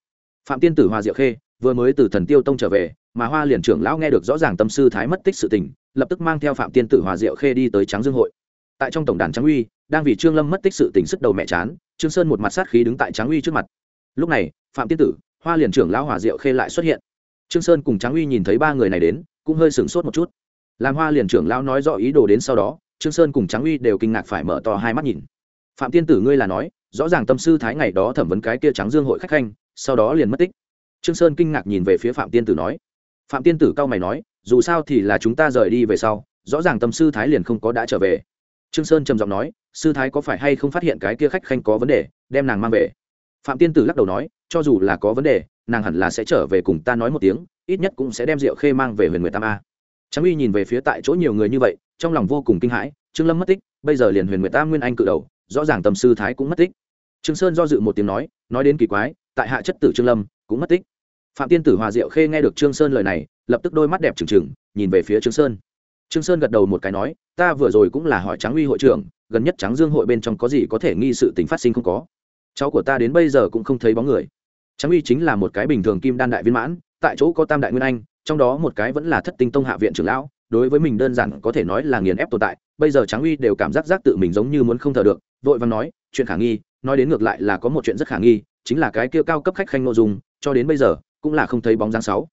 phạm tiên tử hòa diệu khê vừa mới từ thần tiêu tông trở về, mà hoa liền trưởng lão nghe được rõ ràng tâm sư thái mất tích sự tình, lập tức mang theo phạm tiên tử hòa diệu khê đi tới trắng dương hội. Tại trong tổng đàn trắng uy, đang vì trương lâm mất tích sự tình sức đầu mẹ chán, trương sơn một mặt sát khí đứng tại tráng uy trước mặt. Lúc này, phạm tiên tử, hoa liền trưởng lão hòa diệu khê lại xuất hiện. Trương sơn cùng tráng uy nhìn thấy ba người này đến, cũng hơi sửng sốt một chút. Làm hoa liền trưởng lão nói rõ ý đồ đến sau đó, trương sơn cùng tráng uy đều kinh ngạc phải mở to hai mắt nhìn. Phạm tiên tử ngươi là nói, rõ ràng tâm sư thái ngày đó thẩm vấn cái kia trắng dương hội khách khanh sau đó liền mất tích. Trương sơn kinh ngạc nhìn về phía phạm tiên tử nói. Phạm tiên tử cao mày nói, dù sao thì là chúng ta rời đi về sau, rõ ràng tâm sư thái liền không có đã trở về. Trương sơn trầm giọng nói, sư thái có phải hay không phát hiện cái kia khách khanh có vấn đề, đem nàng mang về? Phạm tiên tử lắc đầu nói, cho dù là có vấn đề, nàng hẳn là sẽ trở về cùng ta nói một tiếng, ít nhất cũng sẽ đem rượu khê mang về huyền nguyệt tam a. Trang uy nhìn về phía tại chỗ nhiều người như vậy, trong lòng vô cùng kinh hãi, trương lâm mất tích, bây giờ liền huyền nguyệt tam nguyên anh cự đầu, rõ ràng tâm sư thái cũng mất tích. Trương sơn do dự một tiếng nói nói đến kỳ quái tại hạ chất tử trương lâm, cũng mất tích. Phạm tiên tử hòa diệu khê nghe được trương sơn lời này, lập tức đôi mắt đẹp trừng trừng, nhìn về phía trương sơn. Trương sơn gật đầu một cái nói, ta vừa rồi cũng là hỏi tráng uy hội trưởng, gần nhất tráng dương hội bên trong có gì có thể nghi sự tình phát sinh không có? Cháu của ta đến bây giờ cũng không thấy bóng người. Tráng uy chính là một cái bình thường kim đan đại viên mãn, tại chỗ có tam đại nguyên anh, trong đó một cái vẫn là thất tinh tông hạ viện trưởng lão, đối với mình đơn giản có thể nói là nghiền ép tồn tại, bây giờ tráng uy đều cảm giác giác tự mình giống như muốn không thở được, vội vàng nói, chuyện khả nghi, nói đến ngược lại là có một chuyện rất khả nghi chính là cái kia cao cấp khách khanh nội dung cho đến bây giờ cũng là không thấy bóng dáng sáu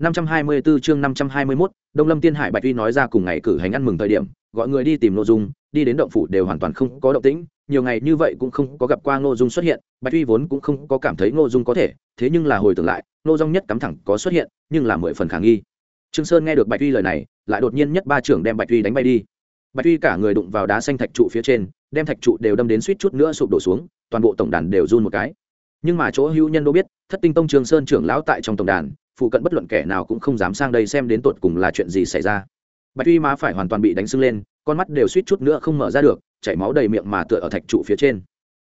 524 chương 521, Đông Lâm Tiên Hải Bạch Uy nói ra cùng ngày cử hành ăn mừng thời điểm, gọi người đi tìm Ngô Dung, đi đến động phủ đều hoàn toàn không có động tĩnh, nhiều ngày như vậy cũng không có gặp qua Ngô Dung xuất hiện, Bạch Uy vốn cũng không có cảm thấy Ngô Dung có thể, thế nhưng là hồi tưởng lại, Ngô Dung nhất cắm thẳng có xuất hiện, nhưng là mười phần khả nghi. Trương Sơn nghe được Bạch Uy lời này, lại đột nhiên nhất ba trưởng đem Bạch Uy đánh bay đi. Bạch Uy cả người đụng vào đá xanh thạch trụ phía trên, đem thạch trụ đều đâm đến suýt chút nữa sụp đổ xuống, toàn bộ tổng đàn đều run một cái. Nhưng mà chỗ hữu nhân đâu biết, Thất Tinh Tông Trương Sơn trưởng lão tại trong tổng đàn, phụ cận bất luận kẻ nào cũng không dám sang đây xem đến tột cùng là chuyện gì xảy ra. Bạch uy má phải hoàn toàn bị đánh sưng lên con mắt đều suýt chút nữa không mở ra được chảy máu đầy miệng mà tựa ở thạch trụ phía trên.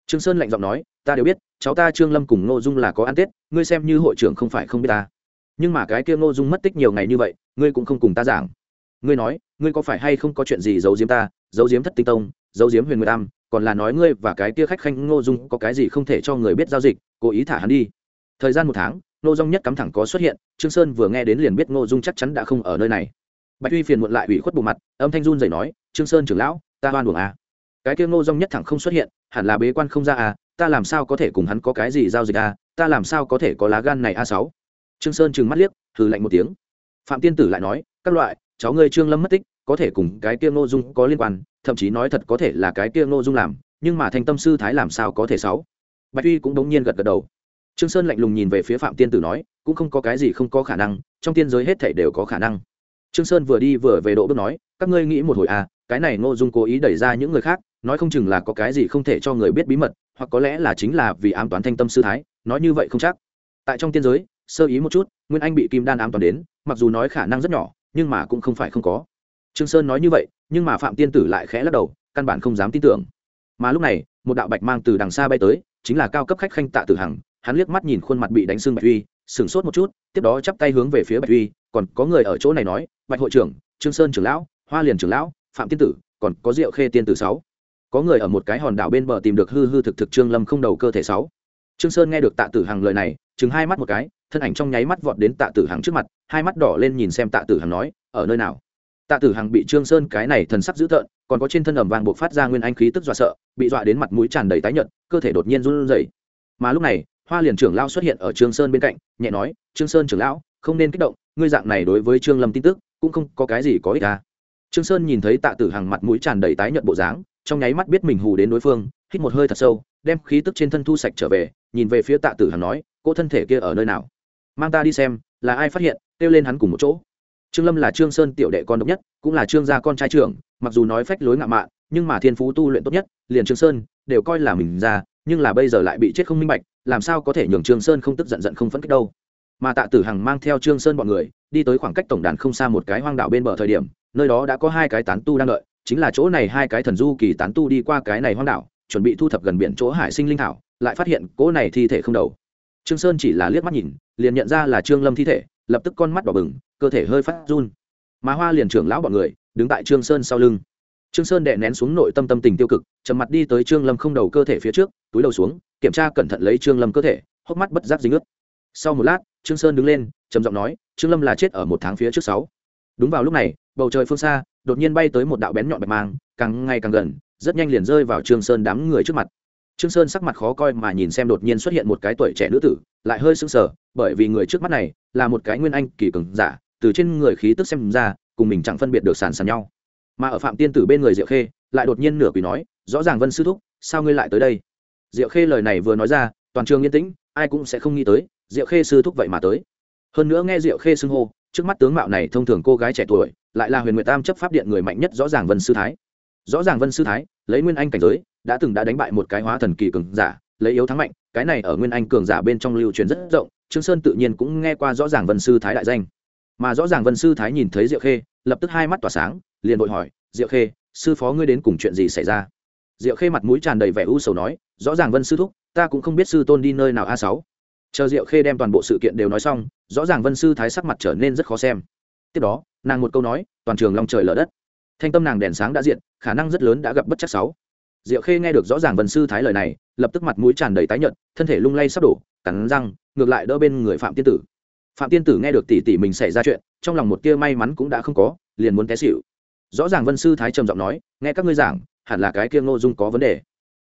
Trương sơn lạnh giọng nói ta đều biết cháu ta trương lâm cùng ngô dung là có ăn tết ngươi xem như hội trưởng không phải không biết ta. Nhưng mà cái kia ngô dung mất tích nhiều ngày như vậy ngươi cũng không cùng ta giảng. Ngươi nói ngươi có phải hay không có chuyện gì giấu giếm ta giấu giếm thất tinh tông giấu giếm huyền nguyệt am còn là nói ngươi và cái kia khách khanh ngô dung có cái gì không thể cho người biết giao dịch, cố ý thả hắn đi. Thời gian một tháng, ngô dung nhất cắm thẳng có xuất hiện, trương sơn vừa nghe đến liền biết ngô dung chắc chắn đã không ở nơi này. Bạch uy phiền muộn lại ủy khuất bộ mặt, âm thanh run rẩy nói, trương sơn trưởng lão, ta oan uổng à. Cái kia ngô dung nhất thẳng không xuất hiện, hẳn là bế quan không ra à ta làm sao có thể cùng hắn có cái gì giao dịch à ta làm sao có thể có lá gan này a sáu. Trương sơn trừng mắt liếc, hừ lạnh một tiếng. Phạm tiên tử lại nói, các loại, cháu ngươi trương lâm mất tích có thể cùng cái kia ngô dung có liên quan, thậm chí nói thật có thể là cái kia ngô dung làm, nhưng mà thanh tâm sư thái làm sao có thể sáu? Bạch uy cũng đống nhiên gật gật đầu. Trương sơn lạnh lùng nhìn về phía phạm tiên tử nói, cũng không có cái gì không có khả năng, trong tiên giới hết thảy đều có khả năng. Trương sơn vừa đi vừa về độ bước nói, các ngươi nghĩ một hồi à cái này ngô dung cố ý đẩy ra những người khác, nói không chừng là có cái gì không thể cho người biết bí mật, hoặc có lẽ là chính là vì ám toán thanh tâm sư thái, nói như vậy không chắc. Tại trong tiên giới, sơ ý một chút, nguyên anh bị kim đan ám toán đến, mặc dù nói khả năng rất nhỏ, nhưng mà cũng không phải không có trương sơn nói như vậy, nhưng mà phạm tiên tử lại khẽ lắc đầu, căn bản không dám tin tưởng. Mà lúc này, một đạo bạch mang từ đằng xa bay tới, chính là cao cấp khách khanh tạ tử hằng. Hắn liếc mắt nhìn khuôn mặt bị đánh sưng bạch uy, sửng sốt một chút, tiếp đó chắp tay hướng về phía bạch uy. Còn có người ở chỗ này nói, bạch hội trưởng, trương sơn trưởng lão, hoa liền trưởng lão, phạm tiên tử, còn có rượu khê tiên tử sáu. Có người ở một cái hòn đảo bên bờ tìm được hư hư thực thực trương lâm không đầu cơ thể sáu. Trương sơn nghe được tạ tử hằng lời này chừng hai mắt một cái, thân ảnh trong nháy mắt vọt đến tạ tử hằng trước mặt, hai mắt đỏ lên nhìn xem tạ tử hằng nói, ở nơi nào? Tạ tử hằng bị trương sơn cái này thần sắc dữ tợn, còn có trên thân ẩm vàng buộc phát ra nguyên anh khí tức dọa sợ, bị dọa đến mặt mũi tràn đầy tái nhợt, cơ thể đột nhiên run rẩy. Mà lúc này, hoa liền trưởng lão xuất hiện ở trương sơn bên cạnh, nhẹ nói, trương sơn trưởng lão, không nên kích động, ngươi dạng này đối với trương lâm tin tức, cũng không có cái gì có ích à. trương sơn nhìn thấy tạ tử hằng mặt mũi tràn đầy tái nhợt bộ dáng, trong nháy mắt biết mình hù đến đối phương, hít một hơi thật sâu, đem khí tức trên thân thu sạch trở về, nhìn về phía tạ tử hằng nói, cô thân thể kia ở nơi nào? Mang ta đi xem, là ai phát hiện? Kêu lên hắn cùng một chỗ trương lâm là trương sơn tiểu đệ con độc nhất, cũng là trương gia con trai trưởng, mặc dù nói phách lối ngạo mạn, nhưng mà thiên phú tu luyện tốt nhất, liền trương sơn, đều coi là mình ra, nhưng là bây giờ lại bị chết không minh bạch, làm sao có thể nhường trương sơn không tức giận giận không phẫn kích đâu. Mà tạ tử hằng mang theo trương sơn bọn người, đi tới khoảng cách tổng đàn không xa một cái hoang đảo bên bờ thời điểm, nơi đó đã có hai cái tán tu đang đợi, chính là chỗ này hai cái thần du kỳ tán tu đi qua cái này hoang đảo, chuẩn bị thu thập gần biển chỗ hải sinh linh thảo, lại phát hiện cỗ này thi thể không đầu. Trương sơn chỉ là liếc mắt nhìn, liền nhận ra là trương lâm thi thể lập tức con mắt đỏ bừng, cơ thể hơi phát run. Mà hoa liền trưởng lão bọn người, đứng tại trương sơn sau lưng. Trương sơn đệ nén xuống nội tâm tâm tình tiêu cực trầm mặt đi tới trương lâm không đầu cơ thể phía trước, túi đầu xuống, kiểm tra cẩn thận lấy trương lâm cơ thể, hốc mắt bất giác dính ướt. Sau một lát, trương sơn đứng lên, trầm giọng nói, trương lâm là chết ở một tháng phía trước sáu. Đúng vào lúc này, bầu trời phương xa, đột nhiên bay tới một đạo bén nhọn bạch mang, càng ngày càng gần, rất nhanh liền rơi vào trương sơn đám người trước mặt trương sơn sắc mặt khó coi mà nhìn xem đột nhiên xuất hiện một cái tuổi trẻ nữ tử, lại hơi sững sờ, bởi vì người trước mắt này là một cái nguyên anh kỳ cường giả, từ trên người khí tức xem ra, cùng mình chẳng phân biệt được sàn sàn nhau. Mà ở phạm tiên tử bên người diệu khê, lại đột nhiên nửa quỷ nói, rõ ràng vân sư thúc, sao ngươi lại tới đây? Diệu khê lời này vừa nói ra, toàn trường yên tĩnh, ai cũng sẽ không nghĩ tới, diệu khê sư thúc vậy mà tới. Hơn nữa nghe diệu khê xưng hô, trước mắt tướng mạo này thông thường cô gái trẻ tuổi, lại là huyền nguyệt tam chấp pháp điện người mạnh nhất rõ ràng vân sư thái. Rõ ràng vân sư thái, lấy nguyên anh cảnh giới đã từng đã đánh bại một cái hóa thần kỳ cường giả, lấy yếu thắng mạnh, cái này ở nguyên anh cường giả bên trong lưu truyền rất rộng, trương sơn tự nhiên cũng nghe qua rõ ràng vân sư thái đại danh. Mà rõ ràng vân sư thái nhìn thấy diệu khê, lập tức hai mắt tỏa sáng, liền vội hỏi, diệu khê, sư phó ngươi đến cùng chuyện gì xảy ra? Diệu khê mặt mũi tràn đầy vẻ u sầu nói, rõ ràng vân sư thúc, ta cũng không biết sư tôn đi nơi nào a sáu. Chờ diệu khê đem toàn bộ sự kiện đều nói xong, rõ ràng vân sư thái sắc mặt trở nên rất khó xem. Tiếp đó, nàng một câu nói, toàn trường long trời lở đất. Thanh tâm nàng đèn sáng đã diện khả năng rất lớn đã gặp bất chắc sáu diệu khê nghe được rõ ràng vân sư thái lời này, lập tức mặt mũi tràn đầy tái nhợt, thân thể lung lay sắp đổ, cắn răng, ngược lại đỡ bên người phạm tiên tử. Phạm tiên tử nghe được tỷ tỷ mình xảy ra chuyện, trong lòng một tia may mắn cũng đã không có, liền muốn té xỉu. Rõ ràng vân sư thái trầm giọng nói, nghe các ngươi giảng, hẳn là cái kia ngô dung có vấn đề.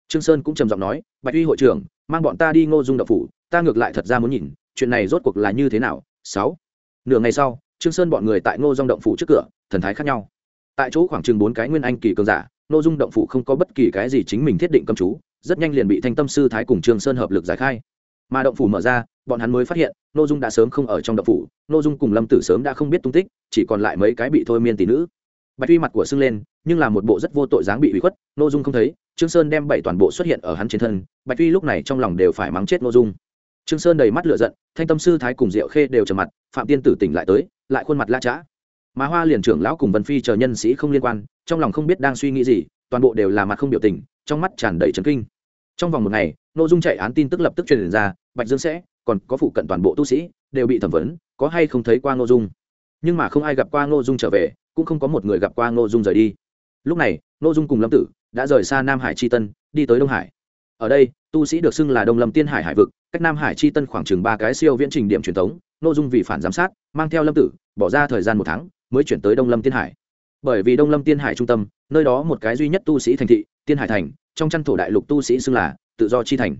Trương sơn cũng trầm giọng nói, bạch uy hội trưởng, mang bọn ta đi ngô dung đập phủ, ta ngược lại thật ra muốn nhìn, chuyện này rốt cuộc là như thế nào. Sáu. Nửa ngày sau, trương sơn bọn người tại ngô dung động phủ trước cửa, thần thái khác nhau. Tại chỗ khoảng chừng bốn cái nguyên anh kỳ cường giả nội dung động phủ không có bất kỳ cái gì chính mình thiết định cấm chú, rất nhanh liền bị thanh tâm sư thái cùng trương sơn hợp lực giải khai. Mà động phủ mở ra, bọn hắn mới phát hiện, nô dung đã sớm không ở trong động phủ, nô dung cùng lâm tử sớm đã không biết tung tích, chỉ còn lại mấy cái bị thôi miên tỷ nữ. Bạch uy mặt của sưng lên, nhưng là một bộ rất vô tội dáng bị ủy khuất, nô dung không thấy, trương sơn đem bảy toàn bộ xuất hiện ở hắn trên thân, bạch uy lúc này trong lòng đều phải mắng chết nô dung. Trương sơn đầy mắt lửa giận, thanh tâm sư thái cùng diệu khê đều trầm mặt, phạm tiên tử tỉnh lại tới, lại khuôn mặt la chã mà hoa liền trưởng lão cùng vân phi chờ nhân sĩ không liên quan trong lòng không biết đang suy nghĩ gì, toàn bộ đều là mặt không biểu tình, trong mắt tràn đầy trấn kinh. Trong vòng một ngày nội dung chạy án tin tức lập tức truyền ra, bạch dương sẽ, còn có phụ cận toàn bộ tu sĩ, đều bị thẩm vấn, có hay không thấy qua ngô dung. Nhưng mà không ai gặp qua ngô dung trở về, cũng không có một người gặp qua ngô dung rời đi. Lúc này, ngô dung cùng lâm tử đã rời xa nam hải tri tân, đi tới đông hải. Ở đây, tu sĩ được xưng là đông lâm tiên hải hải vực, cách nam hải chi tân khoảng chừng ba cái siêu viễn trình điểm truyền thống nội dung vì phản giám sát, mang theo lâm tử, bỏ ra thời gian một tháng, mới chuyển tới đông lâm tiên hải bởi vì đông lâm tiên hải trung tâm, nơi đó một cái duy nhất tu sĩ thành thị, tiên hải thành, trong chăn thổ đại lục tu sĩ xưng là tự do chi thành.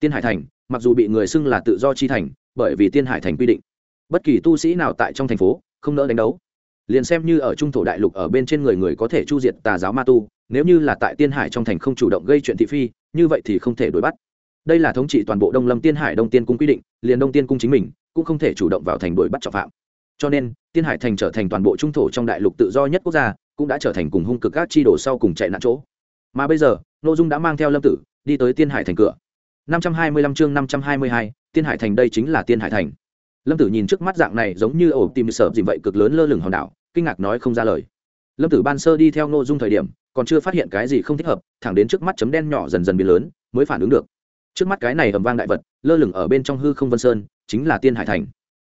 Tiên hải thành, mặc dù bị người xưng là tự do chi thành, bởi vì tiên hải thành quy định, bất kỳ tu sĩ nào tại trong thành phố không nỡ đánh đấu. Liền xem như ở trung thổ đại lục ở bên trên người người có thể chu diệt tà giáo ma tu, nếu như là tại tiên hải trong thành không chủ động gây chuyện thị phi, như vậy thì không thể đuổi bắt. Đây là thống trị toàn bộ đông lâm tiên hải đông tiên cung quy định, liền đông tiên cung chính mình cũng không thể chủ động vào thành đuổi bắt trọng phạm. Cho nên tiên hải thành trở thành toàn bộ trung thổ trong đại lục tự do nhất quốc gia, cũng đã trở thành cùng hung cực các chi đổ sau cùng chạy nạn chỗ. Mà bây giờ n ô dung đã mang theo lâm tử, đi tới tiên hải thành cửa. Năm trăm hai mươi lăm chương năm trăm hai mươi hai, tiên hải thành đây chính là tiên hải thành. Lâm tử nhìn trước mắt dạng này giống như ổ tìm sợ gì vậy cực lớn lơ lửng hòn đảo, kinh ngạc nói không ra lời. Lâm tử ban sơ đi theo n ô dung thời điểm, còn chưa phát hiện cái gì không thích hợp, thẳng đến trước mắt chấm đen nhỏ dần dần biến lớn, mới phản ứng được. Trước mắt cái này ầm vang đại vật, lơ lửng ở bên trong hư không vân sơn, chính là tiên hải thành.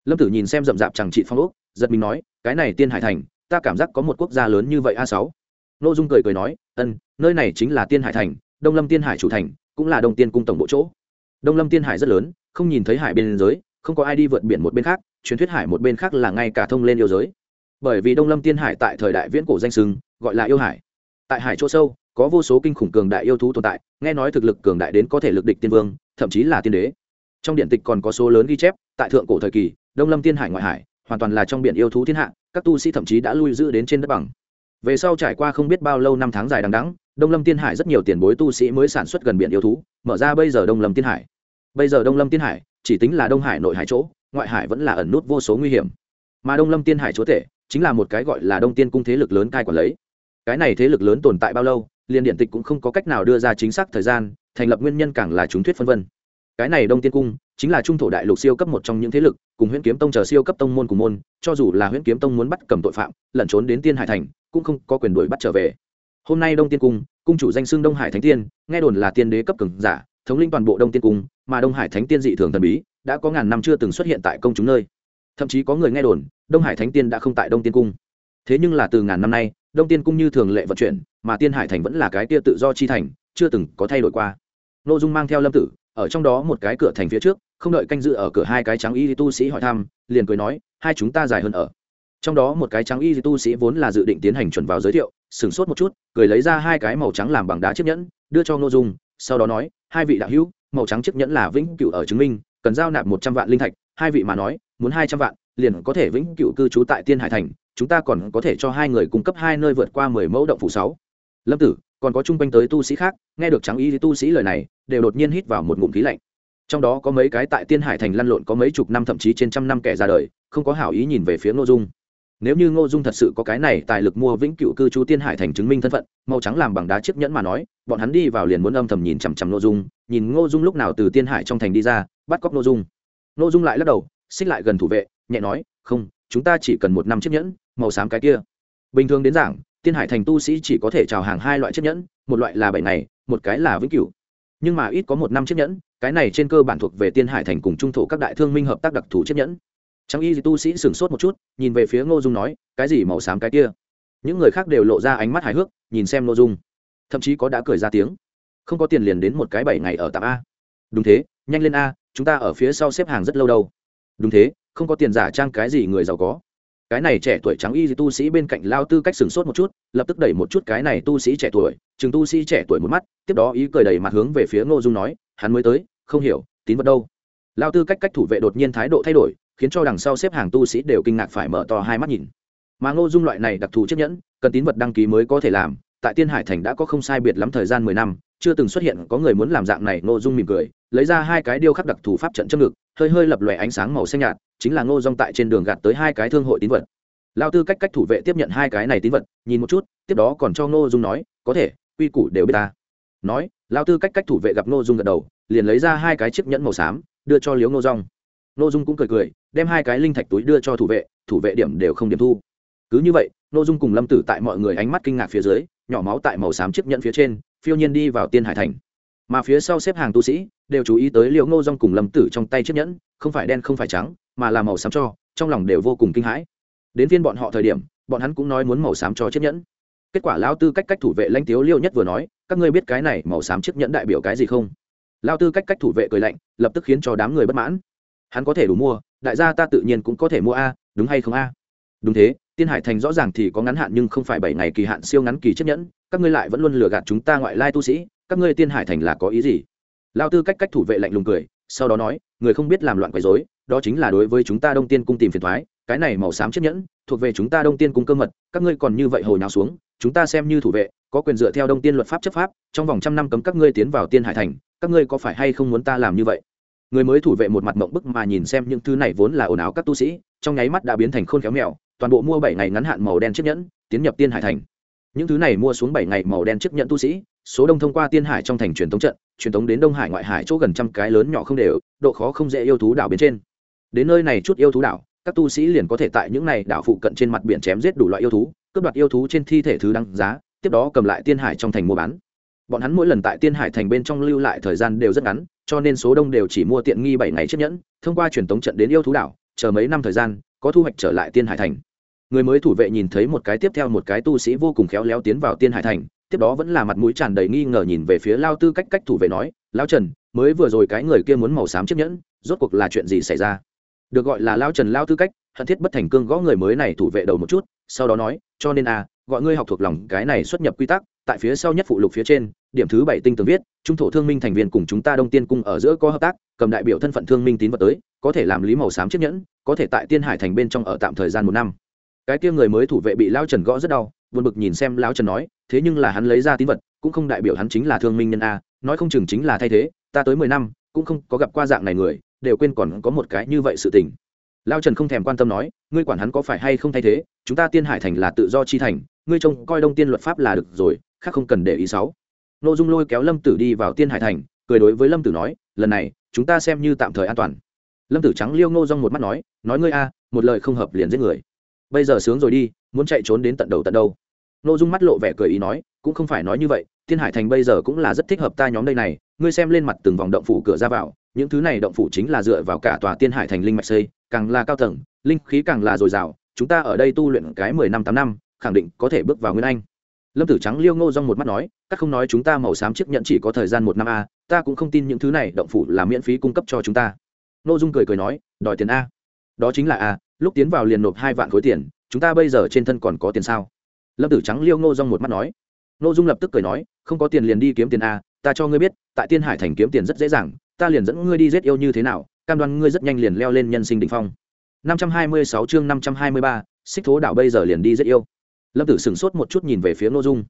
Lâm tử nhìn xem rậm rạp chẳng trị phong ốc giật mình nói, cái này tiên hải thành, ta cảm giác có một quốc gia lớn như vậy a sáu. Nội dung cười cười nói, ân, nơi này chính là tiên hải thành, đông lâm tiên hải chủ thành, cũng là đông tiên cung tổng bộ chỗ. Đông lâm tiên hải rất lớn, không nhìn thấy hải bên giới không có ai đi vượt biển một bên khác, truyền thuyết hải một bên khác là ngay cả thông lên yêu giới. Bởi vì đông lâm tiên hải tại thời đại viễn cổ danh sưng gọi là yêu hải. Tại hải chỗ sâu, có vô số kinh khủng cường đại yêu thú tồn tại, nghe nói thực lực cường đại đến có thể lực địch tiên vương, thậm chí là tiên đế. Trong điện tịch còn có số lớn ghi chép, tại thượng cổ thời kỳ, đông lâm tiên hải ngoại hải hoàn toàn là trong biển yêu thú thiên hạ, các tu sĩ thậm chí đã lui giữ đến trên đất bằng. Về sau trải qua không biết bao lâu năm tháng dài đằng đẵng, đông lâm tiên hải rất nhiều tiền bối tu sĩ mới sản xuất gần biển yêu thú, mở ra bây giờ đông lâm tiên hải. Bây giờ đông lâm tiên hải chỉ tính là đông hải nội hải chỗ, ngoại hải vẫn là ẩn nút vô số nguy hiểm. Mà đông lâm tiên hải chúa tể chính là một cái gọi là đông tiên cung thế lực lớn cai quản lấy. Cái này thế lực lớn tồn tại bao lâu, liền điện tịch cũng không có cách nào đưa ra chính xác thời gian, thành lập nguyên nhân càng là chúng thuyết phân vân. Cái này đông tiên cung chính là trung thổ đại lục siêu cấp một trong những thế lực, cùng huyễn kiếm tông chờ siêu cấp tông môn cùng môn, cho dù là huyễn kiếm tông muốn bắt cầm tội phạm, lẩn trốn đến tiên hải thành, cũng không có quyền đuổi bắt trở về. Hôm nay đông tiên cung cung chủ danh xưng đông hải thánh tiên, nghe đồn là tiên đế cấp cường giả, thống linh toàn bộ đông tiên cung, mà đông hải thánh tiên dị thường thần bí, đã có ngàn năm chưa từng xuất hiện tại công chúng nơi. Thậm chí có người nghe đồn, đông hải thánh tiên đã không tại đông tiên cung. Thế nhưng là từ ngàn năm nay, đông tiên cung như thường lệ vận chuyển, mà tiên hải thành vẫn là cái tia tự do chi thành, chưa từng có thay đổi qua. N ô dung mang theo lâm tử, ở trong đó một cái cửa thành phía trước không đợi canh dự ở cửa hai cái trắng y tu sĩ hỏi thăm, liền cười nói, hai chúng ta dài hơn ở. Trong đó một cái trắng y tu sĩ vốn là dự định tiến hành chuẩn vào giới thiệu, sửng sốt một chút, cười lấy ra hai cái màu trắng làm bằng đá chiếc nhẫn, đưa cho n ô dung, sau đó nói, hai vị đạo hữu, màu trắng chiếc nhẫn là vĩnh cửu ở chứng minh, cần giao nạp một trăm vạn linh thạch, hai vị mà nói, muốn hai trăm vạn, liền có thể vĩnh cửu cư trú tại tiên hải thành, chúng ta còn có thể cho hai người cung cấp hai nơi vượt qua mười mẫu động phủ sáu. Lâm tử, còn có chung quanh tới tu sĩ khác, nghe được trắng y tu sĩ lời này, đều đột nhiên hít vào một ngụm khí lạnh trong đó có mấy cái tại tiên hải thành lăn lộn có mấy chục năm thậm chí trên trăm năm kẻ ra đời, không có hảo ý nhìn về phía ngô dung. Nếu như ngô dung thật sự có cái này tài lực mua vĩnh cựu cư trú tiên hải thành chứng minh thân phận, màu trắng làm bằng đá chiếc nhẫn mà nói, bọn hắn đi vào liền muốn âm thầm nhìn chằm chằm ngô dung, nhìn ngô dung lúc nào từ tiên hải trong thành đi ra, bắt cóc ngô dung. Ngô dung lại lắc đầu, xích lại gần thủ vệ, nhẹ nói, không, chúng ta chỉ cần một năm chiếc nhẫn, màu xám cái kia. Bình thường đến giảng, tiên hải thành tu sĩ chỉ có thể trào hàng hai loại chiếc nhẫn, một loại là bảy ngày, một cái là vĩnh cửu nhưng mà ít có một năm chiếc nhẫn, cái này trên cơ bản thuộc về tiên hải thành cùng trung thổ các đại thương minh hợp tác đặc thù chiếc nhẫn. Trang y tu sĩ sửng sốt một chút, nhìn về phía ngô dung nói, cái gì màu xám cái kia? Những người khác đều lộ ra ánh mắt hài hước, nhìn xem ngô dung. Thậm chí có đã cười ra tiếng. Không có tiền liền đến một cái bảy ngày ở tạm a. Đúng thế, nhanh lên a, chúng ta ở phía sau xếp hàng rất lâu đâu. Đúng thế, không có tiền giả trang cái gì người giàu có cái này trẻ tuổi trắng y tu sĩ bên cạnh lao tư cách sừng sốt một chút, lập tức đẩy một chút cái này tu sĩ trẻ tuổi, chừng tu sĩ trẻ tuổi một mắt, tiếp đó ý cười đầy mặt hướng về phía ngô dung nói, hắn mới tới, không hiểu, tín vật đâu? Lao tư cách cách thủ vệ đột nhiên thái độ thay đổi, khiến cho đằng sau xếp hàng tu sĩ đều kinh ngạc phải mở to hai mắt nhìn. Mà ngô dung loại này đặc thù chiếc nhẫn, cần tín vật đăng ký mới có thể làm, tại tiên hải thành đã có không sai biệt lắm thời gian mười năm, chưa từng xuất hiện có người muốn làm dạng này, ngô dung mỉm cười, lấy ra hai cái điêu khắc đặc thù pháp trận châm ngực, hơi hơi lập lòe ánh sáng màu xanh nhạt chính là ngô dung tại trên đường gạt tới hai cái thương hội tín vật. Lao tư cách cách thủ vệ tiếp nhận hai cái này tín vật, nhìn một chút, tiếp đó còn cho ngô dung nói, có thể, quy củ đều biết ta. Nói lao tư cách cách thủ vệ gặp ngô dung gật đầu, liền lấy ra hai cái chiếc nhẫn màu xám, đưa cho liếu ngô dung. Ngô dung cũng cười cười, đem hai cái linh thạch túi đưa cho thủ vệ thủ vệ điểm đều không điểm thu. Cứ như vậy, ngô dung cùng lâm tử tại mọi người ánh mắt kinh ngạc phía dưới, nhỏ máu tại màu xám chiếc nhẫn phía trên, phiêu nhiên đi vào tiên hải thành. Mà phía sau xếp hàng tu sĩ, đều chú ý tới liễu ngô dung cùng lâm tử trong tay chiếc nhẫn, không phải đen không phải trắng mà là màu xám cho, trong lòng đều vô cùng kinh hãi. Đến phiên bọn họ thời điểm, bọn hắn cũng nói muốn màu xám cho chiếc nhẫn. Kết quả lao tư cách cách thủ vệ lãnh tiếu liêu nhất vừa nói, các ngươi biết cái này màu xám chiếc nhẫn đại biểu cái gì không? Lao tư cách cách thủ vệ cười lạnh, lập tức khiến cho đám người bất mãn. Hắn có thể đủ mua, đại gia ta tự nhiên cũng có thể mua a, đúng hay không a? Đúng thế, tiên hải thành rõ ràng thì có ngắn hạn nhưng không phải bảy ngày kỳ hạn siêu ngắn kỳ chiếc nhẫn, các ngươi lại vẫn luôn lừa gạt chúng ta ngoại lai tu sĩ, các ngươi tiên hải thành là có ý gì? Lao tư cách cách thủ vệ lạnh lùng cười, sau đó nói, người không biết làm loạn quấy dối đó chính là đối với chúng ta đông tiên cung tìm phiền thoái, cái này màu xám chiếc nhẫn, thuộc về chúng ta đông tiên cung cơ mật, các ngươi còn như vậy hồi nào xuống, chúng ta xem như thủ vệ, có quyền dựa theo đông tiên luật pháp chấp pháp, trong vòng trăm năm cấm các ngươi tiến vào tiên hải thành, các ngươi có phải hay không muốn ta làm như vậy? Người mới thủ vệ một mặt mộng bức mà nhìn xem những thứ này vốn là ồn ào các tu sĩ, trong nháy mắt đã biến thành khôn khéo mèo, toàn bộ mua bảy ngày ngắn hạn màu đen chiếc nhẫn, tiến nhập tiên hải thành. Những thứ này mua xuống bảy ngày màu đen chiếc nhẫn tu sĩ, số đông thông qua tiên hải trong thành truyền thống trận, truyền thống đến đông hải ngoại hải chỗ gần trăm cái lớn nhỏ không đều, độ khó không dễ yêu thú đảo bên trên đến nơi này chút yêu thú đảo, các tu sĩ liền có thể tại những này đảo phụ cận trên mặt biển chém giết đủ loại yêu thú, cướp đoạt yêu thú trên thi thể thứ đăng giá, tiếp đó cầm lại tiên hải trong thành mua bán. Bọn hắn mỗi lần tại tiên hải thành bên trong lưu lại thời gian đều rất ngắn, cho nên số đông đều chỉ mua tiện nghi bảy ngày chiếc nhẫn, thông qua truyền tống trận đến yêu thú đảo, chờ mấy năm thời gian, có thu hoạch trở lại tiên hải thành. Người mới thủ vệ nhìn thấy một cái tiếp theo một cái tu sĩ vô cùng khéo léo tiến vào tiên hải thành, tiếp đó vẫn là mặt mũi tràn đầy nghi ngờ nhìn về phía lao tư cách cách thủ vệ nói lao trần, mới vừa rồi cái người kia muốn màu xám chiếc nhẫn, rốt cuộc là chuyện gì xảy ra? Được gọi là lao trần lao tư cách, hận thiết bất thành cương gõ người mới này thủ vệ đầu một chút, sau đó nói, cho nên a gọi ngươi học thuộc lòng cái này xuất nhập quy tắc, tại phía sau nhất phụ lục phía trên, điểm thứ bảy tinh tường viết, trung thổ thương minh thành viên cùng chúng ta đông tiên cung ở giữa có hợp tác, cầm đại biểu thân phận thương minh tín vật tới, có thể làm lý màu xám chiếc nhẫn, có thể tại tiên hải thành bên trong ở tạm thời gian một năm. Cái kia người mới thủ vệ bị lao trần gõ rất đau, buồn bực nhìn xem lao trần nói, thế nhưng là hắn lấy ra tín vật, cũng không đại biểu hắn chính là thương minh nhân a, nói không chừng chính là thay thế, ta tới mười năm, cũng không có gặp qua dạng này người đều quên còn có một cái như vậy sự tình. Lao trần không thèm quan tâm nói, ngươi quản hắn có phải hay không thay thế, chúng ta tiên hải thành là tự do chi thành, ngươi trông coi đông tiên luật pháp là được rồi, khác không cần để ý sáu nội dung lôi kéo lâm tử đi vào tiên hải thành, cười đối với lâm tử nói, lần này, chúng ta xem như tạm thời an toàn. Lâm tử trắng liêu ngô rong một mắt nói nói ngươi a, một lời không hợp liền giết người. Bây giờ sướng rồi đi, muốn chạy trốn đến tận đầu tận đâu? Nội dung mắt lộ vẻ cười ý nói, cũng không phải nói như vậy, tiên hải thành bây giờ cũng là rất thích hợp ta nhóm đây này, ngươi xem lên mặt từng vòng động phủ cửa ra vào những thứ này động phủ chính là dựa vào cả tòa tiên hải thành linh mạch xây, càng là cao tầng, linh khí càng là dồi dào, chúng ta ở đây tu luyện cái mười năm tám năm, khẳng định có thể bước vào nguyên anh. Lâm tử trắng liêu ngô rong một mắt nói, các không nói chúng ta màu xám chiếc nhận chỉ có thời gian một năm a, ta cũng không tin những thứ này động phủ là miễn phí cung cấp cho chúng ta. Ngô dung cười cười nói, đòi tiền a. Đó chính là a, lúc tiến vào liền nộp hai vạn khối tiền, chúng ta bây giờ trên thân còn có tiền sao? Lâm tử trắng liêu ngô rong một mắt nói. Ngô dung lập tức cười nói, không có tiền liền đi kiếm tiền a, ta cho ngươi biết, tại tiên hải thành kiếm tiền rất dễ dàng ta liền dẫn ngươi đi giết yêu như thế nào cam đoan ngươi rất nhanh liền leo lên nhân sinh đỉnh phong. 526 chương 523, xích thố đảo bây giờ liền đi giết yêu. Lâm tử sửng sốt một chút nhìn về phía ngô dung.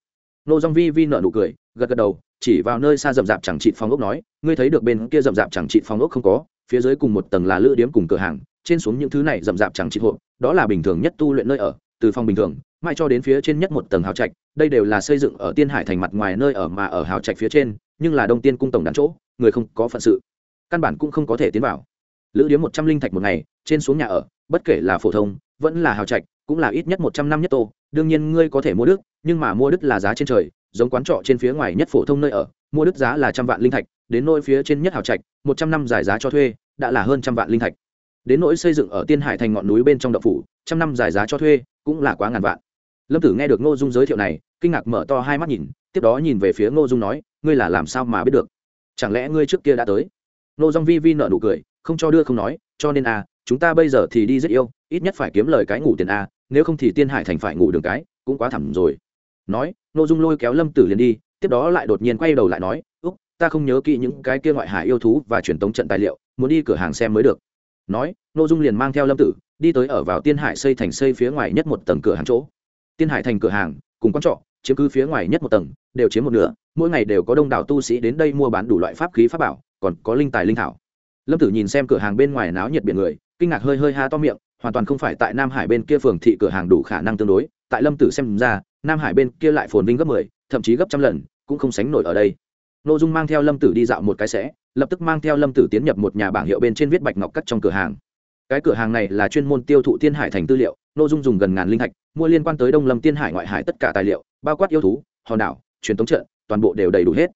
Nô dung vi vi nợ nụ cười gật gật đầu chỉ vào nơi xa rậm rạp chẳng trị phòng ốc nói ngươi thấy được bên kia rậm rạp chẳng trị phòng ốc không có phía dưới cùng một tầng là lữ điếm cùng cửa hàng trên xuống những thứ này rậm rạp chẳng trị hộ đó là bình thường nhất tu luyện nơi ở từ phòng bình thường mãi cho đến phía trên nhất một tầng hào trạch đây đều là xây dựng ở tiên hải thành mặt ngoài nơi ở mà ở hào trạch phía trên nhưng là đông tiên cung tổng đàn chỗ người không có phận sự. Căn bản cũng không có thể tiến vào. Lữ điếm một trăm linh thạch một ngày, trên xuống nhà ở, bất kể là phổ thông, vẫn là hào trạch, cũng là ít nhất một trăm năm nhất tô. Đương nhiên ngươi có thể mua đức, nhưng mà mua đức là giá trên trời, giống quán trọ trên phía ngoài nhất phổ thông nơi ở, mua đức giá là trăm vạn linh thạch, đến nỗi phía trên nhất hào trạch, một trăm năm giải giá cho thuê, đã là hơn trăm vạn linh thạch. Đến nỗi xây dựng ở tiên hải thành ngọn núi bên trong đậu phủ, trăm năm giải giá cho thuê, cũng là quá ngàn vạn. Lâm tử nghe được ngô dung giới thiệu này, kinh ngạc mở to hai mắt nhìn, tiếp đó nhìn về phía ngô dung nói, ngươi là làm sao mà biết được? Chẳng lẽ ngươi trước kia đã tới? Nô dung vi vi nợ nụ cười, không cho đưa không nói, cho nên à chúng ta bây giờ thì đi rất yêu, ít nhất phải kiếm lời cái ngủ tiền à nếu không thì tiên hải thành phải ngủ đường cái, cũng quá thẳm rồi. Nói Nô dung lôi kéo lâm tử liền đi, tiếp đó lại đột nhiên quay đầu lại nói, úc, ta không nhớ kỹ những cái kia ngoại hải yêu thú và truyền tống trận tài liệu, muốn đi cửa hàng xem mới được. Nói Nô dung liền mang theo lâm tử, đi tới ở vào tiên hải xây thành xây phía ngoài nhất một tầng cửa hàng chỗ. Tiên hải thành cửa hàng, cùng con trọ, chiếm cứ phía ngoài nhất một tầng, đều chiếm một nửa mỗi ngày đều có đông đảo tu sĩ đến đây mua bán đủ loại pháp khí pháp bảo, còn có linh tài linh thảo. Lâm tử nhìn xem cửa hàng bên ngoài náo nhiệt biển người, kinh ngạc hơi hơi ha to miệng, hoàn toàn không phải tại nam hải bên kia phường thị cửa hàng đủ khả năng tương đối, tại lâm tử xem ra, nam hải bên kia lại phồn vinh gấp mười, thậm chí gấp trăm lần, cũng không sánh nổi ở đây. N ô dung mang theo lâm tử đi dạo một cái sẽ, lập tức mang theo lâm tử tiến nhập một nhà bảng hiệu bên trên viết bạch ngọc cắt trong cửa hàng. Cái cửa hàng này là chuyên môn tiêu thụ Thiên hải thành tư liệu n ô dung dùng gần ngàn linh thạch, mua liên quan tới đông lâm tiên hải ngoại hải tất cả tài liệu, bao quát yêu thú, hòn đảo, truyền thống trợ toàn bộ đều đầy đủ hết.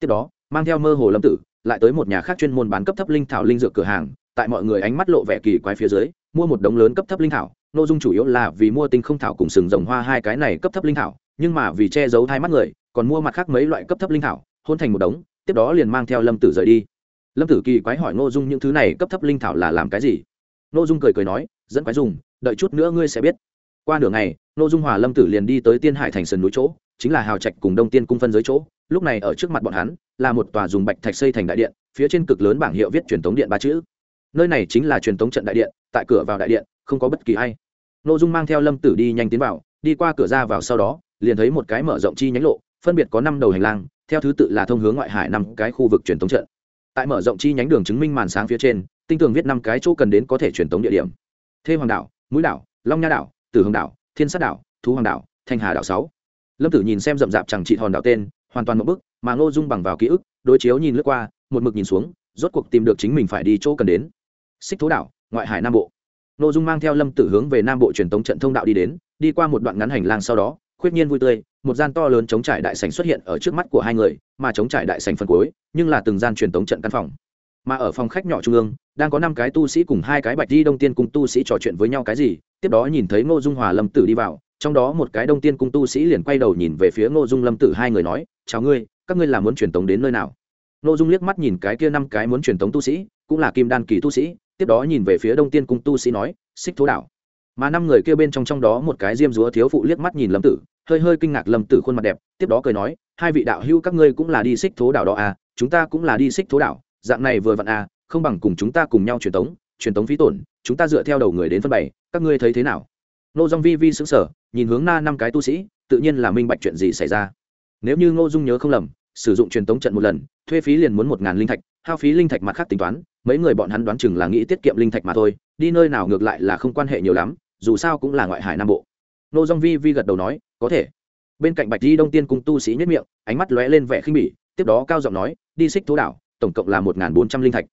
Tiếp đó, mang theo mơ hồ lâm tử, lại tới một nhà khác chuyên môn bán cấp thấp linh thảo linh dược cửa hàng, tại mọi người ánh mắt lộ vẻ kỳ quái phía dưới, mua một đống lớn cấp thấp linh thảo, nội dung chủ yếu là vì mua tinh không thảo cùng sừng rồng hoa hai cái này cấp thấp linh thảo, nhưng mà vì che giấu hai mắt người, còn mua mặt khác mấy loại cấp thấp linh thảo, hôn thành một đống, tiếp đó liền mang theo lâm tử rời đi. Lâm tử kỳ quái hỏi nội dung những thứ này cấp thấp linh thảo là làm cái gì? Nội dung cười cười nói, dẫn quái dùng, đợi chút nữa ngươi sẽ biết. Qua nửa ngày, nội dung hòa lâm tử liền đi tới tiên hải thành sườn núi chỗ chính là hào trạch cùng đông tiên cung phân giới chỗ, lúc này ở trước mặt bọn hắn, là một tòa dùng bạch thạch xây thành đại điện, phía trên cực lớn bảng hiệu viết truyền thống điện ba chữ. Nơi này chính là truyền thống trận đại điện, tại cửa vào đại điện, không có bất kỳ ai. N ô dung mang theo lâm tử đi nhanh tiến vào, đi qua cửa ra vào sau đó, liền thấy một cái mở rộng chi nhánh lộ, phân biệt có năm đầu hành lang, theo thứ tự là thông hướng ngoại hải năm cái khu vực truyền thống trận. Tại mở rộng chi nhánh đường chứng minh màn sáng phía trên, tinh tường viết năm cái chỗ cần đến có thể truyền thống địa điểm. Thê hoàng đảo, mũi đảo, long nha đảo, tử hồng đảo, thiên sát đảo, thú hoàng đảo, thanh hà đảo sáu lâm tử nhìn xem rậm rạp chẳng trị hòn đảo tên, hoàn toàn một bức, mà ngô dung bằng vào ký ức, đối chiếu nhìn lướt qua, một mực nhìn xuống, rốt cuộc tìm được chính mình phải đi chỗ cần đến. Xích thố đảo, ngoại hải nam bộ. Ngô dung mang theo lâm tử hướng về nam bộ truyền tống trận thông đạo đi đến, đi qua một đoạn ngắn hành lang sau đó, khuyết nhiên vui tươi, một gian to lớn chống trải đại sành xuất hiện ở trước mắt của hai người, mà chống trải đại sành phần cuối, nhưng là từng gian truyền tống trận căn phòng. Mà ở phòng khách nhỏ trung ương, đang có năm cái tu sĩ cùng hai cái bạch đi đông tiên cùng tu sĩ trò chuyện với nhau cái gì, tiếp đó nhìn thấy ngô dung hòa lâm tử đi vào trong đó một cái đông tiên cung tu sĩ liền quay đầu nhìn về phía ngô dung lâm tử hai người nói, chào ngươi, các ngươi là muốn truyền tống đến nơi nào? Ngô dung liếc mắt nhìn cái kia năm cái muốn truyền tống tu sĩ, cũng là kim đan kỳ tu sĩ, tiếp đó nhìn về phía đông tiên cung tu sĩ nói, xích thố đảo. Mà năm người kia bên trong trong đó một cái diêm dúa thiếu phụ liếc mắt nhìn lâm tử, hơi hơi kinh ngạc lâm tử khuôn mặt đẹp, tiếp đó cười nói, hai vị đạo hữu các ngươi cũng là đi xích thố đảo đó à chúng ta cũng là đi xích thố đảo, dạng này vừa vặn à không bằng cùng chúng ta cùng nhau truyền tống truyền tống phí tổn, chúng ta dựa theo đầu người đến phân bày, các ngươi thấy thế nào? Nô dung vi vi sững sờ, nhìn hướng na năm cái tu sĩ tự nhiên là minh bạch chuyện gì xảy ra. Nếu như ngô dung nhớ không lầm sử dụng truyền tống trận một lần thuê phí liền muốn một ngàn linh thạch hao phí linh thạch mặt khác tính toán mấy người bọn hắn đoán chừng là nghĩ tiết kiệm linh thạch mà thôi đi nơi nào ngược lại là không quan hệ nhiều lắm dù sao cũng là ngoại hải nam bộ. Nô Dung vi vi gật đầu nói có thể. Bên cạnh bạch di đông tiên cung tu sĩ nhất miệng ánh mắt lóe lên vẻ khinh bỉ tiếp đó cao giọng nói đi xích thú đảo tổng cộng là một bốn trăm linh thạch.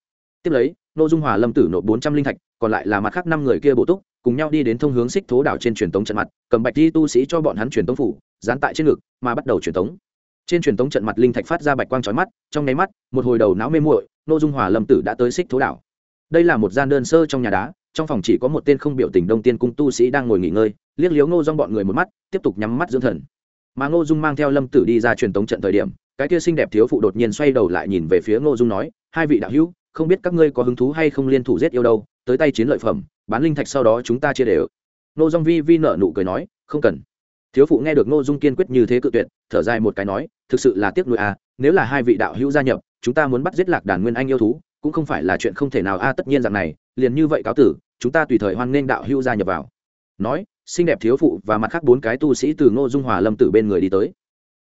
Tiếp lấy nô dung hòa lâm tử nộp bốn trăm linh thạch còn lại là mặt khác năm người kia bổ túc cùng nhau đi đến thông hướng xích thố đảo trên truyền tống trận mặt, cầm bạch di tu sĩ cho bọn hắn truyền tống phủ, dán tại trên ngực, mà bắt đầu truyền tống. Trên truyền tống trận mặt linh thạch phát ra bạch quang trói mắt, trong nháy mắt, một hồi đầu não mê muội, nô dung hòa lâm tử đã tới xích thố đảo. Đây là một gian đơn sơ trong nhà đá, trong phòng chỉ có một tên không biểu tình đông tiên cung tu sĩ đang ngồi nghỉ ngơi, liếc liếu ngô dong bọn người một mắt, tiếp tục nhắm mắt dưỡng thần. Mà ngô dung mang theo lâm tử đi ra truyền tống trận thời điểm, cái kia xinh đẹp thiếu phụ đột nhiên xoay đầu lại nhìn về phía ngô dung nói, hai vị đạo hữu, không biết các ngươi có hứng thú hay không liên thủ giết yêu đâu, tới tay chiến lợi phẩm bán linh thạch sau đó chúng ta chia đều. Ngô dung vi vi nợ nụ cười nói, không cần. Thiếu phụ nghe được ngô dung kiên quyết như thế cự tuyệt, thở dài một cái nói, thực sự là tiếc nuôi à nếu là hai vị đạo hữu gia nhập, chúng ta muốn bắt giết lạc đàn nguyên anh yêu thú, cũng không phải là chuyện không thể nào. A tất nhiên rằng này, liền như vậy cáo tử, chúng ta tùy thời hoan nghênh đạo hữu gia nhập vào. Nói, xinh đẹp thiếu phụ và mặt khác bốn cái tu sĩ từ ngô dung hòa lâm tử bên người đi tới.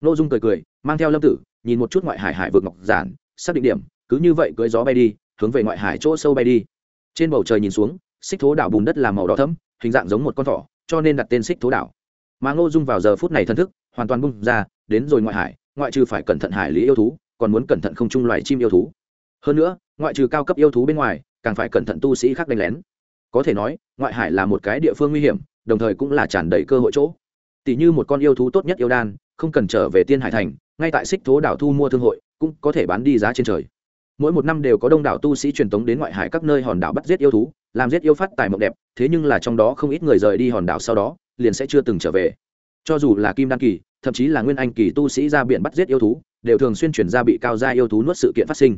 Ngô dung cười cười, mang theo lâm tử, nhìn một chút ngoại hải hải vượt ngọc giản, xác định điểm, cứ như vậy cưỡi gió bay đi, hướng về ngoại hải chỗ sâu bay đi. Trên bầu trời nhìn xuống xích thố đảo bùn đất làm màu đỏ thấm hình dạng giống một con thỏ, cho nên đặt tên xích thố đảo. Mà ngô dung vào giờ phút này thân thức, hoàn toàn bung ra, đến rồi ngoại hải, ngoại trừ phải cẩn thận hải lý yêu thú, còn muốn cẩn thận không chung loài chim yêu thú. Hơn nữa, ngoại trừ cao cấp yêu thú bên ngoài, càng phải cẩn thận tu sĩ khác đánh lén. Có thể nói, ngoại hải là một cái địa phương nguy hiểm, đồng thời cũng là tràn đầy cơ hội chỗ. Tỷ như một con yêu thú tốt nhất yêu đan, không cần trở về tiên hải thành, ngay tại xích thố đảo thu mua thương hội, cũng có thể bán đi giá trên trời. Mỗi một năm đều có đông đảo tu sĩ truyền tống đến ngoại hải các nơi hòn đảo bắt giết yêu thú làm giết yêu phát tài mộng đẹp, thế nhưng là trong đó không ít người rời đi hòn đảo sau đó, liền sẽ chưa từng trở về. Cho dù là kim đan kỳ, thậm chí là nguyên anh kỳ tu sĩ ra biển bắt giết yêu thú, đều thường xuyên chuyển ra bị cao gia yêu thú nuốt sự kiện phát sinh.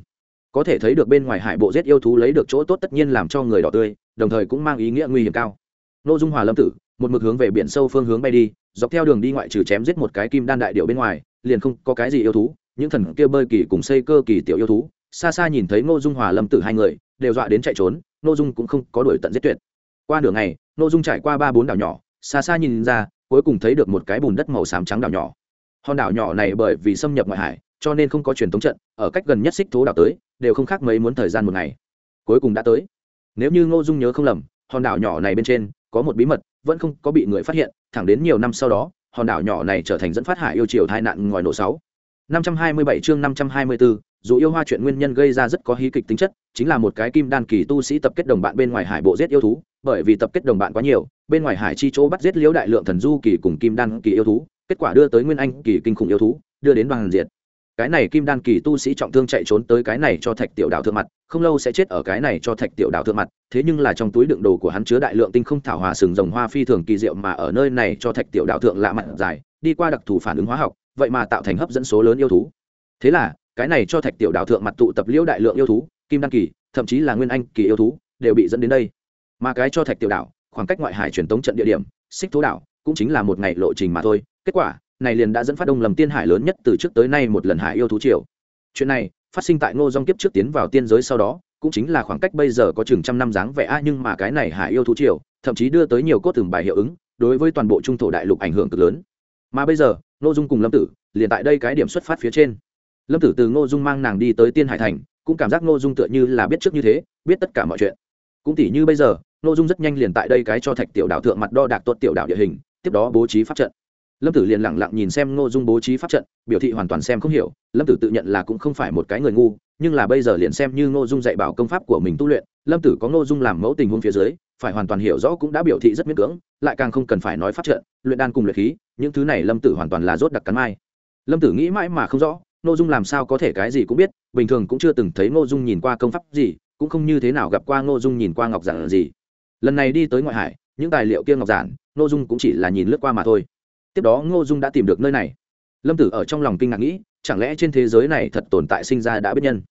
Có thể thấy được bên ngoài hải bộ giết yêu thú lấy được chỗ tốt tất nhiên làm cho người đỏ tươi, đồng thời cũng mang ý nghĩa nguy hiểm cao. N dung hòa lâm tử, một mực hướng về biển sâu phương hướng bay đi, dọc theo đường đi ngoại trừ chém giết một cái kim đan đại điệu bên ngoài, liền không có cái gì yêu thú, những thần kia bơi kỳ cùng xây cơ kỳ tiểu yêu thú. Xa xa nhìn thấy ngô dung hòa lâm tử hai người đều dọa đến chạy trốn ngô dung cũng không có đuổi tận giết tuyệt. Qua đường này ngô dung trải qua ba bốn đảo nhỏ xa xa nhìn ra cuối cùng thấy được một cái bùn đất màu xám trắng đảo nhỏ. Hòn đảo nhỏ này bởi vì xâm nhập ngoại hải cho nên không có truyền thống trận ở cách gần nhất xích thố đảo tới đều không khác mấy muốn thời gian một ngày. Cuối cùng đã tới. Nếu như ngô dung nhớ không lầm hòn đảo nhỏ này bên trên có một bí mật vẫn không có bị người phát hiện thẳng đến nhiều năm sau đó hòn đảo nhỏ này trở thành dẫn phát hải yêu triều tai nạn ngòi nổ sáu. 527 chương 524, dù yêu hoa chuyện nguyên nhân gây ra rất có hí kịch tính chất, chính là một cái kim đan kỳ tu sĩ tập kết đồng bạn bên ngoài hải bộ giết yêu thú, bởi vì tập kết đồng bạn quá nhiều, bên ngoài hải chi chỗ bắt giết liễu đại lượng thần du kỳ cùng kim đan kỳ yêu thú, kết quả đưa tới nguyên anh kỳ kinh khủng yêu thú, đưa đến bằng diệt. Cái này kim đan kỳ tu sĩ trọng thương chạy trốn tới cái này cho thạch tiểu đạo thượng mặt, không lâu sẽ chết ở cái này cho thạch tiểu đạo thượng mặt, thế nhưng là trong túi đựng đồ của hắn chứa đại lượng tinh không thảo hòa sừng rồng hoa phi thường kỳ diệu mà ở nơi này cho thạch tiểu đạo thượng lạ mặt dài, đi qua đặc thù phản ứng hóa học, vậy mà tạo thành hấp dẫn số lớn yêu thú thế là cái này cho thạch tiểu đảo thượng mặt tụ tập liễu đại lượng yêu thú, kim đăng kỳ, thậm chí là nguyên anh kỳ yêu thú, đều bị dẫn đến đây. Mà cái cho thạch tiểu đảo khoảng cách ngoại hải truyền tống trận địa điểm, xích Thú đảo, cũng chính là một ngày lộ trình mà thôi. Kết quả, này liền đã dẫn phát đông lầm tiên hải lớn nhất từ trước tới nay một lần hải yêu thú triều. Chuyện này, phát sinh tại ngô dong kiếp trước tiến vào tiên giới sau đó, cũng chính là khoảng cách bây giờ có chừng trăm năm dáng vẻ a nhưng mà cái này hải yêu thú triều, thậm chí đưa tới nhiều cốt từng bài hiệu ứng, đối với toàn bộ trung thổ đại lục ảnh hưởng cực lớn. Mà bây giờ, ngô dung cùng lâm tử, liền tại đây cái điểm xuất phát phía trên lâm tử từ ngô dung mang nàng đi tới tiên hải thành, cũng cảm giác ngô dung tựa như là biết trước như thế, biết tất cả mọi chuyện. Cũng tỉ như bây giờ, ngô dung rất nhanh liền tại đây cái cho thạch tiểu đảo thượng mặt đo đạc tốt tiểu đảo địa hình, tiếp đó bố trí pháp trận. Lâm tử liền lẳng lặng nhìn xem ngô dung bố trí pháp trận, biểu thị hoàn toàn xem không hiểu, lâm tử tự nhận là cũng không phải một cái người ngu, nhưng là bây giờ liền xem như ngô dung dạy bảo công pháp của mình tu luyện, lâm tử có ngô dung làm mẫu tình huống phía dưới, phải hoàn toàn hiểu rõ cũng đã biểu thị rất miễn cưỡng, lại càng không cần phải nói pháp trận, luyện đan cùng luyện khí, những thứ này lâm tử hoàn toàn là rốt đặc cắn mai. Lâm tử nghĩ mãi mà không rõ n ô dung làm sao có thể cái gì cũng biết, bình thường cũng chưa từng thấy n ô dung nhìn qua công pháp gì, cũng không như thế nào gặp qua n ô dung nhìn qua ngọc giản gì. Lần này đi tới ngoại hải, những tài liệu kia ngọc giản n ô dung cũng chỉ là nhìn lướt qua mà thôi. Tiếp đó n ô dung đã tìm được nơi này. Lâm tử ở trong lòng kinh ngạc nghĩ, chẳng lẽ trên thế giới này thật tồn tại sinh ra đã biết nhân?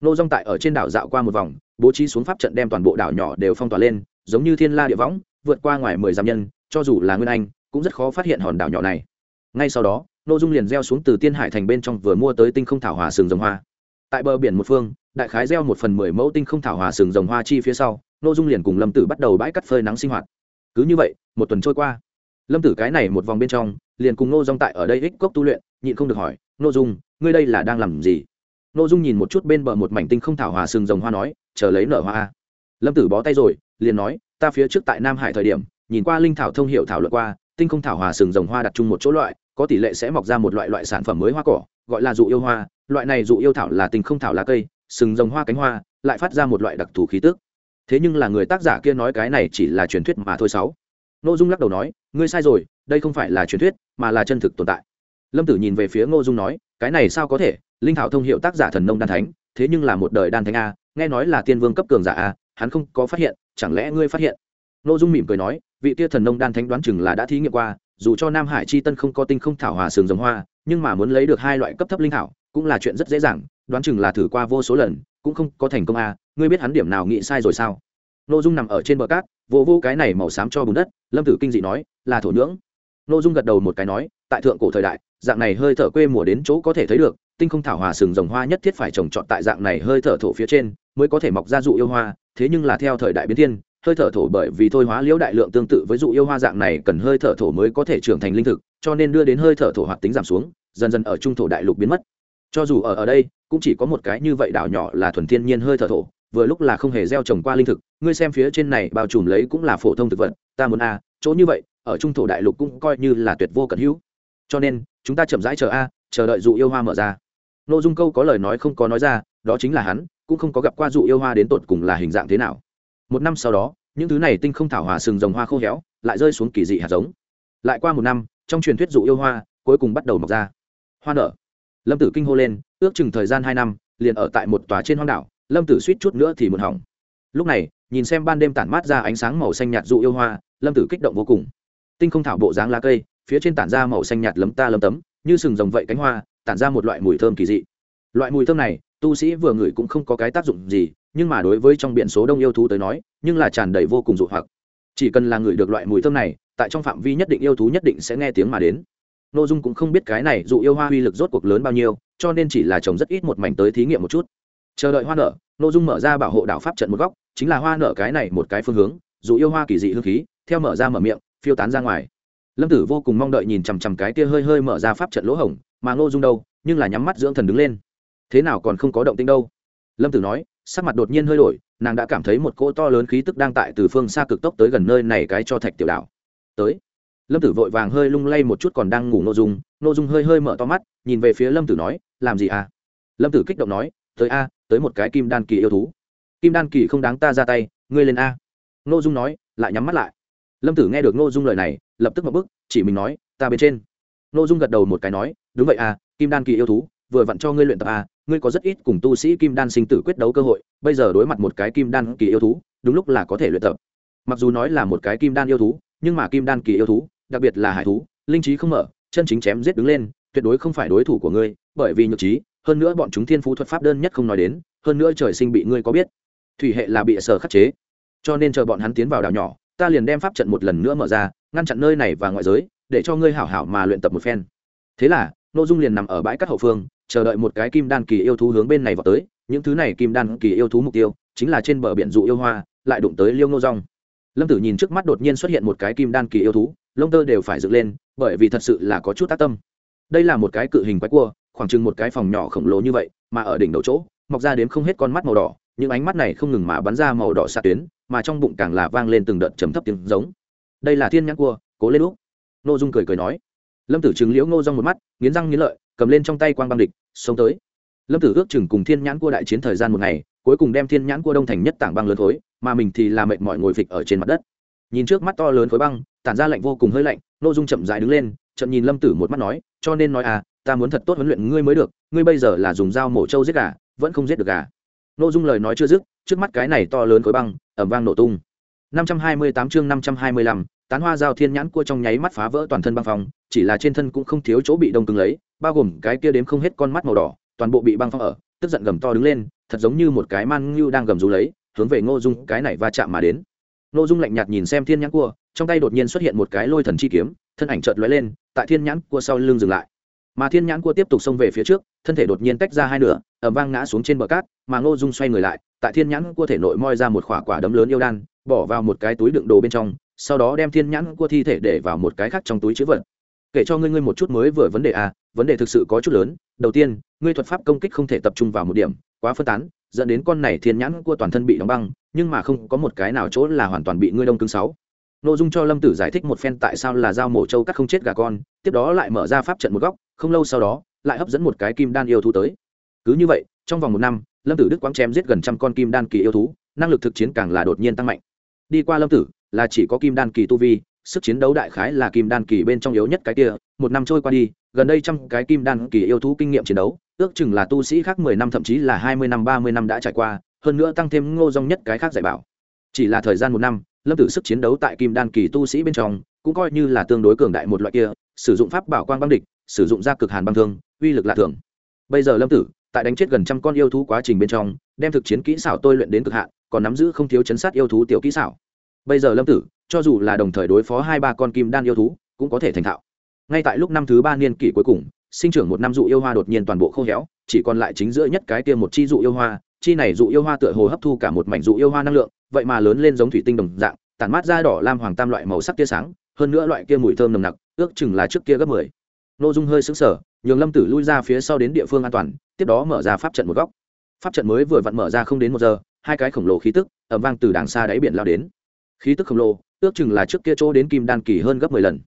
Nô dung tại ở trên đảo dạo qua một vòng, bố trí xuống pháp trận đem toàn bộ đảo nhỏ đều phong tỏa lên, giống như thiên la địa võng, vượt qua ngoài mười dặm nhân, cho dù là nguyên anh, cũng rất khó phát hiện hòn đảo nhỏ này. Ngay sau đó nội dung liền gieo xuống từ tiên hải thành bên trong vừa mua tới tinh không thảo hòa sừng rồng hoa. Tại bờ biển một phương, đại khái gieo một phần mười mẫu tinh không thảo hòa sừng rồng hoa chi phía sau nội dung liền cùng lâm tử bắt đầu bãi cắt phơi nắng sinh hoạt. Cứ như vậy, một tuần trôi qua. Lâm tử cái này một vòng bên trong, liền cùng nô dung tại ở đây ích cốc tu luyện, nhịn không được hỏi, nô dung, ngươi đây là đang làm gì? Nô dung nhìn một chút bên bờ một mảnh tinh không thảo hòa sừng rồng hoa nói, chờ lấy nở hoa lâm tử bó tay rồi, liền nói, ta phía trước tại nam hải thời điểm, nhìn qua linh thảo thông hiệu thảo luận qua, tinh không thảo hòa sừng rồng hoa đặt chung một chỗ loại có tỷ lệ sẽ mọc ra một loại loại sản phẩm mới hoa cỏ, gọi là dụ yêu hoa. Loại này dụ yêu thảo là tình không thảo lá cây, sừng rồng hoa cánh hoa, lại phát ra một loại đặc thù khí tước thế nhưng là người tác giả kia nói cái này chỉ là truyền thuyết mà thôi sáu. Ngô dung lắc đầu nói, ngươi sai rồi, đây không phải là truyền thuyết, mà là chân thực tồn tại. Lâm tử nhìn về phía ngô dung nói, cái này sao có thể? Linh thảo thông hiệu tác giả thần nông đan thánh, thế nhưng là một đời đan thánh a, nghe nói là tiên vương cấp cường giả a, hắn không có phát hiện, chẳng lẽ ngươi phát hiện? Ngô dung mỉm cười nói, vị tia thần nông đan thánh đoán chừng là đã thí nghiệm qua dù cho nam hải chi tân không có tinh không thảo hòa sừng rồng hoa, nhưng mà muốn lấy được hai loại cấp thấp linh thảo, cũng là chuyện rất dễ dàng, đoán chừng là thử qua vô số lần, cũng không có thành công à ngươi biết hắn điểm nào nghĩ sai rồi sao? Nội dung nằm ở trên bờ cát, vô vô cái này màu xám cho bùn đất, lâm tử kinh dị nói, là thổ nhưỡng. Nội dung gật đầu một cái nói, tại thượng cổ thời đại, dạng này hơi thở quê mùa đến chỗ có thể thấy được, tinh không thảo hòa sừng rồng hoa nhất thiết phải trồng trọt tại dạng này hơi thở thổ phía trên, mới có thể mọc ra dụ yêu hoa, thế nhưng là theo thời đại biến thiên hơi thở thổ bởi vì thôi hóa liễu đại lượng tương tự với dụ yêu hoa dạng này cần hơi thở thổ mới có thể trưởng thành linh thực, cho nên đưa đến hơi thở thổ hoạt tính giảm xuống, dần dần ở trung thổ đại lục biến mất. Cho dù ở ở đây, cũng chỉ có một cái như vậy đảo nhỏ là thuần thiên nhiên hơi thở thổ, vừa lúc là không hề gieo trồng qua linh thực, ngươi xem phía trên này bao trùm lấy cũng là phổ thông thực vật, ta muốn a, chỗ như vậy, ở trung thổ đại lục cũng coi như là tuyệt vô cận hữu. Cho nên, chúng ta chậm rãi chờ a, chờ đợi dụ yêu hoa mở ra. Nội dung câu có lời nói không có nói ra, đó chính là hắn, cũng không có gặp qua dụ yêu hoa đến tột cùng là hình dạng thế nào một năm sau đó, những thứ này tinh không thảo hòa sừng rồng hoa khô héo, lại rơi xuống kỳ dị hạt giống. Lại qua một năm, trong truyền thuyết dụ yêu hoa cuối cùng bắt đầu mọc ra. Hoa nở. Lâm tử kinh hô lên, ước chừng thời gian hai năm, liền ở tại một tòa trên hoang đảo, lâm tử suýt chút nữa thì một hỏng. Lúc này, nhìn xem ban đêm tản mát ra ánh sáng màu xanh nhạt dụ yêu hoa, lâm tử kích động vô cùng. Tinh không thảo bộ dáng lá cây, phía trên tản ra màu xanh nhạt lấm ta lấm tấm, như sừng rồng vậy cánh hoa, tản ra một loại mùi thơm kỳ dị. Loại mùi thơm này, tu sĩ vừa ngửi cũng không có cái tác dụng gì nhưng mà đối với trong biển số đông yêu thú tới nói, nhưng là tràn đầy vô cùng dụ hoặc. Chỉ cần là người được loại mùi thơm này, tại trong phạm vi nhất định yêu thú nhất định sẽ nghe tiếng mà đến. N ô dung cũng không biết cái này dụ yêu hoa uy lực rốt cuộc lớn bao nhiêu, cho nên chỉ là trồng rất ít một mảnh tới thí nghiệm một chút. Chờ đợi hoa nở n ô dung mở ra bảo hộ đảo pháp trận một góc, chính là hoa nở cái này một cái phương hướng, dụ yêu hoa kỳ dị hương khí, theo mở ra mở miệng, phiêu tán ra ngoài. Lâm tử vô cùng mong đợi nhìn chằm chằm cái kia hơi hơi mở ra pháp trận lỗ hổng, mà nô dung đâu, nhưng là nhắm mắt dưỡng thần đứng lên. Thế nào còn không có động tinh đâu? Lâm tử nói sắc mặt đột nhiên hơi đổi, nàng đã cảm thấy một cỗ to lớn khí tức đang tại từ phương xa cực tốc tới gần nơi này cái cho thạch tiểu đảo. Tới. Lâm tử vội vàng hơi lung lay một chút còn đang ngủ n ô dung n ô dung hơi hơi mở to mắt, nhìn về phía lâm tử nói, làm gì à? Lâm tử kích động nói, tới a, tới một cái kim đan kỳ yêu thú. Kim đan kỳ không đáng ta ra tay, ngươi lên a. N ô dung nói, lại nhắm mắt lại. Lâm tử nghe được n ô dung lời này, lập tức một bức chỉ mình nói, ta bên trên. N ô dung gật đầu một cái nói, đúng vậy à kim đan kỳ yêu thú, vừa vặn cho ngươi luyện tập à ngươi có rất ít cùng tu sĩ kim đan sinh tử quyết đấu cơ hội, bây giờ đối mặt một cái kim đan kỳ yêu thú, đúng lúc là có thể luyện tập. Mặc dù nói là một cái kim đan yêu thú, nhưng mà kim đan kỳ yêu thú, đặc biệt là hải thú, linh trí không mở, chân chính chém giết đứng lên, tuyệt đối không phải đối thủ của ngươi, bởi vì nhược trí, hơn nữa bọn chúng thiên phú thuật pháp đơn nhất không nói đến, hơn nữa trời sinh bị ngươi có biết. Thủy hệ là bị sở khắc chế. Cho nên chờ bọn hắn tiến vào đảo nhỏ, ta liền đem pháp trận một lần nữa mở ra, ngăn chặn nơi này và ngoại giới, để cho ngươi hảo hảo mà luyện tập một phen. Thế là n ô dung liền nằm ở bãi cát hậu phương, chờ đợi một cái kim đan kỳ yêu thú hướng bên này vào tới. Những thứ này kim đan kỳ yêu thú mục tiêu chính là trên bờ biển dụ yêu hoa, lại đụng tới liêu nô rong lâm tử nhìn trước mắt đột nhiên xuất hiện một cái kim đan kỳ yêu thú, lông tơ đều phải dựng lên, bởi vì thật sự là có chút tác tâm. Đây là một cái cự hình quái cua, khoảng chừng một cái phòng nhỏ khổng lồ như vậy, mà ở đỉnh đầu chỗ, mọc ra đếm không hết con mắt màu đỏ, những ánh mắt này không ngừng mà bắn ra màu đỏ xa tuyến, mà trong bụng càng là vang lên từng đợt chấm thấp tiếng giống. Đây là thiên nhãn cua, cố lên lúc n ô dung cười cười nói lâm tử chứng liễu ngô rong một mắt nghiến răng nghiến lợi cầm lên trong tay quang băng địch xông tới. Lâm tử ước chừng cùng thiên nhãn cua đại chiến thời gian một ngày cuối cùng đem thiên nhãn cua đông thành nhất tảng băng lớn khối mà mình thì làm mệt mỏi ngồi phịch ở trên mặt đất. Nhìn trước mắt to lớn khối băng tản ra lạnh vô cùng hơi lạnh n ô dung chậm dài đứng lên chậm nhìn lâm tử một mắt nói cho nên nói à ta muốn thật tốt huấn luyện ngươi mới được ngươi bây giờ là dùng dao mổ trâu giết gà vẫn không giết được gà. N ô dung lời nói chưa dứt trước mắt cái này to lớn khối băng ẩm vang nổ tung. 528 chương 525, tán hoa giao thiên nhãn cua trong nháy mắt phá vỡ toàn thân băng phong, chỉ là trên thân cũng không thiếu chỗ bị đông cứng lấy, bao gồm cái kia đếm không hết con mắt màu đỏ, toàn bộ bị băng phong ở, tức giận gầm to đứng lên, thật giống như một cái man ngưu đang gầm rú lấy, hướng về ngô dung cái này va chạm mà đến. Ngô dung lạnh nhạt nhìn xem thiên nhãn cua, trong tay đột nhiên xuất hiện một cái lôi thần chi kiếm, thân ảnh chợt lóe lên, tại thiên nhãn cua sau lưng dừng lại. Mà thiên nhãn cua tiếp tục xông về phía trước, thân thể đột nhiên tách ra hai nửa ẩm vang ngã xuống trên bờ cát, mà ngô dung xoay người lại, tại thiên nhãn cua thể nội moi ra một quả quả đấm lớn yêu đan, bỏ vào một cái túi đựng đồ bên trong sau đó đem thiên nhãn của thi thể để vào một cái khác trong túi chữ vật. Kể cho ngươi ngươi một chút mới vừa vấn đề a à, vấn đề thực sự có chút lớn. Đầu tiên ngươi thuật pháp công kích không thể tập trung vào một điểm quá phân tán dẫn đến con này thiên nhãn của toàn thân bị đóng băng nhưng mà không có một cái nào chỗ là hoàn toàn bị ngươi đông cứng sáu. Nội dung cho lâm tử giải thích một phen tại sao là dao mổ trâu cắt không chết gà con tiếp đó lại mở ra pháp trận một góc không lâu sau đó lại hấp dẫn một cái kim đan yêu thú tới. Cứ như vậy trong vòng một năm lâm tử đức quang chém giết gần trăm con kim đan kỳ yêu thú năng lực thực chiến càng là đột nhiên tăng mạnh. Đi qua lâm tử là chỉ có kim đan kỳ tu vi, sức chiến đấu đại khái là kim đan kỳ bên trong yếu nhất cái kia, một năm trôi qua đi, gần đây trăm cái kim đan kỳ yêu thú kinh nghiệm chiến đấu, ước chừng là tu sĩ khác mười năm thậm chí là hai mươi năm, ba mươi năm đã trải qua, hơn nữa tăng thêm ngô dong nhất cái khác dạy bảo. Chỉ là thời gian một năm, lâm tử sức chiến đấu tại kim đan kỳ tu sĩ bên trong, cũng coi như là tương đối cường đại một loại kia, sử dụng pháp bảo quang băng địch, sử dụng da cực hàn băng thương, uy lực lạ thường. Bây giờ lâm tử, tại đánh chết gần trăm con yêu thú quá trình bên trong, đem thực chiến kỹ xảo tôi luyện đến cực hạn, còn nắm giữ không thiếu chấn sát yêu thú tiểu kỹ xảo bây giờ lâm tử, cho dù là đồng thời đối phó hai ba con kim đan yêu thú, cũng có thể thành thạo. Ngay tại lúc năm thứ ba niên kỷ cuối cùng, sinh trưởng một năm dụ yêu hoa đột nhiên toàn bộ khô héo, chỉ còn lại chính giữa nhất cái kia một chi dụ yêu hoa, chi này dụ yêu hoa tựa hồ hấp thu cả một mảnh dụ yêu hoa năng lượng, vậy mà lớn lên giống thủy tinh đồng dạng, tản mát da đỏ, lam, hoàng tam loại màu sắc tia sáng, hơn nữa loại kia mùi thơm nồng nặc, ước chừng là trước kia gấp mười. Nội dung hơi xứng sở nhường lâm tử lui ra phía sau đến địa phương an toàn, tiếp đó mở ra pháp trận một góc. Pháp trận mới vừa vặn mở ra không đến một giờ, hai cái khổng lồ khí tức ẩm vang từ đàng xa đáy biển lao đến khí tức khổng lồ, ước chừng là trước kia chỗ đến kim đan kỳ hơn gấp mười lần.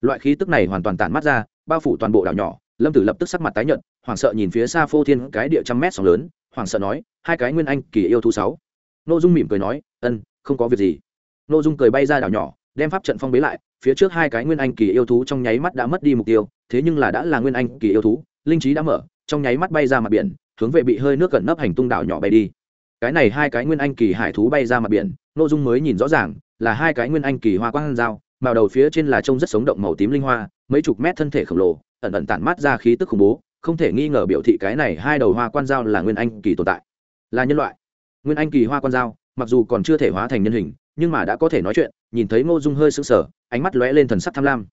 Loại khí tức này hoàn toàn tản mắt ra, bao phủ toàn bộ đảo nhỏ, lâm tử lập tức sắc mặt tái nhợt, hoảng sợ nhìn phía xa phô thiên cái địa trăm mét sóng lớn, hoảng sợ nói, hai cái nguyên anh kỳ yêu thú sáu. N ô dung mỉm cười nói, ân, không có việc gì. N ô dung cười bay ra đảo nhỏ, đem pháp trận phong bế lại, phía trước hai cái nguyên anh kỳ yêu thú trong nháy mắt đã mất đi mục tiêu, thế nhưng là đã là nguyên anh kỳ yêu thú, linh trí đã mở, trong nháy mắt bay ra mặt biển, hướng về bị hơi nước gần nấp hành tung đảo nhỏ bay đi. Cái này hai cái nguyên anh kỳ hải thú bay ra mặt biển nội dung mới nhìn rõ ràng là hai cái nguyên anh kỳ hoa quang dao màu đầu phía trên là trông rất sống động màu tím linh hoa, mấy chục mét thân thể khổng lồ, ẩn ẩn tản mát ra khí tức khủng bố, không thể nghi ngờ biểu thị cái này hai đầu hoa quan dao là nguyên anh kỳ tồn tại. Là nhân loại. Nguyên anh kỳ hoa quan dao mặc dù còn chưa thể hóa thành nhân hình, nhưng mà đã có thể nói chuyện, nhìn thấy ngô dung hơi sững sờ, ánh mắt lóe lên thần sắc tham lam.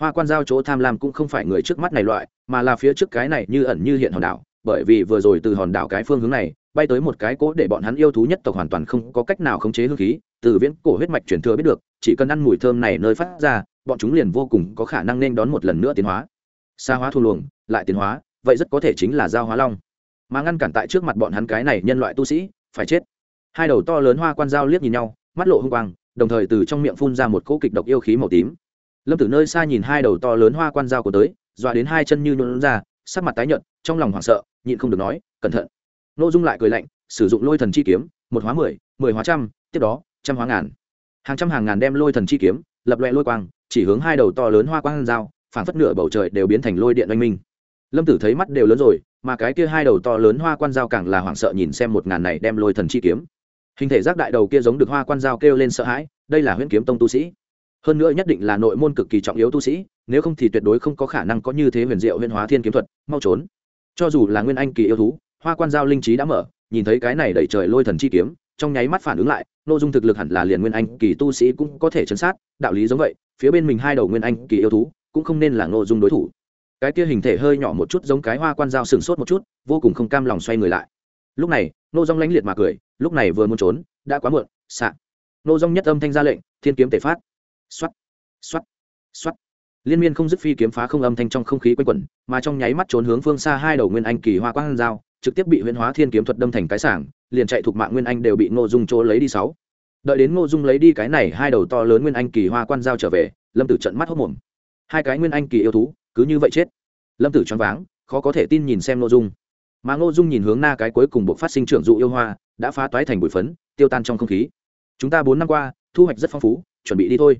Hoa quan giao chỗ tham lam cũng không phải người trước mắt này loại, mà là phía trước cái này như ẩn như hiện hòn đảo, bởi vì vừa rồi từ hòn đảo cái phương hướng này bay tới một cái cỗ để bọn hắn yêu thú nhất tộc hoàn toàn không có cách nào khống chế hương khí, từ viễn cổ huyết mạch truyền thừa biết được, chỉ cần ăn mùi thơm này nơi phát ra, bọn chúng liền vô cùng có khả năng nên đón một lần nữa tiến hóa. Xa hóa thu luồng, lại tiến hóa, vậy rất có thể chính là giao hóa long. Mà ngăn cản tại trước mặt bọn hắn cái này nhân loại tu sĩ, phải chết. Hai đầu to lớn hoa quan dao liếc nhìn nhau, mắt lộ hung quang, đồng thời từ trong miệng phun ra một cỗ kịch độc yêu khí màu tím. Lâm Tử nơi xa nhìn hai đầu to lớn hoa quan dao của tới, dọa đến hai chân như nhuộn ra, sắc mặt tái nhợt, trong lòng hoảng sợ, nhịn không được nói, cẩn thận n ô dung lại cười lạnh, sử dụng lôi thần chi kiếm, một hóa mười mười hóa trăm, tiếp đó, trăm hóa ngàn. Hàng trăm hàng ngàn đem lôi thần chi kiếm, lập loẹ lôi quang, chỉ hướng hai đầu to lớn hoa quang dao phản phất nửa bầu trời đều biến thành lôi điện oanh minh. Lâm tử thấy mắt đều lớn rồi, mà cái kia hai đầu to lớn hoa quan dao càng là hoảng sợ nhìn xem một ngàn này đem lôi thần chi kiếm. Hình thể giác đại đầu kia giống được hoa quan dao kêu lên sợ hãi, đây là huyễn kiếm tông tu sĩ. Hơn nữa nhất định là nội môn cực kỳ trọng yếu tu sĩ, nếu không thì tuyệt đối không có khả năng có như thế huyền diệu huyền hóa thiên kiếm thuật, mau trốn. Cho dù là nguyên anh kỳ yêu thú hoa quan giao linh trí đã mở, nhìn thấy cái này đẩy trời lôi thần chi kiếm, trong nháy mắt phản ứng lại, nội dung thực lực hẳn là liền nguyên anh kỳ tu sĩ cũng có thể chấn sát, đạo lý giống vậy, phía bên mình hai đầu nguyên anh kỳ yêu thú cũng không nên là nội dung đối thủ. Cái kia hình thể hơi nhỏ một chút giống cái hoa quan dao sừng sốt một chút, vô cùng không cam lòng xoay người lại. Lúc này nô dong lánh liệt mà cười, lúc này vừa muốn trốn, đã quá muộn, xạ. Nô dong nhất âm thanh ra lệnh, thiên kiếm tể phát. Xoắt xoắt xoắt liên miên không dứt phi kiếm phá không âm thanh trong không khí quanh quẩn, mà trong nháy mắt trốn hướng phương xa hai đầu nguyên anh kỳ hoa quang dao trực tiếp bị huyễn hóa thiên kiếm thuật đâm thành cái sảng, liền chạy thuộc mạng nguyên anh đều bị ngô dung chỗ lấy đi sáu. Đợi đến ngô dung lấy đi cái này hai đầu to lớn nguyên anh kỳ hoa quan giao trở về, lâm tử trận mắt hốc mồm. Hai cái nguyên anh kỳ yêu thú, cứ như vậy chết. Lâm tử choáng váng, khó có thể tin nhìn xem ngô dung. Mà ngô dung nhìn hướng na cái cuối cùng buộc phát sinh trưởng dụ yêu hoa, đã phá toái thành bụi phấn, tiêu tan trong không khí. Chúng ta bốn năm qua, thu hoạch rất phong phú, chuẩn bị đi thôi.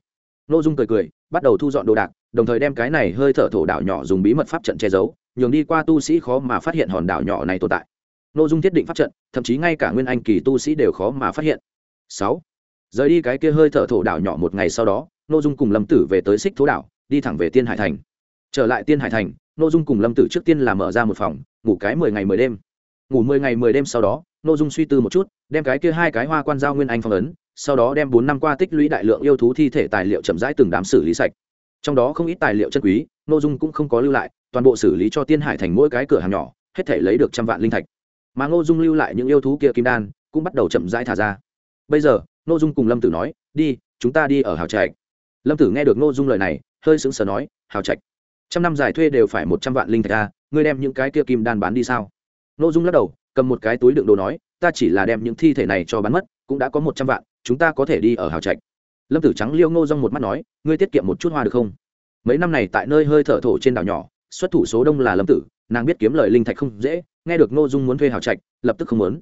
Ngô dung cười cười, bắt đầu thu dọn đồ đạc, đồng thời đem cái này hơi thở thổ đảo nhỏ dùng bí mật pháp trận che giấu nhường đi qua tu sĩ khó mà phát hiện hòn đảo nhỏ này tồn tại. Nội dung thiết định pháp trận, thậm chí ngay cả nguyên anh kỳ tu sĩ đều khó mà phát hiện. Sáu. Rời đi cái kia hơi thở thổ đảo nhỏ một ngày sau đó nội dung cùng lâm tử về tới xích thố đảo, đi thẳng về tiên hải thành. Trở lại tiên hải thành nội dung cùng lâm tử trước tiên là mở ra một phòng, ngủ cái mười ngày mười đêm. Ngủ mười ngày mười đêm sau đó nội dung suy tư một chút, đem cái kia hai cái hoa quan giao nguyên anh phong ấn, sau đó đem bốn năm qua tích lũy đại lượng yêu thú thi thể tài liệu chậm rãi từng đám xử lý sạch trong đó không ít tài liệu chân quý nội dung cũng không có lưu lại, toàn bộ xử lý cho tiên hải thành mỗi cái cửa hàng nhỏ, hết thể lấy được trăm vạn linh thạch. Mà ngô dung lưu lại những yêu thú kia kim đan, cũng bắt đầu chậm rãi thả ra. Bây giờ, ngô dung cùng lâm tử nói, đi, chúng ta đi ở hào trạch. Lâm tử nghe được ngô dung lời này, hơi sững sờ nói, hào trạch, trăm năm giải thuê đều phải một trăm vạn linh thạch ra ngươi đem những cái kia kim đan bán đi sao? Ngô dung lắc đầu, cầm một cái túi đựng đồ nói, ta chỉ là đem những thi thể này cho bán mất, cũng đã có một trăm vạn, chúng ta có thể đi ở hào trạch lâm tử trắng liêu ngô rong một mắt nói, ngươi tiết kiệm một chút hoa được không? Mấy năm này tại nơi hơi thở thổ trên đảo nhỏ, xuất thủ số đông là lâm tử, nàng biết kiếm lời linh thạch không dễ, nghe được ngô dung muốn thuê hào trạch, lập tức không muốn.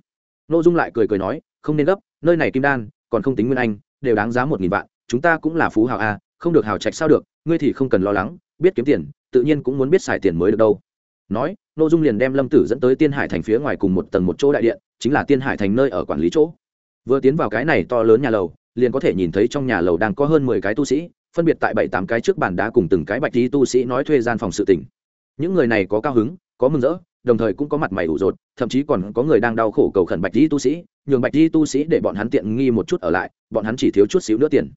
Ngô dung lại cười cười nói, không nên gấp, nơi này kim đan, còn không tính nguyên anh, đều đáng giá một nghìn vạn, chúng ta cũng là phú hào a, không được hào trạch sao được, ngươi thì không cần lo lắng, biết kiếm tiền, tự nhiên cũng muốn biết xài tiền mới được đâu. Nói, ngô dung liền đem lâm tử dẫn tới tiên hải thành phía ngoài cùng một tầng một chỗ đại điện, chính là tiên hải thành nơi ở quản lý chỗ. Vừa tiến vào cái này to lớn nhà lầu liền có thể nhìn thấy trong nhà lầu đang có hơn mười cái tu sĩ, phân biệt tại bảy tám cái trước bàn đá cùng từng cái bạch tí tu sĩ nói thuê gian phòng sự tỉnh những người này có cao hứng, có mừng rỡ, đồng thời cũng có mặt mày ủ rột, thậm chí còn có người đang đau khổ cầu khẩn bạch tí tu sĩ, nhường bạch tí tu sĩ để bọn hắn tiện nghi một chút ở lại, bọn hắn chỉ thiếu chút xíu nữa tiền.